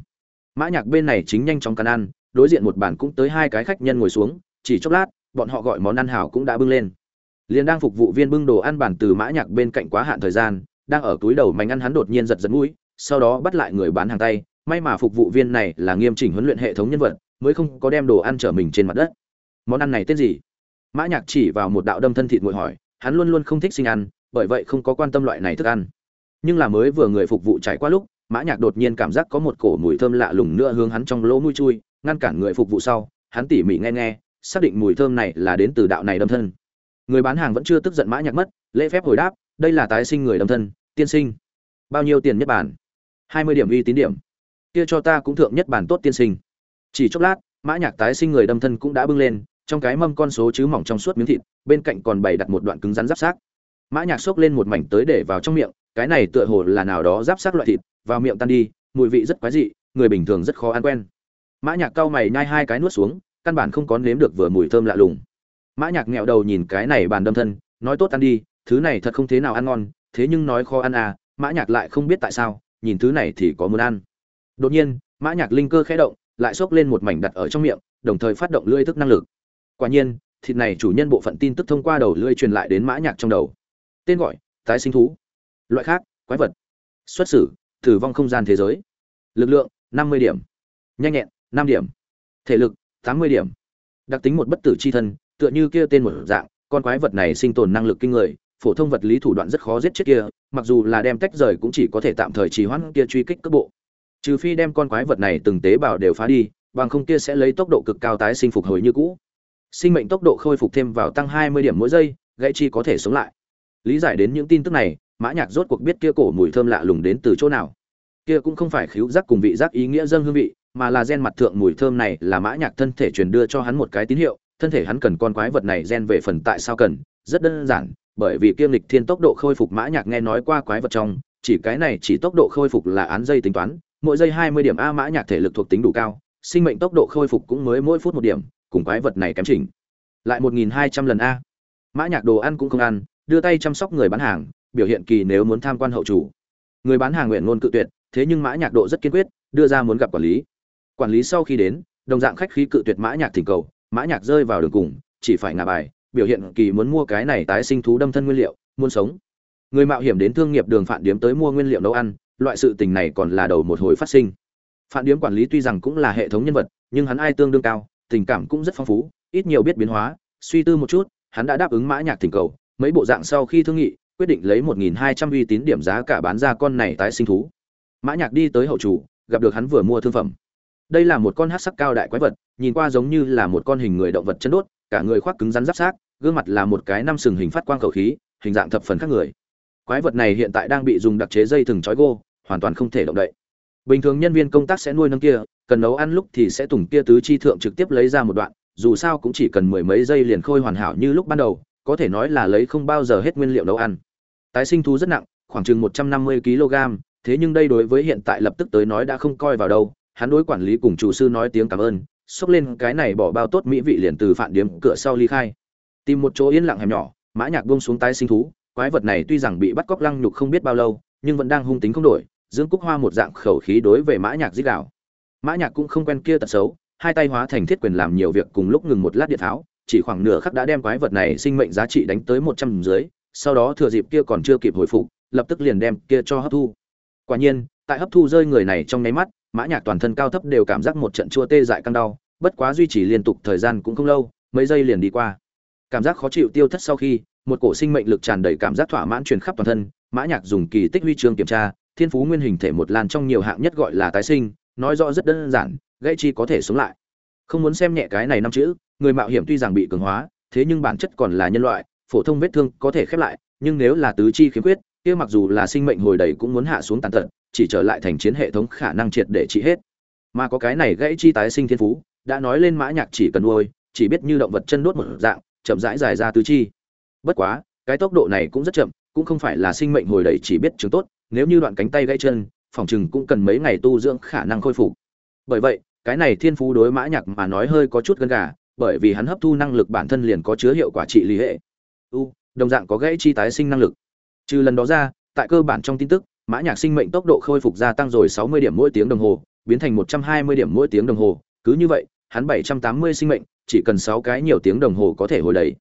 mã nhạc bên này chính nhanh chóng cắn ăn, đối diện một bàn cũng tới hai cái khách nhân ngồi xuống, chỉ chốc lát, bọn họ gọi món ăn hảo cũng đã bưng lên. Liền đang phục vụ viên bưng đồ ăn bàn từ mã nhạc bên cạnh quá hạn thời gian, đang ở túi đầu mảnh ăn hắn đột nhiên giật giật mũi, sau đó bắt lại người bán hàng tay, may mà phục vụ viên này là nghiêm chỉnh huấn luyện hệ thống nhân vật, mới không có đem đồ ăn trở mình trên mặt đất. Món ăn này tên gì? Mã nhạc chỉ vào một đạo đâm thân thịt nguội hỏi, hắn luôn luôn không thích sinh ăn, bởi vậy không có quan tâm loại này thức ăn. Nhưng là mới vừa người phục vụ trải qua lúc mã nhạc đột nhiên cảm giác có một cổ mùi thơm lạ lùng nữa hướng hắn trong lỗ mũi chui, ngăn cản người phục vụ sau, hắn tỉ mỉ nghe nghe, xác định mùi thơm này là đến từ đạo này đâm thân. Người bán hàng vẫn chưa tức giận mã nhạc mất, lễ phép hồi đáp, đây là tái sinh người đâm thân, tiên sinh. Bao nhiêu tiền nhất bản? Hai mươi điểm uy tín điểm. Kia cho ta cũng thượng nhất bản tốt tiên sinh. Chỉ chốc lát, mã nhạc tái sinh người đâm thân cũng đã bưng lên, trong cái mâm con số chứ mỏng trong suốt miếng thịt, bên cạnh còn bày đặt một đoạn cứng rắn giáp xác. Mã nhạc xốc lên một mảnh tới để vào trong miệng cái này tựa hồ là nào đó giáp sát loại thịt, vào miệng tan đi, mùi vị rất quái dị, người bình thường rất khó ăn quen. Mã nhạc cao mày nhai hai cái nuốt xuống, căn bản không có nếm được vừa mùi thơm lạ lùng. Mã nhạc nghẹo đầu nhìn cái này bàn đâm thân, nói tốt ăn đi, thứ này thật không thế nào ăn ngon, thế nhưng nói khó ăn à mã nhạc lại không biết tại sao, nhìn thứ này thì có muốn ăn. Đột nhiên, mã nhạc linh cơ khẽ động, lại xốc lên một mảnh đặt ở trong miệng, đồng thời phát động lưỡi thức năng lực. Quả nhiên, thịt này chủ nhân bộ phận tin tức thông qua đầu lưỡi truyền lại đến mã nhạc trong đầu. Tên gọi, tái sinh thú loại khác, quái vật. Xuất xử, tử vong không gian thế giới. Lực lượng, năm mươi điểm. Nhanh nhẹn, năm điểm. Thể lực, tám mươi điểm. Đặc tính một bất tử chi thân, tựa như kia tên một dạng, con quái vật này sinh tồn năng lực kinh người, phổ thông vật lý thủ đoạn rất khó giết chết kia, mặc dù là đem tách rời cũng chỉ có thể tạm thời trì hoãn kia truy kích cấp bộ. Trừ phi đem con quái vật này từng tế bào đều phá đi, bằng không kia sẽ lấy tốc độ cực cao tái sinh phục hồi như cũ. Sinh mệnh tốc độ khôi phục thêm vào tăng hai mươi điểm mỗi giây, gãy chi có thể sống lại. Lý giải đến những tin tức này mã nhạc rốt cuộc biết kia cổ mùi thơm lạ lùng đến từ chỗ nào. Kia cũng không phải khiếu giác cùng vị giác ý nghĩa dâng hương vị, mà là gen mặt thượng mùi thơm này là mã nhạc thân thể truyền đưa cho hắn một cái tín hiệu, thân thể hắn cần con quái vật này gen về phần tại sao cần, rất đơn giản, bởi vì kiêm lịch thiên tốc độ khôi phục mã nhạc nghe nói qua quái vật trong, chỉ cái này chỉ tốc độ khôi phục là án dây tính toán, mỗi giây hai mươi điểm a mã nhạc thể lực thuộc tính đủ cao, sinh mệnh tốc độ khôi phục cũng mới mỗi phút một điểm, cùng quái vật này kém chỉnh. Lại một nghìn hai trăm lần a. Mã nhạc đồ ăn cũng không ăn, đưa tay chăm sóc người bán hàng biểu hiện kỳ nếu muốn tham quan hậu chủ. Người bán hàng nguyện luôn cự tuyệt, thế nhưng mã nhạc độ rất kiên quyết, đưa ra muốn gặp quản lý. Quản lý sau khi đến, đồng dạng khách khí cự tuyệt mã nhạc thỉnh cầu, mã nhạc rơi vào đường cùng, chỉ phải ngả bài, biểu hiện kỳ muốn mua cái này tái sinh thú đâm thân nguyên liệu, muốn sống. Người mạo hiểm đến thương nghiệp đường phản điếm tới mua nguyên liệu nấu ăn, loại sự tình này còn là đầu một hồi phát sinh. Phản điếm quản lý tuy rằng cũng là hệ thống nhân vật, nhưng hắn ai tương đương cao, tình cảm cũng rất phong phú, ít nhiều biết biến hóa. Suy tư một chút, hắn đã đáp ứng mã nhạc thỉnh cầu, mấy bộ dạng sau khi thương nghị quyết định lấy 1.200 uy tín điểm giá cả bán ra con này tái sinh thú. Mã nhạc đi tới hậu chủ, gặp được hắn vừa mua thương phẩm. Đây là một con hắc sắc cao đại quái vật, nhìn qua giống như là một con hình người động vật chân đốt, cả người khoác cứng rắn giáp xác gương mặt là một cái năm sừng hình phát quang cầu khí, hình dạng thập phần khác người. Quái vật này hiện tại đang bị dùng đặc chế dây thừng trói gô, hoàn toàn không thể động đậy. Bình thường nhân viên công tác sẽ nuôi nâng kia, cần nấu ăn lúc thì sẽ tùng kia tứ chi thượng trực tiếp lấy ra một đoạn, dù sao cũng chỉ cần mười mấy giây liền khôi hoàn hảo như lúc ban đầu có thể nói là lấy không bao giờ hết nguyên liệu nấu ăn. Tái sinh thú rất nặng, khoảng chừng một trăm năm mươi kg, thế nhưng đây đối với hiện tại lập tức tới nói đã không coi vào đâu. Hắn đối quản lý cùng chủ sư nói tiếng cảm ơn, xốc lên cái này bỏ bao tốt mỹ vị liền từ phản điếm cửa sau ly khai. Tìm một chỗ yên lặng hẻm nhỏ, mã nhạc buông xuống tái sinh thú, quái vật này tuy rằng bị bắt cóc lăng nhục không biết bao lâu, nhưng vẫn đang hung tính không đổi dương cúc hoa một dạng khẩu khí đối về mã nhạc rít gào. mã nhạc cũng không quen kia tật xấu, hai tay hóa thành thiết quyền làm nhiều việc cùng lúc ngừng một lát điện tháo chỉ khoảng nửa khắc đã đem quái vật này sinh mệnh giá trị đánh tới một trăm dưới, sau đó thừa dịp kia còn chưa kịp hồi phục, lập tức liền đem kia cho hấp thu. Quả nhiên, tại hấp thu rơi người này trong nháy mắt, mã nhạc toàn thân cao thấp đều cảm giác một trận chua tê dại căng đau, bất quá duy trì liên tục thời gian cũng không lâu, mấy giây liền đi qua. Cảm giác khó chịu tiêu thất sau khi, một cổ sinh mệnh lực tràn đầy cảm giác thỏa mãn truyền khắp toàn thân, mã nhạc dùng kỳ tích huy chương kiểm tra, thiên phú nguyên hình thể một lan trong nhiều hạng nhất gọi là tái sinh, nói rõ rất đơn giản, gãy chi có thể sống lại. Không muốn xem nhẹ cái này năm chữ người mạo hiểm tuy rằng bị cường hóa, thế nhưng bản chất còn là nhân loại, phổ thông vết thương có thể khép lại, nhưng nếu là tứ chi khiếm khuyết, kia mặc dù là sinh mệnh hồi đầy cũng muốn hạ xuống tàn tật, chỉ trở lại thành chiến hệ thống khả năng triệt để trị hết. Mà có cái này gãy chi tái sinh thiên phú, đã nói lên mã nhạc chỉ cần nuôi, chỉ biết như động vật chân đốt một dạng, chậm rãi dài ra tứ chi. Bất quá, cái tốc độ này cũng rất chậm, cũng không phải là sinh mệnh hồi đầy chỉ biết chứng tốt, nếu như đoạn cánh tay gãy chân, phòng chừng cũng cần mấy ngày tu dưỡng khả năng khôi phục. Bởi vậy, cái này thiên phú đối mã nhạc mà nói hơi có chút gân gà bởi vì hắn hấp thu năng lực bản thân liền có chứa hiệu quả trị lý hệ. U, đồng dạng có gãy chi tái sinh năng lực. Trừ lần đó ra, tại cơ bản trong tin tức, mã nhạc sinh mệnh tốc độ khôi phục gia tăng rồi 60 điểm mỗi tiếng đồng hồ, biến thành 120 điểm mỗi tiếng đồng hồ. Cứ như vậy, hắn 780 sinh mệnh, chỉ cần 6 cái nhiều tiếng đồng hồ có thể hồi đầy.